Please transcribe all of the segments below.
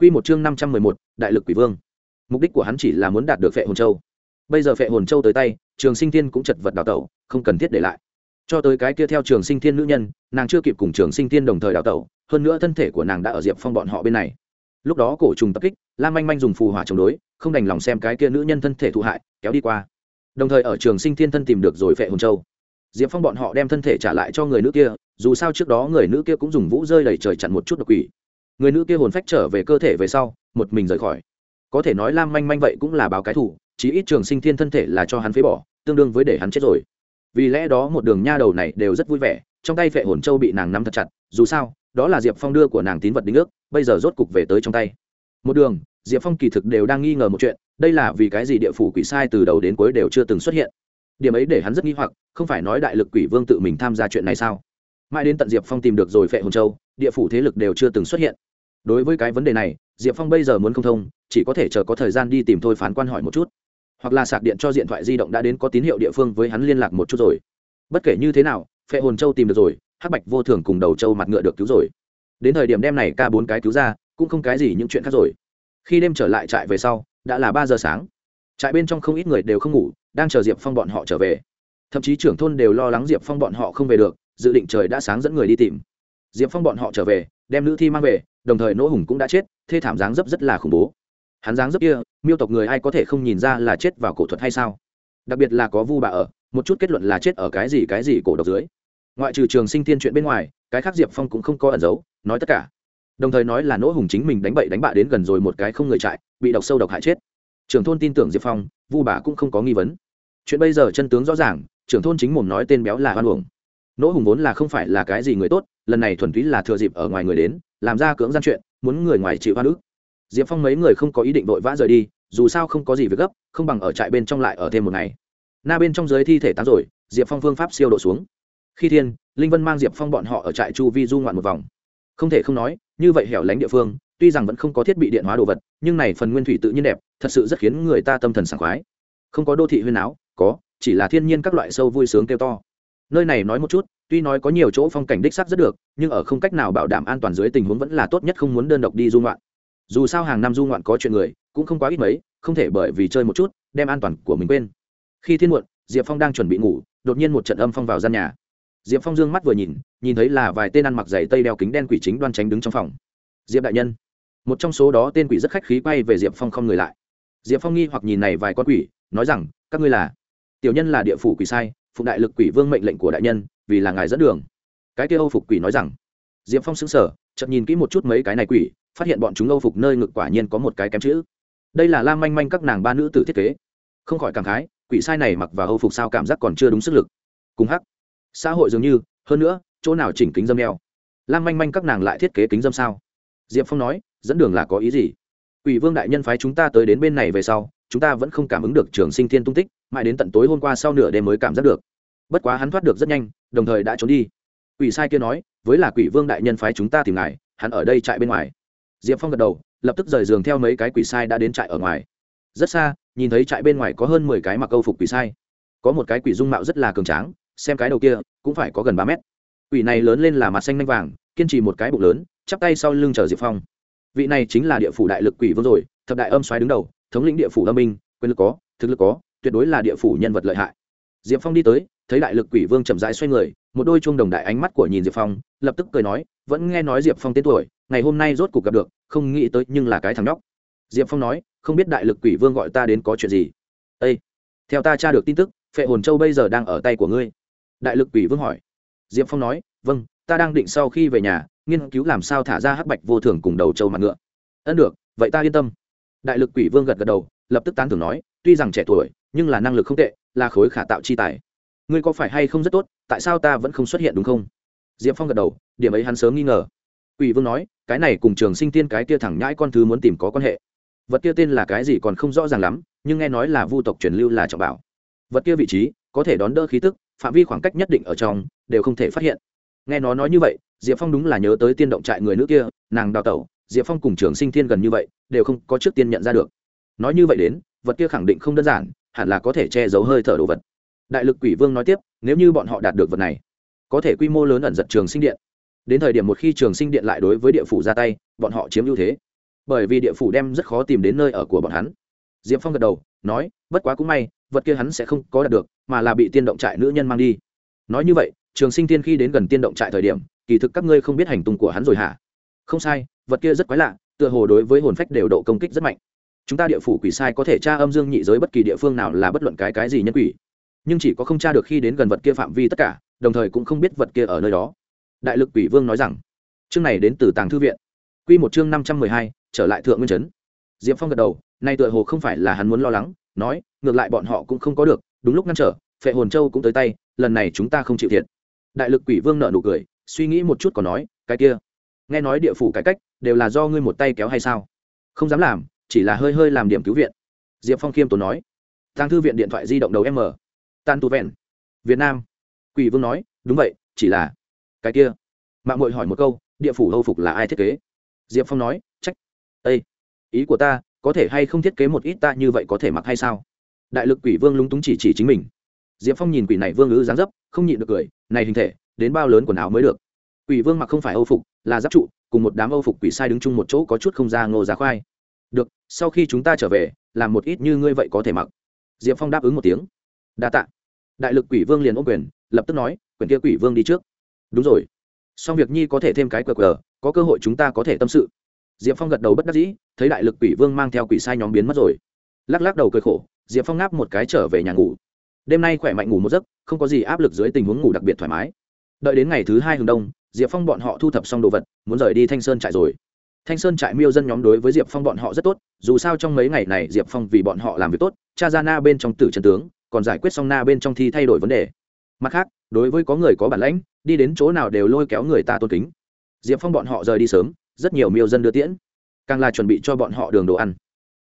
Quy một chương năm trăm mười một, đại lực quỷ vương. Mục đích của hắn chỉ là muốn đạt được phệ hồn châu. Bây giờ phệ hồn châu tới tay, Trường Sinh Thiên cũng chật vật đào tẩu, không cần thiết để lại. Cho tới cái kia theo Trường Sinh Thiên nữ nhân, nàng chưa kịp cùng Trường Sinh Thiên đồng thời đào tẩu, hơn nữa thân thể của nàng đã ở Diệp Phong bọn họ bên này. Lúc đó cổ trùng tập kích, Lam Manh Manh dùng phù hỏa chống đối, không đành lòng xem cái kia nữ nhân thân thể thụ hại, kéo đi qua. Đồng thời ở Trường Sinh Thiên thân tìm được rồi phệ hồn châu. Diệp Phong bọn họ đem thân thể trả lại cho người nữ kia, dù sao trước đó người nữ kia cũng dùng vũ rơi đầy trời chặn một chút độc quỷ người nữ kia hồn phách trở về cơ thể về sau, một mình rời khỏi. Có thể nói lam manh manh vậy cũng là báo cái thủ chí ít trường sinh thiên thân thể là cho hắn phế bỏ, tương đương với để hắn chết rồi. Vì lẽ đó một đường nha đầu này đều rất vui vẻ, trong tay phệ hồn châu bị nàng nắm thật chặt, dù sao, đó là diệp phong đưa của nàng tín vật đính ước, bây giờ rốt cục về tới trong tay. Một đường, diệp phong kỳ thực đều đang nghi ngờ một chuyện, đây là vì cái gì địa phủ quỷ sai từ đầu đến cuối đều chưa từng xuất hiện. Điểm ấy để hắn rất nghi hoặc, không phải nói đại lực quỷ vương tự mình tham gia chuyện này sao? Mãi đến tận diệp phong tìm được rồi phệ hồn châu, địa phủ thế lực đều chưa từng xuất hiện đối với cái vấn đề này, diệp phong bây giờ muốn không thông, chỉ có thể chờ có thời gian đi tìm thôi phán quan hỏi một chút. Hoặc là sạc điện cho điện thoại di động đã đến có tín hiệu địa phương với hắn liên lạc một chút rồi. Bất kể như thế nào, phệ hồn châu tìm được rồi, hắc bạch vô thường cùng đầu châu mặt ngựa được cứu rồi. Đến thời điểm đem này ca bốn cái cứu ra, cũng không cái gì những chuyện khác rồi. Khi đêm trở lại trại về sau, đã là ba giờ sáng. Trại bên trong không ít người đều không ngủ, đang chờ diệp phong bọn họ trở về. Thậm chí trưởng thôn đều lo lắng diệp phong bọn họ không về được, dự định trời đã sáng dẫn người đi tìm. Diệp phong bọn họ trở về, đem nữ thi mang về đồng thời nỗ hùng cũng đã chết, thê thảm dáng dấp rất là khủng bố. Hắn dáng dấp kia, miêu tộc người ai có thể không nhìn ra là chết vào cổ thuật hay sao? Đặc biệt là có vu bà ở, một chút kết luận là chết ở cái gì cái gì cổ độc dưới. Ngoại trừ trường sinh tiên chuyện bên ngoài, cái khác diệp phong cũng không có ẩn giấu, nói tất cả. Đồng thời nói là nỗ hùng chính mình đánh bậy đánh bạ đến gần rồi một cái không người trại bị độc sâu độc hại chết. Trưởng thôn tin tưởng diệp phong, vu bà cũng không có nghi vấn. Chuyện bây giờ chân tướng rõ ràng, trưởng thôn chính mồm nói tên béo là hoan uổng. Nỗ hùng vốn là không phải là cái gì người tốt, lần này thuần túy là thừa dịp ở ngoài người đến làm ra cưỡng gian chuyện, muốn người ngoài chịu hoa nước diệp phong mấy người không có ý định vội vã rời đi, dù sao không có gì việc gấp, không bằng ở trại bên trong lại ở thêm một ngày. Na bên trong giới thi thể tán rồi, diệp phong phương pháp siêu độ xuống. Khi thiên, linh vân mang diệp phong bọn họ ở trại chu vi du ngoạn một vòng. Không thể không nói, như vậy hẻo lánh địa phương, tuy rằng vẫn không có thiết bị điện hóa đồ vật, nhưng này phần nguyên thủy tự nhiên đẹp, thật sự rất khiến người ta tâm thần sảng khoái. Không có đô thị huyên áo, có, chỉ là thiên nhiên các loại sâu vui sướng kêu to. Nơi này nói một chút tuy nói có nhiều chỗ phong cảnh đích sắc rất được, nhưng ở không cách nào bảo đảm an toàn dưới tình huống vẫn là tốt nhất không muốn đơn độc đi du ngoạn. Dù sao hàng năm du ngoạn có chuyện người, cũng không quá ít mấy, không thể bởi vì chơi một chút, đem an toàn của mình quên. Khi thiên muộn, diệp phong đang chuẩn bị ngủ, đột nhiên một trận âm phong vào gian nhà. Diệp phong dương mắt vừa nhìn nhìn thấy là vài tên ăn mặc giày tây đeo kính đen quỷ chính đoan tránh đứng trong phòng. Diệp đại nhân. Một trong số đó tên quỷ rất khách khí quay về diệp phong không người lại. Diệp phong nghi hoặc nhìn này vài con quỷ, nói rằng, các ngươi là? Tiểu nhân là địa phủ quỷ sai, phụng đại lực quỷ vương mệnh lệnh của đại nhân, vì là ngài dẫn đường. Cái kia âu phục quỷ nói rằng, diệp phong xứng sở chậm nhìn kỹ một chút mấy cái này quỷ, phát hiện bọn chúng âu phục nơi ngực quả nhiên có một cái kém chữ. Đây là lam manh manh các nàng ba nữ tử thiết kế. Không khỏi cảm khái, quỷ sai này mặc vào âu phục sao cảm giác còn chưa đúng sức lực. Cùng hắc. Xã hội dường như, hơn nữa, chỗ nào chỉnh kính dâm đeo lam manh manh các nàng lại thiết kế kính dâm sao? Diệp phong nói, dẫn đường là có ý gì? Quỷ vương đại nhân phái chúng ta tới đến bên này về sau, chúng ta vẫn không cảm ứng được trường sinh thiên tung tích mãi đến tận tối hôm qua sau nửa đêm mới cảm giác được. Bất quá hắn thoát được rất nhanh, đồng thời đã trốn đi. Quỷ sai kia nói, với là quỷ vương đại nhân phái chúng ta tìm ngài, hắn ở đây chạy bên ngoài. Diệp phong gật đầu, lập tức rời giường theo mấy cái quỷ sai đã đến trại ở ngoài. Rất xa, nhìn thấy trại bên ngoài có hơn mười cái mặc câu phục quỷ sai. Có một cái quỷ dung mạo rất là cường tráng, xem cái đầu kia, cũng phải có gần ba mét. Quỷ này lớn lên là mặt xanh nanh vàng, kiên trì một cái bụng lớn, chắp tay sau lưng chờ diệp phong. Vị này chính là địa phủ đại lực quỷ vương rồi, thập đại âm xoáy đứng đầu, thống lĩnh địa phủ âm minh quyền lực có, thực lực có tuyệt đối là địa phủ nhân vật lợi hại. Diệp phong đi tới, thấy đại lực quỷ vương chậm rãi xoay người, một đôi chuông đồng đại ánh mắt của nhìn diệp phong, lập tức cười nói, vẫn nghe nói diệp phong tên tuổi, ngày hôm nay rốt cuộc gặp được, không nghĩ tới nhưng là cái thằng nhóc. Diệp phong nói, không biết đại lực quỷ vương gọi ta đến có chuyện gì? Ê, theo ta tra được tin tức, phệ hồn châu bây giờ đang ở tay của ngươi. Đại lực quỷ vương hỏi. Diệp phong nói vâng ta đang định sau khi về nhà, nghiên cứu làm sao thả ra hắc bạch vô thường cùng đầu châu mặt ngựa. Ân được, vậy ta yên tâm. Đại lực quỷ vương gật gật đầu, lập tức tán thưởng nói, tuy rằng trẻ tuổi nhưng là năng lực không tệ, là khối khả tạo chi tài. Ngươi có phải hay không rất tốt, tại sao ta vẫn không xuất hiện đúng không? Diệp phong gật đầu, điểm ấy hắn sớm nghi ngờ. Quỷ vương nói, cái này cùng trường sinh tiên cái kia thẳng nhãi con thứ muốn tìm có quan hệ. Vật kia tên là cái gì còn không rõ ràng lắm, nhưng nghe nói là vu tộc truyền lưu là trọng bảo. Vật kia vị trí, có thể đón đỡ khí tức, phạm vi khoảng cách nhất định ở trong, đều không thể phát hiện. Nghe nó nói như vậy, diệp phong đúng là nhớ tới tiên động trại người nữ kia, nàng đào tẩu, diệp phong cùng trường sinh thiên gần như vậy, đều không có trước tiên nhận ra được. Nói như vậy đến, vật kia khẳng định không đơn giản hẳn là có thể che giấu hơi thở đồ vật. Đại lực quỷ vương nói tiếp, nếu như bọn họ đạt được vật này, có thể quy mô lớn ẩn giật trường sinh điện. Đến thời điểm một khi trường sinh điện lại đối với địa phủ ra tay, bọn họ chiếm ưu thế. Bởi vì địa phủ đem rất khó tìm đến nơi ở của bọn hắn. Diệp phong gật đầu, nói, bất quá cũng may, vật kia hắn sẽ không có đạt được, mà là bị tiên động trại nữ nhân mang đi. Nói như vậy, trường sinh tiên khi đến gần tiên động trại thời điểm, kỳ thực các ngươi không biết hành tung của hắn rồi hả? Không sai, vật kia rất quái lạ, tựa hồ đối với hồn phách đều độ công kích rất mạnh chúng ta địa phủ quỷ sai có thể tra âm dương nhị giới bất kỳ địa phương nào là bất luận cái cái gì nhân quỷ, nhưng chỉ có không tra được khi đến gần vật kia phạm vi tất cả, đồng thời cũng không biết vật kia ở nơi đó. Đại lực quỷ vương nói rằng. Chương này đến từ tàng thư viện. Q một chương năm trăm mười hai, trở lại thượng nguyên chấn diệp phong gật đầu, nay tựa hồ không phải là hắn muốn lo lắng, nói, ngược lại bọn họ cũng không có được, đúng lúc ngăn trở, phệ hồn châu cũng tới tay, lần này chúng ta không chịu thiệt. Đại lực quỷ vương nợ nụ cười, suy nghĩ một chút còn nói, cái kia, nghe nói địa phủ cải cách đều là do ngươi một tay kéo hay sao? Không dám làm chỉ là hơi hơi làm điểm cứu viện. Diệp phong khiêm tốn nói. Tàng thư viện điện thoại di động đầu m. Tan tu vẹn. Việt nam. Quỷ vương nói, đúng vậy, chỉ là cái kia. Mạng mội hỏi một câu, địa phủ âu phục là ai thiết kế? Diệp phong nói, trách. Â ý của ta, có thể hay không thiết kế một ít ta như vậy có thể mặc hay sao? Đại lực quỷ vương lúng túng chỉ chỉ chính mình. Diệp phong nhìn quỷ này vương ngữ dáng dấp, không nhịn được cười, này hình thể, đến bao lớn quần áo mới được? Quỷ vương mặc không phải âu phục, là giáp trụ, cùng một đám âu phục quỷ sai đứng chung một chỗ có chút không ra ngô giá khoai được, sau khi chúng ta trở về, làm một ít như ngươi vậy có thể mặc. Diệp phong đáp ứng một tiếng. Đa t ạ đại lực quỷ vương liền ôm quyền, lập tức nói, quyền kia quỷ vương đi trước. Đúng rồi. Xong việc nhi có thể thêm cái cờ cờ có cơ hội chúng ta có thể tâm sự. Diệp phong gật đầu bất đắc dĩ, thấy đại lực quỷ vương mang theo quỷ sai nhóm biến mất rồi. Lắc lắc đầu cười khổ, diệp phong ngáp một cái trở về nhà ngủ. Đêm nay khỏe mạnh ngủ một giấc, không có gì áp lực dưới tình huống ngủ đặc biệt thoải mái. Đợi đến ngày thứ hai hừng đông, diệp phong bọn họ thu thập xong đồ vật, muốn rời đi thanh sơn trại rồi thanh sơn trại miêu dân nhóm đối với diệp phong bọn họ rất tốt, dù sao trong mấy ngày này diệp phong vì bọn họ làm việc tốt, cha ra na bên trong tử trần tướng, còn giải quyết xong na bên trong thi thay đổi vấn đề. Mặt khác, đối với có người có bản lãnh, đi đến chỗ nào đều lôi kéo người ta tôn kính. Diệp phong bọn họ rời đi sớm, rất nhiều miêu dân đưa tiễn, càng là chuẩn bị cho bọn họ đường đồ ăn.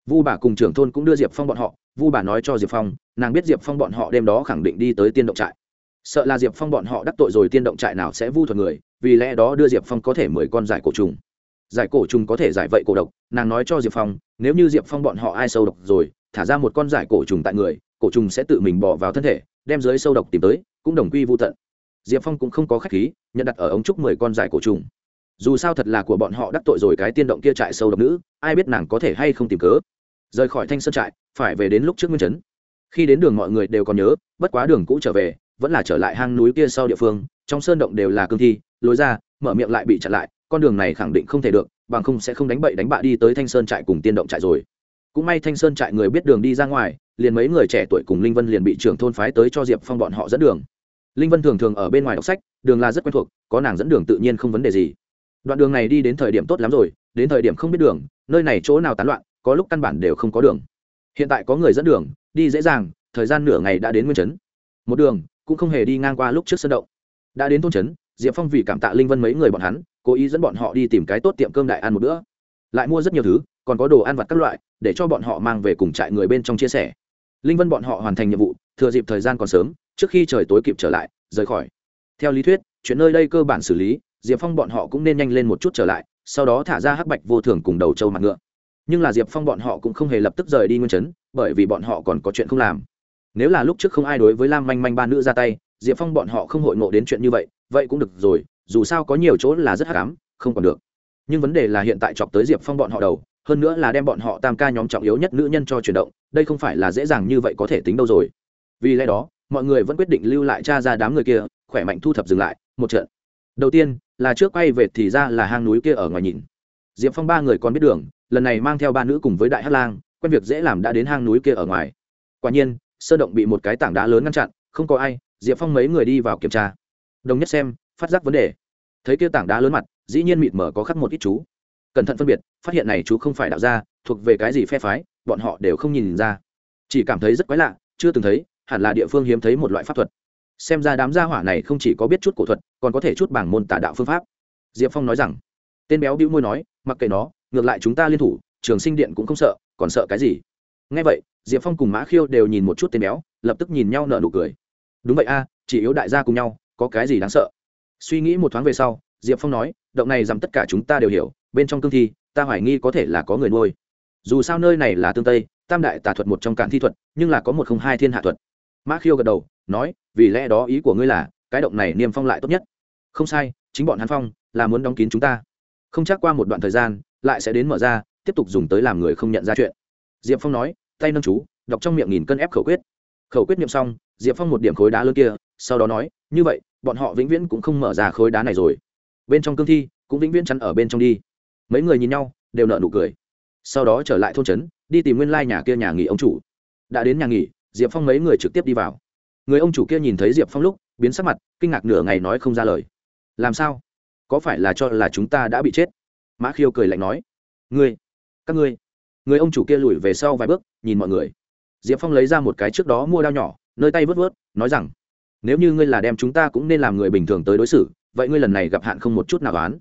Vu bà cùng trưởng thôn cũng đưa diệp phong bọn họ, vu bà nói cho diệp phong, nàng biết diệp phong bọn họ đêm đó khẳng định đi tới tiên động trại. Sợ là diệp phong bọn họ đắc tội rồi tiên động trại nào sẽ vu thuật người, vì lẽ đó đưa diệp phong có thể mười con giải cổ trùng giải cổ trùng có thể giải vậy cổ độc, nàng nói cho diệp phong, nếu như diệp phong bọn họ ai sâu độc rồi, thả ra một con giải cổ trùng tại người, cổ trùng sẽ tự mình bỏ vào thân thể, đem dưới sâu độc tìm tới, cũng đồng quy vô tận. Diệp phong cũng không có k h á c h khí, nhận đặt ở ống trúc mười con giải cổ trùng. Dù sao thật là của bọn họ đắc tội rồi cái tiên động kia trại sâu độc nữ, ai biết nàng có thể hay không tìm cớ. Rời khỏi thanh sơn trại, phải về đến lúc trước nguyên chấn. Khi đến đường mọi người đều còn nhớ, bất quá đường cũ trở về, vẫn là trở lại hang núi kia sau địa phương, trong sơn động đều là cương thi, lối ra, mở miệng lại bị chặn lại con đường này khẳng định không thể được, bằng không sẽ không đánh bậy đánh bạ đi tới thanh sơn trại cùng tiên động trại rồi. Cũng may thanh sơn trại người biết đường đi ra ngoài, liền mấy người trẻ tuổi cùng linh vân liền bị trưởng thôn phái tới cho diệp phong bọn họ dẫn đường. Linh vân thường thường ở bên ngoài đọc sách, đường là rất quen thuộc, có nàng dẫn đường tự nhiên không vấn đề gì. Đoạn đường này đi đến thời điểm tốt lắm rồi, đến thời điểm không biết đường, nơi này chỗ nào tán loạn, có lúc căn bản đều không có đường. Hiện tại có người dẫn đường, đi dễ dàng, thời gian nửa ngày đã đến nguyên trấn một đường, cũng không hề đi ngang qua lúc trước sân động. Đã đến thôn trấn diệp phong vì cảm tạ linh vân mấy người bọn hắn cố ý dẫn bọn họ đi tìm cái tốt tiệm cơm đại ăn một bữa. Lại mua rất nhiều thứ, còn có đồ ăn vặt các loại, để cho bọn họ mang về cùng trại người bên trong chia sẻ. Linh vân bọn họ hoàn thành nhiệm vụ, thừa dịp thời gian còn sớm, trước khi trời tối kịp trở lại, rời khỏi. Theo lý thuyết, chuyện nơi đây cơ bản xử lý, diệp phong bọn họ cũng nên nhanh lên một chút trở lại, sau đó thả ra hắc bạch vô thường cùng đầu trâu mặt ngựa. Nhưng là diệp phong bọn họ cũng không hề lập tức rời đi nguyên chấn, bởi vì bọn họ còn có chuyện không làm. Nếu là lúc trước không ai đối với lam manh manh ba nữ ra tay, diệp phong bọn họ không hội ngộ đến chuyện như vậy vậy cũng được rồi dù sao có nhiều chỗ là rất hắc ám, không còn được. Nhưng vấn đề là hiện tại chọc tới diệp phong bọn họ đầu, hơn nữa là đem bọn họ tam ca nhóm trọng yếu nhất nữ nhân cho chuyển động, đây không phải là dễ dàng như vậy có thể tính đâu rồi. Vì lẽ đó, mọi người vẫn quyết định lưu lại cha ra đám người kia, khỏe mạnh thu thập dừng lại, một trận. Đầu tiên, là trước quay về thì ra là hang núi kia ở ngoài nhìn. Diệp phong ba người còn biết đường, lần này mang theo ba nữ cùng với đại Hắc lang, quen việc dễ làm đã đến hang núi kia ở ngoài. Quả nhiên, sơ động bị một cái tảng đá lớn ngăn chặn, không có ai, diệp phong mấy người đi vào kiểm tra. Đồng nhất xem phát giác vấn đề. Thấy kia tảng đá lớn mặt, dĩ nhiên mịt mờ có khắc một ít chú. Cẩn thận phân biệt, phát hiện này chú không phải đạo gia, thuộc về cái gì phe phái, bọn họ đều không nhìn ra. Chỉ cảm thấy rất quái lạ, chưa từng thấy, hẳn là địa phương hiếm thấy một loại pháp thuật. Xem ra đám gia hỏa này không chỉ có biết chút cổ thuật, còn có thể chút bảng môn tả đạo phương pháp. Diệp phong nói rằng, tên béo bĩu môi nói, mặc kệ nó, ngược lại chúng ta liên thủ, trường sinh điện cũng không sợ, còn sợ cái gì? Ngay vậy, diệp phong cùng mã khiêu đều nhìn một chút tên béo, lập tức nhìn nhau nở nụ cười. Đúng vậy a, chỉ yếu đại gia cùng nhau, có cái gì đáng sợ? Suy nghĩ một thoáng về sau, diệp phong nói, động này rằng tất cả chúng ta đều hiểu, bên trong cương thi, ta hoài nghi có thể là có người nuôi. Dù sao nơi này là tương tây, tam đại tà thuật một trong cản thi thuật, nhưng là có một không hai thiên hạ thuật. Mã khiêu gật đầu, nói, vì lẽ đó ý của ngươi là, cái động này niêm phong lại tốt nhất. Không sai, chính bọn hắn phong là muốn đóng kín chúng ta. Không chắc qua một đoạn thời gian, lại sẽ đến mở ra, tiếp tục dùng tới làm người không nhận ra chuyện. Diệp phong nói, tay nâng chú, đọc trong miệng nghìn cân ép khẩu quyết. Khẩu quyết niệm xong, diệp phong một điểm khối đá lớn kia, sau đó nói, như vậy bọn họ vĩnh viễn cũng không mở ra khối đá này rồi. Bên trong cương thi cũng vĩnh viễn chắn ở bên trong đi. Mấy người nhìn nhau, đều nợ nụ cười. Sau đó trở lại thôn trấn, đi tìm nguyên lai nhà kia nhà nghỉ ông chủ. Đã đến nhà nghỉ, diệp phong mấy người trực tiếp đi vào. Người ông chủ kia nhìn thấy diệp phong lúc, biến sắc mặt, kinh ngạc nửa ngày nói không ra lời. Làm sao? Có phải là cho là chúng ta đã bị chết? Mã khiêu cười lạnh nói. Ngươi, các ngươi. Người ông chủ kia lùi về sau vài bước, nhìn mọi người. Diệp phong lấy ra một cái trước đó mua đao nhỏ, nơi tay vớt vớt, nói rằng nếu như ngươi là đem chúng ta cũng nên làm người bình thường tới đối xử, vậy ngươi lần này gặp hạn không một chút nào oán.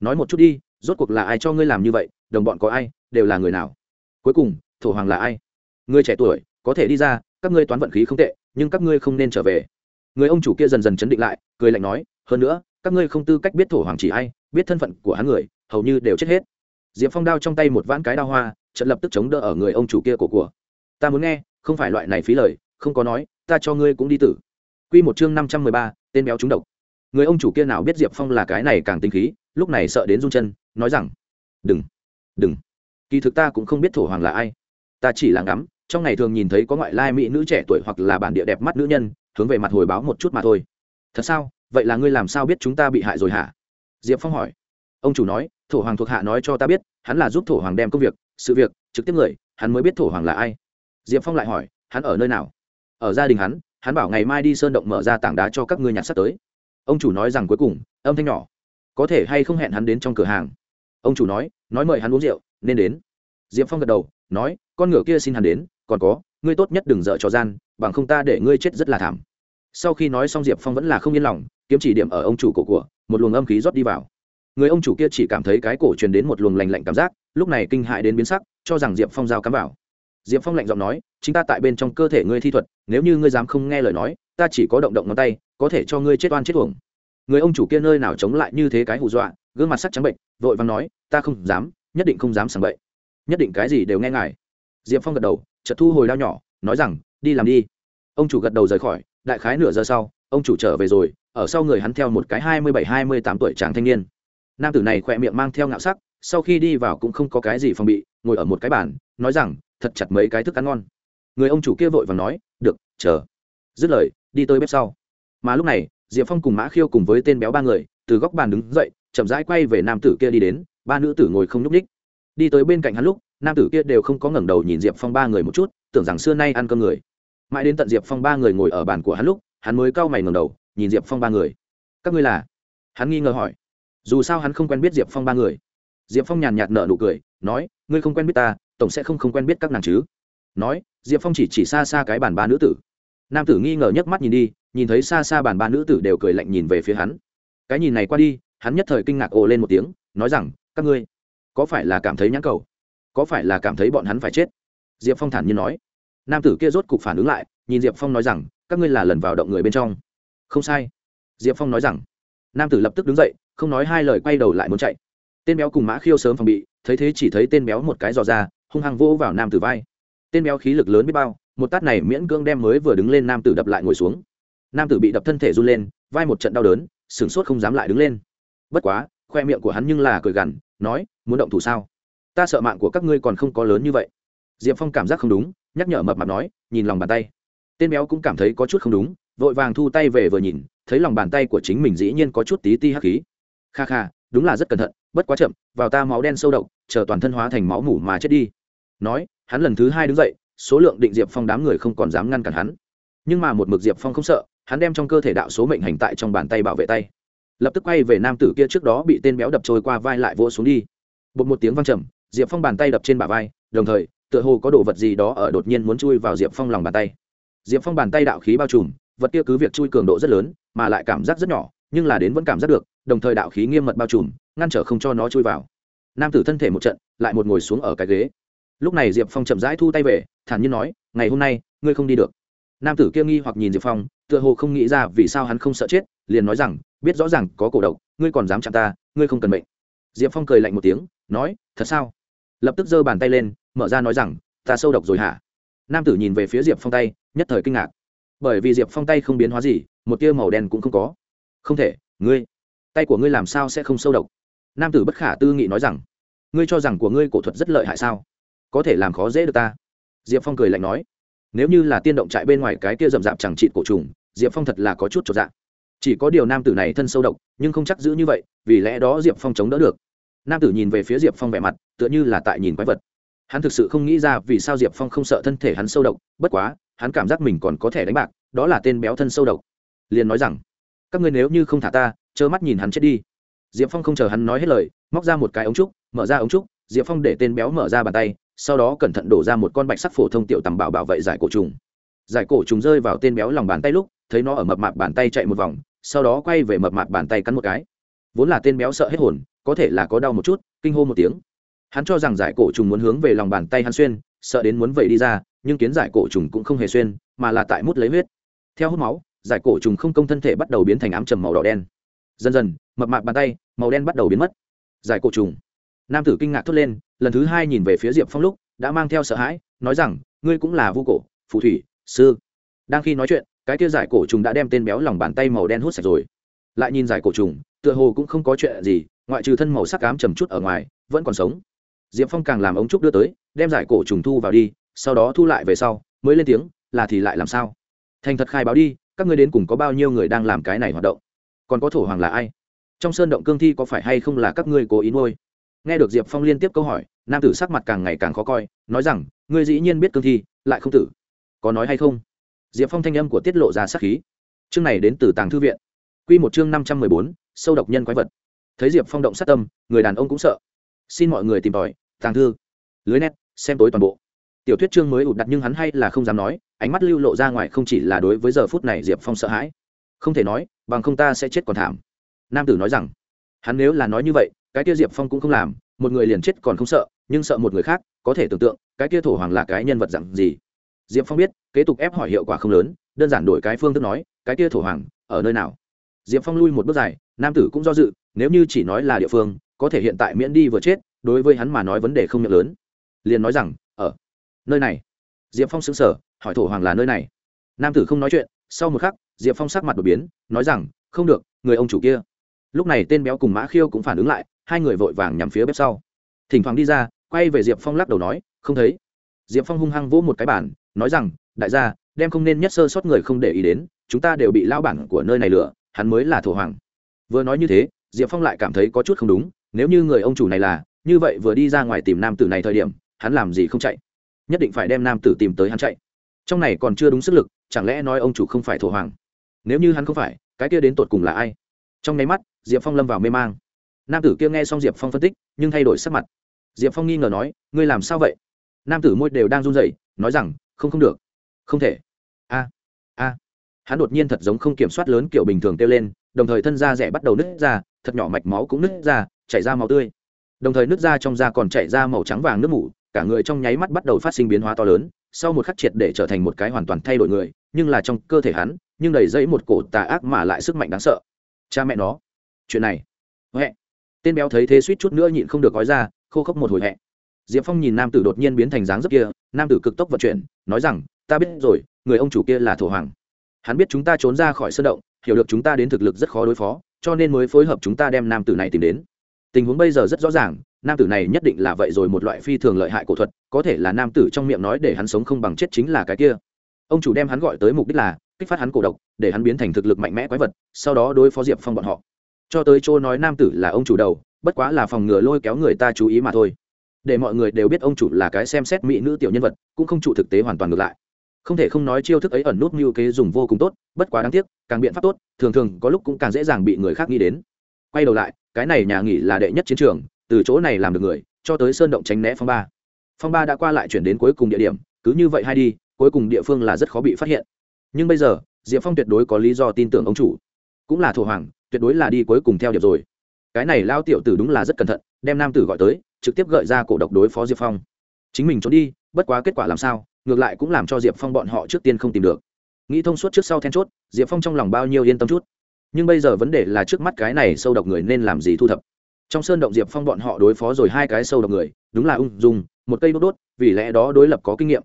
Nói một chút đi, rốt cuộc là ai cho ngươi làm như vậy, đồng bọn có ai, đều là người nào? Cuối cùng, thổ hoàng là ai? Ngươi trẻ tuổi, có thể đi ra, các ngươi toán vận khí không tệ, nhưng các ngươi không nên trở về. Người ông chủ kia dần dần chấn định lại, cười lạnh nói, hơn nữa, các ngươi không tư cách biết thổ hoàng chỉ ai, biết thân phận của hắn người, hầu như đều chết hết. Diệp phong đao trong tay một vãn cái đao hoa trận lập tức chống đỡ ở người ông chủ kia của của. Ta muốn nghe, không phải loại này phí lời, không có nói, ta cho ngươi cũng đi tử. Quy một chương năm trăm mười ba, tên béo trúng độc. Người ông chủ kia nào biết diệp phong là cái này càng tinh khí, lúc này sợ đến run chân, nói rằng, đừng đừng. Kỳ thực ta cũng không biết thổ hoàng là ai. Ta chỉ là ngắm, trong ngày thường nhìn thấy có ngoại lai mỹ nữ trẻ tuổi hoặc là bản địa đẹp mắt nữ nhân, hướng về mặt hồi báo một chút mà thôi. Thật sao? Vậy là ngươi làm sao biết chúng ta bị hại rồi hả? Diệp phong hỏi. Ông chủ nói, thổ hoàng thuộc hạ nói cho ta biết, hắn là giúp thổ hoàng đem công việc, sự việc, trực tiếp người, hắn mới biết thổ hoàng là ai. Diệp phong lại hỏi, hắn ở nơi nào? Ở gia đình hắn hắn bảo ngày mai đi sơn động mở ra tảng đá cho các ngươi nhặt sắp tới. Ông chủ nói rằng cuối cùng, âm thanh nhỏ. Có thể hay không hẹn hắn đến trong cửa hàng? Ông chủ nói nói mời hắn uống rượu, nên đến. Diệp phong gật đầu, nói, con ngựa kia xin hắn đến, còn có, ngươi tốt nhất đừng dợ trò gian, bằng không ta để ngươi chết rất là thảm. Sau khi nói xong diệp phong vẫn là không yên lòng, kiếm chỉ điểm ở ông chủ cổ của, một luồng âm khí rót đi vào. Người ông chủ kia chỉ cảm thấy cái cổ truyền đến một luồng lành lạnh cảm giác, lúc này kinh hại đến biến sắc, cho rằng diệp phong giao cắm vào diệp phong lạnh giọng nói, chính ta tại bên trong cơ thể ngươi thi thuật, nếu như ngươi dám không nghe lời nói, ta chỉ có động động ngón tay, có thể cho ngươi chết oan chết tuồng người ông chủ kia nơi nào chống lại như thế cái hù dọa, gương mặt sắc trắng bệnh vội vàng nói, ta không dám, nhất định không dám sảng bậy. Nhất định cái gì đều nghe ngài. Diệp phong gật đầu, chợt thu hồi đao nhỏ, nói rằng, đi làm đi. Ông chủ gật đầu rời khỏi, đại khái nửa giờ sau, ông chủ trở về rồi, ở sau người hắn theo một cái hai mươi bảy, hai mươi tám tuổi tráng thanh niên. Nam tử này khỏe miệng mang theo ngạo sắc, sau khi đi vào cũng không có cái gì phòng bị, ngồi ở một cái bàn, nói rằng thật chặt mấy cái thức ăn ngon. Người ông chủ kia vội và nói, được, chờ. Dứt lời, đi tới bếp sau. Mà lúc này, diệp phong cùng mã khiêu cùng với tên béo ba người, từ góc bàn đứng dậy, chậm rãi quay về nam tử kia đi đến, ba nữ tử ngồi không nhúc ních đi tới bên cạnh hắn lúc, nam tử kia đều không có ngẩng đầu nhìn diệp phong ba người một chút, tưởng rằng xưa nay ăn cơm người. Mãi đến tận diệp phong ba người ngồi ở bàn của hắn lúc, hắn mới cau mày ngẩng đầu, nhìn diệp phong ba người. Các ngươi là? Hắn nghi ngờ hỏi. Dù sao hắn không quen biết diệp phong ba người. Diệp phong nhàn nhạt nở nụ cười, nói, ngươi không quen biết ta tổng sẽ không không quen biết các nàng chứ? Nói, diệp phong chỉ chỉ xa xa cái bàn ba nữ tử. Nam tử nghi ngờ nhấc mắt nhìn đi, nhìn thấy xa xa bàn ba nữ tử đều cười lạnh nhìn về phía hắn. Cái nhìn này qua đi, hắn nhất thời kinh ngạc ồ lên một tiếng, nói rằng, các ngươi, có phải là cảm thấy nhãn cầu? Có phải là cảm thấy bọn hắn phải chết? Diệp phong thản nhiên nói. Nam tử kia rốt cục phản ứng lại, nhìn diệp phong nói rằng, các ngươi là lần vào động người bên trong. Không sai. Diệp phong nói rằng. Nam tử lập tức đứng dậy, không nói hai lời quay đầu lại muốn chạy. Tên béo cùng mã khiêu sớm phòng bị, thấy thế chỉ thấy tên béo một cái dò ra hung hăng vỗ vào nam tử vai. Tên béo khí lực lớn biết bao, một tát này miễn cưỡng đem mới vừa đứng lên nam tử đập lại ngồi xuống. Nam tử bị đập thân thể run lên, vai một trận đau đớn, sửng sốt không dám lại đứng lên. Bất quá, khoe miệng của hắn nhưng là cười gằn, nói, muốn động thủ sao? Ta sợ mạng của các ngươi còn không có lớn như vậy. Diệp phong cảm giác không đúng, nhắc nhở mập mạp nói, nhìn lòng bàn tay. Tên béo cũng cảm thấy có chút không đúng, vội vàng thu tay về vừa nhìn, thấy lòng bàn tay của chính mình dĩ nhiên có chút tí ti hắc khí. Kha kha, đúng là rất cẩn thận, bất quá chậm, vào ta máu đen sâu độc, chờ toàn thân hóa thành máu mủ mà chết đi nói, hắn lần thứ hai đứng dậy, số lượng định diệp phong đám người không còn dám ngăn cản hắn. Nhưng mà một mực diệp phong không sợ, hắn đem trong cơ thể đạo số mệnh hành tại trong bàn tay bảo vệ tay. Lập tức quay về nam tử kia trước đó bị tên béo đập trôi qua vai lại vỗ xuống đi. Bột một tiếng văng trầm, diệp phong bàn tay đập trên bả vai, đồng thời, tựa hồ có đồ vật gì đó ở đột nhiên muốn chui vào diệp phong lòng bàn tay. Diệp phong bàn tay đạo khí bao trùm, vật kia cứ việc chui cường độ rất lớn, mà lại cảm giác rất nhỏ, nhưng là đến vẫn cảm giác được, đồng thời đạo khí nghiêm mật bao trùm, ngăn trở không cho nó chui vào. Nam tử thân thể một trận, lại một ngồi xuống ở cái ghế lúc này diệp phong chậm rãi thu tay về, thản nhiên nói, ngày hôm nay, ngươi không đi được. Nam tử kia nghi hoặc nhìn diệp phong, tựa hồ không nghĩ ra vì sao hắn không sợ chết, liền nói rằng, biết rõ ràng có cổ độc, ngươi còn dám chạm ta, ngươi không cần bệnh diệp phong cười lạnh một tiếng, nói, thật sao? Lập tức giơ bàn tay lên, mở ra nói rằng, ta sâu độc rồi hả? Nam tử nhìn về phía diệp phong tay, nhất thời kinh ngạc. Bởi vì diệp phong tay không biến hóa gì, một tia màu đen cũng không có. Không thể, ngươi, tay của ngươi làm sao sẽ không sâu độc? Nam tử bất khả tư nghị nói rằng, ngươi cho rằng của ngươi cổ thuật rất lợi hại sao? Có thể làm khó dễ được ta. Diệp phong cười lạnh nói, nếu như là tiên động trại bên ngoài cái kia rậm rạp chẳng trị cổ trùng, diệp phong thật là có chút trọn dạng chỉ có điều nam tử này thân sâu độc, nhưng không chắc giữ như vậy, vì lẽ đó diệp phong chống đỡ được. Nam tử nhìn về phía diệp phong vẻ mặt, tựa như là tại nhìn quái vật. Hắn thực sự không nghĩ ra vì sao diệp phong không sợ thân thể hắn sâu độc, bất quá, hắn cảm giác mình còn có thể đánh bạc, đó là tên béo thân sâu độc. Liền nói rằng, các ngươi nếu như không thả ta, trơ mắt nhìn hắn chết đi. Diệp phong không chờ hắn nói hết lời, móc ra một cái ống trúc, mở ra ống trúc, diệp phong để tên béo mở ra bàn tay sau đó cẩn thận đổ ra một con bạch sắc phổ thông tiểu tầm bảo bảo vệ giải cổ trùng. Giải cổ trùng rơi vào tên béo lòng bàn tay lúc, thấy nó ở mập mạp bàn tay chạy một vòng, sau đó quay về mập mạp bàn tay cắn một cái. Vốn là tên béo sợ hết hồn, có thể là có đau một chút, kinh hô một tiếng. Hắn cho rằng giải cổ trùng muốn hướng về lòng bàn tay hắn xuyên, sợ đến muốn vậy đi ra, nhưng kiến giải cổ trùng cũng không hề xuyên, mà là tại mút lấy huyết. Theo hút máu, giải cổ trùng không công thân thể bắt đầu biến thành ám trầm màu đỏ đen. Dần dần, mập mạp bàn tay, màu đen bắt đầu biến mất. Giải cổ trùng nam tử kinh ngạc thốt lên, lần thứ hai nhìn về phía diệp phong lúc, đã mang theo sợ hãi, nói rằng, ngươi cũng là vu cổ, phù thủy, sư. Đang khi nói chuyện, cái kia giải cổ trùng đã đem tên béo lòng bàn tay màu đen hút sạch rồi. Lại nhìn giải cổ trùng, tựa hồ cũng không có chuyện gì, ngoại trừ thân màu sắc cám trầm chút ở ngoài, vẫn còn sống. Diệp phong càng làm ống trúc đưa tới, đem giải cổ trùng thu vào đi, sau đó thu lại về sau, mới lên tiếng, là thì lại làm sao? Thành thật khai báo đi, các ngươi đến cùng có bao nhiêu người đang làm cái này hoạt động? Còn có thổ hoàng là ai? Trong sơn động cương thi có phải hay không là các ngươi cố ý nuôi? Nghe được diệp phong liên tiếp câu hỏi, nam tử sắc mặt càng ngày càng khó coi, nói rằng, ngươi dĩ nhiên biết cương thi, lại không tử. Có nói hay không? Diệp phong thanh âm của tiết lộ ra sắc khí. Chương này đến từ tàng thư viện. Q một chương năm trăm mười bốn, sâu độc nhân quái vật. Thấy diệp phong động sát tâm, người đàn ông cũng sợ. Xin mọi người tìm tòi, tàng thư. Lưới nét, xem tối toàn bộ. Tiểu thuyết chương mới ụt đặt nhưng hắn hay là không dám nói, ánh mắt lưu lộ ra ngoài không chỉ là đối với giờ phút này diệp phong sợ hãi. Không thể nói, bằng không ta sẽ chết còn thảm. Nam tử nói rằng, hắn nếu là nói như vậy cái kia diệp phong cũng không làm, một người liền chết còn không sợ, nhưng sợ một người khác, có thể tưởng tượng, cái kia thổ hoàng là cái nhân vật dặn gì. Diệp phong biết, kế tục ép hỏi hiệu quả không lớn, đơn giản đổi cái phương thức nói, cái kia thổ hoàng, ở nơi nào? Diệp phong lui một bước dài, nam tử cũng do dự, nếu như chỉ nói là địa phương, có thể hiện tại miễn đi vừa chết, đối với hắn mà nói vấn đề không nhẹ lớn. Liền nói rằng, ở nơi này. Diệp phong xứng sở hỏi thổ hoàng là nơi này. Nam tử không nói chuyện, sau một khắc, diệp phong sắc mặt đột biến, nói rằng, không được, người ông chủ kia. Lúc này tên béo cùng mã khiêu cũng phản ứng lại hai người vội vàng nhằm phía bếp sau. Thỉnh thoảng đi ra, quay về diệp phong lắc đầu nói, không thấy. Diệp phong hung hăng vỗ một cái bản nói rằng, đại gia, đem không nên nhất sơ sót người không để ý đến, chúng ta đều bị lao bản của nơi này lừa, hắn mới là thổ hoàng. Vừa nói như thế, diệp phong lại cảm thấy có chút không đúng, nếu như người ông chủ này là, như vậy vừa đi ra ngoài tìm nam tử này thời điểm, hắn làm gì không chạy? Nhất định phải đem nam tử tìm tới hắn chạy. Trong này còn chưa đúng sức lực, chẳng lẽ nói ông chủ không phải thổ hoàng? Nếu như hắn không phải, cái kia đến tột cùng là ai? Trong nháy mắt, diệp phong lâm vào mê mang nam tử kia nghe xong diệp phong phân tích, nhưng thay đổi sắc mặt. Diệp phong nghi ngờ nói, ngươi làm sao vậy? Nam tử môi đều đang run rẩy, nói rằng, không không được. Không thể. A a. Hắn đột nhiên thật giống không kiểm soát lớn kiểu bình thường kêu lên, đồng thời thân da rẻ bắt đầu nứt ra, thật nhỏ mạch máu cũng nứt ra, chảy ra máu tươi. Đồng thời nứt ra trong da còn chảy ra màu trắng vàng nước mủ, cả người trong nháy mắt bắt đầu phát sinh biến hóa to lớn, sau một khắc triệt để trở thành một cái hoàn toàn thay đổi người, nhưng là trong cơ thể hắn, nhưng đầy dẫy một cổ tà ác mà lại sức mạnh đáng sợ. Cha mẹ nó, chuyện này huệ tên béo thấy thế suýt chút nữa nhịn không được gói ra, khô khốc một hồi hẹ. Diệp phong nhìn nam tử đột nhiên biến thành dáng dấp kia, nam tử cực tốc vận chuyển, nói rằng, ta biết rồi, người ông chủ kia là thổ hoàng. Hắn biết chúng ta trốn ra khỏi sân động, hiểu được chúng ta đến thực lực rất khó đối phó, cho nên mới phối hợp chúng ta đem nam tử này tìm đến. Tình huống bây giờ rất rõ ràng, nam tử này nhất định là vậy rồi một loại phi thường lợi hại cổ thuật, có thể là nam tử trong miệng nói để hắn sống không bằng chết chính là cái kia. Ông chủ đem hắn gọi tới mục đích là kích phát hắn cổ độc, để hắn biến thành thực lực mạnh mẽ quái vật, sau đó đối phó diệp phong bọn họ cho tới chỗ nói nam tử là ông chủ đầu, bất quá là phòng ngừa lôi kéo người ta chú ý mà thôi. Để mọi người đều biết ông chủ là cái xem xét mỹ nữ tiểu nhân vật, cũng không chủ thực tế hoàn toàn ngược lại. Không thể không nói chiêu thức ấy ẩn nút mưu kế dùng vô cùng tốt, bất quá đáng tiếc, càng biện pháp tốt, thường thường có lúc cũng càng dễ dàng bị người khác nghĩ đến. Quay đầu lại, cái này nhà nghỉ là đệ nhất chiến trường, từ chỗ này làm được người, cho tới sơn động tránh né phong ba. Phong ba đã qua lại chuyển đến cuối cùng địa điểm, cứ như vậy hay đi, cuối cùng địa phương là rất khó bị phát hiện. Nhưng bây giờ, diệp phong tuyệt đối có lý do tin tưởng ông chủ. Cũng là thổ hoàng tuyệt đối là đi cuối cùng theo điệp rồi. Cái này lao tiểu tử đúng là rất cẩn thận, đem nam tử gọi tới, trực tiếp gợi ra cổ độc đối phó diệp phong. Chính mình trốn đi, bất quá kết quả làm sao, ngược lại cũng làm cho diệp phong bọn họ trước tiên không tìm được. Nghĩ thông suốt trước sau then chốt, diệp phong trong lòng bao nhiêu yên tâm chút. Nhưng bây giờ vấn đề là trước mắt cái này sâu độc người nên làm gì thu thập? Trong sơn động diệp phong bọn họ đối phó rồi hai cái sâu độc người, đúng là ung dung, một cây đốt đốt, vì lẽ đó đối lập có kinh nghiệm.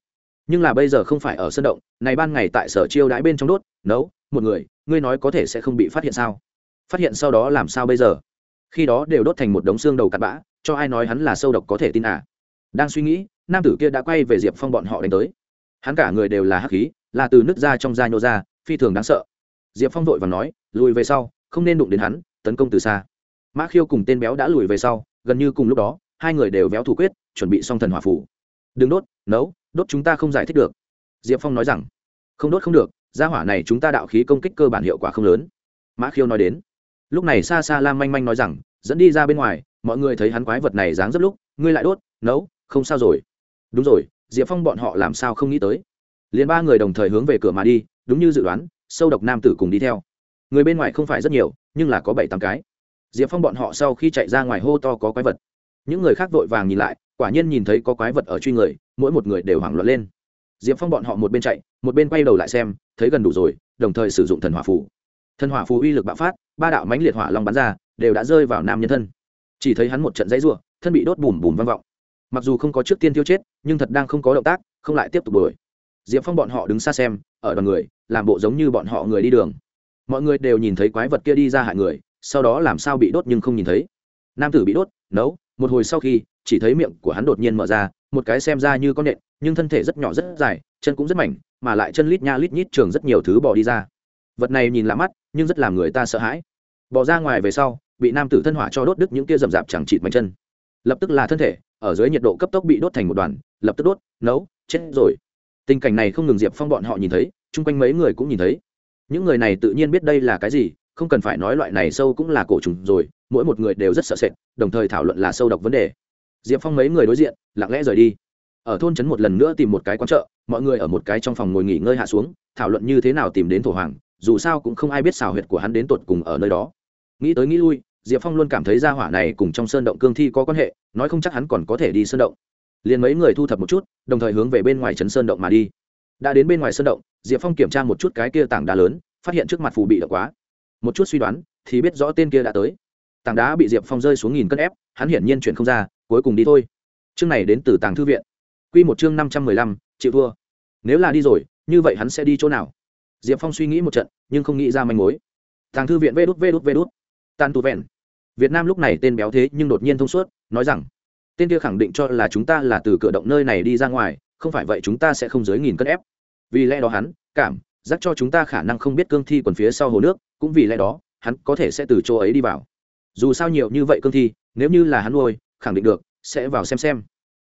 Nhưng là bây giờ không phải ở sơn động, này ban ngày tại sở chiêu đãi bên trong đốt, nấu, một người, ngươi nói có thể sẽ không bị phát hiện sao? Phát hiện sau đó làm sao bây giờ? Khi đó đều đốt thành một đống xương đầu cặn bã, cho ai nói hắn là sâu độc có thể tin à? Đang suy nghĩ, nam tử kia đã quay về diệp phong bọn họ đánh tới. Hắn cả người đều là hắc khí, là từ nước da trong da nhô ra, phi thường đáng sợ. Diệp phong vội và nói, lùi về sau, không nên đụng đến hắn, tấn công từ xa. Mã khiêu cùng tên béo đã lùi về sau, gần như cùng lúc đó, hai người đều véo thủ quyết, chuẩn bị xong thần hỏa phủ đừng đốt, nấu, đốt chúng ta không giải thích được. Diệp phong nói rằng. Không đốt không được, gia hỏa này chúng ta đạo khí công kích cơ bản hiệu quả không lớn. Mã khiêu nói đến lúc này xa xa lam manh manh nói rằng, dẫn đi ra bên ngoài, mọi người thấy hắn quái vật này dáng rất lúc, ngươi lại đốt, nấu, không sao rồi. Đúng rồi, diệp phong bọn họ làm sao không nghĩ tới? Liền ba người đồng thời hướng về cửa mà đi, đúng như dự đoán, sâu độc nam tử cùng đi theo. Người bên ngoài không phải rất nhiều, nhưng là có bảy tám cái. Diệp phong bọn họ sau khi chạy ra ngoài hô to có quái vật. Những người khác vội vàng nhìn lại, quả nhiên nhìn thấy có quái vật ở truy người, mỗi một người đều hoảng loạn lên. Diệp phong bọn họ một bên chạy, một bên quay đầu lại xem, thấy gần đủ rồi, đồng thời sử dụng thần hỏa phù thần hỏa phù uy lực bạo phát, ba đạo mánh liệt hỏa long bắn ra, đều đã rơi vào nam nhân thân. Chỉ thấy hắn một trận dãy r u ộ thân bị đốt bùm bùm vang vọng. Mặc dù không có trước tiên tiêu chết, nhưng thật đang không có động tác, không lại tiếp tục đuổi. Diệp phong bọn họ đứng xa xem, ở đoàn người, làm bộ giống như bọn họ người đi đường. Mọi người đều nhìn thấy quái vật kia đi ra hại người, sau đó làm sao bị đốt nhưng không nhìn thấy. Nam tử bị đốt, nấu, một hồi sau khi, chỉ thấy miệng của hắn đột nhiên mở ra, một cái xem ra như con nện, nhưng thân thể rất nhỏ rất dài, chân cũng rất mảnh, mà lại chân lít nha lít nhít trường rất nhiều thứ bỏ đi ra. Vật này nhìn lạ mắt nhưng rất làm người ta sợ hãi. Bỏ ra ngoài về sau, bị nam tử thân hỏa cho đốt đứt những kia rậm rạp chẳng chịt mảnh chân. Lập tức là thân thể, ở dưới nhiệt độ cấp tốc bị đốt thành một đoàn, lập tức đốt, nấu, chết rồi. Tình cảnh này không ngừng diệp phong bọn họ nhìn thấy, chung quanh mấy người cũng nhìn thấy. Những người này tự nhiên biết đây là cái gì, không cần phải nói loại này sâu cũng là cổ trùng rồi, mỗi một người đều rất sợ sệt, đồng thời thảo luận là sâu độc vấn đề. Diệp phong mấy người đối diện, lặng lẽ rời đi. Ở thôn trấn một lần nữa tìm một cái quán chợ, mọi người ở một cái trong phòng ngồi nghỉ ngơi hạ xuống, thảo luận như thế nào tìm đến thổ hoàng dù sao cũng không ai biết xào huyệt của hắn đến tột cùng ở nơi đó. Nghĩ tới nghĩ lui, diệp phong luôn cảm thấy gia hỏa này cùng trong sơn động cương thi có quan hệ, nói không chắc hắn còn có thể đi sơn động. Liền mấy người thu thập một chút, đồng thời hướng về bên ngoài trấn sơn động mà đi. Đã đến bên ngoài sơn động, diệp phong kiểm tra một chút cái kia tảng đá lớn, phát hiện trước mặt phù bị động quá. Một chút suy đoán, thì biết rõ tên kia đã tới. Tảng đá bị diệp phong rơi xuống nghìn cân ép, hắn hiển nhiên chuyển không ra, cuối cùng đi thôi. Chương này đến từ tàng thư viện. Q một chương năm trăm mười lăm, chịu thua. Nếu là đi rồi, như vậy hắn sẽ đi chỗ nào? Diệp phong suy nghĩ một trận, nhưng không nghĩ ra manh mối. Tàng thư viện vê đút vê đút vê đút. Tan tu vẹn. Việt nam lúc này tên béo thế nhưng đột nhiên thông suốt, nói rằng, tên kia khẳng định cho là chúng ta là từ cửa động nơi này đi ra ngoài, không phải vậy chúng ta sẽ không dưới nghìn cân ép. Vì lẽ đó hắn, cảm, giác cho chúng ta khả năng không biết cương thi quần phía sau hồ nước, cũng vì lẽ đó, hắn có thể sẽ từ chỗ ấy đi vào. Dù sao nhiều như vậy cương thi, nếu như là hắn nuôi, khẳng định được, sẽ vào xem xem.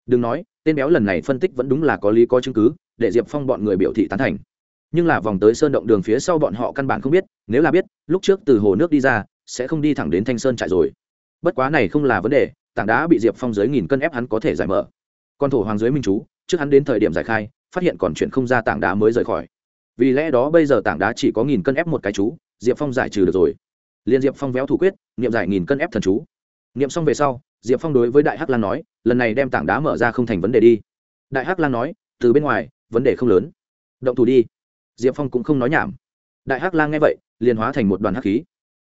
Đừng nói, tên béo lần này phân tích vẫn đúng là có lý có chứng cứ, để diệp phong bọn người biểu thị tán thành nhưng là vòng tới sơn động đường phía sau bọn họ căn bản không biết, nếu là biết, lúc trước từ hồ nước đi ra, sẽ không đi thẳng đến thanh sơn trại rồi. Bất quá này không là vấn đề, tảng đá bị diệp phong dưới nghìn cân ép hắn có thể giải mở. Còn thổ hoàng dưới minh chú, trước hắn đến thời điểm giải khai, phát hiện còn chuyện không ra tảng đá mới rời khỏi. Vì lẽ đó bây giờ tảng đá chỉ có nghìn cân ép một cái chú, diệp phong giải trừ được rồi. Liên diệp phong véo thủ quyết, niệm giải nghìn cân ép thần chú. Niệm xong về sau, diệp phong đối với đại hắc lan nói, lần này đem tảng đá mở ra không thành vấn đề đi. Đại hắc lan nói, từ bên ngoài, vấn đề không lớn. Động thủ đi diệp phong cũng không nói nhảm. Đại hắc Lang nghe vậy, liền hóa thành một đoàn hắc khí.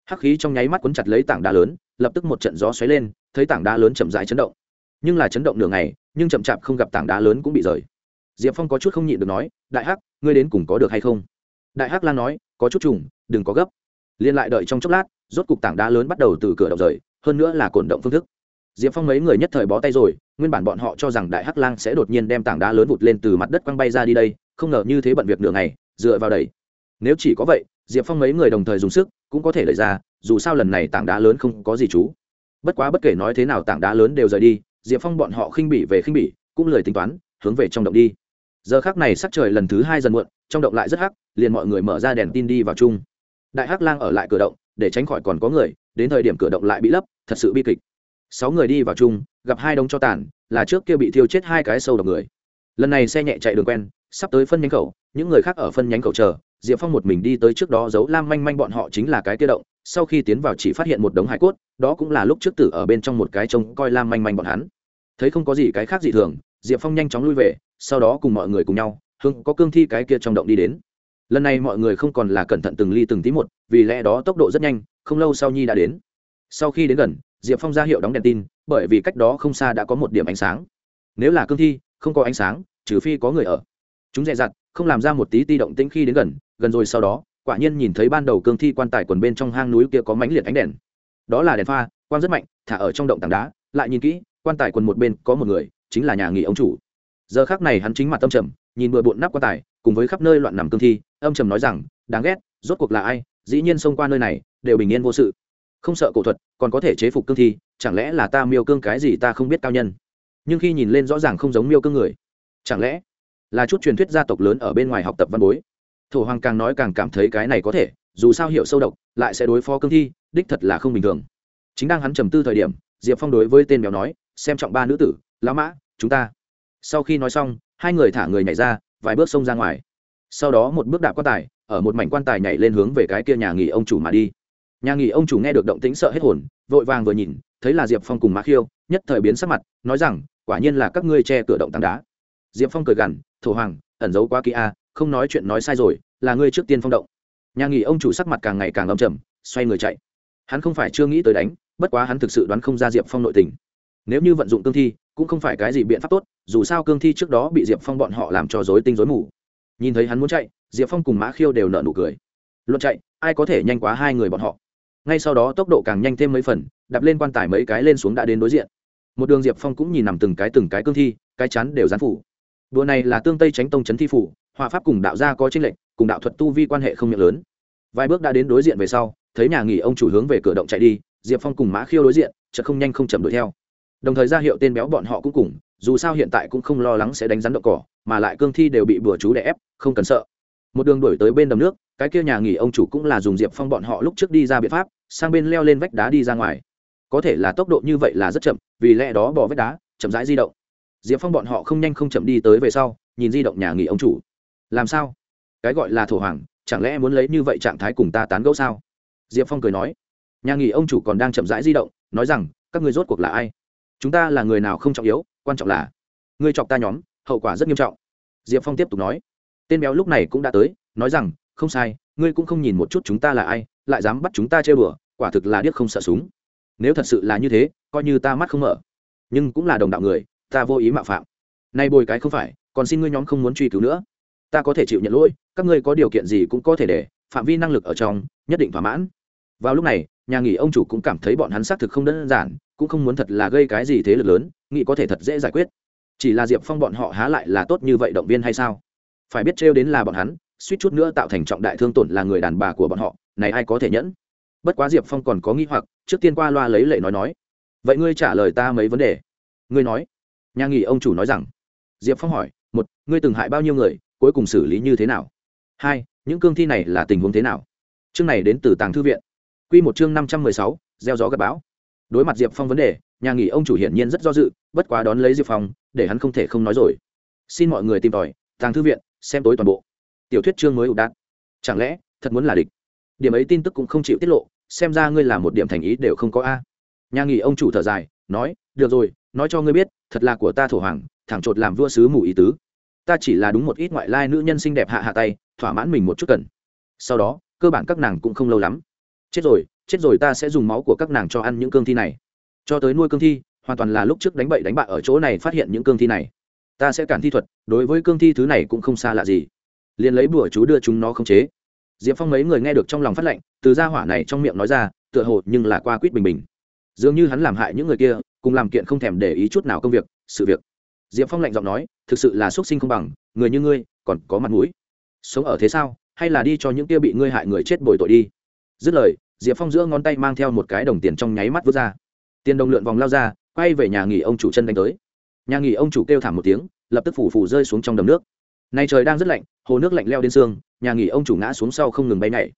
Hắc khí trong nháy mắt quấn chặt lấy tảng đá lớn, lập tức một trận gió xoáy lên, thấy tảng đá lớn chậm rãi chấn động. Nhưng là chấn động nửa ngày, nhưng chậm chạp không gặp tảng đá lớn cũng bị rời. Diệp phong có chút không nhịn được nói, đại hắc, ngươi đến cùng có được hay không? Đại hắc lan nói, có chút trùng đừng có gấp. Liên lại đợi trong chốc lát, rốt cục tảng đá lớn bắt đầu từ cửa động rời, hơn nữa là cổn động phương thức. Diệp phong mấy người nhất thời bó tay rồi, nguyên bản bọn họ cho rằng đại hắc lang sẽ đột nhiên đem tảng đá lớn vụt lên từ mặt đất quăng bay ra đi đây, không ngờ như thế bận việc nửa ngày dựa vào đẩy nếu chỉ có vậy, diệp phong mấy người đồng thời dùng sức, cũng có thể lấy ra, dù sao lần này tảng đá lớn không có gì chú. Bất quá bất kể nói thế nào tảng đá lớn đều rời đi, diệp phong bọn họ khinh bỉ về khinh bỉ, cũng lười tính toán, hướng về trong động đi. Giờ khác này sắc trời lần thứ hai dần muộn, trong động lại rất hắc, liền mọi người mở ra đèn tin đi vào chung. Đại hắc lang ở lại cửa động, để tránh khỏi còn có người, đến thời điểm cửa động lại bị lấp, thật sự bi kịch. Sáu người đi vào chung, gặp hai đống cho tàn, là trước kia bị thiêu chết hai cái sâu độc người. Lần này xe nhẹ chạy đường quen sắp tới phân nhánh khẩu, những người khác ở phân nhánh khẩu chờ, diệp phong một mình đi tới trước đó giấu lam manh manh bọn họ chính là cái kia động, sau khi tiến vào chỉ phát hiện một đống hải cốt, đó cũng là lúc trước tử ở bên trong một cái trông coi lam manh manh bọn hắn. Thấy không có gì cái khác gì thường, diệp phong nhanh chóng lui về, sau đó cùng mọi người cùng nhau hưng có cương thi cái kia trong động đi đến. Lần này mọi người không còn là cẩn thận từng ly từng tí một, vì lẽ đó tốc độ rất nhanh, không lâu sau nhi đã đến. Sau khi đến gần, diệp phong ra hiệu đóng đèn tin, bởi vì cách đó không xa đã có một điểm ánh sáng. Nếu là cương thi, không có ánh sáng, trừ phi có người ở chúng dè dặt, không làm ra một tí ti động tĩnh khi đến gần gần rồi sau đó, quả nhiên nhìn thấy ban đầu cương thi quan tài quần bên trong hang núi kia có mánh liệt ánh đèn. Đó là đèn pha, quang rất mạnh, thả ở trong động tảng đá, lại nhìn kỹ, quan tài quần một bên có một người, chính là nhà nghỉ ông chủ. Giờ khác này hắn chính mặt tâm trầm, nhìn bừa bộn nắp quan tài, cùng với khắp nơi loạn nằm cương thi, âm trầm nói rằng, đáng ghét, rốt cuộc là ai? Dĩ nhiên xông qua nơi này, đều bình yên vô sự. Không sợ cổ thuật, còn có thể chế phục cương thi, chẳng lẽ là ta miêu cương cái gì ta không biết cao nhân? Nhưng khi nhìn lên rõ ràng không giống miêu cương người. Chẳng lẽ là chút truyền thuyết gia tộc lớn ở bên ngoài học tập văn bối. Thổ hoàng càng nói càng cảm thấy cái này có thể, dù sao hiểu sâu độc, lại sẽ đối phó cương thi, đích thật là không bình thường. Chính đang hắn trầm tư thời điểm, diệp phong đối với tên béo nói, xem trọng ba nữ tử, lão mã, chúng ta. Sau khi nói xong, hai người thả người nhảy ra, vài bước xông ra ngoài. Sau đó một bước đạp quan tài, ở một mảnh quan tài nhảy lên hướng về cái kia nhà nghỉ ông chủ mà đi. Nhà nghỉ ông chủ nghe được động tĩnh sợ hết hồn, vội vàng vừa nhìn, thấy là diệp phong cùng mã khiêu, nhất thời biến sắc mặt, nói rằng, quả nhiên là các ngươi che cửa động tảng đá. Diệp phong cười gằn thổ hoàng, ẩn giấu quá kỹ a, không nói chuyện nói sai rồi, là ngươi trước tiên phong động. Nhà nghỉ ông chủ sắc mặt càng ngày càng âm trầm, xoay người chạy. Hắn không phải chưa nghĩ tới đánh, bất quá hắn thực sự đoán không ra diệp phong nội tình. Nếu như vận dụng cương thi, cũng không phải cái gì biện pháp tốt, dù sao cương thi trước đó bị diệp phong bọn họ làm cho dối tinh dối mù. Nhìn thấy hắn muốn chạy, diệp phong cùng mã khiêu đều nợ nụ cười. Luận chạy, ai có thể nhanh quá hai người bọn họ? Ngay sau đó tốc độ càng nhanh thêm mấy phần, đạp lên quan tài mấy cái lên xuống đã đến đối diện. Một đường diệp phong cũng nhìn nằm từng cái từng cái cương thi, cái chắn đều gián phủ đùa này là tương tây tránh tông chấn thi phủ hòa pháp cùng đạo gia có tranh lệnh, cùng đạo thuật tu vi quan hệ không miệng lớn. Vài bước đã đến đối diện về sau thấy nhà nghỉ ông chủ hướng về cửa động chạy đi diệp phong cùng mã khiêu đối diện chợt không nhanh không chậm đuổi theo. Đồng thời ra hiệu tên béo bọn họ cũng cùng dù sao hiện tại cũng không lo lắng sẽ đánh rắn động cỏ mà lại cương thi đều bị bừa chú đè ép không cần sợ. Một đường đuổi tới bên đầm nước cái kia nhà nghỉ ông chủ cũng là dùng diệp phong bọn họ lúc trước đi ra biện pháp sang bên leo lên vách đá đi ra ngoài. Có thể là tốc độ như vậy là rất chậm vì lẽ đó bỏ vách đá chậm rãi di động diệp phong bọn họ không nhanh không chậm đi tới về sau, nhìn di động nhà nghỉ ông chủ. Làm sao? Cái gọi là thổ hoàng, chẳng lẽ muốn lấy như vậy trạng thái cùng ta tán gẫu sao? Diệp phong cười nói. Nhà nghỉ ông chủ còn đang chậm rãi di động, nói rằng, các người rốt cuộc là ai? Chúng ta là người nào không trọng yếu, quan trọng là, ngươi chọc ta nhóm, hậu quả rất nghiêm trọng. Diệp phong tiếp tục nói. Tên béo lúc này cũng đã tới, nói rằng, không sai, ngươi cũng không nhìn một chút chúng ta là ai, lại dám bắt chúng ta chơi bừa quả thực là điếc không sợ súng. Nếu thật sự là như thế, coi như ta mắt không mở. Nhưng cũng là đồng đạo người ta vô ý mạo phạm. Nay bồi cái không phải, còn xin ngươi nhóm không muốn truy cứu nữa. Ta có thể chịu nhận lỗi, các ngươi có điều kiện gì cũng có thể để, phạm vi năng lực ở trong, nhất định thỏa mãn. Vào lúc này, nhà nghỉ ông chủ cũng cảm thấy bọn hắn xác thực không đơn giản, cũng không muốn thật là gây cái gì thế lực lớn, nghĩ có thể thật dễ giải quyết. Chỉ là diệp phong bọn họ há lại là tốt như vậy động viên hay sao? Phải biết trêu đến là bọn hắn, suýt chút nữa tạo thành trọng đại thương tổn là người đàn bà của bọn họ, này ai có thể nhẫn? Bất quá diệp phong còn có nghĩ hoặc, trước tiên qua loa lấy lệ nói nói. Vậy ngươi trả lời ta mấy vấn đề? Ngươi nói nhà nghỉ ông chủ nói rằng, diệp phong hỏi, một, ngươi từng hại bao nhiêu người, cuối cùng xử lý như thế nào? Hai, những cương thi này là tình huống thế nào? Chương này đến từ tàng thư viện. Q một chương năm trăm mười sáu, gieo gió gặp bão. Đối mặt diệp phong vấn đề nhà nghỉ ông chủ hiển nhiên rất do dự, bất quá đón lấy diệp phong, để hắn không thể không nói rồi. Xin mọi người tìm tòi, tàng thư viện, xem tối toàn bộ. Tiểu thuyết chương mới ụ đạn chẳng lẽ, thật muốn là địch? Điểm ấy tin tức cũng không chịu tiết lộ, xem ra ngươi là một điểm thành ý đều không có a. Nhà nghỉ ông chủ thở dài, nói, được rồi, nói cho ngươi biết thật là của ta thổ hoàng, thẳng chột làm vua sứ mù ý tứ. Ta chỉ là đúng một ít ngoại lai nữ nhân xinh đẹp hạ hạ tay, thỏa mãn mình một chút cần. Sau đó, cơ bản các nàng cũng không lâu lắm. Chết rồi chết rồi ta sẽ dùng máu của các nàng cho ăn những cương thi này. Cho tới nuôi cương thi, hoàn toàn là lúc trước đánh bậy đánh bạ ở chỗ này phát hiện những cương thi này. Ta sẽ cản thi thuật, đối với cương thi thứ này cũng không xa lạ gì. Liền lấy bùa chú đưa chúng nó không chế. Diệp phong mấy người nghe được trong lòng phát lệnh, từ gia hỏa này trong miệng nói ra, tựa hồ nhưng là qua quýt bình bình. Dường như hắn làm hại những người kia cùng làm kiện không thèm để ý chút nào công việc, sự việc. Diệp phong lạnh giọng nói, thực sự là x u ấ t sinh không bằng, người như ngươi, còn có mặt mũi. Sống ở thế sao, hay là đi cho những kia bị ngươi hại người chết bồi tội đi. Dứt lời, diệp phong giữa ngón tay mang theo một cái đồng tiền trong nháy mắt vứt ra. Tiền đồng lượn vòng lao ra, quay về nhà nghỉ ông chủ chân đánh tới. Nhà nghỉ ông chủ kêu thảm một tiếng, lập tức phủ phủ rơi xuống trong đầm nước. Nay trời đang rất lạnh, hồ nước lạnh leo đến xương, nhà nghỉ ông chủ ngã xuống sau không ngừng bay nhảy.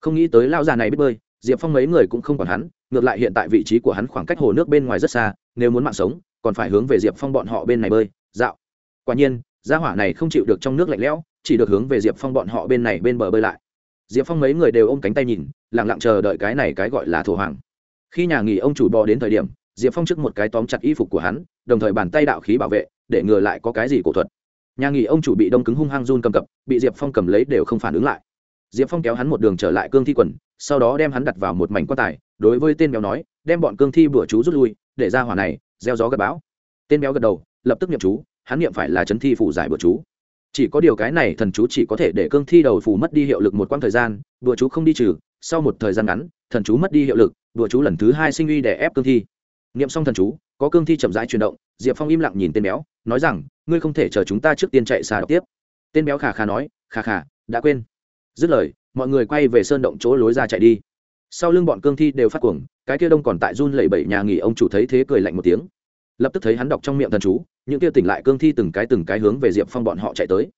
Không nghĩ tới lao già này biết bơi, diệp phong mấy người cũng không còn hắn ngược lại hiện tại vị trí của hắn khoảng cách hồ nước bên ngoài rất xa, nếu muốn mạng sống, còn phải hướng về diệp phong bọn họ bên này bơi, dạo. Quả nhiên, gia hỏa này không chịu được trong nước lạnh lẽo, chỉ được hướng về diệp phong bọn họ bên này bên bờ bơi lại. Diệp phong mấy người đều ôm cánh tay nhìn lẳng lặng chờ đợi cái này cái gọi là thổ hoàng. Khi nhà nghỉ ông chủ bò đến thời điểm, diệp phong trước một cái tóm chặt y phục của hắn, đồng thời bàn tay đạo khí bảo vệ, để ngừa lại có cái gì cổ thuật. Nhà nghỉ ông chủ bị đông cứng hung hăng run cầm cập, bị diệp phong cầm lấy đều không phản ứng lại. Diệp phong kéo hắn một đường trở lại cương thi quần sau đó đem hắn đặt vào một mảnh quan tài, đối với tên béo nói, đem bọn cương thi bữa chú rút lui, để ra hỏa này, gieo gió gặp bão. Tên béo gật đầu, lập tức nhậm chú, hắn niệm phải là chấn thi phủ giải bữa chú. Chỉ có điều cái này thần chú chỉ có thể để cương thi đầu phủ mất đi hiệu lực một quãng thời gian, bữa chú không đi trừ, sau một thời gian ngắn, thần chú mất đi hiệu lực, bữa chú lần thứ hai sinh uy để ép cương thi. Niệm xong thần chú, có cương thi chậm rãi chuyển động, diệp phong im lặng nhìn tên béo, nói rằng, ngươi không thể chờ chúng ta trước tiên chạy xa đọc tiếp. Tên béo khà khà nói, khà khà, đã quên. Dứt lời mọi người quay về sơn động chỗ lối ra chạy đi. Sau lưng bọn cương thi đều phát cuồng, cái kia đông còn tại run lẩy bẩy nhà nghỉ ông chủ thấy thế cười lạnh một tiếng. Lập tức thấy hắn đọc trong miệng thần chú, những kia tỉnh lại cương thi từng cái từng cái hướng về diệp phong bọn họ chạy tới.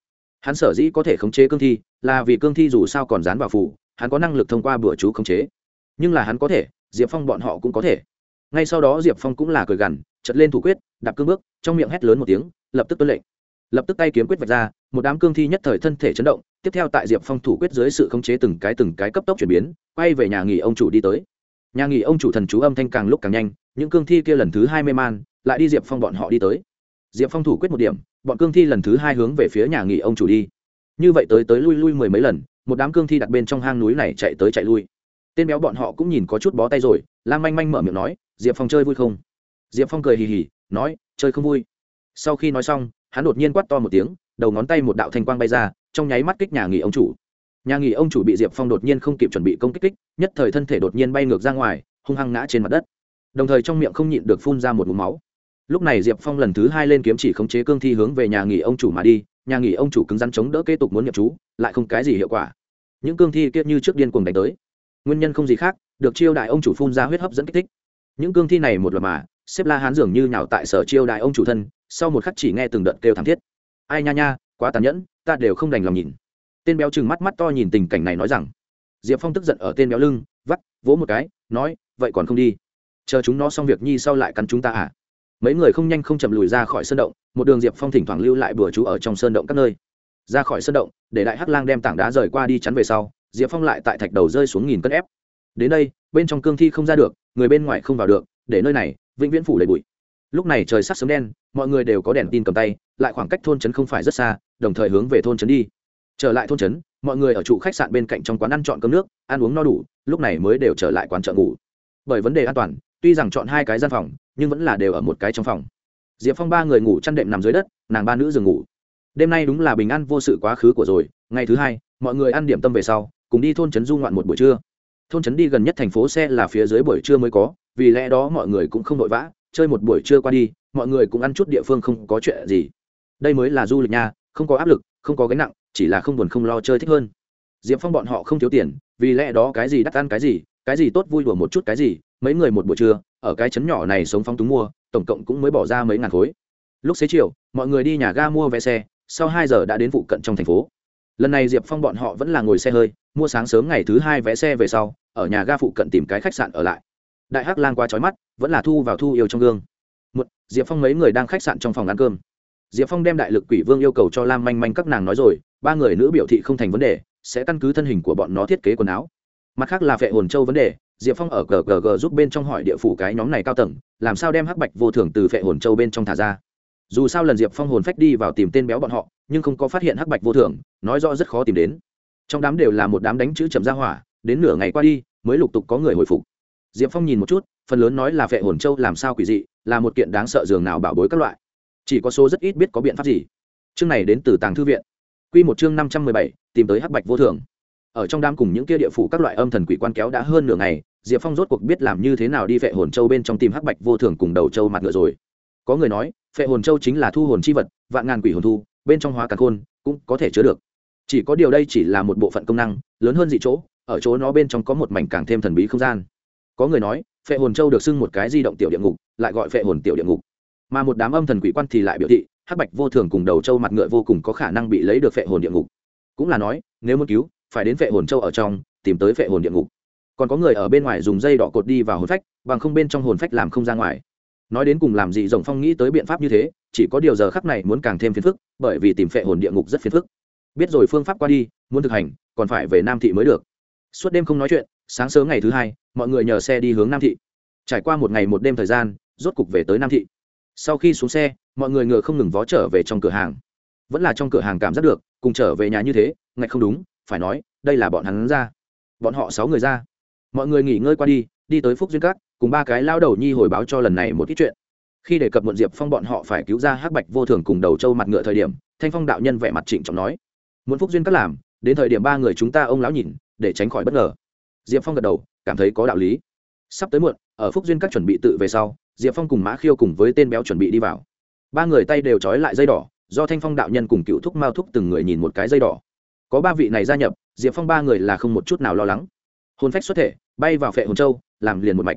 Hắn sở dĩ có thể khống chế cương thi, là vì cương thi dù sao còn dán vào phủ, hắn có năng lực thông qua bữa chú khống chế. Nhưng là hắn có thể, diệp phong bọn họ cũng có thể. Ngay sau đó diệp phong cũng là cười gằn chật lên thủ quyết, đạp cương bước, trong miệng hét lớn một tiếng, lập tức tuân lệnh. Lập tức tay kiếm quyết vạch ra, một đám cương thi nhất thời thân thể chấn động tiếp theo tại diệp phong thủ quyết dưới sự khống chế từng cái từng cái cấp tốc chuyển biến, quay về nhà nghỉ ông chủ đi tới. Nhà nghỉ ông chủ thần chú âm thanh càng lúc càng nhanh, những cương thi kia lần thứ hai mê man, lại đi diệp phong bọn họ đi tới. Diệp phong thủ quyết một điểm, bọn cương thi lần thứ hai hướng về phía nhà nghỉ ông chủ đi. Như vậy tới tới lui lui mười mấy lần, một đám cương thi đặt bên trong hang núi này chạy tới chạy lui. Tên béo bọn họ cũng nhìn có chút bó tay rồi lan manh manh mở miệng nói, diệp phong chơi vui không? Diệp phong cười hì hì, nói, chơi không vui. Sau khi nói xong, hắn đột nhiên quát to một tiếng, đầu ngón tay một đạo thanh quang bay ra trong nháy mắt kích nhà nghỉ ông chủ. Nhà nghỉ ông chủ bị diệp phong đột nhiên không kịp chuẩn bị công kích kích, nhất thời thân thể đột nhiên bay ngược ra ngoài, hung hăng ngã trên mặt đất. Đồng thời trong miệng không nhịn được phun ra một mũ máu. Lúc này diệp phong lần thứ hai lên kiếm chỉ khống chế cương thi hướng về nhà nghỉ ông chủ mà đi, nhà nghỉ ông chủ cứng rắn chống đỡ kế tục muốn nhập chú, lại không cái gì hiệu quả. Những cương thi kiết như trước điên cuồng đánh tới. Nguyên nhân không gì khác, được chiêu đại ông chủ phun ra huyết hấp dẫn kích thích. Những cương thi này một lần mà, xếp la hán dường như nhào tại sở chiêu đại ông chủ thân, sau một khắc chỉ nghe từng đợt kêu thảm thiết. Ai nha nha quá tàn nhẫn, ta đều không đành lòng nhìn. Tên béo chừng mắt mắt to nhìn tình cảnh này nói rằng, diệp phong tức giận ở tên béo lưng, vắt, vỗ một cái, nói, vậy còn không đi? Chờ chúng nó xong việc nhi sau lại cắn chúng ta à? Mấy người không nhanh không chậm lùi ra khỏi sơn động, một đường diệp phong thỉnh thoảng lưu lại bừa chú ở trong sơn động các nơi. Ra khỏi sơn động, để đại hắc lang đem tảng đá rời qua đi chắn về sau, diệp phong lại tại thạch đầu rơi xuống nghìn cân ép. Đến đây, bên trong cương thi không ra được, người bên ngoài không vào được, để nơi này, vĩnh viễn phủ đầy bụi lúc này trời sắc sớm đen, mọi người đều có đèn tin cầm tay, lại khoảng cách thôn trấn không phải rất xa, đồng thời hướng về thôn trấn đi. Trở lại thôn trấn, mọi người ở trụ khách sạn bên cạnh trong quán ăn chọn cơm nước, ăn uống no đủ, lúc này mới đều trở lại quán chợ ngủ. Bởi vấn đề an toàn, tuy rằng chọn hai cái gian phòng, nhưng vẫn là đều ở một cái trong phòng. Diệp phong ba người ngủ chăn đệm nằm dưới đất, nàng ba nữ giường ngủ. Đêm nay đúng là bình an vô sự quá khứ của rồi, ngày thứ hai, mọi người ăn điểm tâm về sau, cùng đi thôn trấn du ngoạn một buổi trưa. Thôn trấn đi gần nhất thành phố xe là phía dưới buổi trưa mới có, vì lẽ đó mọi người cũng không vội vã chơi một buổi trưa qua đi, mọi người cũng ăn chút địa phương không có chuyện gì. Đây mới là du lịch nha, không có áp lực, không có gánh nặng, chỉ là không buồn không lo chơi thích hơn. Diệp phong bọn họ không thiếu tiền, vì lẽ đó cái gì đắt ăn cái gì cái gì tốt vui đùa một chút cái gì, mấy người một buổi trưa, ở cái trấn nhỏ này sống phong túng mua, tổng cộng cũng mới bỏ ra mấy ngàn khối. Lúc xế chiều, mọi người đi nhà ga mua vé xe, sau hai giờ đã đến phụ cận trong thành phố. Lần này diệp phong bọn họ vẫn là ngồi xe hơi, mua sáng sớm ngày thứ hai vé xe về sau, ở nhà ga phụ cận tìm cái khách sạn ở lại đại hắc lang qua trói mắt, vẫn là thu vào thu yêu trong gương. Một, diệp phong mấy người đang khách sạn trong phòng ăn cơm. Diệp phong đem đại lực quỷ vương yêu cầu cho lam manh manh các nàng nói rồi, ba người nữ biểu thị không thành vấn đề, sẽ căn cứ thân hình của bọn nó thiết kế quần áo. Mặt khác là vệ hồn châu vấn đề, diệp phong ở gg giúp bên trong hỏi địa phủ cái nhóm này cao tầng, làm sao đem hắc bạch vô thường từ vệ hồn châu bên trong thả ra. Dù sao lần diệp phong hồn phách đi vào tìm tên béo bọn họ, nhưng không có phát hiện hắc bạch vô thường, nói rõ rất khó tìm đến. Trong đám đều là một đám đánh chữ chậm ra hỏa, đến nửa ngày qua đi, mới lục tục có người hồi phục diệp phong nhìn một chút, phần lớn nói là vệ hồn châu làm sao quỷ dị, là một kiện đáng sợ dường nào bảo bối các loại. Chỉ có số rất ít biết có biện pháp gì. Chương này đến từ tàng thư viện. Q một chương năm trăm mười bảy, tìm tới hắc bạch vô thường. Ở trong đám cùng những kia địa phủ các loại âm thần quỷ quan kéo đã hơn nửa ngày, diệp phong rốt cuộc biết làm như thế nào đi vệ hồn châu bên trong tìm hắc bạch vô thường cùng đầu châu mặt ngựa rồi. Có người nói vệ hồn châu chính là thu hồn chi vật, vạn ngàn quỷ hồn thu, bên trong hóa càn khôn, cũng có thể chứa được. Chỉ có điều đây chỉ là một bộ phận công năng, lớn hơn dị chỗ, ở chỗ nó bên trong có một mảnh càng thêm thần bí không gian có người nói, phệ hồn châu được xưng một cái di động tiểu địa ngục, lại gọi phệ hồn tiểu địa ngục. Mà một đám âm thần quỷ quan thì lại biểu thị, hắc bạch vô thường cùng đầu châu mặt ngựa vô cùng có khả năng bị lấy được phệ hồn địa ngục. Cũng là nói, nếu muốn cứu, phải đến phệ hồn châu ở trong, tìm tới phệ hồn địa ngục. Còn có người ở bên ngoài dùng dây đỏ cột đi vào hồn phách, bằng không bên trong hồn phách làm không ra ngoài. Nói đến cùng làm gì rồng phong nghĩ tới biện pháp như thế, chỉ có điều giờ khắc này muốn càng thêm phiền phức, bởi vì tìm phệ hồn địa ngục rất phiền phức. Biết rồi phương pháp qua đi, muốn thực hành, còn phải về nam thị mới được. Suốt đêm không nói chuyện sáng sớm ngày thứ hai, mọi người nhờ xe đi hướng nam thị. Trải qua một ngày một đêm thời gian, rốt cục về tới nam thị. Sau khi xuống xe, mọi người ngựa không ngừng vó trở về trong cửa hàng. Vẫn là trong cửa hàng cảm giác được, cùng trở về nhà như thế, ngạch không đúng, phải nói, đây là bọn hắn ra. Bọn họ sáu người ra. Mọi người nghỉ ngơi qua đi đi tới phúc duyên cát cùng ba cái lao đầu nhi hồi báo cho lần này một ít chuyện. Khi đề cập muộn diệp phong bọn họ phải cứu ra hắc bạch vô thường cùng đầu trâu mặt ngựa thời điểm, thanh phong đạo nhân vẻ mặt trịnh trọng nói, muốn phúc duyên cát làm, đến thời điểm ba người chúng ta ông lão nhìn, để tránh khỏi bất ngờ diệp phong gật đầu, cảm thấy có đạo lý. Sắp tới muộn, ở phúc duyên các chuẩn bị tự về sau, diệp phong cùng mã khiêu cùng với tên béo chuẩn bị đi vào. Ba người tay đều trói lại dây đỏ, do thanh phong đạo nhân cùng cựu thúc mao thúc từng người nhìn một cái dây đỏ. Có ba vị này gia nhập, diệp phong ba người là không một chút nào lo lắng. Hồn phách xuất thể, bay vào phệ hồn châu, làm liền một mạch.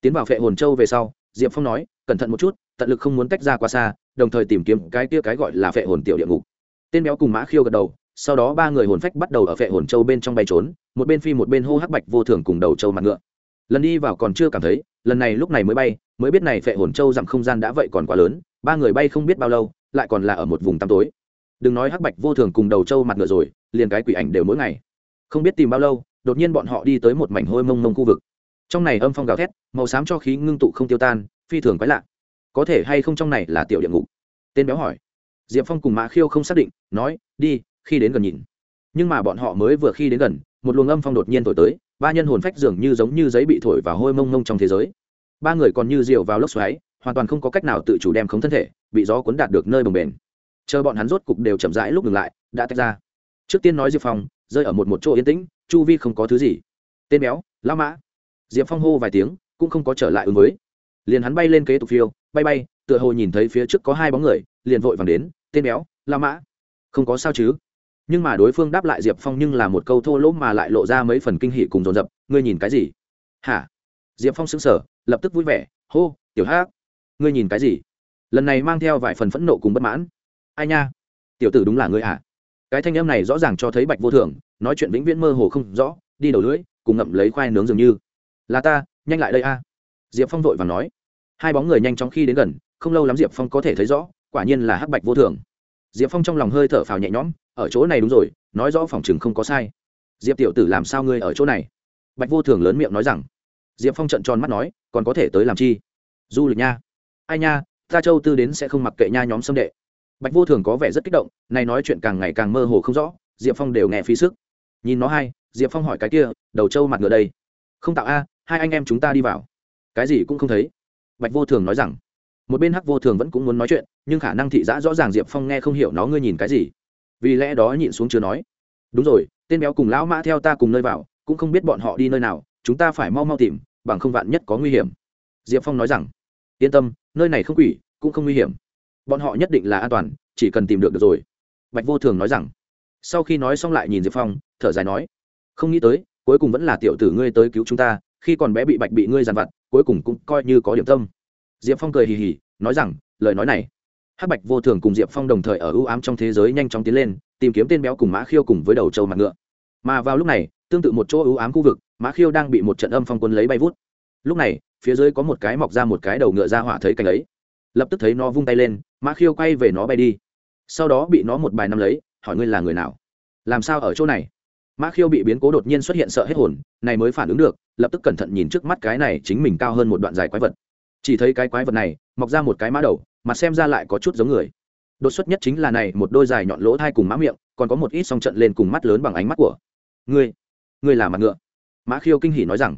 Tiến vào phệ hồn châu về sau, diệp phong nói, cẩn thận một chút, tận lực không muốn tách ra quá xa, đồng thời tìm kiếm cái kia cái gọi là phệ hồn tiểu địa ngục. Tên béo cùng mã khiêu gật đầu sau đó ba người hồn phách bắt đầu ở phệ hồn châu bên trong bay trốn, một bên phi một bên hô hắc bạch vô thường cùng đầu châu mặt ngựa. Lần đi vào còn chưa cảm thấy, lần này lúc này mới bay, mới biết này phệ hồn châu dặm không gian đã vậy còn quá lớn, ba người bay không biết bao lâu, lại còn là ở một vùng tăm tối. Đừng nói hắc bạch vô thường cùng đầu châu mặt ngựa rồi, liền cái quỷ ảnh đều mỗi ngày. Không biết tìm bao lâu, đột nhiên bọn họ đi tới một mảnh hôi mông mông khu vực. Trong này âm phong gào thét, màu xám cho khí ngưng tụ không tiêu tan, phi thường quái lạ. Có thể hay không trong này là tiểu địa ngục? Tên béo hỏi. Diệp phong cùng mã khiêu không xác định, nói, đi khi đến gần nhìn. Nhưng mà bọn họ mới vừa khi đến gần, một luồng âm phong đột nhiên thổi tới, ba nhân hồn phách dường như giống như giấy bị thổi và hôi mông mông trong thế giới. Ba người còn như rượu vào lốc xoáy, hoàn toàn không có cách nào tự chủ đem khống thân thể, bị gió cuốn đạt được nơi bồng bền chờ bọn hắn rốt cục đều chậm rãi lúc ngừng lại, đã tách ra. Trước tiên nói diệp phong, rơi ở một một chỗ yên tĩnh, chu vi không có thứ gì. Tên béo lao mã. Diệp phong hô vài tiếng, cũng không có trở lại ứng với. Liền hắn bay lên kế tục phiêu, bay bay, tựa hồ nhìn thấy phía trước có hai bóng người, liền vội vàng đến, tên béo lao mã, không có sao chứ? Nhưng mà đối phương đáp lại diệp phong nhưng là một câu thô lỗ mà lại lộ ra mấy phần kinh hỷ cùng dồn dập, ngươi nhìn cái gì? Hả? Diệp phong xứng sở lập tức vui vẻ, hô, tiểu hát ngươi nhìn cái gì? Lần này mang theo vài phần phẫn nộ cùng bất mãn. Ai nha? Tiểu tử đúng là ngươi hả cái thanh em này rõ ràng cho thấy bạch vô thường, nói chuyện vĩnh viễn mơ hồ không rõ, đi đầu lưỡi, cùng ngậm lấy khoai nướng dường như. Là ta, nhanh lại đây a. Diệp phong vội và nói. Hai bóng người nhanh chóng khi đến gần, không lâu lắm diệp phong có thể thấy rõ, quả nhiên là hắc bạch vô thường. Diệp phong trong lòng hơi thở phào nhẹ nhõm ở chỗ này đúng rồi, nói rõ phòng chừng không có sai. Diệp tiểu tử làm sao ngươi ở chỗ này? Bạch vô thường lớn miệng nói rằng. Diệp phong trận tròn mắt nói, còn có thể tới làm chi? Du lịch nha. Ai nha, ta châu tư đến sẽ không mặc kệ nha nhóm xâm đệ. Bạch vô thường có vẻ rất kích động, này nói chuyện càng ngày càng mơ hồ không rõ, diệp phong đều nghe phí sức. Nhìn nó hay diệp phong hỏi cái kia, đầu trâu mặt ngựa đây. Không tạo a, hai anh em chúng ta đi vào. Cái gì cũng không thấy. Bạch vô thường nói rằng. Một bên hắc vô thường vẫn cũng muốn nói chuyện, nhưng khả năng thị giã rõ ràng diệp phong nghe không hiểu nó, ngươi nhìn cái gì? Vì lẽ đó nhịn xuống chưa nói. Đúng rồi, tên béo cùng lão mã theo ta cùng nơi vào, cũng không biết bọn họ đi nơi nào, chúng ta phải mau mau tìm, bằng không vạn nhất có nguy hiểm. Diệp phong nói rằng. Yên tâm, nơi này không quỷ, cũng không nguy hiểm. Bọn họ nhất định là an toàn, chỉ cần tìm được được rồi. Bạch vô thường nói rằng. Sau khi nói xong lại nhìn diệp phong, thở dài nói. Không nghĩ tới, cuối cùng vẫn là tiểu tử ngươi tới cứu chúng ta, khi còn bé bị bạch bị ngươi dằn vặt, cuối cùng cũng coi như có điểm tâm. Diệp phong cười hì hì, nói rằng, lời nói này hắc bạch vô thường cùng diệp phong đồng thời ở ưu ám trong thế giới nhanh chóng tiến lên, tìm kiếm tên béo cùng mã khiêu cùng với đầu trâu mặt ngựa. Mà vào lúc này, tương tự một chỗ ưu ám khu vực, mã khiêu đang bị một trận âm phong quân lấy bay vút. Lúc này, phía dưới có một cái mọc ra một cái đầu ngựa ra hỏa thấy cảnh ấy. Lập tức thấy nó vung tay lên, mã khiêu quay về nó bay đi. Sau đó bị nó một bài năm lấy, hỏi ngươi là người nào? Làm sao ở chỗ này? Mã khiêu bị biến cố đột nhiên xuất hiện sợ hết hồn, này mới phản ứng được, lập tức cẩn thận nhìn trước mắt cái này chính mình cao hơn một đoạn dài quái vật chỉ thấy cái quái vật này, mọc ra một cái mã đầu mặt xem ra lại có chút giống người. Đột xuất nhất chính là này, một đôi dài nhọn lỗ thai cùng mã miệng, còn có một ít song trận lên cùng mắt lớn bằng ánh mắt của ngươi. Ngươi là mặt ngựa. Mã khiêu kinh hỉ nói rằng,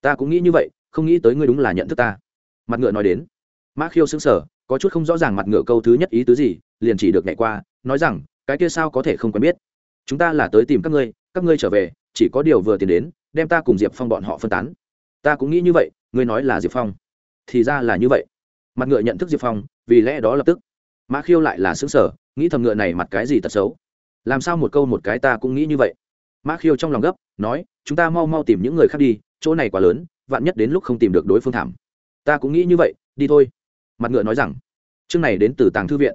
ta cũng nghĩ như vậy, không nghĩ tới ngươi đúng là nhận thức ta. Mặt ngựa nói đến. Mã khiêu xứng sở có chút không rõ ràng mặt ngựa câu thứ nhất ý tứ gì, liền chỉ được nhảy qua, nói rằng, cái kia sao có thể không quen biết? Chúng ta là tới tìm các ngươi các ngươi trở về, chỉ có điều vừa tiền đến, đem ta cùng diệp phong bọn họ phân tán. Ta cũng nghĩ như vậy, ngươi nói là diệp phong thì ra là như vậy. Mặt ngựa nhận thức diệp phong, vì lẽ đó lập tức. Mã khiêu lại là xứng sở nghĩ thầm ngựa này mặt cái gì tật xấu. Làm sao một câu một cái ta cũng nghĩ như vậy? Mã khiêu trong lòng gấp, nói, chúng ta mau mau tìm những người khác đi, chỗ này quá lớn, vạn nhất đến lúc không tìm được đối phương thảm. Ta cũng nghĩ như vậy, đi thôi. Mặt ngựa nói rằng, chương này đến từ tàng thư viện.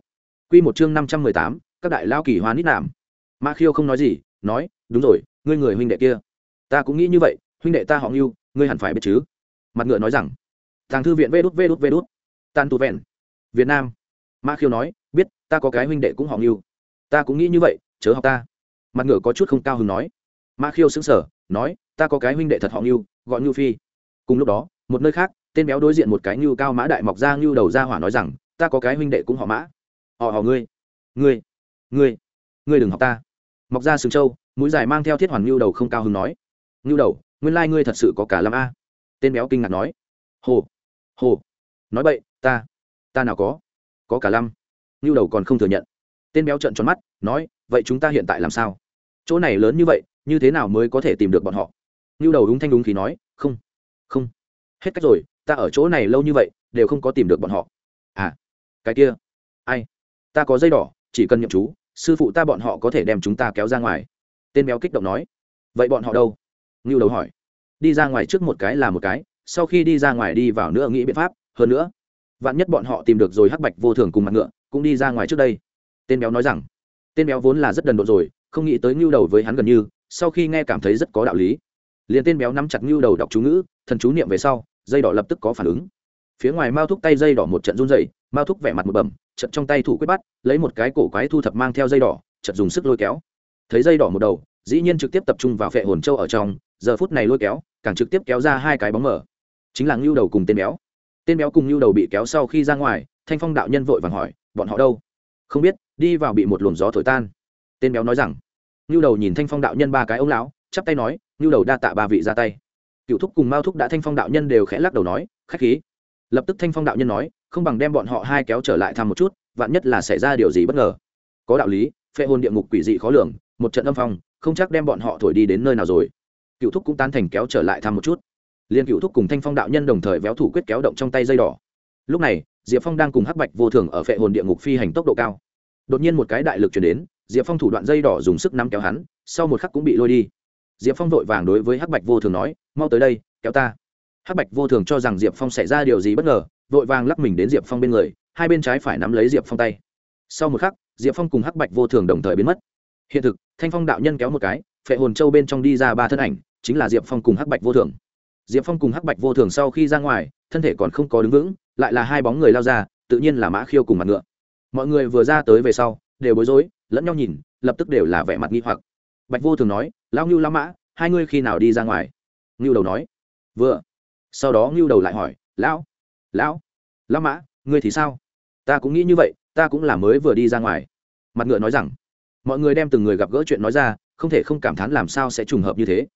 Q một chương năm trăm mười tám, các đại lao kỳ hoa nít làm. mã khiêu không nói gì, nói, đúng rồi, ngươi người huynh đệ kia. Ta cũng nghĩ như vậy, huynh đệ ta họ ngưu, ngươi hẳn phải biết chứ. Mặt ngựa nói rằng tàng thư viện vê đút vê đút vê đút tan tụ vẹn. Việt nam. Ma khiêu nói, biết, ta có cái huynh đệ cũng họ nghiêu ta cũng nghĩ như vậy, chớ học ta. Mặt ngựa có chút không cao hứng nói. Ma khiêu xứng sở nói, ta có cái huynh đệ thật họ nghiêu gọi ngưu phi. Cùng lúc đó, một nơi khác, tên béo đối diện một cái ngưu cao mã đại mọc ra ngưu đầu ra hỏa nói rằng, ta có cái huynh đệ cũng họ mã. Họ họ ngươi. Ngươi ngươi ngươi đừng học ta. Mọc ra sừng trâu, mũi dài mang theo thiết hoàn ngưu đầu không cao hứng nói. Ngưu đầu, nguyên lai ngươi thật sự có cả lâm a. Tên béo kinh ngạc nói. Hồ hồ. Nói vậy ta ta nào có có cả lâm lưu đầu còn không thừa nhận. Tên béo trợn tròn mắt, nói, vậy chúng ta hiện tại làm sao? Chỗ này lớn như vậy, như thế nào mới có thể tìm được bọn họ? Lưu đầu đúng thanh đúng khí nói, không không. Hết cách rồi, ta ở chỗ này lâu như vậy, đều không có tìm được bọn họ. À cái kia, ai? Ta có dây đỏ, chỉ cần nhậm chú, sư phụ ta bọn họ có thể đem chúng ta kéo ra ngoài. Tên béo kích động nói, vậy bọn họ đâu? Ngưu đầu hỏi, đi ra ngoài trước một cái là một cái sau khi đi ra ngoài đi vào nữa nghĩ biện pháp, hơn nữa, vạn nhất bọn họ tìm được rồi hắc bạch vô thường cùng mặt ngựa, cũng đi ra ngoài trước đây. Tên béo nói rằng, tên béo vốn là rất đần độ rồi, không nghĩ tới ngưu đầu với hắn gần như, sau khi nghe cảm thấy rất có đạo lý. Liền tên béo nắm chặt ngưu đầu đọc chú ngữ, thần chú niệm về sau, dây đỏ lập tức có phản ứng. Phía ngoài mao thúc tay dây đỏ một trận run dày mao thúc vẻ mặt một bầm trận trong tay thủ quyết bắt, lấy một cái cổ quái thu thập mang theo dây đỏ trận dùng sức lôi kéo. Thấy dây đỏ một đầu, dĩ nhiên trực tiếp tập trung vào phệ hồn châu ở trong, giờ phút này lôi kéo, càng trực tiếp kéo ra hai cái bóng mở chính là ngưu đầu cùng tên béo. Tên béo cùng ngưu đầu bị kéo sau khi ra ngoài, thanh phong đạo nhân vội vàng hỏi, bọn họ đâu? Không biết, đi vào bị một luồng gió thổi tan. Tên béo nói rằng. Ngưu đầu nhìn thanh phong đạo nhân ba cái ông lão, chắp tay nói, ngưu đầu đa tạ ba vị ra tay. Cựu thúc cùng mao thúc đã thanh phong đạo nhân đều khẽ lắc đầu nói, khách khí. Lập tức thanh phong đạo nhân nói, không bằng đem bọn họ hai kéo trở lại thăm một chút, vạn nhất là xảy ra điều gì bất ngờ. Có đạo lý, phệ hồn địa ngục quỷ dị khó lường, một trận âm phong, không chắc đem bọn họ thổi đi đến nơi nào rồi. Cựu thúc cũng tán thành kéo trở lại thăm một chút liên cựu thúc cùng thanh phong đạo nhân đồng thời véo thủ quyết kéo động trong tay dây đỏ. Lúc này, diệp phong đang cùng hắc bạch vô thường ở phệ hồn địa ngục phi hành tốc độ cao. Đột nhiên một cái đại lực chuyển đến, diệp phong thủ đoạn dây đỏ dùng sức nắm kéo hắn, sau một khắc cũng bị lôi đi. Diệp phong vội vàng đối với hắc bạch vô thường nói, mau tới đây, kéo ta. Hắc bạch vô thường cho rằng diệp phong xảy ra điều gì bất ngờ, vội vàng lắc mình đến diệp phong bên người, hai bên trái phải nắm lấy diệp phong tay. Sau một khắc, diệp phong cùng hắc bạch vô thường đồng thời biến mất. Hiện thực, thanh phong đạo nhân kéo một cái, phệ hồn châu bên trong đi ra ba thân ảnh, chính là diệp phong cùng hắc bạch vô thường diệp phong cùng hắc bạch vô thường sau khi ra ngoài, thân thể còn không có đứng vững, lại là hai bóng người lao ra, tự nhiên là mã khiêu cùng mặt ngựa. Mọi người vừa ra tới về sau, đều bối rối, lẫn nhau nhìn, lập tức đều là vẻ mặt nghi hoặc. Bạch vô thường nói, lão ngưu, lão mã, hai ngươi khi nào đi ra ngoài? Ngưu đầu nói, vừa. Sau đó ngưu đầu lại hỏi, lão lão lão mã, ngươi thì sao? Ta cũng nghĩ như vậy, ta cũng là mới vừa đi ra ngoài. Mặt ngựa nói rằng, mọi người đem từng người gặp gỡ chuyện nói ra, không thể không cảm thán làm sao sẽ trùng hợp như thế.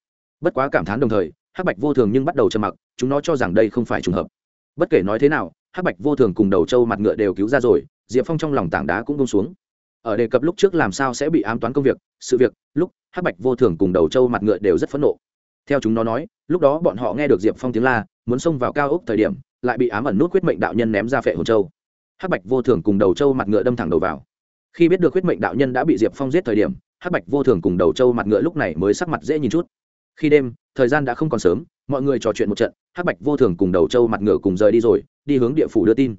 Bất quá cảm thán đồng thời hắc bạch vô thường nhưng bắt đầu trầm mặc, chúng nó cho rằng đây không phải trùng hợp. Bất kể nói thế nào, hắc bạch vô thường cùng đầu trâu mặt ngựa đều cứu ra rồi, diệp phong trong lòng tảng đá cũng bông xuống. Ở đề cập lúc trước làm sao sẽ bị ám toán công việc, sự việc, lúc hắc bạch vô thường cùng đầu trâu mặt ngựa đều rất phẫn nộ. Theo chúng nó nói, lúc đó bọn họ nghe được diệp phong tiếng la, muốn xông vào cao ốc thời điểm, lại bị ám ẩn nút quyết mệnh đạo nhân ném ra phệ hồn châu. Hắc bạch vô thường cùng đầu trâu mặt ngựa đâm thẳng đầu vào. Khi biết được quyết mệnh đạo nhân đã bị diệp phong giết thời điểm, hắc bạch vô thường cùng đầu trâu mặt ngựa lúc này mới sắc mặt dễ nhìn chút khi đêm, thời gian đã không còn sớm, mọi người trò chuyện một trận, hắc bạch vô thường cùng đầu trâu mặt ngựa cùng rời đi rồi, đi hướng địa phủ đưa tin.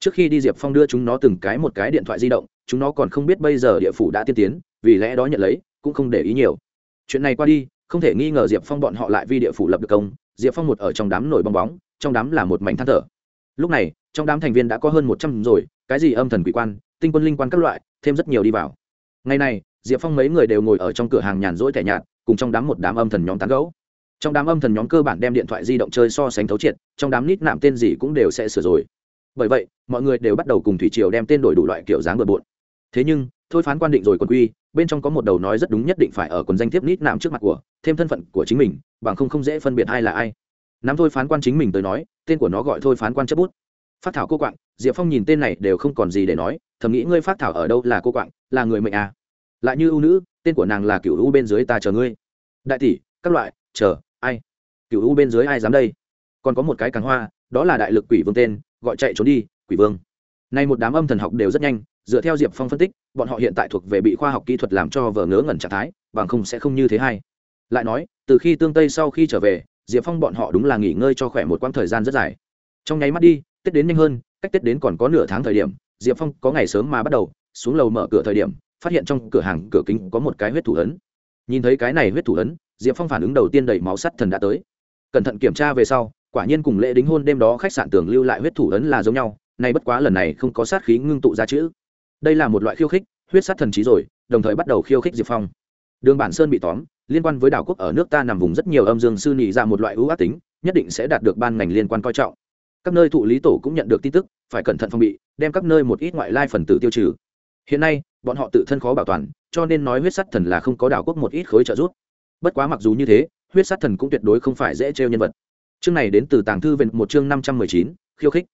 Trước khi đi diệp phong đưa chúng nó từng cái một cái điện thoại di động, chúng nó còn không biết bây giờ địa phủ đã tiên tiến, vì lẽ đó nhận lấy, cũng không để ý nhiều. Chuyện này qua đi, không thể nghi ngờ diệp phong bọn họ lại vì địa phủ lập được công, diệp phong một ở trong đám nổi bong bóng, trong đám là một mảnh than thở. Lúc này, trong đám thành viên đã có hơn một trăm rồi, cái gì âm thần quỷ quan, tinh quân linh quan các loại, thêm rất nhiều đi vào. Ngày này diệp phong mấy người đều ngồi ở trong cửa hàng nhàn rỗi thẻ nhạt, cùng trong đám một đám âm thần nhóm tán gấu trong đám âm thần nhóm cơ bản đem điện thoại di động chơi so sánh thấu triệt, trong đám nít nạm tên gì cũng đều sẽ sửa rồi. Bởi vậy, mọi người đều bắt đầu cùng thủy triều đem tên đổi đủ loại kiểu dáng bừa bộn. Thế nhưng, thôi phán quan định rồi quần quy, bên trong có một đầu nói rất đúng nhất định phải ở quần danh thiếp nít nạm trước mặt của, thêm thân phận của chính mình, bằng không không dễ phân biệt ai là ai. Nắm thôi phán quan chính mình tới nói, tên của nó gọi thôi phán quan chấp bút. Phát thảo cô quạng, diệp phong nhìn tên này đều không còn gì để nói, thầm nghĩ ngươi phát thảo ở đâu là cô quạng, là người mệnh à lại như ưu nữ, tên của nàng là cựu u bên dưới ta chờ ngươi. Đại tỷ, các loại, chờ, ai? Cựu u bên dưới ai dám đây? Còn có một cái càng hoa, đó là đại lực quỷ vương tên, gọi chạy trốn đi, quỷ vương. Nay một đám âm thần học đều rất nhanh, dựa theo diệp phong phân tích, bọn họ hiện tại thuộc về bị khoa học kỹ thuật làm cho vờ ngớ ngẩn trạng thái, bằng không sẽ không như thế hay. Lại nói, từ khi tương tây sau khi trở về, diệp phong bọn họ đúng là nghỉ ngơi cho khỏe một quãng thời gian rất dài. Trong nháy mắt đi, tết đến nhanh hơn, cách tết đến còn có nửa tháng thời điểm, diệp phong có ngày sớm mà bắt đầu, xuống lầu mở cửa thời điểm phát hiện trong cửa hàng cửa kính có một cái huyết thủ ấn. Nhìn thấy cái này huyết thủ ấn, diệp phong phản ứng đầu tiên đẩy máu sắt thần đã tới. Cẩn thận kiểm tra về sau, quả nhiên cùng lễ đính hôn đêm đó khách sạn tưởng lưu lại huyết thủ ấn là giống nhau, nay bất quá lần này không có sát khí ngưng tụ ra chữ. Đây là một loại khiêu khích, huyết sát thần trí rồi, đồng thời bắt đầu khiêu khích diệp phong. Đường bản sơn bị tóm, liên quan với đảo quốc ở nước ta nằm vùng rất nhiều âm dương sư nhị ra một loại ưu ác tính, nhất định sẽ đạt được ban ngành liên quan coi trọng. Các nơi thụ lý tổ cũng nhận được tin tức, phải cẩn thận phòng bị, đem các nơi một ít ngoại lai phần tử tiêu trừ. Hiện nay bọn họ tự thân khó bảo toàn, cho nên nói huyết sắt thần là không có đảo quốc một ít khối trợ giúp. Bất quá mặc dù như thế, huyết sát thần cũng tuyệt đối không phải dễ trêu nhân vật. Chương này đến từ tàng thư về một chương năm trăm mười chín, khiêu khích.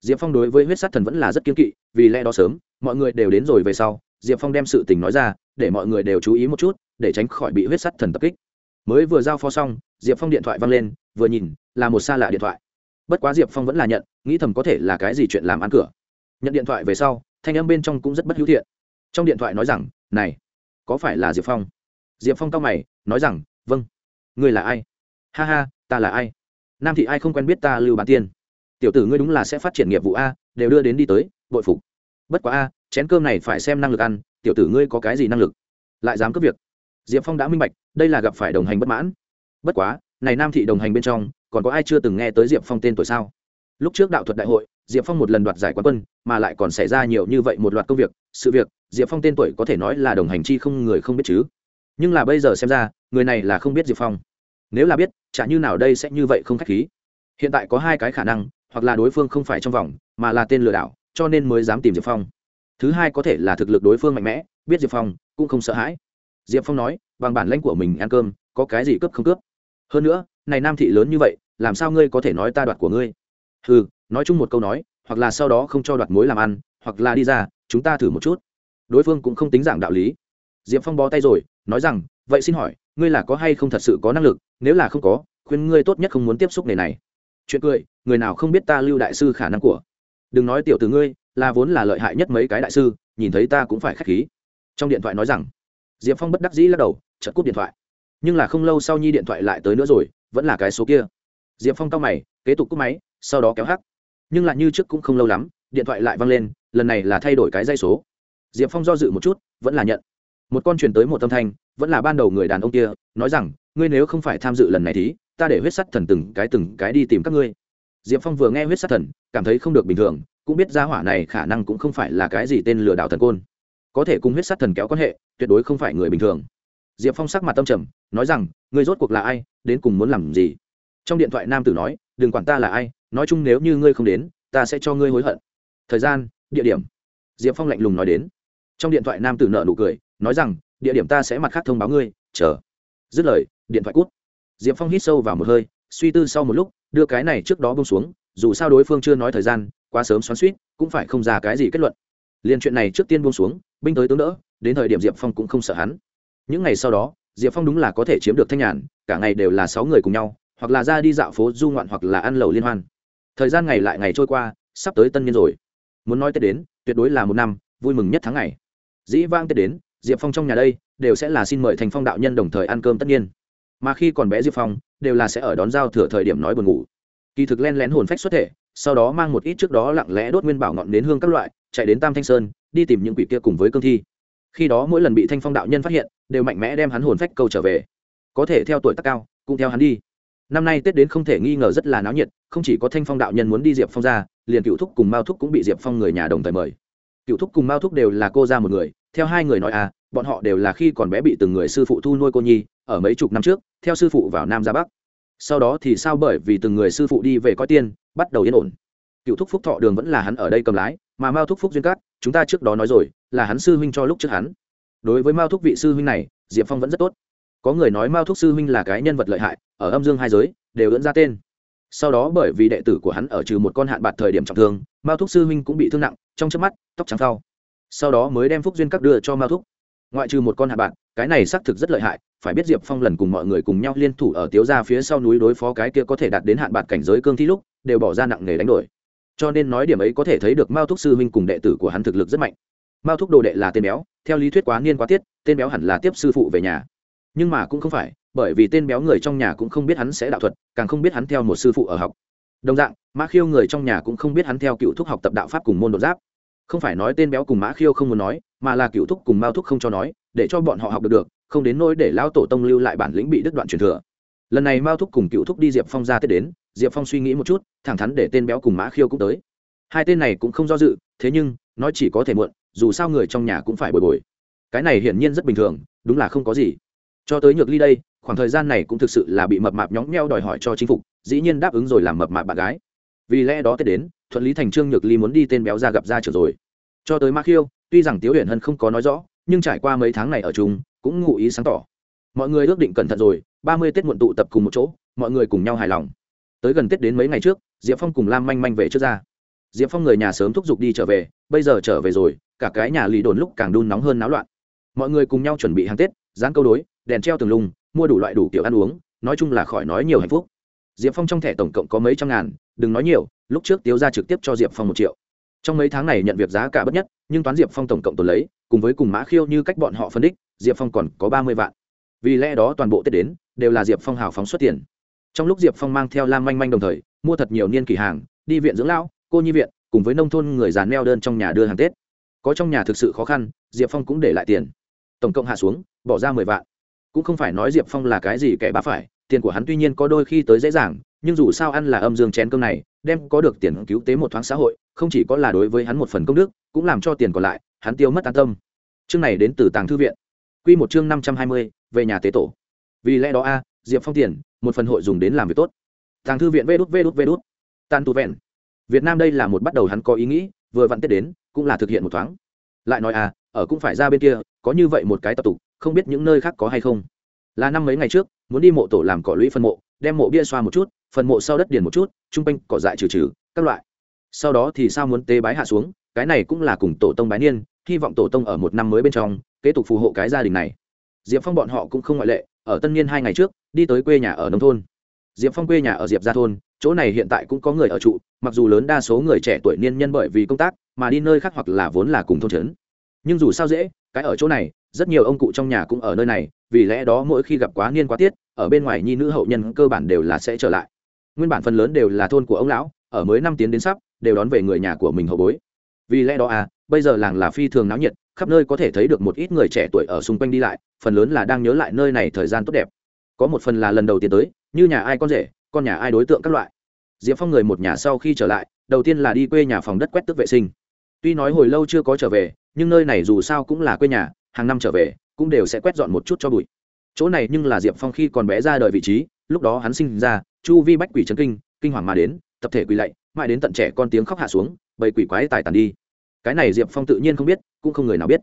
Diệp phong đối với huyết sát thần vẫn là rất kiên kỵ, vì lẽ đó sớm, mọi người đều đến rồi về sau, diệp phong đem sự tình nói ra, để mọi người đều chú ý một chút, để tránh khỏi bị huyết sát thần tập kích. Mới vừa giao phó xong, diệp phong điện thoại văng lên, vừa nhìn, là một xa lạ điện thoại. Bất quá diệp phong vẫn là nhận, nghĩ thầm có thể là cái gì chuyện làm ăn cửa. Nhận điện thoại về sau, thanh âm bên trong cũng rất bất hữu thiện trong điện thoại nói rằng, này, có phải là diệp phong? Diệp phong cao mày, nói rằng vâng ngươi là ai? Ha ha, ta là ai? Nam thị ai không quen biết ta lưu bán tiên. Tiểu tử ngươi đúng là sẽ phát triển nghiệp vụ a, đều đưa đến đi tới, bội phục. Bất quá a, chén cơm này phải xem năng lực ăn, tiểu tử ngươi có cái gì năng lực? Lại dám cướp việc. Diệp phong đã minh bạch, đây là gặp phải đồng hành bất mãn. Bất quá, này nam thị đồng hành bên trong, còn có ai chưa từng nghe tới diệp phong tên tuổi sao? Lúc trước đạo thuật đại hội, diệp phong một lần đoạt giải quán quân, mà lại còn xảy ra nhiều như vậy một loạt công việc, sự việc diệp phong tên tuổi có thể nói là đồng hành chi không người không biết chứ. Nhưng là bây giờ xem ra, người này là không biết diệp phong. Nếu là biết, chả như nào đây sẽ như vậy không k h á c h khí. Hiện tại có hai cái khả năng, hoặc là đối phương không phải trong vòng, mà là tên lừa đảo, cho nên mới dám tìm diệp phong. Thứ hai có thể là thực lực đối phương mạnh mẽ, biết diệp phong, cũng không sợ hãi. Diệp phong nói, bằng bản lãnh của mình ăn cơm, có cái gì cướp không cướp? Hơn nữa, này nam thị lớn như vậy, làm sao ngươi có thể nói ta đoạt của ngươi? Ừ nói chung một câu nói, hoặc là sau đó không cho đoạt mối làm ăn, hoặc là đi ra, chúng ta thử một chút đối phương cũng không tính giảng đạo lý. Diệp phong bó tay rồi, nói rằng, vậy xin hỏi, ngươi là có hay không thật sự có năng lực? Nếu là không có, khuyên ngươi tốt nhất không muốn tiếp xúc nghề này. Chuyện cười, người nào không biết ta lưu đại sư khả năng của? Đừng nói tiểu từ ngươi, là vốn là lợi hại nhất mấy cái đại sư, nhìn thấy ta cũng phải k h á c h khí. Trong điện thoại nói rằng, diệp phong bất đắc dĩ lắc đầu chật cúp điện thoại. Nhưng là không lâu sau nhi điện thoại lại tới nữa rồi, vẫn là cái số kia. Diệp phong cao mày, kế tục cúp máy, sau đó kéo hắc. Nhưng lại như trước cũng không lâu lắm, điện thoại lại văng lên, lần này là thay đổi cái dây số diệp phong do dự một chút, vẫn là nhận. Một con truyền tới một âm thanh, vẫn là ban đầu người đàn ông kia, nói rằng, ngươi nếu không phải tham dự lần này thì, ta để huyết sắt thần từng cái từng cái đi tìm các ngươi. Diệp phong vừa nghe huyết sắt thần, cảm thấy không được bình thường, cũng biết gia hỏa này khả năng cũng không phải là cái gì tên lừa đảo thần côn. Có thể cùng huyết sắt thần kéo quan hệ, tuyệt đối không phải người bình thường. Diệp phong sắc mặt tâm trầm, nói rằng, ngươi rốt cuộc là ai, đến cùng muốn làm gì? Trong điện thoại nam tử nói, đừng quản ta là ai, nói chung nếu như ngươi không đến, ta sẽ cho ngươi hối hận. Thời gian, địa điểm. Diệp phong lạnh lùng nói đến trong điện thoại nam tử nợ nụ cười, nói rằng, địa điểm ta sẽ mặt khác thông báo ngươi, chờ. Dứt lời, điện thoại cút. Diệp phong hít sâu vào một hơi, suy tư sau một lúc, đưa cái này trước đó bông xuống, dù sao đối phương chưa nói thời gian, quá sớm xoắn suýt cũng phải không ra cái gì kết luận. Liền chuyện này trước tiên buông xuống, binh tới tướng đỡ, đến thời điểm diệp phong cũng không sợ hắn. Những ngày sau đó, diệp phong đúng là có thể chiếm được thanh nhàn, cả ngày đều là sáu người cùng nhau, hoặc là ra đi dạo phố du ngoạn hoặc là ăn lầu liên hoan. Thời gian ngày lại ngày trôi qua, sắp tới tân niên rồi. Muốn nói tết đến, tuyệt đối là một năm, vui mừng nhất tháng ngày dĩ vang tết đến, diệp phong trong nhà đây đều sẽ là xin mời thành phong đạo nhân đồng thời ăn cơm tất nhiên. Mà khi còn bé diệp phong, đều là sẽ ở đón giao thừa thời điểm nói buồn ngủ. Kỳ thực len lén hồn phách xuất thể, sau đó mang một ít trước đó lặng lẽ đốt nguyên bảo ngọn đến hương các loại, chạy đến tam thanh sơn, đi tìm những quỷ kia cùng với cương thi. Khi đó mỗi lần bị thanh phong đạo nhân phát hiện, đều mạnh mẽ đem hắn hồn phách câu trở về. Có thể theo tuổi tác cao, cũng theo hắn đi. Năm nay tết đến không thể nghi ngờ rất là náo nhiệt, không chỉ có thanh phong đạo nhân muốn đi diệp phong ra, liền cựu thúc cùng mao thúc cũng bị diệp phong người nhà đồng thời mời. Cựu thúc cùng mao thúc đều là cô ra một người theo hai người nói à bọn họ đều là khi còn bé bị từng người sư phụ thu nuôi cô nhi, ở mấy chục năm trước, theo sư phụ vào nam ra bắc. Sau đó thì sao bởi vì từng người sư phụ đi về coi tiên, bắt đầu yên ổn. Cựu thúc phúc thọ đường vẫn là hắn ở đây cầm lái, mà mao thúc phúc duyên cát, chúng ta trước đó nói rồi, là hắn sư huynh cho lúc trước hắn. Đối với mao thúc vị sư huynh này, diệp phong vẫn rất tốt. Có người nói mao thúc sư huynh là cái nhân vật lợi hại, ở âm dương hai giới, đều ưỡn ra tên. Sau đó bởi vì đệ tử của hắn ở trừ một con hạn bạc thời điểm trọng thương, mao thúc sư huynh cũng bị thương nặng, trong chớp mắt, tóc trắng cao sau đó mới đem phúc duyên các đưa cho mao thúc ngoại trừ một con hạ bạn, cái này xác thực rất lợi hại phải biết diệp phong lần cùng mọi người cùng nhau liên thủ ở tiếu ra phía sau núi đối phó cái kia có thể đạt đến hạn bạc cảnh giới cương thi lúc đều bỏ ra nặng nghề đánh đổi cho nên nói điểm ấy có thể thấy được mao thúc sư huynh cùng đệ tử của hắn thực lực rất mạnh mao thúc đồ đệ là tên béo theo lý thuyết quá niên quá tiết tên béo hẳn là tiếp sư phụ về nhà nhưng mà cũng không phải bởi vì tên béo người trong nhà cũng không biết hắn sẽ đạo thuật càng không biết hắn theo một sư phụ ở học đồng dạng mã khiêu người trong nhà cũng không biết hắn theo cựu thúc học tập đạo pháp cùng môn đột giáp không phải nói tên béo cùng mã khiêu không muốn nói, mà là cựu thúc cùng mao thúc không cho nói, để cho bọn họ học được được, không đến nỗi để lão tổ tông lưu lại bản lĩnh bị đứt đoạn truyền thừa. Lần này mao thúc cùng cựu thúc đi diệp phong ra tết đến, diệp phong suy nghĩ một chút, thẳng thắn để tên béo cùng mã khiêu cũng tới. Hai tên này cũng không do dự, thế nhưng nó chỉ có thể muộn, dù sao người trong nhà cũng phải bồi bồi. Cái này hiển nhiên rất bình thường, đúng là không có gì. Cho tới nhược ly đây, khoảng thời gian này cũng thực sự là bị mập mạp nhóng nheo đòi hỏi cho chính phục, dĩ nhiên đáp ứng rồi làm mập mạp bạn gái. Vì lẽ đó tết đến thuận lý thành trương nhược ly muốn đi tên béo ra gặp ra trở rồi. Cho tới ma khiêu, tuy rằng tiếu huyền hân không có nói rõ, nhưng trải qua mấy tháng này ở chung, cũng ngụ ý sáng tỏ. Mọi người ước định cẩn thận rồi, ba mươi tết muộn tụ tập cùng một chỗ, mọi người cùng nhau hài lòng. Tới gần tết đến mấy ngày trước, diệp phong cùng lam manh manh về trước ra. Diệp phong người nhà sớm thúc giục đi trở về, bây giờ trở về rồi, cả cái nhà lì đồn lúc càng đun nóng hơn náo loạn. Mọi người cùng nhau chuẩn bị hàng tết, dán câu đối, đèn treo tường lùng, mua đủ loại đủ kiểu ăn uống, nói chung là khỏi nói nhiều hạnh phúc. Diệp phong trong thẻ tổng cộng có mấy trăm ngàn, đừng nói nhiều lúc trước tiếu ra trực tiếp cho diệp phong một triệu. Trong mấy tháng này nhận việc giá cả bất nhất, nhưng toán diệp phong tổng cộng tồn lấy, cùng với cùng mã khiêu như cách bọn họ phân đích, diệp phong còn có ba mươi vạn. Vì lẽ đó toàn bộ tết đến, đều là diệp phong hào phóng xuất tiền. Trong lúc diệp phong mang theo lam manh manh đồng thời, mua thật nhiều niên kỷ hàng, đi viện dưỡng lão, cô nhi viện, cùng với nông thôn người già neo đơn trong nhà đưa hàng tết. Có trong nhà thực sự khó khăn, diệp phong cũng để lại tiền. Tổng cộng hạ xuống, bỏ ra mười vạn. Cũng không phải nói diệp phong là cái gì kẻ bá phải, tiền của hắn tuy nhiên có đôi khi tới dễ dàng, nhưng dù sao ăn là âm dương chén cơm này đem có được tiền cứu tế một thoáng xã hội, không chỉ có là đối với hắn một phần công đức, cũng làm cho tiền còn lại, hắn tiêu mất an tâm. Chương này đến từ tàng thư viện. Quy một chương năm trăm hai mươi, về nhà tế tổ. Vì lẽ đó a, diệp phong tiền, một phần hội dùng đến làm việc tốt. Tàng thư viện vê đút vê đút vê đút. Tan tu vẹn. Việt nam đây là một bắt đầu hắn có ý nghĩ, vừa vặn tết đến, cũng là thực hiện một thoáng. Lại nói à ở cũng phải ra bên kia, có như vậy một cái tập tục, không biết những nơi khác có hay không. Là năm mấy ngày trước, muốn đi mộ tổ làm cỏ lũy phân mộ, đem mộ bia xoa một chút phần mộ sau đất điền một chút, chung quanh cỏ dại trừ trừ, các loại. Sau đó thì sao muốn tế bái hạ xuống, cái này cũng là cùng tổ tông bái niên, hy vọng tổ tông ở một năm mới bên trong, kế tục phù hộ cái gia đình này. Diệp phong bọn họ cũng không ngoại lệ, ở tân niên hai ngày trước, đi tới quê nhà ở nông thôn. Diệp phong quê nhà ở diệp gia thôn, chỗ này hiện tại cũng có người ở trụ, mặc dù lớn đa số người trẻ tuổi niên nhân bởi vì công tác, mà đi nơi khác hoặc là vốn là cùng thôn trấn. Nhưng dù sao dễ, cái ở chỗ này, rất nhiều ông cụ trong nhà cũng ở nơi này, vì lẽ đó mỗi khi gặp quá niên quá tiết, ở bên ngoài nhi nữ hậu nhân cơ bản đều là sẽ trở lại nguyên bản phần lớn đều là thôn của ông lão, ở mới năm tiến đến sắp, đều đón về người nhà của mình hậu bối. Vì lẽ đó à bây giờ làng là phi thường náo nhiệt, khắp nơi có thể thấy được một ít người trẻ tuổi ở xung quanh đi lại, phần lớn là đang nhớ lại nơi này thời gian tốt đẹp. Có một phần là lần đầu tiên tới, như nhà ai con rể, con nhà ai đối tượng các loại. Diệp phong người một nhà sau khi trở lại, đầu tiên là đi quê nhà phòng đất quét tước vệ sinh. Tuy nói hồi lâu chưa có trở về, nhưng nơi này dù sao cũng là quê nhà, hàng năm trở về, cũng đều sẽ quét dọn một chút cho bụi. Chỗ này nhưng là diệp phong khi còn bé ra đời vị trí, lúc đó hắn sinh ra chu vi bách quỷ trấn kinh kinh hoàng mà đến, tập thể quỳ lạy, mãi đến tận trẻ con tiếng khóc hạ xuống, bầy quỷ quái tài tàn đi. Cái này diệp phong tự nhiên không biết, cũng không người nào biết.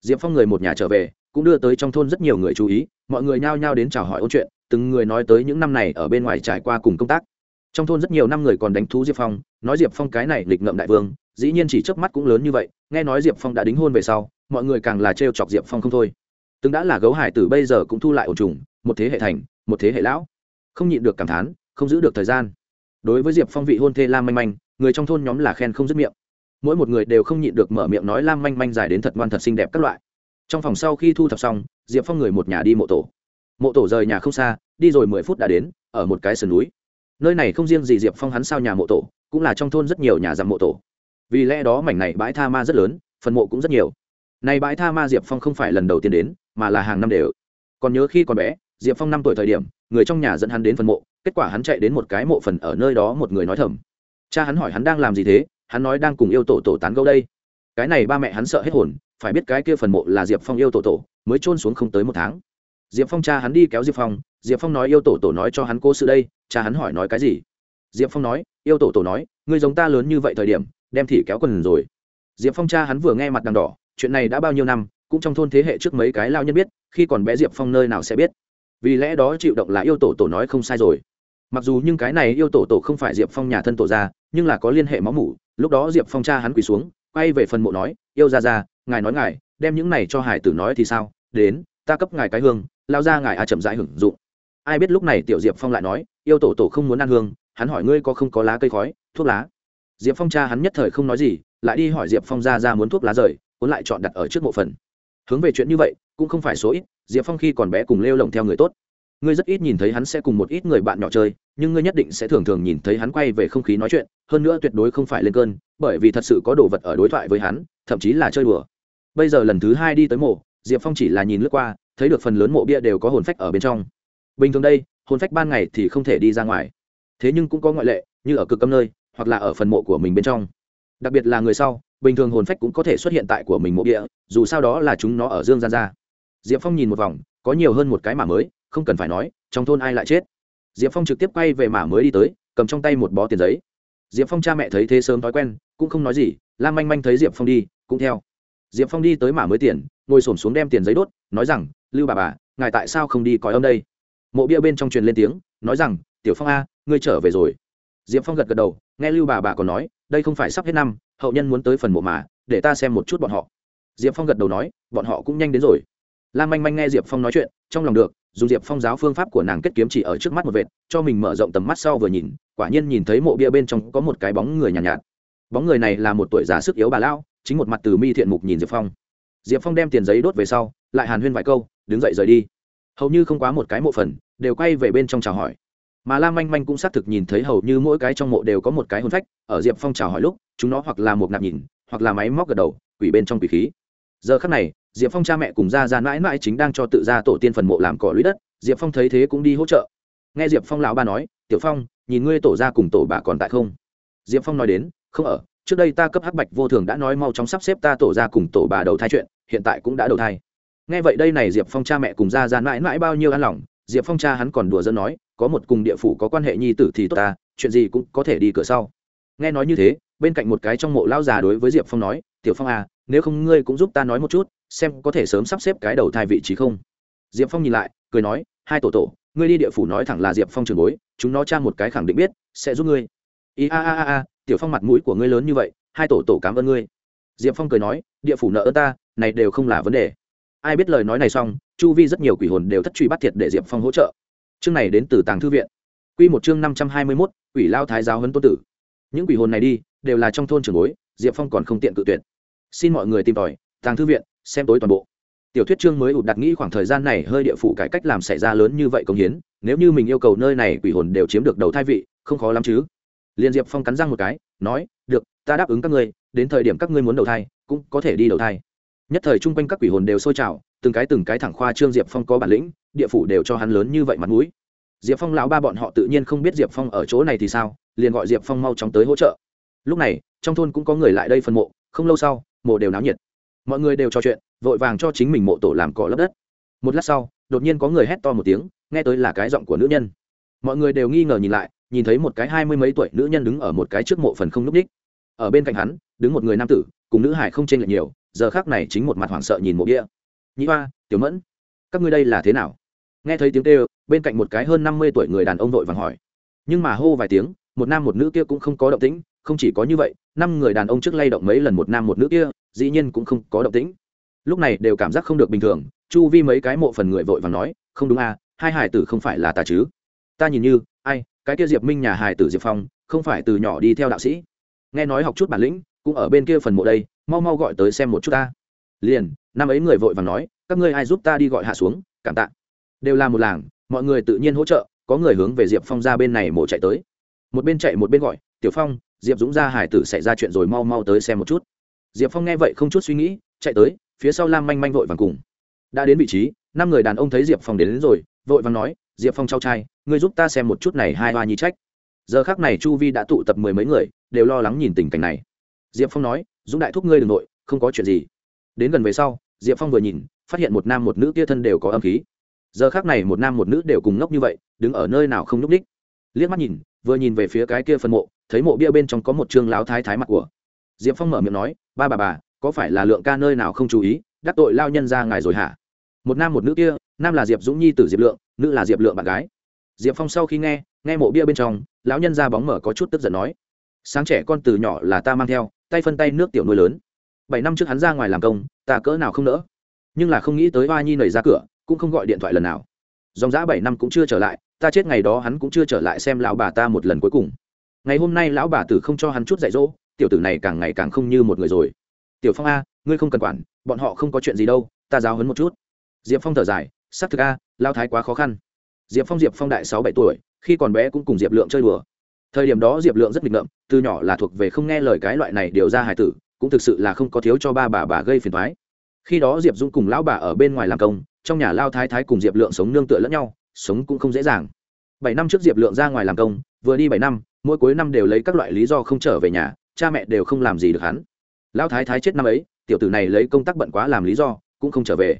Diệp phong người một nhà trở về, cũng đưa tới trong thôn rất nhiều người chú ý, mọi người nhao nhao đến chào hỏi ôn chuyện, từng người nói tới những năm này ở bên ngoài trải qua cùng công tác. Trong thôn rất nhiều năm người còn đánh thú diệp phong, nói diệp phong cái này lịch ngậm đại vương, dĩ nhiên chỉ chớp mắt cũng lớn như vậy, nghe nói diệp phong đã đính hôn về sau, mọi người càng là trêu chọc diệp phong không thôi. Từng đã là gấu hải từ bây giờ cũng thu lại ổ trùng, một thế hệ thành, một thế hệ lão. Không nhịn được cảm thán không giữ được thời gian. Đối với diệp phong vị hôn thê lam manh manh, người trong thôn nhóm là khen không dứt miệng. Mỗi một người đều không nhịn được mở miệng nói lam manh manh dài đến thật ngoan thật xinh đẹp các loại. Trong phòng sau khi thu thập xong, diệp phong người một nhà đi mộ tổ. Mộ tổ rời nhà không xa, đi rồi mười phút đã đến, ở một cái sườn núi. Nơi này không riêng gì diệp phong hắn sao nhà mộ tổ, cũng là trong thôn rất nhiều nhà dặm mộ tổ. Vì lẽ đó mảnh này bãi tha ma rất lớn, phần mộ cũng rất nhiều. Này bãi tha ma diệp phong không phải lần đầu tiên đến, mà là hàng năm đều. Còn nhớ khi còn bé, diệp phong năm tuổi thời điểm, người trong nhà dẫn hắn đến phần mộ kết quả hắn chạy đến một cái mộ phần ở nơi đó một người nói thầm. Cha hắn hỏi hắn đang làm gì thế, hắn nói đang cùng yêu tổ tổ tán gẫu đây. Cái này ba mẹ hắn sợ hết hồn, phải biết cái kia phần mộ là diệp phong yêu tổ tổ, mới trôn xuống không tới một tháng. Diệp phong cha hắn đi kéo diệp phong diệp phong nói yêu tổ tổ nói cho hắn cô sự đây, cha hắn hỏi nói cái gì? Diệp phong nói, yêu tổ tổ nói người giống ta lớn như vậy thời điểm, đem thì kéo quần rồi. Diệp phong cha hắn vừa nghe mặt đằng đỏ, chuyện này đã bao nhiêu năm, cũng trong thôn thế hệ trước mấy cái lao nhân biết, khi còn bé diệp phong nơi nào sẽ biết vì lẽ đó chịu động là yêu tổ tổ nói không sai rồi. Mặc dù nhưng cái này yêu tổ tổ không phải diệp phong nhà thân tổ ra, nhưng là có liên hệ máu mủ. Lúc đó diệp phong cha hắn quỳ xuống, quay về phần mộ nói, yêu ra ra ngài nói ngài, đem những này cho hải tử nói thì sao? Đến, ta cấp ngài cái hương, lao ra ngài a chậm rãi hưởng dụng. Ai biết lúc này tiểu diệp phong lại nói, yêu tổ tổ không muốn ăn hương. Hắn hỏi, ngươi có không có lá cây khói, thuốc lá? Diệp phong cha hắn nhất thời không nói gì, lại đi hỏi diệp phong ra ra muốn thuốc lá rời, cuốn lại chọn đặt ở trước mộ phần. Hướng về chuyện như vậy, cũng không phải số ít diệp phong khi còn bé cùng lêu lồng theo người tốt. Ngươi rất ít nhìn thấy hắn sẽ cùng một ít người bạn nhỏ chơi, nhưng ngươi nhất định sẽ thường thường nhìn thấy hắn quay về không khí nói chuyện, hơn nữa tuyệt đối không phải lên cơn, bởi vì thật sự có đồ vật ở đối thoại với hắn, thậm chí là chơi đùa. Bây giờ lần thứ hai đi tới mộ, diệp phong chỉ là nhìn lướt qua, thấy được phần lớn mộ bia đều có hồn phách ở bên trong. Bình thường đây, hồn phách ban ngày thì không thể đi ra ngoài. Thế nhưng cũng có ngoại lệ, như ở cực âm nơi, hoặc là ở phần mộ của mình bên trong. Đặc biệt là người sau, bình thường hồn phách cũng có thể xuất hiện tại của mình mộ địa dù sao đó là chúng nó ở dương gian ra diệp phong nhìn một vòng, có nhiều hơn một cái mả mới, không cần phải nói, trong thôn ai lại chết. Diệp phong trực tiếp quay về mả mới đi tới, cầm trong tay một bó tiền giấy. Diệp phong cha mẹ thấy thế sớm thói quen, cũng không nói gì, lam manh manh thấy diệp phong đi, cũng theo. Diệp phong đi tới mả mới tiền, ngồi s ổ m xuống đem tiền giấy đốt, nói rằng, lưu bà bà, ngài tại sao không đi coi âm đây? Mộ bia bên trong truyền lên tiếng, nói rằng, tiểu phong a, ngươi trở về rồi. Diệp phong gật gật đầu, nghe lưu bà bà còn nói, đây không phải sắp hết năm, hậu nhân muốn tới phần mộ mà, để ta xem một chút bọn họ. Diệp phong gật đầu nói, bọn họ cũng nhanh đến rồi lam manh manh nghe diệp phong nói chuyện trong lòng được dùng diệp phong giáo phương pháp của nàng kết kiếm chỉ ở trước mắt một vệt cho mình mở rộng tầm mắt sau vừa nhìn quả nhiên nhìn thấy mộ bia bên trong có một cái bóng người nhàn nhạt, nhạt. Bóng người này là một tuổi già sức yếu bà lão chính một mặt từ mi thiện mục nhìn diệp phong. Diệp phong đem tiền giấy đốt về sau lại hàn huyên vài câu đứng dậy rời đi. Hầu như không quá một cái mộ phần đều quay về bên trong chào hỏi. Mà lam manh manh cũng xác thực nhìn thấy hầu như mỗi cái trong mộ đều có một cái hôn phách ở diệp phong chào hỏi lúc chúng nó hoặc là một nạp nhìn hoặc là máy móc gật đầu quỷ bên trong quỷ khí. Giờ khắc này diệp phong cha mẹ cùng ra ra mãi mãi chính đang cho tự ra tổ tiên phần mộ làm cỏ lũy đất, diệp phong thấy thế cũng đi hỗ trợ. Nghe diệp phong lão ba nói, tiểu phong, nhìn ngươi tổ ra cùng tổ bà còn tại không? Diệp phong nói đến, không ở, trước đây ta cấp hắc bạch vô thường đã nói mau chóng sắp xếp ta tổ ra cùng tổ bà đầu thai chuyện, hiện tại cũng đã đầu thai. Nghe vậy đây này diệp phong cha mẹ cùng ra ra mãi mãi bao nhiêu an lòng, diệp phong cha hắn còn đùa dân nói, có một cùng địa phủ có quan hệ nhi tử thì tốt ta, chuyện gì cũng có thể đi cửa sau. Nghe nói như thế, bên cạnh một cái trong mộ lao già đối với diệp phong nói, tiểu phong à nếu không ngươi cũng giúp ta nói một chút xem có thể sớm sắp xếp cái đầu thai vị trí không. Diệp phong nhìn lại, cười nói, hai tổ tổ, ngươi đi địa phủ nói thẳng là diệp phong trường bối, chúng nó tra một cái khẳng định biết, sẽ giúp ngươi. Ý, a a a a, tiểu phong mặt mũi của ngươi lớn như vậy, hai tổ tổ cảm ơn ngươi. Diệp phong cười nói, địa phủ nợ ơn ta, này đều không là vấn đề. Ai biết lời nói này xong, chu vi rất nhiều quỷ hồn đều thất truy bắt thiệt để diệp phong hỗ trợ. Chương này đến từ tàng thư viện. Q một chương năm trăm hai mươi mốt, quỷ lao thái giáo hấn tô tử. Những quỷ hồn này đi, đều là trong thôn trường bối, diệp phong còn không tiện cự tuyệt. Xin mọi người tìm tòi, tàng thư viện xem tối toàn bộ. Tiểu thuyết chương mới ụt đặt nghĩ khoảng thời gian này hơi địa phủ cải cách làm xảy ra lớn như vậy công hiến, nếu như mình yêu cầu nơi này quỷ hồn đều chiếm được đầu thai vị, không khó lắm chứ. Liên diệp phong cắn răng một cái, nói, được, ta đáp ứng các ngươi, đến thời điểm các ngươi muốn đầu thai, cũng có thể đi đầu thai. Nhất thời chung quanh các quỷ hồn đều sôi trào, từng cái từng cái thẳng khoa trương diệp phong có bản lĩnh, địa phủ đều cho hắn lớn như vậy mặt mũi. Diệp phong lão ba bọn họ tự nhiên không biết diệp phong ở chỗ này thì sao, liền gọi diệp phong mau chóng tới hỗ trợ. Lúc này, trong thôn cũng có người lại đây phân mộ, không lâu sau, mộ đều náo nhiệt mọi người đều trò chuyện, vội vàng cho chính mình mộ tổ làm cỏ lấp đất. Một lát sau, đột nhiên có người hét to một tiếng, nghe tới là cái giọng của nữ nhân. Mọi người đều nghi ngờ nhìn lại, nhìn thấy một cái hai mươi mấy tuổi nữ nhân đứng ở một cái trước mộ phần không n ú c ở bên cạnh hắn, đứng một người nam tử, cùng nữ hải không chênh lệch nhiều, giờ khác này chính một mặt hoảng sợ nhìn mộ bia. Nhĩ hoa, tiểu mẫn, các ngươi đây là thế nào? Nghe thấy tiếng kêu, bên cạnh một cái hơn năm mươi tuổi người đàn ông vội vàng hỏi. Nhưng mà hô vài tiếng, một nam một nữ kia cũng không có động tĩnh không chỉ có như vậy, năm người đàn ông trước lay động mấy lần một nam một nữ kia, dĩ nhiên cũng không có động tĩnh. Lúc này đều cảm giác không được bình thường, chu vi mấy cái mộ phần người vội và nói, không đúng à hai hải tử không phải là ta chứ? Ta nhìn như, ai, cái kia diệp minh nhà hải tử diệp phong, không phải từ nhỏ đi theo đạo sĩ. Nghe nói học chút bản lĩnh, cũng ở bên kia phần mộ đây, mau mau gọi tới xem một chút ta. Liền, năm ấy người vội và nói, các ngươi ai giúp ta đi gọi hạ xuống, cảm tạ. Đều là một làng, mọi người tự nhiên hỗ trợ, có người hướng về diệp phong ra bên này mổ chạy tới. Một bên chạy một bên gọi, tiểu phong diệp dũng ra hải tử xảy ra chuyện rồi mau mau tới xem một chút. Diệp phong nghe vậy không chút suy nghĩ chạy tới phía sau lam manh manh vội vàng cùng. Đã đến vị trí năm người đàn ông thấy diệp phong đến, đến rồi vội vàng nói diệp phong trao trai ngươi giúp ta xem một chút này hai hoa nhi trách. Giờ khác này chu vi đã tụ tập mười mấy người đều lo lắng nhìn tình cảnh này. Diệp phong nói dũng đại thúc ngươi đ ừ n g nội không có chuyện gì. Đến gần về sau diệp phong vừa nhìn phát hiện một nam một nữ kia thân đều có âm khí. Giờ khác này một nam một nữ đều cùng ngốc như vậy đứng ở nơi nào không n ú c ních liếc mắt nhìn vừa nhìn về phía cái kia phân mộ thấy mộ bia bên trong có một chương lão thái thái mặt của. Diệp phong mở miệng nói, ba bà bà, có phải là lượng ca nơi nào không chú ý, đắc tội lao nhân ra ngài rồi hả? Một nam một nữ kia, nam là diệp dũng nhi t diệp lượng, nữ là diệp lượng bạn gái. Diệp phong sau khi nghe nghe mộ bia bên trong, lão nhân ra bóng mở có chút tức giận nói, sáng trẻ con từ nhỏ là ta mang theo, tay phân tay nước tiểu nuôi lớn. Bảy năm trước hắn ra ngoài làm công, ta cỡ nào không nỡ. Nhưng là không nghĩ tới hoa nhi nảy ra cửa, cũng không gọi điện thoại lần nào. Dòng giã bảy năm cũng chưa trở lại, ta chết ngày đó hắn cũng chưa trở lại xem lão bà ta một lần cuối cùng ngày hôm nay lão bà tử không cho hắn chút dạy dỗ, tiểu tử này càng ngày càng không như một người rồi. Tiểu phong a, ngươi không cần quản, bọn họ không có chuyện gì đâu, ta giáo hấn một chút. Diệp phong thở dài, xác thực a lao thái quá khó khăn. Diệp phong diệp phong đại sáu bảy tuổi, khi còn bé cũng cùng diệp lượng chơi đùa. Thời điểm đó diệp lượng rất nghịch ngợm, từ nhỏ là thuộc về không nghe lời cái loại này điều ra hài tử, cũng thực sự là không có thiếu cho ba bà bà gây phiền thoái khi đó diệp dung cùng lão bà ở bên ngoài làm công, trong nhà lao thái thái cùng diệp lượng sống nương tựa lẫn nhau, sống cũng không dễ dàng bảy năm trước diệp lượng ra ngoài làm công, vừa đi bảy năm, mỗi cuối năm đều lấy các loại lý do không trở về nhà, cha mẹ đều không làm gì được hắn. Lão thái thái chết năm ấy, tiểu tử này lấy công tác bận quá làm lý do, cũng không trở về.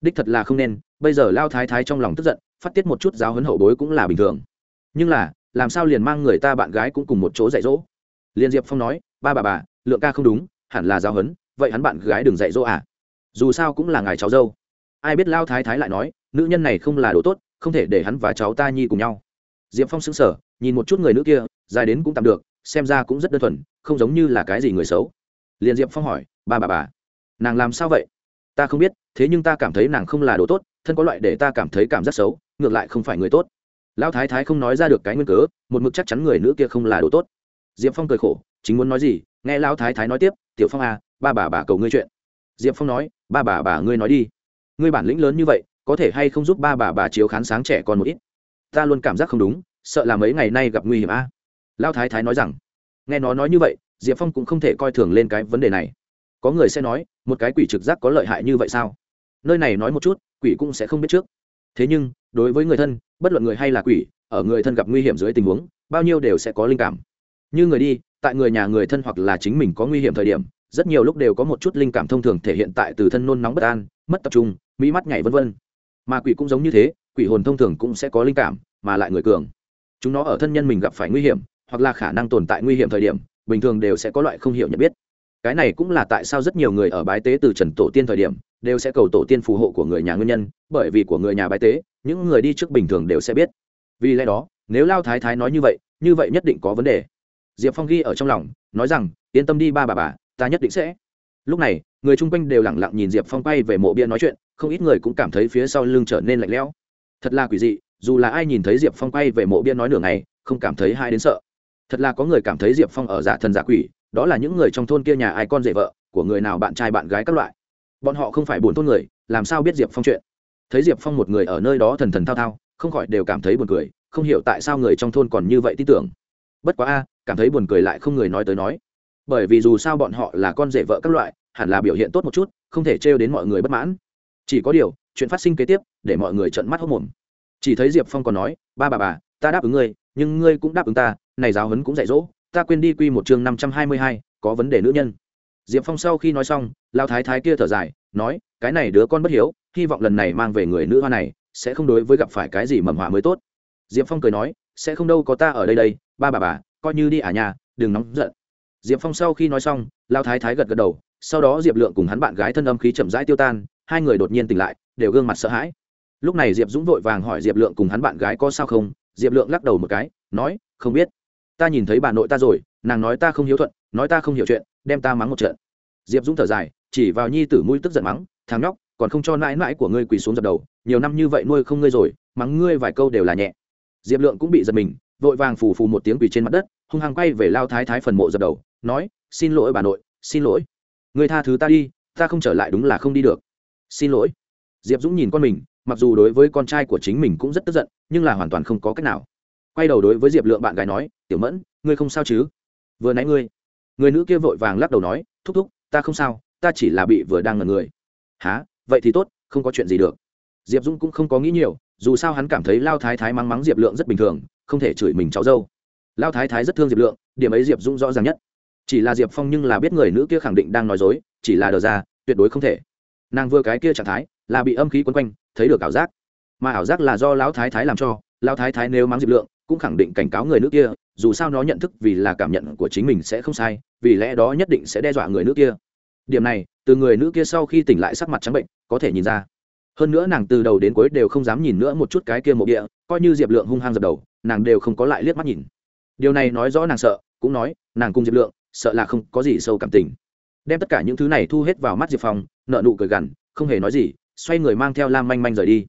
Đích thật là không nên, bây giờ lao thái thái trong lòng tức giận, phát tiết một chút giáo huấn hậu bối cũng là bình thường. Nhưng là, làm sao liền mang người ta bạn gái cũng cùng một chỗ dạy dỗ? Liên diệp phong nói, ba bà bà, lượng ca không đúng, hẳn là giáo huấn, vậy hắn bạn gái đừng dạy dỗ à? Dù sao cũng là ngài cháu dâu. Ai biết lao thái thái lại nói, nữ nhân này không là đồ tốt không thể để hắn và cháu ta nhi cùng nhau. Diệp phong xứng sở nhìn một chút người nữ kia, dài đến cũng tạm được, xem ra cũng rất đơn thuần, không giống như là cái gì người xấu. Liền diệp phong hỏi, ba bà bà, nàng làm sao vậy? Ta không biết, thế nhưng ta cảm thấy nàng không là đồ tốt, thân có loại để ta cảm thấy cảm giác xấu, ngược lại không phải người tốt. Lão thái thái không nói ra được cái nguyên cớ, một mực chắc chắn người nữ kia không là đồ tốt. Diệp phong cười khổ, chính muốn nói gì? Nghe lão thái thái nói tiếp, tiểu phong à ba bà bà cầu ngươi chuyện. Diệp phong nói, ba bà bà ngươi nói đi. Ngươi bản lĩnh lớn như vậy có thể hay không giúp ba bà bà chiếu khán sáng trẻ con một ít? Ta luôn cảm giác không đúng, sợ là mấy ngày nay gặp nguy hiểm a. À? lão thái thái nói rằng. Nghe nó nói như vậy, diệp phong cũng không thể coi thường lên cái vấn đề này. Có người sẽ nói, một cái quỷ trực giác có lợi hại như vậy sao? Nơi này nói một chút, quỷ cũng sẽ không biết trước. Thế nhưng, đối với người thân, bất luận người hay là quỷ, ở người thân gặp nguy hiểm dưới tình huống, bao nhiêu đều sẽ có linh cảm. Như người đi, tại người nhà người thân hoặc là chính mình có nguy hiểm thời điểm, rất nhiều lúc đều có một chút linh cảm thông thường thể hiện tại từ thân nôn nóng bất an, mất tập trung, mỹ mắt nhảy vân vân mà quỷ cũng giống như thế, quỷ hồn thông thường cũng sẽ có linh cảm, mà lại người cường. Chúng nó ở thân nhân mình gặp phải nguy hiểm, hoặc là khả năng tồn tại nguy hiểm thời điểm, bình thường đều sẽ có loại không hiểu nhận biết. Cái này cũng là tại sao rất nhiều người ở bái tế từ trần tổ tiên thời điểm, đều sẽ cầu tổ tiên phù hộ của người nhà nguyên nhân, bởi vì của người nhà bái tế, những người đi trước bình thường đều sẽ biết. Vì lẽ đó, nếu lao thái thái nói như vậy như vậy nhất định có vấn đề. Diệp phong ghi ở trong lòng, nói rằng, yên tâm đi ba bà bà, ta nhất định sẽ lúc này, người chung quanh đều lẳng lặng nhìn diệp phong quay về mộ bia nói chuyện, không ít người cũng cảm thấy phía sau lưng trở nên lạnh lẽo. Thật là quỷ dị, dù là ai nhìn thấy diệp phong quay về mộ bia nói nửa ngày, không cảm thấy hai đến sợ. Thật là có người cảm thấy diệp phong ở giả thần giả quỷ, đó là những người trong thôn kia nhà ai con rể vợ, của người nào bạn trai bạn gái các loại. Bọn họ không phải buồn thôn người, làm sao biết diệp phong chuyện? Thấy diệp phong một người ở nơi đó thần thần thao thao, không khỏi đều cảm thấy buồn cười, không hiểu tại sao người trong thôn còn như vậy tin tưởng. Bất quá a, cảm thấy buồn cười lại không người nói tới nói. Bởi vì dù sao bọn họ là con rể vợ các loại hẳn là biểu hiện tốt một chút, không thể trêu đến mọi người bất mãn. Chỉ có điều, chuyện phát sinh kế tiếp, để mọi người trợn mắt hốc mồm. Chỉ thấy diệp phong còn nói, ba bà bà, ta đáp ứng ngươi, nhưng ngươi cũng đáp ứng ta, này giáo huấn cũng dạy dỗ, ta quên đi quy một chương năm trăm hai mươi hai, có vấn đề nữ nhân. Diệp phong sau khi nói xong lao thái thái kia thở dài, nói, cái này đứa con bất hiếu, hy vọng lần này mang về người nữ hoa này, sẽ không đối với gặp phải cái gì mầm họa mới tốt. Diệp phong cười nói, sẽ không đâu có ta ở đây đây, ba bà bà, coi như đi à nhà, đừng nóng giận. Diệp phong sau khi nói xong lao thái thái gật gật đầu sau đó diệp lượng cùng hắn bạn gái thân âm khí chậm rãi tiêu tan, hai người đột nhiên tỉnh lại, đều gương mặt sợ hãi. Lúc này diệp dũng vội vàng hỏi diệp lượng cùng hắn bạn gái có sao không? Diệp lượng lắc đầu một cái, nói, không biết. Ta nhìn thấy bà nội ta rồi, nàng nói ta không hiếu thuận, nói ta không hiểu chuyện, đem ta mắng một trận. Diệp dũng thở dài, chỉ vào nhi tử mũi tức giận mắng, thằng nhóc, còn không cho mãi mãi của ngươi quỳ xuống dập đầu, nhiều năm như vậy nuôi không ngươi rồi, mắng ngươi vài câu đều là nhẹ. Diệp lượng cũng bị giật mình, vội vàng phù phù một tiếng quỳ trên mặt đất, hung hăng quay về lao thái thái phần mộ dập đầu, nói, xin lỗi bà nội, xin lỗi người tha thứ ta đi, ta không trở lại đúng là không đi được. Xin lỗi. Diệp dũng nhìn con mình, mặc dù đối với con trai của chính mình cũng rất tức giận, nhưng là hoàn toàn không có cách nào. Quay đầu đối với diệp lượng bạn gái nói, tiểu mẫn, ngươi không sao chứ? Vừa nãy ngươi. Người nữ kia vội vàng lắc đầu nói, thúc thúc, ta không sao, ta chỉ là bị vừa đang ngần người. Há vậy thì tốt, không có chuyện gì được. Diệp dũng cũng không có nghĩ nhiều, dù sao hắn cảm thấy lao thái thái mắng mắng diệp lượng rất bình thường, không thể chửi mình cháu dâu. Lao thái thái rất thương diệp lượng, điểm ấy diệp dũng rõ ràng nhất chỉ là diệp phong nhưng là biết người nữ kia khẳng định đang nói dối, chỉ là đờ ra, tuyệt đối không thể. Nàng vừa cái kia trạng thái, là bị âm khí quấn quanh, thấy được ảo giác. Mà ảo giác là do lão thái thái làm cho, lão thái thái nếu mắng diệp lượng, cũng khẳng định cảnh cáo người nữ kia, dù sao nó nhận thức vì là cảm nhận của chính mình sẽ không sai, vì lẽ đó nhất định sẽ đe dọa người nữ kia. Điểm này, từ người nữ kia sau khi tỉnh lại sắc mặt trắng bệnh, có thể nhìn ra. Hơn nữa nàng từ đầu đến cuối đều không dám nhìn nữa một chút cái kia mộ địa, coi như diệp lượng hung hăng dập đầu, nàng đều không có lại liếc mắt nhìn. Điều này nói rõ nàng sợ, cũng nói, nàng cùng diệp lượng sợ là không có gì sâu cảm tình. Đem tất cả những thứ này thu hết vào mắt diệp phong, nợ nụ cười gằn, không hề nói gì, xoay người mang theo lam manh manh rời đi.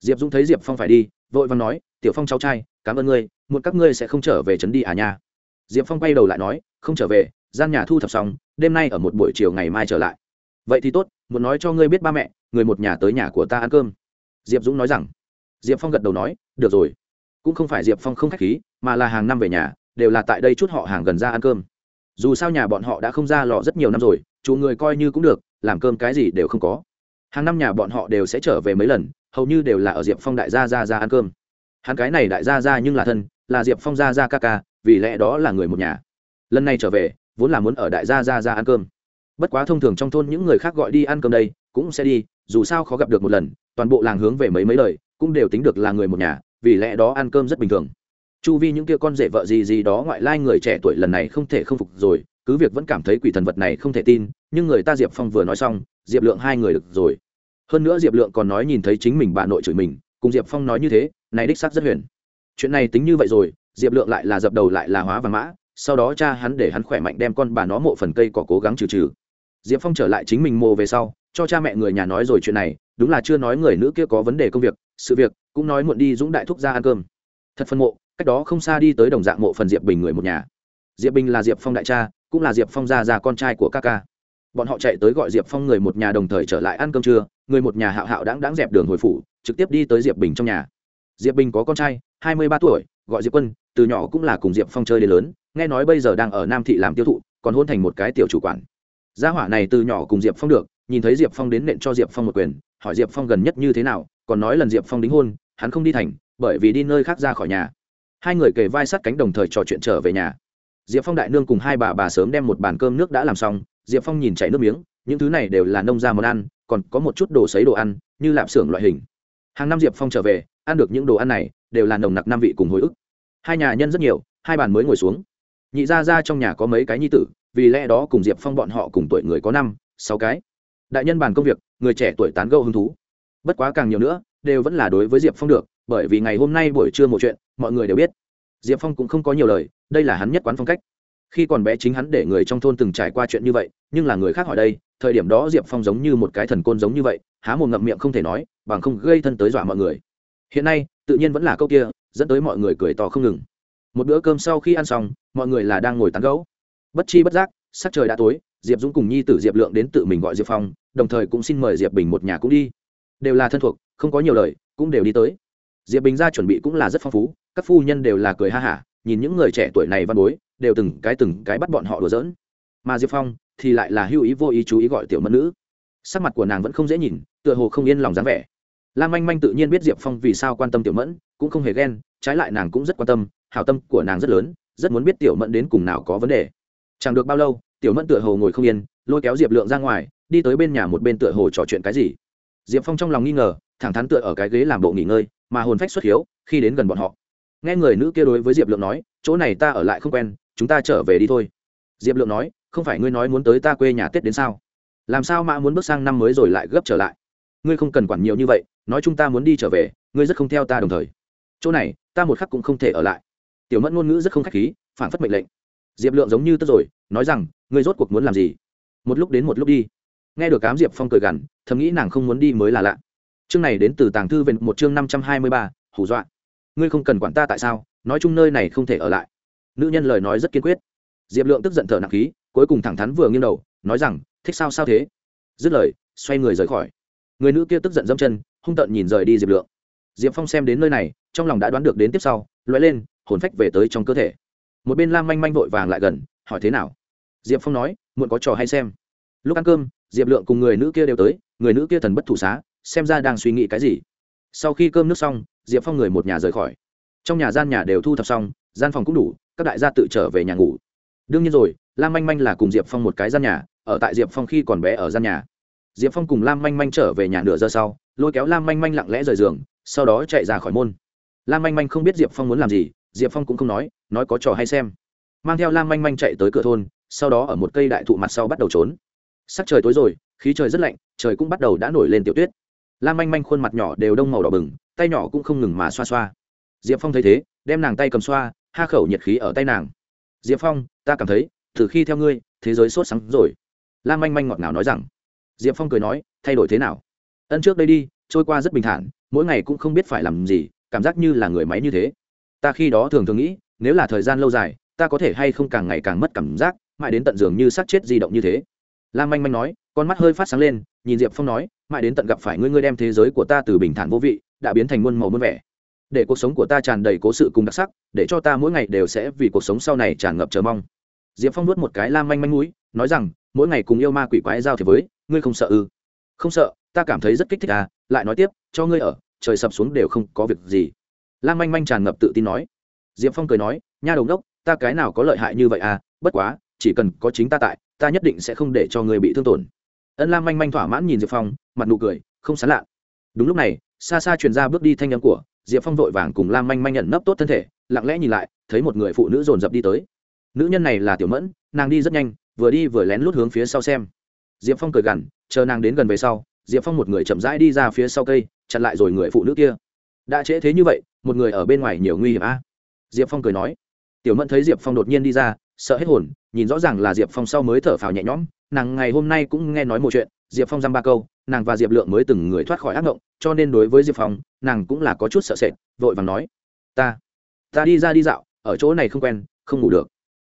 Diệp dũng thấy diệp phong phải đi, vội và nói, tiểu phong cháu trai, cảm ơn ngươi, muộn các ngươi sẽ không trở về trấn đi à nha. Diệp phong quay đầu lại nói, không trở về, gian nhà thu thập xong, đêm nay ở một buổi chiều ngày mai trở lại. Vậy thì tốt muốn nói cho ngươi biết ba mẹ, người một nhà tới nhà của ta ăn cơm. Diệp dũng nói rằng. Diệp phong gật đầu nói, được rồi. Cũng không phải diệp phong không k h á c h khí, mà là hàng năm về nhà, đều là tại đây chút họ hàng gần ra ăn cơm dù sao nhà bọn họ đã không ra lò rất nhiều năm rồi, chủ người coi như cũng được, làm cơm cái gì đều không có. Hàng năm nhà bọn họ đều sẽ trở về mấy lần, hầu như đều là ở diệp phong đại gia ra ra ăn cơm. Hắn cái này đại gia ra nhưng là thân, là diệp phong gia ra ca ca, vì lẽ đó là người một nhà. Lần này trở về, vốn là muốn ở đại gia ra ra ăn cơm. Bất quá thông thường trong thôn những người khác gọi đi ăn cơm đây, cũng sẽ đi, dù sao khó gặp được một lần, toàn bộ làng hướng về mấy mấy lời, cũng đều tính được là người một nhà, vì lẽ đó ăn cơm rất bình thường chu vi những kia con rể vợ gì gì đó ngoại lai người trẻ tuổi lần này không thể không phục rồi, cứ việc vẫn cảm thấy quỷ thần vật này không thể tin, nhưng người ta diệp phong vừa nói xong, diệp lượng hai người được rồi. Hơn nữa diệp lượng còn nói nhìn thấy chính mình bà nội chửi mình, cùng diệp phong nói như thế, này đích xác rất huyền. Chuyện này tính như vậy rồi, diệp lượng lại là dập đầu lại là hóa vàng mã, sau đó cha hắn để hắn khỏe mạnh đem con bà nó mộ phần cây có cố gắng trừ trừ. Diệp phong trở lại chính mình mồ về sau, cho cha mẹ người nhà nói rồi chuyện này, đúng là chưa nói người nữ kia có vấn đề công việc, sự việc, cũng nói muộn đi dũng đại thúc ra ăn cơm. Thật phân mộ cách đó không xa đi tới đồng dạng mộ phần diệp bình người một nhà. Diệp bình là diệp phong đại cha, cũng là diệp phong gia già con trai của ca ca. Bọn họ chạy tới gọi diệp phong người một nhà đồng thời trở lại ăn cơm trưa, người một nhà hạo hạo đáng đáng dẹp đường hồi phủ, trực tiếp đi tới diệp bình trong nhà. Diệp bình có con trai, hai mươi ba tuổi, gọi diệp quân, từ nhỏ cũng là cùng diệp phong chơi đến lớn, nghe nói bây giờ đang ở nam thị làm tiêu thụ, còn hôn thành một cái tiểu chủ quản. Gia hỏa này từ nhỏ cùng diệp phong được, nhìn thấy diệp phong đến nện cho diệp phong một quyền, hỏi diệp phong gần nhất như thế nào, còn nói lần diệp phong đính hôn, hắn không đi thành, bởi vì đi nơi khác ra khỏi nhà hai người kề vai sát cánh đồng thời trò chuyện trở về nhà. Diệp phong đại nương cùng hai bà bà sớm đem một bàn cơm nước đã làm xong, diệp phong nhìn chảy nước miếng, những thứ này đều là nông ra món ăn, còn có một chút đồ xấy đồ ăn, như lạp xưởng loại hình. Hàng năm diệp phong trở về, ăn được những đồ ăn này, đều là nồng nặc năm vị cùng hồi ức. Hai nhà nhân rất nhiều, hai bàn mới ngồi xuống. Nhị ra ra trong nhà có mấy cái nhi tử, vì lẽ đó cùng diệp phong bọn họ cùng tuổi người có năm, sáu cái. Đại nhân bàn công việc, người trẻ tuổi tán gâu hứng thú. Bất quá càng nhiều nữa, đều vẫn là đối với diệp phong được bởi vì ngày hôm nay buổi trưa một chuyện, mọi người đều biết. Diệp phong cũng không có nhiều lời, đây là hắn nhất quán phong cách. Khi còn bé chính hắn để người trong thôn từng trải qua chuyện như vậy, nhưng là người khác hỏi đây, thời điểm đó diệp phong giống như một cái thần côn giống như vậy, há một ngậm miệng không thể nói, bằng không gây thân tới dọa mọi người. Hiện nay, tự nhiên vẫn là câu kia, dẫn tới mọi người cười to không ngừng. Một bữa cơm sau khi ăn xong, mọi người là đang ngồi tán gẫu. Bất chi bất giác, sắc trời đã tối, diệp dũng cùng nhi tử diệp lượng đến tự mình gọi diệp phong, đồng thời cũng xin mời diệp bình một nhà cũng đi. Đều là thân thuộc, không có nhiều lời, cũng đều đi tới diệp bình gia chuẩn bị cũng là rất phong phú, các phu nhân đều là cười ha hả, nhìn những người trẻ tuổi này văn bối, đều từng cái từng cái bắt bọn họ đùa giỡn. Mà diệp phong thì lại là hưu ý vô ý chú ý gọi tiểu mẫn nữ. Sắc mặt của nàng vẫn không dễ nhìn, tựa hồ không yên lòng dáng vẻ. Lam manh manh tự nhiên biết diệp phong vì sao quan tâm tiểu mẫn, cũng không hề ghen, trái lại nàng cũng rất quan tâm hào tâm của nàng rất lớn, rất muốn biết tiểu mẫn đến cùng nào có vấn đề. Chẳng được bao lâu, tiểu mẫn tựa hồ ngồi không yên, lôi kéo diệp lượng ra ngoài, đi tới bên nhà một bên tựa hồ trò chuyện cái gì. Diệp phong trong lòng nghi ngờ thẳng thắn tựa ở cái ghế làm bộ nghỉ ngơi, mà hồn phách xuất hiếu, khi đến gần bọn họ. Nghe người nữ kia đối với diệp lượng nói, chỗ này ta ở lại không quen, chúng ta trở về đi thôi. Diệp lượng nói, không phải ngươi nói muốn tới ta quê nhà tết đến sao? Làm sao mã muốn bước sang năm mới rồi lại gấp trở lại? Ngươi không cần quản nhiều như vậy, nói chúng ta muốn đi trở về, ngươi rất không theo ta đồng thời. Chỗ này, ta một khắc cũng không thể ở lại. Tiểu mẫn ngôn ngữ rất không k h á c h khí, phản phất mệnh lệnh. Diệp lượng giống như tất rồi, nói rằng, ngươi rốt cuộc muốn làm gì? Một lúc đến một lúc đi. Nghe được cám diệp phong cười gằn, thầm nghĩ nàng không muốn đi mới là lạ chương này đến từ tàng thư về một chương năm trăm hai mươi ba, hù dọa. Ngươi không cần quản ta tại sao, nói chung nơi này không thể ở lại. Nữ nhân lời nói rất kiên quyết. Diệp lượng tức giận thở nặng khí, cuối cùng thẳng thắn vừa nghiêng đầu, nói rằng, thích sao sao thế? Dứt lời, xoay người rời khỏi. Người nữ kia tức giận dâm chân, hung tợn nhìn rời đi diệp lượng. Diệp phong xem đến nơi này, trong lòng đã đoán được đến tiếp sau loại lên, hồn phách về tới trong cơ thể. Một bên lam manh manh vội vàng lại gần, hỏi thế nào? Diệp phong nói, muộn có trò hay xem. Lúc ăn cơm, diệp lượng cùng người nữ kia đều tới, người nữ kia thần bất thủ xá xem ra đang suy nghĩ cái gì. Sau khi cơm nước xong, diệp phong người một nhà rời khỏi. Trong nhà gian nhà đều thu thập xong, gian phòng cũng đủ, các đại gia tự trở về nhà ngủ. Đương nhiên rồi, lam manh manh là cùng diệp phong một cái gian nhà, ở tại diệp phong khi còn bé ở gian nhà. Diệp phong cùng lam manh manh trở về nhà nửa giờ sau, lôi kéo lam manh manh lặng lẽ rời giường, sau đó chạy ra khỏi môn. Lam manh manh không biết diệp phong muốn làm gì, diệp phong cũng không nói nói có trò hay xem. Mang theo lam manh manh chạy tới cửa thôn, sau đó ở một cây đại thụ mặt sau bắt đầu trốn. Sắc trời tối rồi, khí trời rất lạnh, trời cũng bắt đầu đã nổi lên tiểu tuyết lam manh manh khuôn mặt nhỏ đều đông màu đỏ bừng, tay nhỏ cũng không ngừng mà xoa xoa. Diệp phong thấy thế, đem nàng tay cầm xoa, ha khẩu nhiệt khí ở tay nàng. Diệp phong, ta cảm thấy, từ khi theo ngươi, thế giới sốt sáng rồi. Lam manh manh ngọt ngào nói rằng. Diệp phong cười nói, thay đổi thế nào? Ân trước đây đi, trôi qua rất bình thản, mỗi ngày cũng không biết phải làm gì, cảm giác như là người máy như thế. Ta khi đó thường thường nghĩ, nếu là thời gian lâu dài, ta có thể hay không càng ngày càng mất cảm giác, mãi đến tận giường như sát chết di động như thế. Lam manh manh nói, con mắt hơi phát sáng lên, nhìn diệp phong nói mãi đến tận gặp phải ngươi ngươi đem thế giới của ta từ bình thản vô vị, đã biến thành muôn màu muôn vẻ. Để cuộc sống của ta tràn đầy cố sự cùng đặc sắc, để cho ta mỗi ngày đều sẽ vì cuộc sống sau này tràn ngập chờ mong. Diệp phong nuốt một cái lam manh manh mũi, nói rằng, mỗi ngày cùng yêu ma quỷ quái giao thế với, ngươi không sợ ư? Không sợ, ta cảm thấy rất kích thích à lại nói tiếp, cho ngươi ở, trời sập xuống đều không có việc gì. Lam manh manh tràn ngập tự tin nói. Diệp phong cười nói, nha đồng đốc ta cái nào có lợi hại như vậy à bất quá, chỉ cần có chính ta tại, ta nhất định sẽ không để cho người bị thương tổn ân lam manh manh thỏa mãn nhìn diệp phong, mặt nụ cười, không sán lạ. Đúng lúc này, xa xa truyền ra bước đi thanh âm của, diệp phong vội vàng cùng lam manh manh nhận nấp tốt thân thể, lặng lẽ nhìn lại, thấy một người phụ nữ dồn dập đi tới. Nữ nhân này là tiểu mẫn, nàng đi rất nhanh, vừa đi vừa lén lút hướng phía sau xem. Diệp phong cười gằn, chờ nàng đến gần về sau, diệp phong một người chậm rãi đi ra phía sau cây, chặn lại rồi người phụ nữ kia. Đã trễ thế như vậy, một người ở bên ngoài nhiều nguy hiểm a. Diệp phong cười nói. Tiểu mẫn thấy diệp phong đột nhiên đi ra sợ hết hồn, nhìn rõ ràng là diệp phong sau mới thở phào nhẹ nhõm, nàng ngày hôm nay cũng nghe nói một chuyện, diệp phong dăm ba câu, nàng và diệp lượng mới từng người thoát khỏi ác mộng, cho nên đối với diệp phong, nàng cũng là có chút sợ sệt, vội vàng nói, ta ta đi ra đi dạo, ở chỗ này không quen, không ngủ được.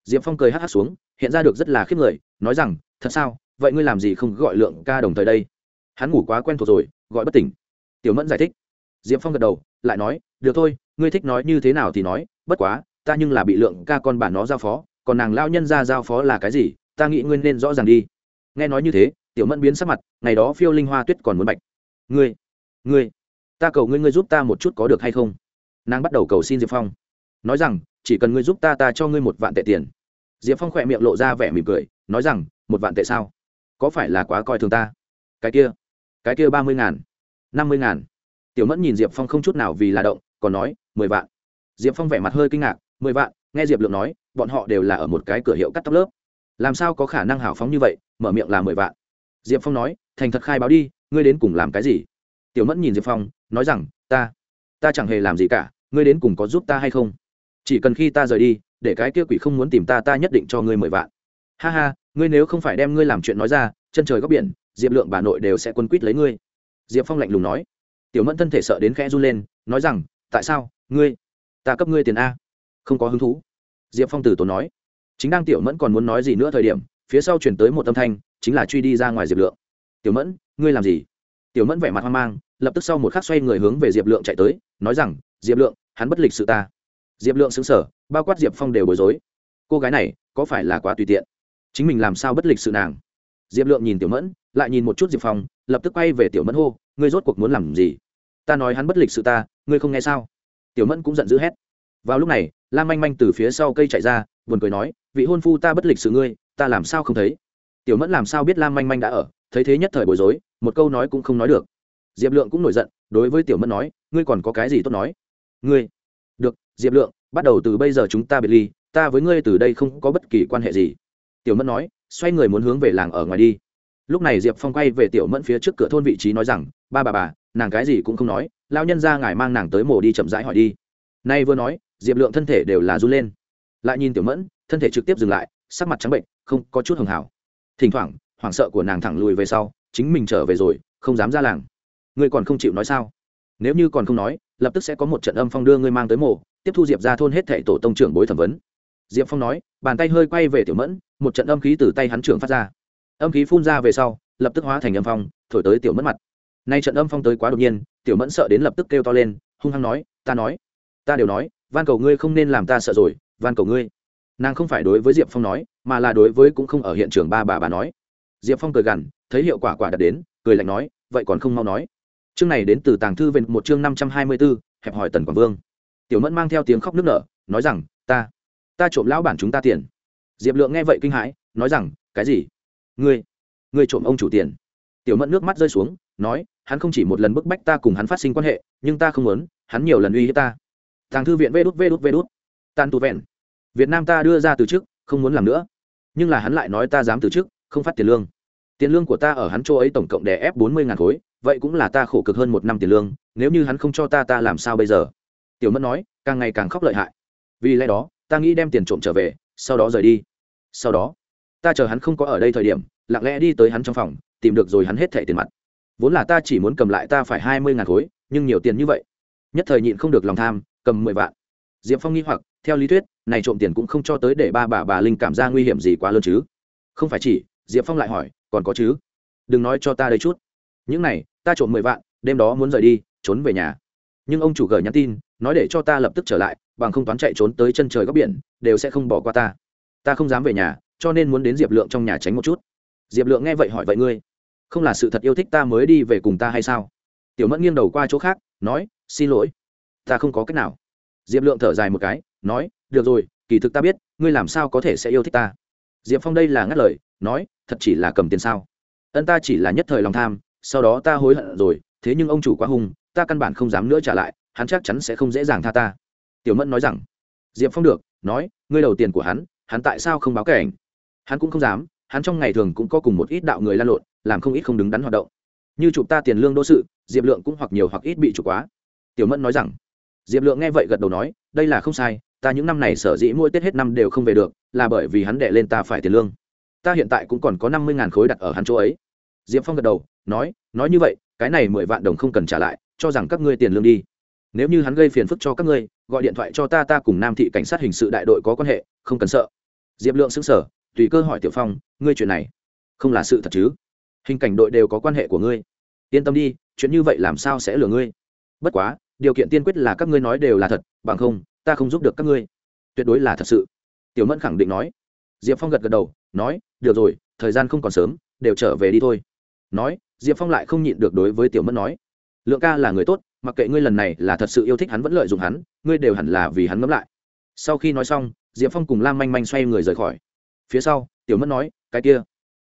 Diệp phong cười hát hát xuống, hiện ra được rất là khiếp người, nói rằng, thật sao, vậy ngươi làm gì không gọi lượng ca đồng thời đây? Hắn ngủ quá quen thuộc rồi, gọi bất tỉnh. Tiểu mẫn giải thích. Diệp phong gật đầu, lại nói, được thôi, ngươi thích nói như thế nào thì nói, bất quá, ta nhưng là bị lượng ca con bản nó giao phó còn nàng lao nhân ra giao phó là cái gì, ta nghĩ ngươi nên rõ ràng đi. Nghe nói như thế, tiểu mẫn biến sắc mặt, ngày đó phiêu linh hoa tuyết còn muốn bạch. Ngươi ngươi, ta cầu ngươi ngươi giúp ta một chút có được hay không? Nàng bắt đầu cầu xin diệp phong. Nói rằng, chỉ cần ngươi giúp ta ta cho ngươi một vạn tệ tiền. Diệp phong khỏe miệng lộ ra vẻ mỉm cười, nói rằng, một vạn tệ sao? Có phải là quá coi thường ta? Cái kia cái kia ba mươi ngàn, năm mươi ngàn. Tiểu mẫn nhìn diệp phong không chút nào vì là động, còn nói, mười vạn. Diệp phong vẻ mặt hơi kinh ngạc, mười vạn, nghe diệp lượng nói bọn họ đều là ở một cái cửa hiệu cắt tóc lớp. Làm sao có khả năng hào phóng như vậy, mở miệng là mười vạn. Diệp phong nói, thành thật khai báo đi, ngươi đến cùng làm cái gì? Tiểu mẫn nhìn diệp phong, nói rằng, ta ta chẳng hề làm gì cả, ngươi đến cùng có giúp ta hay không? Chỉ cần khi ta rời đi, để cái kia quỷ không muốn tìm ta ta nhất định cho ngươi mười vạn. Ha ha, ngươi nếu không phải đem ngươi làm chuyện nói ra, chân trời góc biển, diệp lượng bà nội đều sẽ quân quýt lấy ngươi. Diệp phong lạnh lùng nói. Tiểu mẫn thân thể sợ đến khẽ run lên, nói rằng, tại sao, ngươi, ta cấp ngươi tiền a. Không có hứng thú diệp phong từ tốn nói, chính đang tiểu mẫn còn muốn nói gì nữa thời điểm, phía sau chuyển tới một âm thanh, chính là truy đi ra ngoài diệp lượng. Tiểu mẫn, ngươi làm gì? Tiểu mẫn vẻ mặt hoang mang, lập tức sau một khắc xoay người hướng về diệp lượng chạy tới, nói rằng, diệp lượng, hắn bất lịch sự ta. Diệp lượng xứng sở bao quát diệp phong đều bối rối. Cô gái này, có phải là quá tùy tiện? Chính mình làm sao bất lịch sự nàng? Diệp lượng nhìn tiểu mẫn, lại nhìn một chút diệp phong, lập tức quay về tiểu mẫn hô, ngươi rốt cuộc muốn làm gì? Ta nói hắn bất lịch sự ta, ngươi không nghe sao? Tiểu mẫn cũng giận dữ hét. Vào lúc này lam manh manh từ phía sau cây chạy ra, buồn cười nói, vị hôn phu ta bất lịch sự ngươi, ta làm sao không thấy? Tiểu mẫn làm sao biết lam manh manh đã ở, thấy thế nhất thời bối rối, một câu nói cũng không nói được. Diệp lượng cũng nổi giận, đối với tiểu mẫn nói, ngươi còn có cái gì tốt nói? Ngươi? Được, diệp lượng, bắt đầu từ bây giờ chúng ta biệt ly, ta với ngươi từ đây không có bất kỳ quan hệ gì. Tiểu mẫn nói, xoay người muốn hướng về làng ở ngoài đi. Lúc này diệp phong quay về tiểu mẫn phía trước cửa thôn vị trí nói rằng, ba bà bà, nàng cái gì cũng không nói lao nhân ra ngài mang nàng tới mổ đi chậm rãi hỏi đi. Nay vừa nói diệp lượng thân thể đều là run lên lại nhìn tiểu mẫn thân thể trực tiếp dừng lại sắc mặt trắng bệnh không có chút hưởng hảo thỉnh thoảng hoảng sợ của nàng thẳng lùi về sau chính mình trở về rồi không dám ra làng ngươi còn không chịu nói sao nếu như còn không nói lập tức sẽ có một trận âm phong đưa ngươi mang tới mộ tiếp thu diệp ra thôn hết thệ tổ tông trưởng bối thẩm vấn diệp phong nói bàn tay hơi quay về tiểu mẫn một trận âm khí từ tay hắn trưởng phát ra âm khí phun ra về sau lập tức hóa thành âm phong thổi tới tiểu mẫn mặt nay trận âm phong tới quá đột nhiên tiểu mẫn sợ đến lập tức kêu to lên hung hăng nói ta nói ta đều nói van cầu ngươi không nên làm ta sợ rồi, van cầu ngươi. Nàng không phải đối với diệp phong nói, mà là đối với cũng không ở hiện trường ba bà bà nói. Diệp phong cười gằn, thấy hiệu quả quả đạt đến, cười lạnh nói, vậy còn không mau nói. Chương này đến từ tàng thư về một chương năm trăm hai mươi b ố hẹp hỏi tần quảng vương. Tiểu mẫn mang theo tiếng khóc nức nở, nói rằng, ta ta trộm lão bản chúng ta tiền. Diệp lượng nghe vậy kinh hãi, nói rằng, cái gì? Ngươi ngươi trộm ông chủ tiền? Tiểu mẫn nước mắt rơi xuống, nói, hắn không chỉ một lần bức bách ta cùng hắn phát sinh quan hệ, nhưng ta không muốn, hắn nhiều lần uy hiếp ta tàng thư viện vê đút vê đút vê đút tan tu vẹn. Việt nam ta đưa ra từ chức, không muốn làm nữa. Nhưng là hắn lại nói ta dám từ chức, không phát tiền lương. Tiền lương của ta ở hắn chỗ ấy tổng cộng đè ép bốn mươi ngàn khối, vậy cũng là ta khổ cực hơn một năm tiền lương, nếu như hắn không cho ta ta làm sao bây giờ? Tiểu mẫn nói, càng ngày càng khóc lợi hại. Vì lẽ đó, ta nghĩ đem tiền trộm trở về, sau đó rời đi. Sau đó, ta chờ hắn không có ở đây thời điểm, lặng lẽ đi tới hắn trong phòng, tìm được rồi hắn hết thẻ tiền mặt. Vốn là ta chỉ muốn cầm lại ta phải hai mươi ngàn khối, nhưng nhiều tiền như vậy. Nhất thời nhịn không được lòng tham cầm mười vạn. Diệp phong nghi hoặc, theo lý thuyết, này trộm tiền cũng không cho tới để ba bà bà linh cảm ra nguy hiểm gì quá lớn chứ. Không phải chỉ, diệp phong lại hỏi, còn có chứ? Đừng nói cho ta đây chút. Những này, ta trộm mười vạn, đêm đó muốn rời đi, trốn về nhà. Nhưng ông chủ gửi nhắn tin, nói để cho ta lập tức trở lại, bằng không toán chạy trốn tới chân trời góc biển, đều sẽ không bỏ qua ta. Ta không dám về nhà, cho nên muốn đến diệp lượng trong nhà tránh một chút. Diệp lượng nghe vậy hỏi vậy ngươi, không là sự thật yêu thích ta mới đi về cùng ta hay sao? Tiểu mẫn nghiêng đầu qua chỗ khác, nói, xin lỗi ta không có cách nào. Diệp lượng thở dài một cái, nói, được rồi, kỳ thực ta biết, ngươi làm sao có thể sẽ yêu thích ta. Diệp phong đây là ngắt lời, nói, thật chỉ là cầm tiền sao? Ân ta chỉ là nhất thời lòng tham, sau đó ta hối hận rồi, thế nhưng ông chủ quá hung, ta căn bản không dám nữa trả lại, hắn chắc chắn sẽ không dễ dàng tha ta. Tiểu mẫn nói rằng. Diệp phong được, nói, ngươi đầu tiền của hắn hắn tại sao không báo cảnh? Hắn cũng không dám, hắn trong ngày thường cũng có cùng một ít đạo người lan lộn, làm không ít không đứng đắn hoạt động. Như chụp ta tiền lương đô sự, diệp lượng cũng hoặc nhiều hoặc ít bị chụp quá. Tiểu mẫn nói rằng diệp lượng nghe vậy gật đầu nói, đây là không sai, ta những năm này sở dĩ mỗi tết hết năm đều không về được, là bởi vì hắn đệ lên ta phải tiền lương. Ta hiện tại cũng còn có năm mươi ngàn khối đặt ở hắn chỗ ấy. Diệp phong gật đầu, nói nói như vậy, cái này mười vạn đồng không cần trả lại, cho rằng các ngươi tiền lương đi. Nếu như hắn gây phiền phức cho các ngươi, gọi điện thoại cho ta ta cùng nam thị cảnh sát hình sự đại đội có quan hệ, không cần sợ. Diệp lượng xứng sở tùy cơ hỏi tiểu phong, ngươi chuyện này không là sự thật chứ? Hình cảnh đội đều có quan hệ của ngươi. Yên tâm đi, chuyện như vậy làm sao sẽ lừa ngươi? Bất quá điều kiện tiên quyết là các ngươi nói đều là thật, bằng không, ta không giúp được các ngươi. Tuyệt đối là thật sự. Tiểu mẫn khẳng định nói. Diệp phong gật gật đầu, nói, được rồi, thời gian không còn sớm, đều trở về đi thôi. Nói, diệp phong lại không nhịn được đối với tiểu mẫn nói, lượng ca là người tốt, mặc kệ ngươi lần này là thật sự yêu thích hắn vẫn lợi dụng hắn, ngươi đều hẳn là vì hắn ngẫm lại. Sau khi nói xong, diệp phong cùng lam manh manh xoay người rời khỏi. Phía sau, tiểu mẫn nói, cái kia,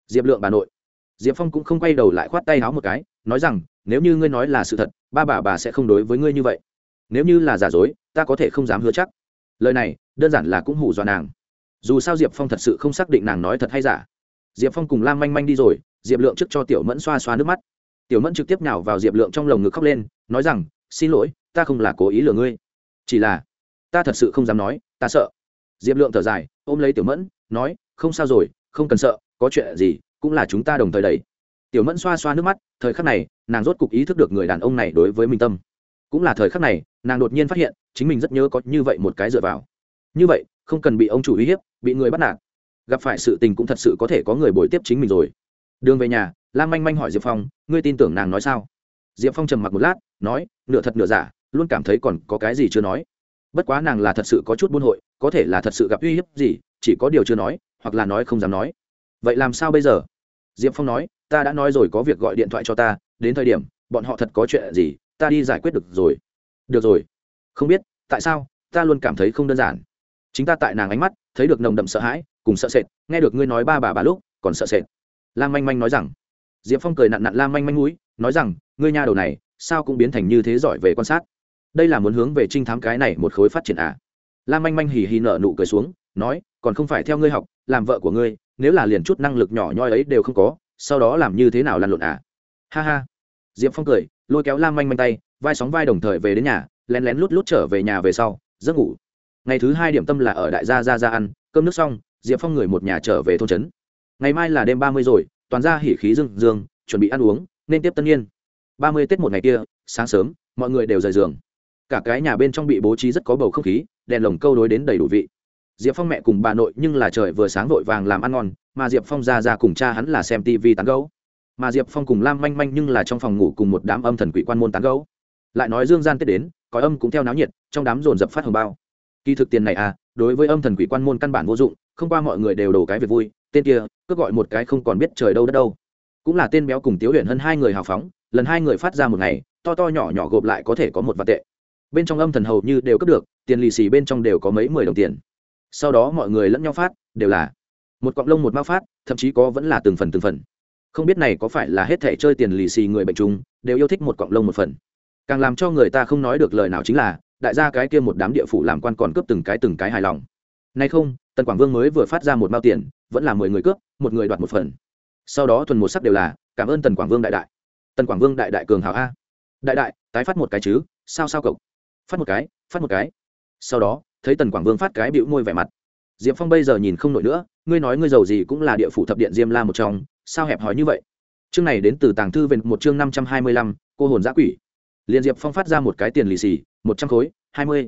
diệp lượng bà nội. Diệp phong cũng không quay đầu lại khoát tay háo một cái, nói rằng, nếu như ngươi nói là sự thật ba bà bà sẽ không đối với ngươi như vậy. Nếu như là giả dối, ta có thể không dám hứa chắc. Lời này, đơn giản là cũng hủ dọa nàng. Dù sao diệp phong thật sự không xác định nàng nói thật hay giả. Diệp phong cùng lam manh manh đi rồi, diệp lượng trước cho tiểu mẫn xoa xoa nước mắt. Tiểu mẫn trực tiếp nhào vào diệp lượng trong lồng ngực khóc lên, nói rằng, xin lỗi, ta không là cố ý lừa ngươi. Chỉ là, ta thật sự không dám nói, ta sợ. Diệp lượng thở dài, ôm lấy tiểu mẫn, nói, không sao rồi, không cần sợ, có chuyện gì, cũng là chúng ta đồng thời đầy tiểu mẫn xoa xoa nước mắt, thời khắc này, nàng rốt cục ý thức được người đàn ông này đối với minh tâm. Cũng là thời khắc này, nàng đột nhiên phát hiện, chính mình rất nhớ có như vậy một cái dựa vào. Như vậy, không cần bị ông chủ uy hiếp, bị người bắt nạt. Gặp phải sự tình cũng thật sự có thể có người bồi tiếp chính mình rồi. Đường về nhà, lam manh manh hỏi diệp phong, ngươi tin tưởng nàng nói sao? Diệp phong trầm mặc một lát, nói, nửa thật nửa giả, luôn cảm thấy còn có cái gì chưa nói. Bất quá nàng là thật sự có chút buôn hội, có thể là thật sự gặp uy hiếp gì, chỉ có điều chưa nói, hoặc là nói không dám nói. Vậy làm sao bây giờ? Diệp phong nói ta đã nói rồi có việc gọi điện thoại cho ta đến thời điểm bọn họ thật có chuyện gì ta đi giải quyết được rồi. Được rồi. Không biết tại sao ta luôn cảm thấy không đơn giản. Chính ta tại nàng ánh mắt thấy được nồng đậm sợ hãi cùng sợ sệt nghe được ngươi nói ba bà bà lúc còn sợ sệt. Lam manh manh nói rằng. Diệp phong cười nặn nặn lam manh manh mũi, nói rằng ngươi nha đầu này sao cũng biến thành như thế giỏi về quan sát? Đây là muốn hướng về trinh thám cái này một khối phát triển à? Lam manh manh hì hì nở nụ cười xuống nói còn không phải theo ngươi học làm vợ của ngươi nếu là liền chút năng lực nhỏ nhoi ấy đều không có, sau đó làm như thế nào lăn lộn à? Ha ha. Diệp phong cười, lôi kéo lam manh manh tay, vai sóng vai đồng thời về đến nhà, lén lén lút lút trở về nhà về sau, giấc ngủ. Ngày thứ hai điểm tâm là ở đại gia ra ra ăn, cơm nước xong, diệp phong người một nhà trở về thôn trấn. Ngày mai là đêm ba mươi rồi, toàn ra hỉ khí dương dương chuẩn bị ăn uống, nên tiếp tân nhiên ba mươi tết một ngày kia, sáng sớm, mọi người đều rời giường. Cả cái nhà bên trong bị bố trí rất có bầu không khí, đèn lồng câu đối đến đầy đủ vị diệp phong mẹ cùng bà nội nhưng là trời vừa sáng vội vàng làm ăn ngon, mà diệp phong ra ra cùng cha hắn là xem tv tán gấu. Mà diệp phong cùng lam manh manh nhưng là trong phòng ngủ cùng một đám âm thần quỷ quan môn tán gấu. Lại nói dương gian tết đến có âm cũng theo náo nhiệt, trong đám dồn dập phát hồng bao. Kỳ thực tiền này à đối với âm thần quỷ quan môn căn bản vô dụng, không qua mọi người đều đổ cái việc vui, tên kia, cứ gọi một cái không còn biết trời đâu đất đâu. Cũng là tên béo cùng tiếu huyền hơn hai người hào phóng, lần hai người phát ra một ngày, to to nhỏ nhỏ gộp lại có thể có một vạn tệ. Bên trong âm thần hầu như đều cấp được, tiền lì xì bên trong đều có mấy mười đồng tiền sau đó mọi người lẫn nhau phát, đều là một cọng lông một mao phát, thậm chí có vẫn là từng phần từng phần. Không biết này có phải là hết thể chơi tiền lì xì người bệnh chúng đều yêu thích một cọng lông một phần. Càng làm cho người ta không nói được lời nào chính là, đại gia cái kia một đám địa phủ làm quan còn cướp từng cái từng cái hài lòng. Nay không, tần quảng vương mới vừa phát ra một mao tiền, vẫn là mười người cướp, một người đoạt một phần. Sau đó thuần một sắc đều là, cảm ơn tần quảng vương đại đại. Tần quảng vương đại đại cường hào a. Đại đại, tái phát một cái chứ, sao sao cậu? Phát một cái, phát một cái. Sau đó thấy tần quảng vương phát cái bĩu môi vẻ mặt. Diệp phong bây giờ nhìn không nổi nữa, ngươi nói ngươi giàu gì cũng là địa phủ thập điện diêm la một trong, sao hẹp hòi như vậy? Chương này đến từ tàng thư về một chương năm trăm hai mươi lăm, cô hồn giã quỷ. Liền diệp phong phát ra một cái tiền lì xì, một trăm khối, hai mươi.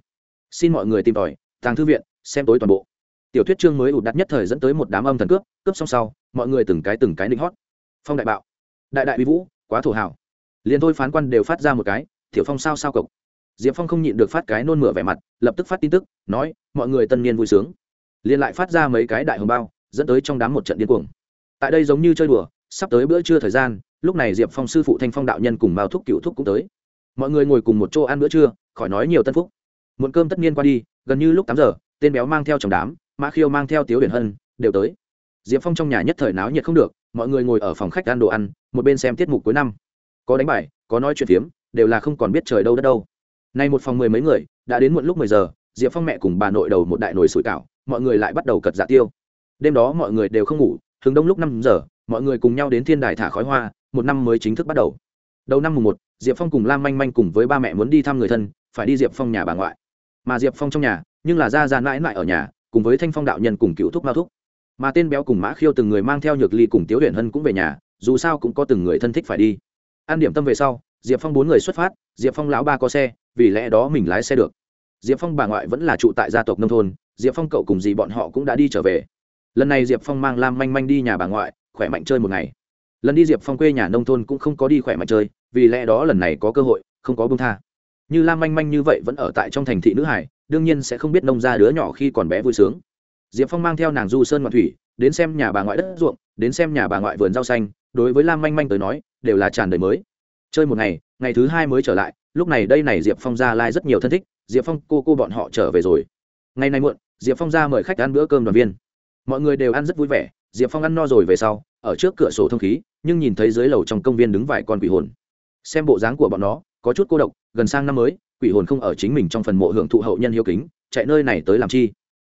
Xin mọi người tìm tòi, tàng thư viện, xem tối toàn bộ. Tiểu thuyết chương mới ủ đặt nhất thời dẫn tới một đám âm thần cướp cướp xong sau, mọi người từng cái từng cái định hót. Phong đại bạo. Đại đại uy vũ, quá thổ hảo. Liền thôi phán quan đều phát ra một cái, tiểu phong sao sao cộc? Diệp phong không nhịn được phát cái nôn mửa vẻ mặt, lập tức phát tin tức, nói, mọi người tân niên vui sướng. Liền lại phát ra mấy cái đại hồng bao, dẫn tới trong đám một trận điên cuồng. Tại đây giống như chơi đùa, sắp tới bữa trưa thời gian, lúc này diệp phong sư phụ thanh phong đạo nhân cùng mao thúc cựu thúc cũng tới. Mọi người ngồi cùng một chỗ ăn bữa trưa, khỏi nói nhiều tân phúc. Muộn cơm tất nhiên qua đi, gần như lúc tám giờ, tên béo mang theo chồng đám, mã khiêu mang theo tiếu huyền hân, đều tới. Diệp phong trong nhà nhất thời náo nhiệt không được, mọi người ngồi ở phòng khách ăn đồ ăn, một bên xem tiết mục cuối năm. Có đánh bài, có nói chuyện phiếm, đều là không còn biết trời đâu đất đâu nay một phòng mười mấy người, đã đến muộn lúc mười giờ, diệp phong mẹ cùng bà nội đầu một đại nồi sủi cảo, mọi người lại bắt đầu cật dạ tiêu. Đêm đó mọi người đều không ngủ, hướng đông lúc năm giờ, mọi người cùng nhau đến thiên đài thả khói hoa, một năm mới chính thức bắt đầu. Đầu năm mùng một, diệp phong cùng lam manh manh cùng với ba mẹ muốn đi thăm người thân, phải đi diệp phong nhà bà ngoại. Mà diệp phong trong nhà, nhưng là ra ra mãi mãi ở nhà, cùng với thanh phong đạo nhân cùng cựu thúc mao thúc. Mà tên béo cùng mã khiêu từng người mang theo nhược ly cùng tiếu huyền hân cũng về nhà, dù sao cũng có từng người thân thích phải đi. Ăn điểm tâm về sau diệp phong bốn người xuất phát, diệp phong lão ba có xe, vì lẽ đó mình lái xe được. Diệp phong bà ngoại vẫn là trụ tại gia tộc nông thôn, diệp phong cậu cùng dì bọn họ cũng đã đi trở về. Lần này diệp phong mang lam manh manh đi nhà bà ngoại, khỏe mạnh chơi một ngày. Lần đi diệp phong quê nhà nông thôn cũng không có đi khỏe mạnh chơi, vì lẽ đó lần này có cơ hội, không có bông tha. Như lam manh manh như vậy vẫn ở tại trong thành thị nữ hải, đương nhiên sẽ không biết nông ra đứa nhỏ khi còn bé vui sướng. Diệp phong mang theo nàng du sơn ngoại thủy, đến xem nhà bà ngoại đất ruộng, đến xem nhà bà ngoại vườn rau xanh, đối với lam manh manh tới nói, đều là tràn đời mới chơi một ngày ngày thứ hai mới trở lại, lúc này đây này diệp phong ra lai、like、rất rất nhiều thân thích, diệp phong, cô cô bọn họ trở về rồi. Ngày nay muộn, diệp phong ra mời khách ăn bữa cơm đoàn viên. Mọi người đều ăn rất vui vẻ, diệp phong ăn no rồi về sau, ở trước cửa sổ thông khí, nhưng nhìn thấy dưới lầu trong công viên đứng vài con quỷ hồn. Xem bộ dáng của bọn nó, có chút cô độc, gần sang năm mới, quỷ hồn không ở chính mình trong phần mộ hưởng thụ hậu nhân hiếu kính, chạy nơi này tới làm chi?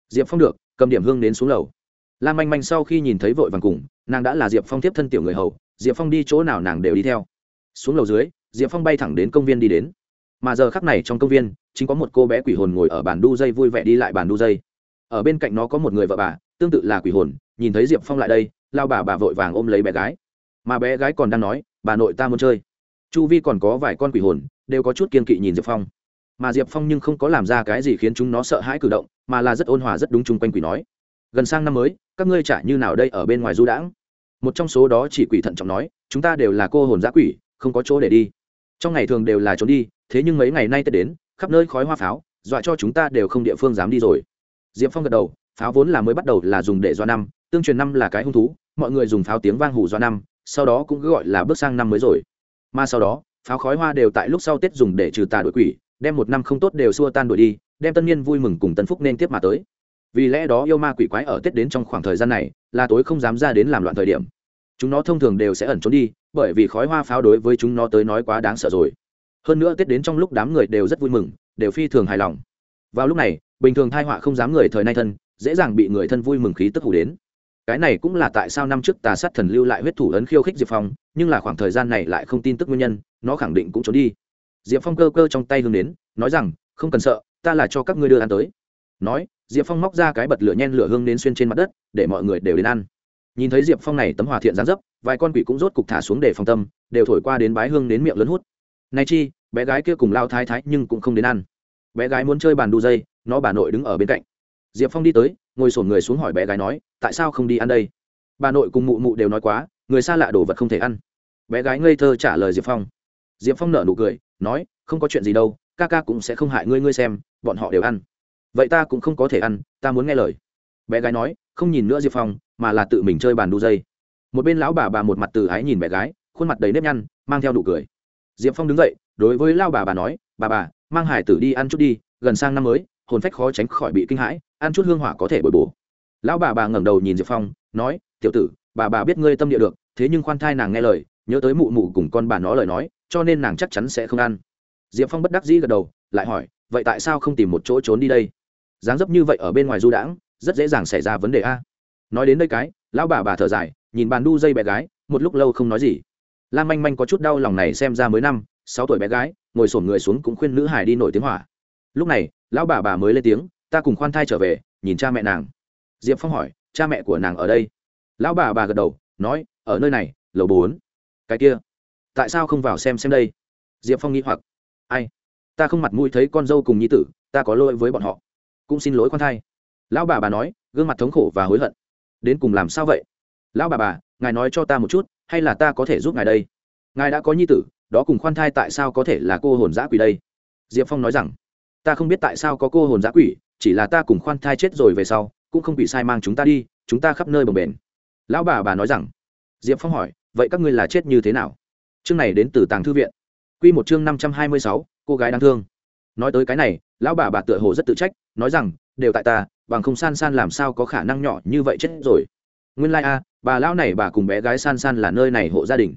Diệp phong được, cầm điểm hương đến xuống lầu. Lan manh manh sau khi nhìn thấy vội vàng cùng, nàng đã là diệp phong tiếp thân tiểu người hầu, diệp phong đi chỗ nào nàng đều đi theo xuống lầu dưới, diệp phong bay thẳng đến công viên đi đến. Mà giờ khắc này trong công viên, chính có một cô bé quỷ hồn ngồi ở bàn đu dây vui vẻ đi lại bàn đu dây. Ở bên cạnh nó có một người vợ bà, tương tự là quỷ hồn, nhìn thấy diệp phong lại đây, lao bà bà vội vàng ôm lấy bé gái. Mà bé gái còn đang nói, bà nội ta muốn chơi. Chu vi còn có vài con quỷ hồn, đều có chút kiên kỵ nhìn diệp phong. Mà diệp phong nhưng không có làm ra cái gì khiến chúng nó sợ hãi cử động, mà là rất ôn hòa rất đúng chung quanh quỷ nói, gần sang năm mới, các ngươi trả như nào đây ở bên ngoài du đãng. Một trong số đó chỉ quỷ thận trọng nói, chúng ta đều là cô hồn giã quỷ không có chỗ để đi. Trong ngày thường đều là trốn đi, thế nhưng mấy ngày nay tết đến, khắp nơi khói hoa pháo, dọa cho chúng ta đều không địa phương dám đi rồi. Diệp phong gật đầu, pháo vốn là mới bắt đầu là dùng để do năm, tương truyền năm là cái hung thú, mọi người dùng pháo tiếng vang hủ do năm, sau đó cũng gọi là bước sang năm mới rồi. Mà sau đó, pháo khói hoa đều tại lúc sau tết dùng để trừ tà đuổi quỷ, đem một năm không tốt đều xua tan đuổi đi, đem tân niên vui mừng cùng tân phúc nên tiếp mà tới. Vì lẽ đó yêu ma quỷ quái ở tết đến trong khoảng thời gian này, là tối không dám ra đến làm loạn thời điểm. Chúng nó thông thường đều sẽ ẩn trốn đi bởi vì khói hoa pháo đối với chúng nó tới nói quá đáng sợ rồi. Hơn nữa tết đến trong lúc đám người đều rất vui mừng, đều phi thường hài lòng. Vào lúc này, bình thường thai họa không dám người thời nay thân, dễ dàng bị người thân vui mừng khí tức hủ đến. Cái này cũng là tại sao năm trước tà sát thần lưu lại huyết thủ ấn khiêu khích diệp phong, nhưng là khoảng thời gian này lại không tin tức nguyên nhân, nó khẳng định cũng trốn đi. Diệp phong cơ cơ trong tay hướng đến, nói rằng, không cần sợ, ta là cho các ngươi đưa ăn tới. Nói, diệp phong móc ra cái bật lửa nhen lửa hương đến xuyên trên mặt đất, để mọi người đều đến ăn nhìn thấy diệp phong này tấm hòa thiện gián dấp, vài con quỷ cũng rốt cục thả xuống để phòng tâm, đều thổi qua đến bái hương đến miệng lớn hút. Này chi, bé gái kia cùng lao thái thái nhưng cũng không đến ăn. Bé gái muốn chơi bàn đu dây, nó bà nội đứng ở bên cạnh. Diệp phong đi tới, ngồi sổn người xuống hỏi bé gái nói, tại sao không đi ăn đây? Bà nội cùng mụ mụ đều nói quá, người xa lạ đồ vật không thể ăn. Bé gái ngây thơ trả lời diệp phong. Diệp phong nở nụ cười, nói, không có chuyện gì đâu, ca ca cũng sẽ không hại ngươi ngươi xem, bọn họ đều ăn. Vậy ta cũng không có thể ăn, ta muốn nghe lời. Bé gái nói, không nhìn nữa diệp phong mà là tự mình chơi bàn đu dây. Một bên lão bà bà một mặt từ ái nhìn bé gái, khuôn mặt đầy nếp nhăn, mang theo nụ cười. Diệp phong đứng dậy, đối với lao bà bà nói, bà bà, mang hải tử đi ăn chút đi, gần sang năm mới, hồn phách khó tránh khỏi bị kinh hãi, ăn chút hương hỏa có thể bồi bổ. Lão bà bà ngẩng đầu nhìn diệp phong, nói, tiểu tử, bà bà biết ngươi tâm địa được, thế nhưng khoan thai nàng nghe lời, nhớ tới mụ mụ cùng con bà nó lời nói, cho nên nàng chắc chắn sẽ không ăn. Diệp phong bất đắc dĩ gật đầu, lại hỏi, vậy tại sao không tìm một chỗ trốn đi đây? Dáng dấp như vậy ở bên ngoài du đãng, rất dễ dàng xảy ra vấn đề a nói đến đây cái, lão bà bà thở dài, nhìn bàn đu dây bé gái, một lúc lâu không nói gì. Lam manh manh có chút đau lòng này xem ra mới năm, sáu tuổi bé gái, ngồi sổn người xuống cũng khuyên nữ hải đi nổi tiếng hỏa. Lúc này, lão bà bà mới lên tiếng, ta cùng khoan thai trở về, nhìn cha mẹ nàng. Diệp phong hỏi, cha mẹ của nàng ở đây? Lão bà bà gật đầu, nói, ở nơi này, lầu bốn. Cái kia, tại sao không vào xem xem đây? Diệp phong nghĩ hoặc, ai? Ta không mặt mũi thấy con dâu cùng nhi tử, ta có lỗi với bọn họ, cũng xin lỗi khoan thai. Lão bà bà nói, gương mặt thống khổ và hối hận đến cùng làm sao vậy? Lão bà bà, ngài nói cho ta một chút, hay là ta có thể giúp ngài đây? Ngài đã có nhi tử, đó cùng khoan thai tại sao có thể là cô hồn giã quỷ đây? Diệp phong nói rằng, ta không biết tại sao có cô hồn giã quỷ, chỉ là ta cùng khoan thai chết rồi về sau, cũng không bị sai mang chúng ta đi, chúng ta khắp nơi bồng bền lão bà bà nói rằng, diệp phong hỏi, vậy các ngươi là chết như thế nào? Chương này đến từ tàng thư viện. Q một chương năm trăm hai mươi sáu, cô gái đáng thương. Nói tới cái này, lão bà bà tựa hồ rất tự trách, nói rằng đều tại ta, bằng không san san làm sao có khả năng nhỏ như vậy chết rồi. Nguyên lai、like、a, bà lão này bà cùng bé gái san san là nơi này hộ gia đình.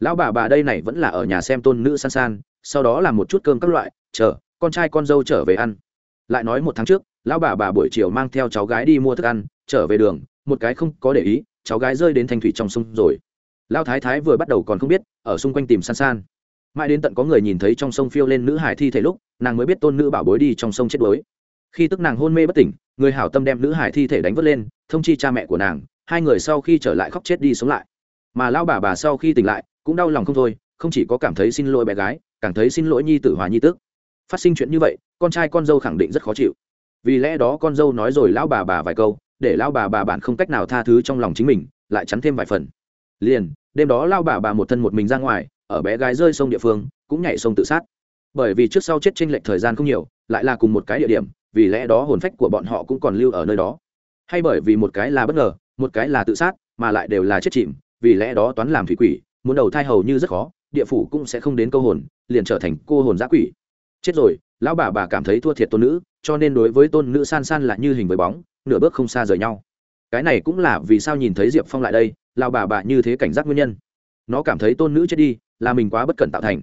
Lão bà bà đây này vẫn là ở nhà xem tôn nữ san san, sau đó làm một chút cơm các loại, chờ, con trai con dâu trở về ăn. Lại nói một tháng trước, lão bà bà buổi chiều mang theo cháu gái đi mua thức ăn, trở về đường, một cái không có để ý, cháu gái rơi đến thanh thủy trong sông rồi. Lão thái thái vừa bắt đầu còn không biết, ở xung quanh tìm san san. Mãi đến tận có người nhìn thấy trong sông phiêu lên nữ hải thi thể lúc, nàng mới biết tôn nữ bảo bối đi trong sông chết đuối khi tức nàng hôn mê bất tỉnh, người hảo tâm đem nữ hải thi thể đánh vớt lên, thông chi cha mẹ của nàng, hai người sau khi trở lại khóc chết đi sống lại. Mà lão bà bà sau khi tỉnh lại, cũng đau lòng không thôi, không chỉ có cảm thấy xin lỗi bé gái, càng thấy xin lỗi nhi tử hòa nhi tước. Phát sinh chuyện như vậy, con trai con dâu khẳng định rất khó chịu. Vì lẽ đó con dâu nói rồi lão bà bà vài câu, để lão bà bà bạn không cách nào tha thứ trong lòng chính mình, lại chắn thêm vài phần. Liền, đêm đó lao bà bà một thân một mình ra ngoài, ở bé gái rơi sông địa phương, cũng nhảy sông tự sát. Bởi vì trước sau chết tranh lệch thời gian không nhiều, lại là cùng một cái địa điểm vì lẽ đó hồn phách của bọn họ cũng còn lưu ở nơi đó. Hay bởi vì một cái là bất ngờ, một cái là tự sát, mà lại đều là chết chìm, vì lẽ đó toán làm thủy quỷ, muốn đầu thai hầu như rất khó, địa phủ cũng sẽ không đến câu hồn, liền trở thành cô hồn giã quỷ. Chết rồi, lão bà bà cảm thấy thua thiệt tôn nữ, cho nên đối với tôn nữ san san là như hình với bóng, nửa bước không xa rời nhau. Cái này cũng là vì sao nhìn thấy diệp phong lại đây, lão bà bà như thế cảnh giác nguyên nhân. Nó cảm thấy tôn nữ chết đi, là mình quá bất cẩn tạo thành.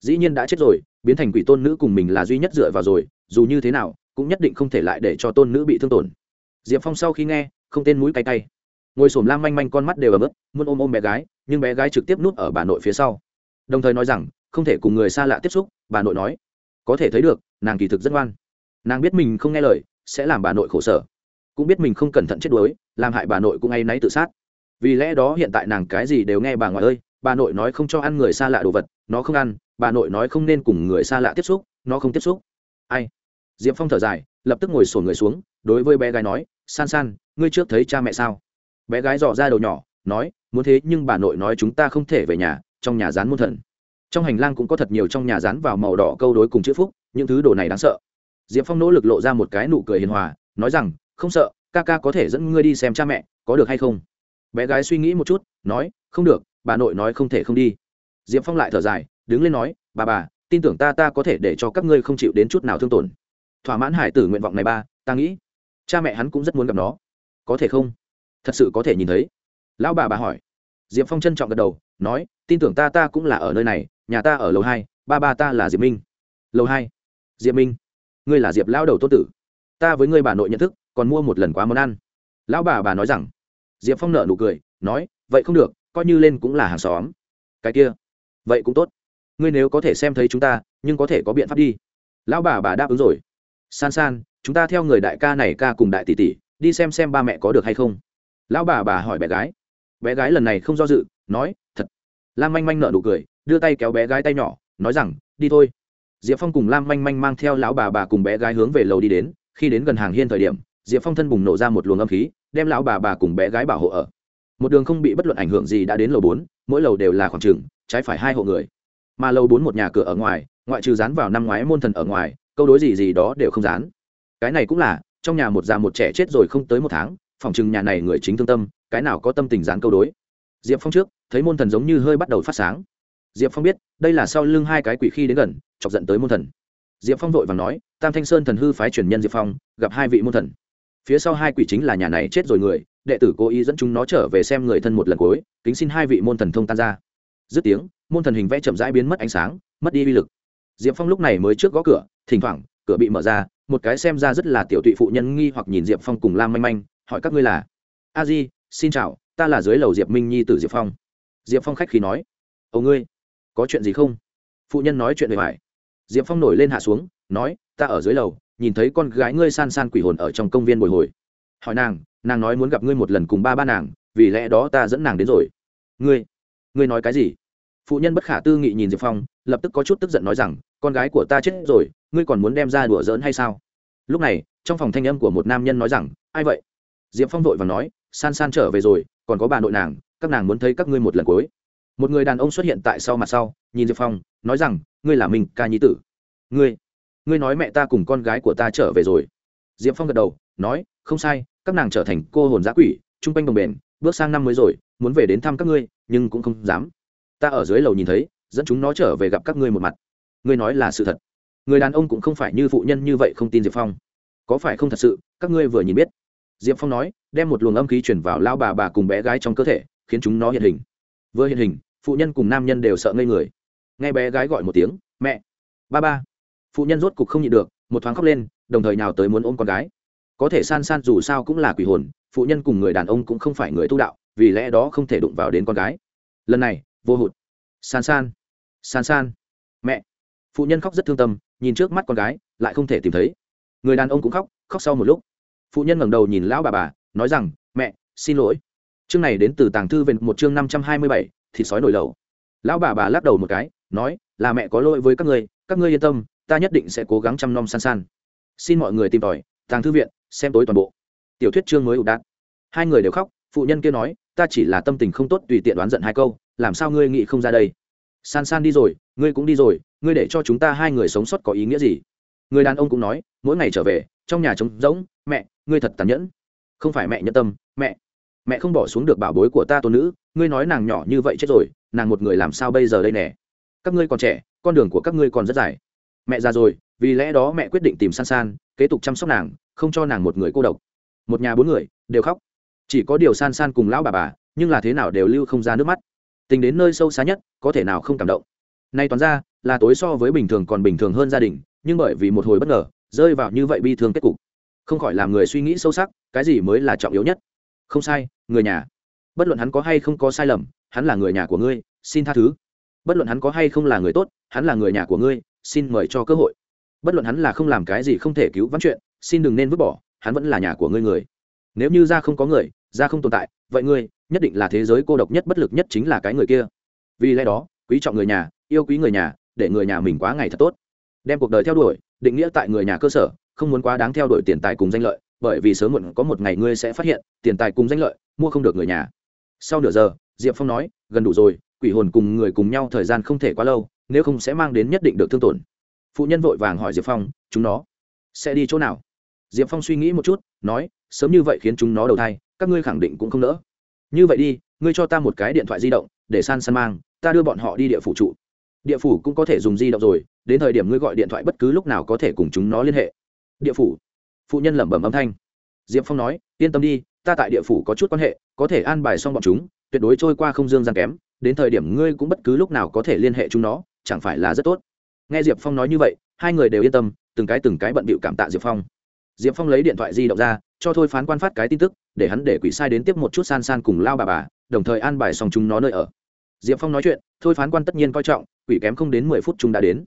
Dĩ nhiên đã chết rồi, biến thành quỷ tôn nữ cùng mình là duy nhất dựa vào rồi, dù như thế nào cũng nhất định không thể lại để cho tôn nữ bị thương tổn. Diệp phong sau khi nghe, không tên mũi cay cay. Ngồi sổm lam manh manh con mắt đều ấm ức muốn ôm ôm bé gái, nhưng bé gái trực tiếp núp ở bà nội phía sau. Đồng thời nói rằng, không thể cùng người xa lạ tiếp xúc, bà nội nói. Có thể thấy được, nàng kỳ thực rất ngoan. Nàng biết mình không nghe lời, sẽ làm bà nội khổ sở. Cũng biết mình không cẩn thận chết đuối, làm hại bà nội cũng ngay náy tự sát. Vì lẽ đó hiện tại nàng cái gì đều nghe bà ngoại ơi, bà nội nói không cho ăn người xa lạ đồ vật, nó không ăn, bà nội nói không nên cùng người xa lạ tiếp xúc, nó không tiếp xúc. Ai? Diệp phong thở dài, lập tức ngồi sổ người xuống, đối với bé gái nói, san san, ngươi trước thấy cha mẹ sao? Bé gái dò ra đầu nhỏ, nói, muốn thế nhưng bà nội nói chúng ta không thể về nhà, trong nhà rán muôn thần. Trong hành lang cũng có thật nhiều trong nhà rán vào màu đỏ câu đối cùng chữ phúc, những thứ đồ này đáng sợ. Diệp phong nỗ lực lộ ra một cái nụ cười hiền hòa, nói rằng, không sợ, ca ca có thể dẫn ngươi đi xem cha mẹ, có được hay không? Bé gái suy nghĩ một chút, nói, không được, bà nội nói không thể không đi. Diệp phong lại thở dài, đứng lên nói, bà bà, tin tưởng ta ta có thể để cho các ngươi không chịu đến chút nào thương tổn thỏa mãn hải tử nguyện vọng này ba, ta nghĩ, cha mẹ hắn cũng rất muốn gặp nó. Có thể không? Thật sự có thể nhìn thấy. Lão bà bà hỏi. Diệp phong trân trọng gật đầu, nói, tin tưởng ta ta cũng là ở nơi này, nhà ta ở lầu hai, ba ba ta là diệp minh. Lầu hai? Diệp minh. Ngươi là diệp lão đầu tốt tử. Ta với ngươi bà nội nhận thức, còn mua một lần quá món ăn. Lão bà bà nói rằng. Diệp phong nợ nụ cười, nói, vậy không được, coi như lên cũng là hàng xóm. Cái kia. Vậy cũng tốt. Ngươi nếu có thể xem thấy chúng ta, nhưng có thể có biện pháp đi. Lão bà bà đáp ứng rồi san san, chúng ta theo người đại ca này ca cùng đại tỷ tỷ, đi xem xem ba mẹ có được hay không. Lão bà bà hỏi bé gái. Bé gái lần này không do dự, nói, thật. Lam manh manh nợ nụ cười, đưa tay kéo bé gái tay nhỏ, nói rằng, đi thôi. Diệp phong cùng lam manh manh mang theo lão bà bà cùng bé gái hướng về lầu đi đến. Khi đến gần hàng hiên thời điểm, diệp phong thân bùng nổ ra một luồng âm khí, đem lão bà bà cùng bé gái bảo hộ ở. Một đường không bị bất luận ảnh hưởng gì đã đến lầu bốn, mỗi lầu đều là khoảng trừng trái phải hai hộ người. Mà lầu bốn một nhà cửa ở ngoài, ngoại trừ dán vào năm ngoái môn thần ở ngoài câu đối gì gì đó đều không dán. Cái này cũng là, trong nhà một già một trẻ chết rồi không tới một tháng, phòng chừng nhà này người chính thương tâm, cái nào có tâm tình dán câu đối. Diệp phong trước, thấy môn thần giống như hơi bắt đầu phát sáng. Diệp phong biết, đây là sau lưng hai cái quỷ khi đến gần, chọc giận tới môn thần. Diệp phong vội và nói, tam thanh sơn thần hư phái truyền nhân diệp phong, gặp hai vị môn thần. Phía sau hai quỷ chính là nhà này chết rồi người, đệ tử cố ý dẫn chúng nó trở về xem người thân một lần cuối, kính xin hai vị môn thần thông tan ra. Dứt tiếng, môn thần hình vẽ chậm rãi biến mất ánh sáng, mất đi uy lực. Diệp phong lúc này mới trước gõ cửa thỉnh thoảng, cửa bị mở ra, một cái xem ra rất là tiểu tụy phụ nhân nghi hoặc nhìn diệp phong cùng lam manh manh, hỏi các ngươi là, a di, xin chào, ta là dưới lầu diệp minh nhi t diệp phong. Diệp phong khách khí nói, ồ ngươi, có chuyện gì không? Phụ nhân nói chuyện về phải diệp phong nổi lên hạ xuống, nói, ta ở dưới lầu, nhìn thấy con gái ngươi san san quỷ hồn ở trong công viên bồi hồi. Hỏi nàng nàng nói muốn gặp ngươi một lần cùng ba ba nàng, vì lẽ đó ta dẫn nàng đến rồi. Ngươi ngươi nói cái gì? Phụ nhân bất khả tư nghị nhìn diệp phong, lập tức có chút tức giận nói rằng, con gái của ta chết rồi ngươi còn muốn đem ra đùa giỡn hay sao? Lúc này, trong phòng thanh âm của một nam nhân nói rằng, ai vậy? Diệp phong vội và nói, san san trở về rồi, còn có bà nội nàng, các nàng muốn thấy các ngươi một lần cuối. Một người đàn ông xuất hiện tại sau mặt sau, nhìn diệp phong, nói rằng, ngươi là mình ca nhí tử. Ngươi ngươi nói mẹ ta cùng con gái của ta trở về rồi. Diệp phong gật đầu, nói, không sai, các nàng trở thành cô hồn giã quỷ trung quanh đồng bền, bước sang năm mới rồi, muốn về đến thăm các ngươi, nhưng cũng không dám. Ta ở dưới lầu nhìn thấy, dẫn chúng nó trở về gặp các ngươi một mặt. Ngươi nói là sự thật người đàn ông cũng không phải như phụ nhân như vậy không tin diệp phong. Có phải không thật sự? Các ngươi vừa nhìn biết. Diệp phong nói, đem một luồng âm khí chuyển vào lao bà bà cùng bé gái trong cơ thể, khiến chúng nó hiện hình. Vừa hiện hình, phụ nhân cùng nam nhân đều sợ ngây người. Nghe bé gái gọi một tiếng, mẹ, ba ba. Phụ nhân rốt cục không nhịn được, một thoáng khóc lên, đồng thời nào tới muốn ôm con gái. Có thể san san dù sao cũng là quỷ hồn, phụ nhân cùng người đàn ông cũng không phải người tu đạo, vì lẽ đó không thể đụng vào đến con gái. Lần này, vô hụt. San san san san. Mẹ phụ nhân khóc rất thương tâm, nhìn trước mắt con gái, lại không thể tìm thấy. Người đàn ông cũng khóc khóc sau một lúc. Phụ nhân ngẩng đầu nhìn lão bà bà, nói rằng, mẹ, xin lỗi. Chương này đến từ tàng thư về một chương năm trăm hai mươi bảy, thịt sói nổi lầu lão bà bà lắc đầu một cái, nói, là mẹ có lỗi với các ngươi các ngươi yên tâm, ta nhất định sẽ cố gắng chăm nom san san. Xin mọi người tìm tòi, tàng thư viện, xem tối toàn bộ. Tiểu thuyết chương mới ủ đạn. Hai người đều khóc, phụ nhân kia nói, ta chỉ là tâm tình không tốt tùy tiện đoán giận hai câu, làm sao ngươi nghĩ không ra đây? San san đi rồi ngươi cũng đi rồi, ngươi để cho chúng ta hai người sống sót có ý nghĩa gì? Người đàn ông cũng nói, mỗi ngày trở về, trong nhà trống rỗng, mẹ, ngươi thật tàn nhẫn. Không phải mẹ nhân tâm, mẹ. Mẹ không bỏ xuống được bảo bối của ta tôn nữ, ngươi nói nàng nhỏ như vậy chết rồi, nàng một người làm sao bây giờ đây nè? Các ngươi còn trẻ, con đường của các ngươi còn rất dài. Mẹ già rồi, vì lẽ đó mẹ quyết định tìm san san, kế tục chăm sóc nàng, không cho nàng một người cô độc. Một nhà bốn người, đều khóc. Chỉ có điều san san cùng lão bà bà, nhưng là thế nào đều lưu không ra nước mắt. Tình đến nơi sâu xa nhất, có thể nào không cảm động? Nay toán ra, là tối so với bình thường còn bình thường hơn gia đình, nhưng bởi vì một hồi bất ngờ, rơi vào như vậy bi thương kết cục. Không khỏi làm người suy nghĩ sâu sắc, cái gì mới là trọng yếu nhất? Không sai, người nhà. Bất luận hắn có hay không có sai lầm, hắn là người nhà của ngươi, xin tha thứ. Bất luận hắn có hay không là người tốt, hắn là người nhà của ngươi, xin mời cho cơ hội. Bất luận hắn là không làm cái gì không thể cứu vãn chuyện, xin đừng nên vứt bỏ, hắn vẫn là nhà của ngươi người. Nếu như ra không có người, ra không tồn tại, vậy ngươi, nhất định là thế giới cô độc nhất bất lực nhất chính là cái người kia. Vì lẽ đó, quý trọng người nhà yêu quý người nhà, để người nhà mình quá ngày thật tốt. Đem cuộc đời theo đuổi, định nghĩa tại người nhà cơ sở, không muốn quá đáng theo đuổi tiền tài cùng danh lợi, bởi vì sớm muộn có một ngày ngươi sẽ phát hiện, tiền tài cùng danh lợi, mua không được người nhà. Sau nửa giờ, diệp phong nói, gần đủ rồi, quỷ hồn cùng người cùng nhau thời gian không thể quá lâu, nếu không sẽ mang đến nhất định được thương tổn. Phụ nhân vội vàng hỏi diệp phong, chúng nó sẽ đi chỗ nào? Diệp phong suy nghĩ một chút, nói, sớm như vậy khiến chúng nó đầu thai, các ngươi khẳng định cũng không nỡ. Như vậy đi, ngươi cho ta một cái điện thoại di động, để san san mang, ta đưa bọn họ đi địa phủ trụ địa phủ cũng có thể dùng di động rồi, đến thời điểm ngươi gọi điện thoại bất cứ lúc nào có thể cùng chúng nó liên hệ. Địa phủ. Phụ nhân lẩm bẩm âm thanh. Diệp phong nói, yên tâm đi, ta tại địa phủ có chút quan hệ, có thể an bài xong bọn chúng, tuyệt đối trôi qua không dương gian kém, đến thời điểm ngươi cũng bất cứ lúc nào có thể liên hệ chúng nó, chẳng phải là rất tốt. Nghe diệp phong nói như vậy, hai người đều yên tâm, từng cái từng cái bận bịu cảm tạ diệp phong. Diệp phong lấy điện thoại di động ra, cho thôi phán quan phát cái tin tức, để hắn để quỷ sai đến tiếp một chút san san cùng lao bà bà, đồng thời an bài xong chúng nó nơi ở diệp phong nói chuyện, thôi phán quan tất nhiên coi trọng, quỷ kém không đến mười phút chúng đã đến.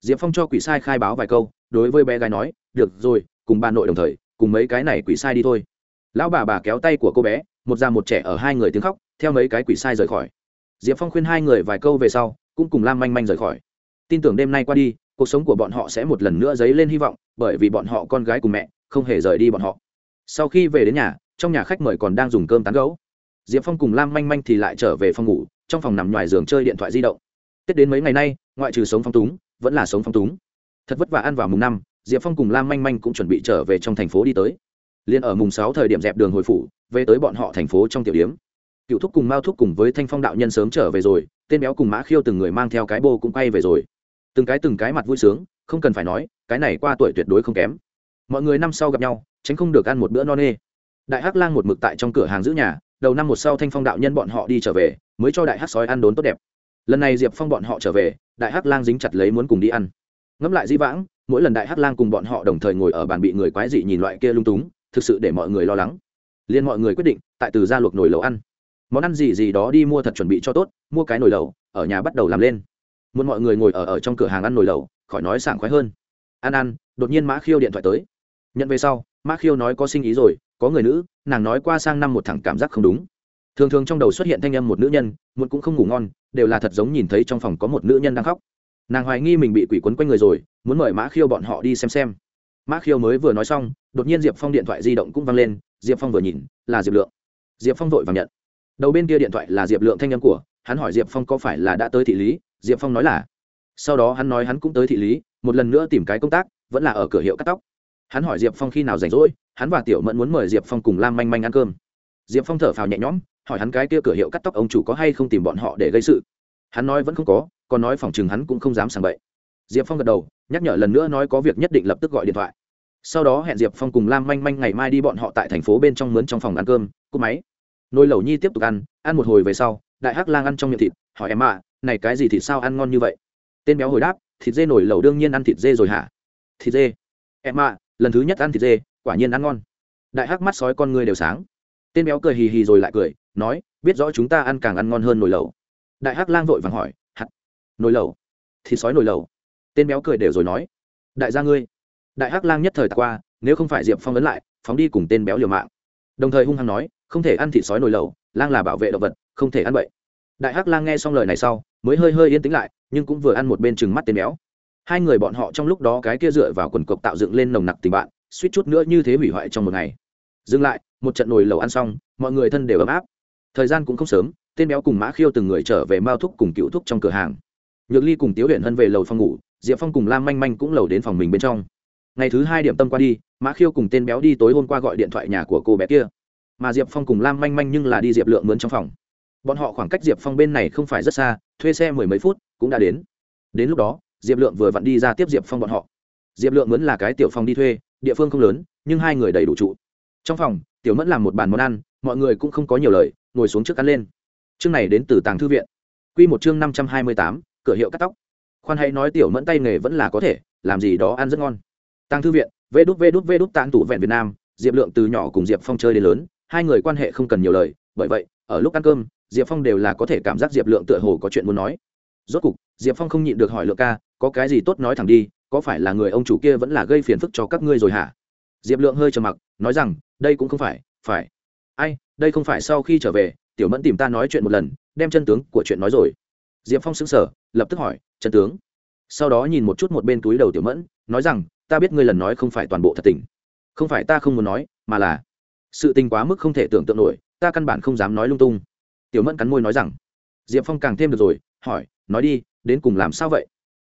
Diệp phong cho quỷ sai khai báo vài câu, đối với bé gái nói, được rồi, cùng bà nội đồng thời, cùng mấy cái này quỷ sai đi thôi. Lão bà bà kéo tay của cô bé, một già một trẻ ở hai người tiếng khóc, theo mấy cái quỷ sai rời khỏi. Diệp phong khuyên hai người vài câu về sau, cũng cùng lam manh manh rời khỏi. Tin tưởng đêm nay qua đi, cuộc sống của bọn họ sẽ một lần nữa dấy lên hy vọng, bởi vì bọn họ con gái cùng mẹ, không hề rời đi bọn họ. Sau khi về đến nhà, trong nhà khách mời còn đang dùng cơm tán gấu diệp phong cùng lam manh manh thì lại trở về phòng ngủ trong phòng nằm ngoài giường chơi điện thoại di động. Tết đến mấy ngày nay, ngoại trừ sống phong túng, vẫn là sống phong túng. Thật vất vả ăn vào mùng năm, diệp phong cùng lam manh manh cũng chuẩn bị trở về trong thành phố đi tới. Liền ở mùng sáu thời điểm dẹp đường hồi phủ, về tới bọn họ thành phố trong tiểu điếm. Cựu thúc cùng mao thúc cùng với thanh phong đạo nhân sớm trở về rồi, tên béo cùng mã khiêu từng người mang theo cái bô cũng quay về rồi. Từng cái từng cái mặt vui sướng, không cần phải nói, cái này qua tuổi tuyệt đối không kém. Mọi người năm sau gặp nhau, tránh không được ăn một bữa no nê. Đại hắc lang một mực tại trong cửa hàng giữ nhà đầu năm một sau thanh phong đạo nhân bọn họ đi trở về, mới cho đại hắc sói ăn đốn tốt đẹp. Lần này diệp phong bọn họ trở về, đại hắc lang dính chặt lấy muốn cùng đi ăn. Ngẫm lại dĩ vãng, mỗi lần đại hắc lang cùng bọn họ đồng thời ngồi ở bàn bị người quái dị nhìn loại kia lung túng, thực sự để mọi người lo lắng. Liền mọi người quyết định, tại từ ra luộc nồi lẩu ăn. Món ăn gì gì đó đi mua thật chuẩn bị cho tốt, mua cái nồi lẩu, ở nhà bắt đầu làm lên. Muốn mọi người ngồi ở ở trong cửa hàng ăn nồi lẩu, khỏi nói sảng khoái hơn. Ăn ăn đột nhiên mã khiêu điện thoại tới. Nhận về sau, mã khiêu nói có sinh ý rồi có người nữ, nàng nói qua sang năm một thẳng cảm giác không đúng. Thường thường trong đầu xuất hiện thanh âm một nữ nhân, muộn cũng không ngủ ngon, đều là thật giống nhìn thấy trong phòng có một nữ nhân đang khóc. Nàng hoài nghi mình bị quỷ quấn quanh người rồi, muốn mời mã khiêu bọn họ đi xem xem. Mã khiêu mới vừa nói xong, đột nhiên diệp phong điện thoại di động cũng văng lên, diệp phong vừa nhìn, là diệp lượng. Diệp phong vội vàng nhận. Đầu bên kia điện thoại là diệp lượng thanh âm của, hắn hỏi diệp phong có phải là đã tới thị lý, diệp phong nói là. Sau đó hắn nói hắn cũng tới thị lý, một lần nữa tìm cái công tác, vẫn là ở cửa hiệu cắt tóc hắn hỏi diệp phong khi nào rảnh rỗi hắn và tiểu mẫn muốn mời diệp phong cùng lam manh manh ăn cơm. Diệp phong thở phào nhẹ nhõm hỏi hắn cái kia cửa hiệu cắt tóc ông chủ có hay không tìm bọn họ để gây sự. Hắn nói vẫn không có còn nói phòng chừng hắn cũng không dám sàng bậy. Diệp phong gật đầu nhắc nhở lần nữa nói có việc nhất định lập tức gọi điện thoại. Sau đó hẹn diệp phong cùng lam manh manh ngày mai đi bọn họ tại thành phố bên trong mướn trong phòng ăn cơm cúp máy. Nồi lẩu nhi tiếp tục ăn ăn một hồi về sau đại hắc lang ăn trong miệng thịt hỏi em à, này cái gì thịt sao ăn ngon như vậy? Tên béo hồi đáp thịt dê nổi lẩu đương nhiên ăn thịt dê rồi hả? Thịt dê. Em à lần thứ nhất ăn thịt dê, quả nhiên ăn ngon. Đại hắc mắt sói con người đều sáng. Tên béo cười hì hì rồi lại cười, nói, biết rõ chúng ta ăn càng ăn ngon hơn nồi lẩu. Đại hắc lang vội vàng hỏi, hạt, nồi lẩu? Thịt sói nồi lẩu? Tên béo cười đều rồi nói, đại gia ngươi. Đại hắc lang nhất thời tạc qua, nếu không phải diệp phong ấn lại, phóng đi cùng tên béo liều mạng. Đồng thời hung hăng nói, không thể ăn thịt sói nồi lẩu, lang là bảo vệ động vật, không thể ăn bậy. Đại hắc lang nghe xong lời này sau, mới hơi hơi yên tĩnh lại, nhưng cũng vừa ăn một bên chừng mắt tên béo hai người bọn họ trong lúc đó cái kia dựa vào quần cộc tạo dựng lên nồng nặc tình bạn, suýt chút nữa như thế hủy hoại trong một ngày. Dừng lại, một trận nồi lẩu ăn xong, mọi người thân đều ấm áp. Thời gian cũng không sớm, tên béo cùng mã khiêu từng người trở về mao thúc cùng cựu thúc trong cửa hàng. Nhược ly cùng tiếu huyện hân về lầu phòng ngủ, diệp phong cùng lam manh manh cũng lầu đến phòng mình bên trong. Ngày thứ hai điểm tâm qua đi, mã khiêu cùng tên béo đi tối hôm qua gọi điện thoại nhà của cô bé kia. Mà diệp phong cùng lam manh manh nhưng là đi diệp lượng mướn trong phòng. Bọn họ khoảng cách diệp phong bên này không phải rất xa, thuê xe mười mấy phút, cũng đã đến. Đến lúc đó diệp lượng vừa vặn đi ra tiếp diệp phong bọn họ. Diệp lượng mướn là cái tiểu phong đi thuê, địa phương không lớn, nhưng hai người đầy đủ trụ. Trong phòng, tiểu mẫn làm một bàn món ăn, mọi người cũng không có nhiều lời, ngồi xuống trước ăn lên. Chương này đến từ tàng thư viện. Q một chương năm trăm hai mươi tám, cửa hiệu cắt tóc. Khoan hãy nói tiểu mẫn tay nghề vẫn là có thể, làm gì đó ăn rất ngon. Tàng thư viện, vê đút vê đút vê đút tàng tủ vẹn việt nam, diệp lượng từ nhỏ cùng diệp phong chơi đến lớn, hai người quan hệ không cần nhiều lời, bởi vậy, ở lúc ăn cơm, diệp phong đều là có thể cảm giác diệp lượng tựa hồ có chuyện muốn nói. Rốt cục, diệp phong không nhịn được hỏi lượng ca có cái gì tốt nói thẳng đi, có phải là người ông chủ kia vẫn là gây phiền phức cho các ngươi rồi hả? Diệp lượng hơi trầm mặc, nói rằng, đây cũng không phải phải. Ai, đây không phải sau khi trở về, tiểu mẫn tìm ta nói chuyện một lần, đem chân tướng của chuyện nói rồi. Diệp phong xứng sở lập tức hỏi, chân tướng? Sau đó nhìn một chút một bên túi đầu tiểu mẫn, nói rằng, ta biết ngươi lần nói không phải toàn bộ thật tình. Không phải ta không muốn nói, mà là sự tình quá mức không thể tưởng tượng nổi, ta căn bản không dám nói lung tung. Tiểu mẫn cắn môi nói rằng, diệp phong càng thêm được rồi, hỏi, nói đi, đến cùng làm sao vậy?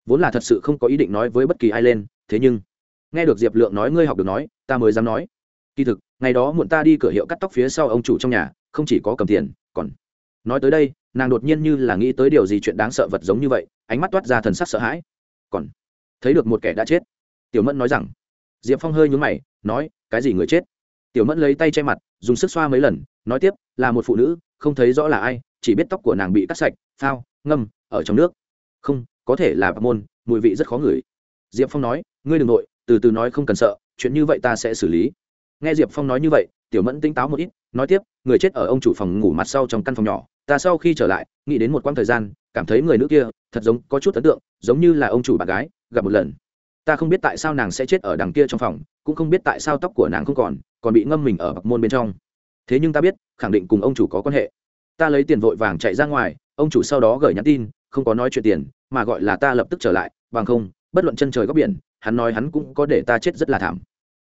Vốn là thật sự không có ý định nói với bất kỳ ai lên, thế nhưng, nghe được diệp lượng nói, ngươi học được nói, ta mới dám nói. Kỳ thực, ngày đó muộn ta đi cửa hiệu cắt tóc phía sau ông chủ trong nhà, không chỉ có cầm tiền, còn nói tới đây, nàng đột nhiên như là nghĩ tới điều gì chuyện đáng sợ vật giống như vậy, ánh mắt toát ra thần sắc sợ hãi. Còn thấy được một kẻ đã chết. Tiểu mẫn nói rằng, diệp phong hơi nhún mày, nói, cái gì người chết? Tiểu mẫn lấy tay che mặt, dùng sức xoa mấy lần, nói tiếp, là một phụ nữ, không thấy rõ là ai, chỉ biết tóc của nàng bị cắt sạch, phao, ngâm, ở trong nước. Không có thể là bạc môn, mùi vị rất khó ngửi. Diệp phong nói, ngươi đ ừ n g nội, từ từ nói không cần sợ, chuyện như vậy ta sẽ xử lý. Nghe diệp phong nói như vậy, tiểu mẫn tinh táo một ít, nói tiếp, người chết ở ông chủ phòng ngủ mặt sau trong căn phòng nhỏ, ta sau khi trở lại, nghĩ đến một quãng thời gian, cảm thấy người nữ kia thật giống có chút ấn tượng, giống như là ông chủ bạn gái, gặp một lần. Ta không biết tại sao nàng sẽ chết ở đằng kia trong phòng, cũng không biết tại sao tóc của nàng không còn còn bị ngâm mình ở bậc môn bên trong. Thế nhưng ta biết, khẳng định cùng ông chủ có quan hệ. Ta lấy tiền vội vàng chạy ra ngoài, ông chủ sau đó gửi nhắn tin không có nói chuyện tiền, mà gọi là ta lập tức trở lại, bằng không, bất luận chân trời góc biển, hắn nói hắn cũng có để ta chết rất là thảm.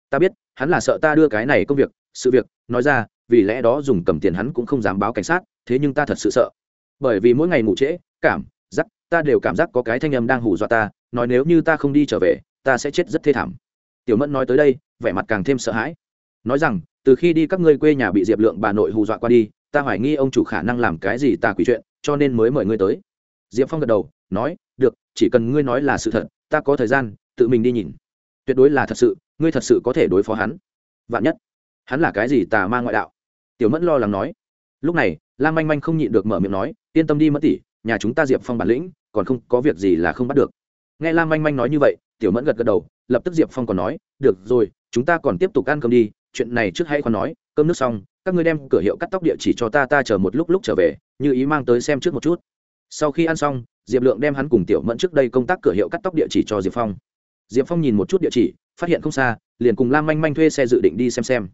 Ta biết, hắn là sợ ta đưa cái này công việc, sự việc, nói ra, vì lẽ đó dùng cầm tiền hắn cũng không dám báo cảnh sát, thế nhưng ta thật sự sợ. Bởi vì mỗi ngày ngủ trễ, cảm, giác, ta đều cảm giác có cái thanh âm đang hù dọa ta, nói nếu như ta không đi trở về, ta sẽ chết rất thê thảm. Tiểu mẫn nói tới đây, vẻ mặt càng thêm sợ hãi. Nói rằng, từ khi đi các ngươi quê nhà bị diệp lượng bà nội hù dọa qua đi, ta hoài nghi ông chủ khả năng làm cái gì tà quỷ chuyện, cho nên mới mời ngươi tới diệp phong gật đầu, nói, được, chỉ cần ngươi nói là sự thật, ta có thời gian, tự mình đi nhìn. Tuyệt đối là thật sự, ngươi thật sự có thể đối phó hắn. Vạn nhất, hắn là cái gì tà ma ngoại đạo? Tiểu mẫn lo lắng nói. Lúc này, lam manh manh không nhịn được mở miệng nói, yên tâm đi mất tỷ, nhà chúng ta diệp phong bản lĩnh, còn không có việc gì là không bắt được. Nghe lam manh manh nói như vậy, tiểu mẫn gật gật đầu, lập tức diệp phong còn nói, được rồi, chúng ta còn tiếp tục ăn cơm đi, chuyện này trước hãy còn nói, cơm nước xong, các ngươi đem cửa hiệu cắt tóc địa chỉ cho ta ta chờ một lúc lúc trở về, như ý mang tới xem trước một chút sau khi ăn xong, diệp lượng đem hắn cùng tiểu mẫn trước đây công tác cửa hiệu cắt tóc địa chỉ cho diệp phong. Diệp phong nhìn một chút địa chỉ, phát hiện không xa, liền cùng lam manh manh thuê xe dự định đi xem xem.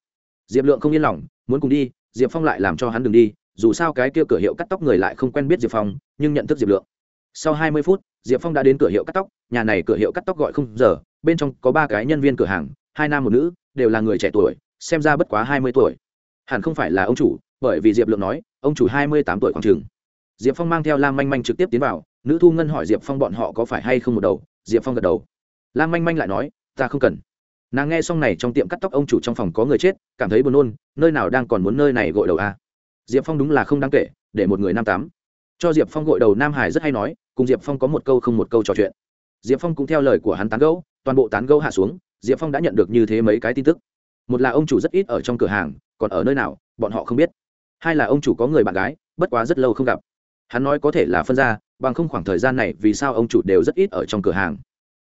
Diệp lượng không yên lòng, muốn cùng đi, diệp phong lại làm cho hắn đ ừ n g đi, dù sao cái kia cửa hiệu cắt tóc người lại không quen biết diệp phong, nhưng nhận thức diệp lượng. Sau hai mươi phút, diệp phong đã đến cửa hiệu cắt tóc, nhà này cửa hiệu cắt tóc gọi không giờ, bên trong có ba cái nhân viên cửa hàng, hai nam một nữ, đều là người trẻ tuổi, xem ra bất quá hai mươi tuổi. Hẳn không phải là ông chủ, bởi vì diệp lượng nói, ông chủ hai mươi tám tuổi khoảng t diệp phong mang theo lam manh manh trực tiếp tiến vào, nữ thu ngân hỏi diệp phong bọn họ có phải hay không một đầu, diệp phong gật đầu. Lam manh manh lại nói, ta không cần. Nàng nghe xong này trong tiệm cắt tóc ông chủ trong phòng có người chết, cảm thấy buồn nôn, nơi nào đang còn muốn nơi này gội đầu à? diệp phong đúng là không đáng kể, để một người nam tám. Cho diệp phong gội đầu nam hải rất hay nói, cùng diệp phong có một câu không một câu trò chuyện. Diệp phong cũng theo lời của hắn tán gẫu, toàn bộ tán gẫu hạ xuống, diệp phong đã nhận được như thế mấy cái tin tức. Một là ông chủ rất ít ở trong cửa hàng, còn ở nơi nào, bọn họ không biết. Hai là ông chủ có người bạn gái, bất quá rất lâu không gặp hắn nói có thể là phân ra, bằng không khoảng thời gian này vì sao ông chủ đều rất ít ở trong cửa hàng.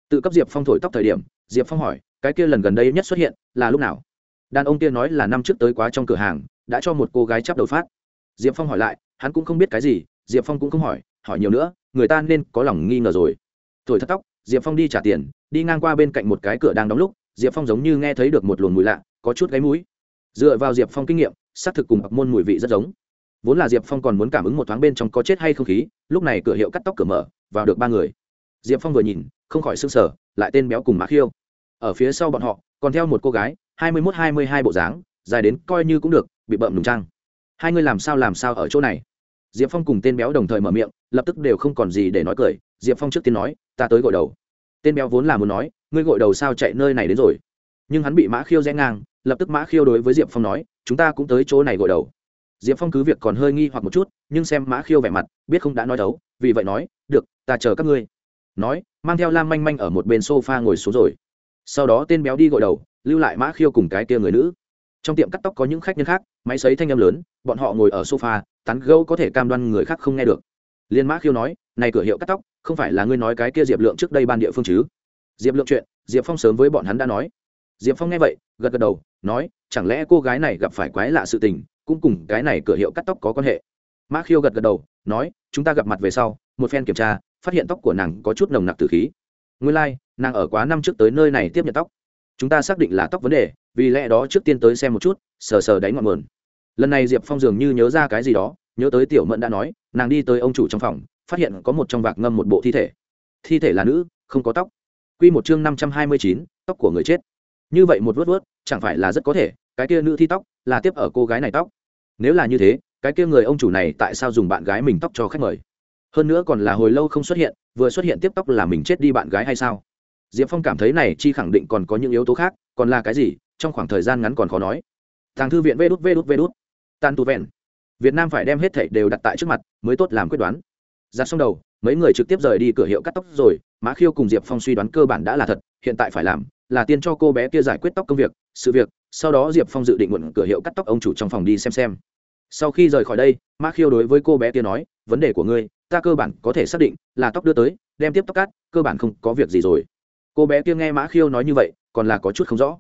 Tự cấp diệp phong thổi tóc thời điểm, diệp phong hỏi, cái kia lần gần đây nhất xuất hiện là lúc nào? Đàn ông kia nói là năm trước tới quá trong cửa hàng, đã cho một cô gái chắp đầu phát. Diệp phong hỏi lại, hắn cũng không biết cái gì, diệp phong cũng không hỏi hỏi nhiều nữa, người ta nên có lòng nghi ngờ rồi. Thổi thất tóc, diệp phong đi trả tiền, đi ngang qua bên cạnh một cái cửa đang đóng lúc, diệp phong giống như nghe thấy được một luồng mùi lạ, có chút gáy mũi. Dựa vào diệp phong kinh nghiệm, xác thực cùng bạc môn mùi vị rất giống vốn là diệp phong còn muốn cảm ứng một thoáng bên trong có chết hay không khí lúc này cửa hiệu cắt tóc cửa mở vào được ba người diệp phong vừa nhìn không khỏi s ư n g sở lại tên béo cùng mã khiêu. ở phía sau bọn họ còn theo một cô gái hai mươi mốt hai mươi hai bộ dáng dài đến coi như cũng được bị bợm nùng trang hai người làm sao làm sao ở chỗ này diệp phong cùng tên béo đồng thời mở miệng lập tức đều không còn gì để nói cười diệp phong trước tiên nói ta tới gội đầu tên béo vốn là muốn nói ngươi gội đầu sao chạy nơi này đến rồi nhưng hắn bị mã khiêu rẽ ngang lập tức mã khiêu đối với diệp phong nói chúng ta cũng tới chỗ này gội đầu diệp phong cứ việc còn hơi nghi hoặc một chút, nhưng xem mã khiêu vẻ mặt, biết không đã nói đấu, vì vậy nói, được, ta chờ các ngươi. Nói, mang theo lam manh manh ở một bên s o f a ngồi xuống rồi. Sau đó tên béo đi gội đầu, lưu lại mã khiêu cùng cái kia người nữ. Trong tiệm cắt tóc có những khách nhân khác, máy xấy thanh âm lớn, bọn họ ngồi ở sofa, tán gâu có thể cam đoan người khác không nghe được. Liên mã khiêu nói, này cửa hiệu cắt tóc, không phải là ngươi nói cái kia diệp lượng trước đây ban địa phương chứ? Diệp lượng chuyện, diệp phong sớm với bọn hắn đã nói. Diệp phong nghe vậy, gật gật đầu, nói, chẳng lẽ cô gái này gặp phải quái lạ sự tình cũng cùng cái này cửa hiệu cắt tóc có quan hệ. Mã khiêu gật gật đầu nói chúng ta gặp mặt về sau một phen kiểm tra phát hiện tóc của nàng có chút nồng nặc từ khí. Nguyên lai、like, nàng ở quá năm trước tới nơi này tiếp nhận tóc. Chúng ta xác định là tóc vấn đề vì lẽ đó trước tiên tới xem một chút sờ sờ đáy ngọn mờn lần này diệp phong dường như nhớ ra cái gì đó nhớ tới tiểu mẫn đã nói nàng đi tới ông chủ trong phòng phát hiện có một trong vạc ngâm một bộ thi thể. Thi thể là nữ không có tóc. Q một chương năm trăm hai mươi chín tóc của người chết. Như vậy một vớt vớt chẳng phải là rất có thể cái kia nữ thi tóc là tiếp ở cô gái này tóc nếu là như thế, cái kia người ông chủ này tại sao dùng bạn gái mình tóc cho khách mời? Hơn nữa còn là hồi lâu không xuất hiện, vừa xuất hiện tiếp tóc là mình chết đi bạn gái hay sao? Diệp phong cảm thấy này chi khẳng định còn có những yếu tố khác, còn là cái gì, trong khoảng thời gian ngắn còn khó nói. Thằng thư viện vê đút vê đút vê đút. Tan tu vẹn. Việt nam phải đem hết thảy đều đặt tại trước mặt, mới tốt làm quyết đoán. Giặt xong đầu, mấy người trực tiếp rời đi cửa hiệu cắt tóc rồi, mã khiêu cùng diệp phong suy đoán cơ bản đã là thật, hiện tại phải làm là tiên cho cô bé kia giải quyết tóc công việc sự việc sau đó diệp phong dự định mượn cửa hiệu cắt tóc ông chủ trong phòng đi xem xem. Sau khi rời khỏi đây mã khiêu đối với cô bé kia nói vấn đề của ngươi ta cơ bản có thể xác định là tóc đưa tới đem tiếp tóc cắt cơ bản không có việc gì rồi. Cô bé kia nghe mã khiêu nói như vậy còn là có chút không rõ.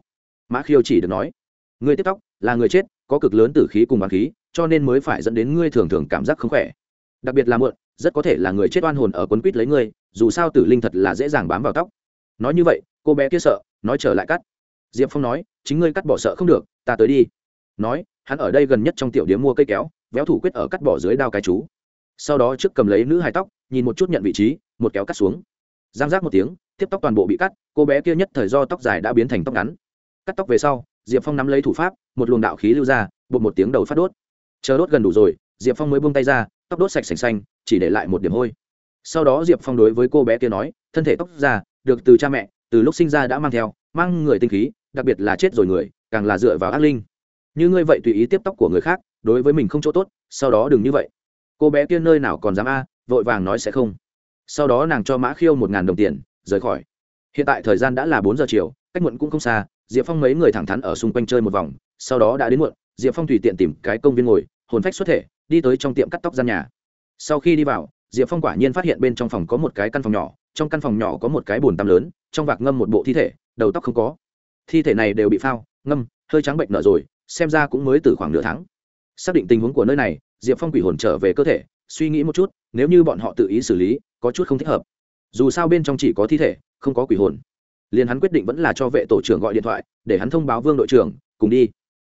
Mã khiêu chỉ được nói ngươi tiếp tóc là người chết có cực lớn tử khí cùng bằng khí cho nên mới phải dẫn đến ngươi thường thường cảm giác không khỏe. Đặc biệt là mượn, rất có thể là người chết oan hồn ở quấn quýt lấy ngươi dù sao tử linh thật là dễ dàng bám vào tóc. Nói như vậy cô bé kia sợ nói trở lại cắt. Diệp phong nói, chính ngươi cắt bỏ sợ không được, ta tới đi. Nói, hắn ở đây gần nhất trong tiểu điếm mua cây kéo, véo thủ quyết ở cắt bỏ dưới đao cái chú. Sau đó trước cầm lấy nữ hài tóc, nhìn một chút nhận vị trí, một kéo cắt xuống. Giang giác một tiếng, tiếp tóc toàn bộ bị cắt, cô bé kia nhất thời do tóc dài đã biến thành tóc ngắn. Cắt tóc về sau, diệp phong nắm lấy thủ pháp, một luồng đạo khí lưu ra, bột một tiếng đầu phát đốt. Chờ đốt gần đủ rồi, diệp phong mới buông tay ra, tóc đốt sạch sành xanh, chỉ để lại một điểm hôi. Sau đó diệp phong đối với cô bé kia nói, thân thể tóc già, được từ cha mẹ từ lúc sinh ra đã mang theo, mang người tinh khí, đặc biệt là chết rồi người, càng là dựa vào ác linh. Như ngươi vậy tùy ý tiếp tóc của người khác, đối với mình không chỗ tốt, sau đó đừng như vậy. Cô bé kia nơi nào còn dám a, vội vàng nói sẽ không. Sau đó nàng cho mã khiêu một ngàn đồng tiền, rời khỏi. Hiện tại thời gian đã là bốn giờ chiều, cách muộn cũng không xa, diệp phong mấy người thẳng thắn ở xung quanh chơi một vòng, sau đó đã đến muộn, diệp phong tùy tiện tìm cái công viên ngồi, hồn phách xuất thể, đi tới trong tiệm cắt tóc gian nhà. Sau khi đi vào, diệp phong quả nhiên phát hiện bên trong phòng có một cái căn phòng nhỏ, trong căn phòng nhỏ có một cái bồn tắm lớn trong vạc ngâm một bộ thi thể, đầu tóc không có. Thi thể này đều bị phao, ngâm, hơi trắng bệnh nở rồi, xem ra cũng mới từ khoảng nửa tháng. Xác định tình huống của nơi này, diệp phong quỷ hồn trở về cơ thể, suy nghĩ một chút, nếu như bọn họ tự ý xử lý, có chút không thích hợp. Dù sao bên trong chỉ có thi thể, không có quỷ hồn. Liền hắn quyết định vẫn là cho vệ tổ trưởng gọi điện thoại, để hắn thông báo vương đội trưởng, cùng đi.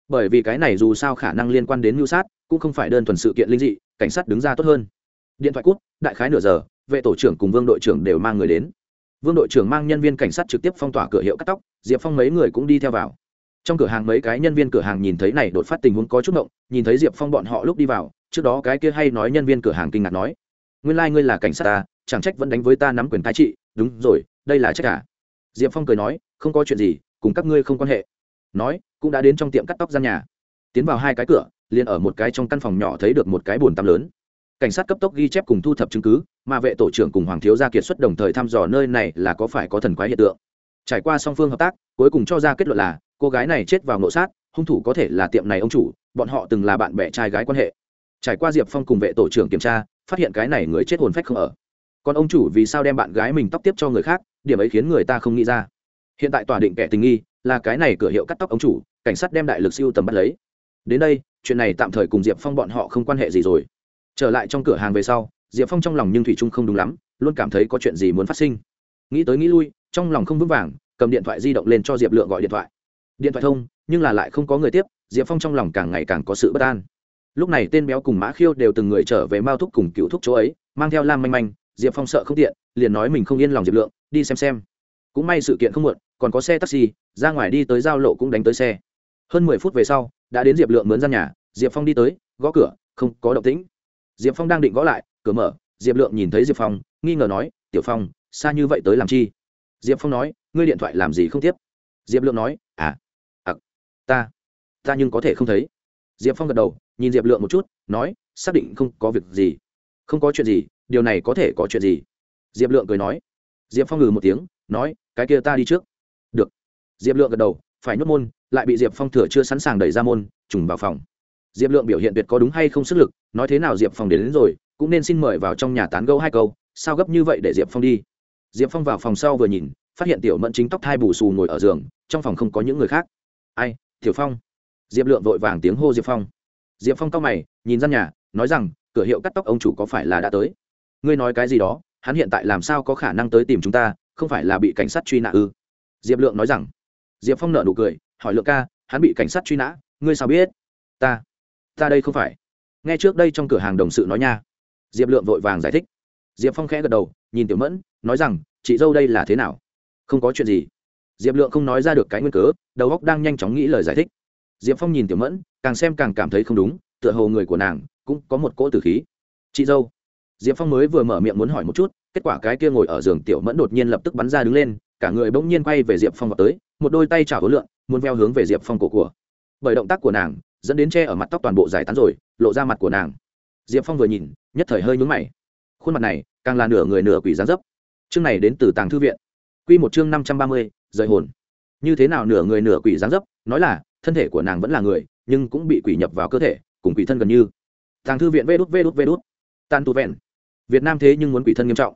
Bởi vì cái này dù sao khả năng liên quan đến mưu sát, cũng không phải đơn thuần sự kiện linh dị, cảnh sát đứng ra tốt hơn. Điện thoại cút đại khái nửa giờ, vệ tổ trưởng cùng vương đội trưởng đều mang người đến vương đội trưởng mang nhân viên cảnh sát trực tiếp phong tỏa cửa hiệu cắt tóc, diệp phong mấy người cũng đi theo vào. Trong cửa hàng mấy cái nhân viên cửa hàng nhìn thấy này đột phát tình huống có chút động nhìn thấy diệp phong bọn họ lúc đi vào, trước đó cái kia hay nói nhân viên cửa hàng kinh ngạc nói, nguyên lai、like、ngươi là cảnh sát ta, chẳng trách vẫn đánh với ta nắm quyền cai trị. Đúng rồi, đây là trách cả diệp phong cười nói, không có chuyện gì, cùng các ngươi không quan hệ. Nói, cũng đã đến trong tiệm cắt tóc gian nhà. Tiến vào hai cái cửa, liền ở một cái trong căn phòng nhỏ thấy được một cái bồn tắm lớn cảnh sát cấp tốc ghi chép cùng thu thập chứng cứ, mà vệ tổ trưởng cùng hoàng thiếu gia kiệt xuất đồng thời thăm dò nơi này là có phải có thần quái hiện tượng. Trải qua song phương hợp tác, cuối cùng cho ra kết luận là, cô gái này chết vào nộ sát, hung thủ có thể là tiệm này ông chủ, bọn họ từng là bạn bè trai gái quan hệ. Trải qua diệp phong cùng vệ tổ trưởng kiểm tra, phát hiện cái này người chết hồn phách không ở. Còn ông chủ vì sao đem bạn gái mình tóc tiếp cho người khác, điểm ấy khiến người ta không nghĩ ra. Hiện tại tòa định kẻ tình nghi là cái này cửa hiệu cắt tóc ông chủ, cảnh sát đem đại lực siêu tầm bắt lấy. Đến đây, chuyện này tạm thời cùng diệp phong bọn họ không quan hệ gì rồi trở lại trong cửa hàng về sau, diệp phong trong lòng nhưng thủy trung không đúng lắm, luôn cảm thấy có chuyện gì muốn phát sinh. Nghĩ tới nghĩ lui, trong lòng không vững vàng, cầm điện thoại di động lên cho diệp lượng gọi điện thoại. Điện thoại thông, nhưng là lại không có người tiếp, diệp phong trong lòng càng ngày càng có sự bất an. Lúc này tên béo cùng mã khiêu đều từng người trở về mao thúc cùng cựu thúc chỗ ấy, mang theo lam manh manh, diệp phong sợ không tiện, liền nói mình không yên lòng diệp lượng, đi xem xem. Cũng may sự kiện không muộn, còn có xe taxi, ra ngoài đi tới giao lộ cũng đánh tới xe. Hơn mười phút về sau, đã đến diệp lượng mướn ra nhà, diệp phong đi tới, gõ cửa, không có động tĩnh diệp phong đang định gõ lại, cửa mở, diệp lượng nhìn thấy diệp phong, nghi ngờ nói, tiểu phong, xa như vậy tới làm chi? Diệp phong nói, ngươi điện thoại làm gì không tiếp? Diệp lượng nói à à ta ta nhưng có thể không thấy. Diệp phong gật đầu, nhìn diệp lượng một chút, nói, xác định không có việc gì, không có chuyện gì, điều này có thể có chuyện gì? Diệp lượng cười nói. Diệp phong ngừ một tiếng, nói, cái kia ta đi trước. Được. Diệp lượng gật đầu, phải nhốt môn, lại bị diệp phong thừa chưa sẵn sàng đẩy ra môn, trùng vào phòng diệp lượng biểu hiện tuyệt có đúng hay không sức lực nói thế nào diệp phong đến, đến rồi cũng nên xin mời vào trong nhà tán gẫu hai câu sao gấp như vậy để diệp phong đi? Diệp phong vào phòng sau vừa nhìn phát hiện tiểu mẫn chính tóc thai bù xù ngồi ở giường trong phòng không có những người khác. Ai tiểu phong? Diệp lượng vội vàng tiếng hô diệp phong. Diệp phong cao mày nhìn ra nhà nói rằng cửa hiệu cắt tóc ông chủ có phải là đã tới? Ngươi nói cái gì đó hắn hiện tại làm sao có khả năng tới tìm chúng ta không phải là bị cảnh sát truy nã ư? Diệp lượng nói rằng. Diệp phong nợ nụ cười hỏi lượng ca hắn bị cảnh sát truy nã ngươi sao biết? Ta ta đây không phải. Nghe trước đây trong cửa hàng đồng sự nói nha. Diệp lượng vội vàng giải thích. Diệp phong khẽ gật đầu, nhìn tiểu mẫn, nói rằng, chị dâu đây là thế nào? Không có chuyện gì. Diệp lượng không nói ra được cái nguyên cớ, đầu óc đang nhanh chóng nghĩ lời giải thích. Diệp phong nhìn tiểu mẫn, càng xem càng cảm thấy không đúng, tựa hồ người của nàng cũng có một cỗ tử khí. Chị dâu. Diệp phong mới vừa mở miệng muốn hỏi một chút, kết quả cái kia ngồi ở giường tiểu mẫn đột nhiên lập tức bắn ra đứng lên, cả người bỗng nhiên quay về diệp phong vào tới, một đôi tay chảo hối lượng muốn veo hướng về diệp phong cổ của. Bởi động tác của nàng dẫn đến che ở mặt tóc toàn bộ giải tán rồi, lộ ra mặt của nàng. Diệp phong vừa nhìn, nhất thời hơi nhúng mày. Khuôn mặt này, càng là nửa người nửa quỷ gián dấp. Chương này đến từ tàng thư viện. Q một chương năm trăm ba mươi, rời hồn. Như thế nào nửa người nửa quỷ gián dấp, nói là, thân thể của nàng vẫn là người, nhưng cũng bị quỷ nhập vào cơ thể, cùng quỷ thân gần như. Tàng thư viện vê đút vê đút vê đút. Tan tu vẹn. Việt nam thế nhưng muốn quỷ thân nghiêm trọng.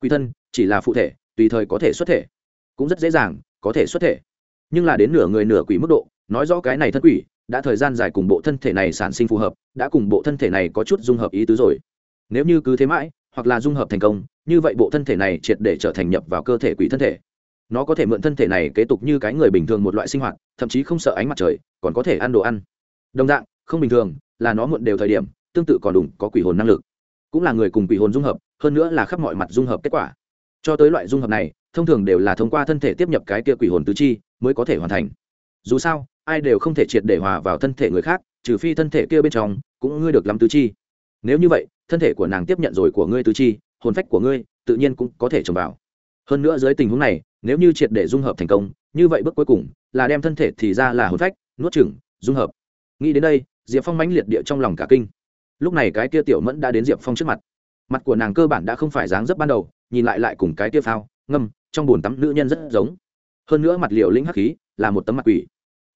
Quỷ thân chỉ là phụ thể, tùy thời có thể xuất thể. Cũng rất dễ dàng, có thể xuất thể. Nhưng là đến nửa người nửa quỷ mức độ, nói rõ cái này thân quỷ đã thời gian dài cùng bộ thân thể này sản sinh phù hợp, đã cùng bộ thân thể này có chút dung hợp ý tứ rồi. Nếu như cứ thế mãi, hoặc là dung hợp thành công, như vậy bộ thân thể này triệt để trở thành nhập vào cơ thể quỷ thân thể. Nó có thể mượn thân thể này kế tục như cái người bình thường một loại sinh hoạt, thậm chí không sợ ánh mặt trời, còn có thể ăn đồ ăn. Đồng dạng, không bình thường, là nó mượn đều thời điểm, tương tự còn đủ có quỷ hồn năng lực. Cũng là người cùng quỷ hồn dung hợp, hơn nữa là khắp mọi mặt dung hợp kết quả. Cho tới loại dung hợp này, thông thường đều là thông qua thân thể tiếp nhập cái kia quỷ hồn tứ chi, mới có thể hoàn thành. Dù sao ai đều không thể triệt để hòa vào thân thể người khác, trừ phi thân thể kia bên trong cũng ngươi được lắm tứ chi. Nếu như vậy, thân thể của nàng tiếp nhận rồi của ngươi tứ chi, hồn phách của ngươi tự nhiên cũng có thể trồng vào. Hơn nữa dưới tình huống này, nếu như triệt để dung hợp thành công, như vậy bước cuối cùng là đem thân thể thì ra là hồn phách, nuốt chửng, dung hợp. Nghĩ đến đây, diệp phong mãnh liệt địa trong lòng cả kinh. Lúc này cái kia tiểu mẫn đã đến diệp phong trước mặt. Mặt của nàng cơ bản đã không phải dáng dấp ban đầu, nhìn lại lại cùng cái kia phao, ngâm, trong bồn tắm nữ nhân rất giống. Hơn nữa mặt liều lĩnh hắc khí là một tấm mặt quỷ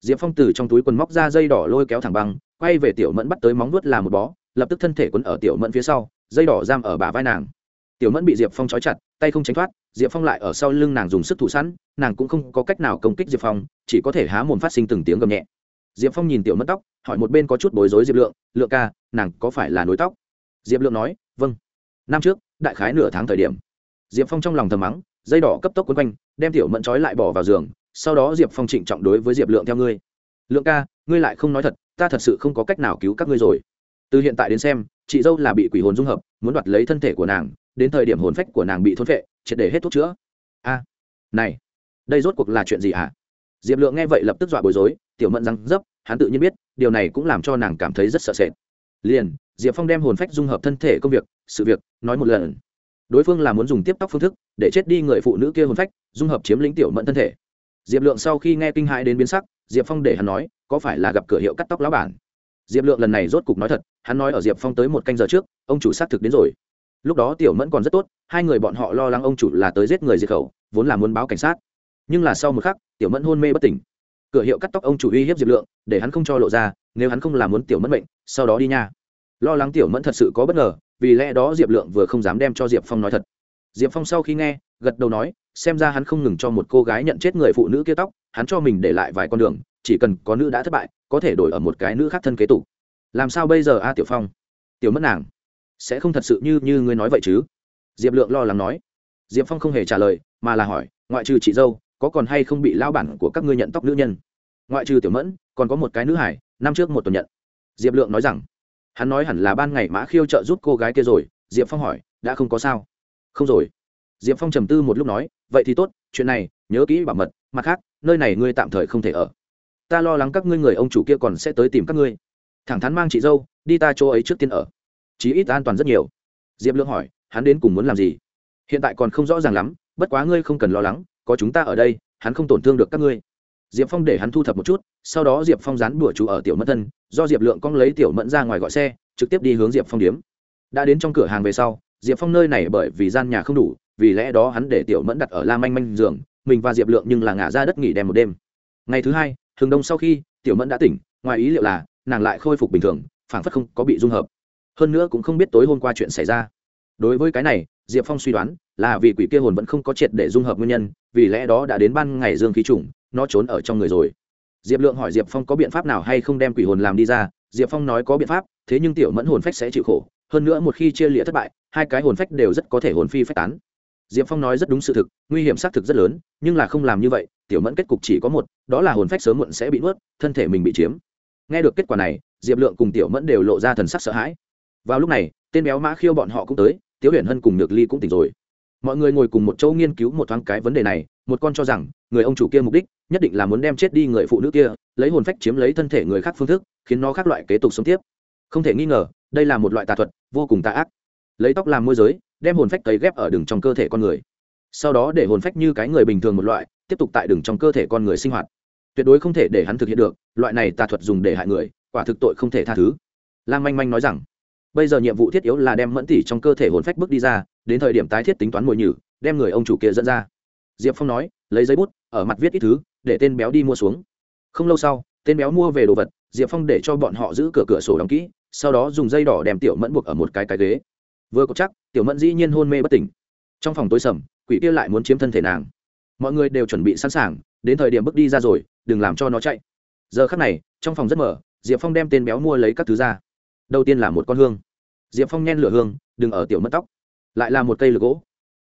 diệp phong từ trong túi quần móc ra dây đỏ lôi kéo thẳng băng, quay về tiểu mẫn bắt tới móng vuốt là một bó, lập tức thân thể quấn ở tiểu mẫn phía sau, dây đỏ giam ở bả vai nàng. Tiểu mẫn bị diệp phong trói chặt, tay không tránh thoát, diệp phong lại ở sau lưng nàng dùng sức thủ sẵn, nàng cũng không có cách nào công kích diệp phong, chỉ có thể há mồm phát sinh từng tiếng gầm nhẹ. Diệp phong nhìn tiểu mẫn tóc, hỏi một bên có chút bối rối diệp lượng lượng ca, nàng có phải là nối tóc? Diệp lượng nói vâng. Năm trước, đại khái nửa tháng thời điểm. Diệp phong trong lòng thầm mắng, dây đỏ cấp tốc quấn quanh, đem tiểu mẫn trói lại bỏ vào giường sau đó diệp phong trịnh trọng đối với diệp lượng theo ngươi. Lượng ca, ngươi lại không nói thật, ta thật sự không có cách nào cứu các ngươi rồi. Từ hiện tại đến xem, chị dâu là bị quỷ hồn dung hợp, muốn đoạt lấy thân thể của nàng, đến thời điểm hồn phách của nàng bị thôn phệ, triệt để hết thuốc chữa. A, này, đây rốt cuộc là chuyện gì hả? Diệp lượng nghe vậy lập tức dọa bối rối, tiểu mẫn răng dấp, hắn tự nhiên biết, điều này cũng làm cho nàng cảm thấy rất sợ sệt. Liền, diệp phong đem hồn phách dung hợp thân thể công việc, sự việc, nói một lần. Đối phương là muốn dùng tiếp tóc phương thức, để chết đi người phụ nữ kia hồn phách, dung hợp chiếm lĩnh tiểu mẫn thân thể diệp lượng sau khi nghe kinh hãi đến biến sắc, diệp phong để hắn nói, có phải là gặp cửa hiệu cắt tóc lão bản? Diệp lượng lần này rốt cục nói thật, hắn nói ở diệp phong tới một canh giờ trước, ông chủ xác thực đến rồi. Lúc đó tiểu mẫn còn rất tốt, hai người bọn họ lo lắng ông chủ là tới giết người diệt khẩu, vốn là muốn báo cảnh sát. Nhưng là sau một khắc, tiểu mẫn hôn mê bất tỉnh. Cửa hiệu cắt tóc ông chủ uy hiếp diệp lượng, để hắn không cho lộ ra, nếu hắn không làm muốn tiểu mẫn bệnh sau đó đi nha. Lo lắng tiểu mẫn thật sự có bất ngờ, vì lẽ đó diệp lượng vừa không dám đem cho diệp phong nói thật. Diệp phong sau khi nghe gật đầu nói, xem ra hắn không ngừng cho một cô gái nhận chết người phụ nữ kia tóc, hắn cho mình để lại vài con đường, chỉ cần có nữ đã thất bại, có thể đổi ở một cái nữ khác thân kế tục. Làm sao bây giờ a tiểu phong? Tiểu mất nàng, sẽ không thật sự như như ngươi nói vậy chứ? Diệp lượng lo lắng nói. Diệp phong không hề trả lời, mà là hỏi, ngoại trừ chị dâu, có còn hay không bị lao bản của các ngươi nhận tóc nữ nhân? Ngoại trừ tiểu mẫn, còn có một cái nữ hải năm trước một tuần nhận. Diệp lượng nói rằng, hắn nói hẳn là ban ngày mã khiêu trợ giúp cô gái kia rồi, diệp phong hỏi, đã không có sao? Không rồi diệp phong trầm tư một lúc nói, vậy thì tốt, chuyện này, nhớ kỹ bảo mật, mặt khác, nơi này ngươi tạm thời không thể ở. Ta lo lắng các ngươi người ông chủ kia còn sẽ tới tìm các ngươi. Thẳng thắn mang chị dâu, đi ta chỗ ấy trước tiên ở. Chí ít an toàn rất nhiều. Diệp lượng hỏi, hắn đến cùng muốn làm gì? Hiện tại còn không rõ ràng lắm, bất quá ngươi không cần lo lắng, có chúng ta ở đây, hắn không tổn thương được các ngươi. Diệp phong để hắn thu thập một chút, sau đó diệp phong dán bùa chú ở tiểu mẫn thân, do diệp lượng cong lấy tiểu mẫn ra ngoài gọi xe, trực tiếp đi hướng diệp phong điếm. Đã đến trong cửa hàng về sau, diệp phong nơi này bởi vì gian nhà không đủ vì lẽ đó hắn để tiểu mẫn đặt ở la manh manh giường, mình và diệp lượng nhưng là ngả ra đất nghỉ đêm một đêm. Ngày thứ hai thường đông sau khi tiểu mẫn đã tỉnh, ngoài ý liệu là nàng lại khôi phục bình thường, phảng phất không có bị dung hợp. Hơn nữa cũng không biết tối hôm qua chuyện xảy ra. Đối với cái này, diệp phong suy đoán là vì quỷ kia hồn vẫn không có triệt để dung hợp nguyên nhân, vì lẽ đó đã đến ban ngày dương khí trùng, nó trốn ở trong người rồi. Diệp lượng hỏi diệp phong có biện pháp nào hay không đem quỷ hồn làm đi ra, diệp phong nói có biện pháp, thế nhưng tiểu mẫn hồn phách sẽ chịu khổ, hơn nữa một khi chia lịa thất bại, hai cái hồn phách đều rất có thể hồn phi phách tán diệp phong nói rất đúng sự thực, nguy hiểm xác thực rất lớn, nhưng là không làm như vậy, tiểu mẫn kết cục chỉ có một, đó là hồn phách sớm muộn sẽ bị nuốt, thân thể mình bị chiếm. Nghe được kết quả này, diệp lượng cùng tiểu mẫn đều lộ ra thần sắc sợ hãi. Vào lúc này, tên béo mã khiêu bọn họ cũng tới, tiếu huyền hân cùng nhược ly cũng tỉnh rồi. Mọi người ngồi cùng một chỗ nghiên cứu một thoáng cái vấn đề này, một con cho rằng, người ông chủ kia mục đích, nhất định là muốn đem chết đi người phụ nữ kia, lấy hồn phách chiếm lấy thân thể người khác phương thức, khiến nó khác loại kế tục sống tiếp. Không thể nghi ngờ, đây là một loại tà thuật, vô cùng tà ác. Lấy tóc làm môi giới đem hồn phách cấy ghép ở đường trong cơ thể con người. Sau đó để hồn phách như cái người bình thường một loại, tiếp tục tại đường trong cơ thể con người sinh hoạt. Tuyệt đối không thể để hắn thực hiện được, loại này tà thuật dùng để hại người, quả thực tội không thể tha thứ. Lam manh manh nói rằng, bây giờ nhiệm vụ thiết yếu là đem mẫn tỉ trong cơ thể hồn phách bước đi ra, đến thời điểm tái thiết tính toán mồi nhử, đem người ông chủ kia dẫn ra. Diệp phong nói, lấy giấy bút, ở mặt viết ít thứ, để tên béo đi mua xuống. Không lâu sau, tên béo mua về đồ vật, diệp phong để cho bọn họ giữ cửa cửa sổ đóng kỹ, sau đó dùng dây đỏ đem tiểu mẫn buộc ở một cái cái ghế vừa có chắc, tiểu mẫn dĩ nhiên hôn mê bất tỉnh. Trong phòng tối sầm, quỷ kia lại muốn chiếm thân thể nàng. Mọi người đều chuẩn bị sẵn sàng, đến thời điểm bước đi ra rồi, đừng làm cho nó chạy. Giờ khắc này, trong phòng rất mở, diệp phong đem tên béo mua lấy các thứ ra. Đầu tiên là một con hương. Diệp phong nhen lửa hương, đừng ở tiểu mất tóc. Lại là một cây lược gỗ.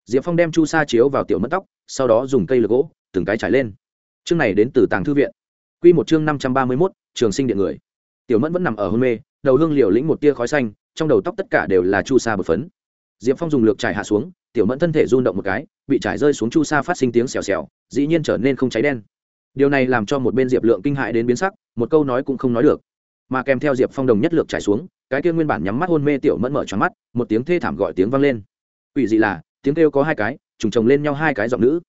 Diệp phong đem chu sa chiếu vào tiểu mất tóc, sau đó dùng cây lược gỗ, từng cái trải lên. Chương này đến từ tàng thư viện. Q một chương năm trăm ba mươi mốt, trường sinh điện người. Tiểu mẫn vẫn nằm ở hôn mê, đầu hương liều lĩnh một tia khói xanh trong đầu tóc tất cả đều là chu sa bột phấn. Diệp phong dùng lược trải hạ xuống, tiểu mẫn thân thể run động một cái, bị trải rơi xuống chu sa phát sinh tiếng xèo xèo, dĩ nhiên trở nên không cháy đen. Điều này làm cho một bên diệp lượng kinh hại đến biến sắc, một câu nói cũng không nói được. Mà kèm theo diệp phong đồng nhất lược trải xuống, cái kia nguyên bản nhắm mắt hôn mê tiểu mẫn mở choáng mắt, một tiếng thê thảm gọi tiếng vang lên. Ủy dị là, tiếng kêu có hai cái, trùng chồng lên nhau hai cái giọng nữ.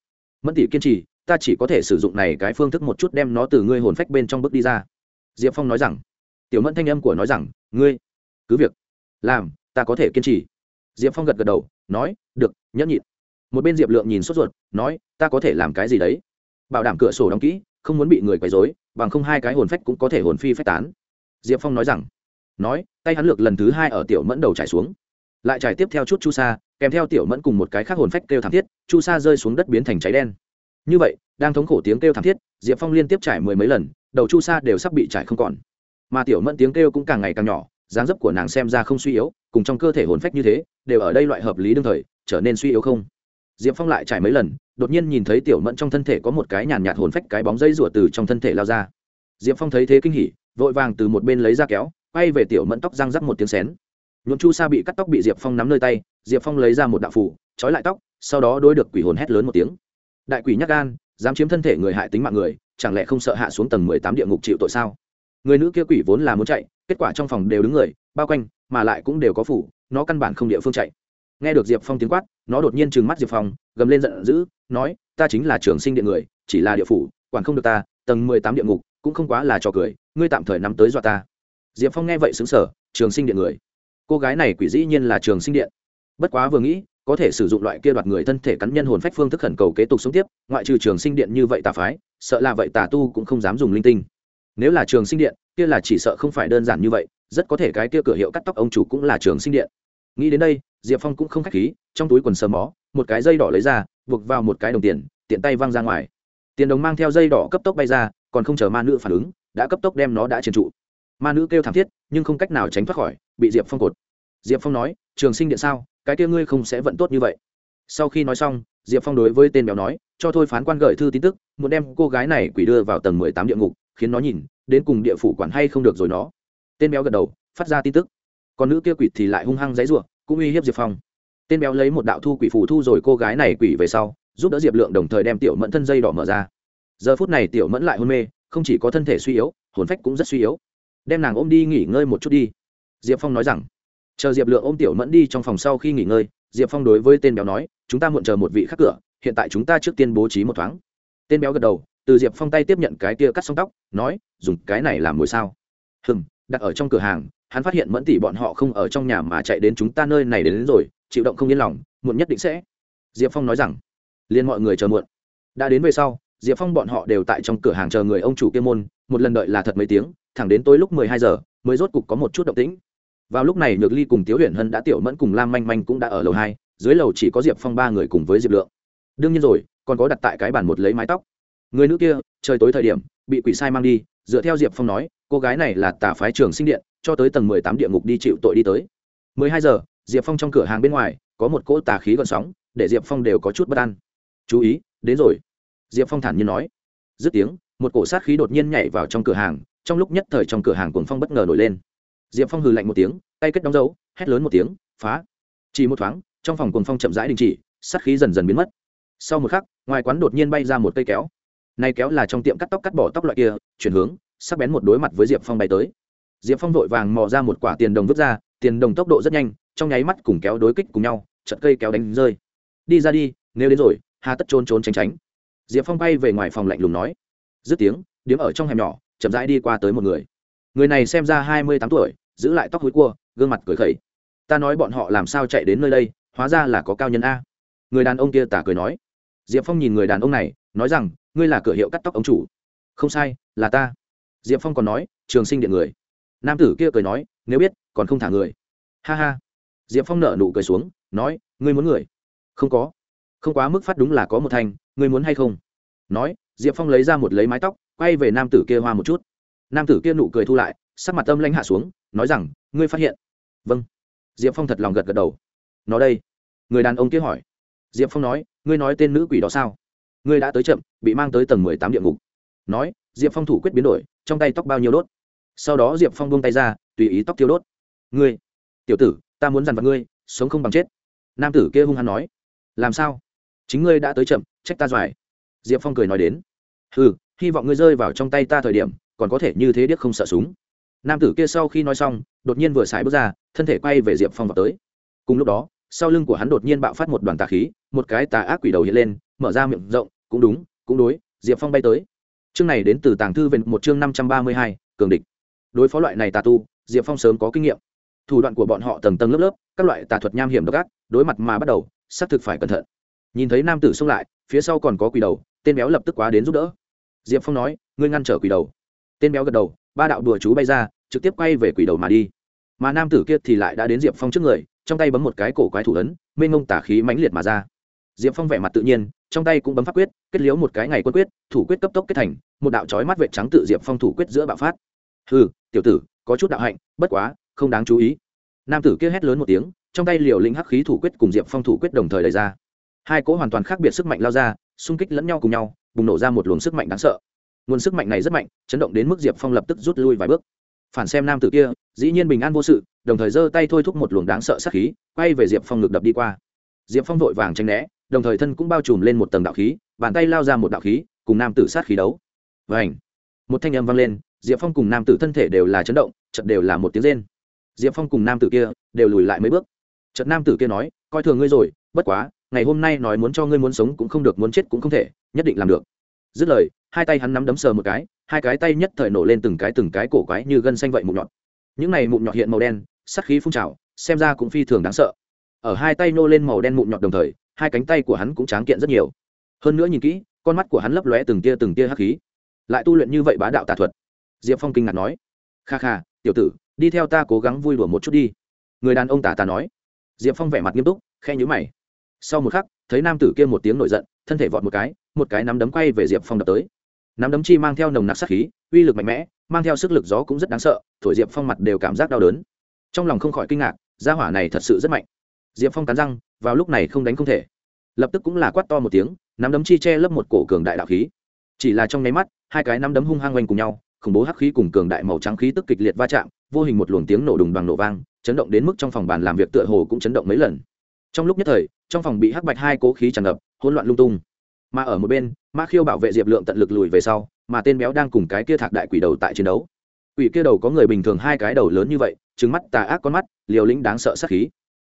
Mẫn tỷ kiên trì, ta chỉ có thể sử dụng này cái phương thức một chút đem nó từ ngươi hồn phách bên trong bước đi ra. Diệp phong nói rằng, tiểu mẫn thanh âm của nói rằng, ngươi, cứ việc làm, ta có thể kiên trì. Diệp phong gật gật đầu, nói, được, nhẫn nhịn. Một bên diệp lượng nhìn sốt ruột, nói, ta có thể làm cái gì đấy? Bảo đảm cửa sổ đóng kỹ, không muốn bị người quấy dối bằng không hai cái hồn phách cũng có thể hồn phi phách tán. Diệp phong nói rằng, nói, tay hắn lược lần thứ hai ở tiểu mẫn đầu trải xuống. Lại trải tiếp theo chút chu sa, kèm theo tiểu mẫn cùng một cái khác hồn phách kêu thảm thiết, chu sa rơi xuống đất biến thành cháy đen. Như vậy, đang thống khổ tiếng kêu thảm thiết, diệp phong liên tiếp trải mười mấy lần, đầu chu sa đều sắp bị trải không còn. Mà tiểu mẫn tiếng kêu cũng càng ngày càng nhỏ dáng dấp của nàng xem ra không suy yếu, cùng trong cơ thể hồn phách như thế, đều ở đây loại hợp lý đương thời, trở nên suy yếu không? Diệp phong lại trải mấy lần, đột nhiên nhìn thấy tiểu mẫn trong thân thể có một cái nhàn nhạt hồn phách cái bóng dây rủa từ trong thân thể lao ra. Diệp phong thấy thế kinh hỉ, vội vàng từ một bên lấy ra kéo, quay về tiểu mẫn tóc răng rắc một tiếng xén. Nhuộm chu sa bị cắt tóc bị diệp phong nắm nơi tay, diệp phong lấy ra một đạo phủ, trói lại tóc, sau đó đôi được quỷ hồn hét lớn một tiếng. Đại quỷ nhắc gan, dám chiếm thân thể người hại tính mạng người, chẳng lẽ không sợ hạ xuống tầng mười tám địa ngục chịu tội sao? Người nữ kia quỷ vốn là muốn chạy, kết quả trong phòng đều đứng người, bao quanh, mà lại cũng đều có phủ, nó căn bản không địa phương chạy. Nghe được diệp phong tiếng quát, nó đột nhiên trừng mắt diệp phong, gầm lên giận dữ, nói, ta chính là trường sinh điện người, chỉ là địa phủ, quản không được ta, tầng mười tám địa ngục, cũng không quá là trò cười, ngươi tạm thời nắm tới dọa ta. Diệp phong nghe vậy xứng sở trường sinh điện người. Cô gái này quỷ dĩ nhiên là trường sinh điện bất quá vừa nghĩ, có thể sử dụng loại kia đoạt người thân thể cắn nhân hồn phách phương thức khẩn cầu kế tục sống tiếp, ngoại trừ trường sinh điện như vậy tà phái, sợ là vậy tà tu cũng không dám dùng linh tinh nếu là trường sinh điện, kia là chỉ sợ không phải đơn giản như vậy, rất có thể cái kia cửa hiệu cắt tóc ông chủ cũng là trường sinh điện. Nghĩ đến đây, diệp phong cũng không k h á c h khí, trong túi quần sờ mó, một cái dây đỏ lấy ra, buộc vào một cái đồng tiền, tiện tay văng ra ngoài. Tiền đồng mang theo dây đỏ cấp tốc bay ra, còn không chờ ma nữ phản ứng, đã cấp tốc đem nó đã triền trụ. Ma nữ kêu thảm thiết, nhưng không cách nào tránh thoát khỏi, bị diệp phong cột. Diệp phong nói, trường sinh điện sao? Cái kia ngươi không sẽ vận tốt như vậy. Sau khi nói xong, diệp phong đối với tên béo nói, cho thôi phán quan gửi thư tin tức, muốn đem cô gái này quỷ đưa vào tầng mười tám địa ngục khiến nó nhìn, đến cùng địa phủ quản hay không được rồi nó. Tên béo gật đầu, phát ra tin tức. Còn nữ kia quỷ thì lại hung hăng dãy ruộng cũng uy hiếp diệp phong. Tên béo lấy một đạo thu quỷ phù thu rồi cô gái này quỷ về sau, giúp đỡ diệp lượng đồng thời đem tiểu mẫn thân dây đỏ mở ra. Giờ phút này tiểu mẫn lại hôn mê, không chỉ có thân thể suy yếu, hồn phách cũng rất suy yếu. Đem nàng ôm đi nghỉ ngơi một chút đi. Diệp phong nói rằng, chờ diệp lượng ôm tiểu mẫn đi trong phòng sau khi nghỉ ngơi, diệp phong đối với tên béo nói, chúng ta muộn chờ một vị khắc cửa, hiện tại chúng ta trước tiên bố trí một thoáng. Tên béo gật đầu từ diệp phong tay tiếp nhận cái kia cắt xong tóc nói dùng cái này làm mồi sao? Hừng đặt ở trong cửa hàng hắn phát hiện mẫn tỷ bọn họ không ở trong nhà mà chạy đến chúng ta nơi này đến, đến rồi chịu động không yên lòng muộn nhất định sẽ. Diệp phong nói rằng liền mọi người chờ muộn. Đã đến về sau diệp phong bọn họ đều tại trong cửa hàng chờ người ông chủ kia môn một lần đợi là thật mấy tiếng thẳng đến tối lúc mười hai giờ mới rốt cục có một chút động tĩnh. Vào lúc này nhược ly cùng tiếu huyền hân đã tiểu mẫn cùng lam manh manh cũng đã ở lầu hai dưới lầu chỉ có diệp phong ba người cùng với diệp lượng. Đương nhiên rồi còn có đặt tại cái bàn một lấy mái tóc người nữ kia, trời tối thời điểm, bị quỷ sai mang đi, dựa theo diệp phong nói, cô gái này là tà phái trường sinh điện, cho tới tầng mười tám địa ngục đi chịu tội đi tới. Mười hai giờ, diệp phong trong cửa hàng bên ngoài, có một cỗ tà khí gọn sóng, để diệp phong đều có chút bất an. Chú ý, đến rồi. Diệp phong thản nhiên nói. Dứt tiếng, một cổ sát khí đột nhiên nhảy vào trong cửa hàng, trong lúc nhất thời trong cửa hàng cuồng phong bất ngờ nổi lên. Diệp phong hừ lạnh một tiếng, tay kết đóng dấu, hét lớn một tiếng, phá! Chỉ một thoáng, trong phòng cuồng phong chậm rãi đình chỉ, sát khí dần dần biến mất. Sau một khắc, ngoài quán đột nhiên bay ra một cây kéo nay kéo là trong tiệm cắt tóc cắt bỏ tóc loại kia, chuyển hướng, sắc bén một đối mặt với diệp phong bay tới. Diệp phong vội vàng mò ra một quả tiền đồng vứt ra, tiền đồng tốc độ rất nhanh, trong nháy mắt cùng kéo đối kích cùng nhau, chật cây kéo đánh rơi. Đi ra đi, nếu đến rồi, hà tất trôn trốn tránh tránh. Diệp phong bay về ngoài phòng lạnh lùng nói. Dứt tiếng, điếm ở trong hẻm nhỏ, chậm rãi đi qua tới một người. Người này xem ra hai mươi tám tuổi, giữ lại tóc hối cua, gương mặt cười khẩy. Ta nói bọn họ làm sao chạy đến nơi đây, hóa ra là có cao nhân a. Người đàn ông kia tả cười nói diệp phong nhìn người đàn ông này nói rằng ngươi là cửa hiệu cắt tóc ông chủ. Không sai là ta. Diệp phong còn nói trường sinh điện người. Nam tử kia cười nói nếu biết còn không thả người. Ha ha. Diệp phong nợ nụ cười xuống nói ngươi muốn người? Không có. Không quá mức phát đúng là có một thành, ngươi muốn hay không? Nói diệp phong lấy ra một lấy mái tóc quay về nam tử kia hoa một chút. Nam tử kia nụ cười thu lại sắc mặt tâm lãnh hạ xuống nói rằng ngươi phát hiện? Vâng. Diệp phong thật lòng gật gật đầu. Nó đây. Người đàn ông kia hỏi. Diệp phong nói ngươi nói tên nữ quỷ đó sao? Ngươi đã tới chậm, bị mang tới tầng mười tám địa ngục. Nói, diệp phong thủ quyết biến đổi, trong tay tóc bao nhiêu đốt? Sau đó diệp phong buông tay ra, tùy ý tóc tiêu đốt. Ngươi, tiểu tử, ta muốn dằn vặt ngươi, sống không bằng chết. Nam tử kia hung hăng nói. Làm sao? Chính ngươi đã tới chậm, trách ta doài. Diệp phong cười nói đến. Ừ hy vọng ngươi rơi vào trong tay ta thời điểm, còn có thể như thế điếc không sợ súng. Nam tử kia sau khi nói xong, đột nhiên vừa xài bước ra, thân thể quay về diệp phong vào tới. Cùng lúc đó sau lưng của hắn đột nhiên bạo phát một đoàn tà khí, một cái tà ác quỷ đầu hiện lên, mở ra miệng rộng, cũng đúng, cũng đối, diệp phong bay tới. Chương này đến từ tàng thư về một chương năm trăm ba mươi hai, cường địch. Đối phó loại này tà tu, diệp phong sớm có kinh nghiệm. Thủ đoạn của bọn họ tầng tầng lớp lớp, các loại tà thuật nham hiểm độc ác, đối mặt mà bắt đầu, xác thực phải cẩn thận. Nhìn thấy nam tử xông lại, phía sau còn có quỷ đầu, tên béo lập tức quá đến giúp đỡ. Diệp phong nói, ngươi ngăn trở quỷ đầu. Tên béo gật đầu, ba đạo đùa chú bay ra, trực tiếp quay về quỷ đầu mà đi. Mà nam tử kia thì lại đã đến diệp phong trước người trong tay bấm một cái cổ quái thủ ấn, mênh ngông tả khí mãnh liệt mà ra. Diệp phong vẻ mặt tự nhiên, trong tay cũng bấm pháp quyết, kết liếu một cái ngày quân quyết, thủ quyết cấp tốc kết thành, một đạo trói mắt vệ trắng tự diệp phong thủ quyết giữa bạo phát. Hừ, tiểu tử, có chút đạo hạnh, bất quá, không đáng chú ý. Nam tử kia hét lớn một tiếng, trong tay liều lĩnh hắc khí thủ quyết cùng diệp phong thủ quyết đồng thời đẩy ra. Hai cỗ hoàn toàn khác biệt sức mạnh lao ra, xung kích lẫn nhau cùng nhau, bùng nổ ra một luồng sức mạnh đáng sợ. Nguồn sức mạnh này rất mạnh, chấn động đến mức diệp phong lập tức rút lui vài bước phản xem nam tử kia, dĩ nhiên bình an vô sự, đồng thời giơ tay thôi thúc một luồng đáng sợ sát khí, quay về diệp phong ngực đập đi qua. Diệp phong vội vàng tranh né, đồng thời thân cũng bao trùm lên một tầng đạo khí, bàn tay lao ra một đạo khí, cùng nam tử sát khí đấu. Vảnh một thanh âm vang lên, diệp phong cùng nam tử thân thể đều là chấn động chật đều là một tiếng rên. Diệp phong cùng nam tử kia đều lùi lại mấy bước. Chật nam tử kia nói, coi thường ngươi rồi, bất quá, ngày hôm nay nói muốn cho ngươi muốn sống cũng không được, muốn chết cũng không thể, nhất định làm được. Dứt lời, hai tay hắn nắm đấm sờ một cái hai cái tay nhất thời nổ lên từng cái từng cái cổ quái như gân xanh vậy mụn nhọt. Những này mụn nhọt hiện màu đen, sắc khí phun trào, xem ra cũng phi thường đáng sợ. Ở hai tay nô lên màu đen mụn nhọt đồng thời, hai cánh tay của hắn cũng tráng kiện rất nhiều. Hơn nữa nhìn kỹ, con mắt của hắn lấp lóe từng tia từng tia hắc khí. Lại tu luyện như vậy bá đạo tà thuật. Diệp phong kinh ngạc nói, kha kha, tiểu tử, đi theo ta cố gắng vui đùa một chút đi. Người đàn ông tà tà nói. Diệp phong vẻ mặt nghiêm túc khe nhữ mày. Sau một khắc, thấy nam tử kia một tiếng nổi giận, thân thể vọt một cái một cái nắm đấm quay về diệp phong đập tới nắm đấm chi mang theo nồng nặc sát khí, uy lực mạnh mẽ, mang theo sức lực gió cũng rất đáng sợ, thổi diệp phong mặt đều cảm giác đau đớn. Trong lòng không khỏi kinh ngạc, gia hỏa này thật sự rất mạnh. Diệp phong cắn răng, vào lúc này không đánh không thể. Lập tức cũng là quát to một tiếng, nắm đấm chi che lấp một cổ cường đại đạo khí. Chỉ là trong nháy mắt, hai cái nắm đấm hung hăng quanh cùng nhau, khủng bố hắc khí cùng cường đại màu trắng khí tức kịch liệt va chạm, vô hình một luồng tiếng nổ đùng bằng nổ vang, chấn động đến mức trong phòng bàn làm việc tựa hồ cũng chấn động mấy lần. Trong lúc nhất thời, trong phòng bị hắc bạch hai cố khí tràn ngập, hỗn loạn lung tung. Mà ở một bên mã khiêu bảo vệ diệp lượng tận lực lùi về sau, mà tên béo đang cùng cái kia thạc đại quỷ đầu tại chiến đấu. Quỷ kia đầu có người bình thường hai cái đầu lớn như vậy trứng mắt, tà ác con mắt, liều lĩnh đáng sợ sát khí.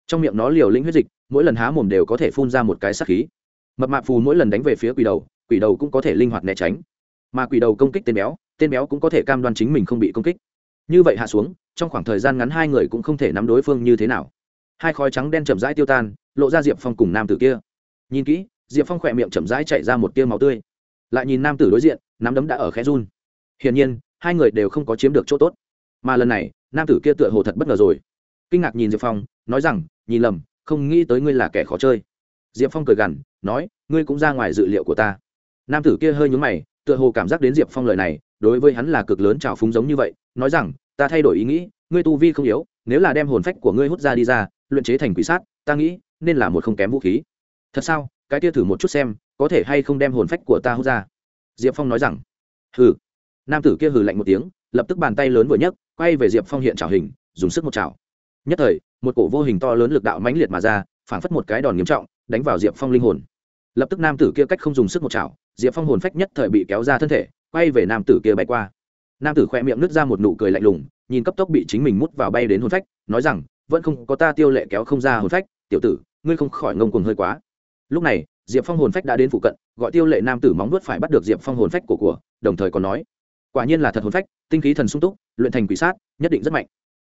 Trong miệng nó liều lĩnh huyết dịch, mỗi lần há mồm đều có thể phun ra một cái sát khí. Mập mạp phù mỗi lần đánh về phía quỷ đầu quỷ đầu cũng có thể linh hoạt né tránh. Mà quỷ đầu công kích tên béo tên béo cũng có thể cam đoan chính mình không bị công kích. Như vậy hạ xuống, trong khoảng thời gian ngắn hai người cũng không thể nắm đối phương như thế nào. Hai khói trắng đen chậm rãi tiêu tan, lộ ra diệp phong cùng nam tử kia. Nhìn kỹ diệp phong khỏe miệng chậm rãi chạy ra một tia máu tươi. Lại nhìn nam tử đối diện, nắm đấm đã ở khẽ run. Hiển nhiên, hai người đều không có chiếm được chỗ tốt. Mà lần này, nam tử kia tựa hồ thật bất ngờ rồi. Kinh ngạc nhìn diệp phong, nói rằng, nhìn lầm, không nghĩ tới ngươi là kẻ khó chơi. Diệp phong cười gằn, nói, ngươi cũng ra ngoài dự liệu của ta. Nam tử kia hơi nhúng mày, tựa hồ cảm giác đến diệp phong lời này, đối với hắn là cực lớn trào phúng giống như vậy, nói rằng, ta thay đổi ý nghĩ, ngươi tu vi không yếu, nếu là đem hồn phách của ngươi hút ra đi ra, luyện chế thành quỷ sát, ta nghĩ, nên là một không kém vũ khí. Thật sao? Cái kia thử một chút xem, có thể hay không đem hồn phách của ta hút ra. Diệp phong nói rằng. Hừ. Nam tử kia hừ lạnh một tiếng, lập tức bàn tay lớn vừa nhấc, quay về diệp phong hiện trào hình, dùng sức một trào nhất thời, một cổ vô hình to lớn lực đạo mãnh liệt mà ra, phảng phất một cái đòn nghiêm trọng, đánh vào diệp phong linh hồn. Lập tức nam tử kia cách không dùng sức một chảo diệp phong hồn phách nhất thời bị kéo ra thân thể, quay về nam tử kia bay qua. Nam tử khoe miệng nứt ra một nụ cười lạnh lùng, nhìn cấp tốc bị chính mình mút vào bay đến hồn phách, nói rằng, vẫn không có ta tiêu lệ kéo không ra hồn phách, tiểu tử, ngươi không khỏi ngông cuồng hơi quá lúc này, diệp phong hồn phách đã đến phụ cận, gọi tiêu lệ nam tử móng nuốt phải bắt được diệp phong hồn phách của của, đồng thời còn nói, quả nhiên là thật hồn phách, tinh khí thần sung túc, luyện thành quỷ sát, nhất định rất mạnh.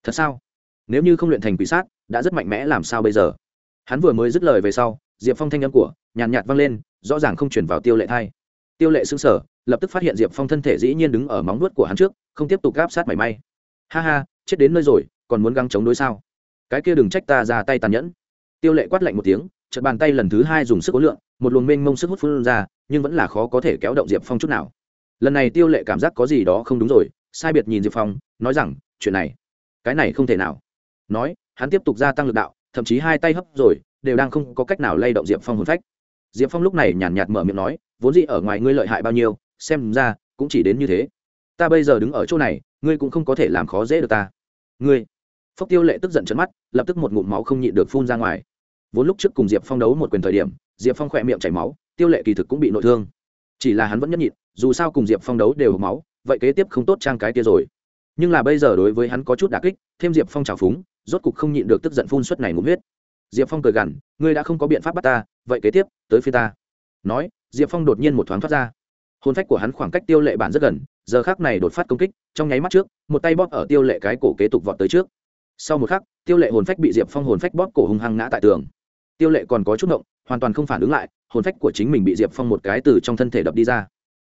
Thật sao? Nếu như không luyện thành quỷ sát, đã rất mạnh mẽ làm sao bây giờ? Hắn vừa mới dứt lời về sau, diệp phong thanh âm của, nhàn nhạt vang lên, rõ ràng không chuyển vào tiêu lệ thai. Tiêu lệ xứng sở lập tức phát hiện diệp phong thân thể dĩ nhiên đứng ở móng nuốt của hắn trước, không tiếp tục gáp sát mảy may. Ha ha, chết đến nơi rồi, còn muốn găng chống đối sao? Cái kia đừng trách ta ra tay tàn nhẫn. Tiêu lệ quát lạnh một tiếng chợt bàn tay lần thứ hai dùng sức ố lượng một luồng mênh mông sức hút phun ra, nhưng vẫn là khó có thể kéo động diệp phong chút nào. Lần này tiêu lệ cảm giác có gì đó không đúng rồi, sai biệt nhìn diệp phong, nói rằng, chuyện này, cái này không thể nào. Nói, hắn tiếp tục gia tăng lực đạo, thậm chí hai tay hấp rồi, đều đang không có cách nào lay động diệp phong hồn phách. Diệp phong lúc này nhàn nhạt mở miệng nói, vốn dĩ ở ngoài ngươi lợi hại bao nhiêu, xem ra cũng chỉ đến như thế. Ta bây giờ đứng ở chỗ này, ngươi cũng không có thể làm khó dễ được ta. Ngươi? Phốc tiêu lệ tức giận trận mắt, lập tức một ngụm máu không nhịn được phun ra ngoài vốn lúc trước cùng diệp phong đấu một quyền thời điểm, diệp phong khỏe miệng chảy máu, tiêu lệ kỳ thực cũng bị nội thương. Chỉ là hắn vẫn nhẫn nhịn, dù sao cùng diệp phong đấu đều hộp máu, vậy kế tiếp không tốt trang cái kia rồi. Nhưng là bây giờ đối với hắn có chút đà kích, thêm diệp phong trào phúng, rốt cục không nhịn được tức giận phun suất này ngụm huyết. Diệp phong cười gằn, ngươi đã không có biện pháp bắt ta, vậy kế tiếp, tới phía ta. Nói, diệp phong đột nhiên một thoáng thoát ra. Hồn phách của hắn khoảng cách tiêu lệ bản rất gần, giờ khác này đột phát công kích, trong nháy mắt trước, một tay bóp ở tiêu lệ cái cổ kế tục vọt tới trước. Sau một khắc, tiêu lệ hồn phách bị diệp phong hồn phách bóp cổ hung hăng ngã tại tường tiêu lệ còn có chút động hoàn toàn không phản ứng lại, hồn phách của chính mình bị diệp phong một cái từ trong thân thể đập đi ra.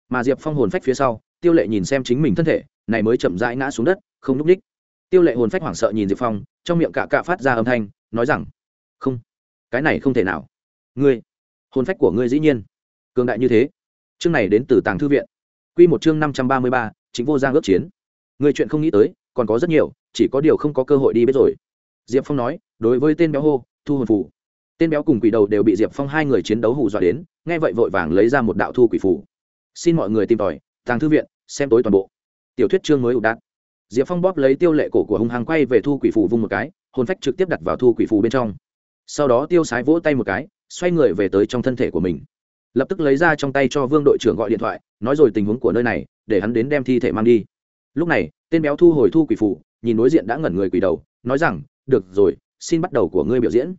Mà diệp phong hồn phách phía sau, tiêu lệ nhìn xem chính mình thân thể, này mới chậm rãi ngã xuống đất, không núp ních. Tiêu lệ hồn phách hoảng sợ nhìn diệp phong, trong miệng cạ cạ phát ra âm thanh, nói rằng, không, cái này không thể nào. Ngươi, hồn phách của ngươi dĩ nhiên cường đại như thế. Chương này đến từ tàng thư viện. Q một chương năm trăm ba mươi ba, chính vô giang ước chiến. Người chuyện không nghĩ tới, còn có rất nhiều, chỉ có điều không có cơ hội đi biết rồi. Diệp phong nói, đối với tên béo hô, thu hồn phủ tên béo cùng quỷ đầu đều bị diệp phong hai người chiến đấu hù dọa đến, nghe vậy vội vàng lấy ra một đạo thu quỷ phủ xin mọi người tìm tòi, tàng thư viện, xem tối toàn bộ. Tiểu thuyết chương mới ủ đạn diệp phong bóp lấy tiêu lệ cổ của hung hăng quay về thu quỷ phủ vung một cái, hồn phách trực tiếp đặt vào thu quỷ phủ bên trong. Sau đó tiêu sái vỗ tay một cái, xoay người về tới trong thân thể của mình. Lập tức lấy ra trong tay cho vương đội trưởng gọi điện thoại, nói rồi tình huống của nơi này, để hắn đến đem thi thể mang đi. Lúc này, tên béo thu hồi thu quỷ phủ nhìn đối diện đã ngẩn người quỷ đầu, nói rằng, được rồi, xin bắt đầu của ngươi biểu diễn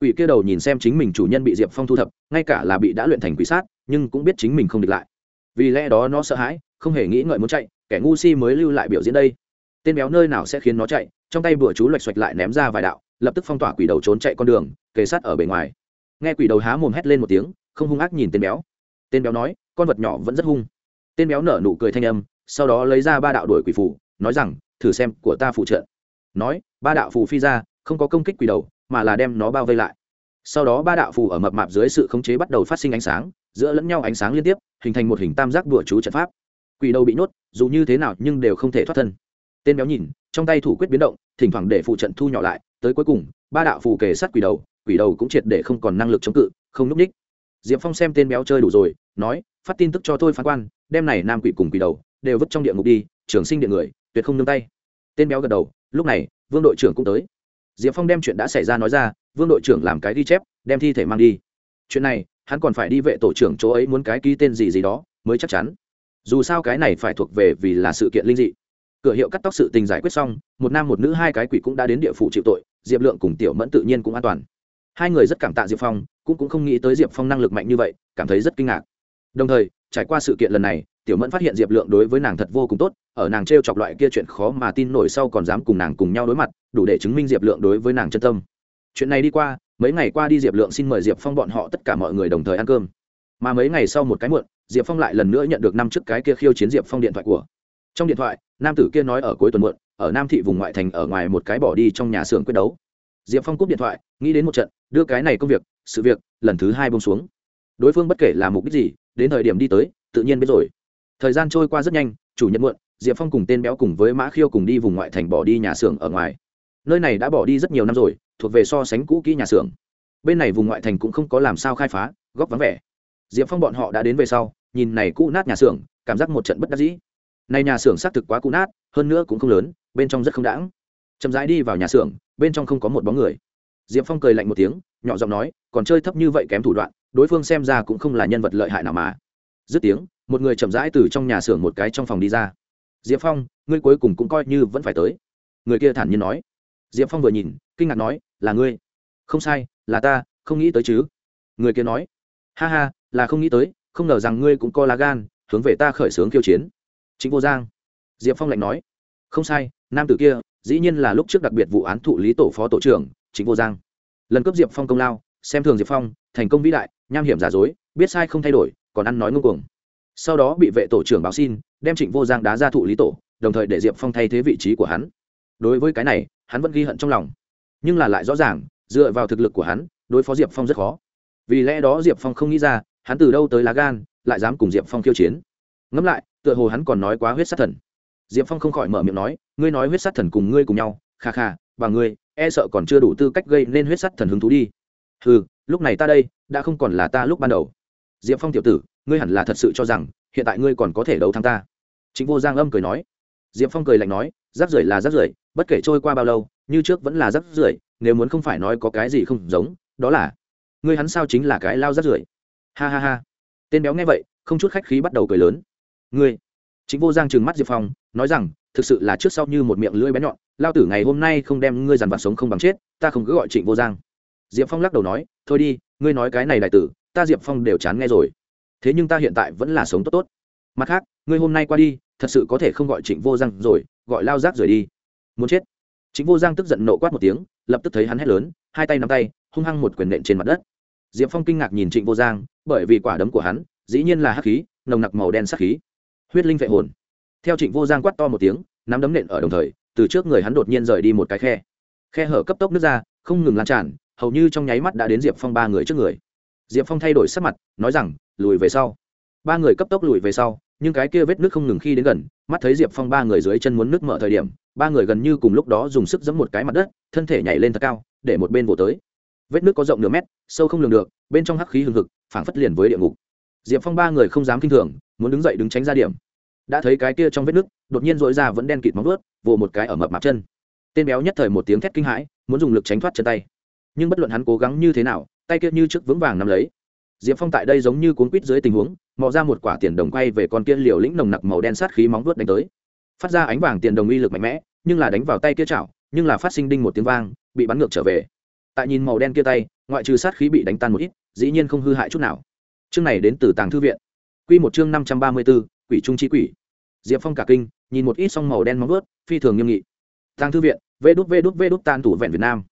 quỷ kia đầu nhìn xem chính mình chủ nhân bị diệp phong thu thập, ngay cả là bị đã luyện thành quỷ sát, nhưng cũng biết chính mình không địch lại. Vì lẽ đó nó sợ hãi, không hề nghĩ ngợi muốn chạy, kẻ ngu si mới lưu lại biểu diễn đây. Tên béo nơi nào sẽ khiến nó chạy, trong tay bữa chú loạch xoạch lại ném ra vài đạo, lập tức phong tỏa quỷ đầu trốn chạy con đường, kề sát ở bề ngoài. Nghe quỷ đầu há mồm hét lên một tiếng, không hung ác nhìn tên béo. Tên béo nói, con vật nhỏ vẫn rất hung. Tên béo nở nụ cười thanh âm, sau đó lấy ra ba đạo đuổi quỷ phủ nói rằng, thử xem của ta phụ trợ. Nói, ba đạo phù phi ra không có công kích quỷ đầu, mà là đem nó bao vây lại. Sau đó ba đạo phù ở mập mạp dưới sự khống chế bắt đầu phát sinh ánh sáng, giữa lẫn nhau ánh sáng liên tiếp, hình thành một hình tam giác đùa chú trận pháp. Quỷ đầu bị nhốt, dù như thế nào nhưng đều không thể thoát thân. Tên béo nhìn, trong tay thủ quyết biến động, thỉnh thoảng để phụ trận thu nhỏ lại, tới cuối cùng, ba đạo phù kề sát quỷ đầu quỷ đầu cũng triệt để không còn năng lực chống cự, không núp ních. Diệp phong xem tên béo chơi đủ rồi, nói, phát tin tức cho tôi phán quan đem này nam quỷ cùng quỷ đầu đều vứt trong địa ngục đi, trường sinh điện người, tuyệt không nương tay. Tên béo gật đầu, lúc này, vương đội trưởng cũng tới diệp phong đem chuyện đã xảy ra nói ra, vương đội trưởng làm cái ghi chép, đem thi thể mang đi. Chuyện này, hắn còn phải đi vệ tổ trưởng chỗ ấy muốn cái ký tên gì gì đó, mới chắc chắn. Dù sao cái này phải thuộc về vì là sự kiện linh dị. Cửa hiệu cắt tóc sự tình giải quyết xong, một nam một nữ hai cái quỷ cũng đã đến địa phủ chịu tội, diệp lượng cùng tiểu mẫn tự nhiên cũng an toàn. Hai người rất cảm tạ diệp phong, cũng cũng không nghĩ tới diệp phong năng lực mạnh như vậy, cảm thấy rất kinh ngạc. Đồng thời, trải qua sự kiện lần này tiểu mẫn phát hiện diệp lượng đối với nàng thật vô cùng tốt, ở nàng t r e o chọc loại kia chuyện khó mà tin nổi sau còn dám cùng nàng cùng nhau đối mặt, đủ để chứng minh diệp lượng đối với nàng chân tâm. Chuyện này đi qua, mấy ngày qua đi diệp lượng xin mời diệp phong bọn họ tất cả mọi người đồng thời ăn cơm. Mà mấy ngày sau một cái muộn, diệp phong lại lần nữa nhận được năm chiếc cái kia khiêu chiến diệp phong điện thoại của. Trong điện thoại, nam tử kia nói ở cuối tuần muộn, ở nam thị vùng ngoại thành ở ngoài một cái bỏ đi trong nhà xưởng quyết đấu. Diệp phong cúp điện thoại, nghĩ đến một trận, đưa cái này công việc, sự việc, lần thứ hai bông xuống. Đối phương bất kể là mục đích gì, đến thời điểm đi tới, tự nhiên biết rồi thời gian trôi qua rất nhanh, chủ nhật muộn, diệp phong cùng tên béo cùng với mã khiêu cùng đi vùng ngoại thành bỏ đi nhà xưởng ở ngoài. Nơi này đã bỏ đi rất nhiều năm rồi, thuộc về so sánh cũ kỹ nhà xưởng. Bên này vùng ngoại thành cũng không có làm sao khai phá, góc vắng vẻ. Diệp phong bọn họ đã đến về sau, nhìn này cũ nát nhà xưởng, cảm giác một trận bất đắc dĩ. Này nhà xưởng xác thực quá cũ nát, hơn nữa cũng không lớn, bên trong rất không đãng. Chậm rãi đi vào nhà xưởng, bên trong không có một bóng người. Diệp phong cười lạnh một tiếng, nhỏ giọng nói, còn chơi thấp như vậy kém thủ đoạn, đối phương xem ra cũng không là nhân vật lợi hại nào mà dứt tiếng, một người chậm rãi từ trong nhà xưởng một cái trong phòng đi ra. Diệp phong, ngươi cuối cùng cũng coi như vẫn phải tới. Người kia thản nhiên nói. Diệp phong vừa nhìn, kinh ngạc nói, là ngươi. Không sai, là ta, không nghĩ tới chứ. Người kia nói. Ha ha, là không nghĩ tới, không ngờ rằng ngươi cũng co lá gan, hướng về ta khởi xướng kiêu chiến. Chính vô giang. Diệp phong lạnh nói. Không sai, nam tử kia, dĩ nhiên là lúc trước đặc biệt vụ án thụ lý tổ phó tổ trưởng chính vô giang. Lần cướp diệp phong công lao, xem thường diệp phong, thành công vĩ đại, nham hiểm giả dối, biết sai không thay đổi còn ăn nói ngông cuồng. Sau đó bị vệ tổ trưởng báo xin, đem trịnh vô giang đá ra thụ lý tổ, đồng thời để diệp phong thay thế vị trí của hắn. Đối với cái này, hắn vẫn ghi hận trong lòng. Nhưng là lại rõ ràng, dựa vào thực lực của hắn, đối phó diệp phong rất khó. Vì lẽ đó diệp phong không nghĩ ra, hắn từ đâu tới lá gan, lại dám cùng diệp phong khiêu chiến. Ngẫm lại, tựa hồ hắn còn nói quá huyết sát thần. Diệp phong không khỏi mở miệng nói, ngươi nói huyết sát thần cùng ngươi cùng nhau, kha kha, và ngươi e sợ còn chưa đủ tư cách gây nên huyết sát thần hứng thú đi. Ừ lúc này ta đây, đã không còn là ta lúc ban đầu diệp phong tiểu tử, ngươi hẳn là thật sự cho rằng, hiện tại ngươi còn có thể đấu thắng ta. Chính vô giang âm cười nói. Diệp phong cười lạnh nói rác rưởi là rác rưởi, bất kể trôi qua bao lâu, như trước vẫn là rác rưởi, nếu muốn không phải nói có cái gì không giống, đó là, ngươi hắn sao chính là cái lao rác rưởi. Ha ha ha. Tên béo nghe vậy, không chút khách khí bắt đầu cười lớn. Ngươi. Chính vô giang trừng mắt diệp phong, nói rằng, thực sự là trước sau như một miệng lưỡi bé nhọn, lao tử ngày hôm nay không đem ngươi dằn vặt sống không bằng chết, ta không cứ gọi trịnh vô giang. Diệp phong lắc đầu nói, thôi đi, ngươi nói cái này đại tử ta diệp phong đều chán nghe rồi. Thế nhưng ta hiện tại vẫn là sống tốt tốt. Mặt khác, ngươi hôm nay qua đi, thật sự có thể không gọi trịnh vô giang rồi, gọi lao rác rồi đi. Muốn chết. Chính vô giang tức giận nộ quát một tiếng, lập tức thấy hắn hét lớn, hai tay nắm tay, hung hăng một quyền nện trên mặt đất. Diệp phong kinh ngạc nhìn trịnh vô giang, bởi vì quả đấm của hắn, dĩ nhiên là hắc khí, nồng nặc màu đen sắc khí. Huyết linh vệ hồn. Theo trịnh vô giang quát to một tiếng, nắm đấm nện ở đồng thời, từ trước người hắn đột nhiên rời đi một cái khe. Khe hở cấp tốc nước ra, không ngừng lan tràn, hầu như trong nháy mắt đã đến diệp phong ba người trước người diệp phong thay đổi sắc mặt, nói rằng, lùi về sau. Ba người cấp tốc lùi về sau, nhưng cái kia vết nước không ngừng khi đến gần, mắt thấy diệp phong ba người dưới chân muốn nước mở thời điểm, ba người gần như cùng lúc đó dùng sức giẫm một cái mặt đất, thân thể nhảy lên thật cao, để một bên vỗ tới. Vết nước có rộng nửa mét, sâu không lường được, bên trong hắc khí hừng hực, phảng phất liền với địa ngục. Diệp phong ba người không dám kinh thường, muốn đứng dậy đứng tránh ra điểm. Đã thấy cái kia trong vết nước, đột nhiên dội ra vẫn đen kịt móng vuốt, vồ một cái ở mập mạp chân. Tên béo nhất thời một tiếng thét kinh hãi, muốn dùng lực tránh thoát chân tay. Nhưng bất luận hắn cố gắng như thế nào tay kia như trước vững vàng nắm lấy. Diệp phong tại đây giống như cuốn quýt dưới tình huống, mò ra một quả tiền đồng quay về con kia liều lĩnh nồng nặc màu đen sát khí móng vuốt đánh tới. Phát ra ánh vàng tiền đồng uy lực mạnh mẽ, nhưng là đánh vào tay kia chảo, nhưng là phát sinh đinh một tiếng vang, bị bắn ngược trở về. Tại nhìn màu đen kia tay, ngoại trừ sát khí bị đánh tan một ít, dĩ nhiên không hư hại chút nào. Chương này đến từ tàng thư viện. Q một chương năm trăm ba mươi b ố quỷ trung chi quỷ. Diệp phong cả kinh, nhìn một ít song màu đen móng ướt phi thường nghiêm nghị. Tàng thư viện, vê đút vê đút vê đút tan tủ vẹn việt nam.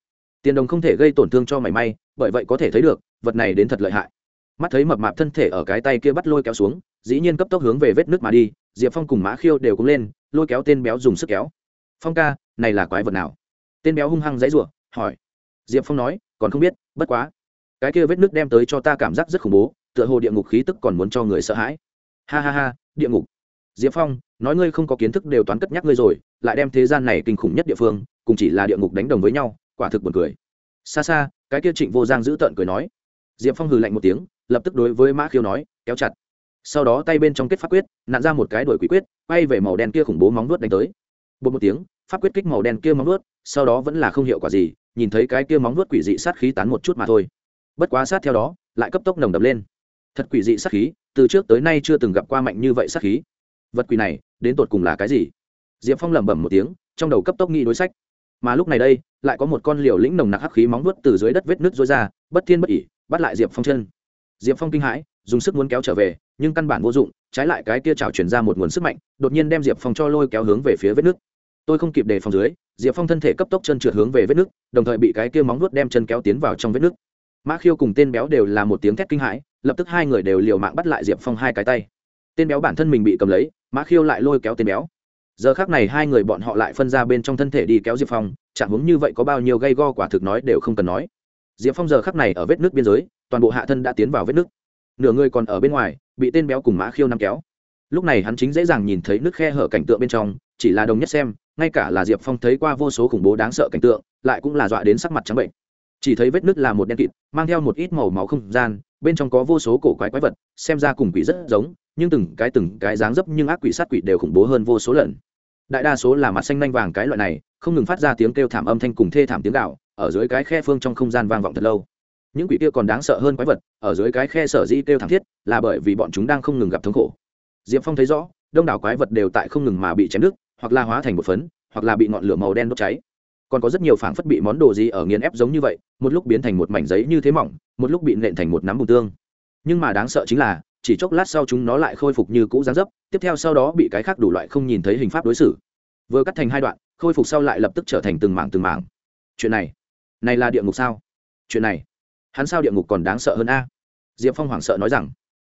Tiền đồng không thể gây tổn thương cho mảy may bởi vậy có thể thấy được, vật này đến thật lợi hại. Mắt thấy mập mạp thân thể ở cái tay kia bắt lôi kéo xuống, dĩ nhiên cấp tốc hướng về vết nước mà đi, diệp phong cùng mã khiêu đều cũng lên, lôi kéo tên béo dùng sức kéo. Phong ca, này là quái vật nào? Tên béo hung hăng dãy rủa, hỏi. Diệp phong nói, còn không biết, bất quá. Cái kia vết nước đem tới cho ta cảm giác rất khủng bố, tựa hồ địa ngục khí tức còn muốn cho người sợ hãi. Ha ha ha, địa ngục. Diệp phong, nói ngươi không có kiến thức đều toán cất nhắc ngươi rồi, lại đem thế gian này kinh khủng nhất địa phương, cùng chỉ là địa ngục đánh đồng với nhau, quả thực buồn cười. Xa xa cái kia trịnh vô giang giữ tợn cười nói. Diệp phong hừ lạnh một tiếng, lập tức đối với mã khiêu nói, kéo chặt. Sau đó tay bên trong kết pháp quyết nạn ra một cái đổi quỷ quyết, quay về màu đen kia khủng bố móng nuốt đánh tới. Bột một tiếng, pháp quyết kích màu đen kia móng nuốt sau đó vẫn là không hiệu quả gì, nhìn thấy cái kia móng vuốt quỷ dị sát khí tán một chút mà thôi. Bất quá sát theo đó, lại cấp tốc nồng đập lên. Thật quỷ dị sát khí, từ trước tới nay chưa từng gặp qua mạnh như vậy sát khí. Vật quỷ này, đến tột cùng là cái gì? Diệp phong lẩm bẩm một tiếng, trong đầu cấp tốc nghĩ đối sách mà lúc này đây, lại có một con liều lĩnh nồng nặc hắc khí móng nuốt từ dưới đất vết nước rối ra, bất thiên bất ỉ bắt lại diệp phong chân. Diệp phong kinh hãi, dùng sức muốn kéo trở về, nhưng căn bản vô dụng, trái lại cái kia trào chuyển ra một nguồn sức mạnh, đột nhiên đem diệp phong cho lôi kéo hướng về phía vết nước tôi không kịp đề phòng dưới, diệp phong thân thể cấp tốc chân trượt hướng về vết nước đồng thời bị cái kia móng nuốt đem chân kéo tiến vào trong vết nước mã khiêu cùng tên béo đều là một tiếng thét kinh hãi, lập tức hai người đều liều mạng bắt lại diệp phong hai cái tay. Tên béo bản thân mình bị cầm lấy, mã khiêu lại lôi kéo tên béo giờ khác này hai người bọn họ lại phân ra bên trong thân thể đi kéo diệp phong, chẳng hướng như vậy có bao nhiêu gây go quả thực nói đều không cần nói. Diệp phong giờ khắc này ở vết nước biên giới, toàn bộ hạ thân đã tiến vào vết nước. Nửa người còn ở bên ngoài, bị tên béo cùng mã khiêu nắm kéo. Lúc này hắn chính dễ dàng nhìn thấy nước khe hở cảnh tượng bên trong, chỉ là đồng nhất xem, ngay cả là diệp phong thấy qua vô số khủng bố đáng sợ cảnh tượng, lại cũng là dọa đến sắc mặt trắng bệnh. Chỉ thấy vết nước là một đen kịt, mang theo một ít màu máu không gian, bên trong có vô số cổ quái quái vật, xem ra cùng quỷ rất giống, nhưng từng cái từng cái dáng dấp nhưng ác quỷ sát quỷ đều khủng bố hơn vô số lần đại đa số là mặt xanh nanh vàng cái loại này, không ngừng phát ra tiếng kêu thảm âm thanh cùng thê thảm tiếng đạo ở dưới cái khe phương trong không gian vang vọng thật lâu. Những quỷ kia còn đáng sợ hơn quái vật, ở dưới cái khe sở dĩ kêu thảm thiết, là bởi vì bọn chúng đang không ngừng gặp thống khổ. Diệp phong thấy rõ, đông đảo quái vật đều tại không ngừng mà bị chém đứt, hoặc là hóa thành một phấn, hoặc là bị ngọn lửa màu đen đốt cháy. Còn có rất nhiều phảng phất bị món đồ gì ở nghiền ép giống như vậy, một lúc biến thành một mảnh giấy như thế mỏng, một lúc bị nện thành một nắm bùn tương. Nhưng mà đáng sợ chính là chỉ chốc lát sau chúng nó lại khôi phục như cũ dáng dấp, tiếp theo sau đó bị cái khác đủ loại không nhìn thấy hình pháp đối xử. Vừa cắt thành hai đoạn, khôi phục sau lại lập tức trở thành từng mảng từng mảng. Chuyện này này là địa ngục sao? Chuyện này, hắn sao địa ngục còn đáng sợ hơn a? Diệp phong hoảng sợ nói rằng,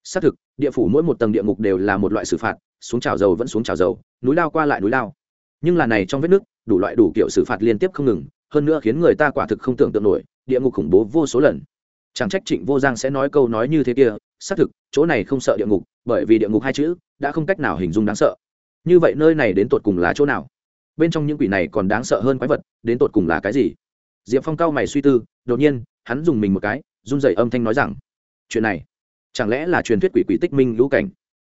xác thực, địa phủ mỗi một tầng địa ngục đều là một loại xử phạt, xuống trào dầu vẫn xuống trào dầu, núi lao qua lại núi lao. Nhưng là này trong vết nước, đủ loại đủ kiểu xử phạt liên tiếp không ngừng, hơn nữa khiến người ta quả thực không tưởng tượng nổi, địa ngục khủng bố vô số lần chẳng trách trịnh vô giang sẽ nói câu nói như thế kia, xác thực, chỗ này không sợ địa ngục, bởi vì địa ngục hai chữ đã không cách nào hình dung đáng sợ. Như vậy nơi này đến tột cùng là chỗ nào? Bên trong những quỷ này còn đáng sợ hơn quái vật, đến tột cùng là cái gì? Diệp phong cao mày suy tư, đột nhiên, hắn dùng mình một cái, run dậy âm thanh nói rằng, chuyện này, chẳng lẽ là truyền thuyết quỷ quỷ tích minh lũ cảnh?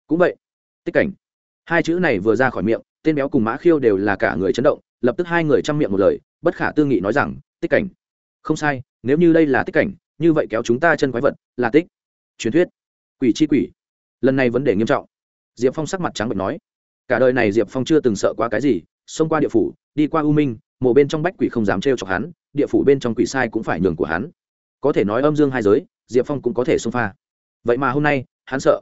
Cũng vậy, tích cảnh. Hai chữ này vừa ra khỏi miệng, tên béo cùng mã khiêu đều là cả người chấn động, lập tức hai người chăm miệng một lời, bất khả tư nghị nói rằng, tích cảnh. Không sai, nếu như đây là tích cảnh như vậy kéo chúng ta chân quái vật, là tích. Truyền thuyết. Quỷ chi quỷ. Lần này vấn đề nghiêm trọng. Diệp phong sắc mặt trắng bật nói. Cả đời này diệp phong chưa từng sợ qua cái gì, xông qua địa phủ, đi qua u minh, mộ bên trong bách quỷ không dám trêu chọc hắn, địa phủ bên trong quỷ sai cũng phải nhường của hắn. Có thể nói âm dương hai giới, diệp phong cũng có thể xông pha. Vậy mà hôm nay, hắn sợ.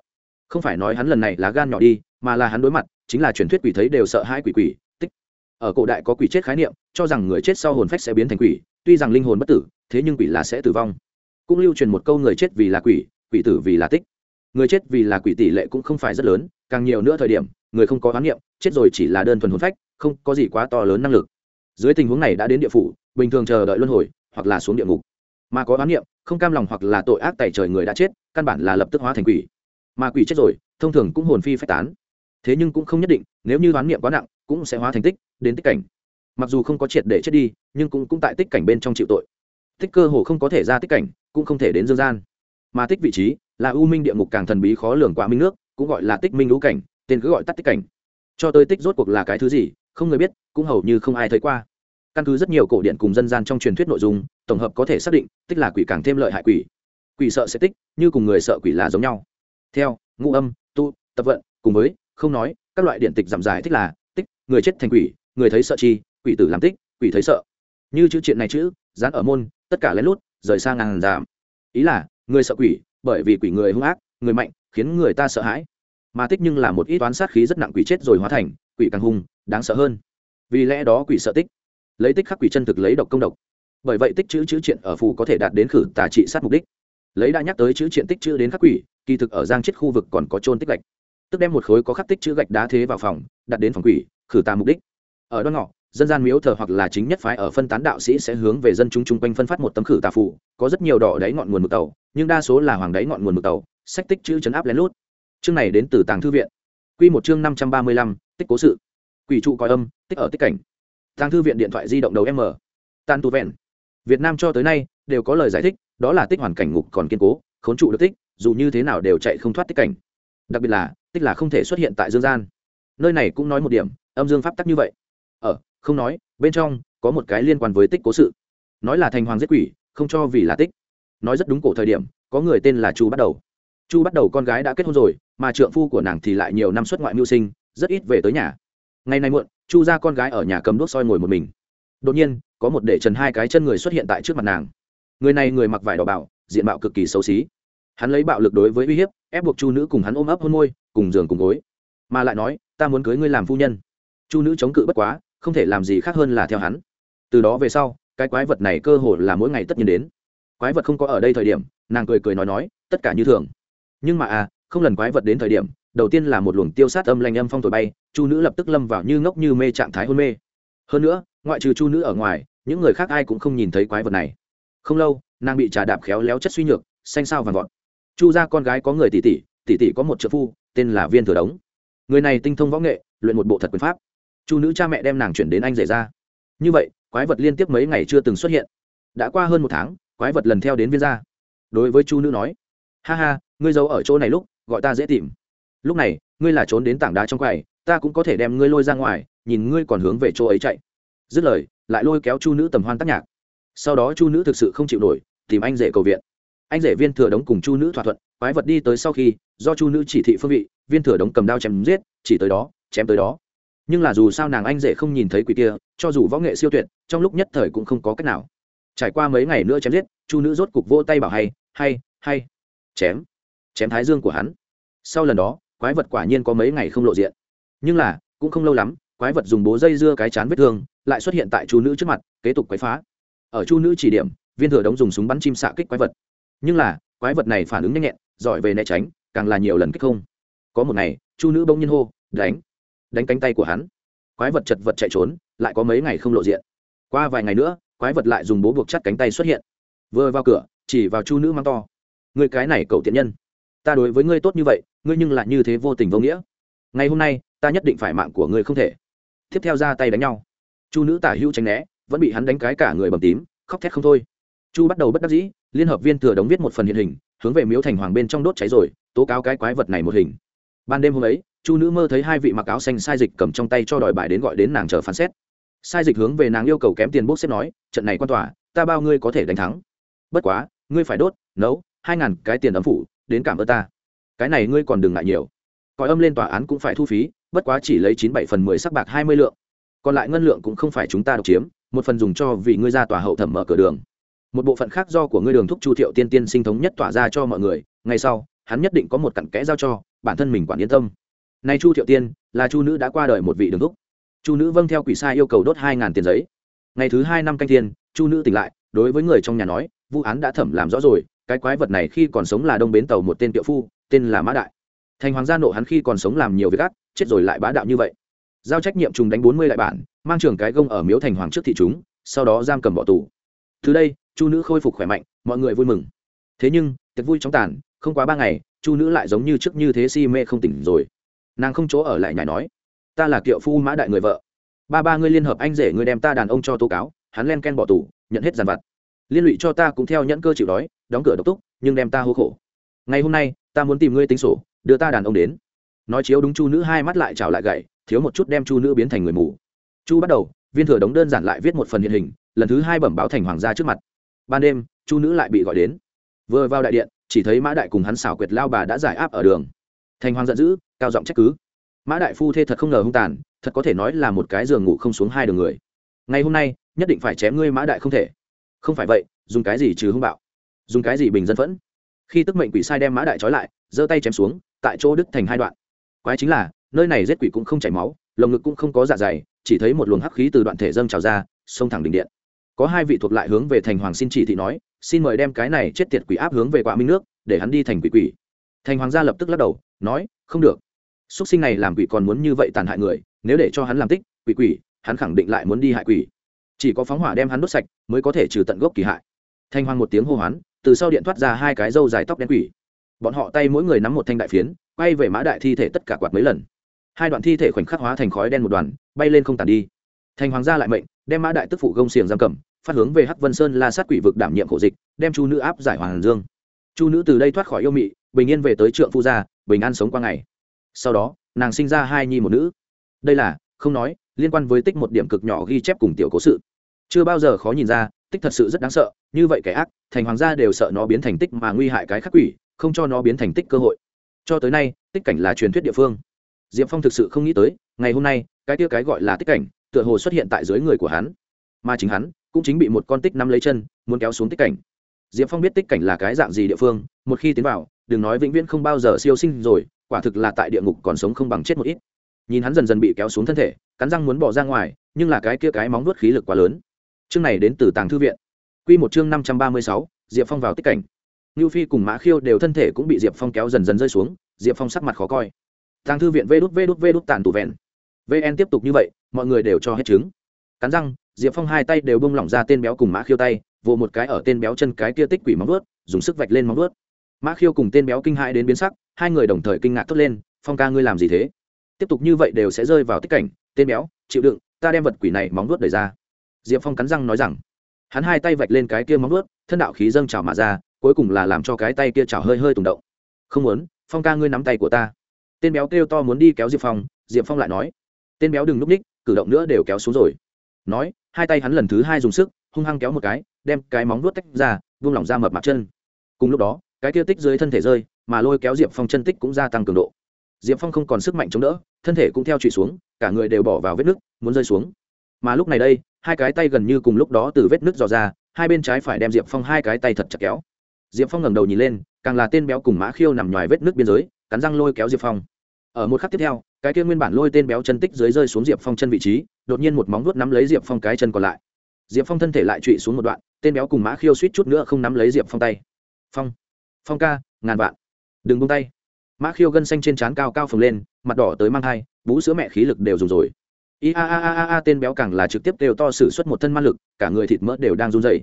Không phải nói hắn lần này là gan nhỏ đi, mà là hắn đối mặt, chính là truyền thuyết quỷ thấy đều sợ hai quỷ quỷ, tích. Ở cổ đại có quỷ chết khái niệm, cho rằng người chết sau hồn phách sẽ biến thành quỷ, tuy rằng linh hồn bất tử, thế nhưng quỷ là sẽ tử vong cũng lưu truyền một câu người chết vì là quỷ quỷ tử vì là tích. Người chết vì là quỷ tỷ lệ cũng không phải rất lớn, càng nhiều nữa thời điểm, người không có oán niệm chết rồi chỉ là đơn thuần hồn phách, không có gì quá to lớn năng lực. Dưới tình huống này đã đến địa phủ, bình thường chờ đợi luân hồi, hoặc là xuống địa ngục. Mà có oán niệm không cam lòng hoặc là tội ác tại trời người đã chết, căn bản là lập tức hóa thành quỷ. Mà quỷ chết rồi, thông thường cũng hồn phi phách tán. Thế nhưng cũng không nhất định, nếu như oán niệm quá nặng, cũng sẽ hóa thành tích, đến tích cảnh. Mặc dù không có triệt để chết đi, nhưng cũng cũng tại tích cảnh bên trong chịu tội. Tích cơ hồ không có thể ra tích cảnh cũng không thể đến dương gian. Mà tích vị trí là u minh địa ngục càng thần bí khó lường quá minh nước, cũng gọi là tích minh lũ cảnh, tên cứ gọi tắt tích cảnh. Cho tới tích rốt cuộc là cái thứ gì, không người biết, cũng hầu như không ai thấy qua. Căn cứ rất nhiều cổ điện cùng dân gian trong truyền thuyết nội dung, tổng hợp có thể xác định, tích là quỷ càng thêm lợi hại quỷ. Quỷ sợ sẽ tích, như cùng người sợ quỷ là giống nhau. Theo, ngũ âm, tu, tập vận, cùng với, không nói, các loại điện tịch giảm giải thích là, tích, người chết thành quỷ, người thấy sợ chi, quỷ tử làm tích, quỷ thấy sợ. Như chữ triện này chữ, dán ở môn, tất cả lén lút rời sang ngàn giảm. Ý là, người sợ quỷ, bởi vì quỷ người hung ác, người mạnh, khiến người ta sợ hãi. Mà tích nhưng là một ít toán sát khí rất nặng quỷ chết rồi hóa thành, quỷ càng hung, đáng sợ hơn. Vì lẽ đó quỷ sợ tích. Lấy tích khắc quỷ chân thực lấy độc công độc. Bởi vậy tích chữ chữ triện ở phù có thể đạt đến khử tà trị sát mục đích. Lấy đã nhắc tới chữ triện tích chữ đến khắc quỷ, kỳ thực ở giang chết khu vực còn có trôn tích gạch. Tức đem một khối có khắc tích chữ gạch đá thế vào phòng, đặt đến phòng quỷ, khử tà mục đích. Ở đoan ngọ dân gian miếu thờ hoặc là chính nhất phái ở phân tán đạo sĩ sẽ hướng về dân chúng chung quanh phân phát một tấm khử tà phù, có rất nhiều đỏ đáy ngọn nguồn mực tàu, nhưng đa số là hoàng đáy ngọn nguồn mực tàu, sách tích chữ chấn áp lén lút. Chương này đến từ tàng thư viện. Quy một chương năm trăm ba mươi lăm, tích cố sự. Quỷ trụ coi âm, tích ở tích cảnh. Tàng thư viện điện thoại di động đầu m. Tan tu vẹn. Việt nam cho tới nay, đều có lời giải thích, đó là tích hoàn cảnh ngục còn kiên cố, khốn trụ được tích, dù như thế nào đều chạy không thoát tích cảnh. Đặc biệt là, tích là không thể xuất hiện tại dương gian. Nơi này cũng nói một điểm, âm dương pháp tắc như vậy. Ở không nói, bên trong có một cái liên quan với tích cố sự. Nói là thành hoàng giết quỷ, không cho vì là tích. Nói rất đúng cổ thời điểm, có người tên là chu bắt đầu. Chu bắt đầu con gái đã kết hôn rồi, mà trượng phu của nàng thì lại nhiều năm xuất ngoại mưu sinh, rất ít về tới nhà. Ngày nay muộn, chu ra con gái ở nhà cầm đốt soi ngồi một mình. Đột nhiên, có một để trần hai cái chân người xuất hiện tại trước mặt nàng. Người này người mặc vải đỏ bảo diện mạo cực kỳ xấu xí. Hắn lấy bạo lực đối với uy hiếp, ép buộc chu nữ cùng hắn ôm ấp hôn môi, cùng giường cùng gối. Mà lại nói, ta muốn cưới ngươi làm phu nhân. Chu nữ chống cự bất quá không thể làm gì khác hơn là theo hắn. Từ đó về sau, cái quái vật này cơ hồ là mỗi ngày tất nhiên đến. Quái vật không có ở đây thời điểm, nàng cười cười nói nói, tất cả như thường. Nhưng mà à không lần quái vật đến thời điểm, đầu tiên là một luồng tiêu sát âm lanh âm phong thổi bay, chu nữ lập tức lâm vào như ngốc như mê trạng thái hôn mê. Hơn nữa, ngoại trừ chu nữ ở ngoài, những người khác ai cũng không nhìn thấy quái vật này. Không lâu, nàng bị trà đạp khéo léo chất suy nhược, xanh sao vàng vọt. Chu ra con gái có người tỷ tỷ tỷ tỷ có một trợ phu, tên là viên thừa đống. Người này tinh thông võ nghệ, luyện một bộ thật quyền pháp chu nữ cha mẹ đem nàng chuyển đến anh rể ra. Như vậy, quái vật liên tiếp mấy ngày chưa từng xuất hiện. Đã qua hơn một tháng, quái vật lần theo đến viên gia. Đối với chu nữ nói, ha ha, ngươi giấu ở chỗ này lúc, gọi ta dễ tìm. Lúc này, ngươi là trốn đến tảng đá trong quầy, ta cũng có thể đem ngươi lôi ra ngoài, nhìn ngươi còn hướng về chỗ ấy chạy. Dứt lời, lại lôi kéo chu nữ tầm hoan tác nhạc. Sau đó chu nữ thực sự không chịu nổi, tìm anh rể cầu viện. Anh rể viên thừa đống cùng chu nữ thỏa thuận, quái vật đi tới sau khi, do chu nữ chỉ thị phương vị, viên thừa đống cầm đao chém giết, chỉ tới đó, chém tới đó nhưng là dù sao nàng anh rể không nhìn thấy quỷ kia, cho dù võ nghệ siêu tuyệt, trong lúc nhất thời cũng không có cách nào. Trải qua mấy ngày nữa chém giết, chu nữ rốt cục vỗ tay bảo hay hay hay, chém chém thái dương của hắn. Sau lần đó, quái vật quả nhiên có mấy ngày không lộ diện. Nhưng là, cũng không lâu lắm, quái vật dùng bố dây dưa cái chán vết thương, lại xuất hiện tại chu nữ trước mặt, kế tục quấy phá. Ở chu nữ chỉ điểm, viên thừa đống dùng súng bắn chim xạ kích quái vật. Nhưng là, quái vật này phản ứng nhanh nhẹn, giỏi về né tránh, càng là nhiều lần kích không. Có một ngày, chu nữ bỗng nhiên hô, đánh! Đánh cánh tay của hắn. Quái vật chật vật chạy trốn, lại có mấy ngày không lộ diện. Qua vài ngày nữa, quái vật lại dùng bố buộc chặt cánh tay xuất hiện. Vừa vào cửa, chỉ vào chu nữ mang to. Người cái này cầu tiện nhân. Ta đối với ngươi tốt như vậy, ngươi nhưng lại như thế vô tình vô nghĩa. Ngày hôm nay, ta nhất định phải mạng của ngươi không thể. Tiếp theo ra tay đánh nhau. Chu nữ tả hữu tránh né, vẫn bị hắn đánh cái cả người bầm tím, khóc thét không thôi. Chu bắt đầu bất đắc dĩ, liên hợp viên thừa đóng viết một phần hiện hình, hướng về miếu thành hoàng bên trong đốt cháy rồi, tố cáo cái quái vật này một hình. Ban đêm hôm ấy chu nữ mơ thấy hai vị mặc áo xanh sai dịch cầm trong tay cho đòi bài đến gọi đến nàng chờ phán xét. Sai dịch hướng về nàng yêu cầu kém tiền bốc xếp nói, trận này quan tòa, ta bao ngươi có thể đánh thắng. Bất quá, ngươi phải đốt, nấu, hai ngàn cái tiền ấm phủ, đến cảm ơn ta. Cái này ngươi còn đừng ngại nhiều. Coi âm lên tòa án cũng phải thu phí, bất quá chỉ lấy chín bảy phần mười sắc bạc hai mươi lượng. Còn lại ngân lượng cũng không phải chúng ta độc chiếm, một phần dùng cho vì ngươi ra tòa hậu thẩm mở cửa đường. Một bộ phận khác do của ngươi đường thúc chu thiệu tiên tiên sinh thống nhất tỏa ra cho mọi người ngay sau, hắn nhất định có một cặn kẽ giao cho, bản thân mình quản yên tâm nay chu thiệu tiên, là chu nữ đã qua đời một vị đường thúc. Chu nữ vâng theo quỷ sai yêu cầu đốt hai ngàn tiền giấy. Ngày thứ hai năm canh tiên chu nữ tỉnh lại, đối với người trong nhà nói vụ án đã thẩm làm rõ rồi, cái quái vật này khi còn sống là đông bến tàu một tên tiệu phu, tên là mã đại. Thành hoàng gia nộ hắn khi còn sống làm nhiều việc ác, chết rồi lại bá đạo như vậy. Giao trách nhiệm trùng đánh bốn mươi đại bản, mang trường cái gông ở miếu thành hoàng trước thị chúng, sau đó giam cầm bỏ tù. Từ đây, chu nữ khôi phục khỏe mạnh, mọi người vui mừng. Thế nhưng, tiệc vui chóng tàn, không quá ba ngày, chu nữ lại giống như trước như thế si mê không tỉnh rồi nàng không chỗ ở lại nhảy nói, ta là kiệu phu mã đại người vợ. Ba ba ngươi liên hợp anh rể ngươi đem ta đàn ông cho tố cáo, hắn len ken bỏ tù, nhận hết giàn vặt. Liên lụy cho ta cũng theo nhẫn cơ chịu đói, đóng cửa độc túc, nhưng đem ta hô khổ. Ngày hôm nay, ta muốn tìm ngươi tính sổ, đưa ta đàn ông đến. Nói chiếu đúng chu nữ hai mắt lại trào lại gậy, thiếu một chút đem chu nữ biến thành người mù. Chu bắt đầu, viên thừa đống đơn giản lại viết một phần hiện hình, lần thứ hai bẩm báo thành hoàng gia trước mặt. Ban đêm, chu nữ lại bị gọi đến. Vừa vào đại điện, chỉ thấy mã đại cùng hắn xảo quyệt lao bà đã giải áp ở đường thành hoàng giận dữ, cao giọng trách cứ. Mã đại phu thê thật không ngờ hung tàn, thật có thể nói là một cái giường ngủ không xuống hai đường người. Ngày hôm nay, nhất định phải chém ngươi mã đại không thể. Không phải vậy, dùng cái gì trừ hung bạo? Dùng cái gì bình dân phẫn? Khi tức mệnh quỷ sai đem mã đại trói lại, giơ tay chém xuống, tại chỗ đứt thành hai đoạn. Quái chính là, nơi này giết quỷ cũng không chảy máu, lồng ngực cũng không có dạ dày, chỉ thấy một luồng hắc khí từ đoạn thể dâng trào ra, xông thẳng đỉnh điện. Có hai vị thuộc lại hướng về thành hoàng xin chỉ thị nói, xin mời đem cái này chết tiệt quỷ áp hướng về quạ minh nước, để hắn đi thành quỷ quỷ thành hoàng gia lập tức lắc đầu, nói, không được. X sinh này làm quỷ còn muốn như vậy tàn hại người, nếu để cho hắn làm tích, quỷ quỷ, hắn khẳng định lại muốn đi hại quỷ. Chỉ có phóng hỏa đem hắn đốt sạch, mới có thể trừ tận gốc kỳ hại. Thanh hoàng một tiếng hô hoán, từ sau điện thoát ra hai cái râu dài tóc đen quỷ. Bọn họ tay mỗi người nắm một thanh đại phiến, quay về mã đại thi thể tất cả quạt mấy lần. Hai đoạn thi thể khoảnh khắc hóa thành khói đen một đoàn, bay lên không tàn đi. Thành hoàng gia lại mệnh, đem mã đại tức phụ gông xiềng giam cầm, phát hướng về hắc vân sơn la sát quỷ vực đảm nhiệm khổ dịch, đem chu nữ áp giải hoàng dương. Chu nữ từ đây thoát khỏi yêu mị bình yên về tới trượng phu gia, bình an sống qua ngày. Sau đó, nàng sinh ra hai nhi một nữ. Đây là, không nói, liên quan với tích một điểm cực nhỏ ghi chép cùng tiểu cố sự. Chưa bao giờ khó nhìn ra, tích thật sự rất đáng sợ, như vậy kẻ ác, thành hoàng gia đều sợ nó biến thành tích mà nguy hại cái khắc quỷ, không cho nó biến thành tích cơ hội. Cho tới nay, tích cảnh là truyền thuyết địa phương. Diệp phong thực sự không nghĩ tới, ngày hôm nay, cái tia cái gọi là tích cảnh, tựa hồ xuất hiện tại dưới người của hắn. Mà chính hắn, cũng chính bị một con tích nắm lấy chân, muốn kéo xuống tích cảnh. Diệp phong biết tích cảnh là cái dạng gì địa phương, một khi tiến vào đừng nói vĩnh viễn không bao giờ siêu sinh rồi, quả thực là tại địa ngục còn sống không bằng chết một ít. Nhìn hắn dần dần bị kéo xuống thân thể, cắn răng muốn bỏ ra ngoài, nhưng là cái kia cái móng vuốt khí lực quá lớn. Chương này đến từ tàng thư viện. Q một chương năm trăm ba mươi sáu, diệp phong vào tích cảnh. Ngưu phi cùng mã khiêu đều thân thể cũng bị diệp phong kéo dần dần rơi xuống, diệp phong sắc mặt khó coi. Tàng thư viện vê đút vê đút vê đút tàn tụ vẹn. Vn tiếp tục như vậy, mọi người đều cho hết trứng. cắn răng, diệp phong hai tay đều bông lỏng ra tên béo cùng mã khiêu tay vỗ một cái ở tên béo chân cái kia tích quỷ móng vuốt, dùng sức vạch lên móng vuốt mã khiêu cùng tên béo kinh hãi đến biến sắc, hai người đồng thời kinh ngạc thốt lên, phong ca ngươi làm gì thế? Tiếp tục như vậy đều sẽ rơi vào tích cảnh, tên béo, chịu đựng, ta đem vật quỷ này móng vuốt đẩy ra. Diệp phong cắn răng nói rằng. Hắn hai tay vạch lên cái kia móng vuốt, thân đạo khí dâng trào mà ra, cuối cùng là làm cho cái tay kia trào hơi hơi tùng động. Không muốn, phong ca ngươi nắm tay của ta. Tên béo kêu to muốn đi kéo diệp phong diệp phong lại nói. Tên béo đừng núp ních, cử động nữa đều kéo xuống rồi. Nói, hai tay hắn lần thứ hai dùng sức, hung hăng kéo một cái, đem cái móng vuốt tách ra vung lỏng ra mập mặt chân. Cùng lúc đó cái kia tích dưới thân thể rơi, mà lôi kéo diệp phong chân tích cũng gia tăng cường độ. Diệp phong không còn sức mạnh chống đỡ, thân thể cũng theo trụy xuống, cả người đều bỏ vào vết nước, muốn rơi xuống. Mà lúc này đây, hai cái tay gần như cùng lúc đó từ vết nước dò ra, hai bên trái phải đem diệp phong hai cái tay thật chặt kéo. Diệp phong ngẩng đầu nhìn lên, càng là tên béo cùng mã khiêu nằm ngoài vết nước biên giới, cắn răng lôi kéo diệp phong. Ở một khắc tiếp theo, cái kia nguyên bản lôi tên béo chân tích dưới rơi xuống diệp phong chân vị trí, đột nhiên một móng vuốt nắm lấy diệp phong cái chân còn lại. Diệp phong thân thể lại trụy xuống một đoạn, tên béo cùng mã khiêu suýt chút nữa không nắm lấy diệp phong tay. Phong phong ca, ngàn vạn. Đừng buông tay. Mã khiêu gân xanh trên trán cao cao phồng lên, mặt đỏ tới mang thai, bú sữa mẹ khí lực đều dùng rồi. I a a a a tên béo càng là trực tiếp đều to sử xuất một thân man lực, cả người thịt mỡ đều đang run dày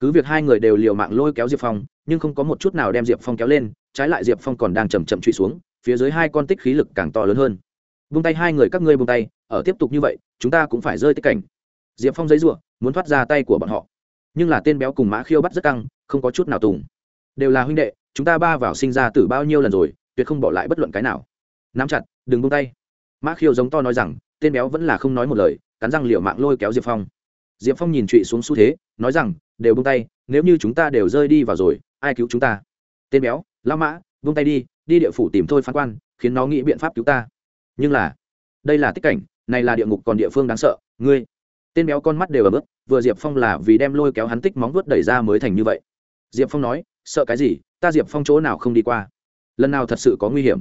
cứ việc hai người đều liều mạng lôi kéo diệp phong, nhưng không có một chút nào đem diệp phong kéo lên, trái lại diệp phong còn đang chầm chậm trụy xuống, phía dưới hai con tích khí lực càng to lớn hơn. Vung tay hai người, các ngươi vung tay, ở tiếp tục như vậy, chúng ta cũng phải rơi tích cảnh. Diệp phong giấy ruộng muốn thoát ra tay của bọn họ. Nhưng là tên béo cùng mã khiêu bắt rất căng, không có chút nào tùng đều là huynh đệ, chúng ta ba vào sinh ra từ bao nhiêu lần rồi, tuyệt không bỏ lại bất luận cái nào. Nắm chặt, đừng buông tay. Mã khiêu giống to nói rằng, tên béo vẫn là không nói một lời, cắn răng liệu mạng lôi kéo diệp phong. Diệp phong nhìn trụy xuống xu thế, nói rằng, đều buông tay, nếu như chúng ta đều rơi đi vào rồi, ai cứu chúng ta? Tên béo lao mã, buông tay đi đi địa phủ tìm thôi phán quan, khiến nó nghĩ biện pháp cứu ta. Nhưng là, đây là tích cảnh, này là địa ngục còn địa phương đáng sợ, ngươi. Tên béo con mắt đều ở bước vừa diệp phong là vì đem lôi kéo hắn tích móng vuốt đẩy ra mới thành như vậy. Diệp phong nói sợ cái gì, ta diệp phong chỗ nào không đi qua? Lần nào thật sự có nguy hiểm?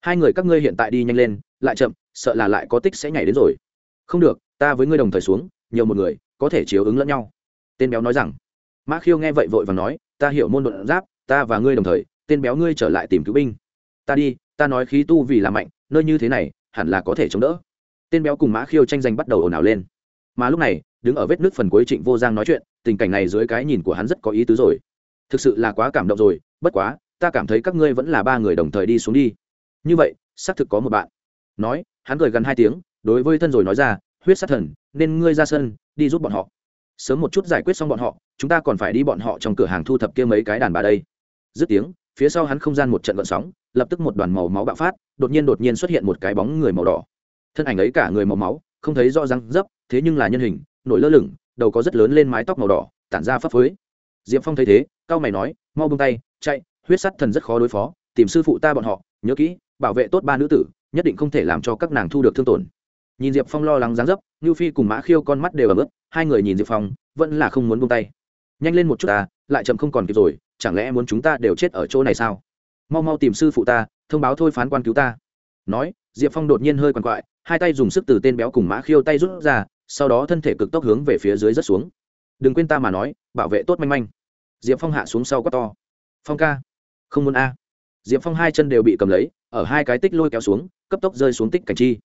Hai người các ngươi hiện tại đi nhanh lên, lại chậm, sợ là lại có tích sẽ nhảy đến rồi. Không được, ta với ngươi đồng thời xuống, nhiều một người, có thể chiếu ứng lẫn nhau. Tên béo nói rằng. Mã khiêu nghe vậy vội và nói, ta hiểu môn luận giáp, ta và ngươi đồng thời, tên béo ngươi trở lại tìm cứu binh. Ta đi, ta nói khí tu vì là mạnh, nơi như thế này, hẳn là có thể chống đỡ. Tên béo cùng mã khiêu tranh giành bắt đầu ồn ào lên. Mà lúc này, đứng ở vết nước phần cuối trịnh vô giang nói chuyện, tình cảnh này dưới cái nhìn của hắn rất có ý tứ rồi thực sự là quá cảm động rồi, bất quá, ta cảm thấy các ngươi vẫn là ba người đồng thời đi xuống đi. Như vậy, xác thực có một bạn. Nói, hắn cười gần hai tiếng, đối với thân rồi nói ra, huyết sát thần, nên ngươi ra sân, đi giúp bọn họ. Sớm một chút giải quyết xong bọn họ, chúng ta còn phải đi bọn họ trong cửa hàng thu thập kia mấy cái đàn bà đây. Dứt tiếng, phía sau hắn không gian một trận gợn sóng, lập tức một đoàn màu máu bạo phát, đột nhiên đột nhiên xuất hiện một cái bóng người màu đỏ. Thân ảnh ấy cả người màu máu, không thấy rõ răng dấp, thế nhưng là nhân hình, nổi lơ lửng, đầu có rất lớn lên mái tóc màu đỏ, tản ra phấp phới. Diệp phong thấy thế cao mày nói, mau bông tay, chạy, huyết sắt thần rất khó đối phó, tìm sư phụ ta bọn họ, nhớ kỹ, bảo vệ tốt ba nữ tử, nhất định không thể làm cho các nàng thu được thương tổn. Nhìn diệp phong lo lắng dáng dấp ngưu phi cùng mã khiêu con mắt đều ở bớt. hai người nhìn diệp phong, vẫn là không muốn buông tay. Nhanh lên một chút ta, lại chậm không còn kịp rồi, chẳng lẽ muốn chúng ta đều chết ở chỗ này sao? Mau mau tìm sư phụ ta, thông báo thôi phán quan cứu ta. Nói, diệp phong đột nhiên hơi quằn quại, hai tay dùng sức từ tên béo cùng mã khiêu tay rút ra, sau đó thân thể cực tốc hướng về phía dưới rất xuống. Đừng quên ta mà nói, bảo vệ tốt manh manh diệp phong hạ xuống sau quát to. Phong ca, không muốn a. Diệp phong hai chân đều bị cầm lấy, ở hai cái tích lôi kéo xuống, cấp tốc rơi xuống tích cảnh chi.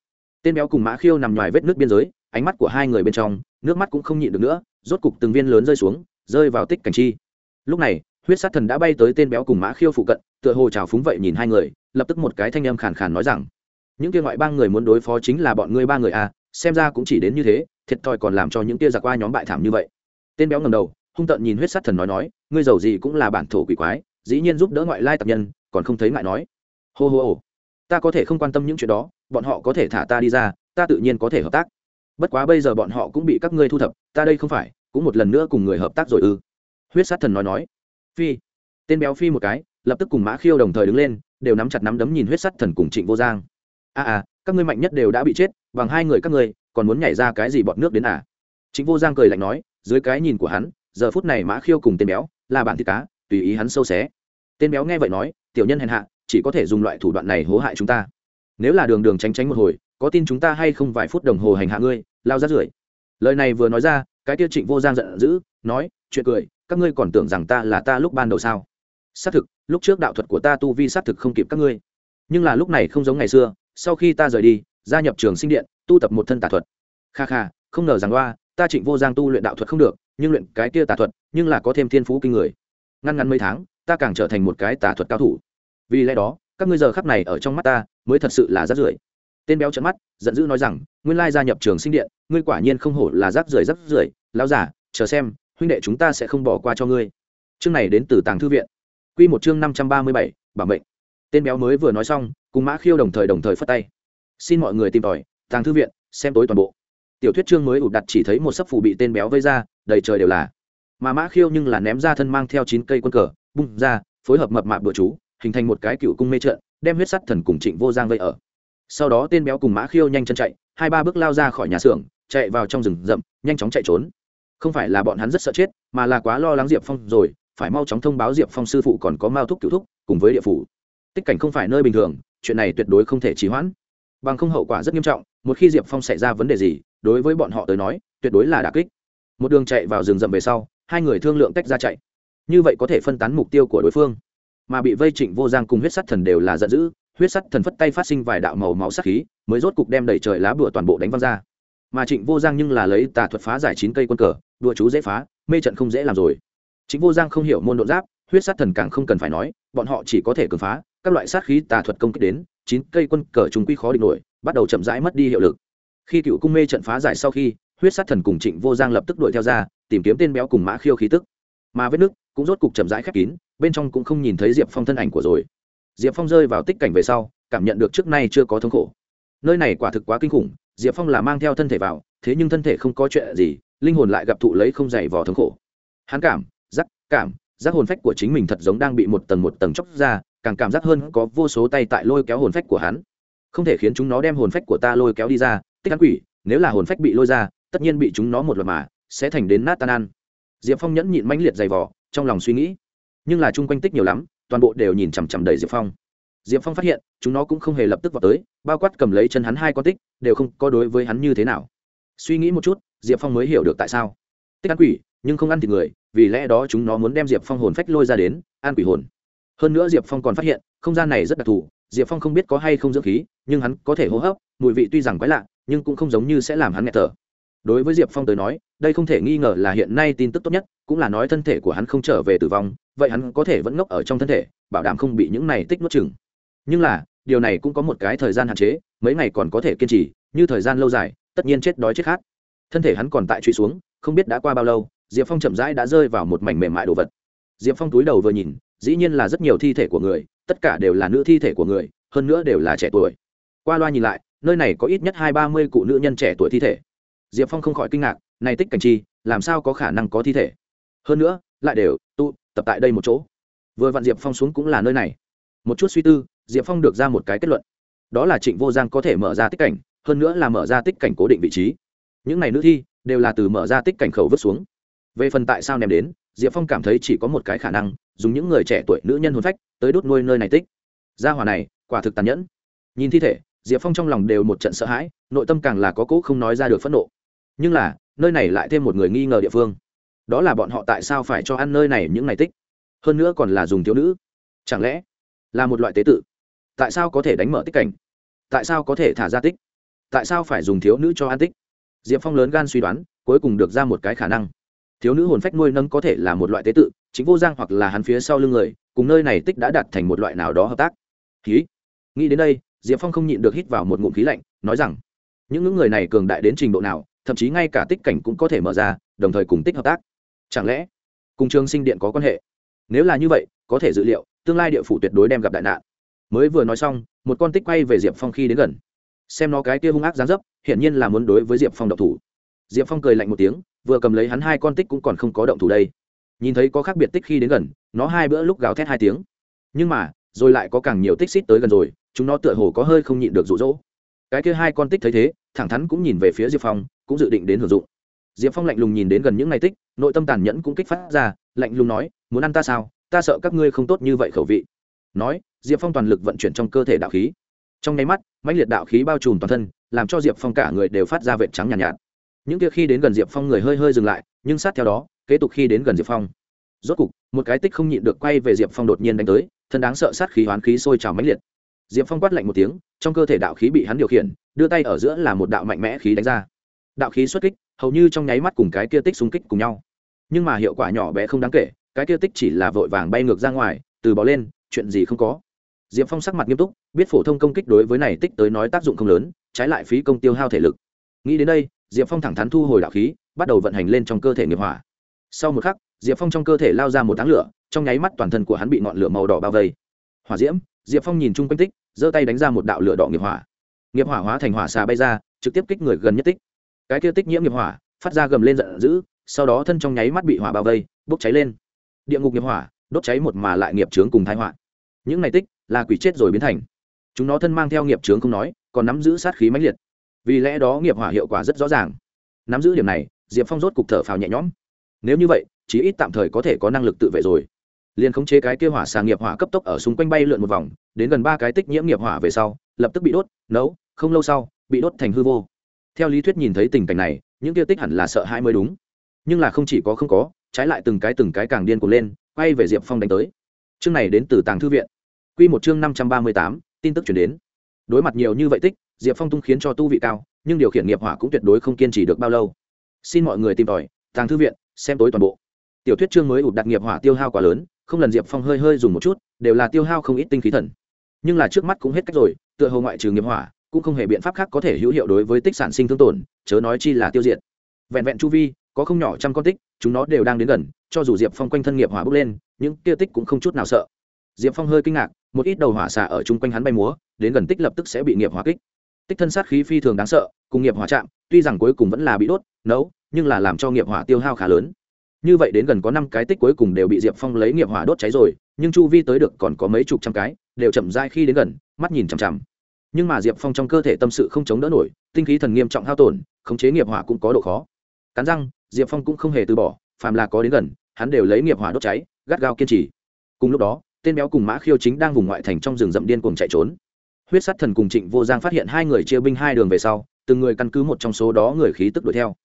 Tên béo cùng mã khiêu nằm ngoài vết nước biên giới, ánh mắt của hai người bên trong, nước mắt cũng không nhịn được nữa, rốt cục từng viên lớn rơi xuống, rơi vào tích cảnh chi. Lúc này, huyết sát thần đã bay tới tên béo cùng mã khiêu phụ cận, tựa hồ trào phúng vậy nhìn hai người, lập tức một cái thanh âm khàn khàn nói rằng, những kia ngoại ba người muốn đối phó chính là bọn ngươi ba người à xem ra cũng chỉ đến như thế, thiệt thòi còn làm cho những kia giặc qua nhóm bại thảm như vậy. Tên béo ngầm đầu hung tợn nhìn huyết sát thần nói nói ngươi giàu gì cũng là bản thổ quỷ quái dĩ nhiên giúp đỡ ngoại lai tập nhân còn không thấy ngại nói. Hô hô hô. Ta có thể không quan tâm những chuyện đó bọn họ có thể thả ta đi ra ta tự nhiên có thể hợp tác. Bất quá bây giờ bọn họ cũng bị các ngươi thu thập ta đây không phải cũng một lần nữa cùng người hợp tác rồi ư. Huyết sát thần nói nói. Phi. Tên béo phi một cái lập tức cùng mã khiêu đồng thời đứng lên đều nắm chặt nắm đấm nhìn huyết sát thần cùng trịnh vô giang. A à, à các ngươi mạnh nhất đều đã bị chết bằng hai người các ngươi còn muốn nhảy ra cái gì bọn nước đến à? Trịnh vô giang cười lạnh nói dưới cái nhìn của hắn giờ phút này mã khiêu cùng tên béo là bạn thịt cá, tùy ý hắn sâu xé. Tên béo nghe vậy nói, tiểu nhân hèn hạ, chỉ có thể dùng loại thủ đoạn này hố hại chúng ta. Nếu là đường đường tránh tránh một hồi, có tin chúng ta hay không vài phút đồng hồ hành hạ ngươi, lao ra rưởi. Lời này vừa nói ra, cái tiêu trịnh vô giang giận dữ, nói, chuyện cười, các ngươi còn tưởng rằng ta là ta lúc ban đầu sao? Xác thực, lúc trước đạo thuật của ta tu vi xác thực không kịp các ngươi. Nhưng là lúc này không giống ngày xưa, sau khi ta rời đi, gia nhập trường sinh điện, tu tập một thân tà thuật. Kha kha, không ngờ rằng loa ta trịnh vô giang tu luyện đạo thuật không được nhưng luyện cái kia tà thuật, nhưng là có thêm thiên phú kinh người. Ngăn ngắn mấy tháng, ta càng trở thành một cái tà thuật cao thủ. Vì lẽ đó, các ngươi giờ khắc này ở trong mắt ta, mới thật sự là rác rưởi. Tên béo trợn mắt, giận dữ nói rằng, nguyên lai gia nhập trường sinh điện, ngươi quả nhiên không hổ là rác rưởi rác rưởi. Lão giả chờ xem, huynh đệ chúng ta sẽ không bỏ qua cho ngươi. Chương này đến từ tàng thư viện. Quy một chương năm trăm ba mươi bảy, bảo mệnh. Tên béo mới vừa nói xong, cùng mã khiêu đồng thời đồng thời phất tay. Xin mọi người tìm tòi, tàng thư viện, xem tối toàn bộ tiểu thuyết chương mới ụt đặt chỉ thấy một sấp phủ bị tên béo vây ra, đầy trời đều là. Mà mã khiêu nhưng là ném ra thân mang theo chín cây quân cờ, bung ra, phối hợp mập mạp bữa chú, hình thành một cái cựu cung mê trận, đem huyết sắt thần cùng trịnh vô giang vây ở. Sau đó tên béo cùng mã khiêu nhanh chân chạy, hai ba bước lao ra khỏi nhà xưởng, chạy vào trong rừng rậm, nhanh chóng chạy trốn. Không phải là bọn hắn rất sợ chết, mà là quá lo lắng diệp phong rồi, phải mau chóng thông báo diệp phong sư phụ còn có mao thúc cựu thúc, cùng với địa phủ. Tích cảnh không phải nơi bình thường, chuyện này tuyệt đối không thể trì hoãn. Bằng không hậu quả rất nghiêm trọng, một khi diệp phong xảy ra vấn đề gì đối với bọn họ tới nói, tuyệt đối là đà kích. Một đường chạy vào rừng rậm về sau, hai người thương lượng tách ra chạy. Như vậy có thể phân tán mục tiêu của đối phương. Mà bị vây trịnh vô giang cùng huyết sắt thần đều là giận dữ, huyết sắt thần phất tay phát sinh vài đạo màu máu sắc khí, mới rốt cục đem đẩy trời lá bùa toàn bộ đánh văng ra. Mà trịnh vô giang nhưng là lấy tà thuật phá giải chín cây quân cờ đua chú dễ phá, mê trận không dễ làm rồi. Chính vô giang không hiểu môn độn giáp, huyết sát thần càng không cần phải nói, bọn họ chỉ có thể cường phá, các loại sát khí tà thuật công kích đến, chín cây quân cờ chúng quy khó địch nổi, bắt đầu chậm rãi mất đi hiệu lực khi cựu cung mê trận phá giải sau khi, huyết sát thần cùng trịnh vô giang lập tức đuổi theo ra, tìm kiếm tên béo cùng mã khiêu khí tức. Mà vết nước cũng rốt cục chậm rãi khép kín, bên trong cũng không nhìn thấy diệp phong thân ảnh của rồi. Diệp phong rơi vào tích cảnh về sau, cảm nhận được trước nay chưa có thống khổ. Nơi này quả thực quá kinh khủng, diệp phong là mang theo thân thể vào, thế nhưng thân thể không có chuyện gì, linh hồn lại gặp thụ lấy không dày vò thống khổ. Hắn cảm, giác cảm, giác hồn phách của chính mình thật giống đang bị một tầng một tầng chóc ra, càng cảm giác hơn có vô số tay tại lôi kéo hồn phách của hắn. Không thể khiến chúng nó đem hồn phách của ta lôi kéo đi ra tích ăn quỷ, nếu là hồn phách bị lôi ra, tất nhiên bị chúng nó một loạt mà, sẽ thành đến nát tan ăn. Diệp phong nhẫn nhịn mãnh liệt dày vò, trong lòng suy nghĩ. Nhưng là chung quanh tích nhiều lắm, toàn bộ đều nhìn chằm chằm đầy diệp phong. Diệp phong phát hiện, chúng nó cũng không hề lập tức vào tới, bao quát cầm lấy chân hắn hai con tích, đều không có đối với hắn như thế nào. Suy nghĩ một chút, diệp phong mới hiểu được tại sao. Tích ăn quỷ, nhưng không ăn thịt người, vì lẽ đó chúng nó muốn đem diệp phong hồn phách lôi ra đến, ăn quỷ hồn. Hơn nữa diệp phong còn phát hiện, không gian này rất đặc thù, diệp phong không biết có hay không dưỡng khí, nhưng hắn có thể hô hấp, mùi vị tuy rằng quái lạ nhưng cũng không giống như sẽ làm hắn nghẹt thở. Đối với diệp phong tới nói, đây không thể nghi ngờ là hiện nay tin tức tốt nhất, cũng là nói thân thể của hắn không trở về tử vong, vậy hắn có thể vẫn ngốc ở trong thân thể, bảo đảm không bị những này tích nuốt chừng nhưng là, điều này cũng có một cái thời gian hạn chế, mấy ngày còn có thể kiên trì, như thời gian lâu dài, tất nhiên chết đói chết khát. Thân thể hắn còn tại truy xuống, không biết đã qua bao lâu, diệp phong chậm rãi đã rơi vào một mảnh mềm mại đồ vật. Diệp phong túi đầu vừa nhìn, dĩ nhiên là rất nhiều thi thể của người, tất cả đều là nữ thi thể của người, hơn nữa đều là trẻ tuổi qua loa nhìn lại, nơi này có ít nhất hai ba mươi cụ nữ nhân trẻ tuổi thi thể. Diệp phong không khỏi kinh ngạc, này tích cảnh chi, làm sao có khả năng có thi thể? Hơn nữa, lại đều tụ tập tại đây một chỗ. Vừa vặn diệp phong xuống cũng là nơi này. Một chút suy tư, diệp phong được ra một cái kết luận. Đó là trịnh vô giang có thể mở ra tích cảnh, hơn nữa là mở ra tích cảnh cố định vị trí. Những này nữ thi, đều là từ mở ra tích cảnh khẩu vứt xuống. Về phần tại sao ném đến, diệp phong cảm thấy chỉ có một cái khả năng, dùng những người trẻ tuổi nữ nhân hồn phách, tới đốt nuôi nơi này tích. Gia hòa này, quả thực tàn nhẫn. Nhìn thi thể diệp phong trong lòng đều một trận sợ hãi, nội tâm càng là có cỗ không nói ra được phẫn nộ. Nhưng là, nơi này lại thêm một người nghi ngờ địa phương. Đó là bọn họ tại sao phải cho ăn nơi này những ngày tích? Hơn nữa còn là dùng thiếu nữ. Chẳng lẽ là một loại tế tự? Tại sao có thể đánh mở tích cảnh? Tại sao có thể thả ra tích? Tại sao phải dùng thiếu nữ cho ăn tích? Diệp phong lớn gan suy đoán, cuối cùng được ra một cái khả năng. Thiếu nữ hồn phách nuôi nâng có thể là một loại tế tự, chính vô giang hoặc là hắn phía sau lưng người, cùng nơi này tích đã đạt thành một loại nào đó hợp tác. Ký nghĩ đến đây diệp phong không nhịn được hít vào một ngụm khí lạnh, nói rằng, những ngưỡng người này cường đại đến trình độ nào, thậm chí ngay cả tích cảnh cũng có thể mở ra, đồng thời cùng tích hợp tác. Chẳng lẽ cùng trường sinh điện có quan hệ? Nếu là như vậy, có thể dự liệu, tương lai địa phủ tuyệt đối đem gặp đại nạn. Mới vừa nói xong, một con tích quay về diệp phong khi đến gần. Xem nó cái kia hung ác gián dấp, hiển nhiên là muốn đối với diệp phong độc thủ. Diệp phong cười lạnh một tiếng, vừa cầm lấy hắn hai con tích cũng còn không có động thủ đây. Nhìn thấy có khác biệt tích khi đến gần, nó hai bữa lúc gào thét hai tiếng. Nhưng mà, rồi lại có càng nhiều tích xít tới gần rồi chúng nó tựa hồ có hơi không nhịn được rụ rỗ. Cái kia hai con tích thấy thế thẳng thắn cũng nhìn về phía diệp phong cũng dự định đến hưởng dụng. Diệp phong lạnh lùng nhìn đến gần những ngày tích nội tâm tàn nhẫn cũng kích phát ra lạnh lùng nói muốn ăn ta sao? Ta sợ các ngươi không tốt như vậy khẩu vị. Nói diệp phong toàn lực vận chuyển trong cơ thể đạo khí. Trong nháy mắt mãnh liệt đạo khí bao trùm toàn thân làm cho diệp phong cả người đều phát ra vệt trắng nhàn nhạt, nhạt. Những kia khi đến gần diệp phong người hơi hơi dừng lại nhưng sát theo đó kế tục khi đến gần diệp phong. Rốt cục một cái tích không nhịn được quay về diệp phong đột nhiên đánh tới thân đáng sợ sát khí hoán khí sôi trào mãnh liệt diệp phong quát lạnh một tiếng, trong cơ thể đạo khí bị hắn điều khiển, đưa tay ở giữa là một đạo mạnh mẽ khí đánh ra. Đạo khí xuất kích, hầu như trong nháy mắt cùng cái kia tích xung kích cùng nhau. Nhưng mà hiệu quả nhỏ bé không đáng kể, cái kia tích chỉ là vội vàng bay ngược ra ngoài, từ bỏ lên, chuyện gì không có. Diệp phong sắc mặt nghiêm túc, biết phổ thông công kích đối với này tích tới nói tác dụng không lớn, trái lại phí công tiêu hao thể lực. Nghĩ đến đây, diệp phong thẳng thắn thu hồi đạo khí, bắt đầu vận hành lên trong cơ thể nghiệp hỏa. Sau một khắc, diệp phong trong cơ thể lao ra một tháng lửa, trong nháy mắt toàn thân của hắn bị ngọn lửa màu đỏ bao vây. Hỏa diễm diệp phong nhìn chung quanh tích, giơ tay đánh ra một đạo lửa đỏ nghiệp hỏa. Nghiệp hỏa hóa thành hỏa xà bay ra, trực tiếp kích người gần nhất tích. Cái kia tích nhiễm nghiệp hỏa, phát ra gầm lên giận dữ, sau đó thân trong nháy mắt bị hỏa bao vây, bốc cháy lên. Địa ngục nghiệp hỏa, đốt cháy một mà lại nghiệp trướng cùng thái hỏa những này tích, là quỷ chết rồi biến thành. Chúng nó thân mang theo nghiệp trướng không nói, còn nắm giữ sát khí mãnh liệt. Vì lẽ đó nghiệp hỏa hiệu quả rất rõ ràng. Nắm giữ điểm này, diệp phong rốt cục thở phào nhẹ nhõm. Nếu như vậy, chí ít tạm thời có thể có năng lực tự vệ rồi liền khống chế cái kia hỏa xà nghiệp hỏa cấp tốc ở xung quanh bay lượn một vòng, đến gần ba cái tích nhiễm nghiệp hỏa về sau, lập tức bị đốt, nấu, không lâu sau, bị đốt thành hư vô. Theo lý thuyết nhìn thấy tình cảnh này, những kia tích hẳn là sợ hãi mới đúng. Nhưng là không chỉ có không có, trái lại từng cái từng cái càng điên cuồng lên, quay về diệp phong đánh tới. Chương này đến từ tàng thư viện. Q một chương năm trăm ba mươi tám, tin tức chuyển đến. Đối mặt nhiều như vậy tích, diệp phong tung khiến cho tu vị cao, nhưng điều khiển nghiệp hỏa cũng tuyệt đối không kiên trì được bao lâu. Xin mọi người tìm tòi, tàng thư viện, xem tối toàn bộ. Tiểu thuyết chương mới ụt đặt nghiệp hỏa tiêu hao quá lớn không lần diệp phong hơi hơi dùng một chút, đều là tiêu hao không ít tinh khí thần. Nhưng là trước mắt cũng hết cách rồi, tựa hồ ngoại trừ nghiệp hỏa, cũng không hề biện pháp khác có thể hữu hiệu đối với tích sản sinh thương tổn, chớ nói chi là tiêu diệt. Vẹn vẹn chu vi, có không nhỏ trăm con tích, chúng nó đều đang đến gần, cho dù diệp phong quanh thân nghiệp hỏa bốc lên, những kia tích cũng không chút nào sợ. Diệp phong hơi kinh ngạc, một ít đầu hỏa xả ở chung quanh hắn bay múa, đến gần tích lập tức sẽ bị nghiệp hỏa kích. Tích thân sát khí phi thường đáng sợ, cùng nghiệp hỏa chạm, tuy rằng cuối cùng vẫn là bị đốt, nấu, nhưng là làm cho nghiệp hỏa tiêu hao khá lớn như vậy đến gần có năm cái tích cuối cùng đều bị diệp phong lấy nghiệp hỏa đốt cháy rồi, nhưng chu vi tới được còn có mấy chục trăm cái, đều chậm dai khi đến gần, mắt nhìn chằm chằm. Nhưng mà diệp phong trong cơ thể tâm sự không chống đỡ nổi, tinh khí thần nghiêm trọng hao tổn, khống chế nghiệp hỏa cũng có độ khó. Cắn răng, diệp phong cũng không hề từ bỏ, phàm là có đến gần, hắn đều lấy nghiệp hỏa đốt cháy, gắt gao kiên trì. Cùng lúc đó, tên béo cùng mã khiêu chính đang vùng ngoại thành trong rừng rậm điên cuồng chạy trốn. Huyết Sát thần cùng trịnh vô giang phát hiện hai người chia binh hai đường về sau, từng người căn cứ một trong số đó người khí tức đuổi theo.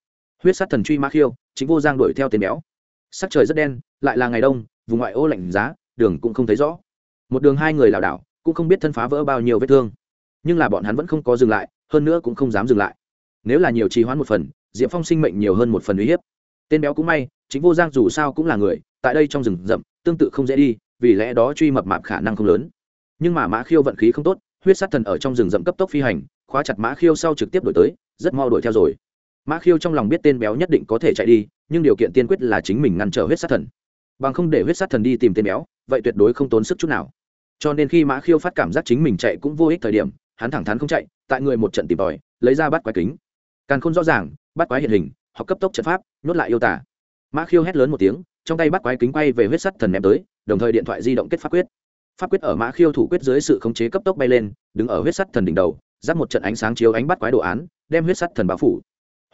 Huyết Sát thần truy mã khiêu chính vô giang đuổi theo tên béo. Sắc trời rất đen, lại là ngày đông, vùng ngoại ô lạnh giá, đường cũng không thấy rõ. Một đường hai người lảo đảo, cũng không biết thân phá vỡ bao nhiêu vết thương. Nhưng là bọn hắn vẫn không có dừng lại, hơn nữa cũng không dám dừng lại. Nếu là nhiều trì hoãn một phần, diệp phong sinh mệnh nhiều hơn một phần uy hiếp. Tên béo cũng may, chính vô giang dù sao cũng là người, tại đây trong rừng rậm, tương tự không dễ đi, vì lẽ đó truy mập mạp khả năng không lớn. Nhưng mà mã khiêu vận khí không tốt, huyết sát thần ở trong rừng rậm cấp tốc phi hành, khóa chặt mã khiêu sau trực tiếp đổi tới, rất mau đuổi theo rồi mã khiêu trong lòng biết tên béo nhất định có thể chạy đi, nhưng điều kiện tiên quyết là chính mình ngăn trở huyết sát thần. Bằng không để huyết sát thần đi tìm tên béo, vậy tuyệt đối không tốn sức chút nào. Cho nên khi mã khiêu phát cảm giác chính mình chạy cũng vô ích thời điểm, hắn thẳng thắn không chạy, tại người một trận tìm tòi, lấy ra bắt quái kính. Càng không rõ ràng, bắt quái hiện hình họ cấp tốc trận pháp, nhốt lại yêu tả mã khiêu hét lớn một tiếng, trong tay bắt quái kính quay về huyết sắt thần ném tới, đồng thời điện thoại di động kết pháp quyết. Pháp quyết ở mã khiêu thủ quyết dưới sự khống chế cấp tốc bay lên, đứng ở huyết sắt thần đỉnh đầu, giáp một trận ánh sáng chiếu ánh bắt quái đồ án, đem huyết sắt thần bao phủ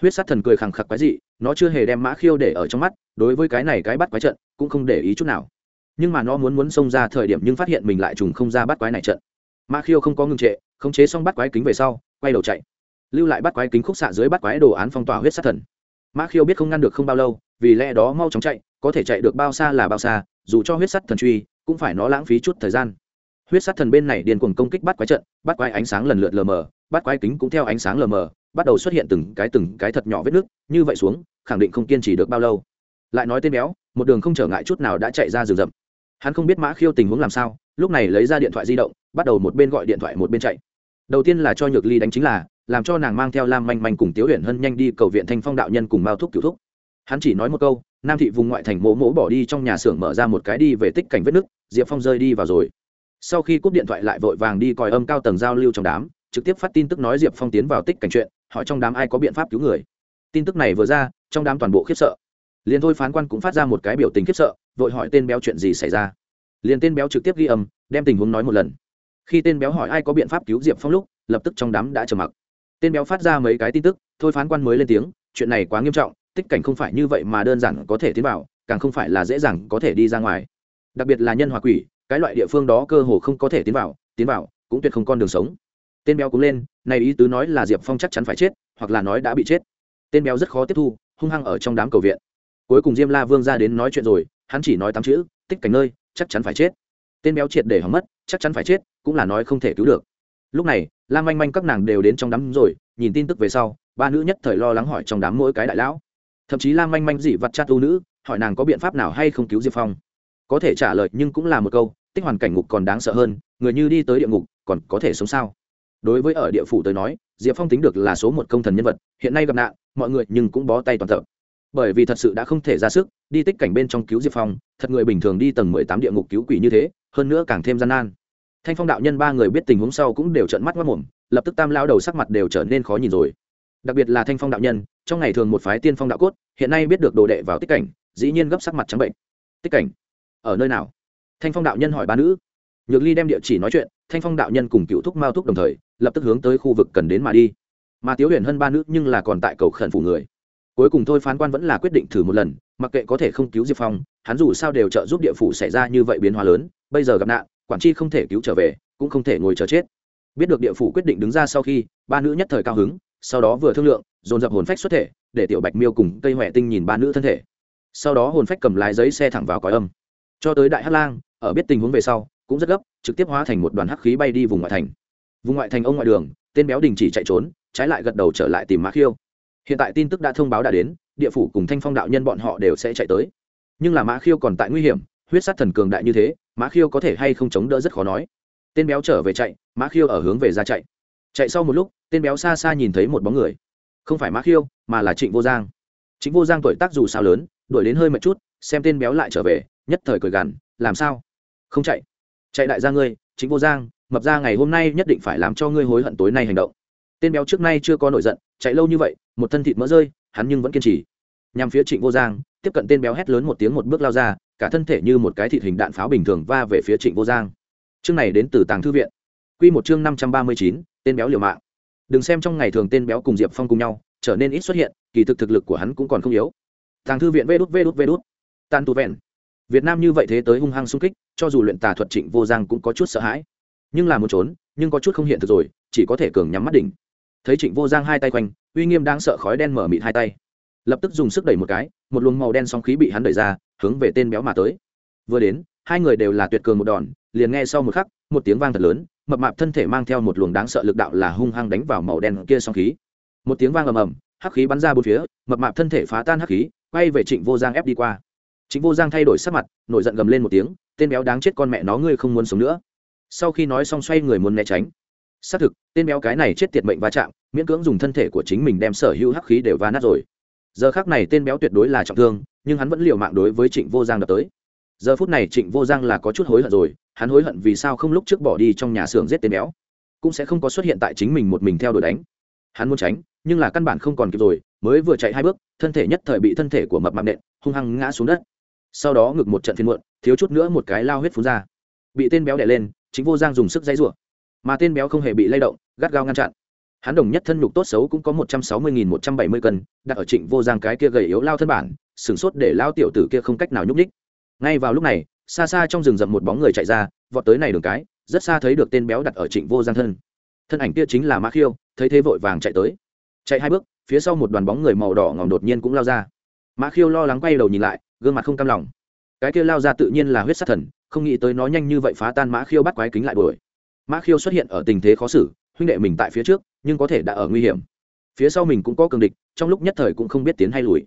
huyết Sát thần cười khẳng khặc quái dị, nó chưa hề đem mã khiêu để ở trong mắt, đối với cái này cái bắt quái trận cũng không để ý chút nào. Nhưng mà nó muốn muốn xông ra thời điểm nhưng phát hiện mình lại trùng không ra bắt quái này trận. Mã khiêu không có ngưng trệ, khống chế xong bắt quái kính về sau, quay đầu chạy. Lưu lại bắt quái kính khúc xạ dưới bắt quái đồ án phong tỏa huyết sát thần. Mã khiêu biết không ngăn được không bao lâu, vì lẽ đó mau chóng chạy, có thể chạy được bao xa là bao xa, dù cho huyết sắt thần truy, cũng phải nó lãng phí chút thời gian. Huyết sắt thần bên này điền cuồng công kích bắt quái trận, bắt quái ánh sáng lần lượt lờ mờ, bắt quái kính cũng theo ánh sáng lờ mờ bắt đầu xuất hiện từng cái từng cái thật nhỏ vết nước, như vậy xuống, khẳng định không kiên trì được bao lâu. Lại nói tên béo, một đường không trở ngại chút nào đã chạy ra rừng rậm. Hắn không biết mã khiêu tình huống làm sao, lúc này lấy ra điện thoại di động, bắt đầu một bên gọi điện thoại một bên chạy. Đầu tiên là cho nhược ly đánh chính là, làm cho nàng mang theo lam manh manh cùng tiếu huyện hân nhanh đi cầu viện thanh phong đạo nhân cùng mao thúc cựu thúc. Hắn chỉ nói một câu, nam thị vùng ngoại thành mỗ mỗ bỏ đi trong nhà xưởng mở ra một cái đi về tích cảnh vết nước, diệp phong rơi đi vào rồi. Sau khi cúp điện thoại lại vội vàng đi còi âm cao tầng giao lưu trong đám, trực tiếp phát tin tức nói diệp phong tiến vào tích cảnh chuyện hỏi trong đám ai có biện pháp cứu người. Tin tức này vừa ra, trong đám toàn bộ khiếp sợ. Liền thôi phán quan cũng phát ra một cái biểu tình khiếp sợ, vội hỏi tên béo chuyện gì xảy ra. Liền tên béo trực tiếp ghi âm, đem tình huống nói một lần. Khi tên béo hỏi ai có biện pháp cứu diệp phong lúc, lập tức trong đám đã trầm mặc. Tên béo phát ra mấy cái tin tức, thôi phán quan mới lên tiếng, chuyện này quá nghiêm trọng, tích cảnh không phải như vậy mà đơn giản có thể tiến vào, càng không phải là dễ dàng có thể đi ra ngoài. Đặc biệt là nhân hòa quỷ, cái loại địa phương đó cơ hồ không có thể tiến vào tiến vào, cũng tuyệt không con đường sống tên béo cũng lên, này ý tứ nói là diệp phong chắc chắn phải chết, hoặc là nói đã bị chết. Tên béo rất khó tiếp thu, hung hăng ở trong đám cầu viện. Cuối cùng diêm la vương ra đến nói chuyện rồi, hắn chỉ nói tám chữ, tích cảnh nơi, chắc chắn phải chết. Tên béo triệt để hỏng mất, chắc chắn phải chết, cũng là nói không thể cứu được. Lúc này, lam manh manh các nàng đều đến trong đám rồi, nhìn tin tức về sau, ba nữ nhất thời lo lắng hỏi trong đám mỗi cái đại lão. Thậm chí lam manh manh dị vặt chát tu nữ, hỏi nàng có biện pháp nào hay không cứu diệp phong. Có thể trả lời nhưng cũng là một câu, tích hoàn cảnh ngục còn đáng sợ hơn, người như đi tới địa ngục, còn có thể sống sao? Đối với ở địa phủ tới nói, diệp phong tính được là số một công thần nhân vật, hiện nay gặp nạn, mọi người nhưng cũng bó tay toàn tập bởi vì thật sự đã không thể ra sức, đi tích cảnh bên trong cứu diệp phong, thật người bình thường đi tầng mười tám địa ngục cứu quỷ như thế, hơn nữa càng thêm gian nan. Thanh phong đạo nhân ba người biết tình huống sau cũng đều trợn mắt mất mồm, lập tức tam lao đầu sắc mặt đều trở nên khó nhìn rồi. Đặc biệt là thanh phong đạo nhân, trong ngày thường một phái tiên phong đạo cốt, hiện nay biết được đồ đệ vào tích cảnh, dĩ nhiên gấp sắc mặt trắng bệnh. Tích cảnh, ở nơi nào? Thanh phong đạo nhân hỏi ba nữ nhược ly đem địa chỉ nói chuyện, thanh phong đạo nhân cùng cựu thúc mao thúc đồng thời, lập tức hướng tới khu vực cần đến mà đi. Mà tiếu huyền hơn ba nữ nhưng là còn tại cầu khẩn phủ người. Cuối cùng thôi phán quan vẫn là quyết định thử một lần, mặc kệ có thể không cứu diệp phong, hắn dù sao đều trợ giúp địa phủ xảy ra như vậy biến hóa lớn, bây giờ gặp nạn, quản tri không thể cứu trở về, cũng không thể ngồi chờ chết. Biết được địa phủ quyết định đứng ra sau khi, ba nữ nhất thời cao hứng, sau đó vừa thương lượng, dồn dập hồn phách xuất thể, để tiểu bạch miêu cùng cây huệ tinh nhìn ba nữ thân thể. Sau đó hồn phách cầm lái giấy xe thẳng vào cõi âm. Cho tới đại hát lang, ở biết tình huống về sau cũng rất gấp, trực tiếp hóa thành một đoàn hắc khí bay đi vùng ngoại thành. Vùng ngoại thành ông ngoại đường, tên béo đình chỉ chạy trốn, trái lại gật đầu trở lại tìm mã khiêu. Hiện tại tin tức đã thông báo đã đến, địa phủ cùng thanh phong đạo nhân bọn họ đều sẽ chạy tới. Nhưng là mã khiêu còn tại nguy hiểm, huyết sát thần cường đại như thế, mã khiêu có thể hay không chống đỡ rất khó nói. Tên béo trở về chạy, mã khiêu ở hướng về ra chạy. Chạy sau một lúc, tên béo xa xa nhìn thấy một bóng người. Không phải mã khiêu, mà là trịnh vô giang. Trịnh vô giang tuổi tác dù sao lớn, đuổi đến hơi một chút, xem tên béo lại trở về, nhất thời cười gằn, làm sao? Không chạy chạy đại gia ngươi, chính vô giang, mập ra ngày hôm nay nhất định phải làm cho ngươi hối hận tối nay hành động. Tên béo trước nay chưa có nổi giận, chạy lâu như vậy, một thân thịt mỡ rơi, hắn nhưng vẫn kiên trì. Nhằm phía trịnh vô giang, tiếp cận tên béo hét lớn một tiếng một bước lao ra, cả thân thể như một cái thịt hình đạn pháo bình thường va về phía trịnh vô giang. Chương này đến từ tàng thư viện. Q một chương năm trăm ba mươi chín, tên béo liều mạng. Đừng xem trong ngày thường tên béo cùng diệp phong cùng nhau, trở nên ít xuất hiện, kỳ thực thực lực của hắn cũng còn không yếu. Tàng thư viện vê đút vê đút vê đút. Tan tu vẹn. Việt nam như vậy thế tới hung hăng xung kích cho dù luyện tà thuật trịnh vô giang cũng có chút sợ hãi. Nhưng là muốn trốn, nhưng có chút không hiện thực rồi, chỉ có thể cường nhắm mắt đỉnh. Thấy trịnh vô giang hai tay quanh, uy nghiêm đang sợ khói đen mở mịt hai tay. Lập tức dùng sức đẩy một cái, một luồng màu đen sóng khí bị hắn đẩy ra, hướng về tên béo mà tới. Vừa đến, hai người đều là tuyệt cường một đòn, liền nghe sau một khắc, một tiếng vang thật lớn, mập mạp thân thể mang theo một luồng đáng sợ lực đạo là hung hăng đánh vào màu đen kia sóng khí. Một tiếng vang ầm ầm, hắc khí bắn ra bốn phía, mập mạp thân thể phá tan hắc khí, quay về trịnh vô giang ép đi qua. Trịnh vô giang thay đổi sắc mặt, nổi giận gầm lên một tiếng tên béo đáng chết con mẹ nó ngươi không muốn sống nữa. Sau khi nói xong xoay người muốn né tránh. Xác thực, tên béo cái này chết tiệt mệnh va chạm, miễn cưỡng dùng thân thể của chính mình đem sở hữu hắc khí đều va nát rồi. Giờ khác này tên béo tuyệt đối là trọng thương, nhưng hắn vẫn liều mạng đối với trịnh vô giang đập tới. Giờ phút này trịnh vô giang là có chút hối hận rồi, hắn hối hận vì sao không lúc trước bỏ đi trong nhà xưởng giết tên béo. Cũng sẽ không có xuất hiện tại chính mình một mình theo đuổi đánh. Hắn muốn tránh, nhưng là căn bản không còn kịp rồi, mới vừa chạy hai bước, thân thể nhất thời bị thân thể của mập mạp nện, hung hăng ngã xuống đất. Sau đó ngực một trận phiên muộn thiếu chút nữa một cái lao huyết phun ra. Bị tên béo đè lên, chính vô giang dùng sức dây rủa. Mà tên béo không hề bị lay động, gắt gao ngăn chặn. Hắn đồng nhất thân nhục tốt xấu cũng có một trăm sáu mươi nghìn một trăm bảy mươi cân, đặt ở trịnh vô giang cái kia gầy yếu lao thân bản, sửng sốt để lao tiểu tử kia không cách nào nhúc ních ngay vào lúc này, xa xa trong rừng rậm một bóng người chạy ra, vọt tới này đường cái, rất xa thấy được tên béo đặt ở trịnh vô giang thân. Thân ảnh kia chính là mã khiêu, thấy thế vội vàng chạy tới. Chạy hai bước, phía sau một đoàn bóng người màu đỏ ngòm đột nhiên cũng lao ra. Mã khiêu lo lắng quay đầu nhìn lại, gương mặt không cam lòng cái kia lao ra tự nhiên là huyết sát thần, không nghĩ tới nó nhanh như vậy phá tan mã khiêu bắt quái kính lại đuổi. Mã khiêu xuất hiện ở tình thế khó xử, huynh đệ mình tại phía trước, nhưng có thể đã ở nguy hiểm. Phía sau mình cũng có cường địch, trong lúc nhất thời cũng không biết tiến hay lùi.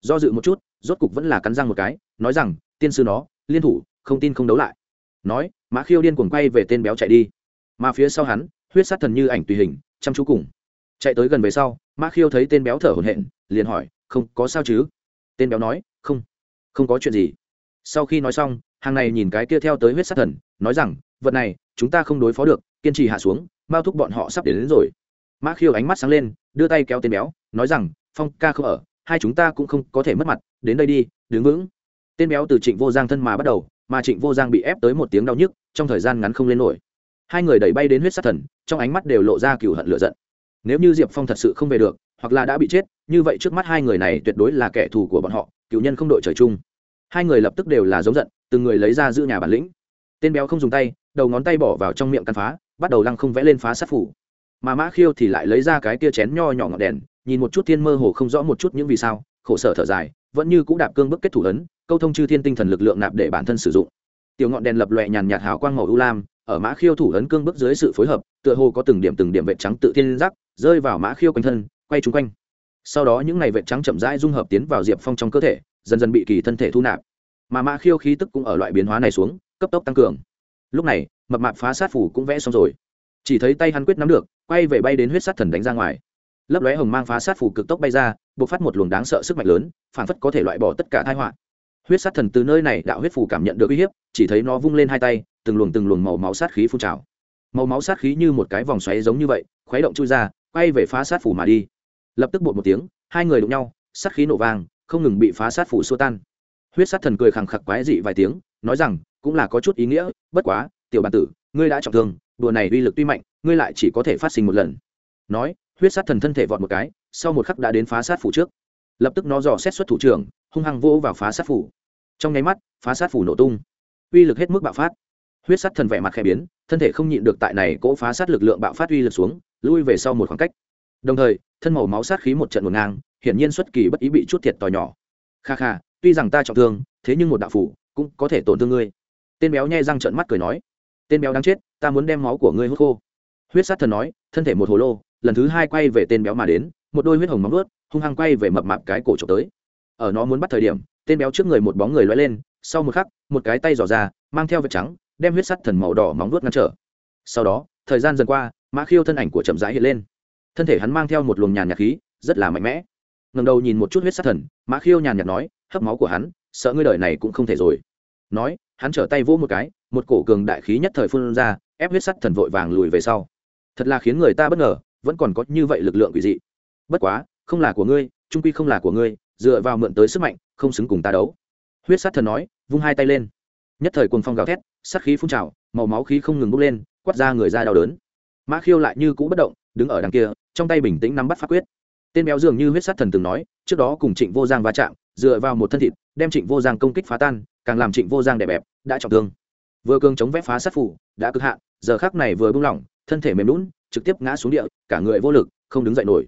Do dự một chút, rốt cục vẫn là cắn răng một cái, nói rằng, tiên sư nó, liên thủ, không tin không đấu lại. Nói, mã khiêu điên cuồng quay về tên béo chạy đi. Mà phía sau hắn, huyết sát thần như ảnh tùy hình, chăm chú cùng. Chạy tới gần về sau, mã khiêu thấy tên béo thở hổn hển, liền hỏi, không, có sao chứ? Tên béo nói, không không có chuyện gì sau khi nói xong hàng này nhìn cái kia theo tới huyết sát thần nói rằng vật này chúng ta không đối phó được kiên trì hạ xuống mao thúc bọn họ sắp đến, đến rồi. Mã khiêu ánh mắt sáng lên đưa tay kéo tên béo nói rằng phong ca không ở hai chúng ta cũng không có thể mất mặt đến đây đi đứng vững. Tên béo từ trịnh vô giang thân mà bắt đầu mà trịnh vô giang bị ép tới một tiếng đau nhức trong thời gian ngắn không lên nổi. Hai người đẩy bay đến huyết sát thần trong ánh mắt đều lộ ra cừu hận lựa giận. Nếu như diệp phong thật sự không về được hoặc là đã bị chết như vậy trước mắt hai người này tuyệt đối là kẻ thù của bọn họ cựu nhân không đội trời chung hai người lập tức đều là giống giận, từng người lấy ra giữ nhà bản lĩnh. Tên béo không dùng tay, đầu ngón tay bỏ vào trong miệng căn phá, bắt đầu lăng không vẽ lên phá sát phủ. Mà mã khiêu thì lại lấy ra cái tia chén nho nhỏ ngọn đèn, nhìn một chút thiên mơ hồ không rõ một chút những vì sao, khổ sở thở dài, vẫn như cũng đạp cương bức kết thủ ấn, câu thông chư thiên tinh thần lực lượng nạp để bản thân sử dụng. Tiểu ngọn đèn lập lòe nhàn nhạt hào quang màu u lam, ở mã khiêu thủ ấn cương bức dưới sự phối hợp, tựa hồ có từng điểm từng điểm vệt trắng tự thiên rắc, rơi vào mã khiêu quanh thân, quay trúng quanh. Sau đó những ngày vệt trắng chậm rãi dung hợp tiến vào diệp phong trong cơ thể dần dần bị kỳ thân thể thu nạp. Mà mã khiêu khí tức cũng ở loại biến hóa này xuống, cấp tốc tăng cường. Lúc này, mập mạp phá sát phủ cũng vẽ xong rồi. Chỉ thấy tay hắn quyết nắm được, quay về bay đến huyết sát thần đánh ra ngoài. Lấp lóe hồng mang phá sát phủ cực tốc bay ra buộc phát một luồng đáng sợ sức mạnh lớn, phản phất có thể loại bỏ tất cả thai họa. Huyết sát thần từ nơi này đạo huyết phủ cảm nhận được uy hiếp, chỉ thấy nó vung lên hai tay, từng luồng từng luồng màu máu sát khí phun trào. Màu máu sát khí như một cái vòng xoáy giống như vậy, khuấy động chui ra, quay về phá sát phủ mà đi. Lập tức bột một tiếng, hai người đụng nhau, sát khí nổ vang không ngừng bị phá sát phủ xua tan. Huyết sát thần cười khẳng khặc quái dị vài tiếng, nói rằng, cũng là có chút ý nghĩa, bất quá, tiểu bản tử, ngươi đã trọng thương, đùa này uy lực tuy mạnh, ngươi lại chỉ có thể phát sinh một lần. Nói, huyết sát thần thân thể vọt một cái, sau một khắc đã đến phá sát phủ trước. Lập tức nó dò xét xuất thủ trưởng, hung hăng vỗ vào phá sát phủ. Trong nháy mắt, phá sát phủ nổ tung. Uy lực hết mức bạo phát. Huyết sát thần vẻ mặt khẽ biến, thân thể không nhịn được tại này cỗ phá sát lực lượng bạo phát uy lực xuống, lui về sau một khoảng cách. Đồng thời, thân màu máu sát khí một trận ngổn ngang hiển nhiên xuất kỳ bất ý bị chút thiệt tòi nhỏ. Kha kha, tuy rằng ta trọng thương, thế nhưng một đạo phủ cũng có thể tổn thương ngươi. Tên béo nhai răng trợn mắt cười nói, tên béo đang chết, ta muốn đem máu của ngươi hút khô. Huyết sát thần nói, thân thể một hồ lô, lần thứ hai quay về tên béo mà đến, một đôi huyết hồng móng ướt hung hăng quay về mập mạp cái cổ trộm tới. Ở nó muốn bắt thời điểm, tên béo trước người một bóng người loay lên, sau một khắc, một cái tay dò ra, mang theo vật trắng, đem huyết sắt thần màu đỏ móng vuốt ngăn trở. Sau đó, thời gian dần qua, mã khiêu thân ảnh của chậm rãi hiện lên. Thân thể hắn mang theo một luồng nhàn nhạt khí, rất là mạnh mẽ ngầm đầu nhìn một chút huyết sát thần, mã khiêu nhàn nhạt nói, hấp máu của hắn, sợ ngươi đời này cũng không thể rồi. Nói, hắn trở tay vỗ một cái, một cổ cường đại khí nhất thời phun ra, ép huyết sắt thần vội vàng lùi về sau. Thật là khiến người ta bất ngờ, vẫn còn có như vậy lực lượng quỷ dị. Bất quá, không là của ngươi, trung quy không là của ngươi, dựa vào mượn tới sức mạnh, không xứng cùng ta đấu. Huyết sát thần nói, vung hai tay lên. Nhất thời cuồng phong gào thét, sát khí phun trào, màu máu khí không ngừng bốc lên quắt ra người ra đau đớn. Mã khiêu lại như cũ bất động, đứng ở đằng kia, trong tay bình tĩnh nắm bắt pháp quyết tên béo dường như huyết sát thần từng nói, trước đó cùng trịnh vô giang va chạm, dựa vào một thân thịt, đem trịnh vô giang công kích phá tan, càng làm trịnh vô giang đè bẹp, đã trọng thương. Vừa cường chống vét phá sát phủ, đã cực hạn, giờ khác này vừa buông lỏng, thân thể mềm lún trực tiếp ngã xuống địa, cả người vô lực, không đứng dậy nổi.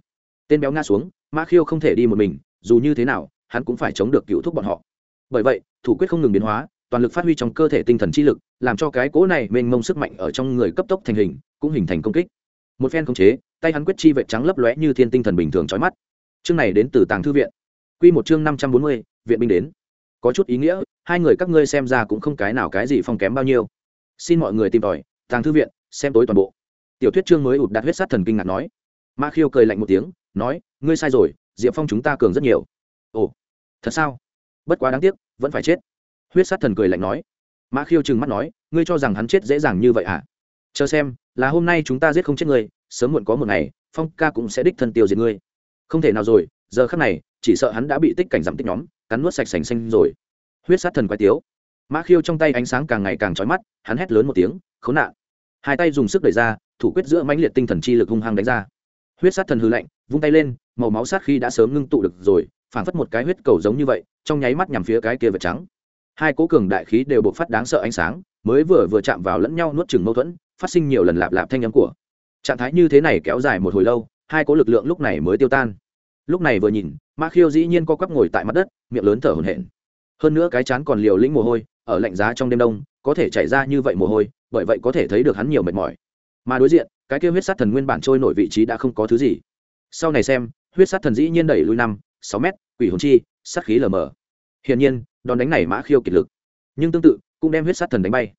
Tên béo ngã xuống mã khiêu không thể đi một mình, dù như thế nào, hắn cũng phải chống được cựu thúc bọn họ. Bởi vậy, thủ quyết không ngừng biến hóa, toàn lực phát huy trong cơ thể tinh thần chi lực, làm cho cái cỗ này mênh mông sức mạnh ở trong người cấp tốc thành hình, cũng hình thành công kích. Một phen khống chế tay hắn quyết chi vệ trắng lấp lóe như thiên tinh thần bình thường trói mắt. Chương này đến từ tàng thư viện. Q một chương năm trăm bốn mươi, viện binh đến. Có chút ý nghĩa, hai người các ngươi xem ra cũng không cái nào cái gì phong kém bao nhiêu. Xin mọi người tìm tòi, tàng thư viện, xem tối toàn bộ. Tiểu thuyết chương mới ụt đạt huyết sát thần kinh ngạc nói. Ma khiêu cười lạnh một tiếng, nói, ngươi sai rồi, diệp phong chúng ta cường rất nhiều. Ồ, thật sao? Bất quá đáng tiếc, vẫn phải chết. Huyết sát thần cười lạnh nói. Mã khiêu trừng mắt nói, ngươi cho rằng hắn chết dễ dàng như vậy à? Chờ xem, là hôm nay chúng ta giết không chết người sớm muộn có một ngày, phong ca cũng sẽ đích thân tiêu diệt ngươi. Không thể nào rồi, giờ khắc này, chỉ sợ hắn đã bị tích cảnh giảm tích nhóm, cắn nuốt sạch sành xanh rồi. Huyết sát thần quái tiếu. Mã khiêu trong tay ánh sáng càng ngày càng trói mắt, hắn hét lớn một tiếng, khốn nạn! Hai tay dùng sức đẩy ra, thủ quyết giữa mãnh liệt tinh thần chi lực hung hăng đánh ra. Huyết sát thần hư lạnh, vung tay lên, màu máu sát khi đã sớm ngưng tụ được rồi, phảng phất một cái huyết cầu giống như vậy, trong nháy mắt nhằm phía cái kia vật trắng. Hai cố cường đại khí đều bộc phát đáng sợ ánh sáng, mới vừa vừa chạm vào lẫn nhau nuốt chừng mâu thuẫn, phát sinh nhiều lần lạp lạp thanh âm của trạng thái như thế này kéo dài một hồi lâu, hai cố lực lượng lúc này mới tiêu tan. Lúc này vừa nhìn, ma khiêu dĩ nhiên co quắp ngồi tại mặt đất, miệng lớn thở hổn hển. Hơn nữa cái chán còn liều lĩnh mồ hôi, ở lạnh giá trong đêm đông, có thể chảy ra như vậy mồ hôi, bởi vậy có thể thấy được hắn nhiều mệt mỏi. Mà đối diện, cái kia huyết sát thần nguyên bản trôi nổi vị trí đã không có thứ gì. Sau này xem, huyết sát thần dĩ nhiên đẩy lui năm, sáu mét, quỷ hồn chi, sát khí lờ mờ. Hiển nhiên, đòn đánh này mã khiêu kiệt lực. Nhưng tương tự, cũng đem huyết sát thần đánh bay.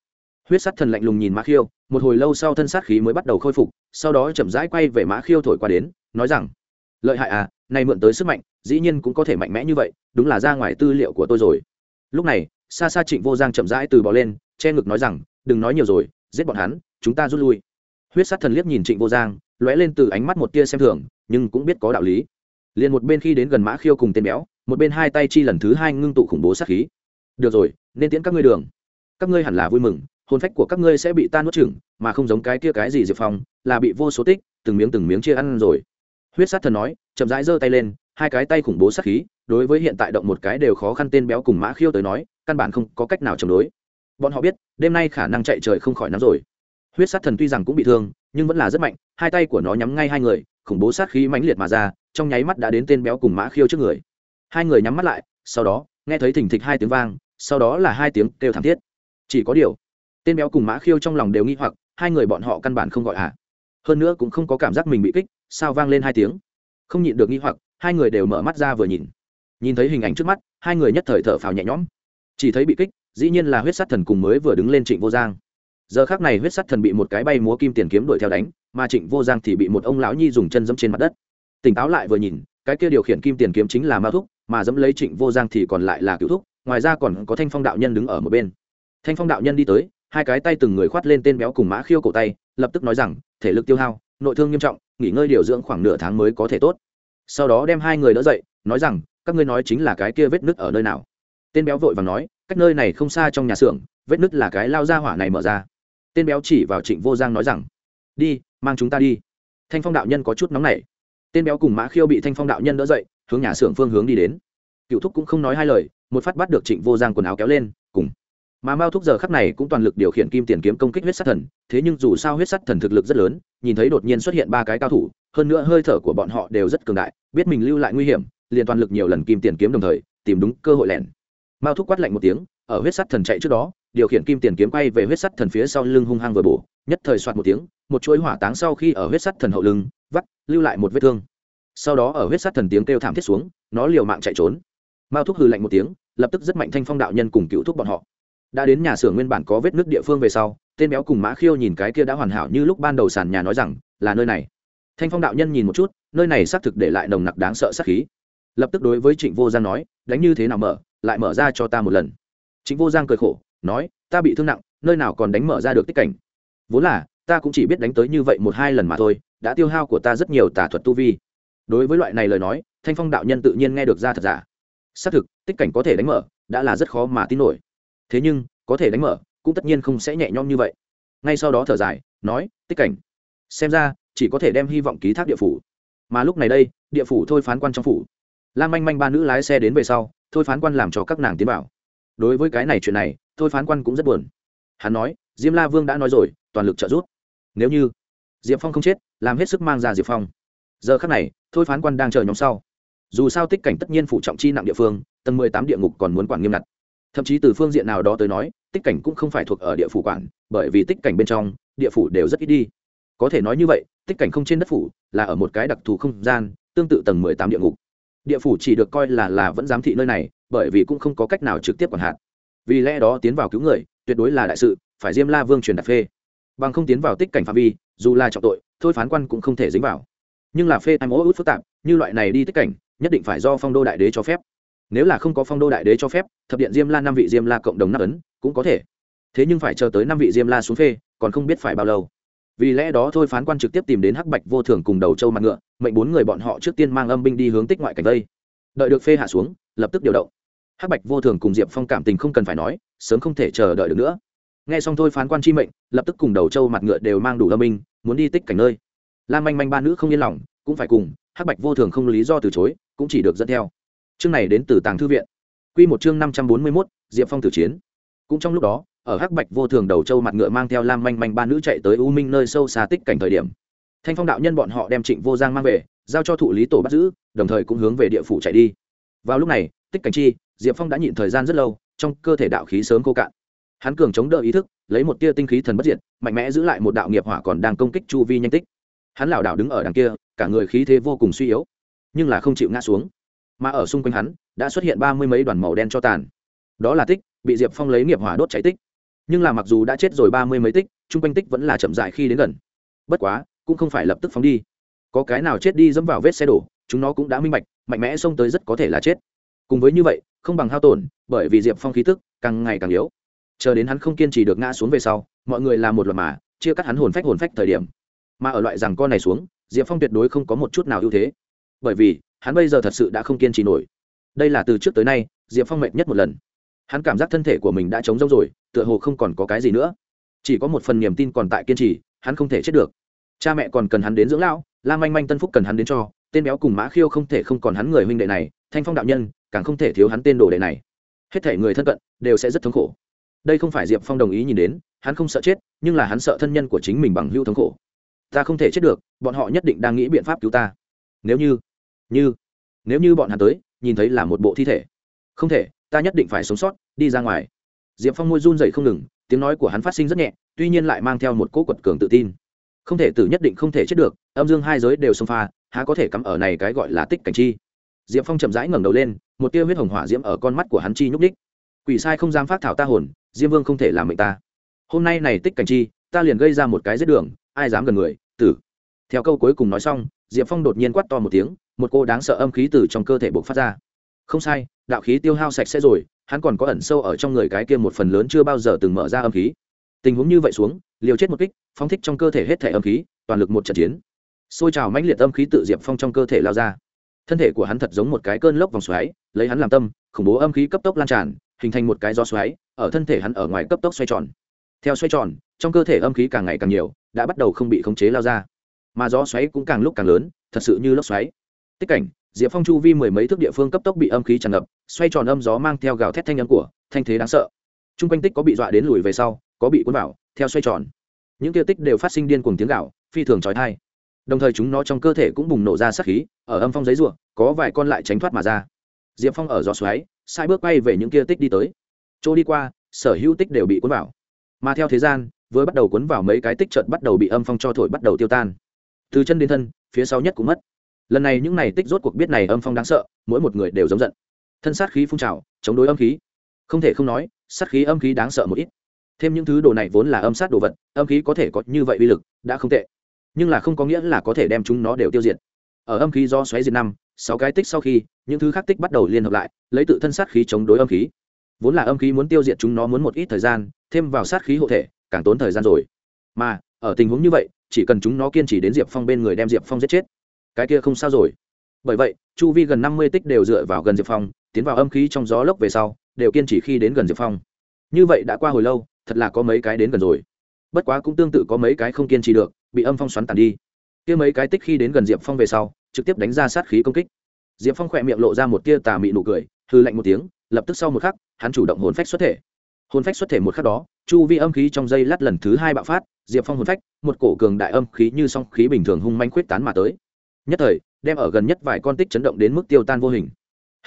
Huyết sát thần lạnh lùng nhìn mã khiêu một hồi lâu sau thân sát khí mới bắt đầu khôi phục, sau đó chậm rãi quay về mã khiêu thổi qua đến, nói rằng, lợi hại à này mượn tới sức mạnh, dĩ nhiên cũng có thể mạnh mẽ như vậy, đúng là ra ngoài tư liệu của tôi rồi. Lúc này xa xa trịnh vô giang chậm rãi từ bỏ lên, che ngực nói rằng, đừng nói nhiều rồi, giết bọn hắn, chúng ta rút lui. Huyết sát thần liếc nhìn trịnh vô giang, lóe lên từ ánh mắt một tia xem thường, nhưng cũng biết có đạo lý. Liền một bên khi đến gần mã khiêu cùng tên béo, một bên hai tay chi lần thứ hai ngưng tụ khủng bố sát khí. Được rồi, nên tiễn các ngươi đường. Các ngươi hẳn là vui mừng hồn phách của các ngươi sẽ bị tan nuốt chửng, mà không giống cái kia cái gì diệp phong, là bị vô số tích, từng miếng từng miếng chia ăn rồi. Huyết sát thần nói, chậm rãi giơ tay lên, hai cái tay khủng bố sát khí, đối với hiện tại động một cái đều khó khăn tên béo cùng mã khiêu tới nói, căn bản không có cách nào chống đối. Bọn họ biết, đêm nay khả năng chạy trời không khỏi nắm rồi. Huyết sát thần tuy rằng cũng bị thương, nhưng vẫn là rất mạnh, hai tay của nó nhắm ngay hai người, khủng bố sát khí mãnh liệt mà ra, trong nháy mắt đã đến tên béo cùng mã khiêu trước người. Hai người nhắm mắt lại, sau đó, nghe thấy thình thịch hai tiếng vang, sau đó là hai tiếng kêu thảm thiết. Chỉ có điều tên béo cùng mã khiêu trong lòng đều nghi hoặc, hai người bọn họ căn bản không gọi hạ à. hơn nữa cũng không có cảm giác mình bị kích, sao vang lên hai tiếng. Không nhịn được nghi hoặc, hai người đều mở mắt ra vừa nhìn. Nhìn thấy hình ảnh trước mắt, hai người nhất thời thở phào nhẹ nhõm. Chỉ thấy bị kích, dĩ nhiên là huyết sát thần cùng mới vừa đứng lên trịnh vô giang. Giờ khác này huyết sát thần bị một cái bay múa kim tiền kiếm đuổi theo đánh, mà trịnh vô giang thì bị một ông lão nhi dùng chân dẫm trên mặt đất. Tỉnh táo lại vừa nhìn, cái kia điều khiển kim tiền kiếm chính là ma thúc, mà dẫm lấy trịnh vô giang thì còn lại là cựu thúc, ngoài ra còn có thanh phong đạo nhân đứng ở một bên. Thanh phong đạo nhân đi tới hai cái tay từng người khoát lên tên béo cùng mã khiêu cổ tay, lập tức nói rằng, thể lực tiêu hao, nội thương nghiêm trọng, nghỉ ngơi điều dưỡng khoảng nửa tháng mới có thể tốt. Sau đó đem hai người đỡ dậy, nói rằng, các ngươi nói chính là cái kia vết nứt ở nơi nào? Tên béo vội và nói, cách nơi này không xa trong nhà xưởng, vết nứt là cái lao ra hỏa này mở ra. Tên béo chỉ vào trịnh vô giang nói rằng, đi, mang chúng ta đi. Thanh phong đạo nhân có chút nóng nảy. Tên béo cùng mã khiêu bị thanh phong đạo nhân đỡ dậy, hướng nhà xưởng phương hướng đi đến. Cựu thúc cũng không nói hai lời, một phát bắt được trịnh vô giang quần áo kéo lên, cùng mà mao thúc giờ khắc này cũng toàn lực điều khiển kim tiền kiếm công kích huyết sắt thần, thế nhưng dù sao huyết sắt thần thực lực rất lớn, nhìn thấy đột nhiên xuất hiện ba cái cao thủ, hơn nữa hơi thở của bọn họ đều rất cường đại, biết mình lưu lại nguy hiểm, liền toàn lực nhiều lần kim tiền kiếm đồng thời, tìm đúng cơ hội lẻn. Mao thúc quát lạnh một tiếng, ở huyết sắt thần chạy trước đó, điều khiển kim tiền kiếm quay về huyết sắt thần phía sau lưng hung hăng vừa bổ, nhất thời soạt một tiếng, một chuỗi hỏa táng sau khi ở huyết sắt thần hậu lưng, vắt, lưu lại một vết thương. Sau đó ở huyết sắt thần tiếng kêu thảm thiết xuống, nó liều mạng chạy trốn. Mao thúc hừ lạnh một tiếng, lập tức rất mạnh thanh phong đạo nhân cùng cựu thúc bọn họ đã đến nhà xưởng nguyên bản có vết nước địa phương về sau, tên béo cùng mã khiêu nhìn cái kia đã hoàn hảo như lúc ban đầu sàn nhà nói rằng, là nơi này. Thanh phong đạo nhân nhìn một chút, nơi này xác thực để lại nồng nặc đáng sợ sát khí. Lập tức đối với trịnh vô giang nói, đánh như thế nào mở, lại mở ra cho ta một lần. Trịnh vô giang cười khổ, nói, ta bị thương nặng, nơi nào còn đánh mở ra được tích cảnh? Vốn là, ta cũng chỉ biết đánh tới như vậy một hai lần mà thôi, đã tiêu hao của ta rất nhiều tà thuật tu vi. Đối với loại này lời nói, thanh phong đạo nhân tự nhiên nghe được ra thật giả. Xác thực, tích cảnh có thể đánh mở, đã là rất khó mà tin nổi thế nhưng, có thể đánh mở, cũng tất nhiên không sẽ nhẹ nhõm như vậy. Ngay sau đó thở dài, nói, tích cảnh, xem ra, chỉ có thể đem hy vọng ký thác địa phủ. Mà lúc này đây, địa phủ thôi phán quan trong phủ. Lan manh manh ba nữ lái xe đến về sau, thôi phán quan làm cho các nàng tiến vào. Đối với cái này chuyện này, thôi phán quan cũng rất buồn. Hắn nói, diêm la vương đã nói rồi, toàn lực trợ giúp. Nếu như diệp phong không chết, làm hết sức mang ra diệp phong. Giờ khắc này, thôi phán quan đang chờ nhóm sau. Dù sao tích cảnh tất nhiên phụ trọng chi nặng địa phương, tầng mười tám địa ngục còn muốn quản nghiêm ngặt thậm chí từ phương diện nào đó tới nói, tích cảnh cũng không phải thuộc ở địa phủ quản, bởi vì tích cảnh bên trong, địa phủ đều rất ít đi. Có thể nói như vậy, tích cảnh không trên đất phủ, là ở một cái đặc thù không gian, tương tự tầng mười tám địa ngục. Địa phủ chỉ được coi là là vẫn giám thị nơi này, bởi vì cũng không có cách nào trực tiếp quản hạt. Vì lẽ đó tiến vào cứu người, tuyệt đối là đại sự, phải diêm la vương truyền đạt phê. Bằng không tiến vào tích cảnh phạm vi, dù là trọng tội, thôi phán quan cũng không thể dính vào. Nhưng là phê tham ô út phức tạp, như loại này đi tích cảnh, nhất định phải do phong đô đại đế cho phép nếu là không có phong đô đại đế cho phép, thập điện diêm la năm vị diêm la cộng đồng nắp ấn, cũng có thể. Thế nhưng phải chờ tới năm vị diêm la xuống phê, còn không biết phải bao lâu. Vì lẽ đó thôi phán quan trực tiếp tìm đến hắc bạch vô thường cùng đầu châu mặt ngựa, mệnh bốn người bọn họ trước tiên mang âm binh đi hướng tích ngoại cảnh vây đợi được phê hạ xuống, lập tức điều động. Hắc bạch vô thường cùng diệp phong cảm tình không cần phải nói, sớm không thể chờ đợi được nữa. Nghe xong thôi phán quan chi mệnh, lập tức cùng đầu châu mặt ngựa đều mang đủ âm binh, muốn đi tích cảnh nơi. Lam manh manh ba nữ không yên lòng, cũng phải cùng, hắc bạch vô thường không lý do từ chối, cũng chỉ được dẫn theo chương này đến từ tàng thư viện. Quy một chương năm trăm bốn mươi mốt, diệp phong tử chiến. Cũng trong lúc đó, ở hắc bạch vô thường đầu châu mặt ngựa mang theo lam manh manh ba nữ chạy tới u minh nơi sâu xa tích cảnh thời điểm. Thanh phong đạo nhân bọn họ đem trịnh vô giang mang về, giao cho thụ lý tổ bắt giữ, đồng thời cũng hướng về địa phủ chạy đi. Vào lúc này, tích cảnh chi, diệp phong đã nhịn thời gian rất lâu, trong cơ thể đạo khí sớm khô cạn. Hắn cường chống đỡ ý thức, lấy một tia tinh khí thần bất diệt, mạnh mẽ giữ lại một đạo nghiệp hỏa còn đang công kích chu vi nhanh tích. Hắn lảo đảo đứng ở đằng kia, cả người khí thế vô cùng suy yếu, nhưng là không chịu ngã xuống mà ở xung quanh hắn đã xuất hiện ba mươi mấy đoàn màu đen cho tàn. Đó là tích, bị diệp phong lấy nghiệp hỏa đốt cháy tích. Nhưng là mặc dù đã chết rồi ba mươi mấy tích, chung quanh tích vẫn là chậm dại khi đến gần. Bất quá, cũng không phải lập tức phóng đi. Có cái nào chết đi dẫm vào vết xe đổ, chúng nó cũng đã minh bạch, mạnh mẽ xông tới rất có thể là chết. Cùng với như vậy, không bằng hao tổn, bởi vì diệp phong khí tức càng ngày càng yếu. Chờ đến hắn không kiên trì được ngã xuống về sau, mọi người làm một loạt mà, chia cắt hắn hồn phách hồn phách thời điểm. Mà ở loại rằng con này xuống, diệp phong tuyệt đối không có một chút nào ưu thế. Bởi vì hắn bây giờ thật sự đã không kiên trì nổi. Đây là từ trước tới nay, diệp phong mệt nhất một lần. Hắn cảm giác thân thể của mình đã trống rỗng rồi, tựa hồ không còn có cái gì nữa. Chỉ có một phần niềm tin còn tại kiên trì, hắn không thể chết được. Cha mẹ còn cần hắn đến dưỡng lão, la manh manh tân phúc cần hắn đến cho, tên béo cùng mã khiêu không thể không còn hắn người huynh đệ này, thanh phong đạo nhân, càng không thể thiếu hắn tên đồ đệ này. Hết thể người thân cận, đều sẽ rất thống khổ. Đây không phải diệp phong đồng ý nhìn đến, hắn không sợ chết, nhưng là hắn sợ thân nhân của chính mình bằng hưu thống khổ. Ta không thể chết được, bọn họ nhất định đang nghĩ biện pháp cứu ta. Nếu như như, nếu như bọn hắn tới, nhìn thấy là một bộ thi thể. Không thể, ta nhất định phải sống sót, đi ra ngoài. Diệp phong môi run dậy không ngừng, tiếng nói của hắn phát sinh rất nhẹ, tuy nhiên lại mang theo một cỗ quật cường tự tin. Không thể tử nhất định không thể chết được, âm dương hai giới đều xông pha, há có thể cắm ở này cái gọi là tích cảnh chi? Diệp phong chậm rãi ngẩng đầu lên, một tia huyết hồng hỏa diễm ở con mắt của hắn chi nhúc đích quỷ sai không dám phát thảo ta hồn, diêm vương không thể làm mệnh ta. Hôm nay này tích cảnh chi, ta liền gây ra một cái giết đường, ai dám gần người, tử. Theo câu cuối cùng nói xong, diệp phong đột nhiên quát to một tiếng một cô đáng sợ âm khí từ trong cơ thể buộc phát ra. Không sai, đạo khí tiêu hao sạch sẽ rồi, hắn còn có ẩn sâu ở trong người cái kia một phần lớn chưa bao giờ từng mở ra âm khí. Tình huống như vậy xuống, liều chết một kích, phóng thích trong cơ thể hết thể âm khí, toàn lực một trận chiến. Xôi trào mãnh liệt âm khí tự diệp phong trong cơ thể lao ra. Thân thể của hắn thật giống một cái cơn lốc vòng xoáy, lấy hắn làm tâm, khủng bố âm khí cấp tốc lan tràn, hình thành một cái gió xoáy, ở thân thể hắn ở ngoài cấp tốc xoay tròn. Theo xoay tròn, trong cơ thể âm khí càng ngày càng nhiều, đã bắt đầu không bị khống chế lao ra. Mà gió xoáy cũng càng lúc càng lớn, thật sự như lốc xoáy tích cảnh, diệp phong chu vi mười mấy thước địa phương cấp tốc bị âm khí tràn ngập, xoay tròn âm gió mang theo gào thét thanh âm của thanh thế đáng sợ. T r u n g quanh tích có bị dọa đến lùi về sau, có bị cuốn vào, theo xoay tròn. Những tiêu tích đều phát sinh điên cùng tiếng gạo phi thường trói thai đồng thời chúng nó trong cơ thể cũng bùng nổ ra sát khí, ở âm phong giấy ruộng có vài con lại tránh thoát mà ra. Diệp phong ở gió xoáy, sai bước bay về những kia tích đi tới. Chỗ đi qua, sở hữu tích đều bị cuốn vào. Mà theo thế gian, vừa bắt đầu cuốn vào mấy cái tích trợt bắt đầu bị âm phong cho thổi bắt đầu tiêu tan. Từ chân đến thân, phía sau nhất cũng mất lần này những này tích rốt cuộc biết này âm phong đáng sợ, mỗi một người đều giống giận. Thân sát khí phun trào, chống đối âm khí. Không thể không nói, sát khí âm khí đáng sợ một ít. Thêm những thứ đồ này vốn là âm sát đồ vật, âm khí có thể có như vậy uy lực, đã không tệ. Nhưng là không có nghĩa là có thể đem chúng nó đều tiêu diệt. Ở âm khí do xoáy diệt năm, sáu cái tích sau khi, những thứ khác tích bắt đầu liên hợp lại, lấy tự thân sát khí chống đối âm khí. Vốn là âm khí muốn tiêu diệt chúng nó muốn một ít thời gian, thêm vào sát khí hộ thể, càng tốn thời gian rồi. Mà, ở tình huống như vậy, chỉ cần chúng nó kiên trì đến diệp phong bên người đem diệp phong giết chết cái kia không sao rồi. Bởi vậy, chu vi gần năm mươi tích đều dựa vào gần diệp phong, tiến vào âm khí trong gió lốc về sau, đều kiên trì khi đến gần diệp phong. Như vậy đã qua hồi lâu, thật là có mấy cái đến gần rồi. Bất quá cũng tương tự có mấy cái không kiên trì được, bị âm phong xoắn tàn đi. Kia mấy cái tích khi đến gần diệp phong về sau, trực tiếp đánh ra sát khí công kích. Diệp phong khỏe miệng lộ ra một tia tà mị nụ cười hư lạnh một tiếng, lập tức sau một khắc, hắn chủ động hồn phách xuất thể. Hồn phách xuất thể một khắc đó, chu vi âm khí trong dây lát lần thứ hai bạo phát, diệp phong hồn phách, một cổ cường đại âm khí như song khí bình thường hung manh khuyết tán mà tới nhất thời, đem ở gần nhất vài con tích chấn động đến mức tiêu tan vô hình.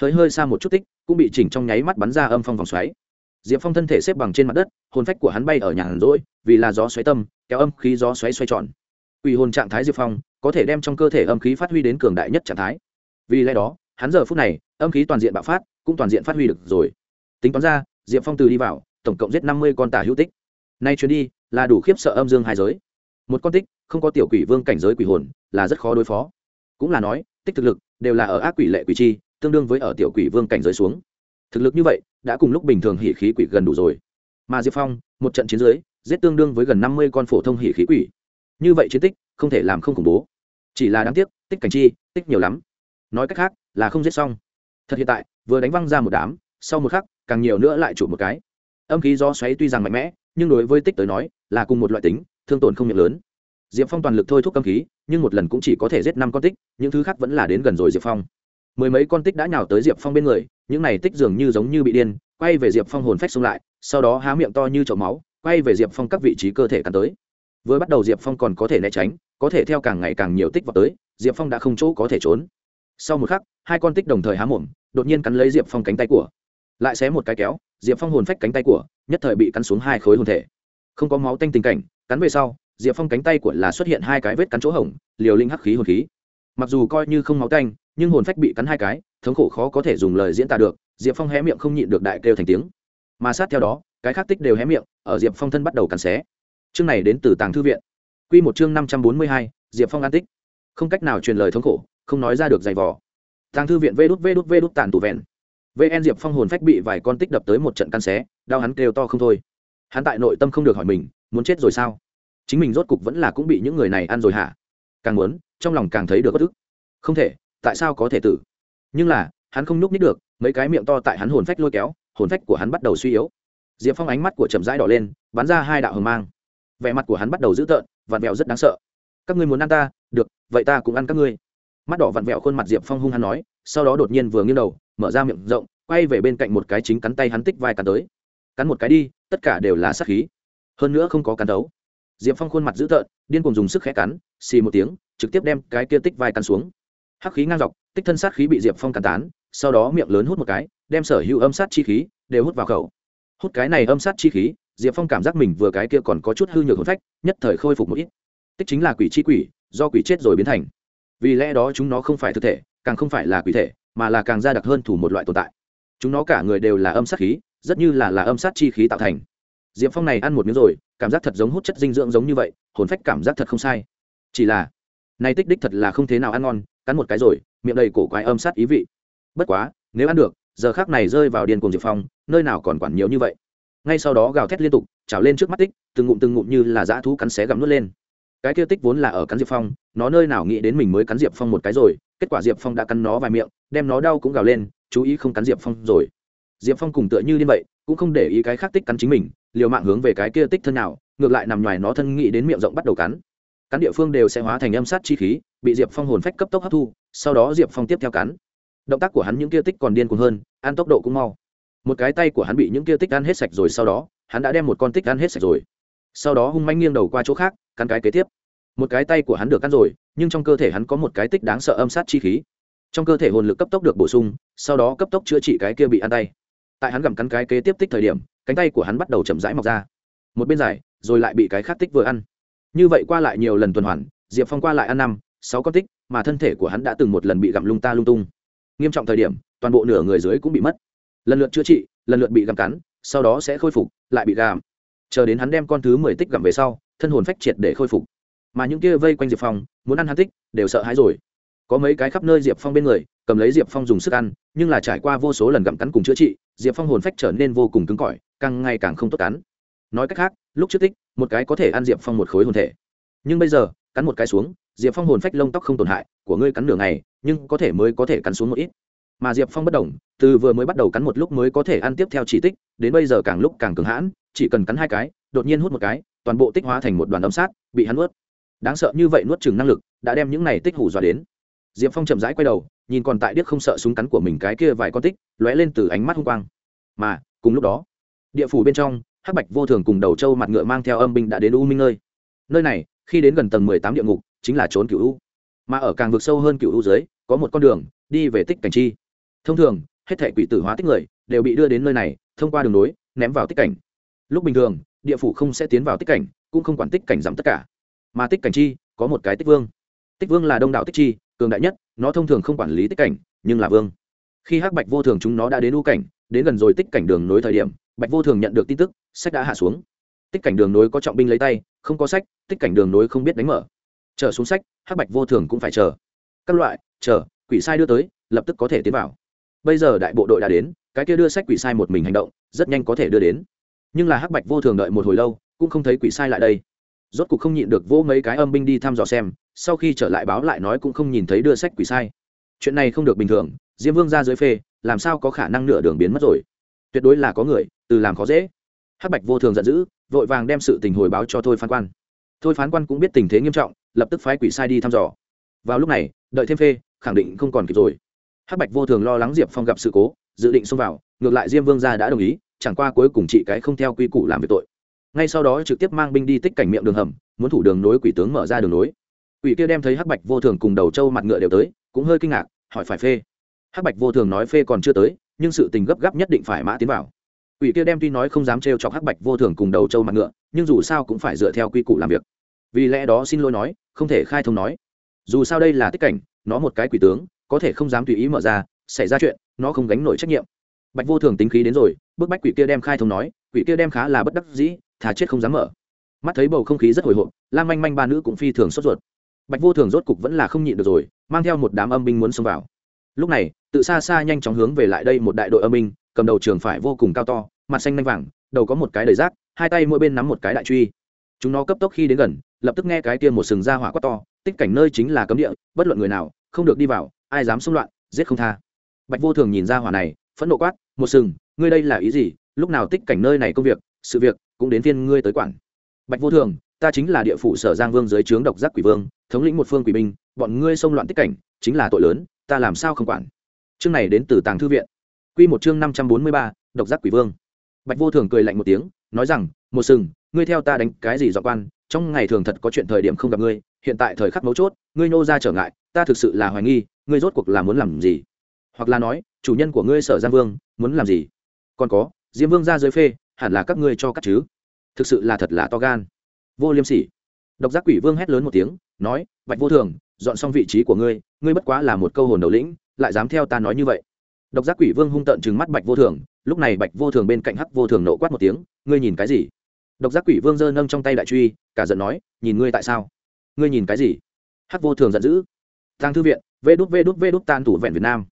Hơi hơi xa một chút tích, cũng bị chỉnh trong nháy mắt bắn ra âm phong vòng xoáy. Diệp phong thân thể xếp bằng trên mặt đất, hồn phách của hắn bay ở nhà hàn rỗi, vì là gió xoáy tâm, kéo âm khí gió xoáy xoay tròn. Quỷ hồn trạng thái diệp phong, có thể đem trong cơ thể âm khí phát huy đến cường đại nhất trạng thái. Vì lẽ đó, hắn giờ phút này, âm khí toàn diện bạo phát, cũng toàn diện phát huy được rồi. Tính toán ra, diệp phong từ đi vào, tổng cộng giết năm mươi con tà hữu tích. Nay chuyến đi, là đủ khiếp sợ âm dương hai giới. Một con tích, không có tiểu quỷ vương cảnh giới quỷ hồn, là rất khó đối phó cũng là nói, tích thực lực đều là ở ác quỷ lệ quỷ chi, tương đương với ở tiểu quỷ vương cảnh giới xuống. Thực lực như vậy, đã cùng lúc bình thường hỉ khí quỷ gần đủ rồi. Mà diệp phong, một trận chiến dưới, giết tương đương với gần năm mươi con phổ thông hỉ khí quỷ. Như vậy chiến tích, không thể làm không khủng bố. Chỉ là đáng tiếc, tích cảnh chi, tích nhiều lắm. Nói cách khác, là không giết xong. Thật hiện tại, vừa đánh văng ra một đám, sau một khắc, càng nhiều nữa lại trụ một cái. Âm khí do xoáy tuy rằng mạnh mẽ, nhưng đối với tích tới nói, là cùng một loại tính, thương tổn không miệng lớn diệp phong toàn lực thôi thúc âm khí, nhưng một lần cũng chỉ có thể giết năm con tích, những thứ khác vẫn là đến gần rồi diệp phong. Mười mấy con tích đã nhào tới diệp phong bên người, những này tích dường như giống như bị điên, quay về diệp phong hồn phách xông lại, sau đó há miệng to như chậu máu, quay về diệp phong các vị trí cơ thể cắn tới. Vừa bắt đầu diệp phong còn có thể né tránh, có thể theo càng ngày càng nhiều tích vào tới, diệp phong đã không chỗ có thể trốn. Sau một khắc, hai con tích đồng thời há mồm, đột nhiên cắn lấy diệp phong cánh tay của. Lại xé một cái kéo, diệp phong hồn phách cánh tay của, nhất thời bị cắn xuống hai khối hồn thể. Không có máu tanh tình cảnh, cắn về sau diệp phong cánh tay của là xuất hiện hai cái vết cắn chỗ hổng, liều linh hắc khí hồn khí. Mặc dù coi như không máu tanh, nhưng hồn phách bị cắn hai cái, thống khổ khó có thể dùng lời diễn tả được, diệp phong hé miệng không nhịn được đại kêu thành tiếng. Mà sát theo đó, cái khác tích đều hé miệng, ở diệp phong thân bắt đầu cắn xé. Chương này đến từ tàng thư viện. Q một chương năm trăm bốn mươi hai, diệp phong an tích. Không cách nào truyền lời thống khổ, không nói ra được giày vò. Tàng thư viện vê đút vê đút vê đút tàn tủ vẹn. vn diệp phong hồn phách bị vài con tích đập tới một trận căn xé, đau hắn kêu to không thôi. Hắn tại nội tâm không được hỏi mình, muốn chết rồi sao? Chính mình rốt cục vẫn là cũng bị những người này ăn rồi hả? Càng muốn, trong lòng càng thấy được bất ức. Không thể, tại sao có thể tử? Nhưng là, hắn không nhúc nít được, mấy cái miệng to tại hắn hồn phách lôi kéo, hồn phách của hắn bắt đầu suy yếu. Diệp phong ánh mắt của chậm rãi đỏ lên, bắn ra hai đạo hờ mang. Vẻ mặt của hắn bắt đầu dữ tợn, vặn vẹo rất đáng sợ. Các ngươi muốn ăn ta? Được, vậy ta cũng ăn các ngươi. Mắt đỏ vặn vẹo khuôn mặt diệp phong hung hắn nói, sau đó đột nhiên vừa nghiêng đầu, mở ra miệng rộng, quay về bên cạnh một cái chính cắn tay hắn tích vai cắn tới. Cắn một cái đi, tất cả đều là sát khí. Hơn nữa không có cắn đấu diệp phong khuôn mặt dữ tợn, điên cùng dùng sức khẽ cắn, xì một tiếng, trực tiếp đem cái kia tích vai cắn xuống. Hắc khí ngang dọc, tích thân sát khí bị diệp phong cắn tán, sau đó miệng lớn hút một cái, đem sở hữu âm sát chi khí đều hút vào khẩu. Hút cái này âm sát chi khí, diệp phong cảm giác mình vừa cái kia còn có chút hư nhược hồn phách, nhất thời khôi phục một ít. Tích chính là quỷ chi quỷ, do quỷ chết rồi biến thành. Vì lẽ đó chúng nó không phải thực thể, càng không phải là quỷ thể, mà là càng ra đặc hơn thủ một loại tồn tại. Chúng nó cả người đều là âm sát khí, rất như là là âm sát chi khí tạo thành. Diệp phong này ăn một miếng rồi cảm giác thật giống hút chất dinh dưỡng giống như vậy, hồn phách cảm giác thật không sai. Chỉ là nay tích đích thật là không thế nào ăn ngon, cắn một cái rồi, miệng đầy cổ quái âm sát ý vị. Bất quá, nếu ăn được, giờ khác này rơi vào điên cùng diệp phong, nơi nào còn quản nhiều như vậy. Ngay sau đó gào thét liên tục, trào lên trước mắt tích, từng ngụm từng ngụm như là dã thú cắn xé gặm nuốt lên. Cái kia tích vốn là ở cắn diệp phong, nó nơi nào nghĩ đến mình mới cắn diệp phong một cái rồi, kết quả diệp phong đã cắn nó vài miệng, đem nó đau cũng gào lên, chú ý không cắn diệp phong rồi. Diệp phong cùng tựa như như vậy, cũng không để ý cái khác tích cắn chính mình liều mạng hướng về cái kia tích thân nào, ngược lại nằm ngoài nó thân nghĩ đến miệng rộng bắt đầu cắn. Cắn địa phương đều sẽ hóa thành âm sát chi khí, bị diệp phong hồn phách cấp tốc hấp thu, sau đó diệp phong tiếp theo cắn. Động tác của hắn những kia tích còn điên cuồng hơn, ăn tốc độ cũng mau. Một cái tay của hắn bị những kia tích ăn hết sạch rồi sau đó, hắn đã đem một con tích ăn hết sạch rồi. Sau đó hung manh nghiêng đầu qua chỗ khác, cắn cái kế tiếp. Một cái tay của hắn được cắn rồi, nhưng trong cơ thể hắn có một cái tích đáng sợ âm sát chi khí. Trong cơ thể hồn lực cấp tốc được bổ sung, sau đó cấp tốc chữa trị cái kia bị ăn tay tại hắn gặm cắn cái kế tiếp tích thời điểm, cánh tay của hắn bắt đầu chậm rãi mọc ra. Một bên dài, rồi lại bị cái khác tích vừa ăn. Như vậy qua lại nhiều lần tuần hoàn, diệp phong qua lại ăn năm, sáu con tích, mà thân thể của hắn đã từng một lần bị gặm lung ta lung tung. Nghiêm trọng thời điểm, toàn bộ nửa người dưới cũng bị mất. Lần lượt chữa trị, lần lượt bị gặm cắn, sau đó sẽ khôi phục, lại bị gàm chờ đến hắn đem con thứ mười tích gặm về sau, thân hồn phách triệt để khôi phục. Mà những kia vây quanh diệp phong, muốn ăn hắn tích, đều sợ hãi rồi. Có mấy cái khắp nơi diệp phong bên người, cầm lấy diệp phong dùng sức ăn, nhưng là trải qua vô số lần gặm cắn cùng chữa trị diệp phong hồn phách trở nên vô cùng cứng cỏi, càng ngày càng không tốt cắn. Nói cách khác, lúc trước tích một cái có thể ăn diệp phong một khối hồn thể. Nhưng bây giờ, cắn một cái xuống, diệp phong hồn phách lông tóc không tổn hại, của ngươi cắn nửa ngày, nhưng có thể mới có thể cắn xuống một ít. Mà diệp phong bất đồng, từ vừa mới bắt đầu cắn một lúc mới có thể ăn tiếp theo chỉ tích, đến bây giờ càng lúc càng cường hãn, chỉ cần cắn hai cái, đột nhiên hút một cái, toàn bộ tích hóa thành một đoàn ấm sát, bị hắn nuốt. Đáng sợ như vậy nuốt chừng năng lực, đã đem những này tích hủ dọa đến. Diệp phong chậm rãi quay đầu nhìn còn tại điếc không sợ súng cắn của mình cái kia vài con tích, lóe lên từ ánh mắt hung quang. Mà, cùng lúc đó, địa phủ bên trong, hắc bạch vô thường cùng đầu trâu mặt ngựa mang theo âm binh đã đến u minh nơi. Nơi này, khi đến gần tầng mười tám địa ngục, chính là trốn cựu u. Mà ở càng vực sâu hơn cựu u dưới, có một con đường đi về tích cảnh chi. Thông thường, hết thể quỷ tử hóa tích người đều bị đưa đến nơi này, thông qua đường nối, ném vào tích cảnh. Lúc bình thường, địa phủ không sẽ tiến vào tích cảnh, cũng không quản tích cảnh giảm tất cả. Mà tích cảnh chi có một cái tích vương. Tích vương là đông đảo tích chi cường đại nhất, nó thông thường không quản lý tích cảnh, nhưng là vương. Khi hắc bạch vô thường chúng nó đã đến u cảnh, đến gần rồi tích cảnh đường nối thời điểm, bạch vô thường nhận được tin tức, sách đã hạ xuống. Tích cảnh đường nối có trọng binh lấy tay, không có sách, tích cảnh đường nối không biết đánh mở. Chờ xuống sách, hắc bạch vô thường cũng phải chờ. Các loại, chờ, quỷ sai đưa tới, lập tức có thể tiến vào. Bây giờ đại bộ đội đã đến, cái kia đưa sách quỷ sai một mình hành động, rất nhanh có thể đưa đến. Nhưng là hắc bạch vô thường đợi một hồi lâu, cũng không thấy quỷ sai lại đây rốt cục không nhịn được vô mấy cái âm binh đi thăm dò xem, sau khi trở lại báo lại nói cũng không nhìn thấy đưa sách quỷ sai. Chuyện này không được bình thường, diêm vương ra dưới phê, làm sao có khả năng nửa đường biến mất rồi? Tuyệt đối là có người, từ làm khó dễ. Hắc bạch vô thường giận dữ, vội vàng đem sự tình hồi báo cho thôi phán quan. Thôi phán quan cũng biết tình thế nghiêm trọng, lập tức phái quỷ sai đi thăm dò. Vào lúc này, đợi thêm phê, khẳng định không còn kịp rồi. Hắc bạch vô thường lo lắng diệp phong gặp sự cố, dự định xông vào, ngược lại diêm vương gia đã đồng ý, chẳng qua cuối cùng chị cái không theo quy củ làm việc tội ngay sau đó trực tiếp mang binh đi tích cảnh miệng đường hầm, muốn thủ đường nối quỷ tướng mở ra đường nối. Quỷ kia đem thấy hắc bạch vô thường cùng đầu trâu mặt ngựa đều tới, cũng hơi kinh ngạc, hỏi phải phê. Hắc bạch vô thường nói phê còn chưa tới, nhưng sự tình gấp gáp nhất định phải mã tiến vào. Quỷ kia đem tuy nói không dám trêu chọc hắc bạch vô thường cùng đầu trâu mặt ngựa, nhưng dù sao cũng phải dựa theo quy củ làm việc. Vì lẽ đó xin lỗi nói, không thể khai thông nói. Dù sao đây là tích cảnh, nó một cái quỷ tướng, có thể không dám tùy ý mở ra, xảy ra chuyện, nó không gánh nổi trách nhiệm. Bạch vô thường tính khí đến rồi, bức bách quỷ kia đem khai thông nói, quỷ kia đem khá là bất đắc dĩ thà chết không dám mở. Mắt thấy bầu không khí rất hồi hộp lan manh manh ba nữ cũng phi thường sốt ruột. Bạch vô thường rốt cục vẫn là không nhịn được rồi, mang theo một đám âm binh muốn xông vào. Lúc này, tự xa xa nhanh chóng hướng về lại đây một đại đội âm binh, cầm đầu trường phải vô cùng cao to, mặt xanh nanh vàng, đầu có một cái đầy rác, hai tay mỗi bên nắm một cái đại truy. Chúng nó cấp tốc khi đến gần, lập tức nghe cái tiêm một sừng ra hỏa quát to, tích cảnh nơi chính là cấm địa, bất luận người nào, không được đi vào, ai dám xung loạn, giết không tha. Bạch vô thường nhìn ra hỏa này, phẫn nộ quát, một sừng, ngươi đây là ý gì? Lúc nào tích cảnh nơi này công việc, sự việc cũng đến phiên ngươi tới quản. Bạch vô thường, ta chính là địa phủ sở giang vương dưới trướng độc giác quỷ vương, thống lĩnh một phương quỷ binh, bọn ngươi xông loạn tích cảnh, chính là tội lớn, ta làm sao không quản? Chương này đến từ tàng thư viện. Q một chương năm trăm bốn mươi ba, độc giác quỷ vương. Bạch vô thường cười lạnh một tiếng, nói rằng, một sừng, ngươi theo ta đánh cái gì dọc quan, trong ngày thường thật có chuyện thời điểm không gặp ngươi, hiện tại thời khắc mấu chốt, ngươi nô ra trở ngại, ta thực sự là hoài nghi, ngươi rốt cuộc là muốn làm gì? Hoặc là nói, chủ nhân của ngươi sở giang vương, muốn làm gì? Còn có, diêm vương ra dưới phê, hẳn là các ngươi cho cắt chứ? Thực sự là thật là to gan. Vô liêm sỉ. Độc giác quỷ vương hét lớn một tiếng, nói, bạch vô thường, dọn xong vị trí của ngươi ngươi bất quá là một câu hồn đầu lĩnh, lại dám theo ta nói như vậy. Độc giác quỷ vương hung tợn chừng mắt bạch vô thường, lúc này bạch vô thường bên cạnh hắc vô thường nộ quát một tiếng, ngươi nhìn cái gì? Độc giác quỷ vương giơ nâng trong tay đại truy, cả giận nói, nhìn ngươi tại sao? Ngươi nhìn cái gì? Hắc vô thường giận dữ tăng thư viện, vê đút vê đút vê đút tan thủ vẹn việt nam.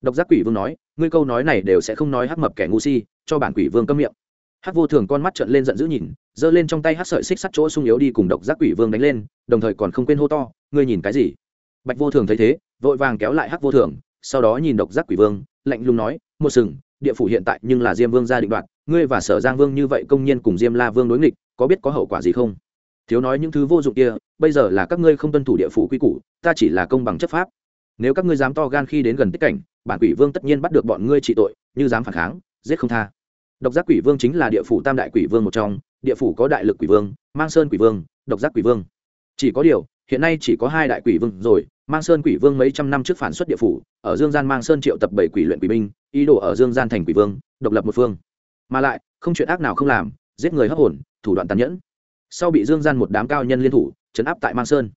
Độc giác quỷ vương nói, ngươi câu nói này đều sẽ không nói hắc mập kẻ ngu si, cho bản quỷ vương câm miệng hắc vô thường con mắt trợn lên giận dữ nhìn, giơ lên trong tay hắc sợi xích sắt chỗ sung yếu đi cùng độc giác quỷ vương đánh lên, đồng thời còn không quên hô to, ngươi nhìn cái gì? Bạch vô thường thấy thế, vội vàng kéo lại hắc vô thường, sau đó nhìn độc giác quỷ vương, lạnh lùng nói, một sừng, địa phủ hiện tại nhưng là diêm vương gia định đoạt, ngươi và sở giang vương như vậy công nhiên cùng diêm la vương đối nghịch, có biết có hậu quả gì không? Thiếu nói những thứ vô dụng kia, bây giờ là các ngươi không tuân thủ địa phủ quy củ, ta chỉ là công bằng chấp pháp. Nếu các ngươi dám to gan khi đến gần tích cảnh, bản quỷ vương tất nhiên bắt được bọn ngươi trị tội, như dám phản kháng, giết không tha độc giác quỷ vương chính là địa phủ tam đại quỷ vương một trong, địa phủ có đại lực quỷ vương, mang sơn quỷ vương, độc giác quỷ vương. Chỉ có điều, hiện nay chỉ có hai đại quỷ vương rồi, mang sơn quỷ vương mấy trăm năm trước phản xuất địa phủ, ở dương gian mang sơn triệu tập bảy quỷ luyện quỷ binh, ý đồ ở dương gian thành quỷ vương, độc lập một phương. Mà lại, không chuyện ác nào không làm, giết người hấp hồn, thủ đoạn tàn nhẫn. Sau bị dương gian một đám cao nhân liên thủ chấn áp tại mang sơn.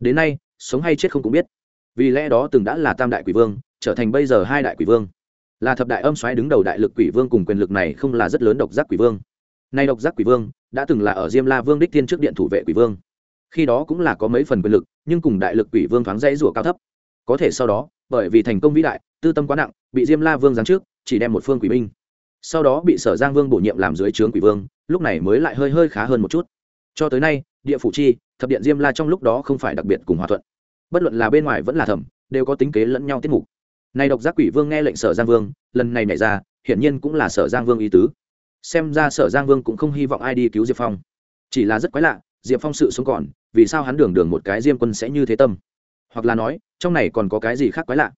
Đến nay, sống hay chết không cũng biết. Vì lẽ đó từng đã là tam đại quỷ vương, trở thành bây giờ hai đại quỷ vương là thập đại âm xoáy đứng đầu đại lực quỷ vương cùng quyền lực này không là rất lớn độc giác quỷ vương. Nay độc giác quỷ vương đã từng là ở diêm la vương đích tiên trước điện thủ vệ quỷ vương. Khi đó cũng là có mấy phần quyền lực, nhưng cùng đại lực quỷ vương thoáng dãy rủa cao thấp. Có thể sau đó, bởi vì thành công vĩ đại, tư tâm quá nặng, bị diêm la vương giáng trước, chỉ đem một phương quỷ binh. Sau đó bị sở giang vương bổ nhiệm làm dưới trướng quỷ vương, lúc này mới lại hơi hơi khá hơn một chút. Cho tới nay, địa phủ chi, thập điện diêm la trong lúc đó không phải đặc biệt cùng hòa thuận. Bất luận là bên ngoài vẫn là thẩm, đều có tính kế lẫn nhau tiết mục này độc giác quỷ vương nghe lệnh sở giang vương, lần này nảy ra, hiển nhiên cũng là sở giang vương ý tứ. Xem ra sở giang vương cũng không hy vọng ai đi cứu diệp phong. Chỉ là rất quái lạ, diệp phong sự sống còn, vì sao hắn đường đường một cái diêm quân sẽ như thế tâm? Hoặc là nói, trong này còn có cái gì khác quái lạ?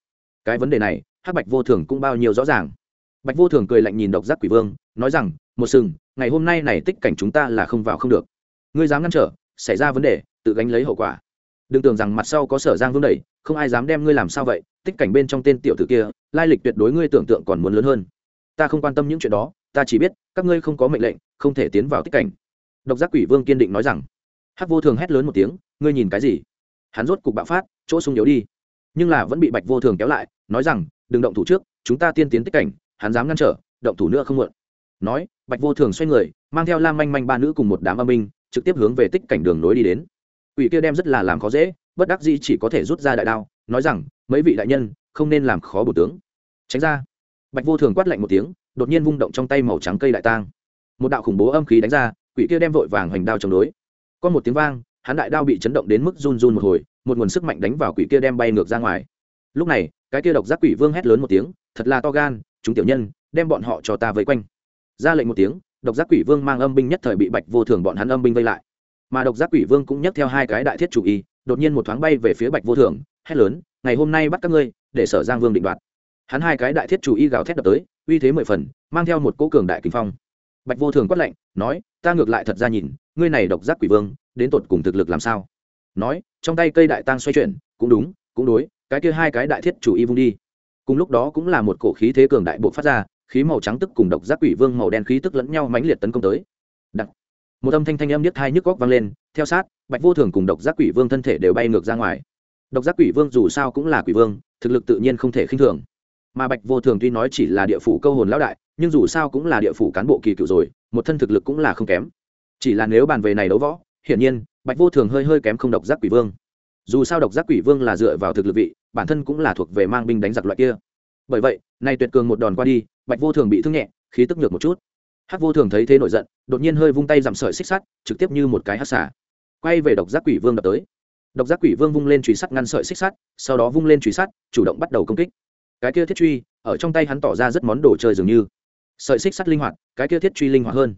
Cái vấn đề này, hắc bạch vô thường cũng bao nhiêu rõ ràng. Bạch vô thường cười lạnh nhìn độc giác quỷ vương, nói rằng, một sừng, ngày hôm nay này tích cảnh chúng ta là không vào không được. Ngươi dám ngăn trở, xảy ra vấn đề, tự gánh lấy hậu quả. Đừng tưởng rằng mặt sau có sở giang vương đẩy, không ai dám đem ngươi làm sao vậy tích cảnh bên trong tên tiểu tử kia, lai lịch tuyệt đối ngươi tưởng tượng còn muốn lớn hơn. Ta không quan tâm những chuyện đó, ta chỉ biết, các ngươi không có mệnh lệnh, không thể tiến vào tích cảnh. Độc giác quỷ vương kiên định nói rằng. Hắc vô thường hét lớn một tiếng, ngươi nhìn cái gì? Hắn rốt cục bạo phát, chỗ sung yếu đi. Nhưng là vẫn bị bạch vô thường kéo lại, nói rằng, đừng động thủ trước, chúng ta tiên tiến tích cảnh, hắn dám ngăn trở, động thủ nữa không muộn. Nói, bạch vô thường xoay người, mang theo lam manh manh ba nữ cùng một đám âm minh trực tiếp hướng về tích cảnh đường nối đi đến. Quỷ kia đem rất là làm khó dễ, bất đắc dĩ chỉ có thể rút ra đại đao, nói rằng mấy vị đại nhân, không nên làm khó bổ tướng. Tránh ra. Bạch vô thường quát lạnh một tiếng, đột nhiên vung động trong tay màu trắng cây đại tang. Một đạo khủng bố âm khí đánh ra, quỷ kia đem vội vàng hoành đao chống đối. Có một tiếng vang, hắn đại đao bị chấn động đến mức run run một hồi, một nguồn sức mạnh đánh vào quỷ kia đem bay ngược ra ngoài. Lúc này, cái kia độc giác quỷ vương hét lớn một tiếng, thật là to gan, chúng tiểu nhân, đem bọn họ cho ta vây quanh. Ra lệnh một tiếng, độc giác quỷ vương mang âm binh nhất thời bị bạch vô thường bọn hắn âm binh vây lại. Mà độc giác quỷ vương cũng nhấc theo hai cái đại thiết chủ y, đột nhiên một thoáng bay về phía bạch vô thường, hét lớn ngày hôm nay bắt các ngươi, để sở giang vương định đoạt. Hắn hai cái đại thiết chủ y gào thét đập tới, uy thế mười phần, mang theo một cỗ cường đại kinh phong. Bạch vô thường quát lạnh, nói, ta ngược lại thật ra nhìn, ngươi này độc giác quỷ vương, đến tột cùng thực lực làm sao? Nói, trong tay cây đại tang xoay chuyển, cũng đúng, cũng đối, cái kia hai cái đại thiết chủ y vung đi. Cùng lúc đó cũng là một cổ khí thế cường đại bộ phát ra, khí màu trắng tức cùng độc giác quỷ vương màu đen khí tức lẫn nhau mãnh liệt tấn công tới. Đặc. một âm thanh thanh âm niết hai nhức góc vang lên, theo sát, bạch vô thường cùng độc giác quỷ vương thân thể đều bay ngược ra ngoài độc giác quỷ vương dù sao cũng là quỷ vương, thực lực tự nhiên không thể khinh thường. Mà bạch vô thường tuy nói chỉ là địa phủ câu hồn lão đại, nhưng dù sao cũng là địa phủ cán bộ kỳ cựu rồi, một thân thực lực cũng là không kém. Chỉ là nếu bàn về này đấu võ, hiển nhiên, bạch vô thường hơi hơi kém không độc giác quỷ vương. Dù sao độc giác quỷ vương là dựa vào thực lực vị, bản thân cũng là thuộc về mang binh đánh giặc loại kia. Bởi vậy, nay tuyệt cường một đòn qua đi, bạch vô thường bị thương nhẹ, khí tức nhược một chút. Hắc vô thường thấy thế nổi giận, đột nhiên hơi vung tay giảm sợi xích sắt, trực tiếp như một cái hắc xả quay về độc giác quỷ vương đập tới độc giác quỷ vương vung lên truy sắt ngăn sợi xích sắt, sau đó vung lên truy sắt, chủ động bắt đầu công kích. Cái kia thiết truy, ở trong tay hắn tỏ ra rất món đồ chơi dường như. Sợi xích sắt linh hoạt, cái kia thiết truy linh hoạt hơn.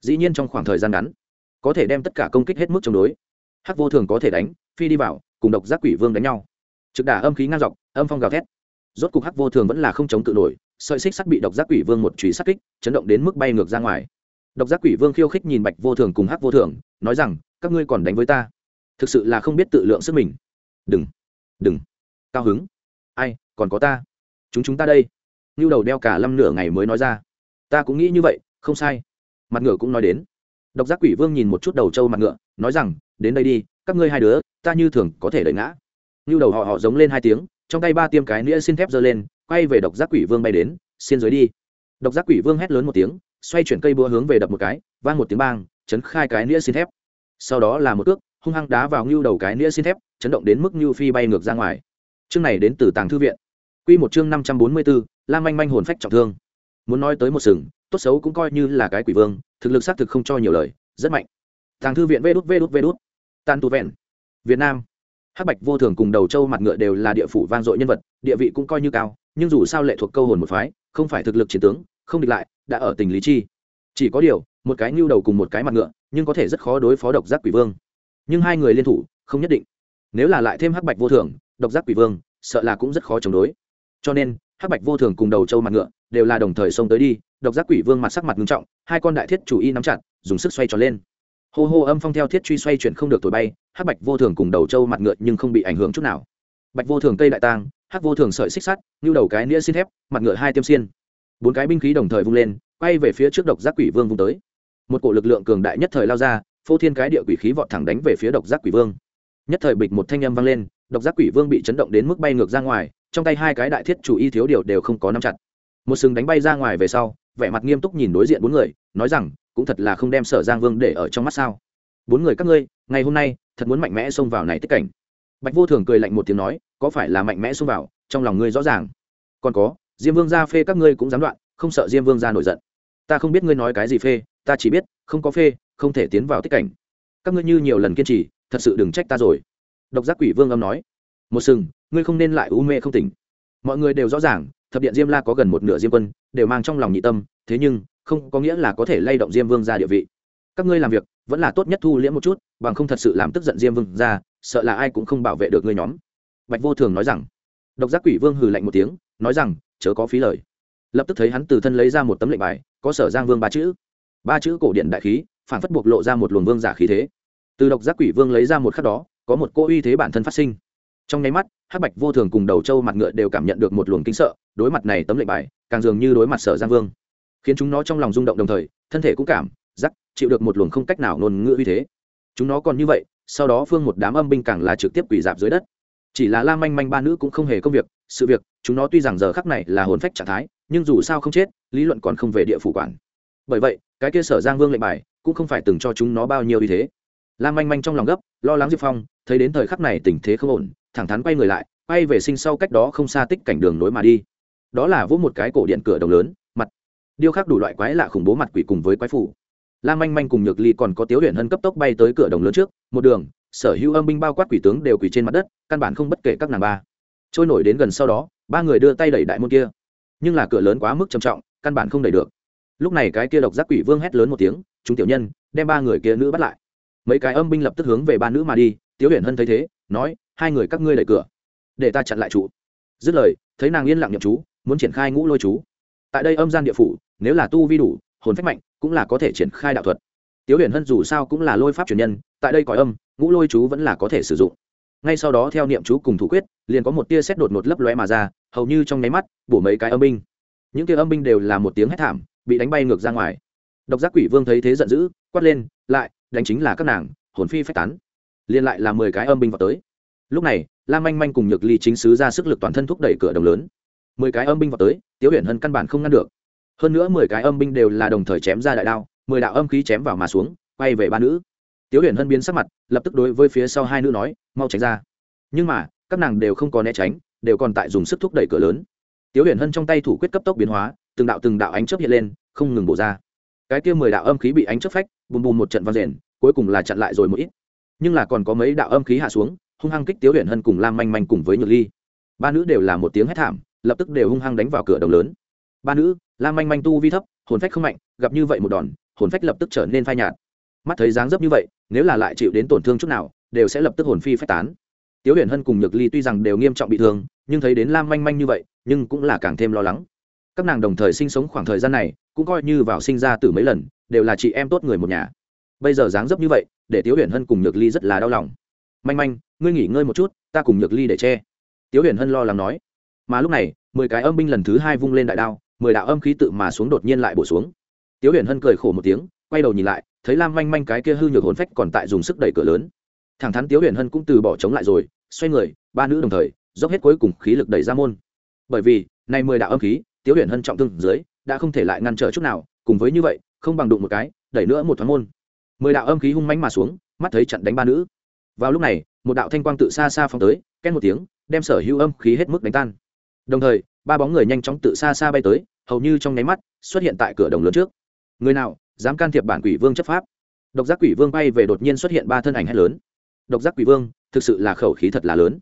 Dĩ nhiên trong khoảng thời gian ngắn, có thể đem tất cả công kích hết mức chống đối. Hắc vô thường có thể đánh, phi đi vào, cùng độc giác quỷ vương đánh nhau. Trực đả âm khí ngang dọc, âm phong gào thét. Rốt cục hắc vô thường vẫn là không chống tự nổi, sợi xích sắt bị độc giác quỷ vương một chùy sắt kích, chấn động đến mức bay ngược ra ngoài. Độc giác quỷ vương khiêu khích nhìn bạch vô thường cùng hắc vô thường, nói rằng, các ngươi còn đánh với ta? Thực sự là không biết tự lượng sức mình. Đừng đừng. Cao hứng. Ai, còn có ta. Chúng chúng ta đây. Như đầu đeo cả lâm nửa ngày mới nói ra. Ta cũng nghĩ như vậy, không sai. Mặt ngựa cũng nói đến. Độc giác quỷ vương nhìn một chút đầu trâu mặt ngựa, nói rằng, đến đây đi, các ngươi hai đứa, ta như thường có thể đợi ngã. Như đầu họ họ giống lên hai tiếng, trong tay ba tiêm cái nĩa xin thép giơ lên, quay về độc giác quỷ vương bay đến, xin dưới đi. Độc giác quỷ vương hét lớn một tiếng, xoay chuyển cây búa hướng về đập một cái, vang một tiếng bang, chấn khai cái nĩa xin thép. Sau đó là một cước hung hăng đá vào ngưu đầu cái nĩa xin thép, chấn động đến mức ngưu phi bay ngược ra ngoài. Chương này đến từ tàng thư viện. Quy một chương năm trăm bốn mươi bốn, lam manh manh hồn phách trọng thương. Muốn nói tới một sừng, tốt xấu cũng coi như là cái quỷ vương, thực lực xác thực không cho nhiều lời, rất mạnh. Tàng thư viện vê đút vê đút vê đút. Tàn tu vẹn. Việt nam. Hắc bạch vô thường cùng đầu châu mặt ngựa đều là địa phủ vang dội nhân vật, địa vị cũng coi như cao, nhưng dù sao lệ thuộc câu hồn một phái, không phải thực lực chiến tướng, không địch lại, đã ở tỉnh lý chi. Chỉ có điều, một cái nhu đầu cùng một cái mặt ngựa, nhưng có thể rất khó đối phó độc giác quỷ vương nhưng hai người liên thủ không nhất định. Nếu là lại thêm hắc bạch vô thường, độc giác quỷ vương, sợ là cũng rất khó chống đối. Cho nên, hắc bạch vô thường cùng đầu châu mặt ngựa đều là đồng thời xông tới đi, độc giác quỷ vương mặt sắc mặt nghiêm trọng, hai con đại thiết chủ y nắm chặt, dùng sức xoay tròn lên. Hô hô âm phong theo thiết truy xoay chuyển không được thổi bay, hắc bạch vô thường cùng đầu trâu mặt ngựa nhưng không bị ảnh hưởng chút nào. Bạch vô thường cây đại tang, hắc vô thường sợi xích sắt như đầu cái nĩa xin thép, mặt ngựa hai tiêm xiên. Bốn cái binh khí đồng thời vung lên, quay về phía trước độc giác quỷ vương vung tới. Một cổ lực lượng cường đại nhất thời lao ra phô thiên cái địa quỷ khí vọt thẳng đánh về phía độc giác quỷ vương. Nhất thời bịch một thanh âm vang lên, độc giác quỷ vương bị chấn động đến mức bay ngược ra ngoài, trong tay hai cái đại thiết chủ y thiếu điều đều không có nắm chặt. Một sừng đánh bay ra ngoài về sau, vẻ mặt nghiêm túc nhìn đối diện bốn người, nói rằng, cũng thật là không đem sở giang vương để ở trong mắt sao? Bốn người các ngươi, ngày hôm nay, thật muốn mạnh mẽ xông vào này tích cảnh. Bạch vô thường cười lạnh một tiếng nói, có phải là mạnh mẽ xông vào, trong lòng ngươi rõ ràng? Còn có, diêm vương gia phê các ngươi cũng dám đoạn không sợ diêm vương gia nổi giận. Ta không biết ngươi nói cái gì phê, ta chỉ biết, không có phê không thể tiến vào tích cảnh. Các ngươi như nhiều lần kiên trì, thật sự đừng trách ta rồi. Độc giác quỷ vương âm nói. Một sừng, ngươi không nên lại u mê không tỉnh. Mọi người đều rõ ràng, thập điện diêm la có gần một nửa diêm quân, đều mang trong lòng nhị tâm, thế nhưng, không có nghĩa là có thể lay động diêm vương ra địa vị. Các ngươi làm việc, vẫn là tốt nhất thu liễm một chút, bằng không thật sự làm tức giận diêm vương ra, sợ là ai cũng không bảo vệ được ngươi nhóm. Bạch vô thường nói rằng. Độc giác quỷ vương hừ lạnh một tiếng, nói rằng, chớ có phí lời. Lập tức thấy hắn từ thân lấy ra một tấm lệnh bài, có sở giang vương ba chữ. Ba chữ cổ điện đại khí phản phất buộc lộ ra một luồng vương giả khí thế. Từ độc giác quỷ vương lấy ra một khắc đó, có một cô uy thế bản thân phát sinh. Trong nháy mắt, hắc bạch vô thường cùng đầu trâu mặt ngựa đều cảm nhận được một luồng kinh sợ, đối mặt này tấm lệnh bài, càng dường như đối mặt sở giang vương. Khiến chúng nó trong lòng rung động đồng thời, thân thể cũng cảm, giác, chịu được một luồng không cách nào ngôn ngữ uy thế. Chúng nó còn như vậy, sau đó phương một đám âm binh càng là trực tiếp quỷ dạp dưới đất. Chỉ là la manh manh ba nữ cũng không hề công việc, sự việc, chúng nó tuy rằng giờ khắc này là hồn phách trạng thái, nhưng dù sao không chết, lý luận còn không về địa phủ quản. Bởi vậy, cái kia sở giang vương lệnh bài cũng không phải từng cho chúng nó bao nhiêu uy thế. Lam manh manh trong lòng gấp, lo lắng diệp phong, thấy đến thời khắc này tình thế không ổn, thẳng thắn quay người lại, quay về sinh sau cách đó không xa tích cảnh đường nối mà đi. Đó là vỗ một cái cổ điện cửa đồng lớn, mặt. Điêu khắc đủ loại quái lạ khủng bố mặt quỷ cùng với quái phủ lam manh manh cùng nhược ly còn có tiếu huyện hân cấp tốc bay tới cửa đồng lớn trước, một đường, sở hữu âm binh bao quát quỷ tướng đều quỷ trên mặt đất, căn bản không bất kể các nàng ba. Trôi nổi đến gần sau đó, ba người đưa tay đẩy đại môn kia. Nhưng là cửa lớn quá mức trầm trọng, căn bản không đẩy được. Lúc này cái kia độc giác quỷ vương hét lớn một tiếng chúng tiểu nhân, đem ba người kia nữ bắt lại. Mấy cái âm binh lập tức hướng về ba nữ mà đi, tiếu Huyền hân thấy thế, nói, hai người các ngươi đẩy cửa, để ta chặn lại trụ dứt lời, thấy nàng yên lặng nhậm chú, muốn triển khai ngũ lôi chú. Tại đây âm gian địa phủ, nếu là tu vi đủ, hồn phách mạnh, cũng là có thể triển khai đạo thuật. Tiếu huyền hân dù sao cũng là lôi pháp truyền nhân, tại đây cõi âm, ngũ lôi chú vẫn là có thể sử dụng. Ngay sau đó theo niệm chú cùng thủ quyết, liền có một tia xét đột một lấp lóe mà ra, hầu như trong nháy mắt, bổ mấy cái âm binh. Những tia âm binh đều là một tiếng hét thảm, bị đánh bay ngược ra ngoài độc giác quỷ vương thấy thế giận dữ, quát lên, lại, đánh chính là các nàng, hồn phi phách tán. Liên lại là mười cái âm binh vào tới. Lúc này, lam manh manh cùng nhược ly chính sứ ra sức lực toàn thân thúc đẩy cửa đồng lớn. Mười cái âm binh vào tới, tiếu huyền hân căn bản không ngăn được. Hơn nữa mười cái âm binh đều là đồng thời chém ra đại đao, mười đạo âm khí chém vào mà xuống, quay về ba nữ. Tiếu huyền hân biến sắc mặt, lập tức đối với phía sau hai nữ nói, mau tránh ra. Nhưng mà, các nàng đều không có né tránh, đều còn tại dùng sức thúc đẩy cửa lớn. Tiếu huyền hân trong tay thủ quyết cấp tốc biến hóa, từng đạo từng đạo ánh chớp hiện lên, không ngừng bổ ra cái kia mười đạo âm khí bị ánh chớp phách, bùm bùm một trận vang rền, cuối cùng là chặn lại rồi một ít. Nhưng là còn có mấy đạo âm khí hạ xuống, hung hăng kích tiếu huyền hân cùng lam manh manh cùng với nhược ly. Ba nữ đều là một tiếng hét thảm, lập tức đều hung hăng đánh vào cửa đồng lớn. Ba nữ, lam manh manh tu vi thấp, hồn phách không mạnh, gặp như vậy một đòn, hồn phách lập tức trở nên phai nhạt. Mắt thấy dáng dấp như vậy, nếu là lại chịu đến tổn thương chút nào, đều sẽ lập tức hồn phi phách tán. Tiếu huyền hân cùng nhược ly tuy rằng đều nghiêm trọng bị thương, nhưng thấy đến lam manh manh như vậy, nhưng cũng là càng thêm lo lắng. Các nàng đồng thời sinh sống khoảng thời gian này cũng coi như vào sinh ra từ mấy lần, đều là chị em tốt người một nhà. Bây giờ dáng dấp như vậy, để tiếu huyền hân cùng nhược ly rất là đau lòng. Manh manh, ngươi nghỉ ngơi một chút, ta cùng nhược ly để che. Tiếu huyền hân lo lắng nói. Mà lúc này, mười cái âm binh lần thứ hai vung lên đại đao, mười đạo âm khí tự mà xuống đột nhiên lại bổ xuống. Tiếu huyền hân cười khổ một tiếng, quay đầu nhìn lại, thấy lam manh manh cái kia hư nhược hồn phách còn tại dùng sức đẩy cửa lớn. Thẳng thắn tiếu huyền hân cũng từ bỏ chống lại rồi, xoay người, ba nữ đồng thời, dốc hết cuối cùng khí lực đẩy ra môn. Bởi vì nay mười đạo âm khí, tiếu huyền hân trọng thương dưới đã không thể lại ngăn trở chút nào, cùng với như vậy, không bằng đụng một cái, đẩy nữa một thoáng môn. Mười đạo âm khí hung mánh mà xuống, mắt thấy chặn đánh ba nữ. Vào lúc này, một đạo thanh quang tự xa xa phóng tới ken một tiếng, đem sở hữu âm khí hết mức đánh tan. Đồng thời, ba bóng người nhanh chóng tự xa xa bay tới, hầu như trong nháy mắt, xuất hiện tại cửa đồng lớn trước. Người nào, dám can thiệp bản quỷ vương chấp pháp. Độc giác quỷ vương bay về đột nhiên xuất hiện ba thân ảnh hét lớn. Độc giác quỷ vương, thực sự là khẩu khí thật là lớn.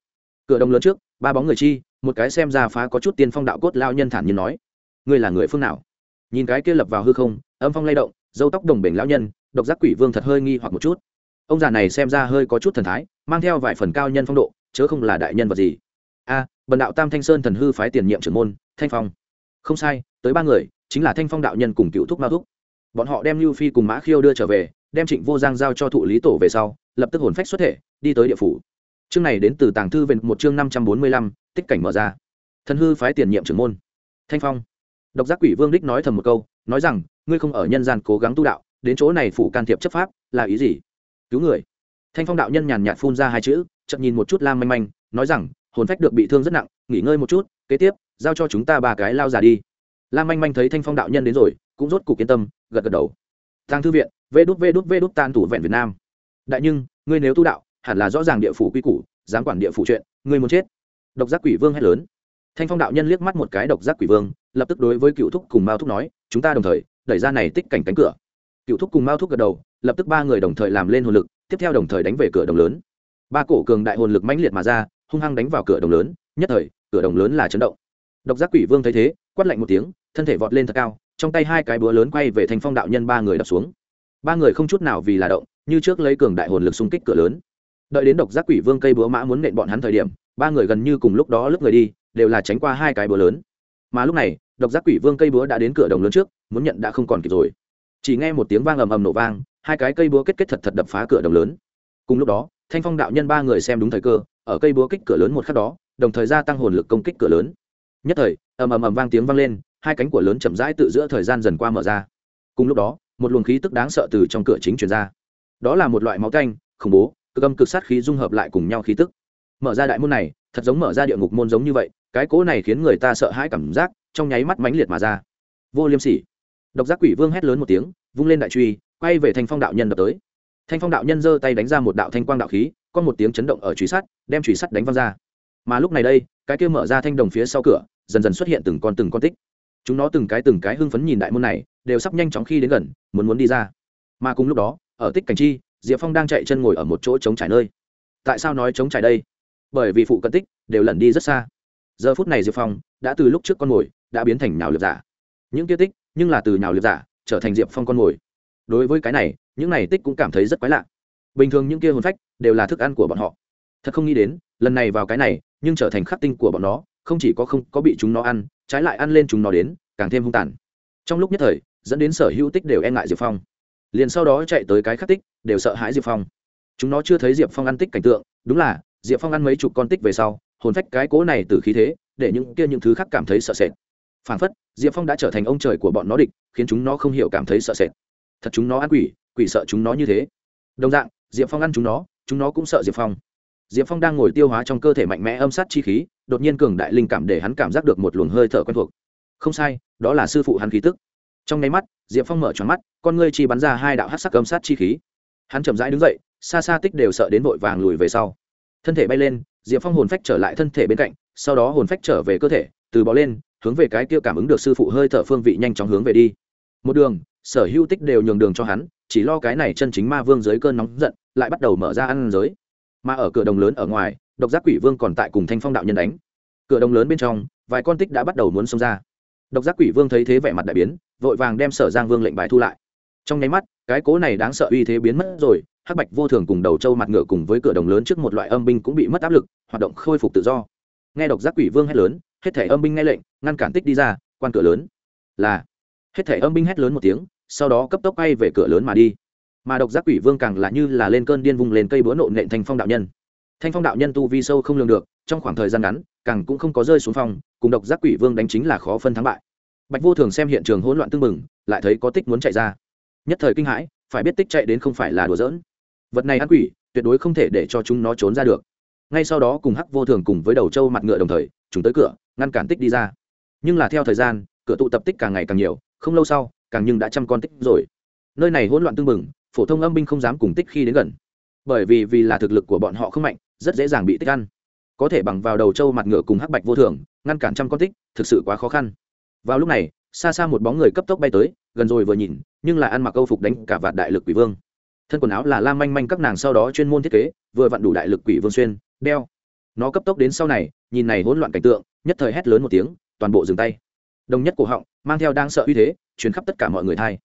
Cửa đồng lớn trước, ba bóng người chi, một cái xem ra phá có chút tiên phong đạo cốt lao nhân thản nhiên nói ngươi là người phương nào? Nhìn cái kia lập vào hư không âm phong lay động dâu tóc đồng bể lão nhân độc giác quỷ vương thật hơi nghi hoặc một chút. Ông già này xem ra hơi có chút thần thái mang theo vài phần cao nhân phong độ chớ không là đại nhân vật gì. A à, bần đạo tam thanh sơn thần hư phái tiền nhiệm trưởng môn thanh phong. Không sai tới ba người chính là thanh phong đạo nhân cùng cựu thúc mao thúc. Bọn họ đem lưu phi cùng mã khiêu đưa trở về đem trịnh vô giang giao cho thụ lý tổ về sau lập tức hồn phách xuất thể đi tới địa phủ. Chương này đến từ tàng thư về một chương năm trăm bốn mươi lăm tích cảnh mở ra. Thần hư phái tiền nhiệm trưởng môn. Thanh phong độc giác quỷ vương đích nói thầm một câu, nói rằng, ngươi không ở nhân gian cố gắng tu đạo, đến chỗ này phủ can thiệp chấp pháp, là ý gì? Cứu người. Thanh phong đạo nhân nhàn nhạt phun ra hai chữ chậm nhìn một chút lam manh manh, nói rằng, hồn phách được bị thương rất nặng, nghỉ ngơi một chút, kế tiếp, giao cho chúng ta ba cái lao già đi. Lam manh manh thấy thanh phong đạo nhân đến rồi, cũng rốt cục yên tâm, gật gật đầu. Tăng thư viện, vê đút vê đút vê đút tan thủ vẹn việt nam. Đại nhưng, ngươi nếu tu đạo, hẳn là rõ ràng địa phủ quy củ, dám quản địa phủ chuyện, ngươi muốn chết. Độc giác quỷ vương hét lớn thanh phong đạo nhân liếc mắt một cái độc giác quỷ vương, lập tức đối với cựu thúc cùng mao thúc nói, chúng ta đồng thời, đẩy ra này tích cảnh cánh cửa. Cựu thúc cùng mao thúc gật đầu, lập tức ba người đồng thời làm lên hồn lực, tiếp theo đồng thời đánh về cửa đồng lớn. Ba cổ cường đại hồn lực mãnh liệt mà ra, hung hăng đánh vào cửa đồng lớn, nhất thời, cửa đồng lớn là chấn động. Độc giác quỷ vương thấy thế, quát lạnh một tiếng, thân thể vọt lên thật cao, trong tay hai cái búa lớn quay về thanh phong đạo nhân ba người đập xuống. Ba người không chút nào vì là động, như trước lấy cường đại hồn lực xung kích cửa lớn. Đợi đến độc giác quỷ vương cây búa mã muốn nện bọn hắn thời điểm, ba người gần như cùng lúc đó lướt người đi đều là tránh qua hai cái búa lớn. Mà lúc này, độc giác quỷ vương cây búa đã đến cửa đồng lớn trước, muốn nhận đã không còn kịp rồi. Chỉ nghe một tiếng vang ầm ầm nổ vang, hai cái cây búa kết kết thật thật đập phá cửa đồng lớn. Cùng lúc đó, thanh phong đạo nhân ba người xem đúng thời cơ, ở cây búa kích cửa lớn một khắc đó, đồng thời gia tăng hồn lực công kích cửa lớn. Nhất thời, ầm ầm ầm vang tiếng vang lên, hai cánh của lớn chậm rãi tự giữa thời gian dần qua mở ra. Cùng lúc đó, một luồng khí tức đáng sợ từ trong cửa chính truyền ra. Đó là một loại máu canh, khủng bố, cực âm cực sát khí dung hợp lại cùng nhau khí tức. Mở ra đại môn này, thật giống mở ra địa ngục môn giống như vậy cái cỗ này khiến người ta sợ hãi cảm giác trong nháy mắt mãnh liệt mà ra. Vô liêm sỉ. Độc giác quỷ vương hét lớn một tiếng, vung lên đại truy, quay về thanh phong đạo nhân đập tới. Thanh phong đạo nhân giơ tay đánh ra một đạo thanh quang đạo khí, có một tiếng chấn động ở truy sắt đem truy sắt đánh văng ra. Mà lúc này đây, cái kia mở ra thanh đồng phía sau cửa, dần dần xuất hiện từng con từng con tích. Chúng nó từng cái từng cái hưng phấn nhìn đại môn này, đều sắp nhanh chóng khi đến gần, muốn muốn đi ra. Mà cùng lúc đó, ở tích cảnh chi, diệp phong đang chạy chân ngồi ở một chỗ trống trải nơi. Tại sao nói trống trải đây? Bởi vì phụ cận tích đều lẩn đi rất xa giờ phút này diệp phong đã từ lúc trước con mồi đã biến thành nhào liệt giả. Những kia tích nhưng là từ nhào liệt giả trở thành diệp phong con mồi. Đối với cái này, những này tích cũng cảm thấy rất quái lạ. Bình thường những kia hồn phách đều là thức ăn của bọn họ. Thật không nghĩ đến, lần này vào cái này, nhưng trở thành khắc tinh của bọn nó, không chỉ có không có bị chúng nó ăn, trái lại ăn lên chúng nó đến, càng thêm hung tàn. Trong lúc nhất thời, dẫn đến sở hữu tích đều e ngại diệp phong. Liền sau đó chạy tới cái khắc tích, đều sợ hãi diệp phong. Chúng nó chưa thấy diệp phong ăn tích cảnh tượng, đúng là, diệp phong ăn mấy chục con tích về sau hồn phách cái cố này từ khí thế, để những kia những thứ khác cảm thấy sợ sệt. Phản phất, diệp phong đã trở thành ông trời của bọn nó địch, khiến chúng nó không hiểu cảm thấy sợ sệt. Thật chúng nó ăn quỷ quỷ sợ chúng nó như thế. Đồng dạng, diệp phong ăn chúng nó chúng nó cũng sợ diệp phong. Diệp phong đang ngồi tiêu hóa trong cơ thể mạnh mẽ âm sát chi khí, đột nhiên cường đại linh cảm để hắn cảm giác được một luồng hơi thở quen thuộc. Không sai, đó là sư phụ hắn khí tức. Trong nháy mắt, diệp phong mở tròn mắt, con ngươi chi bắn ra hai đạo hát sắc âm sát chi khí. Hắn chậm rãi đứng dậy, xa xa tích đều sợ đến vội vàng lùi về sau. Thân thể bay lên diệp phong hồn phách trở lại thân thể bên cạnh, sau đó hồn phách trở về cơ thể, từ bỏ lên, hướng về cái kia cảm ứng được sư phụ hơi thở phương vị nhanh chóng hướng về đi. Một đường, sở hữu tích đều nhường đường cho hắn, chỉ lo cái này chân chính ma vương dưới cơn nóng giận, lại bắt đầu mở ra ăn giới. Mà ở cửa đồng lớn ở ngoài, độc giác quỷ vương còn tại cùng thanh phong đạo nhân đánh. Cửa đồng lớn bên trong, vài con tích đã bắt đầu muốn xông ra. Độc giác quỷ vương thấy thế vẻ mặt đại biến, vội vàng đem sở giang vương lệnh bài thu lại. Trong nháy mắt, cái cố này đáng sợ uy thế biến mất rồi hắc bạch vô thường cùng đầu trâu mặt ngựa cùng với cửa đồng lớn trước một loại âm binh cũng bị mất áp lực, hoạt động khôi phục tự do. Nghe độc giác quỷ vương hét lớn, hết thể âm binh nghe lệnh, ngăn cản tích đi ra, quan cửa lớn. Là, hết thể âm binh hét lớn một tiếng, sau đó cấp tốc bay về cửa lớn mà đi. Mà độc giác quỷ vương càng là như là lên cơn điên vùng lên cây búa nộn nện thanh phong đạo nhân. Thanh phong đạo nhân tu vi sâu không lường được, trong khoảng thời gian ngắn, càng cũng không có rơi xuống phòng, cùng độc giác quỷ vương đánh chính là khó phân thắng bại. Bạch vô thường xem hiện trường hỗn loạn tưng bừng, lại thấy có tích muốn chạy ra. Nhất thời kinh hãi, phải biết tích chạy đến không phải là đùa giỡn vật này ăn quỷ, tuyệt đối không thể để cho chúng nó trốn ra được. Ngay sau đó cùng hắc vô thường cùng với đầu trâu mặt ngựa đồng thời, chúng tới cửa, ngăn cản tích đi ra. Nhưng là theo thời gian, cửa tụ tập tích càng ngày càng nhiều, không lâu sau, càng nhưng đã trăm con tích rồi. Nơi này hỗn loạn tương mừng phổ thông âm binh không dám cùng tích khi đến gần. Bởi vì vì là thực lực của bọn họ không mạnh, rất dễ dàng bị tích ăn. Có thể bằng vào đầu trâu mặt ngựa cùng hắc bạch vô thường, ngăn cản trăm con tích, thực sự quá khó khăn. Vào lúc này, xa xa một bóng người cấp tốc bay tới, gần rồi vừa nhìn, nhưng là ăn mặc câu phục đánh cả vạt đại lực quỷ vương thân quần áo là lam manh manh các nàng sau đó chuyên môn thiết kế, vừa vặn đủ đại lực quỷ vương xuyên, đeo. Nó cấp tốc đến sau này, nhìn này hỗn loạn cảnh tượng, nhất thời hét lớn một tiếng, toàn bộ dừng tay. Đồng nhất cổ họng, mang theo đang sợ uy thế chuyển khắp tất cả mọi người thay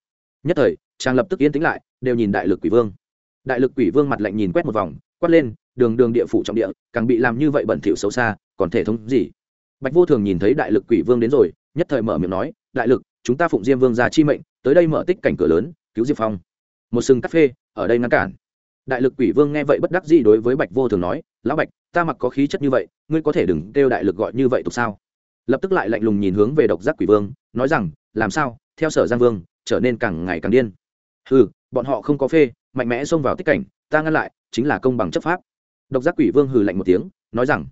nhất thời trang lập tức yên tĩnh lại, đều nhìn đại lực quỷ vương. Đại lực quỷ vương mặt lạnh nhìn quét một vòng, quát lên, đường đường địa phủ trọng địa, càng bị làm như vậy bẩn thỉu xấu xa, còn thể thống gì? Bạch vô thường nhìn thấy đại lực quỷ vương đến rồi, nhất thời mở miệng nói, đại lực, chúng ta phụng diêm vương ra chi mệnh, tới đây mở tích cảnh cửa lớn, cứu diệp phong một sừng cắt phê, ở đây ngăn cản. Đại lực quỷ vương nghe vậy bất đắc dĩ đối với bạch vô thường nói, lão bạch, ta mặc có khí chất như vậy, ngươi có thể đừng kêu đại lực gọi như vậy tục sao? Lập tức lại lạnh lùng nhìn hướng về độc giác quỷ vương, nói rằng, làm sao? Theo sở giang vương, trở nên càng ngày càng điên. Ừ bọn họ không có phê, mạnh mẽ xông vào tích cảnh, ta ngăn lại, chính là công bằng chấp pháp. Độc giác quỷ vương hừ lạnh một tiếng, nói rằng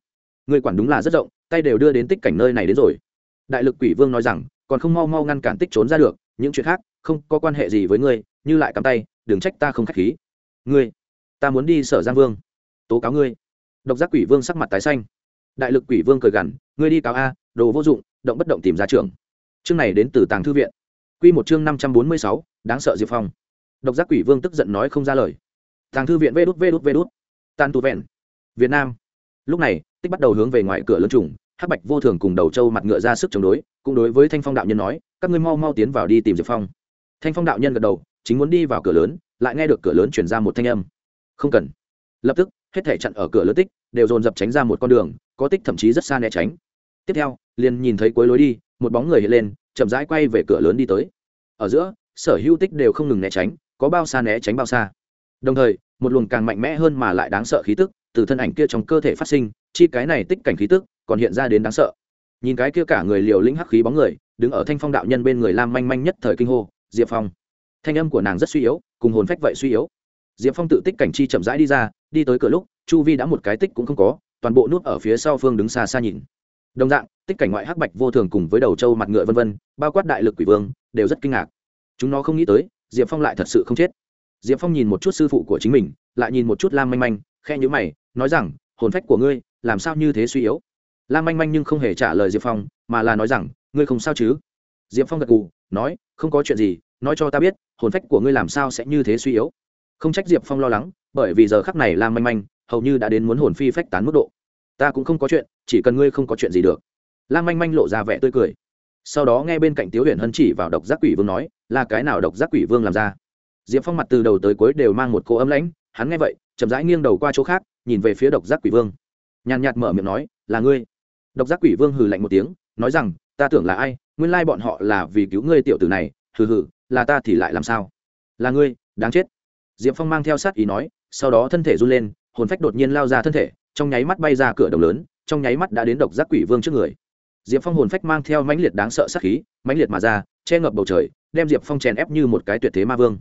người quản đúng là rất rộng, tay đều đưa đến tích cảnh nơi này đến rồi. Đại lực quỷ vương nói rằng, còn không mau mau ngăn cản tích trốn ra được, những chuyện khác, không có quan hệ gì với ngươi, như lại cắm tay đừng trách ta không k h á c h khí. Ngươi, ta muốn đi sở giang vương, tố cáo ngươi. Độc giác quỷ vương sắc mặt tái xanh. Đại lực quỷ vương cười gằn, ngươi đi cáo a, đồ vô dụng, động bất động tìm ra trường chương này đến từ tàng thư viện. Q một chương năm trăm bốn mươi sáu, đáng sợ diệp phong. Độc giác quỷ vương tức giận nói không ra lời. Tàng thư viện vê đút vê đút vê đút. Tan tu vẹn. Việt nam. Lúc này, tích bắt đầu hướng về ngoài cửa lớn trùng, hắc bạch vô thường cùng đầu trâu mặt ngựa ra sức chống đối, cũng đối với thanh phong đạo nhân nói, các ngươi mau mau tiến vào đi tìm diệp phong. Thanh phong đạo nhân gật đầu chính muốn đi vào cửa lớn, lại nghe được cửa lớn chuyển ra một thanh âm. Không cần. Lập tức, hết thể chặn ở cửa lớn tích, đều dồn dập tránh ra một con đường, có tích thậm chí rất xa né tránh. Tiếp theo, liền nhìn thấy cuối lối đi, một bóng người hiện lên, chậm rãi quay về cửa lớn đi tới. Ở giữa, sở hữu tích đều không ngừng né tránh, có bao xa né tránh bao xa. Đồng thời, một luồng càng mạnh mẽ hơn mà lại đáng sợ khí tức, từ thân ảnh kia trong cơ thể phát sinh, chi cái này tích cảnh khí tức, còn hiện ra đến đáng sợ. Nhìn cái kia cả người liều lĩnh hắc khí bóng người, đứng ở thanh phong đạo nhân bên người lam manh manh nhất thời kinh hô, diệp phong! Thanh âm của nàng rất suy yếu, cùng hồn phách vậy suy yếu. Diệp phong tự tích cảnh chi chậm rãi đi ra, đi tới cửa lúc, chu vi đã một cái tích cũng không có, toàn bộ nút ở phía sau phương đứng xa xa nhìn. Đồng dạng, tích cảnh ngoại hắc bạch vô thường cùng với đầu trâu mặt ngựa vân vân, bao quát đại lực quỷ vương, đều rất kinh ngạc. Chúng nó không nghĩ tới, diệp phong lại thật sự không chết. Diệp phong nhìn một chút sư phụ của chính mình, lại nhìn một chút lam manh manh khe nhữ mày, nói rằng, hồn phách của ngươi, làm sao như thế suy yếu? Lam manh manh nhưng không hề trả lời diệp phong, mà là nói rằng, ngươi không sao chứ? Diệp phong gật cù nói, không có chuyện gì nói cho ta biết, hồn phách của ngươi làm sao sẽ như thế suy yếu. Không trách diệp phong lo lắng, bởi vì giờ khắc này lam manh manh, hầu như đã đến muốn hồn phi phách tán mức độ. Ta cũng không có chuyện, chỉ cần ngươi không có chuyện gì được. Lam manh manh lộ ra vẻ tươi cười. Sau đó nghe bên cạnh tiếu huyền hân chỉ vào độc giác quỷ vương nói, là cái nào độc giác quỷ vương làm ra? Diệp phong mặt từ đầu tới cuối đều mang một cô ấm lãnh, hắn nghe vậy, chậm rãi nghiêng đầu qua chỗ khác, nhìn về phía độc giác quỷ vương. Nhàn nhạt mở miệng nói, là ngươi. Độc giác quỷ vương hừ lạnh một tiếng, nói rằng, ta tưởng là ai, nguyên lai bọn họ là vì cứu ngươi tiểu tử này, hừ hừ là ta thì lại làm sao? Là ngươi, đáng chết. Diệp phong mang theo sát ý nói, sau đó thân thể run lên, hồn phách đột nhiên lao ra thân thể, trong nháy mắt bay ra cửa đồng lớn, trong nháy mắt đã đến độc giác quỷ vương trước người. Diệp phong hồn phách mang theo mãnh liệt đáng sợ sát khí, mãnh liệt mà ra, che ngập bầu trời, đem diệp phong chèn ép như một cái tuyệt thế ma vương.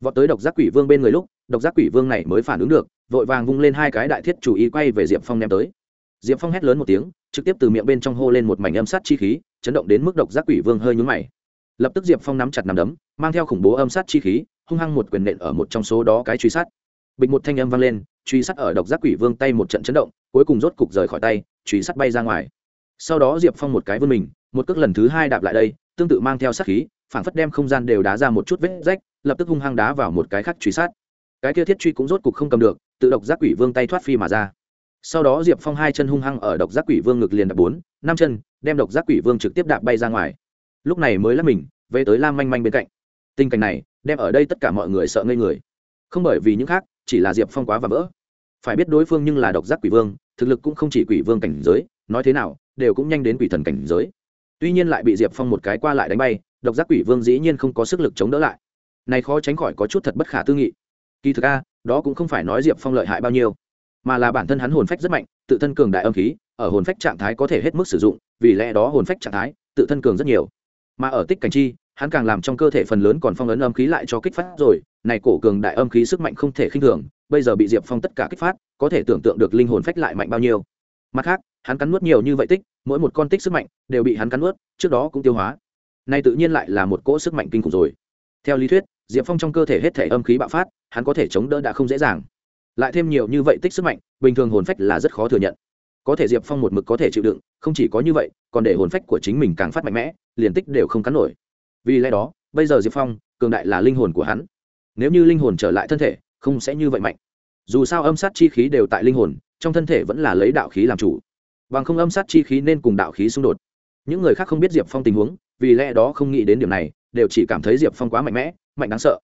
Vọt tới độc giác quỷ vương bên người lúc, độc giác quỷ vương này mới phản ứng được, vội vàng vung lên hai cái đại thiết chủ ý quay về diệp phong ném tới. Diệp phong hét lớn một tiếng, trực tiếp từ miệng bên trong hô lên một mảnh âm sát chi khí, chấn động đến mức độc giác quỷ vương hơi nhún mày lập tức diệp phong nắm chặt nắm đấm, mang theo khủng bố âm sát chi khí, hung hăng một quyền nện ở một trong số đó cái truy sát. Bịch một thanh âm vang lên, truy sát ở độc giác quỷ vương tay một trận chấn động, cuối cùng rốt cục rời khỏi tay, truy sát bay ra ngoài. Sau đó diệp phong một cái vươn mình, một cước lần thứ hai đạp lại đây, tương tự mang theo sát khí phảng phất đem không gian đều đá ra một chút vết rách, lập tức hung hăng đá vào một cái khác truy sát. Cái kia thiết truy cũng rốt cục không cầm được, tự độc giác quỷ vương tay thoát phi mà ra. Sau đó diệp phong hai chân hung hăng ở độc giác quỷ vương ngực liền đập bốn, năm chân, đem độc giác quỷ vương trực tiếp đạp bay ra ngoài lúc này mới lắp mình, về tới lam manh manh bên cạnh. Tình cảnh này, đem ở đây tất cả mọi người sợ ngây người. Không bởi vì những khác, chỉ là diệp phong quá và vỡ. Phải biết đối phương nhưng là độc giác quỷ vương, thực lực cũng không chỉ quỷ vương cảnh giới, nói thế nào, đều cũng nhanh đến quỷ thần cảnh giới. Tuy nhiên lại bị diệp phong một cái qua lại đánh bay, độc giác quỷ vương dĩ nhiên không có sức lực chống đỡ lại. Này khó tránh khỏi có chút thật bất khả tư nghị. Kỳ thực a, đó cũng không phải nói diệp phong lợi hại bao nhiêu, mà là bản thân hắn hồn phách rất mạnh, tự thân cường đại âm khí, ở hồn phách trạng thái có thể hết mức sử dụng, vì lẽ đó hồn phách trạng thái, tự thân cường rất nhiều mà ở tích cảnh chi, hắn càng làm trong cơ thể phần lớn còn phong ấn âm khí lại cho kích phát rồi, này cổ cường đại âm khí sức mạnh không thể khinh thường, bây giờ bị diệp phong tất cả kích phát, có thể tưởng tượng được linh hồn phách lại mạnh bao nhiêu. Mặt khác, hắn cắn nuốt nhiều như vậy tích, mỗi một con tích sức mạnh đều bị hắn cắn nuốt, trước đó cũng tiêu hóa. Nay tự nhiên lại là một cỗ sức mạnh kinh khủng rồi. Theo lý thuyết, diệp phong trong cơ thể hết thể âm khí bạo phát, hắn có thể chống đỡ đã không dễ dàng. Lại thêm nhiều như vậy tích sức mạnh, bình thường hồn phách là rất khó thừa nhận có thể diệp phong một mực có thể chịu đựng, không chỉ có như vậy, còn để hồn phách của chính mình càng phát mạnh mẽ, liền tích đều không cắn nổi. Vì lẽ đó, bây giờ diệp phong, cường đại là linh hồn của hắn. Nếu như linh hồn trở lại thân thể, không sẽ như vậy mạnh. Dù sao âm sát chi khí đều tại linh hồn, trong thân thể vẫn là lấy đạo khí làm chủ. Bằng không âm sát chi khí nên cùng đạo khí xung đột. Những người khác không biết diệp phong tình huống, vì lẽ đó không nghĩ đến điểm này, đều chỉ cảm thấy diệp phong quá mạnh mẽ, mạnh đáng sợ.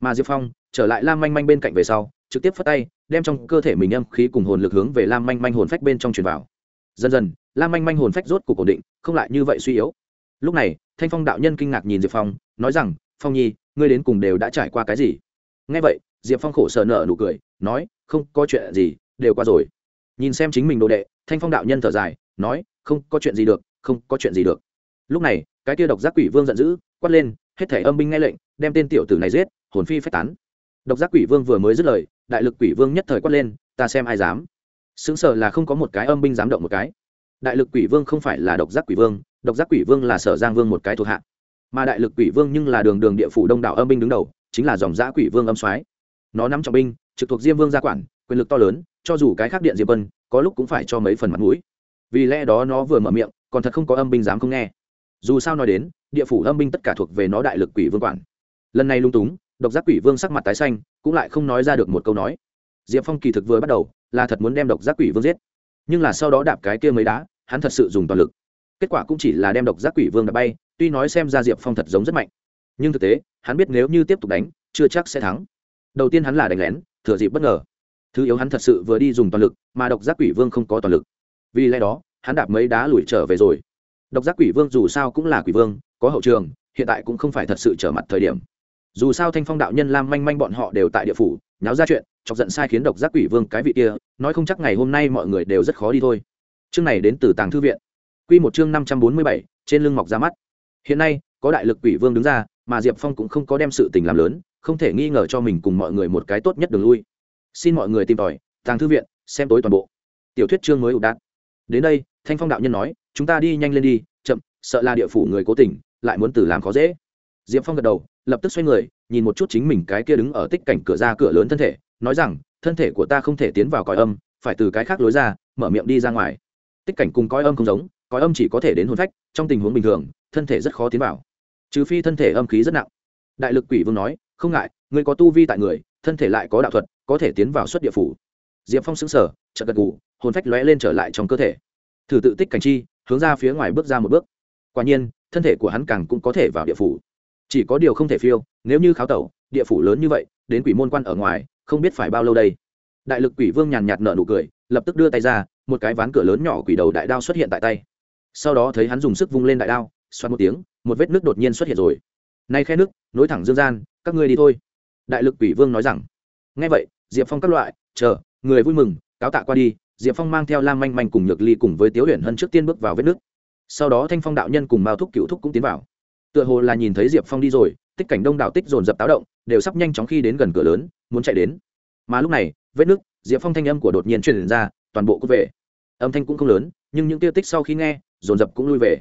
Mà diệp phong, trở lại lam manh manh bên cạnh về sau, trực tiếp phất tay đem trong cơ thể mình âm khí cùng hồn lực hướng về lam manh manh hồn phách bên trong truyền vào. Dần dần, lam manh manh hồn phách rốt cuộc ổn định, không lại như vậy suy yếu. Lúc này, thanh phong đạo nhân kinh ngạc nhìn diệp phong, nói rằng, phong nhi, ngươi đến cùng đều đã trải qua cái gì? Nghe vậy, diệp phong khổ sở nợ nụ cười, nói, không có chuyện gì, đều qua rồi. Nhìn xem chính mình đồ đệ, thanh phong đạo nhân thở dài, nói, không có chuyện gì được, không có chuyện gì được. Lúc này, cái tia độc giác quỷ vương giận dữ, quát lên, hết thể âm binh nghe lệnh, đem tên tiểu tử này giết, hồn phi phách tán. Độc giác quỷ vương vừa mới dứt lời đại lực quỷ vương nhất thời quát lên, ta xem ai dám. Xứng sở là không có một cái âm binh dám động một cái. Đại lực quỷ vương không phải là độc giác quỷ vương, độc giác quỷ vương là sở giang vương một cái thuộc hạ. Mà đại lực quỷ vương nhưng là đường đường địa phủ đông đảo âm binh đứng đầu, chính là dòng giã quỷ vương âm soái. Nó nắm trọng binh, trực thuộc diêm vương gia quản, quyền lực to lớn, cho dù cái khác điện diêm vân có lúc cũng phải cho mấy phần mặt mũi. Vì lẽ đó nó vừa mở miệng, còn thật không có âm binh dám không nghe. Dù sao nói đến, địa phủ âm binh tất cả thuộc về nó đại lực quỷ vương quản. Lần này lung túng độc giác quỷ vương sắc mặt tái xanh, cũng lại không nói ra được một câu nói. Diệp phong kỳ thực vừa bắt đầu là thật muốn đem độc giác quỷ vương giết. Nhưng là sau đó đạp cái kia mới đá, hắn thật sự dùng toàn lực. Kết quả cũng chỉ là đem độc giác quỷ vương đã bay, tuy nói xem ra diệp phong thật giống rất mạnh. Nhưng thực tế, hắn biết nếu như tiếp tục đánh, chưa chắc sẽ thắng. Đầu tiên hắn là đánh lén, thừa dịp bất ngờ. Thứ yếu hắn thật sự vừa đi dùng toàn lực, mà độc giác quỷ vương không có toàn lực. Vì lẽ đó, hắn đạp mấy đá lùi trở về rồi. Độc giác quỷ vương dù sao cũng là quỷ vương, có hậu trường, hiện tại cũng không phải thật sự trở mặt thời điểm dù sao thanh phong đạo nhân lam manh manh bọn họ đều tại địa phủ, nháo ra chuyện, chọc giận sai khiến độc giác quỷ vương cái vị kia, nói không chắc ngày hôm nay mọi người đều rất khó đi thôi. Chương này đến từ tàng thư viện. Q một chương năm trăm bốn mươi bảy, trên lưng mọc ra mắt. Hiện nay, có đại lực quỷ vương đứng ra, mà diệp phong cũng không có đem sự tình làm lớn, không thể nghi ngờ cho mình cùng mọi người một cái tốt nhất đường lui. Xin mọi người tìm tòi, tàng thư viện, xem tối toàn bộ. Tiểu thuyết chương mới ụ đạn đến đây, thanh phong đạo nhân nói, chúng ta đi nhanh lên đi, chậm, sợ là địa phủ người cố tình, lại muốn từ làm khó dễ. Diệp phong gật đầu lập tức xoay người, nhìn một chút chính mình cái kia đứng ở tích cảnh cửa ra cửa lớn thân thể, nói rằng, thân thể của ta không thể tiến vào cõi âm, phải từ cái khác lối ra, mở miệng đi ra ngoài. Tích cảnh cùng cõi âm không giống, cõi âm chỉ có thể đến hôn phách, trong tình huống bình thường, thân thể rất khó tiến vào. Trừ phi thân thể âm khí rất nặng. Đại lực quỷ vương nói, không ngại người có tu vi tại người, thân thể lại có đạo thuật, có thể tiến vào xuất địa phủ. Diệp phong xứng sở chợt gật ngủ hồn phách lóe lên trở lại trong cơ thể. Thử tự tích cảnh chi, hướng ra phía ngoài bước ra một bước. Quả nhiên, thân thể của hắn càng cũng có thể vào địa phủ chỉ có điều không thể phiêu, nếu như kháo tẩu, địa phủ lớn như vậy, đến quỷ môn quan ở ngoài, không biết phải bao lâu đây. Đại lực quỷ vương nhàn nhạt nợ nụ cười, lập tức đưa tay ra, một cái ván cửa lớn nhỏ quỷ đầu đại đao xuất hiện tại tay. Sau đó thấy hắn dùng sức vung lên đại đao, xoắn một tiếng, một vết nước đột nhiên xuất hiện rồi. Nay khe nước, nối thẳng dương gian, các ngươi đi thôi. Đại lực quỷ vương nói rằng. Ngay vậy, diệp phong các loại, chờ, người vui mừng, cáo tạ qua đi, diệp phong mang theo lam manh manh cùng nhược ly cùng với tiếu huyền hân trước tiên bước vào vết nước. Sau đó thanh phong đạo nhân cùng mao thúc cựu thúc cũng tiến vào tựa hồ là nhìn thấy diệp phong đi rồi, tích cảnh đông đảo tích dồn dập táo động, đều sắp nhanh chóng khi đến gần cửa lớn, muốn chạy đến. Mà lúc này, vết nước diệp phong thanh âm của đột nhiên truyền ra, toàn bộ cút về. Âm thanh cũng không lớn, nhưng những tiêu tích sau khi nghe, dồn dập cũng lui về.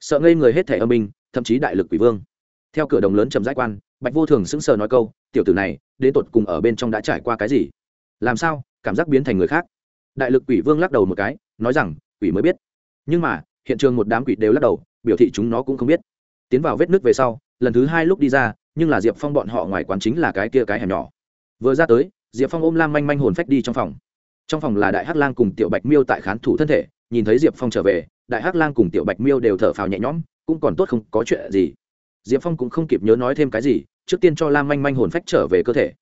Sợ ngây người hết thẻ âm binh, thậm chí đại lực quỷ vương. Theo cửa đồng lớn trầm giãi quan, bạch vô thường sững sờ nói câu, tiểu tử này, đến tột cùng ở bên trong đã trải qua cái gì? Làm sao, cảm giác biến thành người khác? Đại lực quỷ vương lắc đầu một cái, nói rằng, quỷ mới biết. Nhưng mà, hiện trường một đám quỷ đều lắc đầu, biểu thị chúng nó cũng không biết tiến vào vết nước về sau, lần thứ hai lúc đi ra, nhưng là diệp phong bọn họ ngoài quán chính là cái kia cái hẻm nhỏ. Vừa ra tới, diệp phong ôm lam manh manh hồn phách đi trong phòng. Trong phòng là đại hắc lang cùng tiểu bạch miêu tại khán thủ thân thể, nhìn thấy diệp phong trở về, đại hắc lang cùng tiểu bạch miêu đều thở phào nhẹ nhõm, cũng còn tốt không có chuyện gì. Diệp phong cũng không kịp nhớ nói thêm cái gì, trước tiên cho lam manh manh hồn phách trở về cơ thể.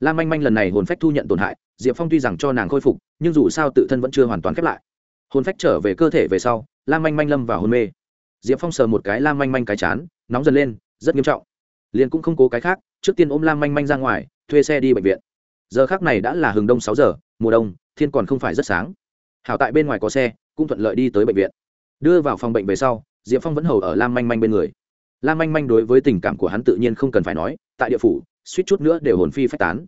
Lam manh manh lần này hồn phách thu nhận tổn hại, diệp phong tuy rằng cho nàng khôi phục, nhưng dù sao tự thân vẫn chưa hoàn toàn khép lại. Hồn phách trở về cơ thể về sau, lam manh manh lâm vào hôn mê diệp phong sờ một cái lam manh manh cái chán, nóng dần lên, rất nghiêm trọng. Liền cũng không cố cái khác, trước tiên ôm lam manh manh ra ngoài, thuê xe đi bệnh viện. Giờ khác này đã là hừng đông sáu giờ, mùa đông, thiên còn không phải rất sáng. Hảo tại bên ngoài có xe, cũng thuận lợi đi tới bệnh viện. Đưa vào phòng bệnh về sau, diệp phong vẫn hầu ở lam manh manh bên người. Lam manh manh đối với tình cảm của hắn tự nhiên không cần phải nói, tại địa phủ, suýt chút nữa đều hồn phi phách tán.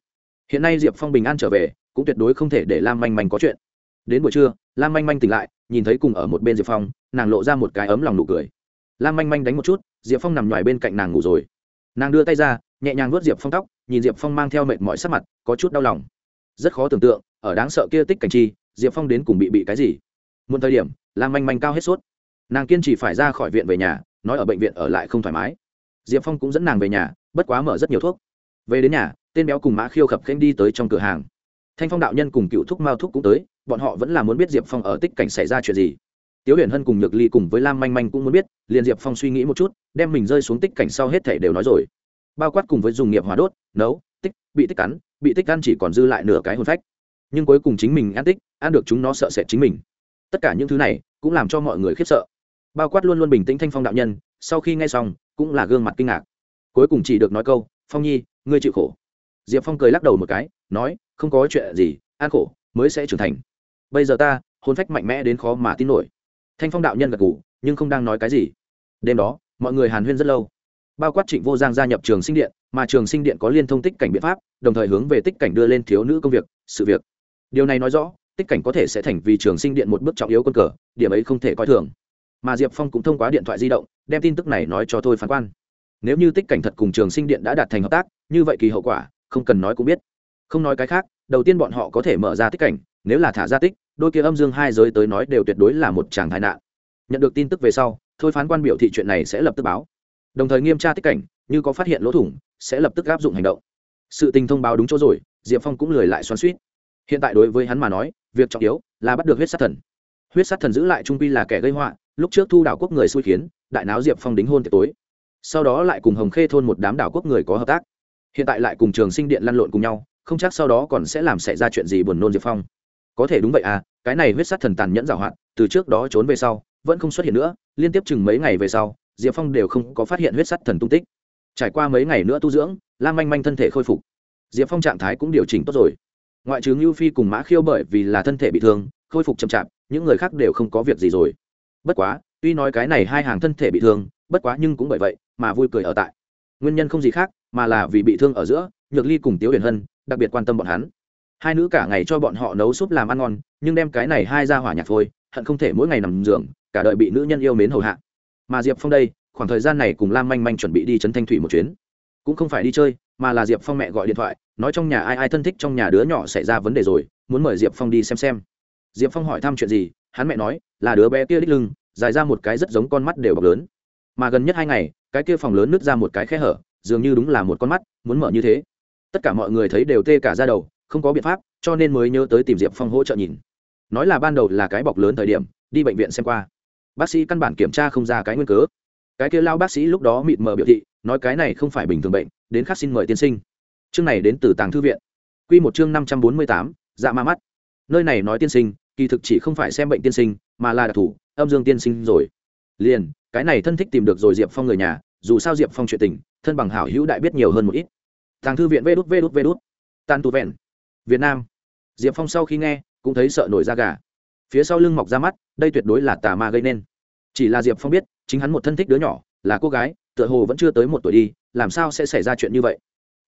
Hiện nay diệp phong bình an trở về, cũng tuyệt đối không thể để lam manh manh có chuyện. Đến buổi trưa, lam manh manh tỉnh lại, nhìn thấy cùng ở một bên diệp phong nàng lộ ra một cái ấm lòng nụ cười. Lam manh manh đánh một chút, diệp phong nằm ngoài bên cạnh nàng ngủ rồi. Nàng đưa tay ra, nhẹ nhàng vuốt diệp phong tóc, nhìn diệp phong mang theo mệt mỏi sắc mặt, có chút đau lòng. Rất khó tưởng tượng, ở đáng sợ kia tích cảnh chi, diệp phong đến cùng bị bị cái gì. Một thời điểm, lam manh manh cao hết sốt nàng kiên trì phải ra khỏi viện về nhà, nói ở bệnh viện ở lại không thoải mái. Diệp phong cũng dẫn nàng về nhà, bất quá mở rất nhiều thuốc. Về đến nhà, tên béo cùng mã khiêu khập khanh đi tới trong cửa hàng. Thanh phong đạo nhân cùng cựu thúc mao thúc cũng tới, bọn họ vẫn là muốn biết diệp phong ở tích cảnh xảy ra chuyện gì tiếu huyền hân cùng nhược ly cùng với lam manh manh cũng muốn biết liền diệp phong suy nghĩ một chút, đem mình rơi xuống tích cảnh sau hết thể đều nói rồi. Bao quát cùng với dùng nghiệp hóa đốt, nấu, tích, bị tích cắn, bị tích ăn chỉ còn dư lại nửa cái hồn phách. Nhưng cuối cùng chính mình ăn tích, ăn được chúng nó sợ sệt chính mình. Tất cả những thứ này cũng làm cho mọi người khiếp sợ. Bao quát luôn luôn bình tĩnh thanh phong đạo nhân, sau khi nghe xong, cũng là gương mặt kinh ngạc. Cuối cùng chỉ được nói câu, phong nhi, ngươi chịu khổ. Diệp phong cười lắc đầu một cái, nói, không có chuyện gì, an khổ, mới sẽ trưởng thành. Bây giờ ta hôn phách mạnh mẽ đến khó mà tin nổi thanh phong đạo nhân gật ngủ nhưng không đang nói cái gì. Đêm đó, mọi người hàn huyên rất lâu. Bao quát trịnh vô giang gia nhập trường sinh điện, mà trường sinh điện có liên thông tích cảnh biện pháp, đồng thời hướng về tích cảnh đưa lên thiếu nữ công việc, sự việc. Điều này nói rõ, tích cảnh có thể sẽ thành vì trường sinh điện một bước trọng yếu quân cờ, điểm ấy không thể coi thường. Mà diệp phong cũng thông qua điện thoại di động, đem tin tức này nói cho tôi phán quan. Nếu như tích cảnh thật cùng trường sinh điện đã đạt thành hợp tác, như vậy kỳ hậu quả, không cần nói cũng biết. Không nói cái khác, đầu tiên bọn họ có thể mở ra tích cảnh, nếu là thả ra tích đôi kia âm dương hai giới tới nói đều tuyệt đối là một chàng tai nạn. Nhận được tin tức về sau, thôi phán quan biểu thị chuyện này sẽ lập tức báo. Đồng thời nghiêm tra tích cảnh, như có phát hiện lỗ thủng, sẽ lập tức áp dụng hành động. Sự tình thông báo đúng chỗ rồi, diệp phong cũng lười lại xoắn suýt hiện tại đối với hắn mà nói, việc trọng yếu là bắt được huyết sát thần. Huyết sát thần giữ lại trung pi là kẻ gây họa, lúc trước thu đảo quốc người xui khiến, đại náo diệp phong đính hôn tiệc tối. Sau đó lại cùng hồng khê thôn một đám đảo quốc người có hợp tác. Hiện tại lại cùng trường sinh điện lăn lộn cùng nhau, không chắc sau đó còn sẽ làm xảy ra chuyện gì buồn nôn diệp phong có thể đúng vậy à cái này huyết sát thần tàn nhẫn giảo hoạt, từ trước đó trốn về sau, vẫn không xuất hiện nữa, liên tiếp chừng mấy ngày về sau, diệp phong đều không có phát hiện huyết sắt thần tung tích. Trải qua mấy ngày nữa tu dưỡng, lam manh manh thân thể khôi phục. Diệp phong trạng thái cũng điều chỉnh tốt rồi. Ngoại trừ ngưu phi cùng mã khiêu bởi vì là thân thể bị thương, khôi phục chậm chạp, những người khác đều không có việc gì rồi. Bất quá, tuy nói cái này hai hàng thân thể bị thương, bất quá nhưng cũng bởi vậy mà vui cười ở tại. Nguyên nhân không gì khác, mà là vì bị thương ở giữa, nhược ly cùng tiếu huyền hân đặc biệt quan tâm bọn hắn hai nữ cả ngày cho bọn họ nấu súp làm ăn ngon, nhưng đem cái này hai ra hỏa nhạc phôi hận không thể mỗi ngày nằm giường, cả đời bị nữ nhân yêu mến hầu hạ. Mà diệp phong đây, khoảng thời gian này cùng lam manh manh chuẩn bị đi Trấn thanh thủy một chuyến. Cũng không phải đi chơi, mà là diệp phong mẹ gọi điện thoại, nói trong nhà ai ai thân thích trong nhà đứa nhỏ xảy ra vấn đề rồi, muốn mời diệp phong đi xem xem. Diệp phong hỏi thăm chuyện gì, hắn mẹ nói, là đứa bé kia đích lưng, dài ra một cái rất giống con mắt đều bọc lớn. Mà gần nhất hai ngày, cái kia phòng lớn nứt ra một cái khe hở, dường như đúng là một con mắt, muốn mở như thế. Tất cả mọi người thấy đều tê cả ra đầu không có biện pháp, cho nên mới nhớ tới tìm diệp phong hỗ trợ nhìn. Nói là ban đầu là cái bọc lớn thời điểm, đi bệnh viện xem qua. Bác sĩ căn bản kiểm tra không ra cái nguyên cớ. Cái kia lao bác sĩ lúc đó mịt mờ biểu thị, nói cái này không phải bình thường bệnh, đến khắc xin mời tiên sinh. Chương này đến từ tàng thư viện. Q một chương năm trăm bốn mươi tám dạ ma mắt. Nơi này nói tiên sinh, kỳ thực chỉ không phải xem bệnh tiên sinh, mà là đặc thù âm dương tiên sinh rồi. Liền, cái này thân thích tìm được rồi diệp phong người nhà, dù sao diệp phong chuyện tình, thân bằng hảo hữu đại biết nhiều hơn một ít. Tàng thư viện vê đút vê đút vê đút. Tan tu vẹn việt nam. Diệp phong sau khi nghe, cũng thấy sợ nổi da gà. Phía sau lưng mọc ra mắt, đây tuyệt đối là tà ma gây nên. Chỉ là diệp phong biết, chính hắn một thân thích đứa nhỏ, là cô gái, tựa hồ vẫn chưa tới một tuổi đi, làm sao sẽ xảy ra chuyện như vậy?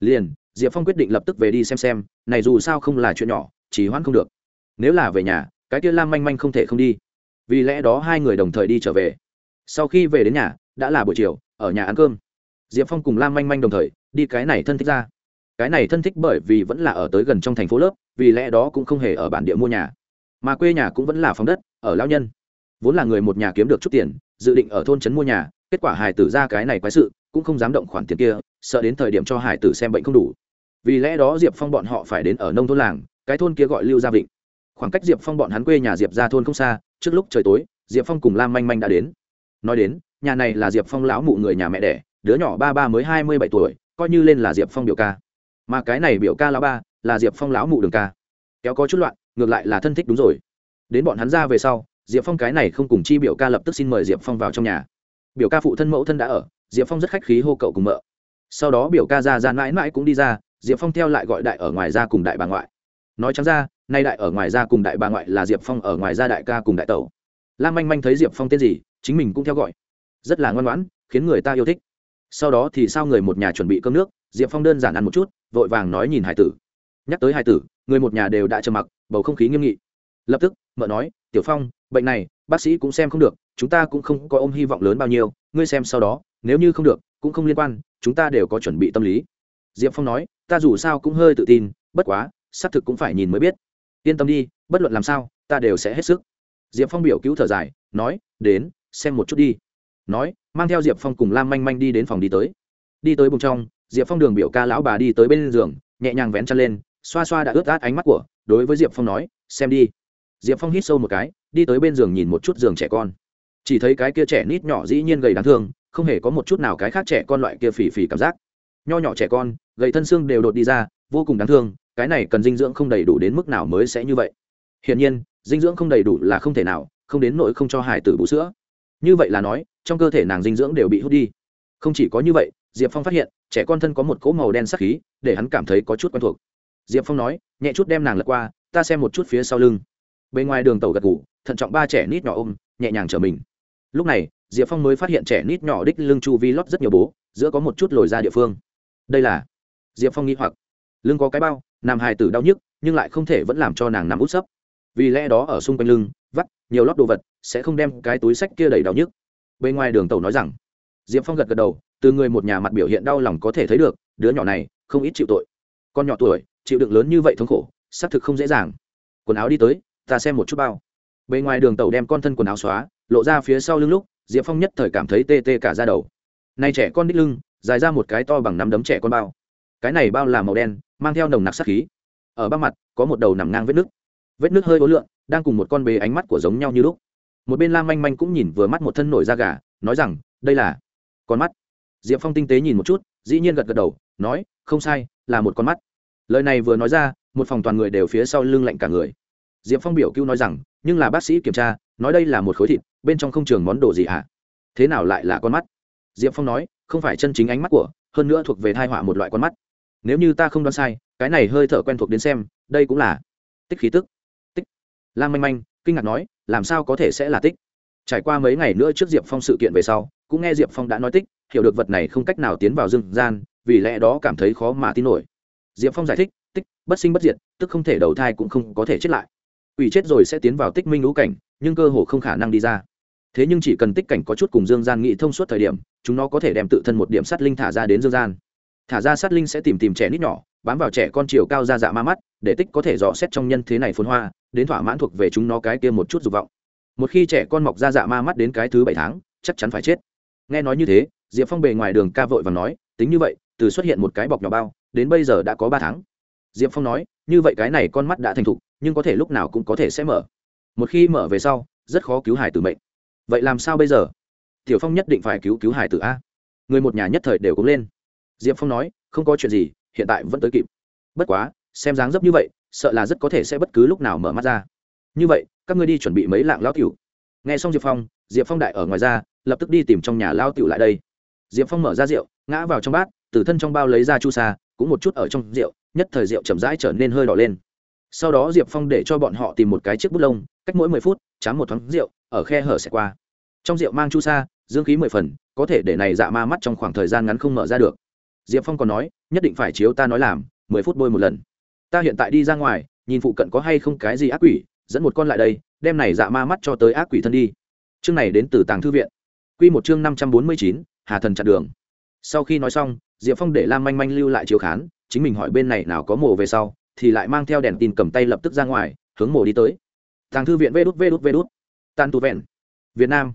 Liền, diệp phong quyết định lập tức về đi xem xem, này dù sao không là chuyện nhỏ, chỉ hoãn không được. Nếu là về nhà, cái kia lam manh manh không thể không đi. Vì lẽ đó hai người đồng thời đi trở về. Sau khi về đến nhà, đã là buổi chiều, ở nhà ăn cơm. Diệp phong cùng lam manh manh đồng thời, đi cái này thân thích ra cái này thân thích bởi vì vẫn là ở tới gần trong thành phố lớp, vì lẽ đó cũng không hề ở bản địa mua nhà. Mà quê nhà cũng vẫn là phòng đất, ở lao nhân. Vốn là người một nhà kiếm được chút tiền, dự định ở thôn trấn mua nhà, kết quả hải tử ra cái này quái sự, cũng không dám động khoản tiền kia, sợ đến thời điểm cho hải tử xem bệnh không đủ. Vì lẽ đó diệp phong bọn họ phải đến ở nông thôn làng, cái thôn kia gọi lưu gia vịnh. Khoảng cách diệp phong bọn hắn quê nhà diệp ra thôn không xa, trước lúc trời tối, diệp phong cùng lam manh manh đã đến. Nói đến, nhà này là diệp phong lão mụ người nhà mẹ đẻ, đứa nhỏ ba ba mới hai mươi bảy tuổi, coi như lên là diệp phong biểu ca mà cái này biểu ca lão ba là diệp phong lão mụ đường ca. Kéo có chút loạn, ngược lại là thân thích đúng rồi. Đến bọn hắn ra về sau, diệp phong cái này không cùng chi biểu ca lập tức xin mời diệp phong vào trong nhà. Biểu ca phụ thân mẫu thân đã ở, diệp phong rất khách khí hô cậu cùng mợ. Sau đó biểu ca ra ra mãi mãi cũng đi ra, diệp phong theo lại gọi đại ở ngoài ra cùng đại bà ngoại. Nói chẳng ra, nay đại ở ngoài ra cùng đại bà ngoại là diệp phong ở ngoài ra đại ca cùng đại tẩu. Lan manh manh thấy diệp phong tên gì, chính mình cũng theo gọi. Rất là ngoan ngoãn, khiến người ta yêu thích. Sau đó thì sao người một nhà chuẩn bị cơm nước, diệp phong đơn giản ăn một chút vội vàng nói nhìn hải tử. Nhắc tới hải tử, người một nhà đều đã trầm mặc, bầu không khí nghiêm nghị. Lập tức, mợ nói, tiểu phong, bệnh này, bác sĩ cũng xem không được, chúng ta cũng không có ôm hy vọng lớn bao nhiêu, ngươi xem sau đó, nếu như không được, cũng không liên quan, chúng ta đều có chuẩn bị tâm lý. Diệp phong nói, ta dù sao cũng hơi tự tin, bất quá, xác thực cũng phải nhìn mới biết. Yên tâm đi, bất luận làm sao, ta đều sẽ hết sức. Diệp phong biểu cứu thở dài, nói, đến, xem một chút đi. Nói, mang theo diệp phong cùng lam manh manh đi đến phòng đi tới. Đi tới bùng trong diệp phong đường biểu ca lão bà đi tới bên giường, nhẹ nhàng vén chân lên, xoa xoa đã ướt át ánh mắt của, đối với diệp phong nói, xem đi. Diệp phong hít sâu một cái, đi tới bên giường nhìn một chút giường trẻ con. Chỉ thấy cái kia trẻ nít nhỏ dĩ nhiên gầy đáng thương, không hề có một chút nào cái khác trẻ con loại kia phì phì cảm giác. Nho nhỏ trẻ con, gầy thân xương đều đột đi ra, vô cùng đáng thương, cái này cần dinh dưỡng không đầy đủ đến mức nào mới sẽ như vậy. Hiển nhiên, dinh dưỡng không đầy đủ là không thể nào, không đến nỗi không cho hải tử bú sữa. Như vậy là nói, trong cơ thể nàng dinh dưỡng đều bị hút đi. Không chỉ có như vậy, diệp phong phát hiện trẻ con thân có một cỗ màu đen sắc khí, để hắn cảm thấy có chút quen thuộc. Diệp phong nói, nhẹ chút đem nàng lật qua, ta xem một chút phía sau lưng. Bên ngoài đường tàu gật ngủ thận trọng ba trẻ nít nhỏ ôm, nhẹ nhàng chở mình. Lúc này, diệp phong mới phát hiện trẻ nít nhỏ đích lưng chu vi lót rất nhiều bố, giữa có một chút lồi ra địa phương. Đây là? Diệp phong nghĩ hoặc. Lưng có cái bao, nam hài tử đau nhức, nhưng lại không thể vẫn làm cho nàng nằm út sấp. Vì lẽ đó ở xung quanh lưng, vắt, nhiều lót đồ vật, sẽ không đem cái túi sách kia đầy đau nhức. Bên ngoài đường tàu nói rằng, diệp phong gật gật đầu từ người một nhà mặt biểu hiện đau lòng có thể thấy được, đứa nhỏ này không ít chịu tội. Con nhỏ tuổi, chịu đựng lớn như vậy thống khổ, xác thực không dễ dàng. Quần áo đi tới, ta xem một chút bao. Bề ngoài đường tàu đem con thân quần áo xóa, lộ ra phía sau lưng lúc, diệp phong nhất thời cảm thấy tê tê cả ra đầu. Nay trẻ con đích lưng, dài ra một cái to bằng nắm đấm trẻ con bao. Cái này bao là màu đen, mang theo nồng nặc sát khí. Ở ba mặt, có một đầu nằm ngang vết nước vết nước hơi ố lượn, đang cùng một con bề ánh mắt của giống nhau như lúc. Một bên lam manh manh cũng nhìn vừa mắt một thân nổi da gà, nói rằng, đây là con mắt diệp phong tinh tế nhìn một chút, dĩ nhiên gật gật đầu, nói, không sai, là một con mắt. Lời này vừa nói ra, một phòng toàn người đều phía sau lưng lạnh cả người. Diệp phong biểu cứu nói rằng, nhưng là bác sĩ kiểm tra, nói đây là một khối thịt, bên trong không trường món đồ gì ạ? À? thế nào lại là con mắt? Diệp phong nói, không phải chân chính ánh mắt của, hơn nữa thuộc về thai họa một loại con mắt. Nếu như ta không đoán sai, cái này hơi thở quen thuộc đến xem, đây cũng là tích khí tức. Tích. Lam manh manh, kinh ngạc nói, làm sao có thể sẽ là tích? Trải qua mấy ngày nữa trước diệp phong sự kiện về sau, cũng nghe diệp phong đã nói tích hiểu được vật này không cách nào tiến vào dương gian, vì lẽ đó cảm thấy khó mà tin nổi. Diệp phong giải thích, tích, bất sinh bất diệt, tức không thể đầu thai cũng không có thể chết lại. Ủy chết rồi sẽ tiến vào tích minh lũ cảnh, nhưng cơ hồ không khả năng đi ra. Thế nhưng chỉ cần tích cảnh có chút cùng dương gian nghị thông suốt thời điểm, chúng nó có thể đem tự thân một điểm sát linh thả ra đến dương gian. Thả ra sát linh sẽ tìm tìm trẻ nít nhỏ, bám vào trẻ con chiều cao ra dạ ma mắt, để tích có thể dò xét trong nhân thế này phồn hoa, đến thỏa mãn thuộc về chúng nó cái kia một chút dục vọng. Một khi trẻ con mọc ra dạ ma mắt đến cái thứ bảy tháng, chắc chắn phải chết. Nghe nói như thế diệp phong bề ngoài đường ca vội và nói, tính như vậy, từ xuất hiện một cái bọc nhỏ bao, đến bây giờ đã có ba tháng. Diệp phong nói, như vậy cái này con mắt đã thành thục, nhưng có thể lúc nào cũng có thể sẽ mở. Một khi mở về sau, rất khó cứu hải tử mệnh. Vậy làm sao bây giờ? Tiểu phong nhất định phải cứu cứu hải tử a. Người một nhà nhất thời đều cũng lên. Diệp phong nói, không có chuyện gì, hiện tại vẫn tới kịp. Bất quá, xem dáng dấp như vậy, sợ là rất có thể sẽ bất cứ lúc nào mở mắt ra. Như vậy, các ngươi đi chuẩn bị mấy lạng lao tiểu. Nghe xong diệp phong diệp phong đại ở ngoài ra, lập tức đi tìm trong nhà lao tiểu lại đây diệp phong mở ra rượu, ngã vào trong bát, từ thân trong bao lấy ra chu sa, cũng một chút ở trong rượu, nhất thời rượu chậm rãi trở nên hơi đỏ lên. Sau đó diệp phong để cho bọn họ tìm một cái chiếc bút lông, cách mỗi mười phút, chám một thoáng rượu, ở khe hở sẽ qua. Trong rượu mang chu sa, dương khí mười phần, có thể để này dạ ma mắt trong khoảng thời gian ngắn không mở ra được. Diệp phong còn nói, nhất định phải chiếu ta nói làm, mười phút bôi một lần. Ta hiện tại đi ra ngoài, nhìn phụ cận có hay không cái gì ác quỷ, dẫn một con lại đây, đem này dạ ma mắt cho tới ác quỷ thân đi. Chương này đến từ tàng thư viện. Q một chương năm trăm bốn mươi chín hà thần chặn đường. Sau khi nói xong, diệp phong để lam manh manh lưu lại chiếu khán, chính mình hỏi bên này nào có mồ về sau, thì lại mang theo đèn tin cầm tay lập tức ra ngoài, hướng mồ đi tới. Tàng thư viện vê đút vê đút vê đút. Tan tu vẹn. Việt nam.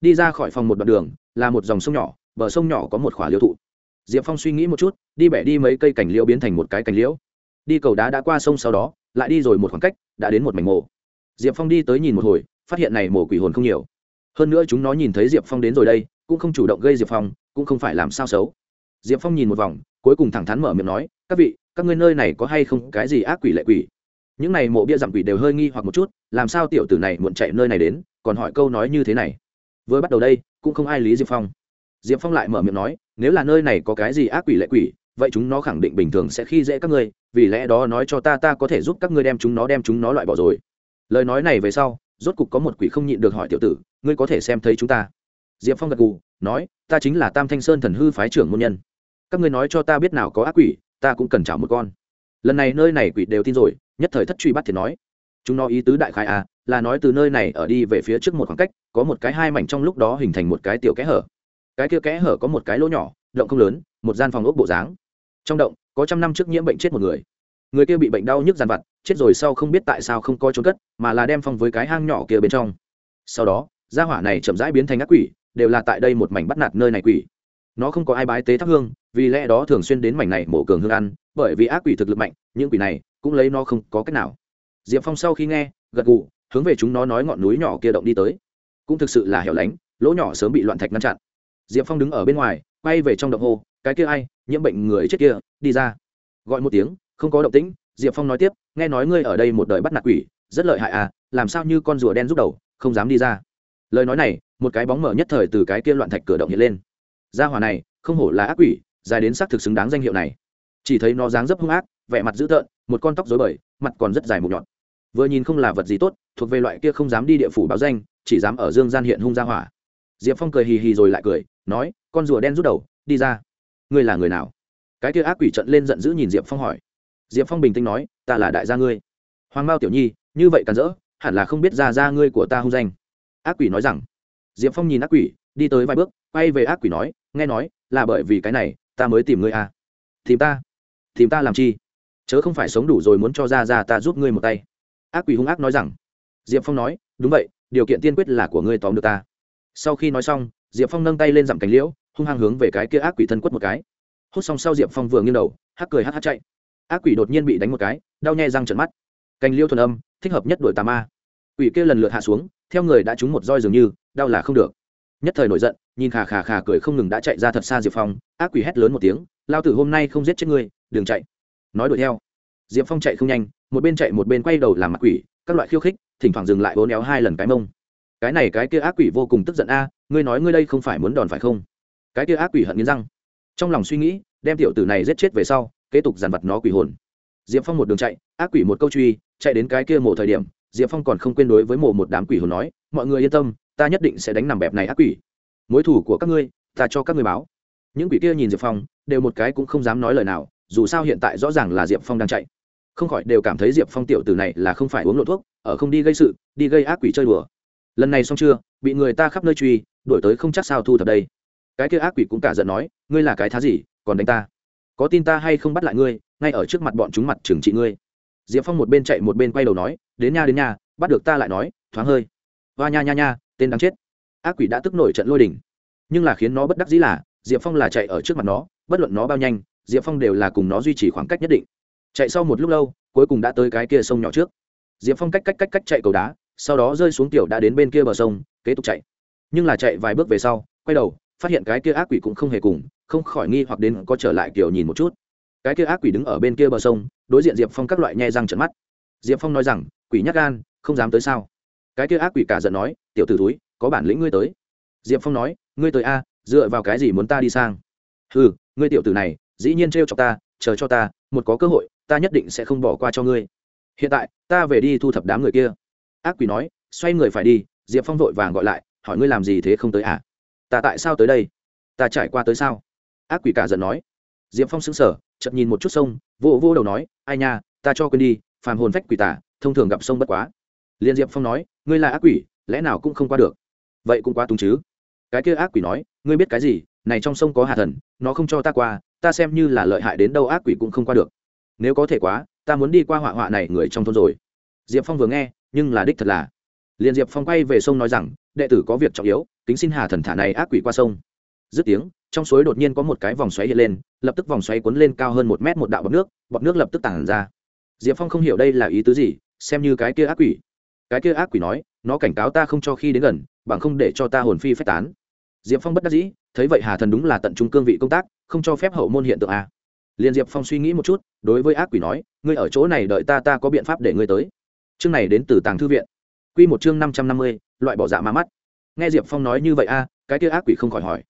Đi ra khỏi phòng một đoạn đường, là một dòng sông nhỏ, bờ sông nhỏ có một khỏa liêu thụ. Diệp phong suy nghĩ một chút, đi bẻ đi mấy cây cành liễu biến thành một cái cành liễu. Đi cầu đá đã qua sông sau đó, lại đi rồi một khoảng cách, đã đến một mảnh mộ. Diệp phong đi tới nhìn một hồi, phát hiện này mổ quỷ hồn không nhiều. Hơn nữa chúng nó nhìn thấy diệp phong đến rồi đây cũng không chủ động gây diệp phong, cũng không phải làm sao xấu. Diệp phong nhìn một vòng, cuối cùng thẳng thắn mở miệng nói, các vị, các ngươi nơi này có hay không cái gì ác quỷ lệ quỷ? Những này mộ bia giảm quỷ đều hơi nghi hoặc một chút, làm sao tiểu tử này muộn chạy nơi này đến, còn hỏi câu nói như thế này? Vừa bắt đầu đây, cũng không ai lý diệp phong. Diệp phong lại mở miệng nói, nếu là nơi này có cái gì ác quỷ lệ quỷ, vậy chúng nó khẳng định bình thường sẽ khi dễ các ngươi, vì lẽ đó nói cho ta ta có thể giúp các ngươi đem chúng nó đem chúng nó loại bỏ rồi. Lời nói này về sau, rốt cục có một quỷ không nhịn được hỏi tiểu tử, ngươi có thể xem thấy chúng ta? Diệp phong gật gù, nói, ta chính là tam thanh sơn thần hư phái trưởng môn nhân. Các ngươi nói cho ta biết nào có ác quỷ, ta cũng cần chảo một con. Lần này nơi này quỷ đều tin rồi, nhất thời thất truy bắt thì nói, chúng nó ý tứ đại khai à là nói từ nơi này ở đi về phía trước một khoảng cách, có một cái hai mảnh trong lúc đó hình thành một cái tiểu kẽ hở. Cái kia kẽ hở có một cái lỗ nhỏ động không lớn, một gian phòng ốc bộ dáng. Trong động, có trăm năm trước nhiễm bệnh chết một người. Người kia bị bệnh đau nhức dàn vặt, chết rồi sau không biết tại sao không coi trốn cất, mà là đem phong với cái hang nhỏ kia bên trong. Sau đó, gia hỏa này chậm rãi biến thành ác quỷ đều là tại đây một mảnh bắt nạt nơi này quỷ. Nó không có ai bái tế thắp hương, vì lẽ đó thường xuyên đến mảnh này mổ cường hương ăn, bởi vì ác quỷ thực lực mạnh, những quỷ này cũng lấy nó không có cách nào. Diệp phong sau khi nghe, gật gù, hướng về chúng nó nói ngọn núi nhỏ kia động đi tới. Cũng thực sự là hẻo lánh, lỗ nhỏ sớm bị loạn thạch ngăn chặn. Diệp phong đứng ở bên ngoài, quay về trong động hồ cái kia ai, nhiễm bệnh người chết kia, đi ra. Gọi một tiếng, không có động tĩnh, diệp phong nói tiếp, nghe nói ngươi ở đây một đời bắt nạt quỷ, rất lợi hại à làm sao như con rùa đen rút đầu, không dám đi ra. Lời nói này một cái bóng mở nhất thời từ cái kia loạn thạch cửa động hiện lên. Gia hỏa này, không hổ là ác quỷ, dài đến xác thực xứng đáng danh hiệu này. Chỉ thấy nó dáng dấp hung ác, vẻ mặt dữ tợn, một con tóc dối bời, mặt còn rất dài mục nhọn. Vừa nhìn không là vật gì tốt, thuộc về loại kia không dám đi địa phủ báo danh, chỉ dám ở dương gian hiện hung gia hỏa. Diệp phong cười hì hì rồi lại cười, nói, con rùa đen rút đầu, đi ra. Ngươi là người nào? Cái kia ác quỷ trận lên giận dữ nhìn diệp phong hỏi. Diệp phong bình tĩnh nói, ta là đại gia ngươi. Hoàng mao tiểu nhi, như vậy càn rỡ, hẳn là không biết ra ra ngươi của ta hung danh. Ác quỷ nói rằng diệp phong nhìn ác quỷ, đi tới vài bước, quay về ác quỷ nói, nghe nói, là bởi vì cái này, ta mới tìm ngươi à. tìm ta? Tìm ta làm chi? Chớ không phải sống đủ rồi muốn cho ra ra ta giúp ngươi một tay. Ác quỷ hung ác nói rằng. Diệp phong nói, đúng vậy, điều kiện tiên quyết là của ngươi tóm được ta. Sau khi nói xong, diệp phong nâng tay lên dặm cánh liễu, hung hăng hướng về cái kia ác quỷ thân quất một cái. Hút xong sau diệp phong vừa nghiêng đầu, hắc cười hắc hắc chạy. Ác quỷ đột nhiên bị đánh một cái, đau nhè răng trận mắt. Cành liêu thuần âm, thích hợp nhất đội tà ma. Quỷ kia lần lượt hạ xuống, theo người đã trúng một roi dường như đau là không được. Nhất thời nổi giận, nhìn khà khà khà cười không ngừng đã chạy ra thật xa diệp phong, ác quỷ hét lớn một tiếng, lao tử hôm nay không giết chết ngươi, đừng chạy. Nói đuổi theo. Diệp phong chạy không nhanh, một bên chạy một bên quay đầu làm mặt quỷ, các loại khiêu khích, thỉnh thoảng dừng lại bốn néo hai lần cái mông. Cái này cái kia ác quỷ vô cùng tức giận a à, ngươi nói ngươi đây không phải muốn đòn phải không? Cái kia ác quỷ hận nghiến răng. Trong lòng suy nghĩ, đem tiểu tử này giết chết về sau, kế tục dàn vặt nó quỷ hồn. Diệp phong một đường chạy, ác quỷ một câu truy, chạy đến cái kia mộ thời điểm, diệp phong còn không quên đối với mộ một đám quỷ hồn nói, mọi người yên tâm ta nhất định sẽ đánh nằm bẹp này ác quỷ. Mối thủ của các ngươi, ta cho các ngươi báo. Những quỷ kia nhìn diệp phong, đều một cái cũng không dám nói lời nào, dù sao hiện tại rõ ràng là diệp phong đang chạy. Không khỏi đều cảm thấy diệp phong tiểu từ này là không phải uống lộ thuốc, ở không đi gây sự, đi gây ác quỷ chơi đùa. Lần này xong chưa, bị người ta khắp nơi truy đổi tới không chắc sao thu thập đây. Cái kia ác quỷ cũng cả giận nói, ngươi là cái thá gì, còn đánh ta? Có tin ta hay không bắt lại ngươi, ngay ở trước mặt bọn chúng mặt trừng trị ngươi. Diệp phong một bên chạy một bên quay đầu nói, đến nha đến nha, bắt được ta lại nói, thoáng hơi. Hoa nha nha nha tên đáng chết. Ác quỷ đã tức nổi trận lôi đỉnh nhưng là khiến nó bất đắc dĩ là, diệp phong là chạy ở trước mặt nó, bất luận nó bao nhanh, diệp phong đều là cùng nó duy trì khoảng cách nhất định. Chạy sau một lúc lâu, cuối cùng đã tới cái kia sông nhỏ trước. Diệp phong cách cách cách cách chạy cầu đá, sau đó rơi xuống tiểu đã đến bên kia bờ sông, kế tục chạy. Nhưng là chạy vài bước về sau, quay đầu, phát hiện cái kia ác quỷ cũng không hề cùng, không khỏi nghi hoặc đến có trở lại kiểu nhìn một chút. Cái kia ác quỷ đứng ở bên kia bờ sông, đối diện diệp phong các loại nhe răng trận mắt. Diệp phong nói rằng, quỷ nhắc gan, không dám tới sao? Cái kia ác quỷ cả giận nói tiểu t ử túi có bản lĩnh ngươi tới. Diệp phong nói, ngươi tới a, dựa vào cái gì muốn ta đi sang? Ừ ngươi tiểu tử này, dĩ nhiên trêu cho ta, chờ cho ta, một có cơ hội, ta nhất định sẽ không bỏ qua cho ngươi. Hiện tại, ta về đi thu thập đám người kia. Ác quỷ nói, xoay người phải đi, diệp phong vội vàng gọi lại, hỏi ngươi làm gì thế không tới à? Ta tại sao tới đây? Ta trải qua tới sao? Ác quỷ cả giận nói. Diệp phong xứng sở chậm nhìn một chút sông, vô vô đầu nói, ai nha, ta cho quên đi, phàm hồn phách quỷ tả thông thường gặp sông bất quá. Liền diệp phong nói, ngươi là ác quỷ lẽ nào cũng không qua được? Vậy cũng quá túng chứ. Cái kia ác quỷ nói, ngươi biết cái gì? Này trong sông có hà thần, nó không cho ta qua, ta xem như là lợi hại đến đâu ác quỷ cũng không qua được. Nếu có thể quá, ta muốn đi qua họa họa này người trong thôn rồi. Diệp phong vừa nghe, nhưng là đích thật là. Liền diệp phong quay về sông nói rằng, đệ tử có việc trọng yếu, kính xin hà thần thả này ác quỷ qua sông. Dứt tiếng, trong suối đột nhiên có một cái vòng xoáy hiện lên, lập tức vòng xoáy cuốn lên cao hơn một mét một đạo bọt nước bọt nước lập tức tản ra. Diệp phong không hiểu đây là ý tứ gì, xem như cái kia ác quỷ. Cái kia ác quỷ nói nó cảnh cáo ta không cho khi đến gần, bằng không để cho ta hồn phi phách tán. Diệp phong bất đắc dĩ, thấy vậy hà thần đúng là tận trung cương vị công tác, không cho phép hậu môn hiện tượng à. a liền diệp phong suy nghĩ một chút, đối với ác quỷ nói, ngươi ở chỗ này đợi ta ta có biện pháp để ngươi tới. Chương này đến từ tàng thư viện. Q một chương năm trăm năm mươi, loại bỏ dạ ma mắt. Nghe diệp phong nói như vậy a cái kia ác quỷ không khỏi hỏi,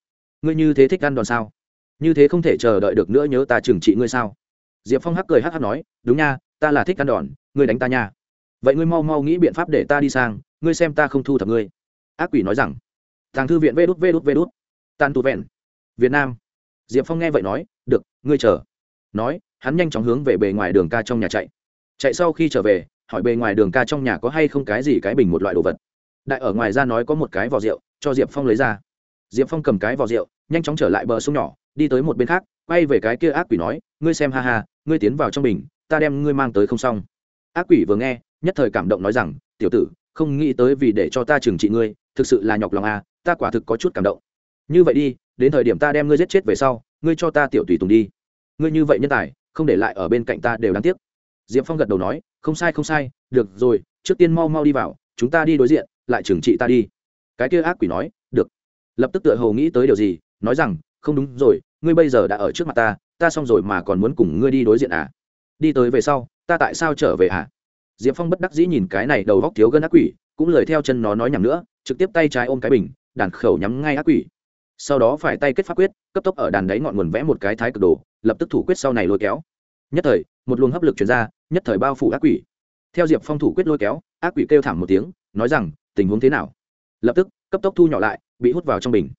ngươi như thế thích ăn đòn sao? Như thế không thể chờ đợi được nữa nhớ ta trừng trị ngươi sao? Diệp phong hắc cười hắc hắc nói, đúng nha, ta là thích ăn đòn, ngươi đánh ta nha. Vậy ngươi mau mau nghĩ biện pháp để ta đi sang ngươi xem ta không thu thập ngươi. Ác quỷ nói rằng, tàng thư viện vê đút vê đút vê đút. Tan tụ vẹn. Việt nam. Diệp phong nghe vậy nói, được, ngươi chờ. Nói, hắn nhanh chóng hướng về bề ngoài đường ca trong nhà chạy. Chạy sau khi trở về, hỏi bề ngoài đường ca trong nhà có hay không cái gì cái bình một loại đồ vật. Đại ở ngoài ra nói có một cái vỏ rượu, cho diệp phong lấy ra. Diệp phong cầm cái vỏ rượu, nhanh chóng trở lại bờ sông nhỏ, đi tới một bên khác, quay về cái kia ác quỷ nói, ngươi xem, ha ha, ngươi tiến vào trong bình, ta đem ngươi mang tới không xong. Ác quỷ vừa nghe, nhất thời cảm động nói rằng, tiểu tử không nghĩ tới vì để cho ta trừng trị ngươi, thực sự là nhọc lòng à ta quả thực có chút cảm động. Như vậy đi, đến thời điểm ta đem ngươi giết chết về sau, ngươi cho ta tiểu tùy tùng đi. Ngươi như vậy nhân tài, không để lại ở bên cạnh ta đều đáng tiếc. Diệp phong gật đầu nói, không sai không sai, được rồi, trước tiên mau mau đi vào, chúng ta đi đối diện, lại trừng trị ta đi. Cái kia ác quỷ nói, được. Lập tức tựa hồ nghĩ tới điều gì, nói rằng, không đúng rồi, ngươi bây giờ đã ở trước mặt ta ta xong rồi mà còn muốn cùng ngươi đi đối diện à. Đi tới về sau, ta tại sao trở về à? Diệp phong bất đắc dĩ nhìn cái này đầu góc thiếu gân ác quỷ, cũng lời theo chân nó nói nhầm nữa, trực tiếp tay trái ôm cái bình, đàn khẩu nhắm ngay ác quỷ. Sau đó phải tay kết pháp quyết, cấp tốc ở đàn đáy ngọn nguồn vẽ một cái thái cực đồ, lập tức thủ quyết sau này lôi kéo. Nhất thời, một luồng hấp lực chuyển ra, nhất thời bao phủ ác quỷ. Theo diệp phong thủ quyết lôi kéo, ác quỷ kêu thảm một tiếng, nói rằng, tình huống thế nào? Lập tức, cấp tốc thu nhỏ lại, bị hút vào trong bình.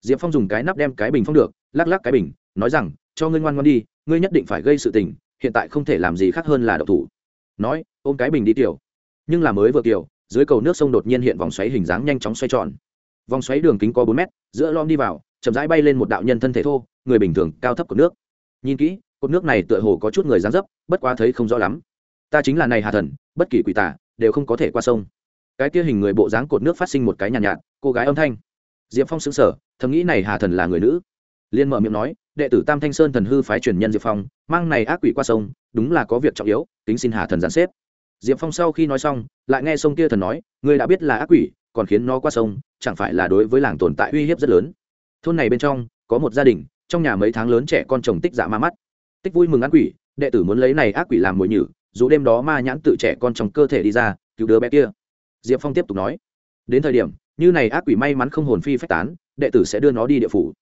Diệp phong dùng cái nắp đem cái bình phong được, lắc lắc cái bình, nói rằng, cho ngươi ngoan ngoan đi, ngươi nhất định phải gây sự tình, hiện tại không thể làm gì khác hơn là độc thủ nói ôm cái bình đi tiểu. Nhưng là mới vừa tiểu dưới cầu nước sông đột nhiên hiện vòng xoáy hình dáng nhanh chóng xoay tròn. Vòng xoáy đường kính có bốn mét giữa lom đi vào chậm rãi bay lên một đạo nhân thân thể thô người bình thường cao thấp của nước. Nhìn kỹ cột nước này tựa hồ có chút người dáng dấp bất quá thấy không rõ lắm. Ta chính là này hà thần bất kỳ quỷ tả đều không có thể qua sông. Cái kia hình người bộ dáng cột nước phát sinh một cái nhàn nhạt, nhạt cô gái âm thanh. Diệp phong xứng sở thầm nghĩ này hà thần là người nữ. Liên mở miệng nói đệ tử tam thanh sơn thần hư phái truyền nhân diệp phong mang này ác quỷ qua sông đúng là có việc trọng yếu tính xin hà thần giàn xếp. Diệp phong sau khi nói xong, lại nghe sông kia thần nói, ngươi đã biết là ác quỷ, còn khiến nó qua sông, chẳng phải là đối với làng tồn tại uy hiếp rất lớn? Thôn này bên trong, có một gia đình, trong nhà mấy tháng lớn trẻ con chồng tích dạ ma mắt. Tích vui mừng ác quỷ, đệ tử muốn lấy này ác quỷ làm mồi nhử, dù đêm đó ma nhãn tự trẻ con trong cơ thể đi ra, cứu đứa bé kia. Diệp phong tiếp tục nói, đến thời điểm, như này ác quỷ may mắn không hồn phi phách tán, đệ tử sẽ đưa nó đi địa phủ.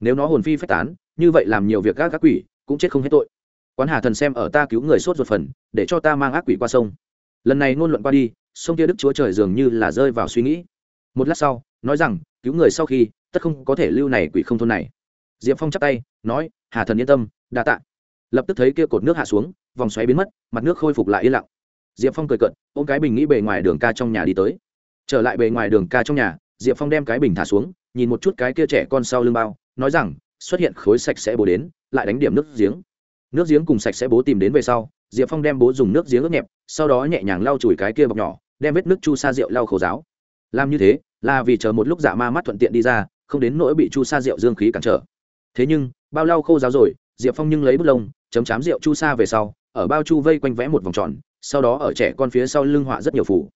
Nếu nó hồn phi phách tán, như vậy làm nhiều việc các ác quỷ, cũng chết không hết tội quán hà thần xem ở ta cứu người sốt ruột phần, để cho ta mang ác quỷ qua sông. Lần này ngôn luận qua đi, sông kia đức chúa trời dường như là rơi vào suy nghĩ. Một lát sau, nói rằng, cứu người sau khi, tất không có thể lưu này quỷ không thôn này. Diệp phong chắp tay, nói, hà thần yên tâm, đa tạ. Lập tức thấy kia cột nước hạ xuống, vòng xoáy biến mất, mặt nước khôi phục lại yên lặng. Diệp phong cười cận ôm cái bình nghĩ bề ngoài đường ca trong nhà đi tới. Trở lại bề ngoài đường ca trong nhà, diệp phong đem cái bình thả xuống, nhìn một chút cái kia trẻ con sau lưng bao, nói rằng, xuất hiện khối sạch sẽ bồ đến, lại đánh điểm nước giếng nước giếng cùng sạch sẽ bố tìm đến về sau, diệp phong đem bố dùng nước giếng ướt nhẹp, sau đó nhẹ nhàng lau chùi cái kia bọc nhỏ, đem vết nước chu sa rượu lau khẩu giáo làm như thế, là vì chờ một lúc dạ ma mắt thuận tiện đi ra, không đến nỗi bị chu sa rượu dương khí cản trở. Thế nhưng, bao lau khô giáo rồi, diệp phong nhưng lấy bút lông, chấm chám rượu chu sa về sau, ở bao chu vây quanh vẽ một vòng tròn, sau đó ở trẻ con phía sau lưng họa rất nhiều phủ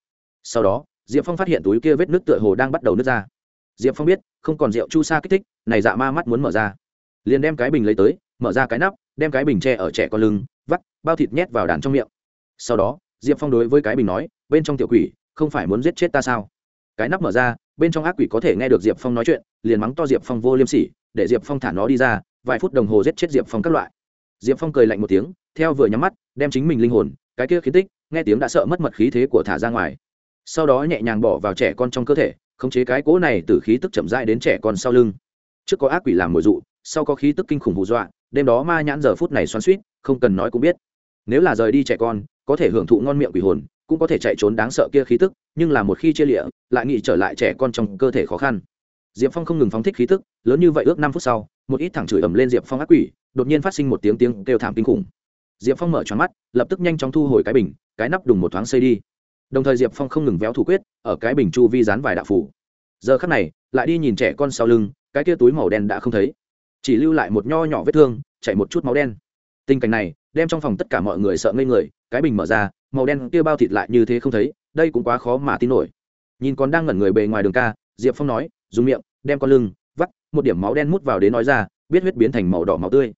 sau đó, diệp phong phát hiện túi kia vết nước tựa hồ đang bắt đầu nứt ra. Diệp phong biết, không còn rượu chu sa kích thích, này dạ ma mắt muốn mở ra. Liền đem cái bình lấy tới, mở ra cái nắp đem cái bình tre ở trẻ con lưng, vắt, bao thịt nhét vào đàn trong miệng. Sau đó, diệp phong đối với cái bình nói, bên trong tiểu quỷ, không phải muốn giết chết ta sao? Cái nắp mở ra, bên trong ác quỷ có thể nghe được diệp phong nói chuyện, liền mắng to diệp phong vô liêm sỉ, để diệp phong thả nó đi ra, vài phút đồng hồ giết chết diệp phong các loại. Diệp phong cười lạnh một tiếng, theo vừa nhắm mắt, đem chính mình linh hồn, cái kia khiến tích, nghe tiếng đã sợ mất mật khí thế của thả ra ngoài. Sau đó nhẹ nhàng bỏ vào trẻ con trong cơ thể, khống chế cái cỗ này từ khí tức chậm rãi đến trẻ con sau lưng. Trước có ác quỷ làm mồi dụ, sau có khí tức kinh khủng hù dọa đêm đó ma nhãn giờ phút này xoắn suýt, không cần nói cũng biết. Nếu là rời đi trẻ con, có thể hưởng thụ ngon miệng quỷ hồn, cũng có thể chạy trốn đáng sợ kia khí tức, nhưng là một khi chia lịa, lại nghĩ trở lại trẻ con trong cơ thể khó khăn. Diệp phong không ngừng phóng thích khí tức, lớn như vậy ước năm phút sau, một ít thẳng chửi ầm lên diệp phong ác quỷ, đột nhiên phát sinh một tiếng tiếng kêu thảm kinh khủng. Diệp phong mở tròn mắt, lập tức nhanh chóng thu hồi cái bình, cái nắp đùng một thoáng xây đi. Đồng thời diệp phong không ngừng véo thủ quyết, ở cái bình chu vi dán vài đạo phủ. Giờ khắc này, lại đi nhìn trẻ con sau lưng, cái kia túi màu đen đã không thấy chỉ lưu lại một nho nhỏ vết thương, chảy một chút máu đen. Tình cảnh này, đem trong phòng tất cả mọi người sợ ngây người, cái bình mở ra, màu đen kia bao thịt lại như thế không thấy, đây cũng quá khó mà tin nổi. Nhìn còn đang ngẩn người bề ngoài đường ca, diệp phong nói, dùng miệng, đem con lưng, vắt, một điểm máu đen mút vào đến nói ra, biết huyết biến thành màu đỏ máu tươi.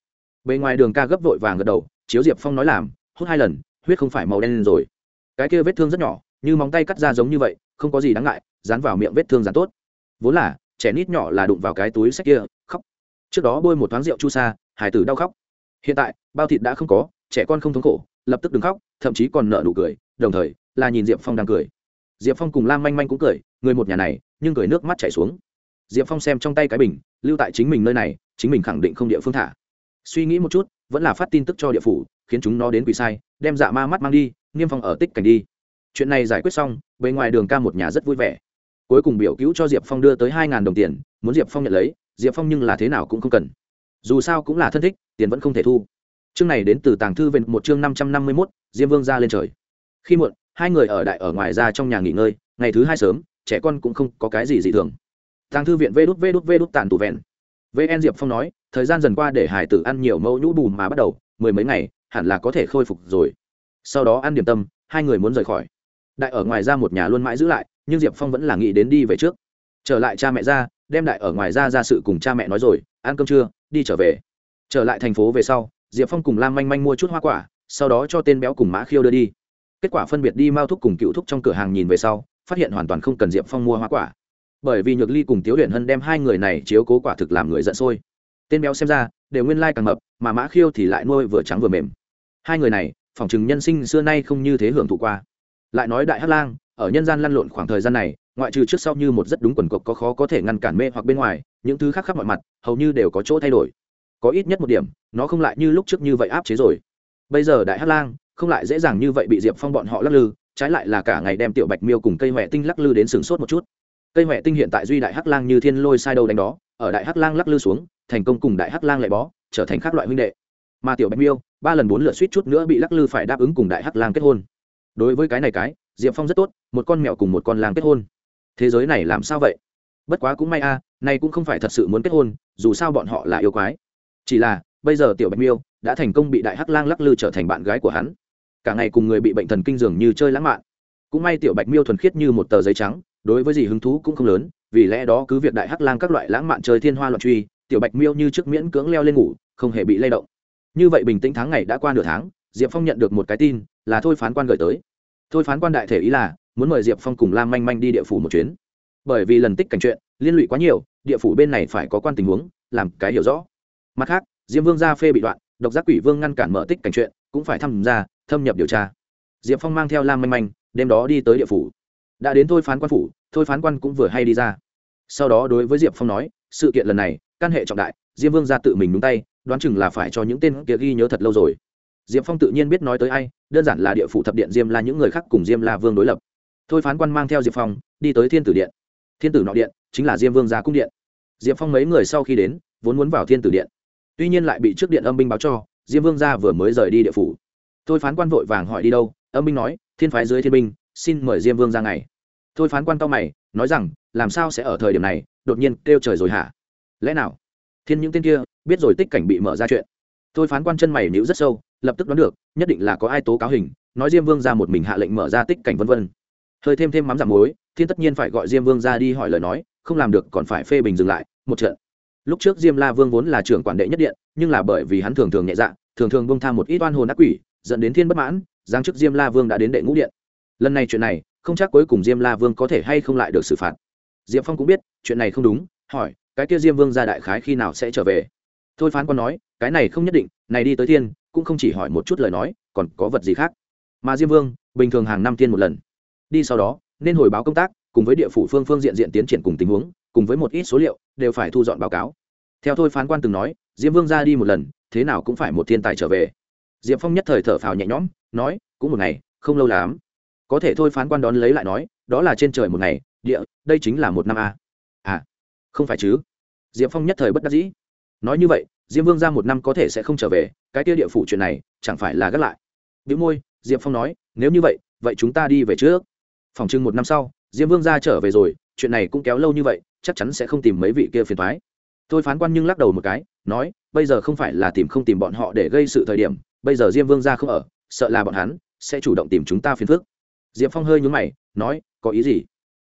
Bề ngoài đường ca gấp vội vàng gật đầu, chiếu diệp phong nói làm, hút hai lần, huyết không phải màu đen rồi. Cái kia vết thương rất nhỏ, như móng tay cắt ra giống như vậy, không có gì đáng ngại, dán vào miệng vết thương dán tốt. Vốn là, trẻ nít nhỏ là đụng vào cái túi sách kia, khóc trước đó bôi một thoáng rượu chu sa hải tử đau khóc. Hiện tại, bao thịt đã không có, trẻ con không thống khổ, lập tức đừng khóc, thậm chí còn nợ nụ cười, đồng thời là nhìn diệp phong đang cười. Diệp phong cùng lam manh manh cũng cười, người một nhà này, nhưng cười nước mắt chảy xuống. Diệp phong xem trong tay cái bình, lưu tại chính mình nơi này, chính mình khẳng định không địa phương thả. Suy nghĩ một chút, vẫn là phát tin tức cho địa phủ, khiến chúng nó đến quỷ sai, đem dạ ma mắt mang đi, niêm phong ở tích cảnh đi. Chuyện này giải quyết xong, bề ngoài đường ca một nhà rất vui vẻ. Cuối cùng biểu cứu cho diệp phong đưa tới hai đồng tiền, muốn diệp phong nhận lấy diệp phong nhưng là thế nào cũng không cần. Dù sao cũng là thân thích, tiền vẫn không thể thu. Chương này đến từ tàng thư về một chương năm trăm năm mươi mốt, diêm vương ra lên trời. Khi muộn, hai người ở đại ở ngoài ra trong nhà nghỉ ngơi, ngày thứ hai sớm, trẻ con cũng không có cái gì dị thường. Tàng thư viện vê đút vê đút vê đút tàn tụ vẹn. Vn diệp phong nói, thời gian dần qua để hải tử ăn nhiều mẫu nhũ bùn mà bắt đầu, mười mấy ngày, hẳn là có thể khôi phục rồi. Sau đó ăn điểm tâm, hai người muốn rời khỏi. Đại ở ngoài ra một nhà luôn mãi giữ lại, nhưng diệp phong vẫn là nghĩ đến đi về trước. Trở lại cha mẹ ra đem đại ở ngoài ra ra sự cùng cha mẹ nói rồi, ăn cơm trưa, đi trở về. Trở lại thành phố về sau, diệp phong cùng lam manh manh mua chút hoa quả, sau đó cho tên béo cùng mã khiêu đưa đi. Kết quả phân biệt đi mao thúc cùng cựu thúc trong cửa hàng nhìn về sau, phát hiện hoàn toàn không cần diệp phong mua hoa quả. Bởi vì nhược ly cùng tiếu luyện hân đem hai người này chiếu cố quả thực làm người giận sôi. Tên béo xem ra, đều nguyên lai càng mập, mà mã khiêu thì lại nuôi vừa trắng vừa mềm. Hai người này phỏng chừng nhân sinh xưa nay không như thế hưởng thụ qua. Lại nói đại hát lang ở nhân gian lăn lộn khoảng thời gian này, ngoại trừ trước sau như một rất đúng quần cộc có khó có thể ngăn cản mê hoặc bên ngoài, những thứ khác khắp mọi mặt, hầu như đều có chỗ thay đổi. Có ít nhất một điểm, nó không lại như lúc trước như vậy áp chế rồi. Bây giờ đại hát lang, không lại dễ dàng như vậy bị diệp phong bọn họ lắc lư, trái lại là cả ngày đem tiểu bạch miêu cùng cây huệ tinh lắc lư đến sừng sốt một chút. Cây huệ tinh hiện tại duy đại hắc lang như thiên lôi sai đầu đánh đó, ở đại hắc lang lắc lư xuống, thành công cùng đại hắc lang lại bó, trở thành các loại huynh đệ. Mà tiểu bạch miêu, ba lần bốn lượt suýt chút nữa bị lắc lư phải đáp ứng cùng đại hắc lang kết hôn. Đối với cái này cái diệp phong rất tốt một con mèo cùng một con lang kết hôn. Thế giới này làm sao vậy? Bất quá cũng may a à, nay cũng không phải thật sự muốn kết hôn dù sao bọn họ là yêu quái. Chỉ là bây giờ tiểu bạch miêu đã thành công bị đại hắc lang lắc lư trở thành bạn gái của hắn. Cả ngày cùng người bị bệnh thần kinh dường như chơi lãng mạn. Cũng may tiểu bạch miêu thuần khiết như một tờ giấy trắng đối với gì hứng thú cũng không lớn vì lẽ đó cứ việc đại hắc lang các loại lãng mạn chơi thiên hoa loạn truy tiểu bạch miêu như trước miễn cưỡng leo lên ngủ không hề bị lay động. Như vậy bình tĩnh tháng ngày đã qua nửa tháng diệp phong nhận được một cái tin là thôi phán quan gửi tới thôi phán quan đại thể ý là, muốn mời diệp phong cùng lam manh manh đi địa phủ một chuyến. Bởi vì lần tích cảnh chuyện, liên lụy quá nhiều, địa phủ bên này phải có quan tình huống, làm cái hiểu rõ. Mặt khác, diêm vương gia phê bị đoạn, độc giác quỷ vương ngăn cản mở tích cảnh chuyện, cũng phải tham gia thâm nhập điều tra. Diệp phong mang theo lam manh manh, đêm đó đi tới địa phủ. Đã đến thôi phán quan phủ, thôi phán quan cũng vừa hay đi ra. Sau đó đối với diệp phong nói, sự kiện lần này, căn hệ trọng đại, diêm vương ra tự mình đúng tay, đoán chừng là phải cho những tên kia ghi nhớ thật lâu rồi diệp phong tự nhiên biết nói tới ai, đơn giản là địa phủ thập điện diêm la, những người khác cùng diêm la vương đối lập. Thôi phán quan mang theo diệp phong, đi tới thiên tử điện. Thiên tử nọ điện chính là diêm vương gia cung điện. Diệp phong mấy người sau khi đến, vốn muốn vào thiên tử điện. Tuy nhiên lại bị trước điện âm binh báo cho, diêm vương gia vừa mới rời đi địa phủ. Thôi phán quan vội vàng hỏi đi đâu, âm binh nói, thiên phái dưới thiên binh, xin mời diêm vương ra ngày. Thôi phán quan cao mày, nói rằng, làm sao sẽ ở thời điểm này, đột nhiên kêu trời rồi hả? Lẽ nào? Thiên những tên kia, biết rồi tích cảnh bị mở ra chuyện. Thôi phán quan chân mày nhíu rất sâu lập tức đoán được, nhất định là có ai tố cáo hình, nói diêm vương ra một mình hạ lệnh mở ra tích cảnh vân vân. Hơi thêm thêm mắm giảm muối, thiên tất nhiên phải gọi diêm vương ra đi hỏi lời nói, không làm được còn phải phê bình dừng lại, một trận. Lúc trước diêm la vương vốn là trưởng quản đệ nhất điện, nhưng là bởi vì hắn thường thường nhẹ dạ thường thường bông tham một ít oan hồn ác quỷ, dẫn đến thiên bất mãn, giáng chức diêm la vương đã đến đệ ngũ điện. Lần này chuyện này, không chắc cuối cùng diêm la vương có thể hay không lại được xử phạt. Diệp phong cũng biết, chuyện này không đúng, hỏi, cái kia diêm vương ra đại khái khi nào sẽ trở về? Thôi phán quan nói, cái này không nhất định, này đi tới thiên cũng không chỉ hỏi một chút lời nói, còn có vật gì khác. Mà diêm vương, bình thường hàng năm tiên một lần. Đi sau đó, nên hồi báo công tác, cùng với địa phủ phương phương diện diện tiến triển cùng tình huống, cùng với một ít số liệu, đều phải thu dọn báo cáo. Theo thôi phán quan từng nói, diêm vương ra đi một lần, thế nào cũng phải một thiên tài trở về. Diệp phong nhất thời thở phào nhẹ nhõm, nói, cũng một ngày, không lâu lắm. Có thể thôi phán quan đón lấy lại nói, đó là trên trời một ngày, địa, đây chính là một năm a. À không phải chứ? Diệp phong nhất thời bất đắc dĩ. Nói như vậy diêm vương ra một năm có thể sẽ không trở về, cái kia địa phủ chuyện này, chẳng phải là gác lại. B môi, diệp phong nói, nếu như vậy vậy chúng ta đi về trước. Phòng Trưng một năm sau, diêm vương ra trở về rồi, chuyện này cũng kéo lâu như vậy, chắc chắn sẽ không tìm mấy vị kia phiền thoái thôi phán quan nhưng lắc đầu một cái, nói, bây giờ không phải là tìm không tìm bọn họ để gây sự thời điểm, bây giờ diêm vương ra không ở, sợ là bọn hắn sẽ chủ động tìm chúng ta phiền phức. Diệp phong hơi nhúng mày, nói, có ý gì?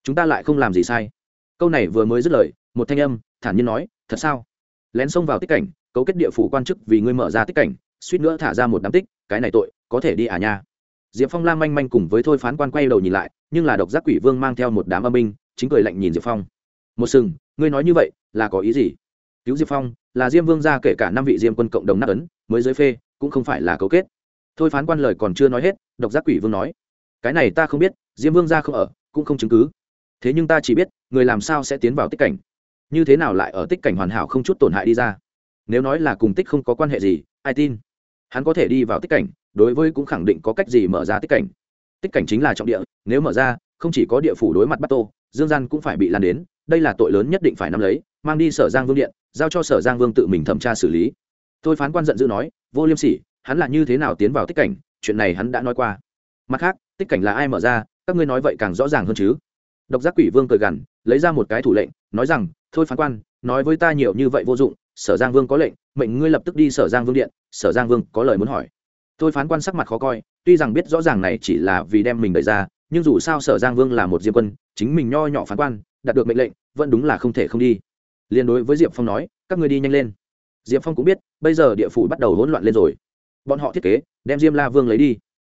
Chúng ta lại không làm gì sai. Câu này vừa mới dứt lời, một thanh âm thản nhiên nói, thật sao? Lén xông vào tích cảnh cấu kết địa phủ quan chức vì ngươi mở ra tích cảnh, suýt nữa thả ra một đám tích, cái này tội, có thể đi à nha. Diệp phong lam manh manh cùng với thôi phán quan quay đầu nhìn lại, nhưng là độc giác quỷ vương mang theo một đám âm binh, chính cười lạnh nhìn diệp phong. Một sừng, ngươi nói như vậy, là có ý gì? Cứu diệp phong, là diêm vương gia kể cả năm vị diêm quân cộng đồng nát ấn, mới giới phê, cũng không phải là cấu kết. Thôi phán quan lời còn chưa nói hết, độc giác quỷ vương nói, cái này ta không biết, diêm vương gia không ở, cũng không chứng cứ. Thế nhưng ta chỉ biết, người làm sao sẽ tiến vào tích cảnh? Như thế nào lại ở tích cảnh hoàn hảo không chút tổn hại đi ra? Nếu nói là cùng tích không có quan hệ gì, ai tin? Hắn có thể đi vào tích cảnh, đối với cũng khẳng định có cách gì mở ra tích cảnh. Tích cảnh chính là trọng địa, nếu mở ra, không chỉ có địa phủ đối mặt bắt tô, dương gian cũng phải bị lan đến, đây là tội lớn nhất định phải nắm lấy, mang đi sở giang vương điện, giao cho sở giang vương tự mình thẩm tra xử lý. Tôi phán quan giận dữ nói, vô liêm sỉ, hắn là như thế nào tiến vào tích cảnh? Chuyện này hắn đã nói qua. Mặt khác, tích cảnh là ai mở ra? Các ngươi nói vậy càng rõ ràng hơn chứ. Độc giác quỷ vương cười gằn, lấy ra một cái thủ lệnh, nói rằng, thôi phán quan, nói với ta nhiều như vậy vô dụng sở giang vương có lệnh, mệnh ngươi lập tức đi sở giang vương điện, sở giang vương có lời muốn hỏi. Thôi phán quan sắc mặt khó coi, tuy rằng biết rõ ràng này chỉ là vì đem mình đẩy ra, nhưng dù sao sở giang vương là một diêm quân, chính mình nho nhỏ phán quan, đạt được mệnh lệnh, vẫn đúng là không thể không đi. Liên đối với diệp phong nói, các người đi nhanh lên. Diệp phong cũng biết, bây giờ địa phủ bắt đầu hỗn loạn lên rồi. Bọn họ thiết kế, đem diêm la vương lấy đi.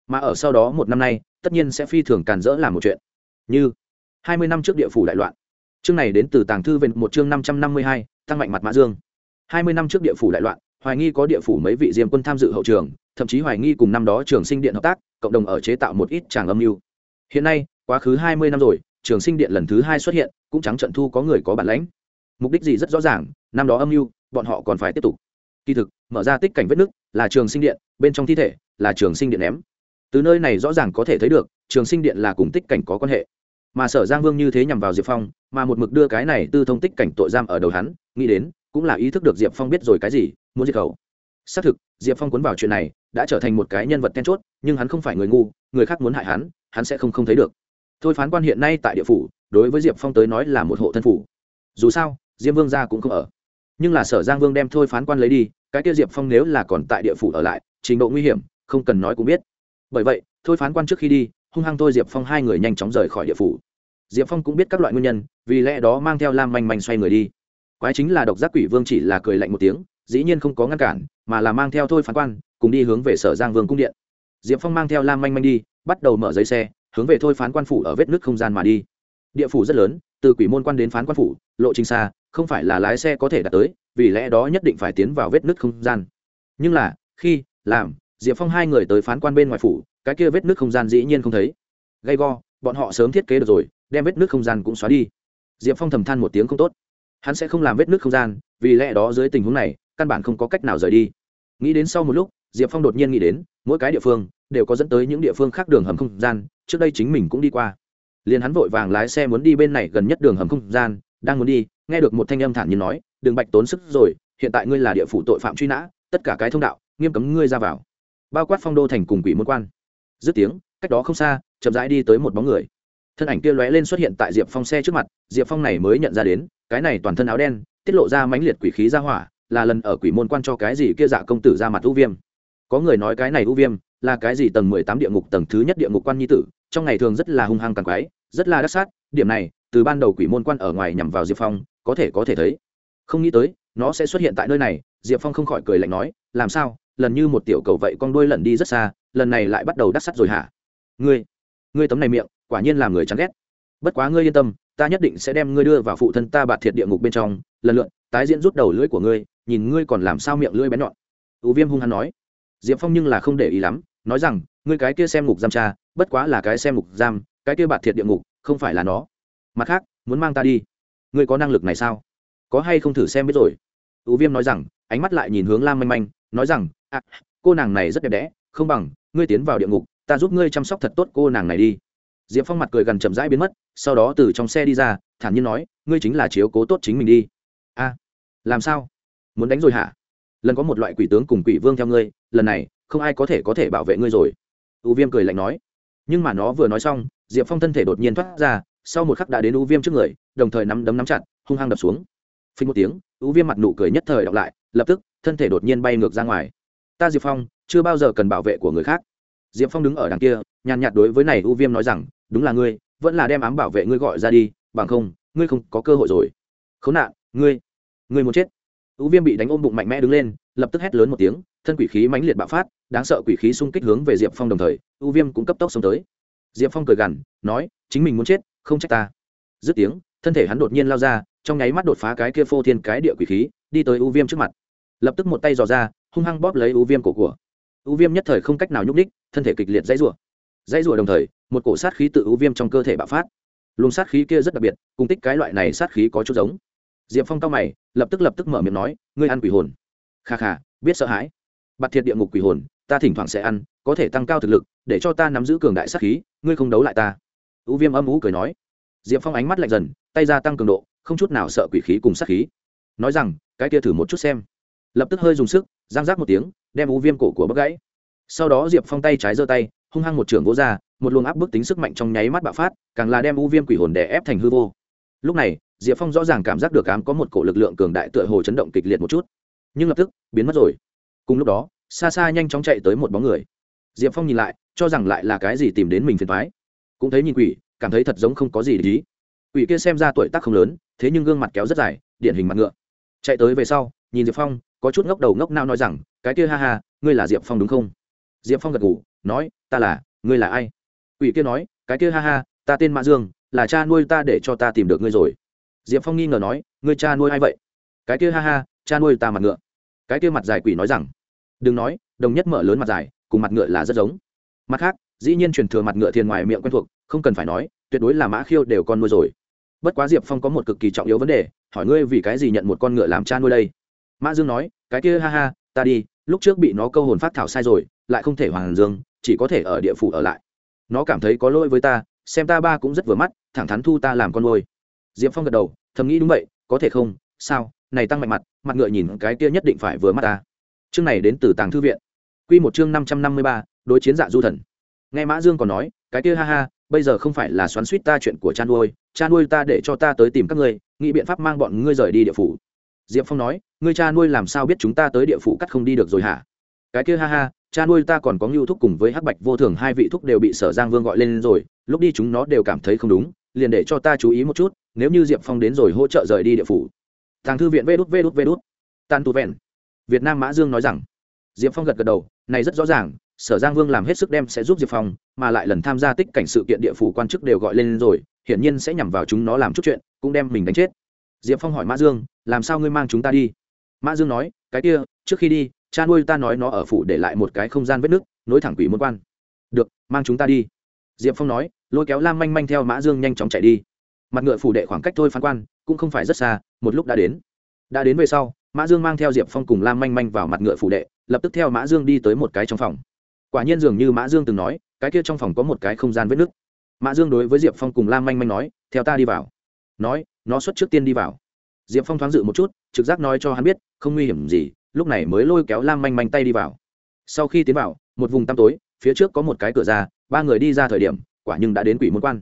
Mà ở sau đó một năm nay, tất nhiên sẽ phi thường càn rỡ làm một chuyện. Như, hai mươi năm trước địa phủ đại loạn. Chương này đến từ tàng thư về một chương năm trăm năm mươi hai, tăng mạnh mặt mã dương hai mươi năm trước địa phủ đại loạn, hoài nghi có địa phủ mấy vị diêm quân tham dự hậu trường, thậm chí hoài nghi cùng năm đó trường sinh điện hợp tác, cộng đồng ở chế tạo một ít tràng âm mưu. Hiện nay, quá khứ hai mươi năm rồi, trường sinh điện lần thứ hai xuất hiện, cũng trắng trận thu có người có bản lãnh. Mục đích gì rất rõ ràng, năm đó âm mưu, bọn họ còn phải tiếp tục. Kỳ thực, mở ra tích cảnh vết nứt là trường sinh điện, bên trong thi thể là trường sinh điện ném. Từ nơi này rõ ràng có thể thấy được, trường sinh điện là cùng tích cảnh có quan hệ. Mà sở giang vương như thế nhằm vào diệp phong, mà một mực đưa cái này tư thông tích cảnh tội giam ở đầu hắn, nghĩ đến cũng là ý thức được diệp phong biết rồi cái gì, muốn diệt khẩu. Xác thực, diệp phong cuốn vào chuyện này, đã trở thành một cái nhân vật then chốt, nhưng hắn không phải người ngu, người khác muốn hại hắn hắn sẽ không không thấy được. Thôi phán quan hiện nay tại địa phủ, đối với diệp phong tới nói là một hộ thân phủ. Dù sao, diêm vương gia cũng không ở. Nhưng là sở giang vương đem thôi phán quan lấy đi, cái kia diệp phong nếu là còn tại địa phủ ở lại, trình độ nguy hiểm, không cần nói cũng biết. Bởi vậy, thôi phán quan trước khi đi, hung hăng thôi diệp phong hai người nhanh chóng rời khỏi địa phủ. Diệp phong cũng biết các loại nguyên nhân, vì lẽ đó mang theo lam manh manh xoay người đi quái chính là độc giác quỷ vương chỉ là cười lạnh một tiếng, dĩ nhiên không có ngăn cản, mà là mang theo thôi phán quan, cùng đi hướng về sở giang vương cung điện. Diệp phong mang theo lam manh manh đi, bắt đầu mở giấy xe, hướng về thôi phán quan phủ ở vết nước không gian mà đi. Địa phủ rất lớn, từ quỷ môn quan đến phán quan phủ, lộ trình xa, không phải là lái xe có thể đạt tới, vì lẽ đó nhất định phải tiến vào vết nước không gian. Nhưng là, khi, làm, diệp phong hai người tới phán quan bên ngoài phủ, cái kia vết nước không gian dĩ nhiên không thấy. Gay go, bọn họ sớm thiết kế được rồi, đem vết nước không gian cũng xóa đi. Diệp phong thầm than một tiếng không tốt hắn sẽ không làm vết nước không gian, vì lẽ đó dưới tình huống này, căn bản không có cách nào rời đi. Nghĩ đến sau một lúc, diệp phong đột nhiên nghĩ đến, mỗi cái địa phương đều có dẫn tới những địa phương khác đường hầm không gian, trước đây chính mình cũng đi qua. Liền hắn vội vàng lái xe muốn đi bên này gần nhất đường hầm không gian, đang muốn đi, nghe được một thanh âm thản nhiên nói đừng bạch tốn sức rồi, hiện tại ngươi là địa phủ tội phạm truy nã, tất cả cái thông đạo, nghiêm cấm ngươi ra vào. Bao quát phong đô thành cùng quỷ môn quan. Dứt tiếng, cách đó không xa, chậm rãi đi tới một bóng người thân ảnh kia lóe lên xuất hiện tại diệp phong xe trước mặt, diệp phong này mới nhận ra đến, cái này toàn thân áo đen, tiết lộ ra mãnh liệt quỷ khí ra hỏa, là lần ở quỷ môn quan cho cái gì kia dạ công tử ra mặt ưu viêm. Có người nói cái này ưu viêm là cái gì tầng mười tám địa ngục tầng thứ nhất địa ngục quan nhi tử, trong ngày thường rất là hung hăng càng quái, rất là đắc sát, điểm này, từ ban đầu quỷ môn quan ở ngoài nhằm vào diệp phong, có thể có thể thấy. Không nghĩ tới, nó sẽ xuất hiện tại nơi này, diệp phong không khỏi cười lạnh nói, làm sao, lần như một tiểu cầu vậy con đuôi lẩn đi rất xa, lần này lại bắt đầu đắc sắt rồi hả? Ngươi ngươi tấm này miệng quả nhiên làm người chán ghét. Bất quá ngươi yên tâm ta nhất định sẽ đem ngươi đưa vào phụ thân ta bạt thiệt địa ngục bên trong lần lượt tái diễn rút đầu lưỡi của ngươi nhìn ngươi còn làm sao miệng lưỡi bén nhọn. Ưu viêm hung hăng nói. Diệp phong nhưng là không để ý lắm nói rằng ngươi cái kia xem ngục giam cha bất quá là cái xem ngục giam cái kia bạt thiệt địa ngục không phải là nó. Mặt khác muốn mang ta đi. Ngươi có năng lực này sao? Có hay không thử xem biết rồi. Ưu viêm nói rằng ánh mắt lại nhìn hướng lam manh manh nói rằng à, cô nàng này rất đẹp đẽ không bằng ngươi tiến vào địa ngục ta giúp ngươi chăm sóc thật tốt cô nàng này đi diệp phong mặt cười gần chậm rãi biến mất, sau đó từ trong xe đi ra, thản nhiên nói, ngươi chính là chiếu cố tốt chính mình đi. A, làm sao? Muốn đánh rồi hả? Lần có một loại quỷ tướng cùng quỷ vương theo ngươi, lần này, không ai có thể có thể bảo vệ ngươi rồi. U viêm cười lạnh nói. Nhưng mà nó vừa nói xong, diệp phong thân thể đột nhiên thoát ra, sau một khắc đã đến u viêm trước người, đồng thời nắm đấm nắm chặt, hung hăng đập xuống. Phình một tiếng, U viêm mặt nụ cười nhất thời đọc lại, lập tức, thân thể đột nhiên bay ngược ra ngoài. Ta diệp phong, chưa bao giờ cần bảo vệ của người khác. Diệp phong đứng ở đằng kia, nhàn nhạt đối với này U viêm nói rằng đúng là ngươi vẫn là đem ám bảo vệ ngươi gọi ra đi bằng không ngươi không có cơ hội rồi. Khốn nạn ngươi ngươi muốn chết. U viêm bị đánh ôm bụng mạnh mẽ đứng lên lập tức hét lớn một tiếng thân quỷ khí mãnh liệt bạo phát đáng sợ quỷ khí xung kích hướng về diệp phong đồng thời U viêm cũng cấp tốc xông tới. Diệp phong cười gằn nói chính mình muốn chết không trách ta. Dứt tiếng thân thể hắn đột nhiên lao ra trong nháy mắt đột phá cái kia phô thiên cái địa quỷ khí đi tới U viêm trước mặt. Lập tức một tay giò ra hung hăng bóp lấy U viêm cổ của. U viêm nhất thời không cách nào nhúc nhích, thân thể kịch liệt dãy rủa dãy rủa đồng thời, một cổ sát khí tự ưu viêm trong cơ thể bạo phát. Luồng sát khí kia rất đặc biệt, cùng tích cái loại này sát khí có chút giống. Diệp phong cao mày, lập tức lập tức mở miệng nói, ngươi ăn quỷ hồn. Kha kha, biết sợ hãi. Bạt thiệt địa ngục quỷ hồn, ta thỉnh thoảng sẽ ăn, có thể tăng cao thực lực, để cho ta nắm giữ cường đại sát khí, ngươi không đấu lại ta. Ưu viêm âm ú cười nói. Diệp phong ánh mắt lạnh dần, tay ra tăng cường độ, không chút nào sợ quỷ khí cùng sát khí. Nói rằng, cái kia thử một chút xem. Lập tức hơi dùng sức giang giác một tiếng, đem ưu viêm cổ của bấc gãy. Sau đó diệp phong tay trái giơ tay hung hăng một trưởng vỗ ra, một luồng áp bức tính sức mạnh trong nháy mắt bạo phát, càng là đem u viêm quỷ hồn đè ép thành hư vô. Lúc này, diệp phong rõ ràng cảm giác được ám có một cổ lực lượng cường đại tựa hồ chấn động kịch liệt một chút. Nhưng lập tức, biến mất rồi. Cùng lúc đó, xa xa nhanh chóng chạy tới một bóng người. Diệp phong nhìn lại, cho rằng lại là cái gì tìm đến mình phiền thoái cũng thấy nhìn quỷ, cảm thấy thật giống không có gì để ý. Quỷ kia xem ra tuổi tác không lớn, thế nhưng gương mặt kéo rất dài, điển hình mặt ngựa. Chạy tới về sau, nhìn diệp phong, có chút ngốc đầu ngốc nao nói rằng, cái kia ha ha, ngươi là diệp phong đúng không? Diệp phong gật ngủ nói, ta là, ngươi là ai? Quỷ kia nói, cái kia ha ha, ta tên mã dương, là cha nuôi ta để cho ta tìm được ngươi rồi. Diệp phong nghi ngờ nói, ngươi cha nuôi ai vậy? Cái kia ha ha, cha nuôi ta mặt ngựa. Cái kia mặt dài quỷ nói rằng, đừng nói, đồng nhất mở lớn mặt dài, cùng mặt ngựa là rất giống. Mặt khác, dĩ nhiên truyền thừa mặt ngựa thiền ngoài miệng quen thuộc, không cần phải nói, tuyệt đối là mã khiêu đều con nuôi rồi. Bất quá diệp phong có một cực kỳ trọng yếu vấn đề, hỏi ngươi vì cái gì nhận một con ngựa làm cha nuôi đây? Mã dương nói, cái kia ha ha, ta đi, lúc trước bị nó câu hồn phát thảo sai rồi lại không thể hoàng dương, chỉ có thể ở địa phủ ở lại. Nó cảm thấy có lỗi với ta, xem ta ba cũng rất vừa mắt, thẳng thắn thu ta làm con nuôi. Diệp phong gật đầu, thầm nghĩ đúng vậy, có thể không, sao, này tăng mạnh mặt mặt ngựa nhìn cái kia nhất định phải vừa mắt ta. Chương này đến từ tàng thư viện. Q một chương năm trăm năm mươi ba, đối chiến dạ du thần. Nghe mã dương còn nói, cái kia ha ha, bây giờ không phải là xoắn suýt ta chuyện của cha nuôi cha nuôi ta để cho ta tới tìm các ngươi, nghĩ biện pháp mang bọn ngươi rời đi địa phủ. Diệp phong nói, ngươi cha nuôi làm sao biết chúng ta tới địa phủ cắt không đi được rồi hả? Cái kia ha ha cha nuôi ta còn có ngưu thúc cùng với hắc bạch vô thường, hai vị thúc đều bị sở giang vương gọi lên rồi, lúc đi chúng nó đều cảm thấy không đúng, liền để cho ta chú ý một chút, nếu như diệp phong đến rồi hỗ trợ rời đi địa phủ. Thằng thư viện vê đút vê đút vê đút. Tan tu vẹn. Việt nam mã dương nói rằng, diệp phong gật gật đầu, này rất rõ ràng, sở giang vương làm hết sức đem sẽ giúp diệp phong, mà lại lần tham gia tích cảnh sự kiện địa phủ quan chức đều gọi lên rồi, hiển nhiên sẽ nhằm vào chúng nó làm chút chuyện, cũng đem mình đánh chết. Diệp phong hỏi mã dương, làm sao ngươi mang chúng ta đi? Mã dương nói, cái kia, trước khi đi cha nuôi ta nói nó ở phủ để lại một cái không gian vết nước nối thẳng quỷ môn quan. Được, mang chúng ta đi. Diệp phong nói, lôi kéo lam manh manh theo mã dương nhanh chóng chạy đi. Mặt ngựa phủ đệ khoảng cách thôi phán quan, cũng không phải rất xa, một lúc đã đến. Đã đến về sau, mã dương mang theo diệp phong cùng lam manh manh vào mặt ngựa phủ đệ, lập tức theo mã dương đi tới một cái trong phòng. Quả nhiên dường như mã dương từng nói, cái kia trong phòng có một cái không gian vết nứt. Mã dương đối với diệp phong cùng lam manh manh nói, theo ta đi vào. Nói, nó xuất trước tiên đi vào. Diệp phong thoáng dự một chút, trực giác nói cho hắn biết, không nguy hiểm gì lúc này mới lôi kéo lam manh manh tay đi vào. Sau khi tiến vào, một vùng tăm tối, phía trước có một cái cửa ra, ba người đi ra thời điểm, quả nhưng đã đến quỷ môn quan.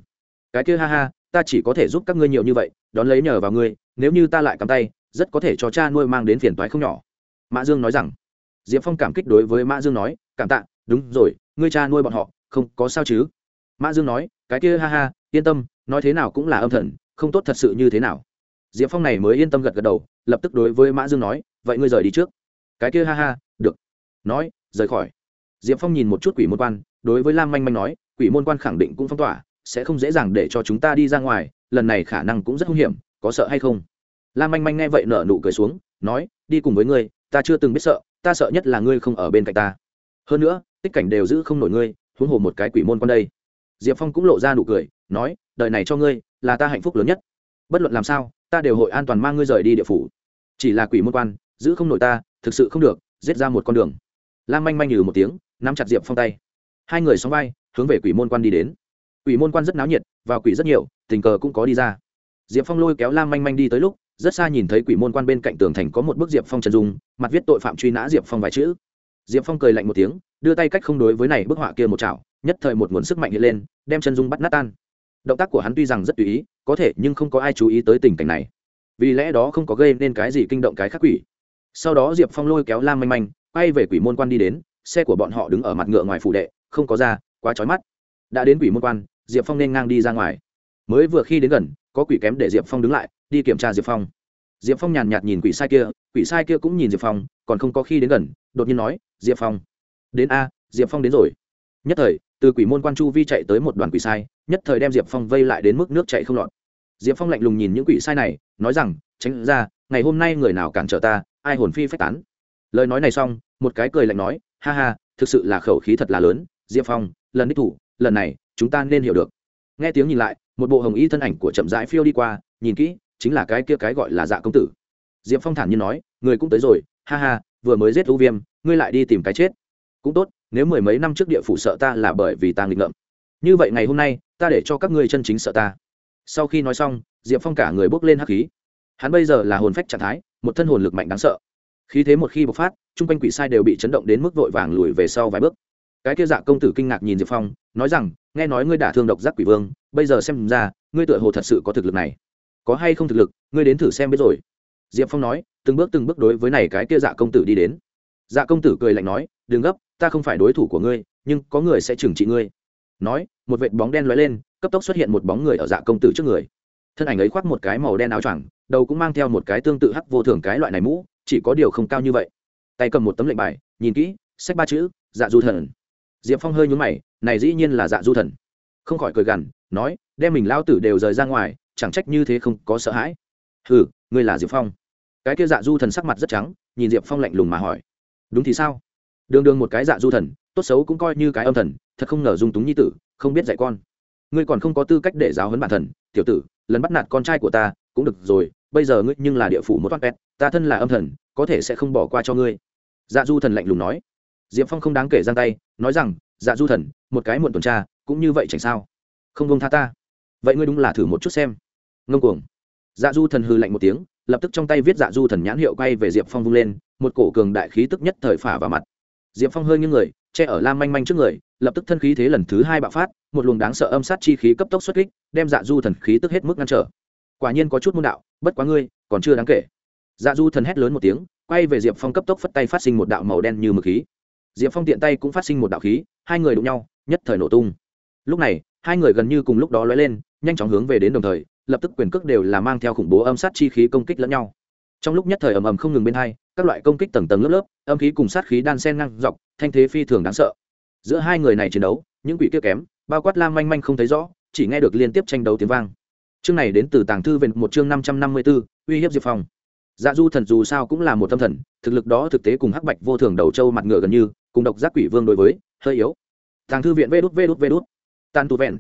Cái kia ha ha, ta chỉ có thể giúp các ngươi nhiều như vậy, đón lấy nhờ vào ngươi, nếu như ta lại cắm tay, rất có thể cho cha nuôi mang đến phiền toái không nhỏ. Mã dương nói rằng. Diệp phong cảm kích đối với mã dương nói, cảm tạ, đúng rồi, ngươi cha nuôi bọn họ, không có sao chứ? Mã dương nói, cái kia ha ha, yên tâm, nói thế nào cũng là âm thần, không tốt thật sự như thế nào. Diệp phong này mới yên tâm gật gật đầu, lập tức đối với mã dương nói, vậy ngươi rời đi trước cái kia ha ha, được. Nói, rời khỏi. Diệp phong nhìn một chút quỷ môn quan, đối với lam manh manh nói, quỷ môn quan khẳng định cũng phong tỏa, sẽ không dễ dàng để cho chúng ta đi ra ngoài, lần này khả năng cũng rất hung hiểm, có sợ hay không? Lam manh manh nghe vậy nở nụ cười xuống, nói, đi cùng với ngươi, ta chưa từng biết sợ, ta sợ nhất là ngươi không ở bên cạnh ta. Hơn nữa, tích cảnh đều giữ không nổi ngươi, huống hồ một cái quỷ môn quan đây. Diệp phong cũng lộ ra nụ cười, nói, đời này cho ngươi, là ta hạnh phúc lớn nhất. Bất luận làm sao, ta đều hội an toàn mang ngươi rời đi địa phủ. Chỉ là quỷ môn quan, giữ không nổi ta thực sự không được, giết ra một con đường. Lam manh manh nhừ một tiếng, nắm chặt diệp phong tay. Hai người xóng vai, hướng về quỷ môn quan đi đến. Quỷ môn quan rất náo nhiệt và quỷ rất nhiều, tình cờ cũng có đi ra. Diệp phong lôi kéo lam manh manh đi tới lúc, rất xa nhìn thấy quỷ môn quan bên cạnh tường thành có một bức diệp phong trần dung, mặt viết tội phạm truy nã diệp phong vài chữ. Diệp phong cười lạnh một tiếng, đưa tay cách không đối với này bức họa kia một chảo, nhất thời một nguồn sức mạnh hiện lên, đem chân dung bắt nát tan. Động tác của hắn tuy rằng rất tùy ý, có thể nhưng không có ai chú ý tới tình cảnh này. Vì lẽ đó không có gây nên cái gì kinh động cái khác quỷ sau đó diệp phong lôi kéo lam manh manh, quay về quỷ môn quan đi đến, xe của bọn họ đứng ở mặt ngựa ngoài phủ đệ, không có ra, quá trói mắt. Đã đến quỷ môn quan, diệp phong nên ngang đi ra ngoài. Mới vừa khi đến gần, có quỷ kém để diệp phong đứng lại, đi kiểm tra diệp phong. Diệp phong nhàn nhạt nhìn quỷ sai kia, quỷ sai kia cũng nhìn diệp phong, còn không có khi đến gần, đột nhiên nói, diệp phong. Đến a, diệp phong đến rồi. Nhất thời, từ quỷ môn quan chu vi chạy tới một đoàn quỷ sai, nhất thời đem diệp phong vây lại đến mức nước chạy không lọt. Diệp phong lạnh lùng nhìn những quỷ sai này, nói rằng, tránh ra ngày hôm nay người nào cản trở ta, ai hồn phi phách tán. Lời nói này xong, một cái cười lạnh nói, ha ha, thực sự là khẩu khí thật là lớn, diệp phong, lần đích thủ, lần này, chúng ta nên hiểu được. Nghe tiếng nhìn lại, một bộ hồng y thân ảnh của chậm rãi phiêu đi qua, nhìn kỹ, chính là cái kia cái gọi là dạ công tử. Diệp phong thản nhiên nói, người cũng tới rồi, ha ha, vừa mới giết u viêm, ngươi lại đi tìm cái chết. Cũng tốt, nếu mười mấy năm trước địa phủ sợ ta là bởi vì ta nghịch ngợm. Như vậy ngày hôm nay, ta để cho các ngươi chân chính sợ ta. Sau khi nói xong, diệp phong cả người bốc lên hắc khí hắn bây giờ là hồn phách trạng thái, một thân hồn lực mạnh đáng sợ. Khí thế một khi bộc phát, chung quanh quỷ sai đều bị chấn động đến mức vội vàng lùi về sau vài bước. Cái kia dạ công tử kinh ngạc nhìn diệp phong, nói rằng, nghe nói ngươi đả thương độc giác quỷ vương, bây giờ xem ra, ngươi tựa hồ thật sự có thực lực này. Có hay không thực lực, ngươi đến thử xem biết rồi. Diệp phong nói, từng bước từng bước đối với này cái kia dạ công tử đi đến. Dạ công tử cười lạnh nói, đừng gấp, ta không phải đối thủ của ngươi, nhưng có người sẽ trừng trị ngươi. Nói, một vệt bóng đen lóe lên, cấp tốc xuất hiện một bóng người ở dạ công tử trước người thân ảnh ấy khoác một cái màu đen áo choàng, đầu cũng mang theo một cái tương tự hắc vô thường cái loại này mũ, chỉ có điều không cao như vậy. Tay cầm một tấm lệnh bài, nhìn kỹ, sách ba chữ dạ du thần. Diệp phong hơi nhún mày, này dĩ nhiên là dạ du thần. Không khỏi cười gằn, nói, đem mình lao tử đều rời ra ngoài, chẳng trách như thế không có sợ hãi. Hừ, ngươi là diệp phong. Cái kia dạ du thần sắc mặt rất trắng, nhìn diệp phong lạnh lùng mà hỏi. Đúng thì sao? Đường đường một cái dạ du thần, tốt xấu cũng coi như cái âm thần, thật không ngờ dung túng nhi tử, không biết dạy con. Ngươi còn không có tư cách để giáo huấn bản thần, tiểu tử lần bắt nạt con trai của ta, cũng được rồi, bây giờ ngươi nhưng là địa phủ một toát pet ta thân là âm thần, có thể sẽ không bỏ qua cho ngươi. Dạ du thần lạnh lùng nói. Diệp phong không đáng kể giang tay, nói rằng dạ du thần, một cái muộn tuần tra, cũng như vậy chẳng sao. Không công tha ta. Vậy ngươi đúng là thử một chút xem. Ngông cuồng. Dạ du thần hư lạnh một tiếng, lập tức trong tay viết dạ du thần nhãn hiệu quay về diệp phong vung lên, một cổ cường đại khí tức nhất thời phả vào mặt. Diệp phong hơi như người, che ở lam manh manh trước người lập tức thân khí thế lần thứ hai bạo phát, một luồng đáng sợ âm sát chi khí cấp tốc xuất kích, đem dạ du thần khí tức hết mức ngăn trở. Quả nhiên có chút môn đạo, bất quá ngươi, còn chưa đáng kể. Dạ du thần hét lớn một tiếng, quay về diệp phong cấp tốc phất tay phát sinh một đạo màu đen như mực khí. Diệp phong tiện tay cũng phát sinh một đạo khí, hai người đụng nhau, nhất thời nổ tung. Lúc này, hai người gần như cùng lúc đó lóe lên, nhanh chóng hướng về đến đồng thời, lập tức quyền cước đều là mang theo khủng bố âm sát chi khí công kích lẫn nhau. Trong lúc nhất thời ầm ầm không ngừng bên hai, các loại công kích tầng tầng lớp lớp, âm khí cùng sát khí đan sen ngang dọc, thanh thế phi thường đáng sợ giữa hai người này chiến đấu, những quỷ kia kém, bao quát lam manh manh không thấy rõ, chỉ nghe được liên tiếp tranh đấu tiếng vang. Chương này đến từ tàng thư về một chương năm trăm năm mươi b ố uy hiếp diệp phong. Dạ du thần dù sao cũng là một tâm thần, thực lực đó thực tế cùng hắc bạch vô thường đầu châu mặt ngựa gần như, cùng độc giác quỷ vương đối với, hơi yếu. Tàng thư viện vê đút vê đút vê đút. Tan tu vẹn.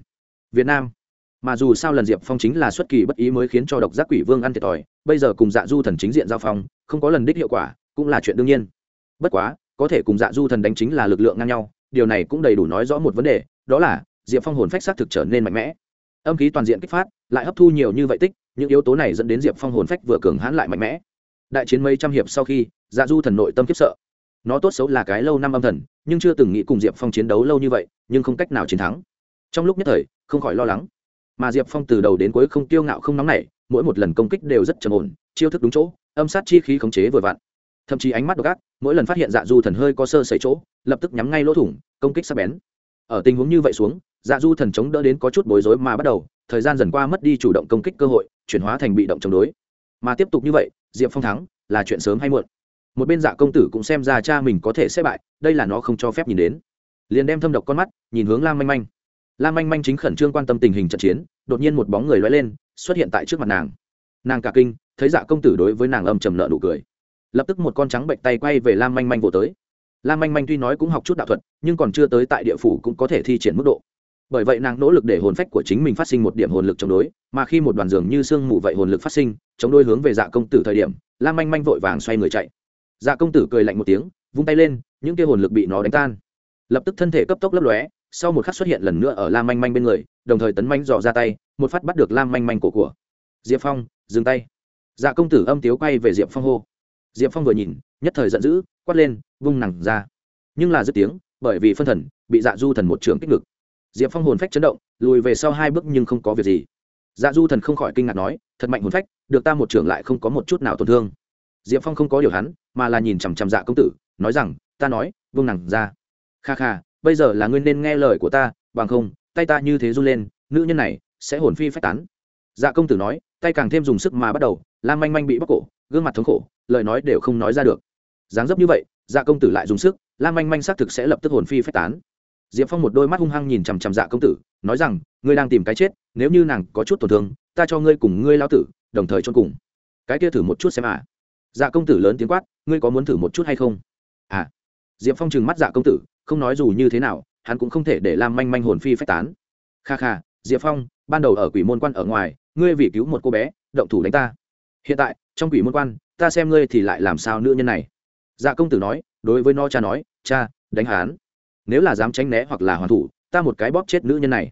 Việt nam. Mà dù sao lần diệp phong chính là xuất kỳ bất ý mới khiến cho độc giác quỷ vương ăn thiệt thòi, bây giờ cùng dạ du thần chính diện giao phong, không có lần đích hiệu quả, cũng là chuyện đương nhiên. Bất quá, có thể cùng dạ du thần đánh chính là lực lượng ngang nhau điều này cũng đầy đủ nói rõ một vấn đề, đó là, diệp phong hồn phách xác thực trở nên mạnh mẽ. Âm khí toàn diện kích phát, lại hấp thu nhiều như vậy tích, những yếu tố này dẫn đến diệp phong hồn phách vừa cường hãn lại mạnh mẽ. Đại chiến mấy trăm hiệp sau khi dạ du thần nội tâm kiếp sợ. Nó tốt xấu là cái lâu năm âm thần, nhưng chưa từng nghĩ cùng diệp phong chiến đấu lâu như vậy, nhưng không cách nào chiến thắng. Trong lúc nhất thời, không khỏi lo lắng. Mà diệp phong từ đầu đến cuối không tiêu ngạo không nóng nảy, mỗi một lần công kích đều rất trầm ổn, chiêu thức đúng chỗ, âm sát chi khí khống chế vừa vặn thậm chí ánh mắt độc ác, mỗi lần phát hiện dạ du thần hơi có sơ sẩy chỗ, lập tức nhắm ngay lỗ thủng, công kích sắc bén. Ở tình huống như vậy xuống dạ du thần chống đỡ đến có chút bối rối mà bắt đầu, thời gian dần qua mất đi chủ động công kích cơ hội, chuyển hóa thành bị động chống đối. Mà tiếp tục như vậy, diệp phong thắng, là chuyện sớm hay muộn. Một bên dạ công tử cũng xem ra cha mình có thể sẽ bại, đây là nó không cho phép nhìn đến. Liền đem thâm độc con mắt, nhìn hướng lam manh manh. Lam manh manh chính khẩn trương quan tâm tình hình trận chiến, đột nhiên một bóng người loay lên, xuất hiện tại trước mặt nàng. Nàng cả kinh, thấy dạ công tử đối với nàng âm trầm nợ nụ cười lập tức một con trắng bệnh tay quay về lam manh manh vỗ tới. Lam manh manh tuy nói cũng học chút đạo thuật, nhưng còn chưa tới tại địa phủ cũng có thể thi triển mức độ. Bởi vậy nàng nỗ lực để hồn phách của chính mình phát sinh một điểm hồn lực chống đối, mà khi một đoàn giường như sương mù vậy hồn lực phát sinh, chống đôi hướng về dạ công tử thời điểm, lam manh manh vội vàng xoay người chạy. Dạ công tử cười lạnh một tiếng, vung tay lên, những kia hồn lực bị nó đánh tan. Lập tức thân thể cấp tốc lấp lóe, sau một khắc xuất hiện lần nữa ở lam manh manh bên người, đồng thời tấn manh dò ra tay, một phát bắt được lam manh manh cổ của. Diệp phong, dừng tay. Dạ công tử âm tiếu quay về diệp phong hô diệp phong vừa nhìn, nhất thời giận dữ, quát lên, vung nặng ra. Nhưng là dứt tiếng, bởi vì phân thần, bị dạ du thần một trường kích ngực. Diệp phong hồn phách chấn động, lùi về sau hai bước nhưng không có việc gì. Dạ du thần không khỏi kinh ngạc nói, thật mạnh hồn phách, được ta một trưởng lại không có một chút nào tổn thương. Diệp phong không có điều hắn, mà là nhìn chằm chằm dạ công tử, nói rằng, ta nói vương nặng ra. Kha kha, bây giờ là ngươi nên nghe lời của ta, bằng không, tay ta như thế run lên, nữ nhân này sẽ hồn phi phách tán. Dạ công tử nói, tay càng thêm dùng sức mà bắt đầu, lam manh manh bị bóc cổ gương mặt thống khổ, lời nói đều không nói ra được. Dáng dấp như vậy dạ công tử lại dùng sức, lam manh manh xác thực sẽ lập tức hồn phi phách tán. Diệp phong một đôi mắt hung hăng nhìn chằm chằm dạ công tử, nói rằng, ngươi đang tìm cái chết, nếu như nàng có chút tổn thương, ta cho ngươi cùng ngươi lao tử, đồng thời cho cùng. Cái kia thử một chút xem à dạ công tử lớn tiếng quát, ngươi có muốn thử một chút hay không? À. Diệp phong trừng mắt dạ công tử, không nói dù như thế nào, hắn cũng không thể để lam manh manh hồn phi phách tán. Kha kha, diệp phong, ban đầu ở quỷ môn quan ở ngoài, ngươi vì cứu một cô bé, động thủ đánh ta hiện tại, trong quỷ môn quan, ta xem ngươi thì lại làm sao nữ nhân này? Dạ công tử nói, đối với nó cha nói, cha, đánh hắn. Nếu là dám tránh né hoặc là hoàn thủ, ta một cái bóp chết nữ nhân này.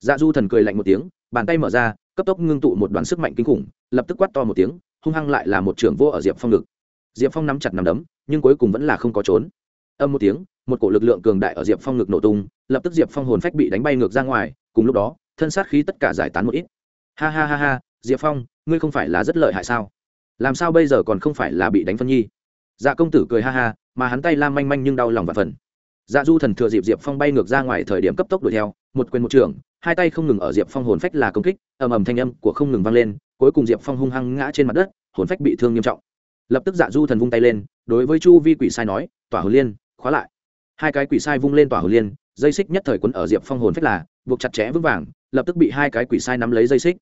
Dạ du thần cười lạnh một tiếng, bàn tay mở ra, cấp tốc ngưng tụ một đoàn sức mạnh kinh khủng, lập tức quát to một tiếng, hung hăng lại là một trưởng vô ở diệp phong ngực. Diệp phong nắm chặt nằm đấm, nhưng cuối cùng vẫn là không có trốn. Âm một tiếng, một cổ lực lượng cường đại ở diệp phong ngực nổ tung, lập tức diệp phong hồn phách bị đánh bay ngược ra ngoài, cùng lúc đó, thân sát khí tất cả giải tán một ít. Ha ha ha ha, diệp phong ngươi không phải là rất lợi hại sao? Làm sao bây giờ còn không phải là bị đánh phân nhi? Dạ công tử cười ha ha, mà hắn tay lam manh manh nhưng đau lòng và phần. Dạ du thần thừa dịp diệp phong bay ngược ra ngoài thời điểm cấp tốc đuổi theo, một quyền một trường, hai tay không ngừng ở diệp phong hồn phách là công kích, ầm ầm thanh âm của không ngừng vang lên, cuối cùng diệp phong hung hăng ngã trên mặt đất, hồn phách bị thương nghiêm trọng. Lập tức dạ du thần vung tay lên, đối với chu vi quỷ sai nói, tỏa hồn liên, khóa lại. Hai cái quỷ sai vung lên tỏa hồn liên, dây xích nhất thời quấn ở diệp phong hồn phách là, buộc chặt chẽ vững vàng, lập tức bị hai cái quỷ sai nắm lấy dây xích.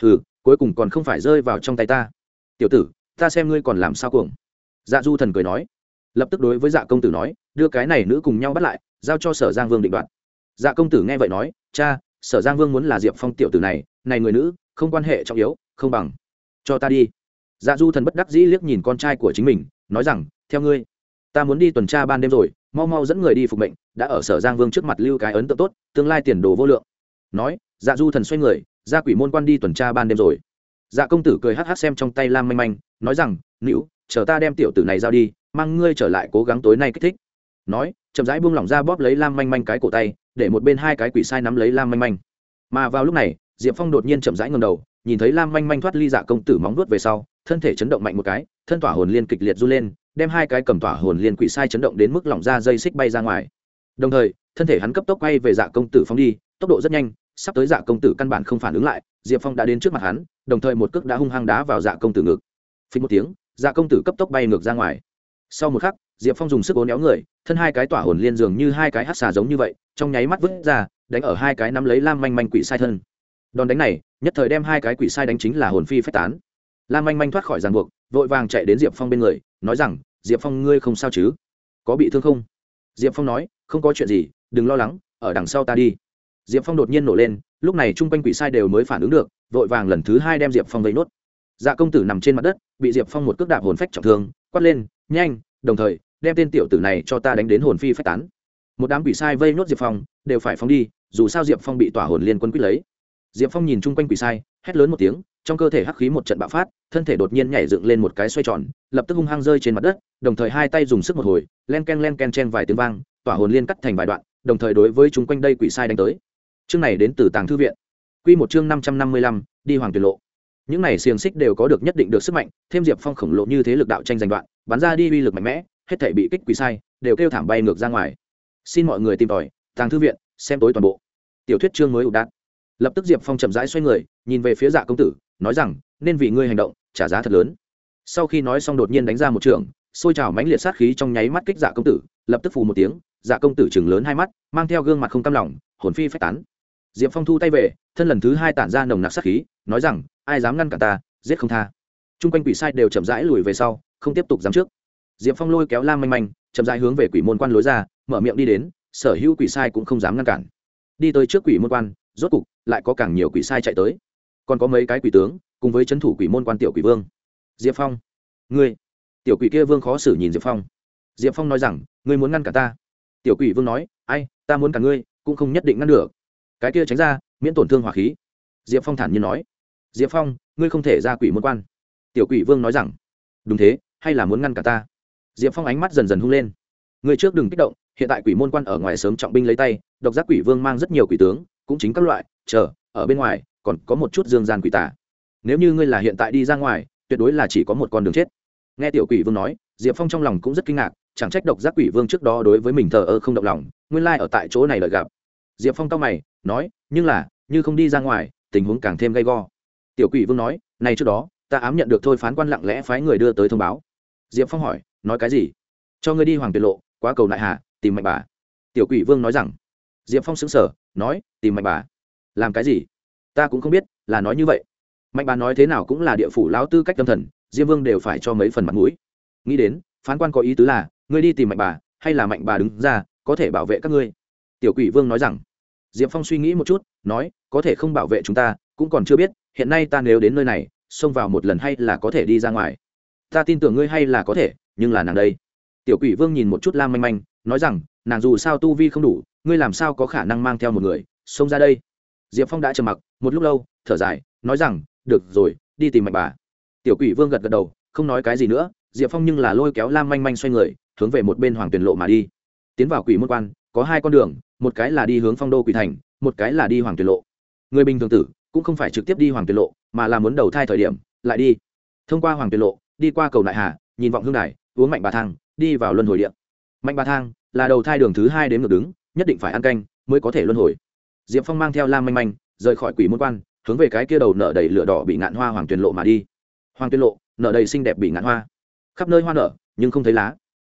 Hừ cuối cùng còn không phải rơi vào trong tay ta. Tiểu tử, ta xem ngươi còn làm sao cuồng. Dạ du thần cười nói. Lập tức đối với dạ công tử nói, đưa cái này nữ cùng nhau bắt lại, giao cho sở giang vương định đoạt. Dạ công tử nghe vậy nói, cha, sở giang vương muốn là diệp phong tiểu tử này này người nữ, không quan hệ trọng yếu, không bằng. Cho ta đi. Dạ du thần bất đắc dĩ liếc nhìn con trai của chính mình, nói rằng, theo ngươi. Ta muốn đi tuần tra ban đêm rồi, mau mau dẫn người đi phục mệnh, đã ở sở giang vương trước mặt lưu cái ấn tượng tốt, tương lai tiền đồ vô lượng. Nói dạ du thần xoay người ra quỷ môn quan đi tuần tra ban đêm rồi. Dạ công tử cười hắc hắc xem trong tay lam manh manh, nói rằng nữ chờ ta đem tiểu tử này giao đi, mang ngươi trở lại cố gắng tối nay kích thích. Nói, chậm rãi buông lỏng ra bóp lấy lam manh manh cái cổ tay, để một bên hai cái quỷ sai nắm lấy lam manh manh. Mà vào lúc này, diệp phong đột nhiên chậm rãi ngầm đầu, nhìn thấy lam manh manh thoát ly dạ công tử móng nuốt về sau, thân thể chấn động mạnh một cái, thân tỏa hồn liên kịch liệt r u lên, đem hai cái cầm tỏa hồn liên quỷ sai chấn động đến mức lỏng ra dây xích bay ra ngoài. Đồng thời, thân thể hắn cấp tốc quay về dạ công tử phóng đi, tốc độ rất nhanh sắp tới dạ công tử căn bản không phản ứng lại, diệp phong đã đến trước mặt hắn, đồng thời một cước đã hung hăng đá vào dạ công tử ngực. Phí một tiếng dạ công tử cấp tốc bay ngược ra ngoài. Sau một khắc, diệp phong dùng sức ố néo người, thân hai cái tỏa hồn liên dường như hai cái hát xà giống như vậy, trong nháy mắt vứt ra, đánh ở hai cái nắm lấy lam manh manh quỷ sai thân. Đòn đánh này, nhất thời đem hai cái quỷ sai đánh chính là hồn phi phách tán. Lam manh manh thoát khỏi ràng buộc, vội vàng chạy đến diệp phong bên người, nói rằng, diệp phong, ngươi không sao chứ? Có bị thương không? Diệp phong nói, không có chuyện gì, đừng lo lắng, ở đằng sau ta đi diệp phong đột nhiên nổ lên, lúc này chung quanh quỷ sai đều mới phản ứng được, vội vàng lần thứ hai đem diệp phong vây nốt. Dạ công tử nằm trên mặt đất, bị diệp phong một cước đạp hồn phách trọng thương, quát lên, nhanh, đồng thời, đem tên tiểu tử này cho ta đánh đến hồn phi phách tán. Một đám quỷ sai vây nốt diệp phong, đều phải phong đi, dù sao diệp phong bị tỏa hồn liên quân quýt lấy. Diệp phong nhìn chung quanh quỷ sai, hét lớn một tiếng, trong cơ thể hắc khí một trận bạo phát, thân thể đột nhiên nhảy dựng lên một cái xoay tròn, lập tức hung hăng rơi trên mặt đất, đồng thời hai tay dùng sức một hồi, len ken len ken chen vài tiếng vang, tỏa hồn liên cắt thành vài đoạn, đồng thời đối với chung quanh đây quỷ sai đánh tới chương này đến từ tàng thư viện. Q một chương năm trăm năm mươi lăm, đi hoàng tuyệt lộ. Những này xiềng xích đều có được nhất định được sức mạnh, thêm diệp phong khổng lồ như thế lực đạo tranh giành đoạn, bắn ra đi uy lực mạnh mẽ, hết thể bị kích quỷ sai, đều kêu thảm bay ngược ra ngoài. Xin mọi người tìm tòi, tàng thư viện, xem tối toàn bộ. Tiểu thuyết chương mới ụ đạn lập tức diệp phong chậm rãi xoay người, nhìn về phía dạ công tử, nói rằng, nên vì ngươi hành động, trả giá thật lớn. Sau khi nói xong đột nhiên đánh ra một trường, xôi trào mãnh liệt sát khí trong nháy mắt kích dạ công tử, lập tức phù một tiếng dạ công tử chừng lớn hai mắt, mang theo gương mặt không cam lòng, hồn phi phách tán diệp phong thu tay về, thân lần thứ hai tản ra nồng nặc sát khí, nói rằng, ai dám ngăn cả ta, giết không tha. T r u n g quanh quỷ sai đều chậm rãi lùi về sau, không tiếp tục dám trước. Diệp phong lôi kéo lam manh manh, chậm rãi hướng về quỷ môn quan lối ra, mở miệng đi đến, sở hữu quỷ sai cũng không dám ngăn cản. Đi tới trước quỷ môn quan, rốt cục, lại có càng nhiều quỷ sai chạy tới. Còn có mấy cái quỷ tướng, cùng với c h ấ n thủ quỷ môn quan tiểu quỷ vương. Diệp phong, ngươi, tiểu quỷ kia vương khó xử nhìn diệp phong. Diệp phong nói rằng, ngươi muốn ngăn cả ta? Tiểu quỷ vương nói, ai, ta muốn cả ngươi, cũng không nhất định ngăn được cái kia tránh ra, miễn tổn thương hỏa khí. Diệp phong thản nhiên nói. Diệp phong, ngươi không thể ra quỷ môn quan. Tiểu quỷ vương nói rằng. Đúng thế, hay là muốn ngăn cả ta? Diệp phong ánh mắt dần dần hung lên. Người trước đừng kích động, hiện tại quỷ môn quan ở ngoài sớm trọng binh lấy tay, độc giác quỷ vương mang rất nhiều quỷ tướng, cũng chính các loại, chờ, ở bên ngoài, còn có một chút dương gian quỷ tả nếu như ngươi là hiện tại đi ra ngoài, tuyệt đối là chỉ có một con đường chết. Nghe tiểu quỷ vương nói, diệp phong trong lòng cũng rất kinh ngạc, chẳng trách độc giác quỷ vương trước đó đối với mình thờ ơ không động lòng, nguyên lai ở tại chỗ này lợi gặp diệp phong tao mày, nói, nhưng là, như không đi ra ngoài, tình huống càng thêm gay go. Tiểu quỷ vương nói này trước đó, ta ám nhận được thôi phán quan lặng lẽ phái người đưa tới thông báo. Diệp phong hỏi, nói cái gì? Cho ngươi đi, hoàng tuyệt lộ quá cầu nại hà, tìm mạnh bà. Tiểu quỷ vương nói rằng. Diệp phong xứng sở nói, tìm mạnh bà. Làm cái gì? Ta cũng không biết, là nói như vậy. Mạnh bà nói thế nào cũng là địa phủ lão tư cách tâm thần, diêm vương đều phải cho mấy phần mặt mũi. Nghĩ đến, phán quan có ý tứ là, ngươi đi tìm mạnh bà, hay là mạnh bà đứng ra, có thể bảo vệ các ngươi? Tiểu quỷ vương nói rằng diệp phong suy nghĩ một chút, nói, có thể không bảo vệ chúng ta, cũng còn chưa biết, hiện nay ta nếu đến nơi này, xông vào một lần hay là có thể đi ra ngoài? Ta tin tưởng ngươi hay là có thể, nhưng là nàng đây. Tiểu quỷ vương nhìn một chút lam manh manh, nói rằng, nàng dù sao tu vi không đủ, ngươi làm sao có khả năng mang theo một người, xông ra đây? Diệp phong đã trầm mặc, một lúc lâu, thở dài, nói rằng, được rồi, đi tìm mạnh bà. Tiểu quỷ vương gật gật đầu, không nói cái gì nữa, diệp phong nhưng là lôi kéo lam manh manh xoay người, hướng về một bên hoàng tuyền lộ mà đi. Tiến vào quỷ môn quan, có hai con đường một cái là đi hướng phong đô quỷ thành, một cái là đi hoàng tuyệt lộ. Người bình thường tử cũng không phải trực tiếp đi hoàng tuyệt lộ, mà là muốn đầu thai thời điểm, lại đi. Thông qua hoàng tuyệt lộ, đi qua cầu đại hà, nhìn vọng hương đài, uống mạnh bà thang, đi vào luân hồi điện. Mạnh bà thang là đầu thai đường thứ hai đến ngược đứng, nhất định phải ăn canh mới có thể luân hồi. Diệp phong mang theo lam manh manh, rời khỏi quỷ môn quan, hướng về cái kia đầu nở đầy lửa đỏ bị ngạn hoa hoàng tuyệt lộ mà đi. Hoàng tuyệt lộ nở đầy xinh đẹp bị ngạn hoa. Khắp nơi hoa nở, nhưng không thấy lá.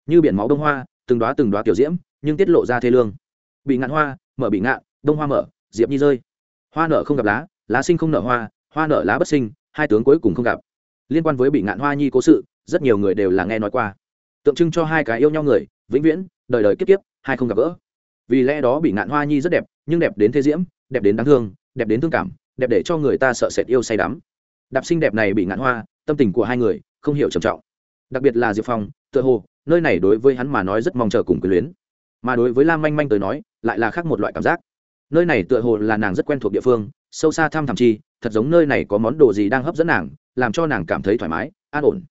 Như biển máu đông hoa, từng đoá từng đoá kiểu diễm, nhưng tiết lộ ra thê lương bị ngạn hoa, mở bị ngạn, đông hoa mở, diệp nhi rơi. Hoa nở không gặp lá lá sinh không nở hoa hoa nở lá bất sinh, hai tướng cuối cùng không gặp. Liên quan với bị ngạn hoa nhi cố sự, rất nhiều người đều là nghe nói qua. Tượng trưng cho hai cái yêu nhau người, vĩnh viễn, đời đời kiếp kiếp, hai không gặp gỡ. Vì lẽ đó bị ngạn hoa nhi rất đẹp, nhưng đẹp đến thế diễm, đẹp đến đáng thương, đẹp đến thương cảm, đẹp để cho người ta sợ sệt yêu say đắm. Đạp sinh đẹp này bị ngạn hoa, tâm tình của hai người không hiểu trầm trọng. Đặc biệt là diệp phong, tựa hồ, nơi này đối với hắn mà nói rất mong chờ cùng quyền luyến mà đối với lam manh manh tới nói, lại là khác một loại cảm giác. Nơi này tựa hồ là nàng rất quen thuộc địa phương, sâu xa thăm thẳm chi, thật giống nơi này có món đồ gì đang hấp dẫn nàng, làm cho nàng cảm thấy thoải mái, an ổn.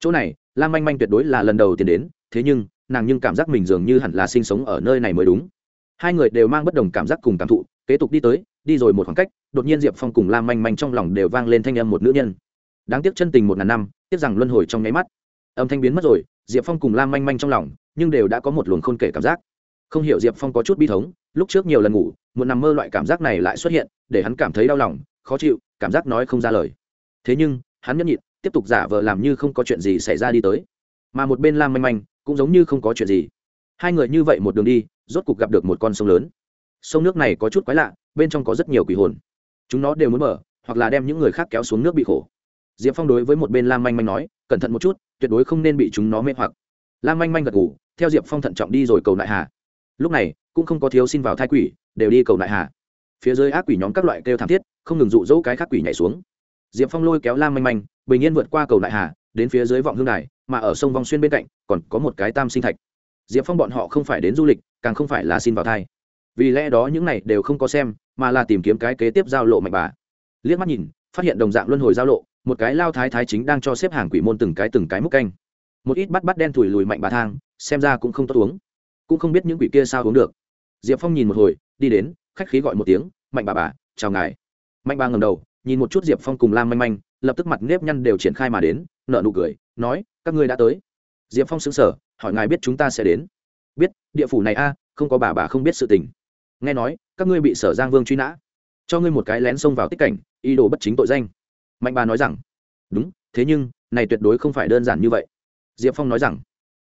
Chỗ này, lam manh manh tuyệt đối là lần đầu tiên đến, thế nhưng, nàng nhưng cảm giác mình dường như hẳn là sinh sống ở nơi này mới đúng. Hai người đều mang bất đồng cảm giác cùng cảm thụ, kế tục đi tới, đi rồi một khoảng cách, đột nhiên diệp phong cùng lam manh manh trong lòng đều vang lên thanh âm một nữ nhân. Đáng tiếc chân tình một ngàn năm, tiếc rằng luân hồi trong nháy mắt. Âm thanh biến mất rồi, diệp phong cùng lam manh manh trong lòng, nhưng đều đã có một luồng khôn kể cảm giác không hiểu diệp phong có chút bi thống, lúc trước nhiều lần ngủ, một nằm mơ loại cảm giác này lại xuất hiện, để hắn cảm thấy đau lòng, khó chịu, cảm giác nói không ra lời. Thế nhưng, hắn nhẫn nhịn, tiếp tục giả vờ làm như không có chuyện gì xảy ra đi tới. Mà một bên lam manh manh, cũng giống như không có chuyện gì. Hai người như vậy một đường đi, rốt cục gặp được một con sông lớn. Sông nước này có chút quái lạ, bên trong có rất nhiều quỷ hồn. Chúng nó đều muốn mở, hoặc là đem những người khác kéo xuống nước bị khổ. Diệp phong đối với một bên lam manh manh nói, cẩn thận một chút, tuyệt đối không nên bị chúng nó mê hoặc. Lam manh manh gật ngủ theo diệp phong thận trọng đi rồi cầu nại hà lúc này, cũng không có thiếu xin vào thai quỷ, đều đi cầu nại hà. Phía dưới ác quỷ nhóm các loại kêu thảm thiết, không ngừng rụ rỗ cái khác quỷ nhảy xuống. Diệp phong lôi kéo lam manh manh, bình yên vượt qua cầu nại hà, đến phía dưới vọng hương đài, mà ở sông vong xuyên bên cạnh, còn có một cái tam sinh thạch. Diệp phong bọn họ không phải đến du lịch, càng không phải là xin vào thai. Vì lẽ đó những này đều không có xem, mà là tìm kiếm cái kế tiếp giao lộ mạnh bà. Liếc mắt nhìn, phát hiện đồng dạng luân hồi giao lộ, một cái lao thái thái chính đang cho xếp hàng quỷ môn từng cái từng cái múc canh. Một ít bắt bắt đen thủi lùi mạnh bà thang, xem ra cũng không tốt uống cũng không biết những quỷ kia sao uống được. Diệp phong nhìn một hồi, đi đến, khách khí gọi một tiếng, mạnh bà bà, chào ngài. Mạnh bà ngầm đầu, nhìn một chút diệp phong cùng lam manh manh, lập tức mặt nếp nhăn đều triển khai mà đến nợ nụ cười, nói, các ngươi đã tới. Diệp phong xứng sở hỏi, ngài biết chúng ta sẽ đến? Biết, địa phủ này a, không có bà bà không biết sự tình. Nghe nói, các ngươi bị sở giang vương truy nã, cho ngươi một cái lén xông vào tích cảnh, ý đồ bất chính tội danh. Mạnh bà nói rằng, đúng, thế nhưng, này tuyệt đối không phải đơn giản như vậy. Diệp phong nói rằng,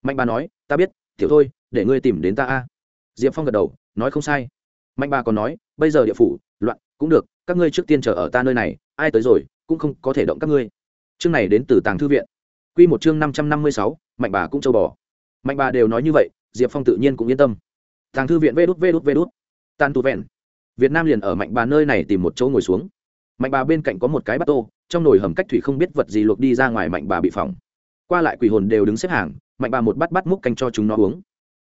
mạnh bà nói, ta biết, tiểu thôi để ngươi tìm đến ta a. Diệp phong gật đầu, nói không sai. Mạnh bà còn nói, bây giờ địa phủ, loạn, cũng được, các ngươi trước tiên chờ ở ta nơi này, ai tới rồi, cũng không có thể động các ngươi. Chương này đến từ tàng thư viện. Q một chương năm trăm năm mươi sáu, mạnh bà cũng châu bò. Mạnh bà đều nói như vậy, diệp phong tự nhiên cũng yên tâm. Tàng thư viện vê đút vê đút vê đút. Tàn tu vẹn. Việt nam liền ở mạnh bà nơi này tìm một chỗ ngồi xuống. Mạnh bà bên cạnh có một cái bát tô, trong nồi hầm cách thủy không biết vật gì luộc đi ra ngoài mạnh bà bị phỏng. Qua lại quỷ hồn đều đứng xếp hàng, mạnh bà một bát bát múc canh cho chúng nó uống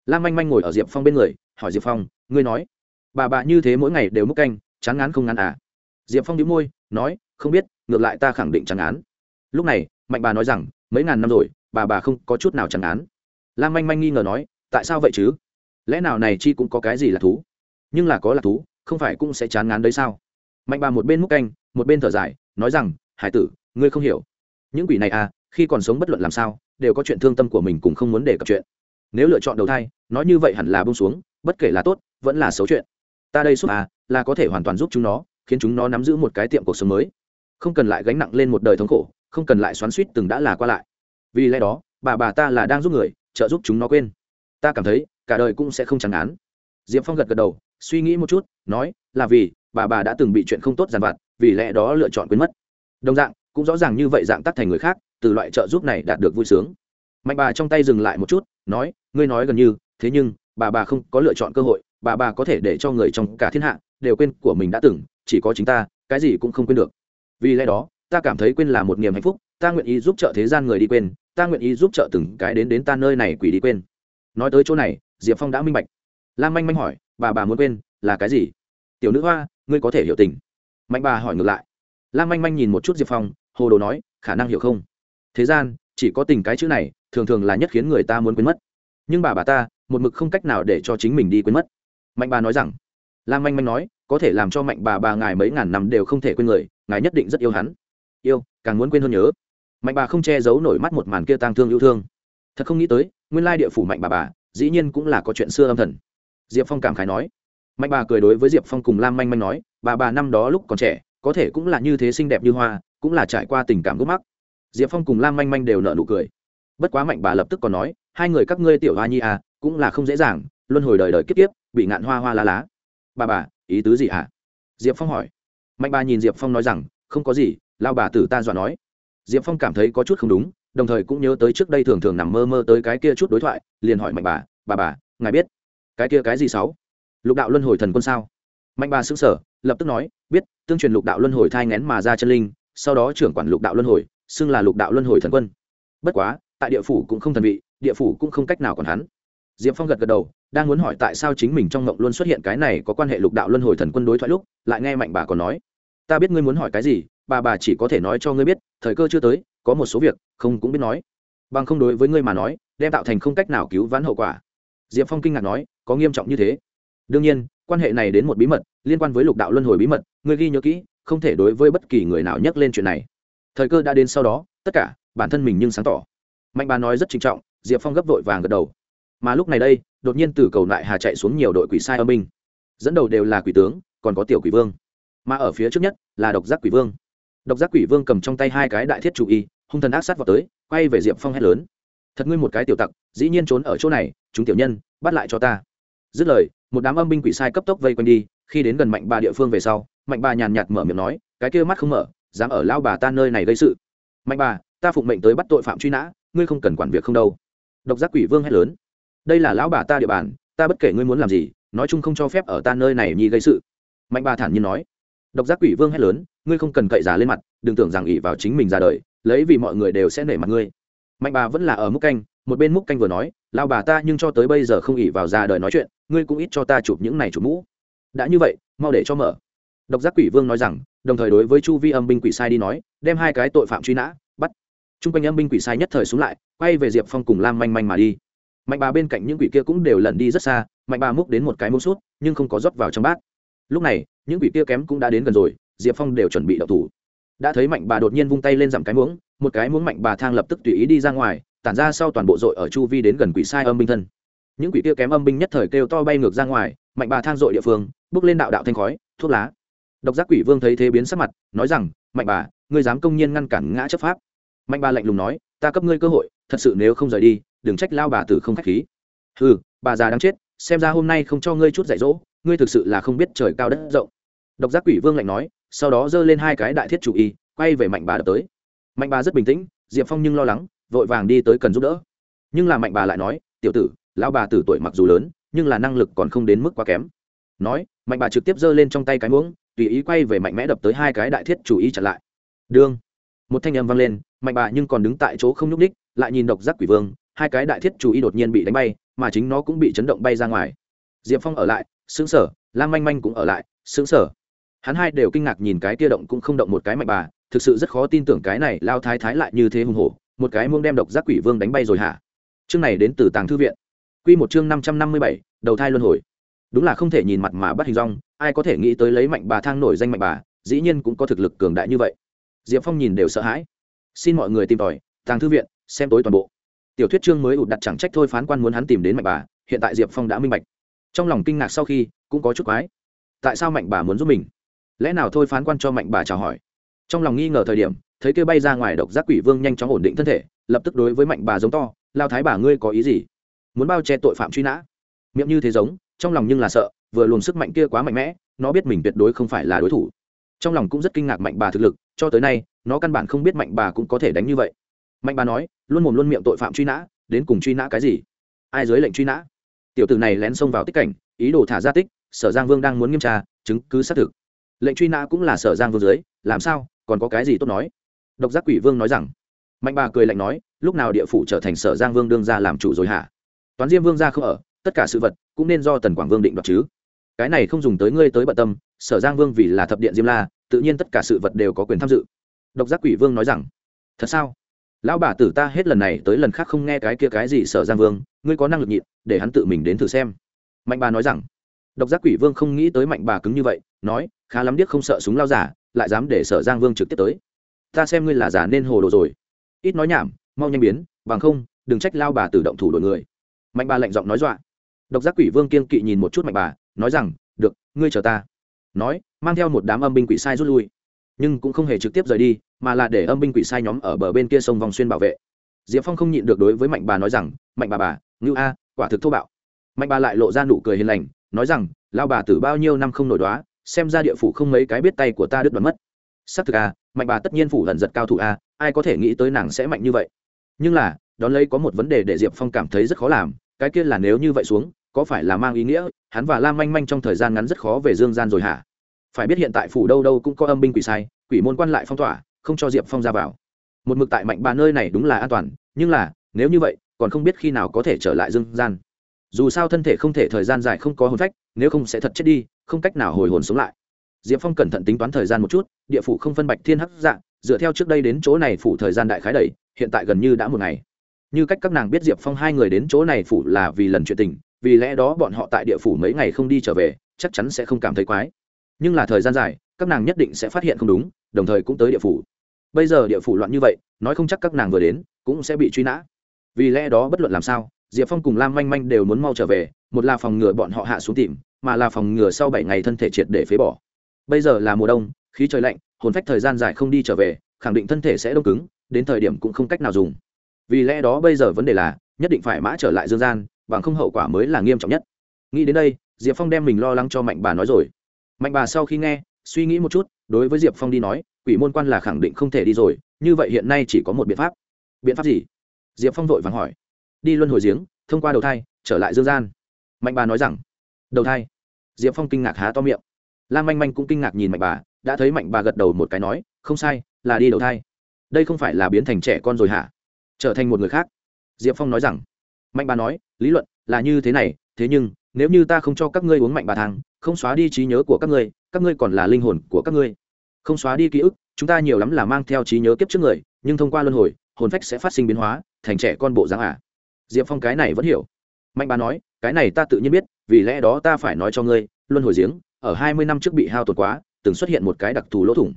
lam manh manh ngồi ở diệp phong bên người, hỏi diệp phong, ngươi nói, bà bà như thế mỗi ngày đều múc canh, chán ngán không ngán à? Diệp phong đĩu môi, nói, không biết, ngược lại ta khẳng định chán ngán. Lúc này, mạnh bà nói rằng, mấy ngàn năm rồi, bà bà không có chút nào chán ngán. Lam manh manh nghi ngờ nói, tại sao vậy chứ? Lẽ nào này chi cũng có cái gì là thú? Nhưng là có là thú, không phải cũng sẽ chán ngán đấy sao? Mạnh bà một bên múc canh, một bên thở dài, nói rằng, hải tử, ngươi không hiểu. Những quỷ này à khi còn sống bất luận làm sao, đều có chuyện thương tâm của mình cũng không muốn để cập chuyện nếu lựa chọn đầu thai, nói như vậy hẳn là bông xuống, bất kể là tốt, vẫn là xấu chuyện. Ta đây giúp à là có thể hoàn toàn giúp chúng nó, khiến chúng nó nắm giữ một cái tiệm cuộc sống mới. Không cần lại gánh nặng lên một đời thống khổ, không cần lại xoắn suýt từng đã là qua lại. Vì lẽ đó, bà bà ta là đang giúp người, trợ giúp chúng nó quên. Ta cảm thấy, cả đời cũng sẽ không chẳng án diệp phong gật gật đầu, suy nghĩ một chút, nói, là vì, bà bà đã từng bị chuyện không tốt giàn vặt, vì lẽ đó lựa chọn quên mất. Đồng dạng, cũng rõ ràng như vậy dạng tắt thành người khác, từ loại trợ giúp này đạt được vui sướng. Mạnh bà trong tay dừng lại một chút nói, ngươi nói gần như, thế nhưng, bà bà không có lựa chọn cơ hội, bà bà có thể để cho người trong cả thiên hạ đều quên của mình đã từng, chỉ có chính ta, cái gì cũng không quên được. Vì lẽ đó, ta cảm thấy quên là một niềm hạnh phúc, ta nguyện ý giúp trợ thế gian người đi quên, ta nguyện ý giúp trợ từng cái đến đến ta nơi này quỷ đi quên. Nói tới chỗ này, diệp phong đã minh bạch. Lam manh manh hỏi, bà bà muốn quên là cái gì? Tiểu nữ hoa, ngươi có thể hiểu tình. Mạnh bà hỏi ngược lại. Lam manh manh nhìn một chút diệp phong, hồ đồ nói, khả năng hiểu không? Thế gian, chỉ có tình cái chữ này thường thường là nhất khiến người ta muốn quên mất. Nhưng bà bà ta, một mực không cách nào để cho chính mình đi quên mất. Mạnh bà nói rằng, lam manh manh nói, có thể làm cho mạnh bà bà ngài mấy ngàn năm đều không thể quên người, ngài nhất định rất yêu hắn. Yêu, càng muốn quên hơn nhớ. Mạnh bà không che giấu nổi mắt một màn kia tang thương yêu thương. Thật không nghĩ tới, nguyên lai địa phủ mạnh bà bà, dĩ nhiên cũng là có chuyện xưa âm thần. Diệp phong cảm khái nói. Mạnh bà cười đối với diệp phong cùng lam manh manh nói, bà bà năm đó lúc còn trẻ, có thể cũng là như thế xinh đẹp như hoa, cũng là trải qua tình cảm gốc mắc. Diệp phong cùng lam manh manh đều nợ nụ cười bất quá mạnh bà lập tức còn nói, hai người các ngươi tiểu hoa nhi à cũng là không dễ dàng, luân hồi đời đời kiếp kiếp, bị ngạn hoa hoa lá lá. Bà bà, ý tứ gì hả à? diệp phong hỏi. Mạnh bà nhìn diệp phong nói rằng, không có gì lao bà tử ta dọa nói. Diệp phong cảm thấy có chút không đúng, đồng thời cũng nhớ tới trước đây thường thường nằm mơ mơ tới cái kia chút đối thoại, liền hỏi mạnh bà bà bà, ngài biết cái kia cái gì sáu? Lục đạo luân hồi thần quân sao? Mạnh bà xứng sở lập tức nói, biết, tương truyền lục đạo luân hồi thai ngén mà ra chân linh, sau đó trưởng quản lục đạo luân hồi, xưng là lục đạo luân hồi thần quân. Bất quá tại địa phủ cũng không thần vị, địa phủ cũng không cách nào còn hắn. Diệp phong gật gật đầu, đang muốn hỏi tại sao chính mình trong mộng luôn xuất hiện cái này có quan hệ lục đạo luân hồi thần quân đối thoại lúc, lại nghe mạnh bà còn nói, ta biết ngươi muốn hỏi cái gì, bà bà chỉ có thể nói cho ngươi biết, thời cơ chưa tới, có một số việc, không cũng biết nói. Bằng không đối với ngươi mà nói, đem tạo thành không cách nào cứu vãn hậu quả. Diệp phong kinh ngạc nói, có nghiêm trọng như thế? Đương nhiên, quan hệ này đến một bí mật, liên quan với lục đạo luân hồi bí mật, ngươi ghi nhớ kỹ, không thể đối với bất kỳ người nào nhắc lên chuyện này. Thời cơ đã đến sau đó, tất cả, bản thân mình nhưng sáng tỏ mạnh bà nói rất trinh trọng, diệp phong gấp vội vàng gật đầu. Mà lúc này đây, đột nhiên từ cầu nại hà chạy xuống nhiều đội quỷ sai âm binh. Dẫn đầu đều là quỷ tướng, còn có tiểu quỷ vương. Mà ở phía trước nhất, là độc giác quỷ vương. Độc giác quỷ vương cầm trong tay hai cái đại thiết chủ y, hung thần ác sát vào tới, quay về diệp phong hét lớn. Thật ngươi một cái tiểu tặc, dĩ nhiên trốn ở chỗ này, chúng tiểu nhân, bắt lại cho ta. Dứt lời, một đám âm binh quỷ sai cấp tốc vây quanh đi, khi đến gần mạnh bà địa phương về sau, mạnh bà nhàn nhạt mở miệng nói, cái kia mắt không mở, dám ở lao bà ta nơi này gây sự. Mạnh bà ta phụng mệnh tới bắt tội phạm truy nã ngươi không cần quản việc không đâu. Độc giác quỷ vương hét lớn. Đây là lão bà ta địa bàn, ta bất kể ngươi muốn làm gì, nói chung không cho phép ở ta nơi này nhi gây sự. Mạnh bà thản nhiên nói. Độc giác quỷ vương hét lớn, ngươi không cần cậy giả lên mặt, đừng tưởng rằng ỉ vào chính mình ra đời, lấy vì mọi người đều sẽ nể mặt ngươi. Mạnh bà vẫn là ở múc canh, một bên múc canh vừa nói lao bà ta nhưng cho tới bây giờ không ỉ vào ra đời nói chuyện, ngươi cũng ít cho ta chụp những này chụp mũ. Đã như vậy, mau để cho mở. Độc giác quỷ vương nói rằng, đồng thời đối với chu vi âm binh quỷ sai đi nói, đem hai cái tội phạm truy nã t r u n g quanh âm binh quỷ sai nhất thời xuống lại, quay về diệp phong cùng lam manh manh mà đi. Mạnh bà bên cạnh những quỷ kia cũng đều lẩn đi rất xa, mạnh bà múc đến một cái múc sút, nhưng không có rót vào trong bát. Lúc này, những quỷ kia kém cũng đã đến gần rồi, diệp phong đều chuẩn bị đậu thủ. Đã thấy mạnh bà đột nhiên vung tay lên dặm cái muỗng, một cái muỗng mạnh bà thang lập tức tùy ý đi ra ngoài, tản ra sau toàn bộ dội ở chu vi đến gần quỷ sai âm binh thân. Những quỷ kia kém âm binh nhất thời kêu to bay ngược ra ngoài, mạnh bà thang dội địa phương, bước lên đạo đạo thanh khói, thuốc lá. Độc giác quỷ vương thấy thế biến sắc mặt, nói rằng, mạnh bà, ngươi dám công nhiên ngăn cản ngã chấp pháp mạnh bà lạnh lùng nói, ta cấp ngươi cơ hội, thật sự nếu không rời đi, đừng trách lao bà tử không k h á c h khí. Ừ bà già đang chết, xem ra hôm nay không cho ngươi chút dạy dỗ, ngươi thực sự là không biết trời cao đất rộng. Độc giác quỷ vương lạnh nói, sau đó giơ lên hai cái đại thiết chủ y, quay về mạnh bà đập tới. Mạnh bà rất bình tĩnh, diệp phong nhưng lo lắng, vội vàng đi tới cần giúp đỡ. Nhưng là mạnh bà lại nói, tiểu tử, lão bà tử tuổi mặc dù lớn, nhưng là năng lực còn không đến mức quá kém. Nói, mạnh bà trực tiếp giơ lên trong tay cái muỗng, tùy ý quay về mạnh mẽ đập tới hai cái đại thiết chủ ý chặn lại. Đương một thanh âm vang lên, mạnh bà nhưng còn đứng tại chỗ không nhúc ních lại nhìn độc giác quỷ vương, hai cái đại thiết chủ ý đột nhiên bị đánh bay, mà chính nó cũng bị chấn động bay ra ngoài. Diệp phong ở lại xứng sở lam manh manh cũng ở lại xứng sở hắn hai đều kinh ngạc nhìn cái kia động cũng không động một cái mạnh bà, thực sự rất khó tin tưởng cái này lao thái thái lại như thế hùng hổ, một cái muông đem độc giác quỷ vương đánh bay rồi hả? Chương này đến từ tàng thư viện. Q một chương năm trăm năm mươi bảy, đầu thai luân hồi. Đúng là không thể nhìn mặt mà bắt hình rong ai có thể nghĩ tới lấy mạnh bà thang nổi danh mạnh bà, dĩ nhiên cũng có thực lực cường đại như vậy diệp phong nhìn đều sợ hãi. Xin mọi người tìm tòi, tàng thư viện, xem tối toàn bộ. Tiểu thuyết chương mới ụt đặt chẳng trách thôi phán quan muốn hắn tìm đến mạnh bà, hiện tại diệp phong đã minh bạch. Trong lòng kinh ngạc sau khi, cũng có chút quái. Tại sao mạnh bà muốn giúp mình? Lẽ nào thôi phán quan cho mạnh bà chào hỏi? Trong lòng nghi ngờ thời điểm, thấy kêu bay ra ngoài độc giác quỷ vương nhanh chóng ổn định thân thể, lập tức đối với mạnh bà giống to, lao thái bà ngươi có ý gì? Muốn bao che tội phạm truy nã? Miệng như thế giống, trong lòng nhưng là sợ, vừa luồn sức mạnh kia quá mạnh mẽ, nó biết mình tuyệt đối không phải là đối thủ trong lòng cũng rất kinh ngạc mạnh bà thực lực, cho tới nay, nó căn bản không biết mạnh bà cũng có thể đánh như vậy. Mạnh bà nói, luôn mồm luôn miệng tội phạm truy nã, đến cùng truy nã cái gì? Ai dưới lệnh truy nã? Tiểu tử này lén xông vào tích cảnh, ý đồ thả ra tích, sở giang vương đang muốn nghiêm tra, chứng cứ xác thực. Lệnh truy nã cũng là sở giang vương dưới, làm sao, còn có cái gì tốt nói? Độc giác quỷ vương nói rằng, mạnh bà cười lạnh nói, lúc nào địa phủ trở thành sở giang vương đương ra làm chủ rồi hả? Toán diêm vương ra không ở, tất cả sự vật cũng nên do tần quảng vương định đoạt chứ cái này không dùng tới ngươi tới bận tâm, sở giang vương vì là thập điện diêm la, tự nhiên tất cả sự vật đều có quyền tham dự. Độc giác quỷ vương nói rằng, thật sao? Lão bà tử ta hết lần này tới lần khác không nghe cái kia cái gì sở giang vương, ngươi có năng lực nhịn, để hắn tự mình đến thử xem. Mạnh bà nói rằng, độc giác quỷ vương không nghĩ tới mạnh bà cứng như vậy, nói, khá lắm điếc không sợ súng lao giả, lại dám để sở giang vương trực tiếp tới. Ta xem ngươi là giả nên hồ đồ rồi. Ít nói nhảm, mau nhanh biến, bằng không, đừng trách lao bà tử động thủ đội người. Mạnh bà lạnh giọng nói dọa. Độc giác quỷ vương kiên kỵ nhìn một chút mạnh bà nói rằng, được, ngươi chờ ta. Nói, mang theo một đám âm binh quỷ sai rút lui. Nhưng cũng không hề trực tiếp rời đi, mà là để âm binh quỷ sai nhóm ở bờ bên kia sông vòng xuyên bảo vệ. Diệp phong không nhịn được đối với mạnh bà nói rằng, mạnh bà bà, ngưu a, quả thực thô bạo. Mạnh bà lại lộ ra nụ cười hiền lành, nói rằng, lao bà tử bao nhiêu năm không nổi đoá, xem ra địa phủ không mấy cái biết tay của ta đứt đoán mất. Xác thực a, mạnh bà tất nhiên phủ lần giật cao thủ a, ai có thể nghĩ tới nàng sẽ mạnh như vậy. Nhưng là, đón lấy có một vấn đề để diệp phong cảm thấy rất khó làm, cái kia là nếu như vậy xuống có phải là mang ý nghĩa, hắn và lam manh manh trong thời gian ngắn rất khó về dương gian rồi hả? Phải biết hiện tại phủ đâu đâu cũng có âm binh quỷ sai, quỷ môn quan lại phong tỏa, không cho diệp phong ra vào. Một mực tại mạnh ba nơi này đúng là an toàn, nhưng là, nếu như vậy, còn không biết khi nào có thể trở lại dương gian. Dù sao thân thể không thể thời gian dài không có hồn phách, nếu không sẽ thật chết đi, không cách nào hồi hồn sống lại. Diệp phong cẩn thận tính toán thời gian một chút, địa phủ không phân bạch thiên hắc dạng, dựa theo trước đây đến chỗ này phủ thời gian đại khái đầy hiện tại gần như đã một ngày. Như cách các nàng biết diệp phong hai người đến chỗ này phủ là vì lần chuyện tình vì lẽ đó bọn họ tại địa phủ mấy ngày không đi trở về, chắc chắn sẽ không cảm thấy quái. Nhưng là thời gian dài, các nàng nhất định sẽ phát hiện không đúng, đồng thời cũng tới địa phủ. Bây giờ địa phủ loạn như vậy, nói không chắc các nàng vừa đến, cũng sẽ bị truy nã. Vì lẽ đó bất luận làm sao, diệp phong cùng lam manh manh đều muốn mau trở về, một là phòng ngừa bọn họ hạ xuống tìm, mà là phòng ngừa sau bảy ngày thân thể triệt để phế bỏ. Bây giờ là mùa đông, khí trời lạnh, hồn phách thời gian dài không đi trở về, khẳng định thân thể sẽ đông cứng, đến thời điểm cũng không cách nào dùng. Vì lẽ đó bây giờ vấn đề là, nhất định phải mã trở lại dương gian bằng không hậu quả mới là nghiêm trọng nhất. Nghĩ đến đây, diệp phong đem mình lo lắng cho mạnh bà nói rồi. Mạnh bà sau khi nghe, suy nghĩ một chút, đối với diệp phong đi nói, quỷ môn quan là khẳng định không thể đi rồi, như vậy hiện nay chỉ có một biện pháp. Biện pháp gì? Diệp phong vội vàng hỏi. Đi luân hồi giếng, thông qua đầu thai, trở lại dương gian. Mạnh bà nói rằng, đầu thai. Diệp phong kinh ngạc há to miệng. Lam manh manh cũng kinh ngạc nhìn mạnh bà, đã thấy mạnh bà gật đầu một cái nói, không sai, là đi đầu thai. Đây không phải là biến thành trẻ con rồi hả? Trở thành một người khác. Diệp phong nói rằng mạnh bà nói, lý luận, là như thế này, thế nhưng, nếu như ta không cho các ngươi uống mạnh bà thang, không xóa đi trí nhớ của các ngươi các ngươi còn là linh hồn của các ngươi. Không xóa đi ký ức, chúng ta nhiều lắm là mang theo trí nhớ kiếp trước người, nhưng thông qua luân hồi, hồn phách sẽ phát sinh biến hóa, thành trẻ con bộ dáng à. diệp phong cái này vẫn hiểu. Mạnh bà nói, cái này ta tự nhiên biết, vì lẽ đó ta phải nói cho ngươi, luân hồi giếng, ở hai mươi năm trước bị hao tột quá, từng xuất hiện một cái đặc thù lỗ thủng.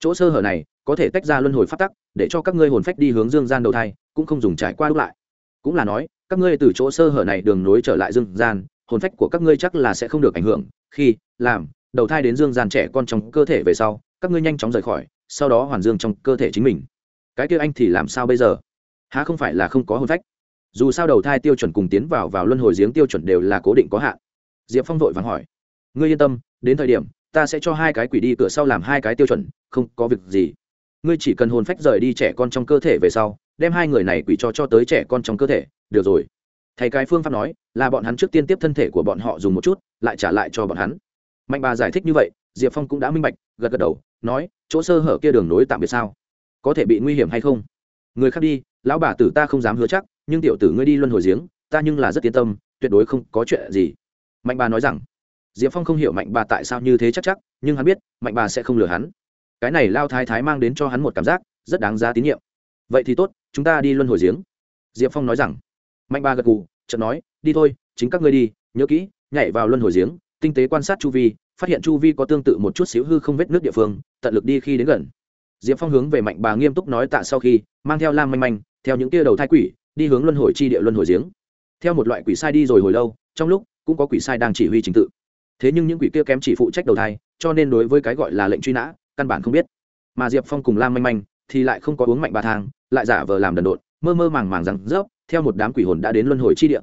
Chỗ sơ hở này, có thể tách ra luân hồi phát tắc, để cho các ngươi hồn phách đi hướng dương gian đầu thai, cũng không dùng trải qua đúc lại. Cũng là nói các ngươi từ chỗ sơ hở này đường nối trở lại dương gian, hồn phách của các ngươi chắc là sẽ không được ảnh hưởng. Khi, làm, đầu thai đến dương gian trẻ con trong cơ thể về sau, các ngươi nhanh chóng rời khỏi, sau đó hoàn dương trong cơ thể chính mình. Cái kia anh thì làm sao bây giờ? Há không phải là không có hồn phách? Dù sao đầu thai tiêu chuẩn cùng tiến vào vào luân hồi giếng tiêu chuẩn đều là cố định có hạn. Diệp phong vội vàng hỏi. Ngươi yên tâm, đến thời điểm, ta sẽ cho hai cái quỷ đi cửa sau làm hai cái tiêu chuẩn, không có việc gì. Ngươi chỉ cần hồn phách rời đi trẻ con trong cơ thể về sau đem hai người này quỷ cho cho tới trẻ con trong cơ thể, được rồi. Thầy cái phương pháp nói là bọn hắn trước tiên tiếp thân thể của bọn họ dùng một chút, lại trả lại cho bọn hắn. Mạnh bà giải thích như vậy, diệp phong cũng đã minh bạch, gật gật đầu, nói, chỗ sơ hở kia đường nối tạm biệt sao? Có thể bị nguy hiểm hay không? Người khác đi, lão bà tử ta không dám hứa chắc, nhưng tiểu tử ngươi đi luân hồi giếng, ta nhưng là rất yên tâm, tuyệt đối không có chuyện gì. Mạnh bà nói rằng, diệp phong không hiểu mạnh bà tại sao như thế chắc chắc, nhưng hắn biết, mạnh bà sẽ không lừa hắn. Cái này lao thái thái mang đến cho hắn một cảm giác rất đáng giá tín nhiệm vậy thì tốt, chúng ta đi luân hồi giếng. Diệp phong nói rằng. Mạnh ba gật gù, chợt nói, đi thôi, chính các ngươi đi, nhớ kỹ, nhảy vào luân hồi giếng, tinh tế quan sát chu vi, phát hiện chu vi có tương tự một chút xíu hư không vết nước địa phương, tận lực đi khi đến gần. Diệp phong hướng về mạnh bà nghiêm túc nói tạ sau khi, mang theo lam manh manh, theo những kia đầu thai quỷ, đi hướng luân hồi chi địa luân hồi giếng. Theo một loại quỷ sai đi rồi hồi lâu, trong lúc, cũng có quỷ sai đang chỉ huy trình tự. Thế nhưng những quỷ kia kém chỉ phụ trách đầu thai, cho nên đối với cái gọi là lệnh truy nã, căn bản không biết. Mà diệp phong cùng lam manh manh thì lại không có uống mạnh ba thang, lại giả vờ làm đần độn, mơ mơ màng màng rằng rớp, theo một đám quỷ hồn đã đến luân hồi chi địa.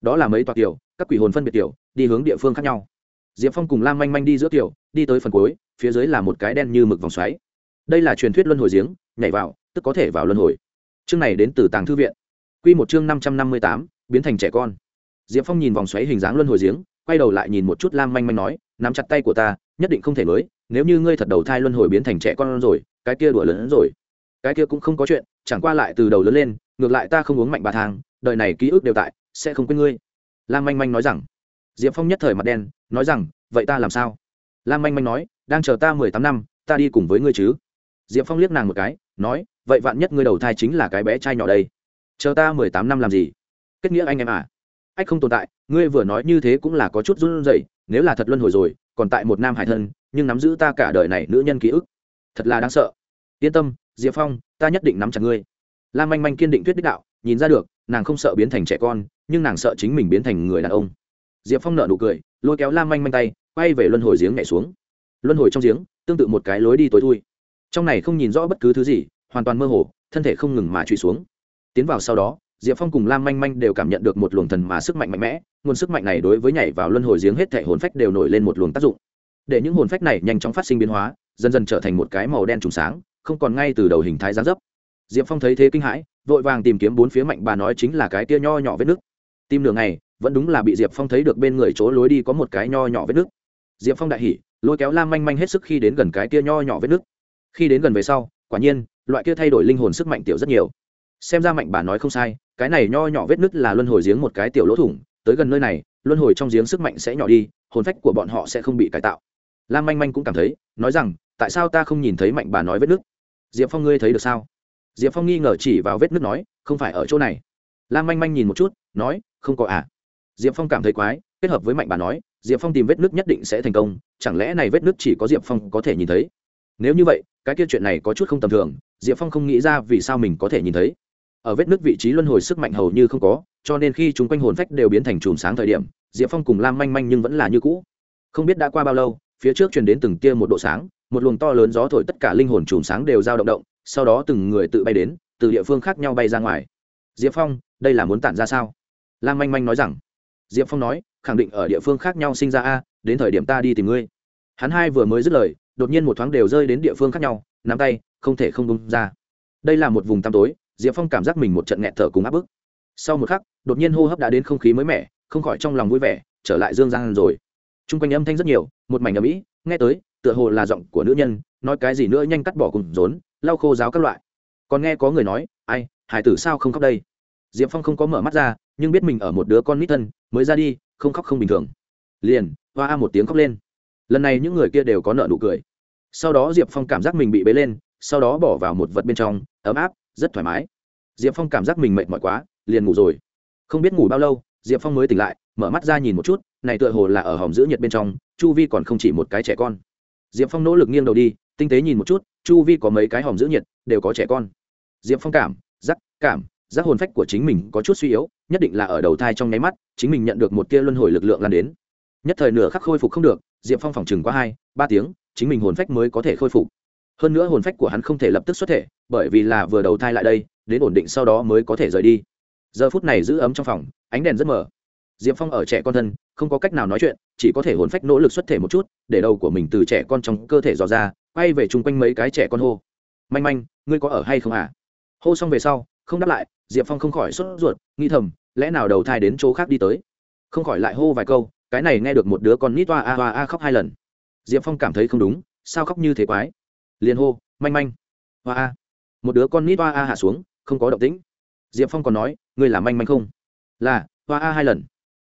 Đó là mấy toạc tiểu, các quỷ hồn phân biệt tiểu, đi hướng địa phương khác nhau. Diệp phong cùng lam manh manh đi giữa tiểu, đi tới phần cuối, phía dưới là một cái đen như mực vòng xoáy. Đây là truyền thuyết luân hồi giếng, nhảy vào, tức có thể vào luân hồi. Chương này đến từ tàng thư viện. Q một chương năm trăm năm mươi tám, biến thành trẻ con. Diệp phong nhìn vòng xoáy hình dáng luân hồi giếng, quay đầu lại nhìn một chút lam manh manh nói, nắm chặt tay của ta, nhất định không thể mới, nếu như ngươi thật đầu thai luân hồi biến thành trẻ con rồi, cái kia đùa lớn hơn rồi cái kia cũng không có chuyện, chẳng qua lại từ đầu lớn lên, ngược lại ta không uống mạnh bà thang, đời này ký ức đều tại, sẽ không quên ngươi. Lam manh manh nói rằng. Diệp phong nhất thời mặt đen, nói rằng, vậy ta làm sao? Lam manh manh nói, đang chờ ta mười tám năm, ta đi cùng với ngươi chứ. Diệp phong liếc nàng một cái, nói, vậy vạn nhất ngươi đầu thai chính là cái bé trai nhỏ đây. Chờ ta mười tám năm làm gì? Kết nghĩa anh em à? Ách không tồn tại, ngươi vừa nói như thế cũng là có chút run rẩy, nếu là thật luân hồi rồi, còn tại một nam hải thân, nhưng nắm giữ ta cả đời này nữ nhân ký ức. Thật là đáng sợ. Yên tâm diệp phong, ta nhất định nắm chặt ngươi. Lam manh manh kiên định thuyết đích đạo, nhìn ra được, nàng không sợ biến thành trẻ con, nhưng nàng sợ chính mình biến thành người đàn ông. Diệp phong nợ nụ cười, lôi kéo lam manh manh tay, quay về luân hồi giếng nhảy xuống. Luân hồi trong giếng, tương tự một cái lối đi tối thui. Trong này không nhìn rõ bất cứ thứ gì, hoàn toàn mơ hồ, thân thể không ngừng mà truy xuống. Tiến vào sau đó, diệp phong cùng lam manh manh đều cảm nhận được một luồng thần mà sức mạnh mạnh mẽ, nguồn sức mạnh này đối với nhảy vào luân hồi giếng hết thể hồn phách đều nổi lên một luồng tác dụng. Để những hồn phách này nhanh chóng phát sinh biến hóa, dần dần trở thành một cái màu đen trùng sáng không còn ngay từ đầu hình thái gián dấp. Diệp phong thấy thế kinh hãi, vội vàng tìm kiếm bốn phía mạnh bà nói chính là cái tia nho nhỏ vết nước tim đường này vẫn đúng là bị diệp phong thấy được bên người chỗ lối đi có một cái nho nhỏ vết nước diệp phong đại hỉ, lôi kéo lam manh manh hết sức khi đến gần cái tia nho nhỏ vết nước khi đến gần về sau, quả nhiên, loại kia thay đổi linh hồn sức mạnh tiểu rất nhiều. Xem ra mạnh bà nói không sai, cái này nho nhỏ vết nứt là luân hồi giếng một cái tiểu lỗ thủng, tới gần nơi này, luân hồi trong giếng sức mạnh sẽ nhỏ đi, hồn phách của bọn họ sẽ không bị cải tạo. Lam manh manh cũng cảm thấy, nói rằng, tại sao ta không nhìn thấy mạnh bà nói vết nứt? Diệp phong ngươi thấy được sao? Diệp phong nghi ngờ chỉ vào vết nứt nói, không phải ở chỗ này. Lam manh manh nhìn một chút, nói, không có à? Diệp phong cảm thấy quái, kết hợp với mạnh bà nói, diệp phong tìm vết nứt nhất định sẽ thành công, chẳng lẽ này vết nứt chỉ có diệp phong có thể nhìn thấy? Nếu như vậy, cái kia chuyện này có chút không tầm thường, diệp phong không nghĩ ra vì sao mình có thể nhìn thấy. Ở vết nứt vị trí luân hồi sức mạnh hầu như không có, cho nên khi chúng quanh hồn phách đều biến thành chùm sáng thời điểm, diệp phong cùng lam manh manh nhưng vẫn là như cũ. Không biết đã qua bao lâu, phía trước truyền đến từng tia một độ sáng một luồng to lớn gió thổi tất cả linh hồn chùm sáng đều dao động động, sau đó từng người tự bay đến, từ địa phương khác nhau bay ra ngoài. Diệp phong, đây là muốn tản ra sao? Lam manh manh nói rằng. Diệp phong nói, khẳng định ở địa phương khác nhau sinh ra a, đến thời điểm ta đi tìm ngươi. Hắn hai vừa mới dứt lời, đột nhiên một thoáng đều rơi đến địa phương khác nhau, nắm tay, không thể không bung ra. Đây là một vùng tăm tối, diệp phong cảm giác mình một trận nghẹt thở cùng áp bức. Sau một khắc, đột nhiên hô hấp đã đến không khí mới mẻ, không khỏi trong lòng vui vẻ, trở lại dương gian rồi. T r u n g quanh âm thanh rất nhiều, một mảnh ầm ĩ, nghe tới tựa hồ là giọng của nữ nhân, nói cái gì nữa nhanh cắt bỏ cùng rốn, lau khô giáo các loại. Còn nghe có người nói, ai, hải tử sao không khóc đây? Diệp phong không có mở mắt ra, nhưng biết mình ở một đứa con nít thân, mới ra đi, không khóc không bình thường. Liền, hoa a một tiếng khóc lên. Lần này những người kia đều có nợ nụ cười. Sau đó diệp phong cảm giác mình bị bế lên, sau đó bỏ vào một vật bên trong, ấm áp, rất thoải mái. Diệp phong cảm giác mình mệt mỏi quá, liền ngủ rồi. Không biết ngủ bao lâu, diệp phong mới tỉnh lại, mở mắt ra nhìn một chút, này tựa hồ là ở hòm giữ nhiệt bên trong, chu vi còn không chỉ một cái trẻ con diệp phong nỗ lực nghiêng đầu đi, tinh tế nhìn một chút, chu vi có mấy cái hòm giữ nhiệt, đều có trẻ con. Diệp phong cảm, giác cảm, giác hồn phách của chính mình có chút suy yếu, nhất định là ở đầu thai trong nháy mắt, chính mình nhận được một tia luân hồi lực lượng lan đến. Nhất thời nửa khắc khôi phục không được, diệp phong phòng chừng qua hai, ba tiếng, chính mình hồn phách mới có thể khôi phục. Hơn nữa hồn phách của hắn không thể lập tức xuất thể, bởi vì là vừa đầu thai lại đây, đến ổn định sau đó mới có thể rời đi. Giờ phút này giữ ấm trong phòng, ánh đèn rất mờ diệp phong ở trẻ con thân, không có cách nào nói chuyện, chỉ có thể hồn phách nỗ lực xuất thể một chút, để đầu của mình từ trẻ con trong cơ thể dò ra, quay về chung quanh mấy cái trẻ con hô. Manh manh, ngươi có ở hay không à hô xong về sau, không đáp lại, diệp phong không khỏi sốt ruột nghi thầm, lẽ nào đầu thai đến chỗ khác đi tới? Không khỏi lại hô vài câu, cái này nghe được một đứa con nít toa a a a khóc hai lần. Diệp phong cảm thấy không đúng, sao khóc như thế quái? Liền hô, manh manh hoa a. Một đứa con nít toa a hạ xuống, không có động tĩnh. Diệp phong còn nói, ngươi là manh manh không? Là hoa a hai lần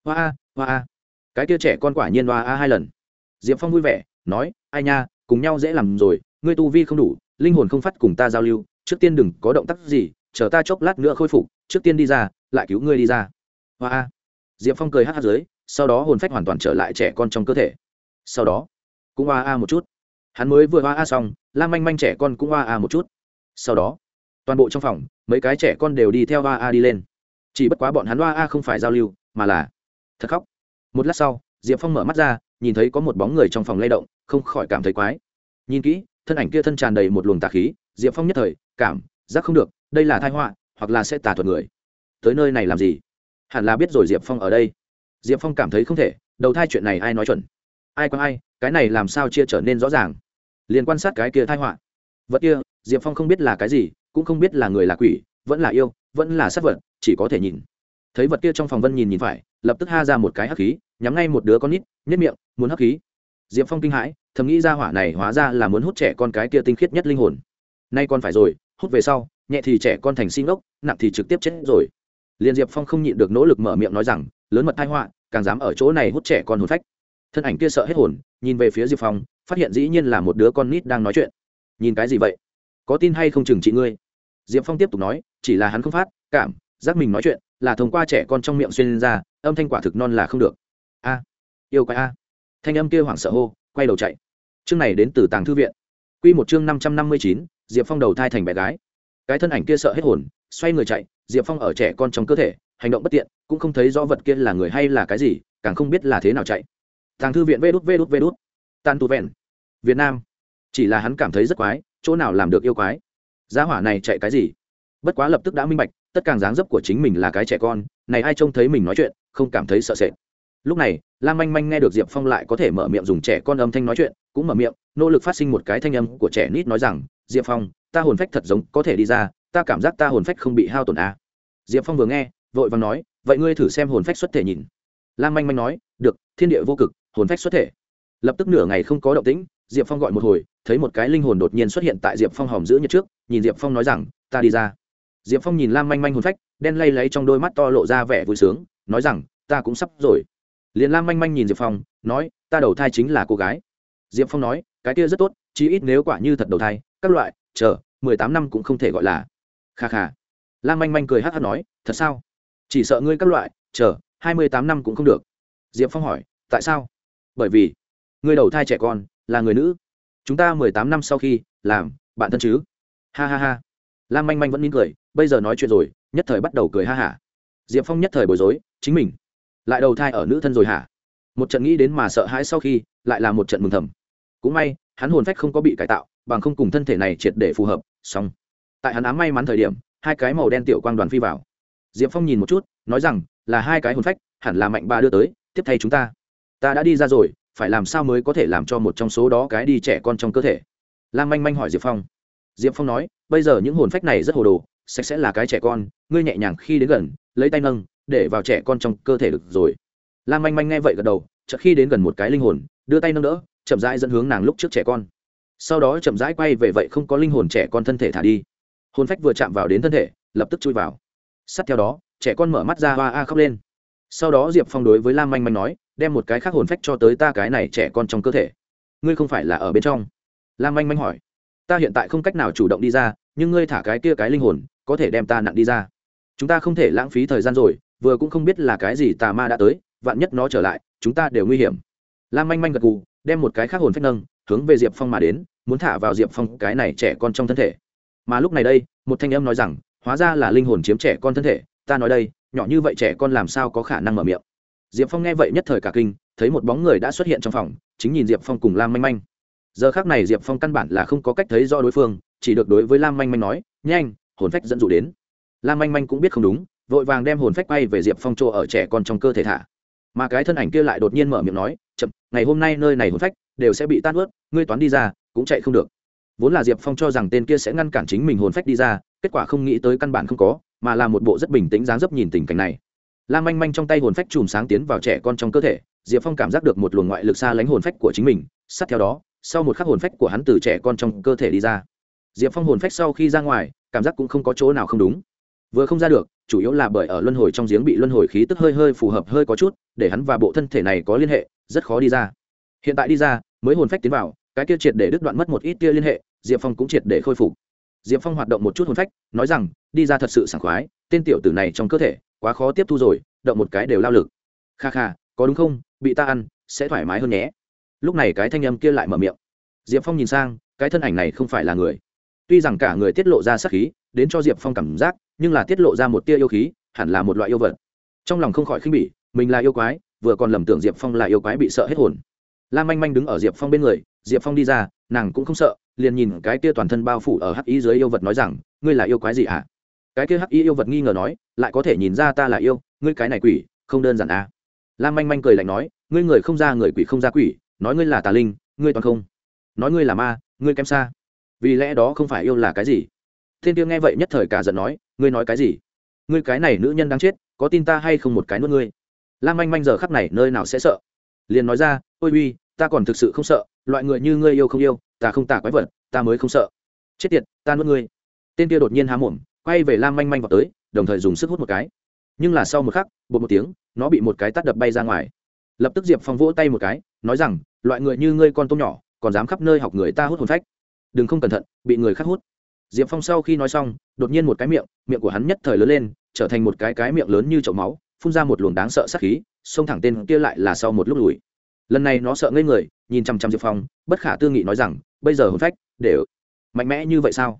hoa a hoa a. Cái kia trẻ con quả nhiên hoa a hai lần. Diệp phong vui vẻ, nói, ai nha, cùng nhau dễ làm rồi, ngươi tu vi không đủ, linh hồn không phát cùng ta giao lưu, trước tiên đừng có động tác gì, chờ ta chốc lát nữa khôi phục, trước tiên đi ra, lại cứu ngươi đi ra. Hoa a. Diệp phong cười hát hát dưới, sau đó hồn phách hoàn toàn trở lại trẻ con trong cơ thể. Sau đó, cũng hoa a một chút. Hắn mới vừa hoa a xong, lam manh manh trẻ con cũng hoa a một chút. Sau đó, toàn bộ trong phòng, mấy cái trẻ con đều đi theo hoa a đi lên. Chỉ bất quá bọn hắn hoa a không phải giao lưu, mà là thật khóc. Một lát sau, diệp phong mở mắt ra, nhìn thấy có một bóng người trong phòng lay động, không khỏi cảm thấy quái. Nhìn kỹ, thân ảnh kia thân tràn đầy một luồng tà khí, diệp phong nhất thời, cảm, giác không được, đây là thai họa, hoặc là sẽ tà thuật người. Tới nơi này làm gì? Hẳn là biết rồi diệp phong ở đây. Diệp phong cảm thấy không thể, đầu thai chuyện này ai nói chuẩn? Ai có ai, cái này làm sao chia trở nên rõ ràng? Liền quan sát cái kia thai họa. Vật kia, diệp phong không biết là cái gì, cũng không biết là người là quỷ, vẫn là yêu, vẫn là sát vật, chỉ có thể nhìn thấy vật kia trong phòng vân nhìn nhìn phải, lập tức ha ra một cái hắc khí, nhắm ngay một đứa con nít nhất miệng, muốn hắc khí? Diệp phong kinh hãi, thầm nghĩ ra hỏa này hóa ra là muốn hút trẻ con cái kia tinh khiết nhất linh hồn. Nay con phải rồi, hút về sau, nhẹ thì trẻ con thành sinh ốc, nặng thì trực tiếp chết rồi. Liền diệp phong không nhịn được nỗ lực mở miệng nói rằng, lớn mật thai họa, càng dám ở chỗ này hút trẻ con hồn phách. Thân ảnh kia sợ hết hồn, nhìn về phía diệp phong, phát hiện dĩ nhiên là một đứa con nít đang nói chuyện. Nhìn cái gì vậy? Có tin hay không chừng trị ngươi? Diệp phong tiếp tục nói, chỉ là hắn không phát, cảm, giác mình nói chuyện là thông qua trẻ con trong miệng xuyên ra, âm thanh quả thực non là không được. A, yêu quái a. Thanh âm kia hoảng sợ hô, quay đầu chạy. Chương này đến từ tàng thư viện. Q một chương năm trăm năm mươi chín, diệp phong đầu thai thành bé gái. Cái thân ảnh kia sợ hết hồn, xoay người chạy, diệp phong ở trẻ con trong cơ thể, hành động bất tiện, cũng không thấy rõ vật kia là người hay là cái gì, càng không biết là thế nào chạy. Tàng thư viện vê đút vê đút vê đút. Tan tu vẹn. Việt nam. Chỉ là hắn cảm thấy rất quái, chỗ nào làm được yêu quái? Giá hỏa này chạy cái gì? Bất quá lập tức đã minh bạch, tất cả dáng dấp của chính mình là cái trẻ con, này ai trông thấy mình nói chuyện, không cảm thấy sợ sệt. Lúc này, lam manh manh nghe được diệp phong lại có thể mở miệng dùng trẻ con âm thanh nói chuyện, cũng mở miệng, nỗ lực phát sinh một cái thanh âm của trẻ nít nói rằng, diệp phong, ta hồn phách thật giống có thể đi ra, ta cảm giác ta hồn phách không bị hao tổn à. diệp phong vừa nghe, vội vàng nói, vậy ngươi thử xem hồn phách xuất thể nhìn. Lam manh manh nói, được, thiên địa vô cực, hồn phách xuất thể. Lập tức nửa ngày không có động tĩnh, diệp phong gọi một hồi, thấy một cái linh hồn đột nhiên xuất hiện tại diệp phong hòm giữ nhật trước, nhìn diệp phong nói rằng, ta đi ra diệp phong nhìn lam manh manh hồn phách, đen lay lấy trong đôi mắt to lộ ra vẻ vui sướng, nói rằng, ta cũng sắp rồi. Liền lam manh manh nhìn diệp phong, nói, ta đầu thai chính là cô gái. Diệp phong nói, cái kia rất tốt, chí ít nếu quả như thật đầu thai, các loại, chờ, mười tám năm cũng không thể gọi là. Kha kha. Lam manh manh cười hát hát nói, thật sao? Chỉ sợ ngươi các loại, chờ, hai mươi tám năm cũng không được. Diệp phong hỏi, tại sao? Bởi vì, ngươi đầu thai trẻ con, là người nữ. Chúng ta mười tám năm sau khi làm bạn thân chứ. Ha ha ha lam manh manh vẫn mỉm cười, bây giờ nói chuyện rồi, nhất thời bắt đầu cười ha hả. Diệp phong nhất thời bối rối, chính mình lại đầu thai ở nữ thân rồi hả? Một trận nghĩ đến mà sợ hãi sau khi, lại là một trận mừng thầm. Cũng may, hắn hồn phách không có bị cải tạo, bằng không cùng thân thể này triệt để phù hợp, xong. Tại hắn ám may mắn thời điểm, hai cái màu đen tiểu quang đoàn phi vào. Diệp phong nhìn một chút, nói rằng, là hai cái hồn phách, hẳn là mạnh ba đưa tới, tiếp thay chúng ta. Ta đã đi ra rồi, phải làm sao mới có thể làm cho một trong số đó cái đi trẻ con trong cơ thể? Lam manh manh hỏi diệp phong. Diệp phong nói bây giờ những hồn phách này rất hồ đồ, sạch sẽ là cái trẻ con, ngươi nhẹ nhàng khi đến gần, lấy tay nâng, để vào trẻ con trong cơ thể được rồi. Lam manh manh nghe vậy gật đầu, chợt khi đến gần một cái linh hồn, đưa tay nâng đỡ, chậm rãi dẫn hướng nàng lúc trước trẻ con. Sau đó chậm rãi quay về vậy không có linh hồn trẻ con thân thể thả đi. Hồn phách vừa chạm vào đến thân thể, lập tức chui vào. Sát theo đó, trẻ con mở mắt ra, hoa a khóc lên. Sau đó diệp phong đối với lam manh manh nói, đem một cái khác hồn phách cho tới ta cái này trẻ con trong cơ thể. Ngươi không phải là ở bên trong. Lam manh manh hỏi ta hiện tại không cách nào chủ động đi ra, nhưng ngươi thả cái kia cái linh hồn, có thể đem ta nặng đi ra. Chúng ta không thể lãng phí thời gian rồi, vừa cũng không biết là cái gì tà ma đã tới, vạn nhất nó trở lại, chúng ta đều nguy hiểm. Lam manh manh gật gù, đem một cái khác hồn phách nâng, hướng về diệp phong mà đến, muốn thả vào diệp phong cái này trẻ con trong thân thể. Mà lúc này đây, một thanh âm nói rằng, hóa ra là linh hồn chiếm trẻ con thân thể, ta nói đây, nhỏ như vậy trẻ con làm sao có khả năng mở miệng? Diệp phong nghe vậy nhất thời cả kinh, thấy một bóng người đã xuất hiện trong phòng, chính nhìn diệp phong cùng lam manh manh giờ khác này diệp phong căn bản là không có cách thấy do đối phương, chỉ được đối với lam manh manh nói, nhanh, hồn phách dẫn dụ đến. Lam manh manh cũng biết không đúng, vội vàng đem hồn phách bay về diệp phong chỗ ở trẻ con trong cơ thể thả. Mà cái thân ảnh kia lại đột nhiên mở miệng nói, chậm, ngày hôm nay nơi này hồn phách đều sẽ bị tan ướt, ngươi toán đi ra, cũng chạy không được. Vốn là diệp phong cho rằng tên kia sẽ ngăn cản chính mình hồn phách đi ra, kết quả không nghĩ tới căn bản không có, mà là một bộ rất bình tĩnh dáng dấp nhìn tình cảnh này. Lam manh manh trong tay hồn phách chùm sáng tiến vào trẻ con trong cơ thể, diệp phong cảm giác được một luồng ngoại lực xa lánh hồn phách của chính mình, sát theo đó sau một khắc hồn phách của hắn từ trẻ con trong cơ thể đi ra. Diệp phong hồn phách sau khi ra ngoài, cảm giác cũng không có chỗ nào không đúng. Vừa không ra được, chủ yếu là bởi ở luân hồi trong giếng bị luân hồi khí tức hơi hơi phù hợp hơi có chút, để hắn và bộ thân thể này có liên hệ, rất khó đi ra. Hiện tại đi ra, mới hồn phách tiến vào, cái kia triệt để đứt đoạn mất một ít tia liên hệ, diệp phong cũng triệt để khôi phục. Diệp phong hoạt động một chút hồn phách, nói rằng, đi ra thật sự sảng khoái, tên tiểu tử này trong cơ thể, quá khó tiếp thu rồi, động một cái đều lao lực. Kha kha, có đúng không? Bị ta ăn, sẽ thoải mái hơn nhé lúc này cái thanh âm kia lại mở miệng. Diệp phong nhìn sang, cái thân ảnh này không phải là người. Tuy rằng cả người tiết lộ ra sắc khí, đến cho diệp phong cảm giác, nhưng là tiết lộ ra một tia yêu khí, hẳn là một loại yêu vật. Trong lòng không khỏi khinh bỉ, mình là yêu quái, vừa còn lầm tưởng diệp phong là yêu quái bị sợ hết hồn. Lam manh manh đứng ở diệp phong bên người, diệp phong đi ra, nàng cũng không sợ, liền nhìn cái kia toàn thân bao phủ ở hắc y dưới yêu vật nói rằng, ngươi là yêu quái gì ạ à? cái kia hắc y yêu vật nghi ngờ nói, lại có thể nhìn ra ta là yêu, ngươi cái này quỷ, không đơn giản à? Lam manh manh cười lạnh nói, ngươi người không ra, người quỷ không ra quỷ nói ngươi là tà linh, ngươi toàn không. Nói ngươi là ma, ngươi kém xa. Vì lẽ đó không phải yêu là cái gì? Thiên tiêu nghe vậy nhất thời cả giận nói, ngươi nói cái gì? Ngươi cái này nữ nhân đang chết, có tin ta hay không một cái nuốt ngươi? Lam manh manh giờ khắc này nơi nào sẽ sợ? Liền nói ra, ôi uy, ta còn thực sự không sợ, loại người như ngươi yêu không yêu, ta không tả quái vật, ta mới không sợ. Chết tiệt, ta nuốt ngươi. Tên kia đột nhiên há mồm, quay về lam manh manh vào tới, đồng thời dùng sức hút một cái. Nhưng là sau một khắc, bột một tiếng, nó bị một cái tắt đập bay ra ngoài. Lập tức diệp phong vỗ tay một cái, nói rằng loại người như ngươi con tôm nhỏ, còn dám khắp nơi học người ta hút hồn phách. Đừng không cẩn thận, bị người khác hút. Diệp phong sau khi nói xong, đột nhiên một cái miệng miệng của hắn nhất thời lớn lên, trở thành một cái cái miệng lớn như chậu máu, phun ra một luồng đáng sợ sát khí, xông thẳng tên kia lại là sau một lúc lùi. Lần này nó sợ ngây người, nhìn chăm chăm diệp phong, bất khả tư nghị nói rằng, bây giờ hồn phách đều mạnh mẽ như vậy sao?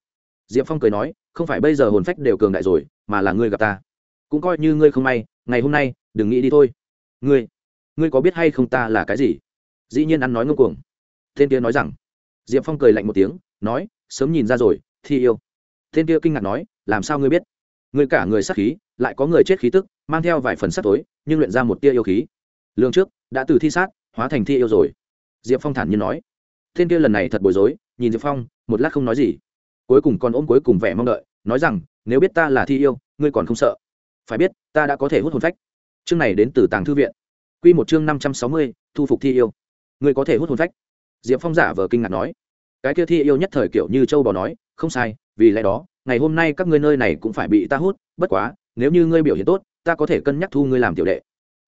Diệp phong cười nói, không phải bây giờ hồn phách đều cường đại rồi, mà là ngươi gặp ta. Cũng coi như ngươi không may, ngày hôm nay, đừng nghĩ đi thôi. Ngươi ngươi có biết hay không ta là cái gì? Dĩ nhiên ăn nói ngông cuồng. Tên kia nói rằng, diệp phong cười lạnh một tiếng, nói, sớm nhìn ra rồi, thi yêu. Tên kia kinh ngạc nói, làm sao ngươi biết? Ngươi cả người sắc khí, lại có người chết khí tức, mang theo vài phần sắc tối, nhưng luyện ra một tia yêu khí. Lương trước, đã từ thi sát, hóa thành thi yêu rồi. Diệp phong thản nhiên nói. Tên kia lần này thật bối rối, nhìn diệp phong, một lát không nói gì. Cuối cùng còn ôm cuối cùng vẻ mong đợi, nói rằng, nếu biết ta là thi yêu, ngươi còn không sợ. Phải biết, ta đã có thể hút hồn phách. Chương này đến từ tàng thư viện. Q một chương năm trăm sáu mươi, thu phục thi yêu ngươi có thể hút hồn phách. Diệp phong giả vờ kinh ngạc nói. Cái kia thi yêu nhất thời kiểu như châu bò nói, không sai, vì lẽ đó, ngày hôm nay các ngươi nơi này cũng phải bị ta hút, bất quá, nếu như ngươi biểu hiện tốt, ta có thể cân nhắc thu ngươi làm tiểu đệ.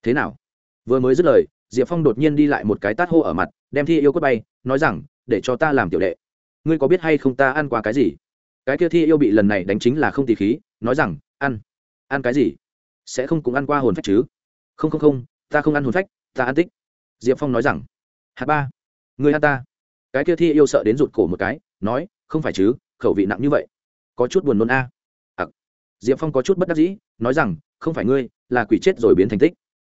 Thế nào? Vừa mới dứt lời, diệp phong đột nhiên đi lại một cái tát hô ở mặt, đem thi yêu quất bay, nói rằng, để cho ta làm tiểu đệ. Ngươi có biết hay không ta ăn qua cái gì? Cái kia thi yêu bị lần này đánh chính là không tì khí, nói rằng, ăn. Ăn cái gì? Sẽ không cũng ăn qua hồn phách chứ? Không không không, ta không ăn hồn phách, ta ăn tích. Diệp phong nói rằng hạt ba. Người ăn ta. Cái kia thi yêu sợ đến rụt cổ một cái, nói, không phải chứ, khẩu vị nặng như vậy. Có chút buồn nôn a. À. diệp phong có chút bất đắc dĩ, nói rằng, không phải ngươi, là quỷ chết rồi biến thành tích.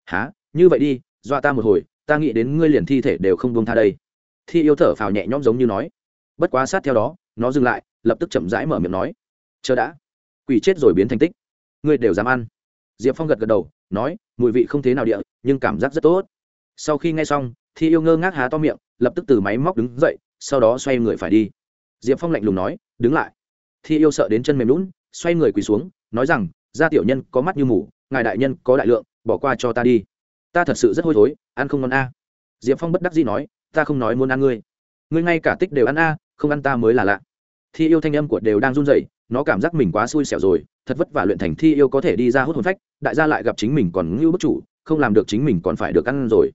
Há như vậy đi, dọa ta một hồi, ta nghĩ đến ngươi liền thi thể đều không buông tha đây. Thi yêu thở phào nhẹ nhõm giống như nói. Bất quá sát theo đó, nó dừng lại, lập tức chậm rãi mở miệng nói. Chờ đã. Quỷ chết rồi biến thành tích. Ngươi đều dám ăn. Diệp phong gật gật đầu, nói, mùi vị không thế nào địa, nhưng cảm giác rất tốt. Sau khi nghe xong thi yêu ngơ ngác há to miệng, lập tức từ máy móc đứng dậy, sau đó xoay người phải đi. Diệp phong lạnh lùng nói, đứng lại. Thi yêu sợ đến chân mềm lún xoay người quỳ xuống, nói rằng, gia tiểu nhân có mắt như mù, ngài đại nhân có đại lượng, bỏ qua cho ta đi. Ta thật sự rất hôi thối, ăn không ngon a. Diệp phong bất đắc dĩ nói, ta không nói muốn ăn ngươi. Ngươi ngay cả tích đều ăn a, không ăn ta mới là lạ. Thi yêu thanh âm của đều đang run rẩy, nó cảm giác mình quá xui xẻo rồi, thật vất vả luyện thành thi yêu có thể đi ra hút hồn phách, đại gia lại gặp chính mình còn ngưu bức chủ, không làm được chính mình còn phải được ăn rồi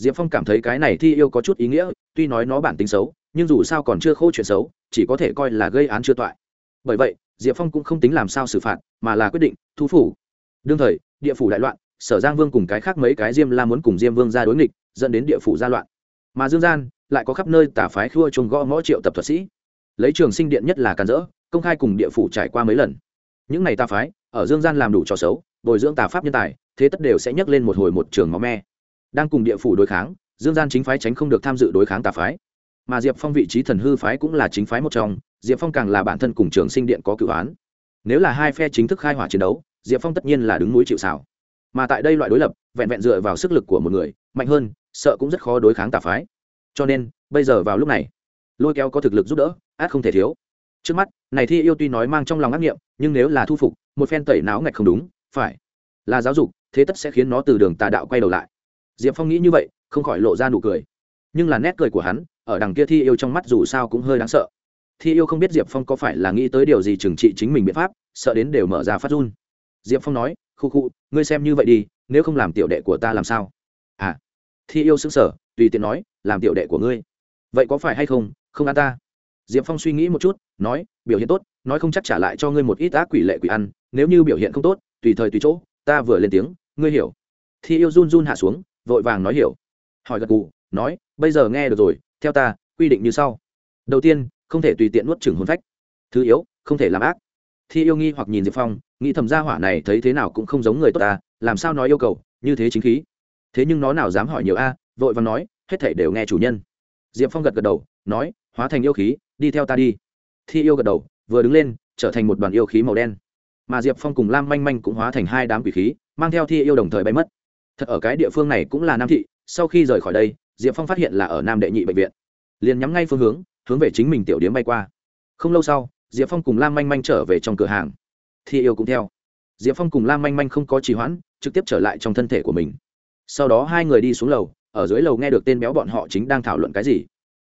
diệp phong cảm thấy cái này thi yêu có chút ý nghĩa, tuy nói nó bản tính xấu, nhưng dù sao còn chưa khô chuyện xấu, chỉ có thể coi là gây án chưa toại. Bởi vậy, diệp phong cũng không tính làm sao xử phạt, mà là quyết định thu phủ. Đương thời, địa phủ đại loạn, sở giang vương cùng cái khác mấy cái diêm la muốn cùng diêm vương ra đối nghịch, dẫn đến địa phủ gia loạn. Mà dương gian lại có khắp nơi tả phái khua chung gõ ngõ triệu tập thuật sĩ. Lấy trường sinh điện nhất là càn rỡ, công khai cùng địa phủ trải qua mấy lần. Những này tà phái, ở dương gian làm đủ trò xấu, bồi dưỡng tà pháp nhân tài, thế tất đều sẽ nhắc lên một hồi một trường máu me đang cùng địa phủ đối kháng, dương gian chính phái tránh không được tham dự đối kháng tà phái. Mà diệp phong vị trí thần hư phái cũng là chính phái một trong, diệp phong càng là bản thân cùng trường sinh điện có cự án nếu là hai phe chính thức khai hỏa chiến đấu, diệp phong tất nhiên là đứng núi chịu xảo mà tại đây loại đối lập, vẹn vẹn dựa vào sức lực của một người, mạnh hơn, sợ cũng rất khó đối kháng tà phái. Cho nên, bây giờ vào lúc này, lôi kéo có thực lực giúp đỡ, át không thể thiếu. Trước mắt, này thi yêu tuy nói mang trong lòng ác nghiệm, nhưng nếu là thu phục, một phen tẩy não ngạch không đúng, phải là giáo dục, thế tất sẽ khiến nó từ đường tà đạo quay đầu lại diệp phong nghĩ như vậy, không khỏi lộ ra nụ cười. Nhưng là nét cười của hắn, ở đằng kia thi yêu trong mắt dù sao cũng hơi đáng sợ. Thi yêu không biết diệp phong có phải là nghĩ tới điều gì trừng trị chính mình biện pháp, sợ đến đều mở ra phát run. Diệp phong nói, khu khu, ngươi xem như vậy đi, nếu không làm tiểu đệ của ta làm sao? À. Thi yêu xứng sở tùy tiện nói, làm tiểu đệ của ngươi. Vậy có phải hay không? Không ăn ta. Diệp phong suy nghĩ một chút, nói, biểu hiện tốt, nói không chắc trả lại cho ngươi một ít ác quỷ lệ quỷ ăn, nếu như biểu hiện không tốt, tùy thời tùy chỗ, ta vừa lên tiếng, ngươi hiểu. Thi yêu run run hạ xuống vội vàng nói hiểu. Hỏi gật gù, nói, bây giờ nghe được rồi, theo ta, quy định như sau. Đầu tiên, không thể tùy tiện nuốt chửng hồn phách. Thứ yếu, không thể làm ác. Thi yêu nghi hoặc nhìn diệp phong, nghĩ thầm gia hỏa này thấy thế nào cũng không giống người tốt ta, làm sao nói yêu cầu, như thế chính khí. Thế nhưng nó nào dám hỏi nhiều a, vội và nói, hết thể đều nghe chủ nhân. Diệp phong gật gật đầu, nói, hóa thành yêu khí, đi theo ta đi. Thi yêu gật đầu, vừa đứng lên, trở thành một đoàn yêu khí màu đen. Mà diệp phong cùng lam manh manh cũng hóa thành hai đám quỷ khí, mang theo thi yêu đồng thời bay mất thật ở cái địa phương này cũng là nam thị, sau khi rời khỏi đây, diệp phong phát hiện là ở nam đệ nhị bệnh viện. Liền nhắm ngay phương hướng hướng về chính mình tiểu điếm bay qua. Không lâu sau, diệp phong cùng lam manh manh trở về trong cửa hàng. Thi yêu cũng theo. Diệp phong cùng lam manh manh không có trì hoãn, trực tiếp trở lại trong thân thể của mình. Sau đó hai người đi xuống lầu, ở dưới lầu nghe được tên béo bọn họ chính đang thảo luận cái gì.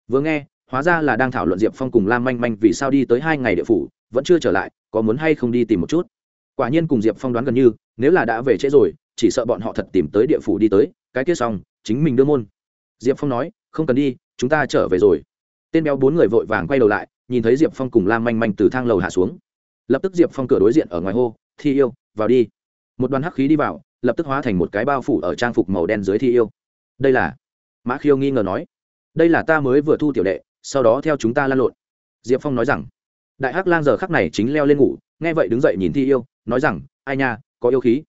Vừa nghe, hóa ra là đang thảo luận diệp phong cùng lam manh manh vì sao đi tới hai ngày địa phủ, vẫn chưa trở lại, có muốn hay không đi tìm một chút. Quả nhiên cùng diệp phong đoán gần như, nếu là đã về trễ rồi chỉ sợ bọn họ thật tìm tới địa phủ đi tới, cái kia xong, chính mình đưa môn. Diệp phong nói, không cần đi, chúng ta trở về rồi. Tên béo bốn người vội vàng quay đầu lại, nhìn thấy diệp phong cùng lam manh manh từ thang lầu hạ xuống. Lập tức diệp phong cửa đối diện ở ngoài hô, thi yêu, vào đi. Một đoàn hắc khí đi vào, lập tức hóa thành một cái bao phủ ở trang phục màu đen dưới thi yêu. Đây là? Mã khiêu nghi ngờ nói. Đây là ta mới vừa thu tiểu đệ, sau đó theo chúng ta lan lộn. Diệp phong nói rằng. Đại hắc lang giờ khắc này chính leo lên ngủ, nghe vậy đứng dậy nhìn thi yêu, nói rằng, ai nha, có yêu khí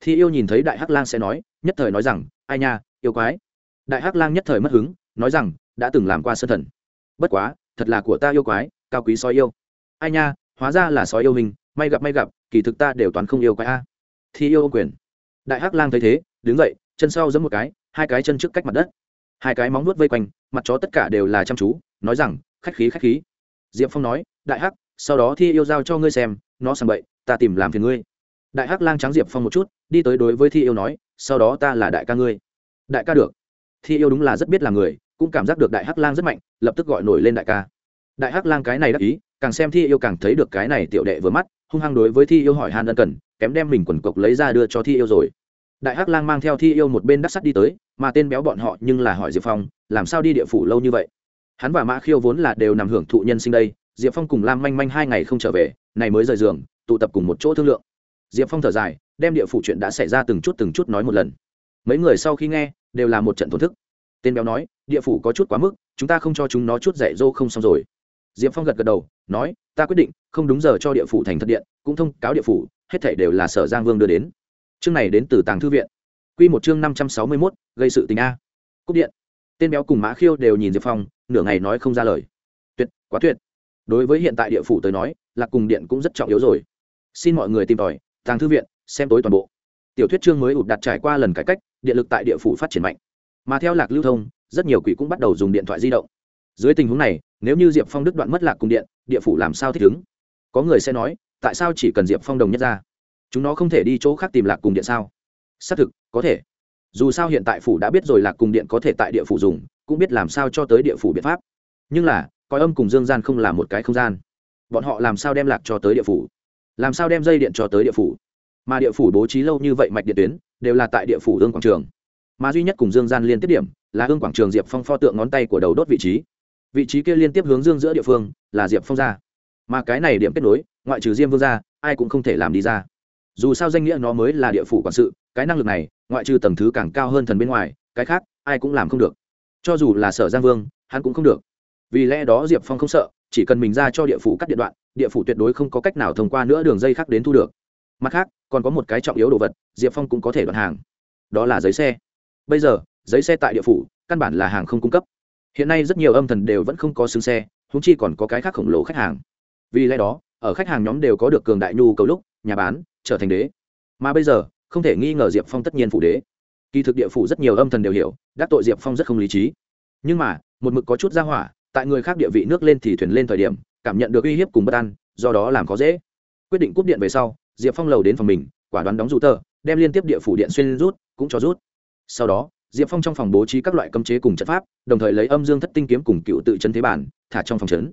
thi yêu nhìn thấy đại hắc lang sẽ nói, nhất thời nói rằng, ai nha, yêu quái. Đại hắc lang nhất thời mất hứng, nói rằng, đã từng làm qua sân thần. Bất quá, thật là của ta yêu quái, cao quý sói yêu. Ai nha, hóa ra là sói yêu hình, may gặp may gặp, kỳ thực ta đều toàn không yêu quái a. Thi yêu ô quyền. Đại hắc lang thấy thế, đứng dậy, chân sau giẫm một cái, hai cái chân trước cách mặt đất. Hai cái móng nuốt vây quanh, mặt chó tất cả đều là chăm chú, nói rằng, khách khí khách khí. Diệp phong nói, đại hắc, sau đó thi yêu giao cho ngươi xem, nó sàng bậy, ta tìm làm phiền ngươi đại hắc lang trắng diệp phong một chút, đi tới đối với thi yêu nói, sau đó ta là đại ca ngươi. Đại ca được. Thi yêu đúng là rất biết là người, cũng cảm giác được đại hắc lang rất mạnh, lập tức gọi nổi lên đại ca. Đại hắc lang cái này đắc ý, càng xem thi yêu càng thấy được cái này tiểu đệ vừa mắt, hung hăng đối với thi yêu hỏi han ân cần, kém đem mình quần cộc lấy ra đưa cho thi yêu rồi. Đại hắc lang mang theo thi yêu một bên đắc sắt đi tới, mà tên béo bọn họ nhưng là hỏi diệp phong, làm sao đi địa phủ lâu như vậy? Hắn và mã khiêu vốn là đều nằm hưởng thụ nhân sinh đây, diệp phong cùng lam manh manh hai ngày không trở về, này mới rời giường, tụ tập cùng một chỗ thương lượng diệp phong thở dài, đem địa phủ chuyện đã xảy ra từng chút từng chút nói một lần. Mấy người sau khi nghe, đều là một trận thổn thức. Tên béo nói, địa phủ có chút quá mức, chúng ta không cho chúng nó chút dạy dô không xong rồi. Diệp phong gật gật đầu, nói, ta quyết định, không đúng giờ cho địa phủ thành thật điện, cũng thông cáo địa phủ, hết thể đều là sở giang vương đưa đến. Chương này đến từ tàng thư viện. Q một chương năm trăm sáu mươi mốt, gây sự tình a. Cúp điện. Tên béo cùng mã khiêu đều nhìn diệp phong, nửa ngày nói không ra lời. Tuyệt, quá tuyệt. Đối với hiện tại địa phủ tới nói lạc cùng điện cũng rất trọng yếu rồi. Xin mọi người tìm tòi tàng thư viện, xem tối toàn bộ. Tiểu thuyết chương mới ụt đặt trải qua lần cải cách, điện lực tại địa phủ phát triển mạnh. Mà theo lạc lưu thông, rất nhiều quỷ cũng bắt đầu dùng điện thoại di động. Dưới tình huống này, nếu như diệp phong đứt đoạn mất lạc cùng điện, địa phủ làm sao thích ứng? Có người sẽ nói, tại sao chỉ cần diệp phong đồng nhất ra? Chúng nó không thể đi chỗ khác tìm lạc cùng điện sao? Xác thực, có thể. Dù sao hiện tại phủ đã biết rồi lạc cùng điện có thể tại địa phủ dùng, cũng biết làm sao cho tới địa phủ biện pháp. Nhưng là, coi âm cùng dương gian không là một cái không gian. Bọn họ làm sao đem lạc cho tới địa phủ? Làm sao đem dây điện cho tới địa phủ? Mà địa phủ bố trí lâu như vậy mạch điện tuyến, đều là tại địa phủ ương quảng trường. Mà duy nhất cùng dương gian liên tiếp điểm, là ương quảng trường diệp phong pho tượng ngón tay của đầu đốt vị trí. Vị trí kia liên tiếp hướng dương giữa địa phương, là diệp phong ra. Mà cái này điểm kết nối, ngoại trừ diêm vương ra, ai cũng không thể làm đi ra. Dù sao danh nghĩa nó mới là địa phủ quản sự, cái năng lực này, ngoại trừ tầng thứ càng cao hơn thần bên ngoài, cái khác, ai cũng làm không được. Cho dù là sở giang vương, hắn cũng không được. Vì lẽ đó diệp phong không sợ chỉ cần mình ra cho địa phủ cắt điện đoạn, địa phủ tuyệt đối không có cách nào thông qua nữa đường dây khác đến thu được. Mặt khác, còn có một cái trọng yếu đồ vật, diệp phong cũng có thể đoạn hàng. Đó là giấy xe. Bây giờ, giấy xe tại địa phủ, căn bản là hàng không cung cấp. Hiện nay rất nhiều âm thần đều vẫn không có xứng xe húng chi còn có cái khác khổng lồ khách hàng. Vì lẽ đó, ở khách hàng nhóm đều có được cường đại nhu cầu lúc, nhà bán, trở thành đế. Mà bây giờ, không thể nghi ngờ diệp phong tất nhiên phủ đế. Kỳ thực địa phủ rất nhiều âm thần đều hiểu, đắc tội diệp phong rất không lý trí. Nhưng mà, một mực có chút ra hỏa tại người khác địa vị nước lên thì thuyền lên thời điểm, cảm nhận được uy hiếp cùng bất an, do đó làm khó dễ. Quyết định cúp điện về sau, diệp phong lầu đến phòng mình, quả đoán đóng rụ tờ, đem liên tiếp địa phủ điện xuyên rút, cũng cho rút. Sau đó, diệp phong trong phòng bố trí các loại cấm chế cùng trận pháp, đồng thời lấy âm dương thất tinh kiếm cùng cựu tự chân thế bản, thả trong phòng trấn.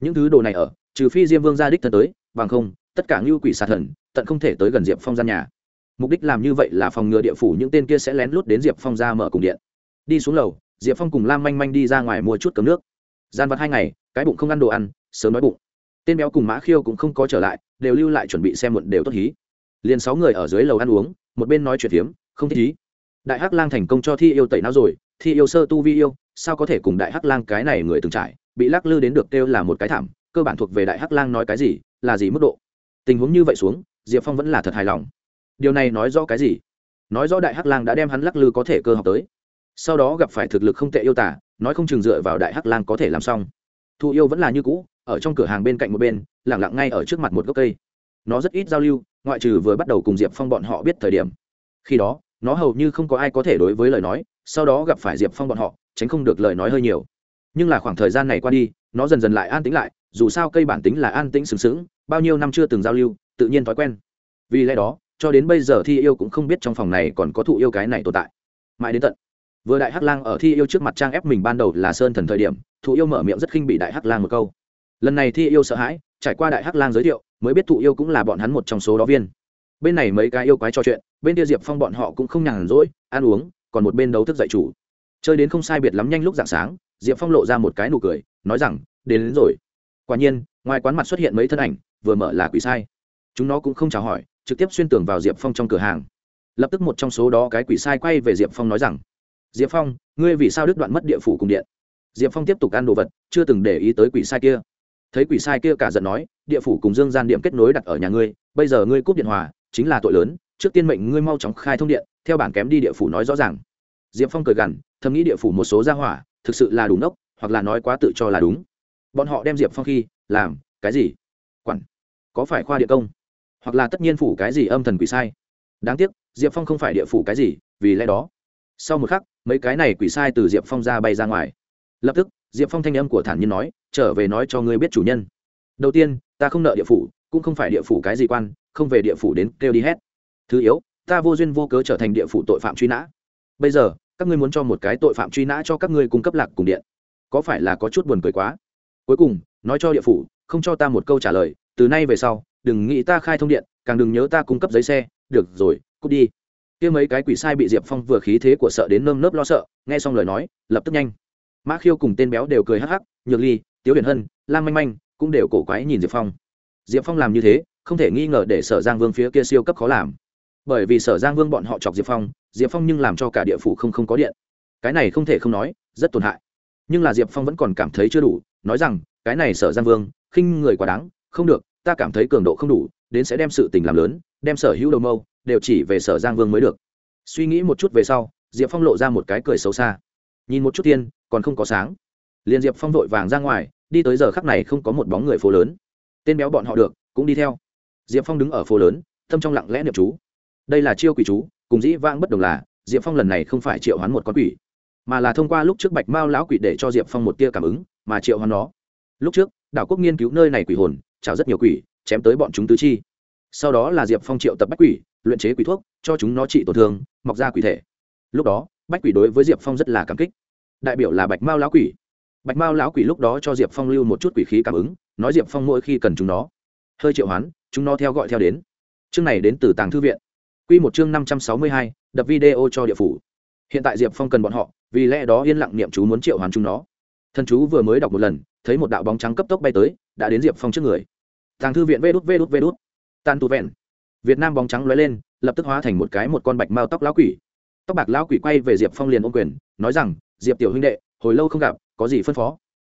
Những thứ đồ này ở, trừ phi diêm vương gia đích thân tới, bằng không, tất cả ngưu quỷ xà thần, tận không thể tới gần diệp phong gian nhà. Mục đích làm như vậy là phòng ngừa địa phủ những tên kia sẽ lén lút đến diệp phong ra mở cùng điện. Đi xuống lầu, diệp phong cùng lam manh manh đi ra ngoài mua chút cấm nước gian vật hai ngày, cái bụng không ăn đồ ăn, sớm nói bụng. Tên béo cùng mã khiêu cũng không có trở lại, đều lưu lại chuẩn bị xem muộn đều tốt hí. Liền sáu người ở dưới lầu ăn uống, một bên nói chuyện phiếm, không thích ý đại hắc lang thành công cho thi yêu tẩy não rồi, thi yêu sơ tu vi yêu, sao có thể cùng đại hắc lang cái này người từng trải, bị lắc lư đến được kêu là một cái thảm, cơ bản thuộc về đại hắc lang nói cái gì, là gì mức độ. Tình huống như vậy xuống, diệp phong vẫn là thật hài lòng. Điều này nói rõ cái gì? Nói rõ đại hắc lang đã đem hắn lắc lư có thể cơ học tới. Sau đó gặp phải thực lực không tệ yêu tả nói không chừng dựa vào đại hắc lang có thể làm xong. Thụ yêu vẫn là như cũ, ở trong cửa hàng bên cạnh một bên lẳng lặng ngay ở trước mặt một gốc cây. Nó rất ít giao lưu, ngoại trừ vừa bắt đầu cùng diệp phong bọn họ biết thời điểm. Khi đó, nó hầu như không có ai có thể đối với lời nói, sau đó gặp phải diệp phong bọn họ, tránh không được lời nói hơi nhiều. Nhưng là khoảng thời gian này qua đi, nó dần dần lại an tĩnh lại, dù sao cây bản tính là an tĩnh sừng sững, bao nhiêu năm chưa từng giao lưu, tự nhiên thói quen. Vì lẽ đó, cho đến bây giờ thi yêu cũng không biết trong phòng này còn có thụ yêu cái này tồn tại. Mãi đến tận vừa đại hắc lang ở thi yêu trước mặt trang ép mình ban đầu là sơn thần thời điểm thụ yêu mở miệng rất khinh bị đại hắc lang một câu. Lần này thi yêu sợ hãi trải qua đại hắc lang giới thiệu mới biết thụ yêu cũng là bọn hắn một trong số đó viên. Bên này mấy cái yêu quái trò chuyện bên kia diệp phong bọn họ cũng không nhàn rỗi ăn uống còn một bên đấu thức dạy chủ. Chơi đến không sai biệt lắm nhanh lúc dạng sáng diệp phong lộ ra một cái nụ cười nói rằng đến, đến rồi. Quả nhiên ngoài quán mặt xuất hiện mấy thân ảnh vừa mở là quỷ sai. Chúng nó cũng không chào hỏi trực tiếp xuyên tưởng vào diệp phong trong cửa hàng. Lập tức một trong số đó cái quỷ sai quay về diệp phong nói rằng diệp phong, ngươi vì sao đứt đoạn mất địa phủ cùng điện? Diệp phong tiếp tục ăn đồ vật, chưa từng để ý tới quỷ sai kia. Thấy quỷ sai kia cả giận nói, địa phủ cùng dương gian điểm kết nối đặt ở nhà ngươi, bây giờ ngươi cúp điện hòa, chính là tội lớn, trước tiên mệnh ngươi mau chóng khai thông điện, theo bản kém đi địa phủ nói rõ ràng. Diệp phong cười gằn, thầm nghĩ địa phủ một số gia hỏa, thực sự là đủ nốc, hoặc là nói quá tự cho là đúng. Bọn họ đem diệp phong khi, làm, cái gì? Quản, có phải khoa địa công? Hoặc là tất nhiên phủ cái gì âm thần quỷ sai? Đáng tiếc, diệp phong không phải địa phủ cái gì, vì lẽ đó. Sau một khắc mấy cái này quỷ sai từ diệp phong ra bay ra ngoài. Lập tức, diệp phong thanh âm của thản nhiên nói, trở về nói cho ngươi biết chủ nhân. Đầu tiên, ta không nợ địa phủ, cũng không phải địa phủ cái gì quan, không về địa phủ đến kêu đi hết. Thứ yếu, ta vô duyên vô cớ trở thành địa phủ tội phạm truy nã. Bây giờ, các ngươi muốn cho một cái tội phạm truy nã cho các ngươi cung cấp lạc cùng điện. Có phải là có chút buồn cười quá? Cuối cùng, nói cho địa phủ, không cho ta một câu trả lời, từ nay về sau, đừng nghĩ ta khai thông điện, càng đừng nhớ ta cung cấp giấy xe. Được rồi, cút đi kia mấy cái quỷ sai bị diệp phong vừa khí thế của sợ đến nơm nớp lo sợ, nghe xong lời nói, lập tức nhanh. Mã khiêu cùng tên béo đều cười hắc hắc, nhược ly, tiếu huyền hân lan manh manh cũng đều cổ quái nhìn diệp phong. Diệp phong làm như thế, không thể nghi ngờ để sở giang vương phía kia siêu cấp khó làm. Bởi vì sở giang vương bọn họ chọc diệp phong diệp phong nhưng làm cho cả địa phủ không không có điện. Cái này không thể không nói, rất tổn hại. Nhưng là diệp phong vẫn còn cảm thấy chưa đủ, nói rằng, cái này sở giang vương, khinh người quá đáng, không được, ta cảm thấy cường độ không đủ, đến sẽ đem sự tình làm lớn, đem sở hữu đầu mâu đều chỉ về sở giang vương mới được. Suy nghĩ một chút về sau, diệp phong lộ ra một cái cười xấu xa. Nhìn một chút tiên, còn không có sáng. Liền diệp phong vội vàng ra ngoài, đi tới giờ khắc này không có một bóng người phố lớn. Tên béo bọn họ được, cũng đi theo. Diệp phong đứng ở phố lớn, tâm trong lặng lẽ niệm chú. Đây là chiêu quỷ chú, cùng dĩ vãng bất đồng là, diệp phong lần này không phải triệu hoán một con quỷ, mà là thông qua lúc trước bạch mao lão quỷ để cho diệp phong một tia cảm ứng, mà triệu hoán nó. Lúc trước, đảo quốc nghiên cứu nơi này quỷ hồn, chảo rất nhiều quỷ, chém tới bọn chúng tứ chi sau đó là diệp phong triệu tập bách quỷ, luyện chế quỷ thuốc, cho chúng nó trị tổn thương, mọc ra quỷ thể. Lúc đó, bách quỷ đối với diệp phong rất là cảm kích. Đại biểu là bạch mao lão quỷ. Bạch mao lão quỷ lúc đó cho diệp phong lưu một chút quỷ khí cảm ứng, nói diệp phong mỗi khi cần chúng nó, hơi triệu hoán, chúng nó theo gọi theo đến. Chương này đến từ tàng thư viện. Q một chương năm trăm sáu mươi hai, đập video cho địa phủ. Hiện tại diệp phong cần bọn họ, vì lẽ đó yên lặng niệm chú muốn triệu hoán chúng nó. Thần chú vừa mới đọc một lần, thấy một đạo bóng trắng cấp tốc bay tới, đã đến diệp phong trước người. Tàng thư viện vê đút vê đút vê đút tan tu vẹn. Việt nam bóng trắng lóe lên, lập tức hóa thành một cái một con bạch mao tóc lão quỷ. Tóc bạc lão quỷ quay về diệp phong liền ôm quyền, nói rằng, diệp tiểu huynh đệ, hồi lâu không gặp, có gì phân phó?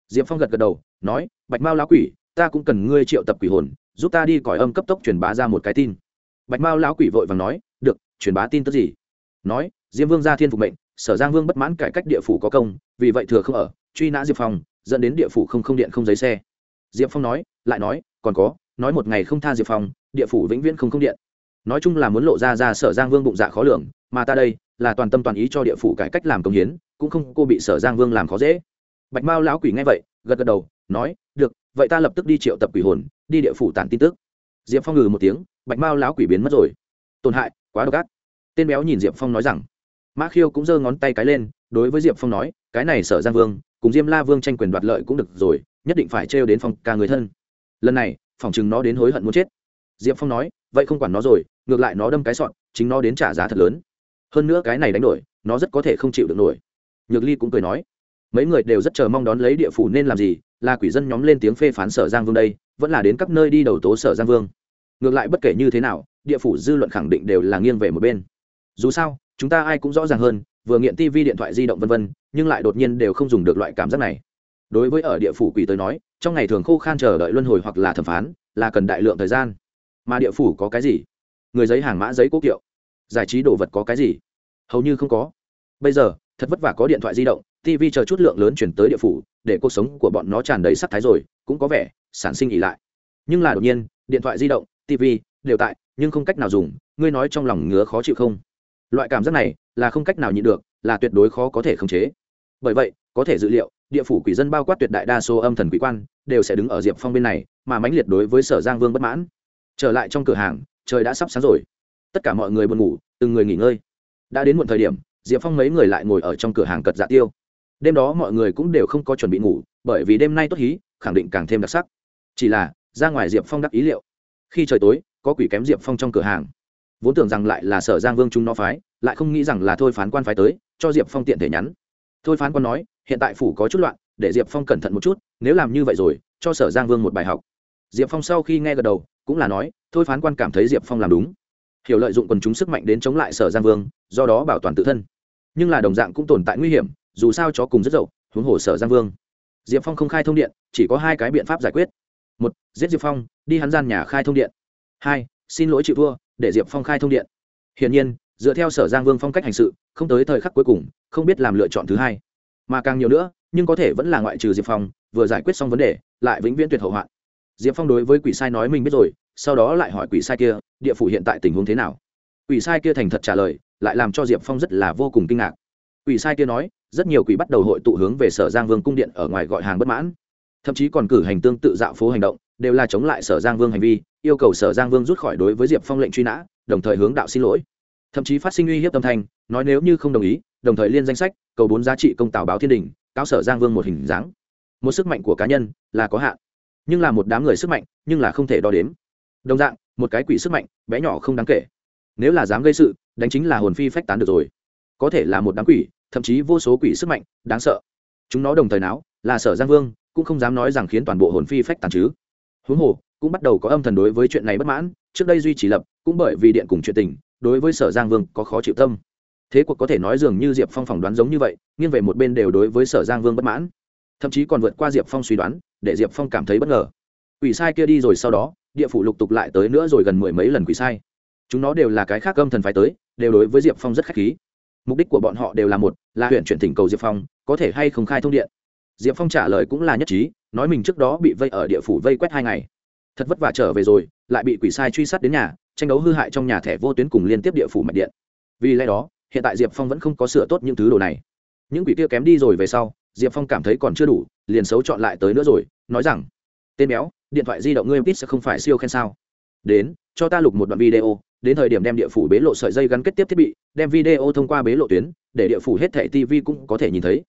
Diệp phong gật gật đầu, nói, bạch mao lão quỷ, ta cũng cần ngươi triệu tập quỷ hồn, giúp ta đi cõi âm cấp tốc truyền bá ra một cái tin. Bạch mao lão quỷ vội vàng nói, được, truyền bá tin tức gì? Nói, diêm vương gia thiên phục mệnh, sở giang vương bất mãn cải cách địa phủ có công, vì vậy thừa không ở, truy nã diệp phong, dẫn đến địa phủ không không điện không giấy xe. Diệp phong nói, lại nói, còn có, nói một ngày không tha diệp phong địa phủ vĩnh viễn không không điện. Nói chung là muốn lộ ra ra sở giang vương bụng dạ khó lường, mà ta đây là toàn tâm toàn ý cho địa phủ cải cách làm công hiến, cũng không cô bị sở giang vương làm khó dễ. Bạch mao lão quỷ nghe vậy, gật gật đầu, nói, được, vậy ta lập tức đi triệu tập quỷ hồn, đi địa phủ tản tin tức. Diệp phong ngừ một tiếng, bạch mao lão quỷ biến mất rồi. Tổn hại, quá độc ác. Tên béo nhìn diệp phong nói rằng. Mã khiêu cũng giơ ngón tay cái lên, đối với diệp phong nói, cái này sở giang vương, cùng diêm la vương tranh quyền đoạt lợi cũng được rồi, nhất định phải trêu đến phong ca người thân. Lần này, phòng chừng nó đến hối hận muốn chết diệp phong nói, vậy không quản nó rồi, ngược lại nó đâm cái sọn chính nó đến trả giá thật lớn. Hơn nữa cái này đánh đổi, nó rất có thể không chịu được nổi. Nhược ly cũng cười nói, mấy người đều rất chờ mong đón lấy địa phủ nên làm gì, là quỷ dân nhóm lên tiếng phê phán sở giang vương đây, vẫn là đến các nơi đi đầu tố sở giang vương. Ngược lại bất kể như thế nào, địa phủ dư luận khẳng định đều là nghiêng về một bên. Dù sao, chúng ta ai cũng rõ ràng hơn, vừa nghiện tv điện thoại di động vân vân, nhưng lại đột nhiên đều không dùng được loại cảm giác này. Đối với ở địa phủ quỷ tới nói, trong ngày thường khô khan chờ đợi luân hồi hoặc là thẩm phán, là cần đại lượng thời gian mà địa phủ có cái gì? Người giấy hàng mã giấy cố kiệu. Giải trí đồ vật có cái gì? Hầu như không có. Bây giờ, thật vất vả có điện thoại di động tv chờ chút lượng lớn chuyển tới địa phủ, để cuộc sống của bọn nó tràn đầy sắc thái rồi, cũng có vẻ sản sinh ỉ lại. Nhưng là đột nhiên, điện thoại di động tv đều tại, nhưng không cách nào dùng, ngươi nói trong lòng ngứa khó chịu không? Loại cảm giác này là không cách nào nhịn được, là tuyệt đối khó có thể khống chế. Bởi vậy, có thể dự liệu, địa phủ quỷ dân bao quát tuyệt đại đa số âm thần quỷ quan, đều sẽ đứng ở diệp phong bên này, mà mãnh liệt đối với sở giang vương bất mãn trở lại trong cửa hàng, trời đã sắp sáng rồi. Tất cả mọi người buồn ngủ, từng người nghỉ ngơi. Đã đến muộn thời điểm, diệp phong mấy người lại ngồi ở trong cửa hàng cật dạ tiêu. Đêm đó mọi người cũng đều không có chuẩn bị ngủ, bởi vì đêm nay tốt hí, khẳng định càng thêm đặc sắc. Chỉ là, ra ngoài diệp phong đắc ý liệu. Khi trời tối, có quỷ kém diệp phong trong cửa hàng. Vốn tưởng rằng lại là sở giang vương chúng nó phái, lại không nghĩ rằng là thôi phán quan phái tới, cho diệp phong tiện thể nhắn. Thôi phán quan nói, hiện tại phủ có chút loạn, để diệp phong cẩn thận một chút, nếu làm như vậy rồi, cho sở giang vương một bài học. Diệp phong sau khi nghe gật đầu cũng là nói, thôi phán quan cảm thấy diệp phong làm đúng. Hiểu lợi dụng quần chúng sức mạnh đến chống lại sở giang vương, do đó bảo toàn tự thân. Nhưng là đồng dạng cũng tồn tại nguy hiểm, dù sao chó cùng rất dậu, huống hồ sở giang vương. Diệp phong không khai thông điện, chỉ có hai cái biện pháp giải quyết. Một, giết diệp phong, đi hắn gian nhà khai thông điện. Hai, xin lỗi chịu thua, để diệp phong khai thông điện. Hiển nhiên, dựa theo sở giang vương phong cách hành sự, không tới thời khắc cuối cùng, không biết làm lựa chọn thứ hai. Mà càng nhiều nữa, nhưng có thể vẫn là ngoại trừ diệp phong, vừa giải quyết xong vấn đề, lại vĩnh viễn tuyệt hậu hoạn. Diệp phong đối với quỷ sai nói mình biết rồi sau đó lại hỏi quỷ sai kia, địa phủ hiện tại tình huống thế nào? Quỷ sai kia thành thật trả lời, lại làm cho diệp phong rất là vô cùng kinh ngạc. Quỷ sai kia nói, rất nhiều quỷ bắt đầu hội tụ hướng về sở giang vương cung điện ở ngoài gọi hàng bất mãn. Thậm chí còn cử hành tương tự dạo phố hành động, đều là chống lại sở giang vương hành vi, yêu cầu sở giang vương rút khỏi đối với diệp phong lệnh truy nã, đồng thời hướng đạo xin lỗi. Thậm chí phát sinh uy hiếp tâm thanh, nói nếu như không đồng ý, đồng thời liên danh sách, cầu bốn giá trị công tào báo thiên đình, cáo sở giang vương một hình dáng. Một sức mạnh của cá nhân là có hạn, nhưng là một đám người sức mạnh, nhưng là không thể đo đếm đồng dạng, một cái quỷ sức mạnh, bé nhỏ không đáng kể. Nếu là dám gây sự, đánh chính là hồn phi phách tán được rồi. Có thể là một đám quỷ, thậm chí vô số quỷ sức mạnh, đáng sợ. Chúng nó đồng thời não là sở giang vương, cũng không dám nói rằng khiến toàn bộ hồn phi phách tán chứ. Huống hồ, cũng bắt đầu có âm thần đối với chuyện này bất mãn, trước đây duy trì lập, cũng bởi vì điện cùng chuyện tình, đối với sở giang vương có khó chịu tâm. Thế cuộc có thể nói dường như diệp phong phỏng đoán giống như vậy, nghiêng về một bên đều đối với sở giang vương bất mãn. Thậm chí còn vượt qua diệp phong suy đoán, để diệp phong cảm thấy bất ngờ. Quỷ sai kia đi rồi sau đó địa phủ lục tục lại tới nữa rồi gần mười mấy lần quỷ sai. Chúng nó đều là cái khác âm thần phải tới, đều đối với diệp phong rất k h á c h khí. Mục đích của bọn họ đều là một, là huyện chuyển thỉnh cầu diệp phong, có thể hay không khai thông điện. Diệp phong trả lời cũng là nhất trí, nói mình trước đó bị vây ở địa phủ vây quét hai ngày. Thật vất vả trở về rồi, lại bị quỷ sai truy sát đến nhà, tranh đấu hư hại trong nhà thẻ vô tuyến cùng liên tiếp địa phủ mạch điện. Vì lẽ đó, hiện tại diệp phong vẫn không có sửa tốt những thứ đồ này. Những quỷ kia kém đi rồi về sau, diệp phong cảm thấy còn chưa đủ, liền xấu chọn lại tới nữa rồi, nói rằng, tên béo điện thoại di động ngươi ít sẽ không phải siêu khen sao? Đến, cho ta lục một đoạn video, đến thời điểm đem địa phủ bế lộ sợi dây gắn kết tiếp thiết bị, đem video thông qua bế lộ tuyến, để địa phủ hết thẻ tv cũng có thể nhìn thấy.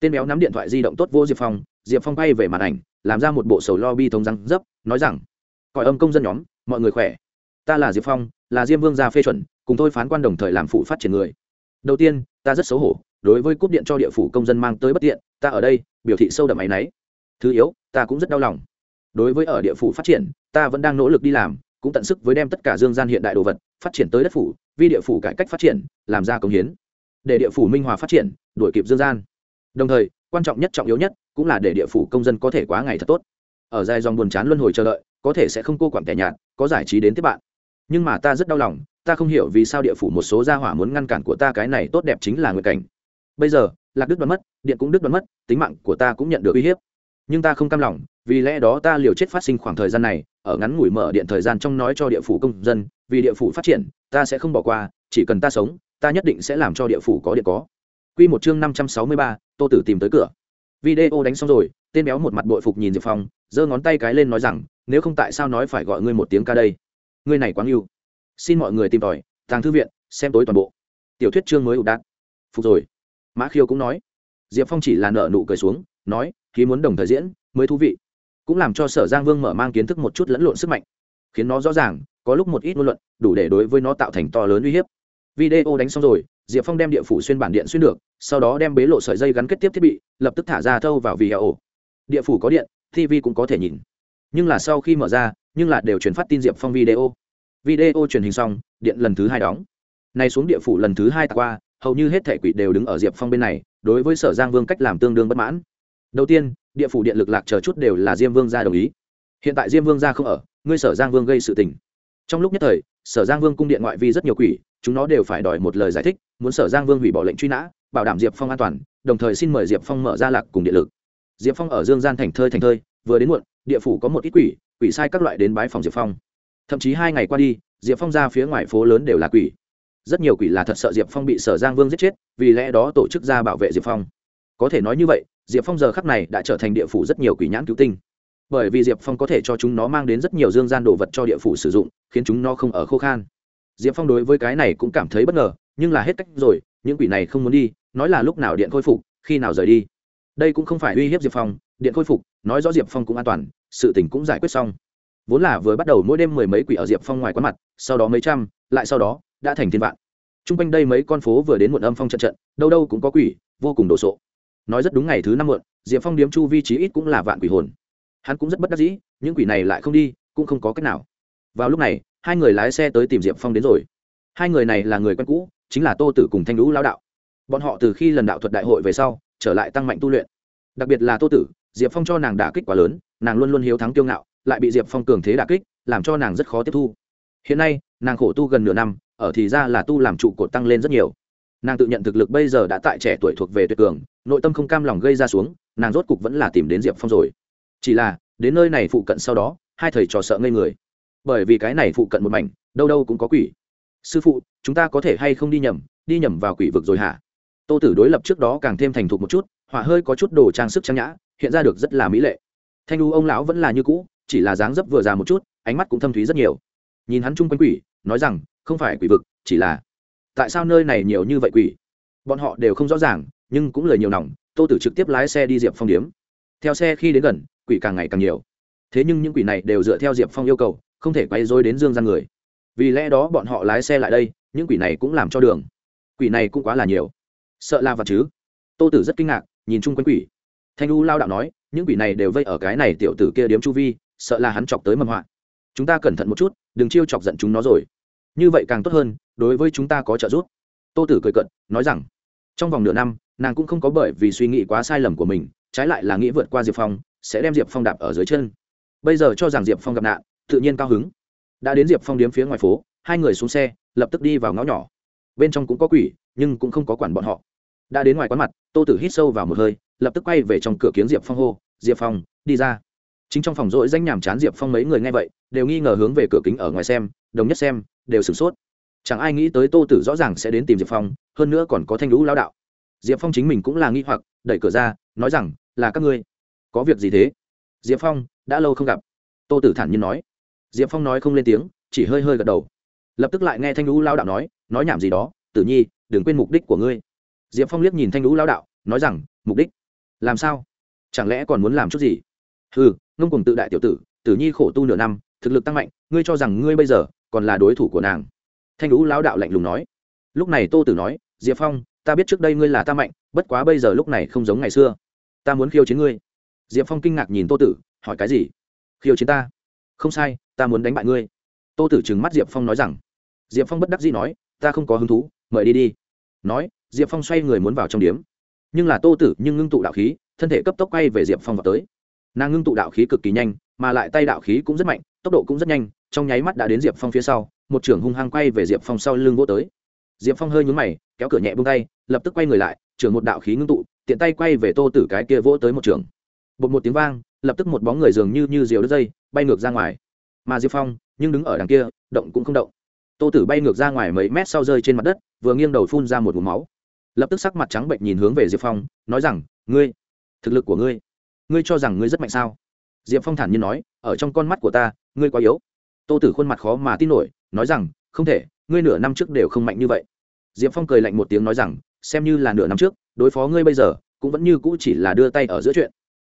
Tên béo nắm điện thoại di động tốt vô diệp phong diệp phong bay về màn ảnh, làm ra một bộ sầu lo bi thống răng dấp, nói rằng, còi âm công dân nhóm, mọi người khỏe. Ta là diệp phong, là diêm vương gia phê chuẩn, cùng tôi phán quan đồng thời làm phụ phát triển người. Đầu tiên, ta rất xấu hổ, đối với cúp điện cho địa phủ công dân mang tới bất tiện, ta ở đây, biểu thị sâu đậm áy náy. Thứ yếu, ta cũng rất đau lòng đối với ở địa phủ phát triển, ta vẫn đang nỗ lực đi làm, cũng tận sức với đem tất cả dương gian hiện đại đồ vật phát triển tới đất phủ, vì địa phủ cải cách phát triển, làm ra công hiến. Để địa phủ minh hòa phát triển, đuổi kịp dương gian. Đồng thời, quan trọng nhất trọng yếu nhất cũng là để địa phủ công dân có thể quá ngày thật tốt. Ở dài dòng buồn chán luân hồi chờ đợi, có thể sẽ không cô quản tẻ nhạt, có giải trí đến tiếp bạn. Nhưng mà ta rất đau lòng, ta không hiểu vì sao địa phủ một số gia hỏa muốn ngăn cản của ta cái này tốt đẹp chính là nguyện cảnh. Bây giờ, lạc đức đoán mất, điện cũng đức đoán mất, tính mạng của ta cũng nhận được uy hiếp nhưng ta không cam lòng vì lẽ đó ta liều chết phát sinh khoảng thời gian này ở ngắn ngủi mở điện thời gian trong nói cho địa phủ công dân vì địa phủ phát triển ta sẽ không bỏ qua chỉ cần ta sống ta nhất định sẽ làm cho địa phủ có điện có Quy một chương năm trăm sáu mươi ba, Tô Tử tìm tới cửa. Video đánh xong rồi, tên béo một mặt bội phục nhìn Diệp Phong, giơ ngón tay cái lên nói rằng, nếu không tại sao nói phải gọi ngươi một tiếng ca đây? Ngươi này quá yêu. Xin mọi người tìm tòi, tàng thư viện, xem tối toàn bộ. Tiểu thuyết chương mới ủ đạn. Phục rồi. Mã Khiêu cũng nói. Diệp Phong chỉ là nở nụ cười xuống, nói, khi muốn đồng thời diễn, mới thú vị. Cũng làm cho Sở Giang Vương mở mang kiến thức một chút lẫn lộn sức mạnh, khiến nó rõ ràng, có lúc một ít ngôn luận, đủ để đối với nó tạo thành to lớn uy hiếp. Video đánh xong rồi, diệp phong đem địa phủ xuyên bản điện xuyên được sau đó đem bế lộ sợi dây gắn kết tiếp thiết bị lập tức thả ra thâu vào vì ổ địa phủ có điện tv cũng có thể nhìn nhưng là sau khi mở ra nhưng là đều truyền phát tin diệp phong video video truyền hình xong điện lần thứ hai đóng nay xuống địa phủ lần thứ hai tạc qua hầu như hết thể quỷ đều đứng ở diệp phong bên này đối với sở giang vương cách làm tương đương bất mãn đầu tiên, địa phủ điện lực lạc chờ chút đều là diêm vương gia đồng ý. Hiện tại diêm vương gia không ở, ngươi sở giang vương gây sự tình. Trong lúc nhất thời, sở giang vương cung điện ngoại vi rất nhiều quỷ, chúng nó đều phải đòi một lời giải thích, muốn sở giang vương hủy bỏ lệnh truy nã, bảo đảm diệp phong an toàn, đồng thời xin mời diệp phong mở ra lạc cùng điện lực. Diệp phong ở dương gian thành thơi thành thơi, vừa đến muộn, địa phủ có một ít quỷ quỷ sai các loại đến bái phòng diệp phong. Thậm chí hai ngày qua đi, diệp phong ra phía ngoài phố lớn đều là quỷ. Rất nhiều quỷ là thật sợ diệp phong bị sở giang vương giết chết, vì lẽ đó tổ chức ra bảo vệ diệp phong. Có thể nói như vậy diệp phong giờ khắc này đã trở thành địa phủ rất nhiều quỷ nhãn cứu tinh. Bởi vì diệp phong có thể cho chúng nó mang đến rất nhiều dương gian đồ vật cho địa phủ sử dụng, khiến chúng nó không ở khô khan. Diệp phong đối với cái này cũng cảm thấy bất ngờ, nhưng là hết cách rồi, những quỷ này không muốn đi, nói là lúc nào điện khôi phục, khi nào rời đi. Đây cũng không phải uy hiếp diệp phong, điện khôi phục, nói rõ diệp phong cũng an toàn, sự tình cũng giải quyết xong. Vốn là vừa bắt đầu mỗi đêm mười mấy quỷ ở diệp phong ngoài quán mặt, sau đó mấy trăm, lại sau đó, đã thành thiên vạn. T r u n g quanh đây mấy con phố vừa đến một âm phong trận trận, đâu đâu cũng có quỷ, vô cùng đồ sộ nói rất đúng ngày thứ năm muộn, diệp phong điếm chu vi trí ít cũng là vạn quỷ hồn. Hắn cũng rất bất đắc dĩ, những quỷ này lại không đi, cũng không có cách nào. Vào lúc này, hai người lái xe tới tìm diệp phong đến rồi. Hai người này là người quen cũ, chính là tô tử cùng thanh lũ lao đạo. Bọn họ từ khi lần đạo thuật đại hội về sau, trở lại tăng mạnh tu luyện. Đặc biệt là tô tử, diệp phong cho nàng đả kích quá lớn, nàng luôn luôn hiếu thắng kiêu ngạo, lại bị diệp phong cường thế đả kích, làm cho nàng rất khó tiếp thu. Hiện nay, nàng khổ tu gần nửa năm, ở thì ra là tu làm trụ cột tăng lên rất nhiều nàng tự nhận thực lực bây giờ đã tại trẻ tuổi thuộc về tuyệt cường, nội tâm không cam lòng gây ra xuống, nàng rốt cục vẫn là tìm đến diệp phong rồi. Chỉ là, đến nơi này phụ cận sau đó, hai thầy trò sợ ngây người. Bởi vì cái này phụ cận một mảnh, đâu đâu cũng có quỷ. Sư phụ, chúng ta có thể hay không đi nhầm đi nhầm vào quỷ vực rồi hả? Tô tử đối lập trước đó càng thêm thành thục một chút, họa hơi có chút đồ trang sức trang nhã, hiện ra được rất là mỹ lệ. Thanh đu ông lão vẫn là như cũ, chỉ là dáng dấp vừa già một chút, ánh mắt cũng thâm thúy rất nhiều. Nhìn hắn chung quanh quỷ, nói rằng, không phải quỷ vực, chỉ là tại sao nơi này nhiều như vậy quỷ? Bọn họ đều không rõ ràng, nhưng cũng lời nhiều nòng, tô tử trực tiếp lái xe đi diệp phong điếm. Theo xe khi đến gần, quỷ càng ngày càng nhiều. Thế nhưng những quỷ này đều dựa theo diệp phong yêu cầu, không thể quay dối đến dương gian người. Vì lẽ đó bọn họ lái xe lại đây, những quỷ này cũng làm cho đường. Quỷ này cũng quá là nhiều. Sợ la vật chứ? Tô tử rất kinh ngạc, nhìn chung quanh quỷ. Thanh u lao đạo nói, những quỷ này đều vây ở cái này tiểu tử kia điếm chu vi, sợ là hắn chọc tới mầm họa. Chúng ta cẩn thận một chút, đừng chiêu chọc giận chúng nó rồi như vậy càng tốt hơn, đối với chúng ta có trợ giúp. Tô tử cười cận nói rằng, trong vòng nửa năm, nàng cũng không có bởi vì suy nghĩ quá sai lầm của mình, trái lại là nghĩ vượt qua diệp phong, sẽ đem diệp phong đạp ở dưới chân. Bây giờ cho rằng diệp phong gặp nạn, tự nhiên cao hứng. Đã đến diệp phong điếm phía ngoài phố, hai người xuống xe, lập tức đi vào ngõ nhỏ. Bên trong cũng có quỷ, nhưng cũng không có quản bọn họ. Đã đến ngoài quán mặt, tô tử hít sâu vào một hơi, lập tức quay về trong cửa kiếng diệp phong hô, diệp phong, đi ra. Chính trong phòng rỗi danh nhàm chán diệp phong mấy người nghe vậy, đều nghi ngờ hướng về cửa kính ở ngoài xem, đồng nhất xem đều sửng sốt. Chẳng ai nghĩ tới tô tử rõ ràng sẽ đến tìm diệp phong, hơn nữa còn có thanh lũ lao đạo. Diệp phong chính mình cũng là nghi hoặc, đẩy cửa ra, nói rằng, là các ngươi. Có việc gì thế? Diệp phong, đã lâu không gặp. Tô tử thản nhiên nói. Diệp phong nói không lên tiếng, chỉ hơi hơi gật đầu. Lập tức lại nghe thanh lũ lao đạo nói nói nhảm gì đó, tử nhi, đừng quên mục đích của ngươi. Diệp phong liếc nhìn thanh lũ lao đạo, nói rằng, mục đích? Làm sao? Chẳng lẽ còn muốn làm chút gì? Ừ ngông cùng tự đại tiểu tử tử nhi khổ tu nửa năm, thực lực tăng mạnh, ngươi cho rằng ngươi bây giờ còn là đối thủ của nàng. Thanh lũ lão đạo lạnh lùng nói. Lúc này tô tử nói, diệp phong, ta biết trước đây ngươi là ta mạnh, bất quá bây giờ lúc này không giống ngày xưa. Ta muốn khiêu chiến ngươi. Diệp phong kinh ngạc nhìn tô tử, hỏi cái gì? Khiêu chiến ta? Không sai, ta muốn đánh bại ngươi. Tô tử trừng mắt diệp phong nói rằng. Diệp phong bất đắc dĩ nói, ta không có hứng thú, mời đi đi. Nói, diệp phong xoay người muốn vào trong điếm. Nhưng là tô tử nhưng ngưng tụ đạo khí, thân thể cấp tốc quay về diệp phong vào tới. Nàng ngưng tụ đạo khí cực kỳ nhanh, mà lại tay đạo khí cũng rất mạnh, tốc độ cũng rất nhanh trong nháy mắt đã đến diệp phong phía sau, một trưởng hung hăng quay về diệp phong sau lưng vỗ tới. Diệp phong hơi nhúng mày, kéo cửa nhẹ bông tay, lập tức quay người lại, trưởng một đạo khí ngưng tụ, tiện tay quay về tô tử cái kia vỗ tới một trường bột một tiếng vang, lập tức một bóng người dường như như diều đất dây, bay ngược ra ngoài. Mà diệp phong, nhưng đứng ở đằng kia, động cũng không động. Tô tử bay ngược ra ngoài mấy mét sau rơi trên mặt đất, vừa nghiêng đầu phun ra một vùng máu. Lập tức sắc mặt trắng bệnh nhìn hướng về diệp phong, nói rằng, ngươi, thực lực của ngươi ngươi cho rằng ngươi rất mạnh sao? Diệp phong thản nhiên nói, ở trong con mắt của ta, ngươi quá yếu tô tử khuôn mặt khó mà tin nổi, nói rằng, không thể, ngươi nửa năm trước đều không mạnh như vậy. Diệp phong cười lạnh một tiếng nói rằng, xem như là nửa năm trước, đối phó ngươi bây giờ, cũng vẫn như cũ chỉ là đưa tay ở giữa chuyện.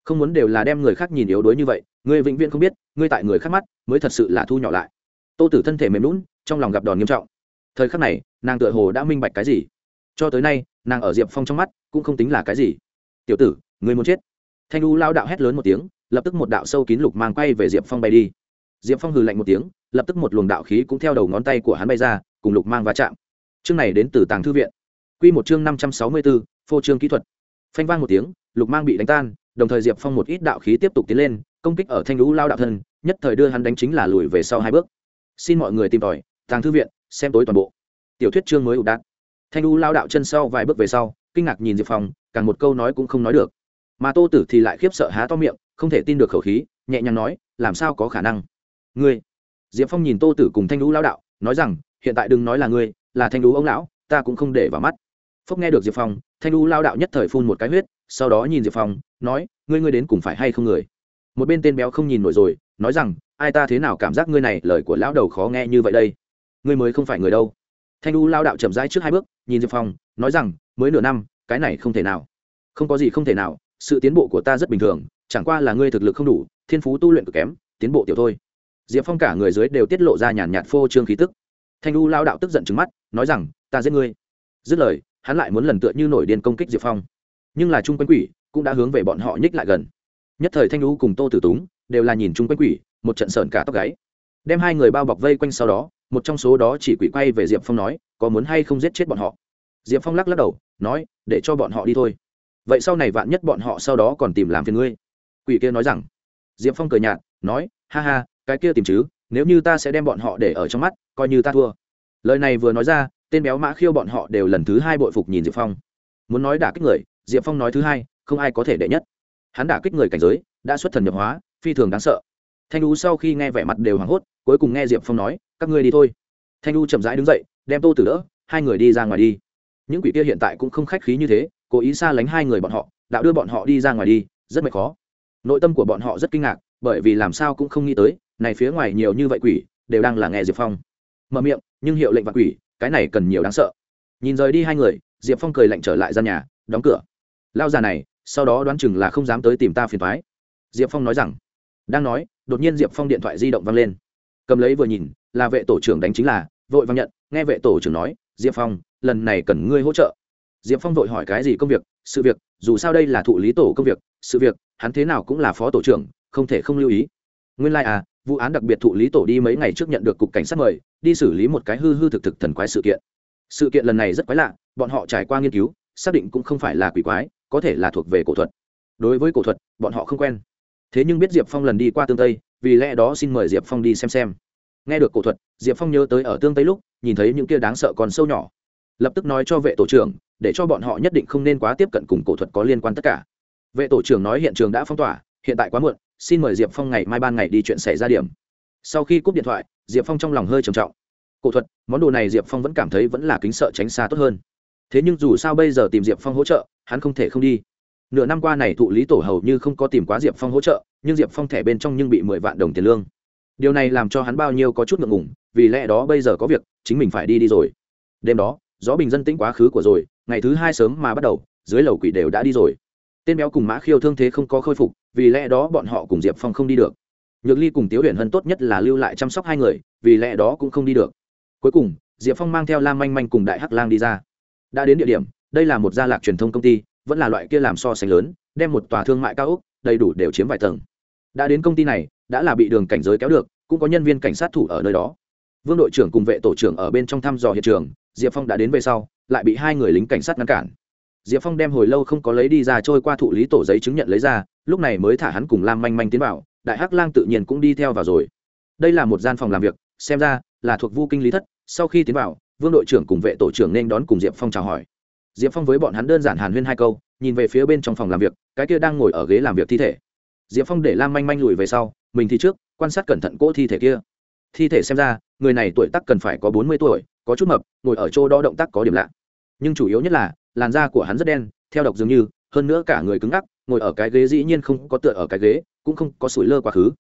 Không muốn đều là đem người khác nhìn yếu đuối như vậy, ngươi vĩnh viễn không biết, ngươi tại người khác mắt, mới thật sự là thu nhỏ lại. Tô tử thân thể mềm lún trong lòng gặp đòn nghiêm trọng. Thời khắc này, nàng tựa hồ đã minh bạch cái gì. Cho tới nay, nàng ở diệp phong trong mắt, cũng không tính là cái gì. Tiểu tử, ngươi muốn chết. Thanh u lao đạo hét lớn một tiếng, lập tức một đạo sâu kín lục mang quay về diệp phong bay đi diệp phong hừ lạnh một tiếng, lập tức một luồng đạo khí cũng theo đầu ngón tay của hắn bay ra, cùng lục mang va chạm. Chương này đến từ tàng thư viện. Q một chương năm trăm sáu mươi bốn phô trương kỹ thuật. Phanh vang một tiếng, lục mang bị đánh tan, đồng thời diệp phong một ít đạo khí tiếp tục tiến lên, công kích ở thanh lũ lao đạo thân, nhất thời đưa hắn đánh chính là lùi về sau hai bước. Xin mọi người tìm tòi, tàng thư viện, xem tối toàn bộ. Tiểu thuyết chương mới ụ đạn thanh lũ lao đạo chân sau vài bước về sau, kinh ngạc nhìn diệp phong, càng một câu nói cũng không nói được. Mà tô tử thì lại khiếp sợ há to miệng, không thể tin được khẩu khí, nhẹ nhàng nói, làm sao có khả năng? Ngươi. Diệp phong nhìn tô tử cùng thanh lũ lao đạo, nói rằng, hiện tại đừng nói là ngươi, là thanh lũ ông lão, ta cũng không để vào mắt. Phúc nghe được diệp phong, thanh lũ lao đạo nhất thời phun một cái huyết, sau đó nhìn diệp phong, nói, ngươi ngươi đến cùng phải hay không người? Một bên tên béo không nhìn nổi rồi, nói rằng, ai ta thế nào cảm giác ngươi này, lời của lão đầu khó nghe như vậy đây? Ngươi mới không phải người đâu. Thanh lũ lao đạo chậm rãi trước hai bước, nhìn diệp phong, nói rằng, mới nửa năm, cái này không thể nào. Không có gì không thể nào, sự tiến bộ của ta rất bình thường, chẳng qua là ngươi thực lực không đủ, thiên phú tu luyện cực kém, tiến bộ tiểu thôi diệp phong cả người dưới đều tiết lộ ra nhàn nhạt phô trương khí tức. Thanh u lao đạo tức giận trứng mắt, nói rằng, ta giết ngươi. Dứt lời, hắn lại muốn lần tựa như nổi điên công kích diệp phong. Nhưng là chung quanh quỷ cũng đã hướng về bọn họ nhích lại gần. Nhất thời thanh u cùng tô tử túng đều là nhìn chung quanh quỷ, một trận sờn cả tóc gáy. Đem hai người bao bọc vây quanh sau đó, một trong số đó chỉ quỷ quay về diệp phong nói, có muốn hay không giết chết bọn họ? Diệp phong lắc lắc đầu, nói, để cho bọn họ đi thôi. Vậy sau này vạn nhất bọn họ sau đó còn tìm làm phiền ngươi. Quỷ kia nói rằng. Diệp phong cười nhạt, nói, ha ha cái kia tìm chứ, nếu như ta sẽ đem bọn họ để ở trong mắt, coi như ta thua. Lời này vừa nói ra, tên béo mã khiêu bọn họ đều lần thứ hai bội phục nhìn diệp phong. Muốn nói đả kích người, diệp phong nói thứ hai, không ai có thể đệ nhất. Hắn đả kích người cảnh giới, đã xuất thần nhập hóa, phi thường đáng sợ. Thanh lũ sau khi nghe vẻ mặt đều hoảng hốt, cuối cùng nghe diệp phong nói, các ngươi đi thôi. Thanh lũ chậm rãi đứng dậy, đem tô tử đỡ, hai người đi ra ngoài đi. Những quỷ kia hiện tại cũng không khách khí như thế, cố ý xa lánh hai người bọn họ, đạo đưa bọn họ đi ra ngoài đi, rất mệt khó. Nội tâm của bọn họ rất kinh ngạc, bởi vì làm sao cũng không nghĩ tới này phía ngoài nhiều như vậy quỷ, đều đang là nghe diệp phong. Mở miệng, nhưng hiệu lệnh và quỷ, cái này cần nhiều đáng sợ. Nhìn rời đi hai người, diệp phong cười lạnh trở lại gian nhà, đóng cửa. Lao già này, sau đó đoán chừng là không dám tới tìm ta phiền thoái diệp phong nói rằng, đang nói, đột nhiên diệp phong điện thoại di động văng lên. Cầm lấy vừa nhìn, là vệ tổ trưởng đánh chính là, vội văng nhận, nghe vệ tổ trưởng nói, diệp phong, lần này cần ngươi hỗ trợ. Diệp phong vội hỏi cái gì công việc, sự việc, dù sao đây là thụ lý tổ công việc, sự việc, hắn thế nào cũng là phó tổ trưởng, không thể không lưu ý. Nguyên lai、like、à vụ án đặc biệt thụ lý tổ đi mấy ngày trước nhận được cục cảnh sát mời, đi xử lý một cái hư hư thực thực thần quái sự kiện. Sự kiện lần này rất quái lạ, bọn họ trải qua nghiên cứu, xác định cũng không phải là quỷ quái, có thể là thuộc về cổ thuật. Đối với cổ thuật, bọn họ không quen. Thế nhưng biết diệp phong lần đi qua tương tây, vì lẽ đó xin mời diệp phong đi xem xem. Nghe được cổ thuật, diệp phong nhớ tới ở tương tây lúc, nhìn thấy những kia đáng sợ còn sâu nhỏ. Lập tức nói cho vệ tổ trưởng, để cho bọn họ nhất định không nên quá tiếp cận cùng cổ thuật có liên quan tất cả. Vệ tổ trưởng nói hiện trường đã phong tỏa hiện tại quá muộn, xin mời diệp phong ngày mai ban ngày đi chuyện xảy ra điểm. Sau khi cúp điện thoại, diệp phong trong lòng hơi trầm trọng. Cổ thuật, món đồ này diệp phong vẫn cảm thấy vẫn là kính sợ tránh xa tốt hơn. Thế nhưng dù sao bây giờ tìm diệp phong hỗ trợ, hắn không thể không đi. Nửa năm qua này thụ lý tổ hầu như không có tìm quá diệp phong hỗ trợ, nhưng diệp phong thẻ bên trong nhưng bị mười vạn đồng tiền lương. Điều này làm cho hắn bao nhiêu có chút ngượng ngủng vì lẽ đó bây giờ có việc, chính mình phải đi đi rồi. Đêm đó, gió bình dân tĩnh quá khứ của rồi, ngày thứ hai sớm mà bắt đầu, dưới lầu quỷ đều đã đi rồi. Tên béo cùng mã khiêu thương thế không có khôi phục vì lẽ đó bọn họ cùng diệp phong không đi được. Nhược ly cùng tiếu huyền hân tốt nhất là lưu lại chăm sóc hai người, vì lẽ đó cũng không đi được. Cuối cùng, diệp phong mang theo lam manh manh cùng đại hắc lang đi ra. Đã đến địa điểm, đây là một gia lạc truyền thông công ty, vẫn là loại kia làm so sánh lớn, đem một tòa thương mại cao ốc, đầy đủ đều chiếm vài tầng. Đã đến công ty này, đã là bị đường cảnh giới kéo được, cũng có nhân viên cảnh sát thủ ở nơi đó. Vương đội trưởng cùng vệ tổ trưởng ở bên trong thăm dò hiện trường, diệp phong đã đến về sau, lại bị hai người lính cảnh sát ngăn cản diệp phong đem hồi lâu không có lấy đi ra trôi qua thụ lý tổ giấy chứng nhận lấy ra, lúc này mới thả hắn cùng lam manh manh tiến vào, đại hắc lang tự nhiên cũng đi theo vào rồi. Đây là một gian phòng làm việc, xem ra là thuộc vu kinh lý thất, sau khi tiến vào, vương đội trưởng cùng vệ tổ trưởng nên đón cùng diệp phong chào hỏi. Diệp phong với bọn hắn đơn giản hàn huyên hai câu, nhìn về phía bên trong phòng làm việc, cái kia đang ngồi ở ghế làm việc thi thể. Diệp phong để lam manh manh lùi về sau, mình thì trước, quan sát cẩn thận cỗ thi thể kia. Thi thể xem ra, người này tuổi tác cần phải có bốn mươi tuổi, có chút mập, ngồi ở chỗ đó động tác có điểm lạ. Nhưng chủ yếu nhất là làn da của hắn rất đen, theo độc dường như, hơn nữa cả người cứng ngắc, ngồi ở cái ghế dĩ nhiên không có tựa ở cái ghế, cũng không có sủi lơ quá khứ.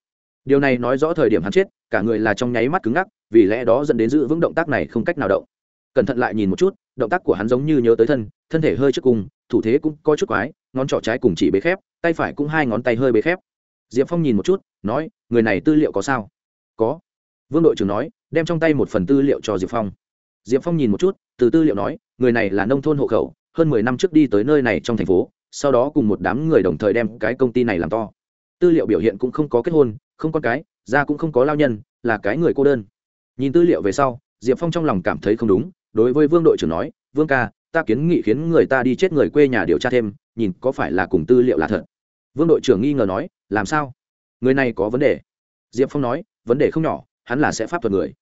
Điều này nói rõ thời điểm hắn chết, cả người là trong nháy mắt cứng ngắc, vì lẽ đó dẫn đến giữ vững động tác này không cách nào động. Cẩn thận lại nhìn một chút, động tác của hắn giống như nhớ tới thân thân thể hơi trước cùng, thủ thế cũng có chút quái, ngón trỏ trái cùng chỉ bế khép, tay phải cũng hai ngón tay hơi bế khép. Diệp phong nhìn một chút, nói, người này tư liệu có sao? Có. Vương đội trưởng nói, đem trong tay một phần tư liệu cho diệp phong. Diệp phong nhìn một chút, từ tư liệu nói, người này là nông thôn hộ khẩu hơn mười năm trước đi tới nơi này trong thành phố, sau đó cùng một đám người đồng thời đem cái công ty này làm to. Tư liệu biểu hiện cũng không có kết hôn, không con cái gia cũng không có lao nhân, là cái người cô đơn. Nhìn tư liệu về sau, diệp phong trong lòng cảm thấy không đúng, đối với vương đội trưởng nói, vương ca, ta kiến nghị khiến người ta đi chết người quê nhà điều tra thêm, nhìn có phải là cùng tư liệu là thật? Vương đội trưởng nghi ngờ nói, làm sao? Người này có vấn đề? Diệp phong nói, vấn đề không nhỏ, hắn là sẽ pháp thuật người.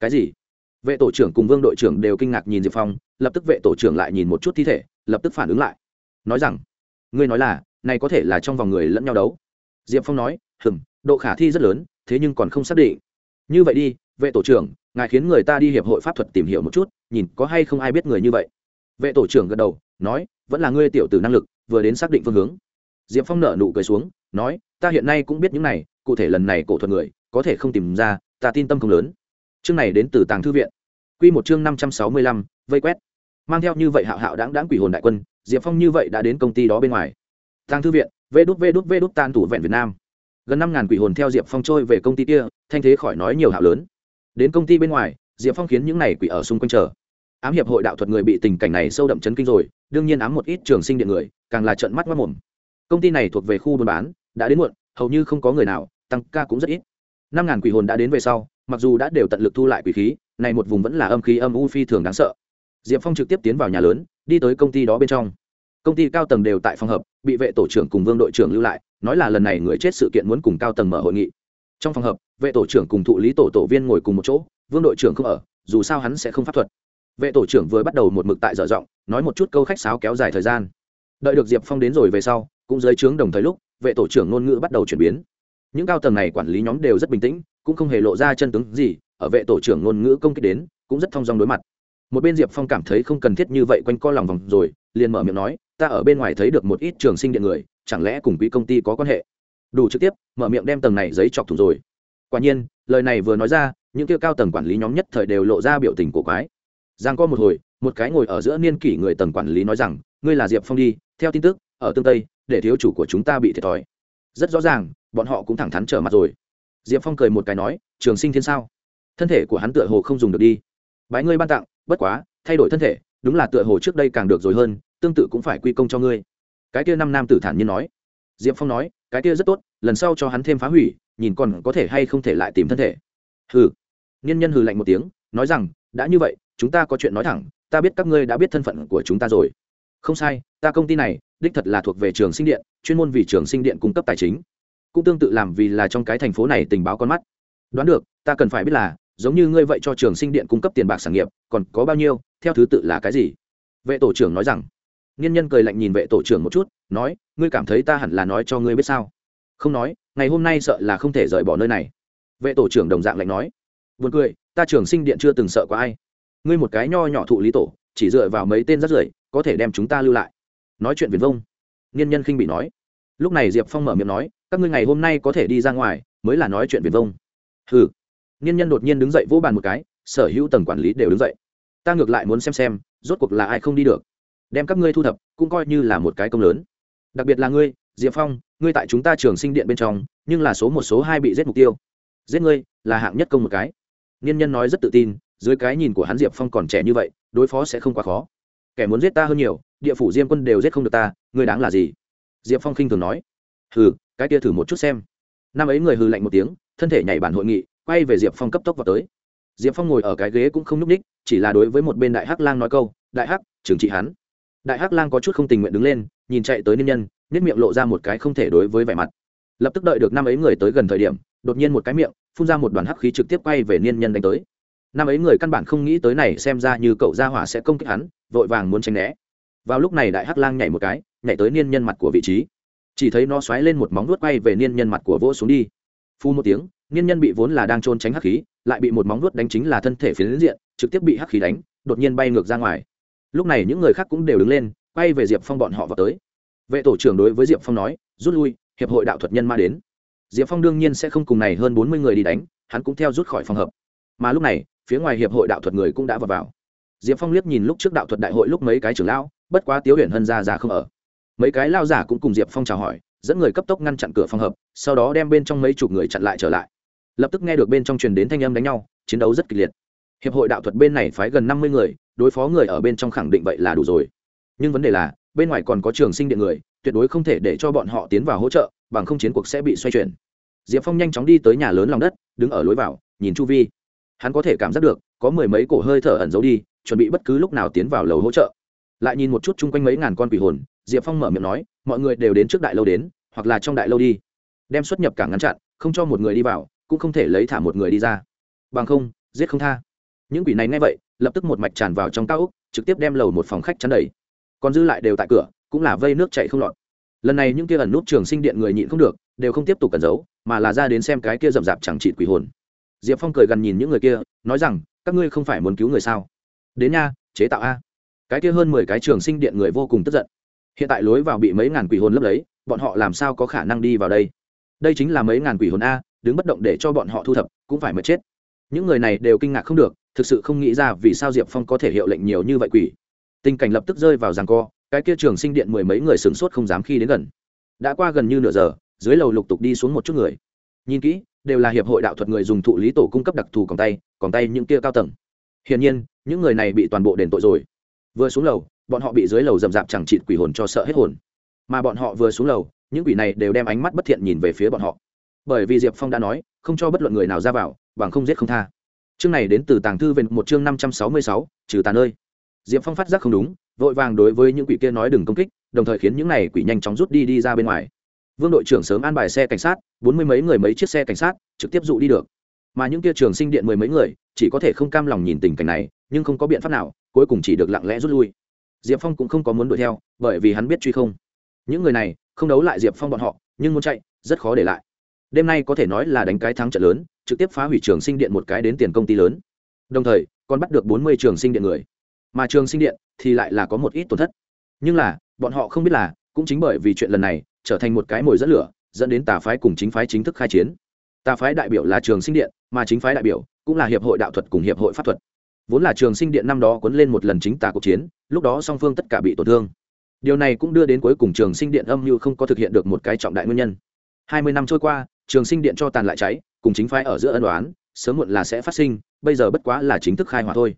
Cái gì? Vệ tổ trưởng cùng vương đội trưởng đều kinh ngạc nhìn diệp phong, lập tức vệ tổ trưởng lại nhìn một chút thi thể, lập tức phản ứng lại. Nói rằng, ngươi nói là, này có thể là trong vòng người lẫn nhau đấu. Diệp phong nói, hừm, độ khả thi rất lớn, thế nhưng còn không xác định. Như vậy đi, vệ tổ trưởng, ngài khiến người ta đi hiệp hội pháp thuật tìm hiểu một chút, nhìn có hay không ai biết người như vậy. Vệ tổ trưởng gật đầu, nói, vẫn là ngươi tiểu tử năng lực, vừa đến xác định phương hướng. Diệp phong nở nụ cười xuống, nói, ta hiện nay cũng biết những này, cụ thể lần này cổ thuật người, có thể không tìm ra, ta tin tâm không lớn. Chương này đến từ tàng thư viện. Quy một chương năm trăm sáu mươi lăm, vây quét. Mang theo như vậy hạo hạo đãng đãng quỷ hồn đại quân, diệp phong như vậy đã đến công ty đó bên ngoài. Tang thư viện, vê đút vê đút vê đút tan thủ vẹn việt nam. Gần năm ngàn quỷ hồn theo diệp phong trôi về công ty kia, thanh thế khỏi nói nhiều hạo lớn. Đến công ty bên ngoài, diệp phong khiến những này quỷ ở xung quanh chờ. Ám hiệp hội đạo thuật người bị tình cảnh này sâu đậm chấn kinh rồi, đương nhiên ám một ít trường sinh điện người, càng là trợn mắt mất mồm. Công ty này thuộc về khu buôn bán, đã đến muộn, hầu như không có người nào, tăng ca cũng rất ít. Năm ngàn quỷ hồn đã đến về sau, mặc dù đã đều tận lực thu lại quỷ khí này một vùng vẫn là âm khí âm u phi thường đáng sợ. Diệp phong trực tiếp tiến vào nhà lớn, đi tới công ty đó bên trong. Công ty cao tầng đều tại phòng hợp bị vệ tổ trưởng cùng vương đội trưởng lưu lại, nói là lần này người chết sự kiện muốn cùng cao tầng mở hội nghị. Trong phòng hợp vệ tổ trưởng cùng thụ lý tổ tổ viên ngồi cùng một chỗ, vương đội trưởng không ở, dù sao hắn sẽ không pháp thuật. Vệ tổ trưởng vừa bắt đầu một mực tại dở giọng, nói một chút câu khách sáo kéo dài thời gian. Đợi được diệp phong đến rồi về sau, cũng dưới trướng đồng thời lúc, vệ tổ trưởng ngôn ngữ bắt đầu chuyển biến. Những cao tầng này quản lý nhóm đều rất bình tĩnh, cũng không hề lộ ra chân tướng gì ở vệ tổ trưởng ngôn ngữ công kích đến, cũng rất thong dong đối mặt. Một bên diệp phong cảm thấy không cần thiết như vậy quanh co lòng vòng rồi, liền mở miệng nói, ta ở bên ngoài thấy được một ít trường sinh điện người, chẳng lẽ cùng quỹ công ty có quan hệ? Đủ trực tiếp, mở miệng đem tầng này giấy chọc thủng rồi. Quả nhiên, lời này vừa nói ra, những kia cao tầng quản lý nhóm nhất thời đều lộ ra biểu tình của quái. Giang có một hồi, một cái ngồi ở giữa niên kỷ người tầng quản lý nói rằng, ngươi là diệp phong đi, theo tin tức, ở tương tây, để thiếu chủ của chúng ta bị thiệt thòi. Rất rõ ràng, bọn họ cũng thẳng thắn trở mặt rồi. Diệp phong cười một cái nói, trường sinh thiên sao? Thân thể của hắn tựa hồ không dùng được đi. Bái ngươi ban tặng, bất quá, thay đổi thân thể, đúng là tựa hồ trước đây càng được rồi hơn, tương tự cũng phải quy công cho ngươi. Cái kia năm nam tử thản nhiên nói. Diệp phong nói, cái kia rất tốt, lần sau cho hắn thêm phá hủy, nhìn còn có thể hay không thể lại tìm thân thể. Hừ. Niên nhân hừ lạnh một tiếng, nói rằng, đã như vậy, chúng ta có chuyện nói thẳng, ta biết các ngươi đã biết thân phận của chúng ta rồi. Không sai, ta công ty này, đích thật là thuộc về trường sinh điện, chuyên môn vì trường sinh điện cung cấp tài chính. Cũng tương tự làm vì là trong cái thành phố này tình báo con mắt. Đoán được, ta cần phải biết là giống như ngươi vậy cho trường sinh điện cung cấp tiền bạc sản nghiệp, còn có bao nhiêu, theo thứ tự là cái gì? Vệ tổ trưởng nói rằng. Nghiên nhân cười lạnh nhìn vệ tổ trưởng một chút, nói, ngươi cảm thấy ta hẳn là nói cho ngươi biết sao? Không nói, ngày hôm nay sợ là không thể rời bỏ nơi này. Vệ tổ trưởng đồng dạng lạnh nói. Buồn cười, ta trường sinh điện chưa từng sợ có ai. Ngươi một cái nho nhỏ thụ lý tổ, chỉ dựa vào mấy tên rắt rưởi, có thể đem chúng ta lưu lại. Nói chuyện viền vông. Nghiên nhân khinh bị nói. Lúc này diệp phong mở miệng nói, các ngươi ngày hôm nay có thể đi ra ngoài, mới là nói chuyện viền vông. Hừ nghiên nhân đột nhiên đứng dậy vỗ bàn một cái, sở hữu tầng quản lý đều đứng dậy. Ta ngược lại muốn xem xem, rốt cuộc là ai không đi được. Đem các ngươi thu thập, cũng coi như là một cái công lớn. Đặc biệt là ngươi, diệp phong, ngươi tại chúng ta trường sinh điện bên trong, nhưng là số một, số hai bị giết mục tiêu. Giết ngươi, là hạng nhất công một cái. Nghiên nhân nói rất tự tin, dưới cái nhìn của hắn diệp phong còn trẻ như vậy, đối phó sẽ không quá khó. Kẻ muốn giết ta hơn nhiều, địa phủ diêm quân đều giết không được ta, ngươi đáng là gì? Diệp phong khinh thường nói. Hừ, cái kia thử một chút xem. Năm ấy người hừ lạnh một tiếng, thân thể nhảy bản hội nghị quay về diệp phong cấp tốc vào tới. Diệp phong ngồi ở cái ghế cũng không n ú c ních chỉ là đối với một bên đại hắc lang nói câu, đại hắc, trừng trị hắn. Đại hắc lang có chút không tình nguyện đứng lên, nhìn chạy tới niên nhân nếp miệng lộ ra một cái không thể đối với vẻ mặt. Lập tức đợi được năm ấy người tới gần thời điểm, đột nhiên một cái miệng, phun ra một đoàn hắc khí trực tiếp quay về niên nhân đánh tới. Năm ấy người căn bản không nghĩ tới này xem ra như cậu gia hỏa sẽ công kích hắn, vội vàng muốn tránh né. Vào lúc này đại hắc lang nhảy một cái, nhảy tới niên nhân mặt của vị trí. Chỉ thấy nó xoáy lên một móng vuốt quay về niên nhân mặt của vỗ xuống đi. Phu một tiếng niên nhân bị vốn là đang trôn tránh hắc khí, lại bị một móng vuốt đánh chính là thân thể phiến diện, trực tiếp bị hắc khí đánh, đột nhiên bay ngược ra ngoài. Lúc này những người khác cũng đều đứng lên, quay về diệp phong bọn họ vào tới. Vệ tổ trưởng đối với diệp phong nói, rút lui, hiệp hội đạo thuật nhân ma đến. Diệp phong đương nhiên sẽ không cùng này hơn bốn mươi người đi đánh, hắn cũng theo rút khỏi phòng hợp. Mà lúc này, phía ngoài hiệp hội đạo thuật người cũng đã vào vào. Diệp phong liếc nhìn lúc trước đạo thuật đại hội lúc mấy cái trưởng lão, bất quá tiếu huyền hân ra ra không ở. Mấy cái lao giả cũng cùng diệp phong chào hỏi, dẫn người cấp tốc ngăn chặn cửa phòng hợp, sau đó đem bên trong mấy chục người chặn lại trở lại lập tức nghe được bên trong truyền đến thanh âm đánh nhau, chiến đấu rất kịch liệt. Hiệp hội đạo thuật bên này phái gần năm mươi người, đối phó người ở bên trong khẳng định vậy là đủ rồi. Nhưng vấn đề là, bên ngoài còn có trường sinh điện người, tuyệt đối không thể để cho bọn họ tiến vào hỗ trợ, bằng không chiến cuộc sẽ bị xoay chuyển. Diệp phong nhanh chóng đi tới nhà lớn lòng đất, đứng ở lối vào, nhìn chu vi. Hắn có thể cảm giác được, có mười mấy cổ hơi thở ẩn giấu đi, chuẩn bị bất cứ lúc nào tiến vào lầu hỗ trợ. Lại nhìn một chút chung quanh mấy ngàn con quỷ hồn, diệp phong mở miệng nói, mọi người đều đến trước đại lâu đến, hoặc là trong đại lâu đi. Đem xuất nhập cảng ngăn chặn, không cho một người đi vào cũng không thể lấy thả một người đi ra. Bằng không, giết không tha. Những quỷ này nghe vậy, lập tức một mạch tràn vào trong cao úc trực tiếp đem lầu một phòng khách chắn đầy. Còn dư lại đều tại cửa, cũng là vây nước chạy không lọt. Lần này những kia ẩn nút trường sinh điện người nhịn không được, đều không tiếp tục cẩn giấu, mà là ra đến xem cái kia rậm rạp chẳng trị quỷ hồn. Diệp phong cười gần nhìn những người kia, nói rằng, các ngươi không phải muốn cứu người sao? Đến nha, chế tạo a. Cái kia hơn mười cái trường sinh điện người vô cùng tức giận. Hiện tại lối vào bị mấy ngàn quỷ hồn lấp lấy, bọn họ làm sao có khả năng đi vào đây? Đây chính là mấy ngàn quỷ hồn a đứng bất động để cho bọn họ thu thập, cũng phải mệt chết. Những người này đều kinh ngạc không được, thực sự không nghĩ ra vì sao diệp phong có thể hiệu lệnh nhiều như vậy quỷ. Tình cảnh lập tức rơi vào ràng co, cái kia trường sinh điện mười mấy người sửng sốt không dám khi đến gần. Đã qua gần như nửa giờ, dưới lầu lục tục đi xuống một chút người. Nhìn kỹ, đều là hiệp hội đạo thuật người dùng thụ lý tổ cung cấp đặc thù còng tay còng tay những kia cao tầng. Hiển nhiên, những người này bị toàn bộ đền tội rồi. Vừa xuống lầu, bọn họ bị dưới lầu rậm rạp chẳng chịt quỷ hồn cho sợ hết hồn. Mà bọn họ vừa xuống lầu, những quỷ này đều đem ánh mắt bất thiện nhìn về phía bọn họ bởi vì diệp phong đã nói, không cho bất luận người nào ra vào, bằng không giết không tha. Chương này đến từ tàng thư về một chương năm trăm sáu mươi sáu, trừ tàn ơi diệp phong phát giác không đúng, vội vàng đối với những quỷ kia nói đừng công kích, đồng thời khiến những này quỷ nhanh chóng rút đi đi ra bên ngoài. Vương đội trưởng sớm an bài xe cảnh sát, bốn mươi mấy người mấy chiếc xe cảnh sát, trực tiếp dụ đi được. Mà những kia trường sinh điện mười mấy người, chỉ có thể không cam lòng nhìn tình cảnh này, nhưng không có biện pháp nào, cuối cùng chỉ được lặng lẽ rút lui. Diệp phong cũng không có muốn đuổi theo, bởi vì hắn biết truy không. Những người này, không đấu lại diệp phong bọn họ, nhưng muốn chạy, rất khó để lại đêm nay có thể nói là đánh cái thắng trận lớn, trực tiếp phá hủy trường sinh điện một cái đến tiền công ty lớn. Đồng thời, còn bắt được bốn mươi trường sinh điện người. Mà trường sinh điện thì lại là có một ít tổn thất. Nhưng là, bọn họ không biết là, cũng chính bởi vì chuyện lần này, trở thành một cái mồi dẫn lửa, dẫn đến tà phái cùng chính phái chính thức khai chiến. Tà phái đại biểu là trường sinh điện, mà chính phái đại biểu cũng là hiệp hội đạo thuật cùng hiệp hội pháp thuật. Vốn là trường sinh điện năm đó cuốn lên một lần chính tà cuộc chiến, lúc đó song phương tất cả bị tổn thương. Điều này cũng đưa đến cuối cùng trường sinh điện âm như không có thực hiện được một cái trọng đại nguyên nhân. Hai mươi năm trôi qua trường sinh điện cho tàn lại cháy, cùng chính phái ở giữa ân đoán sớm muộn là sẽ phát sinh, bây giờ bất quá là chính thức khai hỏa thôi.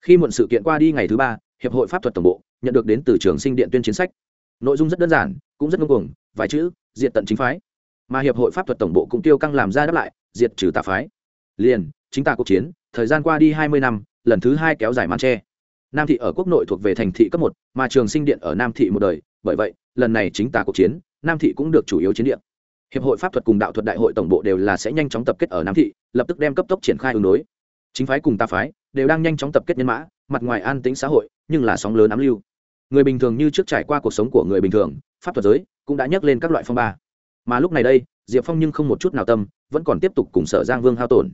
Khi muộn sự kiện qua đi ngày thứ ba, hiệp hội pháp thuật tổng bộ nhận được đến từ trường sinh điện tuyên chiến sách. Nội dung rất đơn giản, cũng rất ngông cuồng, vài chữ diện tận chính phái. Mà hiệp hội pháp thuật tổng bộ cũng tiêu căng làm ra đáp lại, diệt trừ tà phái. Liền, chính ta cuộc chiến, thời gian qua đi hai mươi năm, lần thứ hai kéo dài màn tre. Nam thị ở quốc nội thuộc về thành thị cấp một, mà trường sinh điện ở nam thị một đời, bởi vậy, lần này chính tà cuộc chiến, nam thị cũng được chủ yếu chiến điện hiệp hội pháp thuật cùng đạo thuật đại hội tổng bộ đều là sẽ nhanh chóng tập kết ở nam thị, lập tức đem cấp tốc triển khai ứng đối. Chính phái cùng ta phái đều đang nhanh chóng tập kết nhân mã, mặt ngoài an tính xã hội, nhưng là sóng lớn ám lưu. Người bình thường như trước trải qua cuộc sống của người bình thường, pháp thuật giới cũng đã nhắc lên các loại phong ba. Mà lúc này đây, diệp phong nhưng không một chút nào tâm, vẫn còn tiếp tục cùng sở giang vương hao tổn.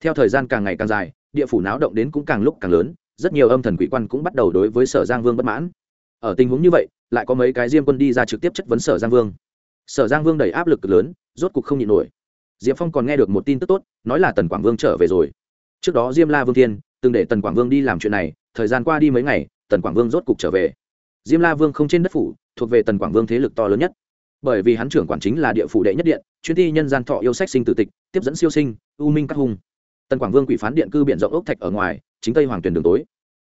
Theo thời gian càng ngày càng dài, địa phủ náo động đến cũng càng lúc càng lớn, rất nhiều âm thần quỷ quan cũng bắt đầu đối với sở giang vương bất mãn. Ở tình huống như vậy, lại có mấy cái diêm quân đi ra trực tiếp chất vấn sở giang vương sở giang vương đầy áp lực lớn, rốt cục không nhịn nổi. Diệp phong còn nghe được một tin tức tốt, nói là tần quảng vương trở về rồi. Trước đó diêm la vương thiên từng để tần quảng vương đi làm chuyện này, thời gian qua đi mấy ngày, tần quảng vương rốt cục trở về. Diêm la vương không trên đất phủ, thuộc về tần quảng vương thế lực to lớn nhất. Bởi vì hắn trưởng quản chính là địa phủ đệ nhất điện, chuyên thi nhân gian thọ yêu sách sinh tử tịch, tiếp dẫn siêu sinh, u minh các hung. Tần quảng vương quỷ phán điện cư biện rộng ốc thạch ở ngoài, chính tây hoàng tuyển đường tối.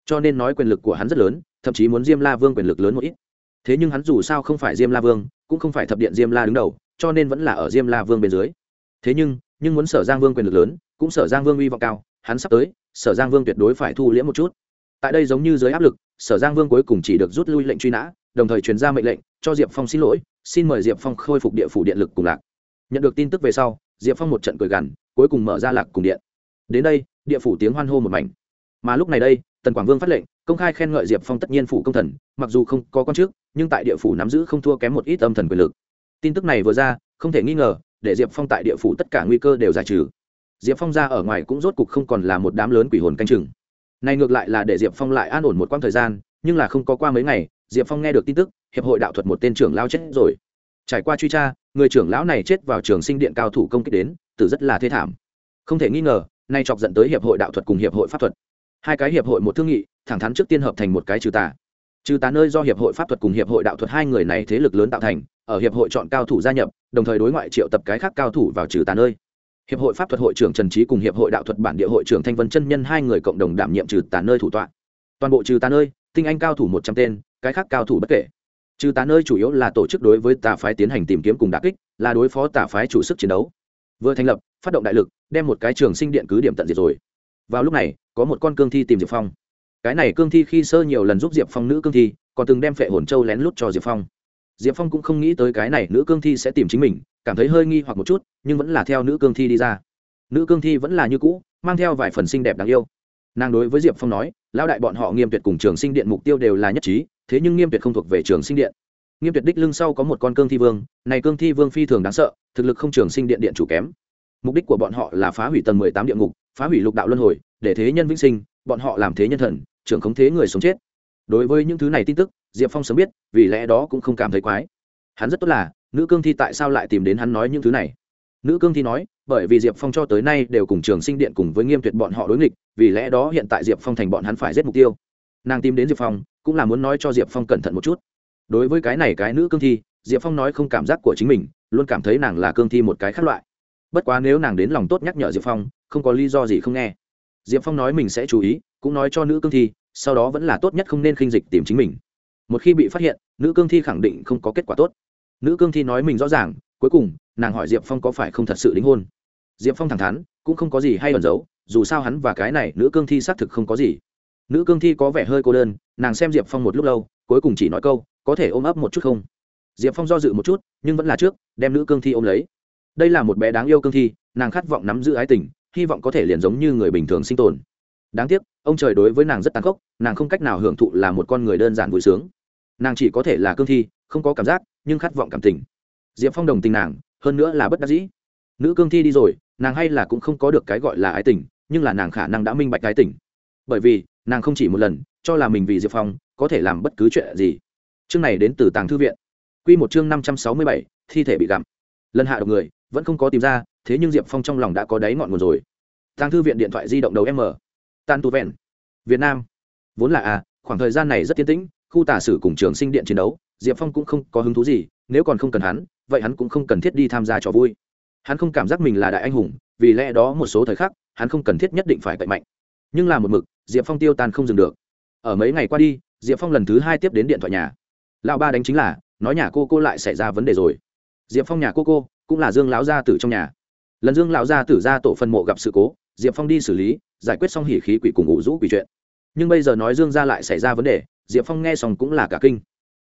Cho nên nói quyền lực của hắn rất lớn, thậm chí muốn diêm la vương quyền lực lớn một ít. Thế nhưng hắn dù sao không phải diêm la vương cũng không phải thập điện diêm la đứng đầu, cho nên vẫn là ở diêm la vương bên dưới. Thế nhưng nhưng muốn sở giang vương quyền lực lớn, cũng sở giang vương uy vọng cao, hắn sắp tới, sở giang vương tuyệt đối phải thu liễm một chút. Tại đây giống như dưới áp lực, sở giang vương cuối cùng chỉ được rút lui lệnh truy nã, đồng thời truyền ra mệnh lệnh, cho diệp phong xin lỗi, xin mời diệp phong khôi phục địa phủ điện lực cùng lạc. Nhận được tin tức về sau, diệp phong một trận cười gằn, cuối cùng mở ra lạc cùng điện. Đến đây, địa phủ tiếng hoan hô một mảnh. Mà lúc này đây, tần quảng vương phát lệnh công khai khen ngợi diệp phong tất nhiên phủ công thần, mặc dù không có con trước nhưng tại địa phủ nắm giữ không thua kém một ít âm thần quyền lực. Tin tức này vừa ra, không thể nghi ngờ, để diệp phong tại địa phủ tất cả nguy cơ đều giải trừ. Diệp phong ra ở ngoài cũng rốt cục không còn là một đám lớn quỷ hồn canh chừng. Này ngược lại là để diệp phong lại an ổn một quãng thời gian, nhưng là không có qua mấy ngày, diệp phong nghe được tin tức, hiệp hội đạo thuật một tên trưởng lao chết rồi. Trải qua truy tra, người trưởng lão này chết vào trường sinh điện cao thủ công kích đến từ rất là thê thảm. Không thể nghi ngờ, nay chọc dẫn tới hiệp hội đạo thuật cùng hiệp hội pháp thuật. Hai cái hiệp hội một thương nghị thẳng thắn trước tiên hợp thành một cái trừ tà. Trừ tà nơi do hiệp hội pháp thuật cùng hiệp hội đạo thuật hai người này thế lực lớn tạo thành, ở hiệp hội chọn cao thủ gia nhập, đồng thời đối ngoại triệu tập cái khác cao thủ vào trừ tà nơi. Hiệp hội pháp thuật hội trưởng trần trí cùng hiệp hội đạo thuật bản địa hội trưởng thanh vân chân nhân hai người cộng đồng đảm nhiệm trừ tà nơi thủ tọa. Toàn bộ trừ tà nơi, tinh anh cao thủ một trăm tên, cái khác cao thủ bất kể. Trừ tà nơi chủ yếu là tổ chức đối với tà phái tiến hành tìm kiếm cùng đà kích, là đối phó tà phái chủ sức chiến đấu. Vừa thành lập, phát động đại lực, đem một cái trường sinh điện cứ điểm tận diệt rồi. Vào lúc này, có một con cương thi tìm diệp phong cái này cương thi khi sơ nhiều lần giúp diệp phong nữ cương thi, còn từng đem phệ hồn châu lén lút cho diệp phong. Diệp phong cũng không nghĩ tới cái này nữ cương thi sẽ tìm chính mình, cảm thấy hơi nghi hoặc một chút, nhưng vẫn là theo nữ cương thi đi ra. Nữ cương thi vẫn là như cũ, mang theo vài phần xinh đẹp đáng yêu. Nàng đối với diệp phong nói, lão đại bọn họ nghiêm tuyệt cùng trường sinh điện mục tiêu đều là nhất trí, thế nhưng nghiêm tuyệt không thuộc về trường sinh điện. Nghiêm tuyệt đích lưng sau có một con cương thi vương, này cương thi vương phi thường đáng sợ, thực lực không trường sinh điện điện chủ kém. Mục đích của bọn họ là phá hủy tầng mười tám địa ngục, phá hủy lục đạo luân hồi, để thế nhân vĩnh sinh, bọn họ làm thế nhân thần trưởng khống thế người sống chết. Đối với những thứ này tin tức, diệp phong sớm biết, vì lẽ đó cũng không cảm thấy quái. Hắn rất tốt là, nữ cương thi tại sao lại tìm đến hắn nói những thứ này? Nữ cương thi nói, bởi vì diệp phong cho tới nay đều cùng trường sinh điện cùng với nghiêm tuyệt bọn họ đối nghịch, vì lẽ đó hiện tại diệp phong thành bọn hắn phải giết mục tiêu. Nàng tìm đến diệp phong, cũng là muốn nói cho diệp phong cẩn thận một chút. Đối với cái này cái nữ cương thi, diệp phong nói không cảm giác của chính mình, luôn cảm thấy nàng là cương thi một cái khác loại. Bất quá nếu nàng đến lòng tốt nhắc nhở diệp phong, không có lý do gì không nghe. Diệp phong nói mình sẽ chú ý cũng nói cho nữ cương thi, sau đó vẫn là tốt nhất không nên khinh dịch tìm chính mình. Một khi bị phát hiện, nữ cương thi khẳng định không có kết quả tốt. Nữ cương thi nói mình rõ ràng, cuối cùng, nàng hỏi diệp phong có phải không thật sự đính hôn. Diệp phong thẳng thắn, cũng không có gì hay ẩn giấu, dù sao hắn và cái này nữ cương thi xác thực không có gì. Nữ cương thi có vẻ hơi cô đơn, nàng xem diệp phong một lúc lâu, cuối cùng chỉ nói câu, có thể ôm ấp một chút không? Diệp phong do dự một chút, nhưng vẫn là trước, đem nữ cương thi ôm lấy. Đây là một bé đáng yêu cương thi, nàng khát vọng nắm giữ ái tình, hy vọng có thể liền giống như người bình thường sinh tồn đáng tiếc, ông trời đối với nàng rất tàn khốc, nàng không cách nào hưởng thụ là một con người đơn giản vui sướng. Nàng chỉ có thể là cương thi, không có cảm giác, nhưng khát vọng cảm tình. Diệp phong đồng tình nàng, hơn nữa là bất đắc dĩ. Nữ cương thi đi rồi, nàng hay là cũng không có được cái gọi là ái tình, nhưng là nàng khả năng đã minh bạch ái tình. Bởi vì, nàng không chỉ một lần, cho là mình vì diệp phong, có thể làm bất cứ chuyện gì. Chương này đến từ tàng thư viện. Q một chương năm trăm sáu mươi bảy, thi thể bị gặm. Lần hạ độc người, vẫn không có tìm ra, thế nhưng diệp phong trong lòng đã có đáy ngọn nguồn rồi. Tàng thư viện điện thoại di động đầu m tan tu vẹn việt nam. Vốn là à, khoảng thời gian này rất tiến tĩnh khu tả sử cùng trường sinh điện chiến đấu diệp phong cũng không có hứng thú gì nếu còn không cần hắn vậy hắn cũng không cần thiết đi tham gia trò vui. Hắn không cảm giác mình là đại anh hùng vì lẽ đó một số thời khắc hắn không cần thiết nhất định phải cậy mạnh. Nhưng là một mực diệp phong tiêu tan không dừng được. Ở mấy ngày qua đi diệp phong lần thứ hai tiếp đến điện thoại nhà. Lão ba đánh chính là nói nhà cô cô lại xảy ra vấn đề rồi. Diệp phong nhà cô cô cũng là dương lão gia tử trong nhà. Lần dương lão gia tử ra tổ phân mộ gặp sự cố diệp phong đi xử lý giải quyết xong hỉ khí quỷ cùng ngủ rũ quỷ chuyện. Nhưng bây giờ nói dương gia lại xảy ra vấn đề, diệp phong nghe xong cũng là cả kinh.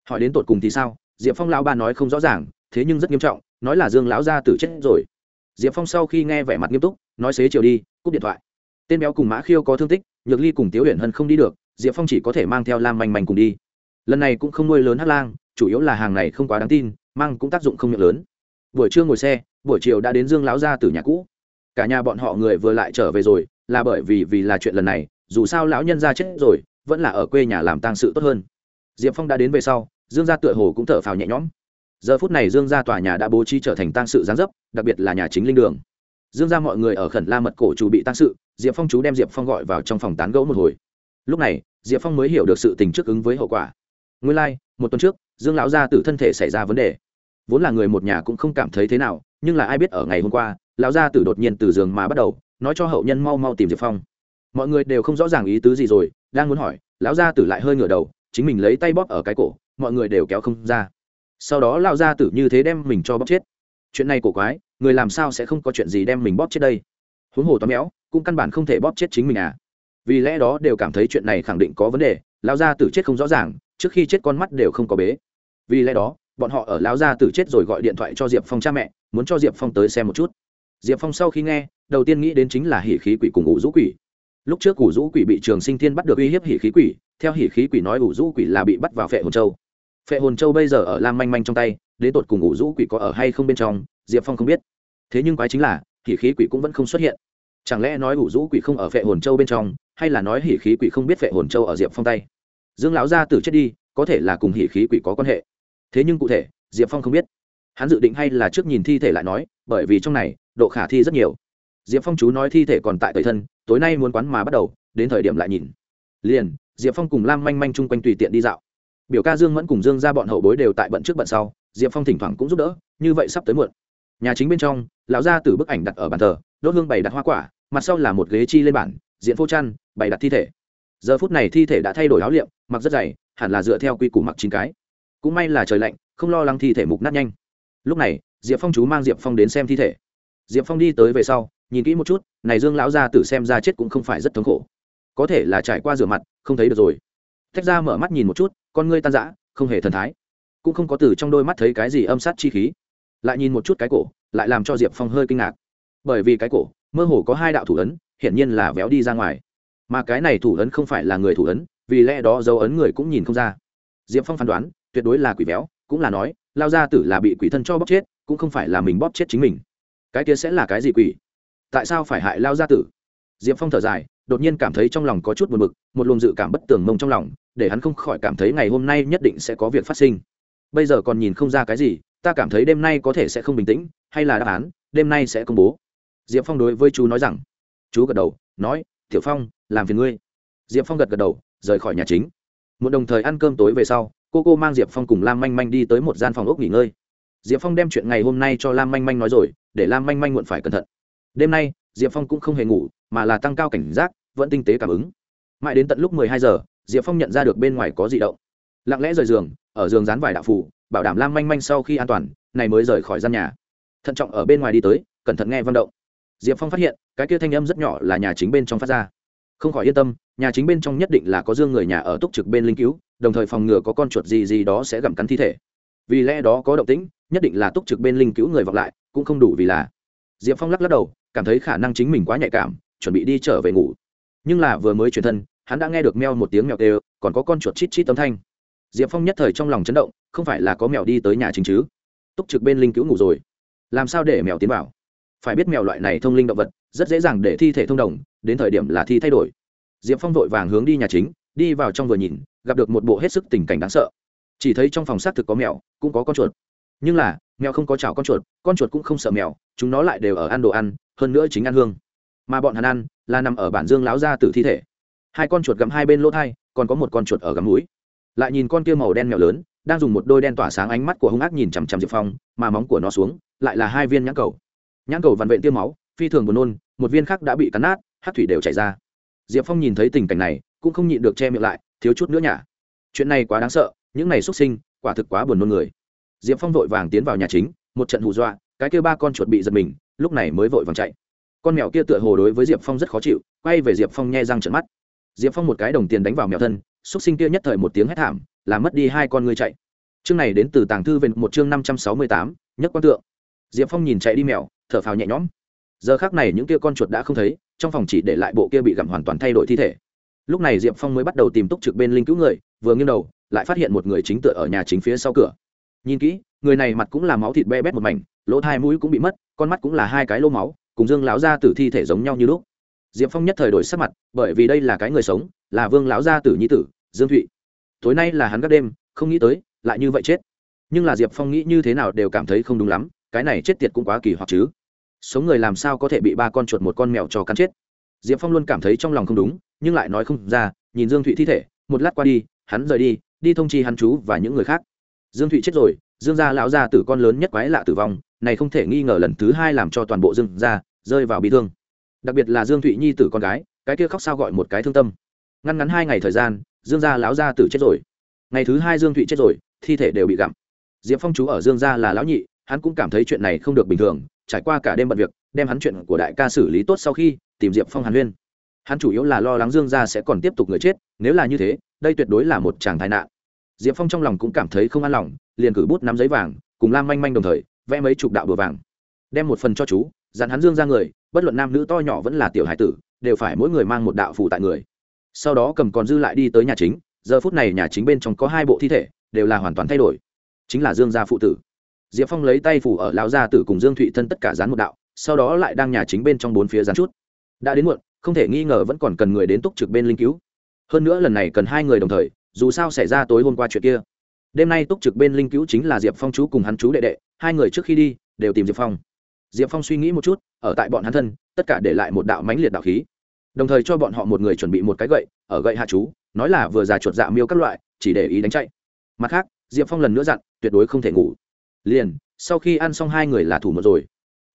Hỏi đến tột cùng thì sao, diệp phong lão ba nói không rõ ràng, thế nhưng rất nghiêm trọng, nói là dương lão gia tử chết rồi. Diệp phong sau khi nghe vẻ mặt nghiêm túc, nói xế chiều đi, cúp điện thoại. Tên béo cùng mã khiêu có thương tích, nhược ly cùng tiếu huyện hân không đi được, diệp phong chỉ có thể mang theo lam manh manh cùng đi. Lần này cũng không nuôi lớn hát lang, chủ yếu là hàng này không quá đáng tin, mang cũng tác dụng không miệng lớn. Buổi trưa ngồi xe, buổi chiều đã đến dương lão gia từ nhà cũ. Cả nhà bọn họ người vừa lại trở về rồi là bởi vì vì là chuyện lần này dù sao lão nhân gia chết rồi vẫn là ở quê nhà làm tang sự tốt hơn. Diệp phong đã đến về sau dương gia tựa hồ cũng thở phào nhẹ nhõm. Giờ phút này dương gia tòa nhà đã bố trí trở thành tang sự gián dấp đặc biệt là nhà chính linh đường. Dương gia mọi người ở khẩn la mật cổ chủ bị tang sự diệp phong chú đem diệp phong gọi vào trong phòng tán gẫu một hồi. Lúc này diệp phong mới hiểu được sự tình trước ứng với hậu quả. Nguyên lai、like, một tuần trước dương lão gia tử thân thể xảy ra vấn đề. Vốn là người một nhà cũng không cảm thấy thế nào nhưng là ai biết ở ngày hôm qua lão gia tử đột nhiên từ giường mà bắt đầu nói cho hậu nhân mau mau tìm diệp phong. Mọi người đều không rõ ràng ý tứ gì rồi, đang muốn hỏi, lão gia tử lại hơi ngửa đầu, chính mình lấy tay bóp ở cái cổ, mọi người đều kéo không ra. Sau đó lão gia tử như thế đem mình cho bóp chết. Chuyện này cổ quái, người làm sao sẽ không có chuyện gì đem mình bóp chết đây? Huống hồ toa méo, cũng căn bản không thể bóp chết chính mình à. Vì lẽ đó đều cảm thấy chuyện này khẳng định có vấn đề, lão gia tử chết không rõ ràng, trước khi chết con mắt đều không có bế. Vì lẽ đó, bọn họ ở lão gia tử chết rồi gọi điện thoại cho diệp phong cha mẹ, muốn cho diệp phong tới xem một chút. Diệp phong sau khi nghe đầu tiên nghĩ đến chính là hỉ khí quỷ cùng ủ rũ quỷ. Lúc trước ủ rũ quỷ bị trường sinh thiên bắt được uy hiếp hỉ khí quỷ, theo hỉ khí quỷ nói ủ rũ quỷ là bị bắt vào phệ hồn châu. Phệ hồn châu bây giờ ở lam manh manh trong tay, đến tột cùng ủ rũ quỷ có ở hay không bên trong, diệp phong không biết. Thế nhưng quái chính là, hỉ khí quỷ cũng vẫn không xuất hiện. Chẳng lẽ nói ủ rũ quỷ không ở phệ hồn châu bên trong, hay là nói hỉ khí quỷ không biết phệ hồn châu ở diệp phong tay? Dương lão gia tử chết đi, có thể là cùng hỉ khí quỷ có quan hệ. Thế nhưng cụ thể, diệp phong không biết. Hắn dự định hay là trước nhìn thi thể lại nói, bởi vì trong này, độ khả thi rất nhiều diệp phong chú nói thi thể còn tại tời thân, tối nay muốn quán mà bắt đầu, đến thời điểm lại nhìn. Liền, diệp phong cùng lam manh manh chung quanh tùy tiện đi dạo. Biểu ca dương vẫn cùng dương ra bọn hậu bối đều tại bận trước bận sau, diệp phong thỉnh thoảng cũng giúp đỡ, như vậy sắp tới muộn. Nhà chính bên trong, lão gia từ bức ảnh đặt ở bàn thờ, đốt hương bày đặt hoa quả, mặt sau là một ghế chi lên bản diện phô chăn, bày đặt thi thể. Giờ phút này thi thể đã thay đổi áo liệm, mặc rất dày, hẳn là dựa theo quy củ mặc chín cái. Cũng may là trời lạnh, không lo lắng thi thể mục nát nhanh. Lúc này, diệp phong chú mang diệp phong đến xem thi thể. Diệp phong đi tới về sau nhìn kỹ một chút, này dương lão gia tử xem ra chết cũng không phải rất thống khổ. Có thể là trải qua rửa mặt, không thấy được rồi. Thách ra mở mắt nhìn một chút, con ngươi tan rã, không hề thần thái. Cũng không có từ trong đôi mắt thấy cái gì âm sát chi khí. Lại nhìn một chút cái cổ, lại làm cho diệp phong hơi kinh ngạc. Bởi vì cái cổ, mơ hồ có hai đạo thủ ấn, hiển nhiên là véo đi ra ngoài. Mà cái này thủ ấn không phải là người thủ ấn, vì lẽ đó dấu ấn người cũng nhìn không ra. Diệp phong phán đoán, tuyệt đối là quỷ véo, cũng là nói lao gia tử là bị quỷ thân cho bóp chết, cũng không phải là mình bóp chết chính mình. Cái kia sẽ là cái gì quỷ? Tại sao phải hại lao gia tử? Diệp phong thở dài, đột nhiên cảm thấy trong lòng có chút buồn bực, một luồng dự cảm bất tường mông trong lòng, để hắn không khỏi cảm thấy ngày hôm nay nhất định sẽ có việc phát sinh. Bây giờ còn nhìn không ra cái gì, ta cảm thấy đêm nay có thể sẽ không bình tĩnh, hay là đáp án, đêm nay sẽ công bố. Diệp phong đối với chú nói rằng, chú gật đầu, nói, tiểu phong, làm phiền ngươi. Diệp phong gật gật đầu, rời khỏi nhà chính. Một đồng thời ăn cơm tối về sau, cô cô mang diệp phong cùng lam manh manh đi tới một gian phòng ốc nghỉ ngơi. Diệp phong đem chuyện ngày hôm nay cho lam manh manh nói rồi, để lam manh manh muộn phải cẩn thận đêm nay, diệp phong cũng không hề ngủ, mà là tăng cao cảnh giác, vẫn tinh tế cảm ứng. Mãi đến tận lúc mười hai giờ, diệp phong nhận ra được bên ngoài có di động. Lặng lẽ rời giường, ở giường dán vải đạo phủ bảo đảm lam manh manh sau khi an toàn, này mới rời khỏi gian nhà. Thận trọng ở bên ngoài đi tới, cẩn thận nghe văn động. Diệp phong phát hiện, cái kia thanh âm rất nhỏ là nhà chính bên trong phát ra. Không khỏi yên tâm, nhà chính bên trong nhất định là có dương người nhà ở túc trực bên linh cứu, đồng thời phòng ngừa có con chuột gì gì đó sẽ gặm cắn thi thể. Vì lẽ đó có động tĩnh, nhất định là túc trực bên linh cứu người vọng lại, cũng không đủ vì là diệp phong lắc lắc đầu, cảm thấy khả năng chính mình quá nhạy cảm, chuẩn bị đi trở về ngủ. Nhưng là vừa mới chuyển thân, hắn đã nghe được meo một tiếng mèo tê còn có con chuột chít chít tấm thanh. Diệp phong nhất thời trong lòng chấn động, không phải là có mèo đi tới nhà chính chứ? Túc trực bên linh cứu ngủ rồi. Làm sao để mèo tiến vào? Phải biết mèo loại này thông linh động vật, rất dễ dàng để thi thể thông đồng, đến thời điểm là thi thay đổi. Diệp phong vội vàng hướng đi nhà chính, đi vào trong vừa nhìn, gặp được một bộ hết sức tình cảnh đáng sợ. Chỉ thấy trong phòng xác thực có mèo, cũng có con chuột. Nhưng là, mèo không có chảo con chuột con chuột cũng không sợ mèo chúng nó lại đều ở ăn đồ ăn, hơn nữa chính ăn hương. Mà bọn hắn ăn là nằm ở bản dương láo ra từ thi thể. Hai con chuột gặm hai bên lỗ thai, còn có một con chuột ở gắm núi lại nhìn con kia màu đen mèo lớn, đang dùng một đôi đen tỏa sáng ánh mắt của hung ác nhìn chằm chằm diệp phong, mà móng của nó xuống, lại là hai viên nhãn cầu. Nhãn cầu vằn vện tiêu máu, phi thường buồn nôn, một viên khác đã bị cắn nát hát thủy đều chảy ra. Diệp phong nhìn thấy tình cảnh này, cũng không nhịn được che miệng lại, thiếu chút nữa nhả. Chuyện này quá đáng sợ, những này xuất sinh, quả thực quá buồn nôn người. Diệp phong vội vàng tiến vào nhà chính, một trận hù dọa cái kia ba con chuột bị giật mình, lúc này mới vội vàng chạy. Con mèo kia tựa hồ đối với diệp phong rất khó chịu, quay về diệp phong nhai răng trận mắt. Diệp phong một cái đồng tiền đánh vào mèo thân, xúc sinh kia nhất thời một tiếng hét thảm, làm mất đi hai con ngươi chạy. Chương này đến từ tàng thư về một chương năm trăm sáu mươi tám, nhất quan tượng. Diệp phong nhìn chạy đi mèo, thở phào nhẹ nhõm. Giờ khác này những kia con chuột đã không thấy, trong phòng chỉ để lại bộ kia bị gặm hoàn toàn thay đổi thi thể. Lúc này diệp phong mới bắt đầu tìm túc trực bên linh cứu người, vừa nghiêng đầu, lại phát hiện một người chính tựa ở nhà chính phía sau cửa. Nhìn kỹ, người này mặt cũng là máu thịt be bét một mảnh lỗ hai mũi cũng bị mất, con mắt cũng là hai cái lô máu, cùng dương lão gia tử thi thể giống nhau như lúc. Diệp phong nhất thời đổi sắc mặt, bởi vì đây là cái người sống, là vương lão gia tử nhi tử, dương thụy. Tối nay là hắn các đêm, không nghĩ tới, lại như vậy chết. Nhưng là diệp phong nghĩ như thế nào đều cảm thấy không đúng lắm, cái này chết tiệt cũng quá kỳ hoặc chứ. Sống người làm sao có thể bị ba con chuột một con mèo cho cắn chết? Diệp phong luôn cảm thấy trong lòng không đúng, nhưng lại nói không ra, nhìn dương thụy thi thể, một lát qua đi, hắn rời đi đi thông chi hắn chú và những người khác. Dương thụy chết rồi, dương gia lão gia tử con lớn nhất quái lạ tử vong này không thể nghi ngờ lần thứ hai làm cho toàn bộ dương gia rơi vào bị thương. Đặc biệt là dương thụy nhi tử con gái, cái kia khóc sao gọi một cái thương tâm. Ngăn ngắn hai ngày thời gian, dương gia láo gia tử chết rồi. Ngày thứ hai dương thụy chết rồi, thi thể đều bị gặm. Diệp phong chú ở dương gia là lão nhị, hắn cũng cảm thấy chuyện này không được bình thường, trải qua cả đêm bận việc, đem hắn chuyện của đại ca xử lý tốt sau khi tìm diệp phong hàn huyên. Hắn chủ yếu là lo lắng dương gia sẽ còn tiếp tục người chết, nếu là như thế, đây tuyệt đối là một chàng tai nạn. Diệp phong trong lòng cũng cảm thấy không an lòng, liền cử bút nắm giấy vàng, cùng lam manh manh đồng thời vẽ mấy chục đạo bừa vàng. Đem một phần cho chú, dặn hắn dương ra người, bất luận nam nữ to nhỏ vẫn là tiểu hải tử, đều phải mỗi người mang một đạo phủ tại người. Sau đó cầm còn dư lại đi tới nhà chính, giờ phút này nhà chính bên trong có hai bộ thi thể, đều là hoàn toàn thay đổi. Chính là dương gia phụ tử. Diệp phong lấy tay phủ ở lão gia tử cùng dương thụy thân tất cả dán một đạo, sau đó lại đang nhà chính bên trong bốn phía dán chút. Đã đến muộn, không thể nghi ngờ vẫn còn cần người đến túc trực bên linh cứu. Hơn nữa lần này cần hai người đồng thời, dù sao xảy ra tối hôm qua chuyện kia đêm nay túc trực bên linh cứu chính là diệp phong chú cùng hắn chú đệ đệ, hai người trước khi đi, đều tìm diệp phong. Diệp phong suy nghĩ một chút, ở tại bọn hắn thân, tất cả để lại một đạo mãnh liệt đạo khí. Đồng thời cho bọn họ một người chuẩn bị một cái gậy, ở gậy hạ chú, nói là vừa già chuột dạ miêu các loại, chỉ để ý đánh chạy. Mặt khác, diệp phong lần nữa dặn, tuyệt đối không thể ngủ. Liền, sau khi ăn xong hai người là thủ một rồi.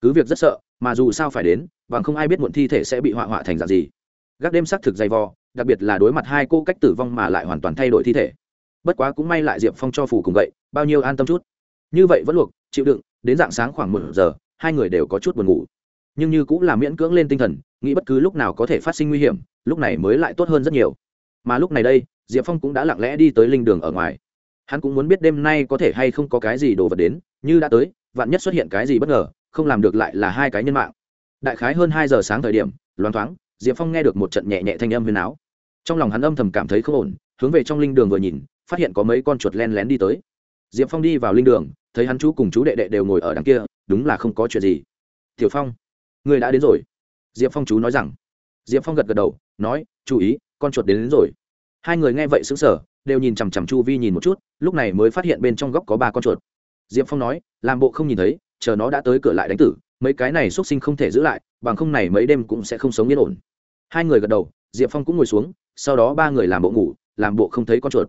Cứ việc rất sợ, mà dù sao phải đến, và không ai biết muộn thi thể sẽ bị họa họa thành dạng gì. Gác đêm xác thực dày vò, đặc biệt là đối mặt hai cô cách tử vong mà lại hoàn toàn thay đổi thi thể bất quá cũng may lại diệp phong cho phù cùng vậy bao nhiêu an tâm chút. Như vậy vẫn luộc, chịu đựng, đến dạng sáng khoảng một giờ, hai người đều có chút buồn ngủ. Nhưng như cũng là miễn cưỡng lên tinh thần, nghĩ bất cứ lúc nào có thể phát sinh nguy hiểm, lúc này mới lại tốt hơn rất nhiều. Mà lúc này đây, diệp phong cũng đã lặng lẽ đi tới linh đường ở ngoài. Hắn cũng muốn biết đêm nay có thể hay không có cái gì đồ vật đến, như đã tới, vạn nhất xuất hiện cái gì bất ngờ, không làm được lại là hai cái nhân mạng. Đại khái hơn hai giờ sáng thời điểm, loáng thoáng, diệp phong nghe được một trận nhẹ nhẹ thanh âm huyền áo. Trong lòng hắn âm thầm cảm thấy không ổn, hướng về trong linh đường vừa nhìn phát hiện có mấy con chuột len lén đi tới. Diệp phong đi vào linh đường thấy hắn chú cùng chú đệ đệ đều ngồi ở đằng kia đúng là không có chuyện gì. Tiểu phong người đã đến rồi. Diệp phong chú nói rằng. Diệp phong gật gật đầu nói chú ý con chuột đến, đến rồi. Hai người nghe vậy xứng sở đều nhìn chằm chằm chu vi nhìn một chút lúc này mới phát hiện bên trong góc có ba con chuột. Diệp phong nói làm bộ không nhìn thấy chờ nó đã tới cửa lại đánh tử mấy cái này x u ấ t sinh không thể giữ lại bằng không này mấy đêm cũng sẽ không sống yên ổn. Hai người gật đầu diệp phong cũng ngồi xuống sau đó ba người làm bộ ngủ làm bộ không thấy con chuột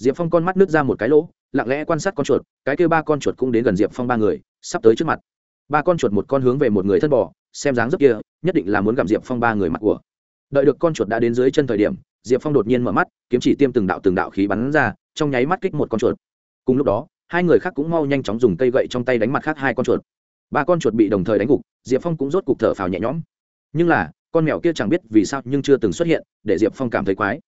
diệp phong con mắt nước ra một cái lỗ, lặng lẽ quan sát con chuột, cái kêu ba con chuột cũng đến gần diệp phong ba người, sắp tới trước mặt. Ba con chuột một con hướng về một người thân bò, xem dáng dấp kia, nhất định là muốn gặm diệp phong ba người mặt của. Đợi được con chuột đã đến dưới chân thời điểm, diệp phong đột nhiên mở mắt, kiếm chỉ tiêm từng đạo từng đạo khí bắn ra, trong nháy mắt kích một con chuột. Cùng lúc đó, hai người khác cũng mau nhanh chóng dùng cây gậy trong tay đánh mặt khác hai con chuột. Ba con chuột bị đồng thời đánh gục, diệp phong cũng rốt cục thở phào nhẹ nhõm. Nhưng là, con mèo kia chẳng biết vì sao nhưng chưa từng xuất hiện, để diệp phong cảm thấy quái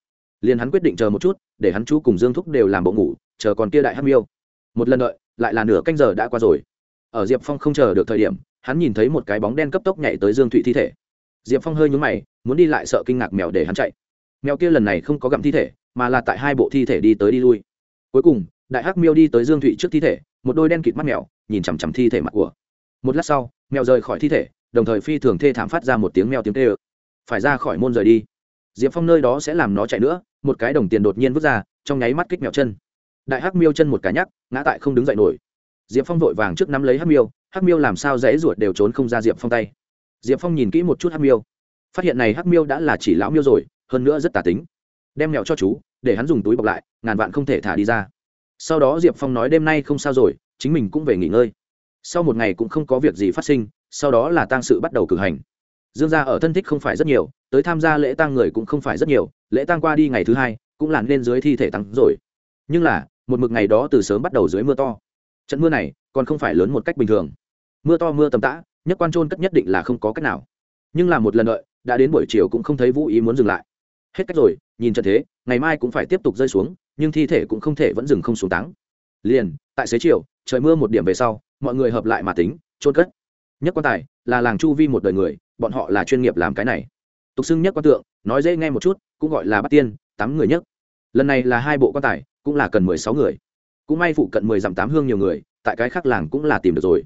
liền hắn quyết định chờ một chút, để hắn chú cùng dương thúc đều làm bộ ngủ, chờ còn kia đại hát miêu. Một lần đợi, lại là nửa canh giờ đã qua rồi. Ở diệp phong không chờ được thời điểm, hắn nhìn thấy một cái bóng đen cấp tốc nhảy tới dương thụy thi thể. Diệp phong hơi nhúng mày, muốn đi lại sợ kinh ngạc mèo để hắn chạy. Mèo kia lần này không có gặm thi thể, mà là tại hai bộ thi thể đi tới đi lui. Cuối cùng, đại hắc miêu đi tới dương thụy trước thi thể, một đôi đen kịt mắt mèo, nhìn chằm chằm thi thể mặt của. Một lát sau, mèo rời khỏi thi thể, đồng thời phi thường thê thảm phát ra một tiếng mèo tiếng tê ự phải ra khỏi môn rời đi. Diệp phong nơi đó sẽ làm nó chạy nữa một cái đồng tiền đột nhiên vứt ra, trong nháy mắt kích mèo chân. Đại hắc miêu chân một cái nhắc, ngã tại không đứng dậy nổi. Diệp phong vội vàng trước nắm lấy hắc miêu hắc miêu làm sao dễ ruột đều trốn không ra diệp phong tay. Diệp phong nhìn kỹ một chút hắc miêu. Phát hiện này hắc miêu đã là chỉ lão miêu rồi, hơn nữa rất tà tính. Đem mèo cho chú, để hắn dùng túi bọc lại, ngàn vạn không thể thả đi ra. Sau đó diệp phong nói đêm nay không sao rồi, chính mình cũng về nghỉ ngơi. Sau một ngày cũng không có việc gì phát sinh, sau đó là tang sự bắt đầu cử hành dương gia ở thân thích không phải rất nhiều, tới tham gia lễ tang người cũng không phải rất nhiều, lễ tang qua đi ngày thứ hai, cũng làn lên dưới thi thể tăng rồi. Nhưng là, một mực ngày đó từ sớm bắt đầu dưới mưa to. Trận mưa này, còn không phải lớn một cách bình thường. Mưa to mưa tầm tã, nhất quan trôn cất nhất định là không có cách nào. Nhưng là một lần đợi, đã đến buổi chiều cũng không thấy vũ ý muốn dừng lại. Hết cách rồi, nhìn trận thế, ngày mai cũng phải tiếp tục rơi xuống, nhưng thi thể cũng không thể vẫn dừng không xuống táng. Liền, tại xế chiều, trời mưa một điểm về sau, mọi người hợp lại mà tính trôn cất. Nhất quan tài là làng chu vi một đời người, bọn họ là chuyên nghiệp làm cái này. Tục xưng nhất quan tượng, nói dễ nghe một chút, cũng gọi là bắt tiên, tám người nhất. Lần này là hai bộ quan tài, cũng là cần mười sáu người. Cũng may phụ cận mười dặm tám hương nhiều người, tại cái khác làng cũng là tìm được rồi.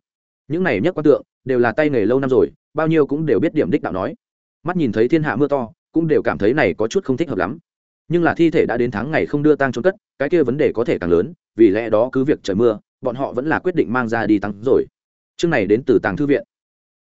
Những này nhất quan tượng, đều là tay nghề lâu năm rồi, bao nhiêu cũng đều biết điểm đích đạo nói. Mắt nhìn thấy thiên hạ mưa to, cũng đều cảm thấy này có chút không thích hợp lắm. Nhưng là thi thể đã đến tháng ngày không đưa tang trốn cất, cái kia vấn đề có thể càng lớn, vì lẽ đó cứ việc trời mưa, bọn họ vẫn là quyết định mang ra đi tăng rồi. Chương này đến từ tàng thư viện.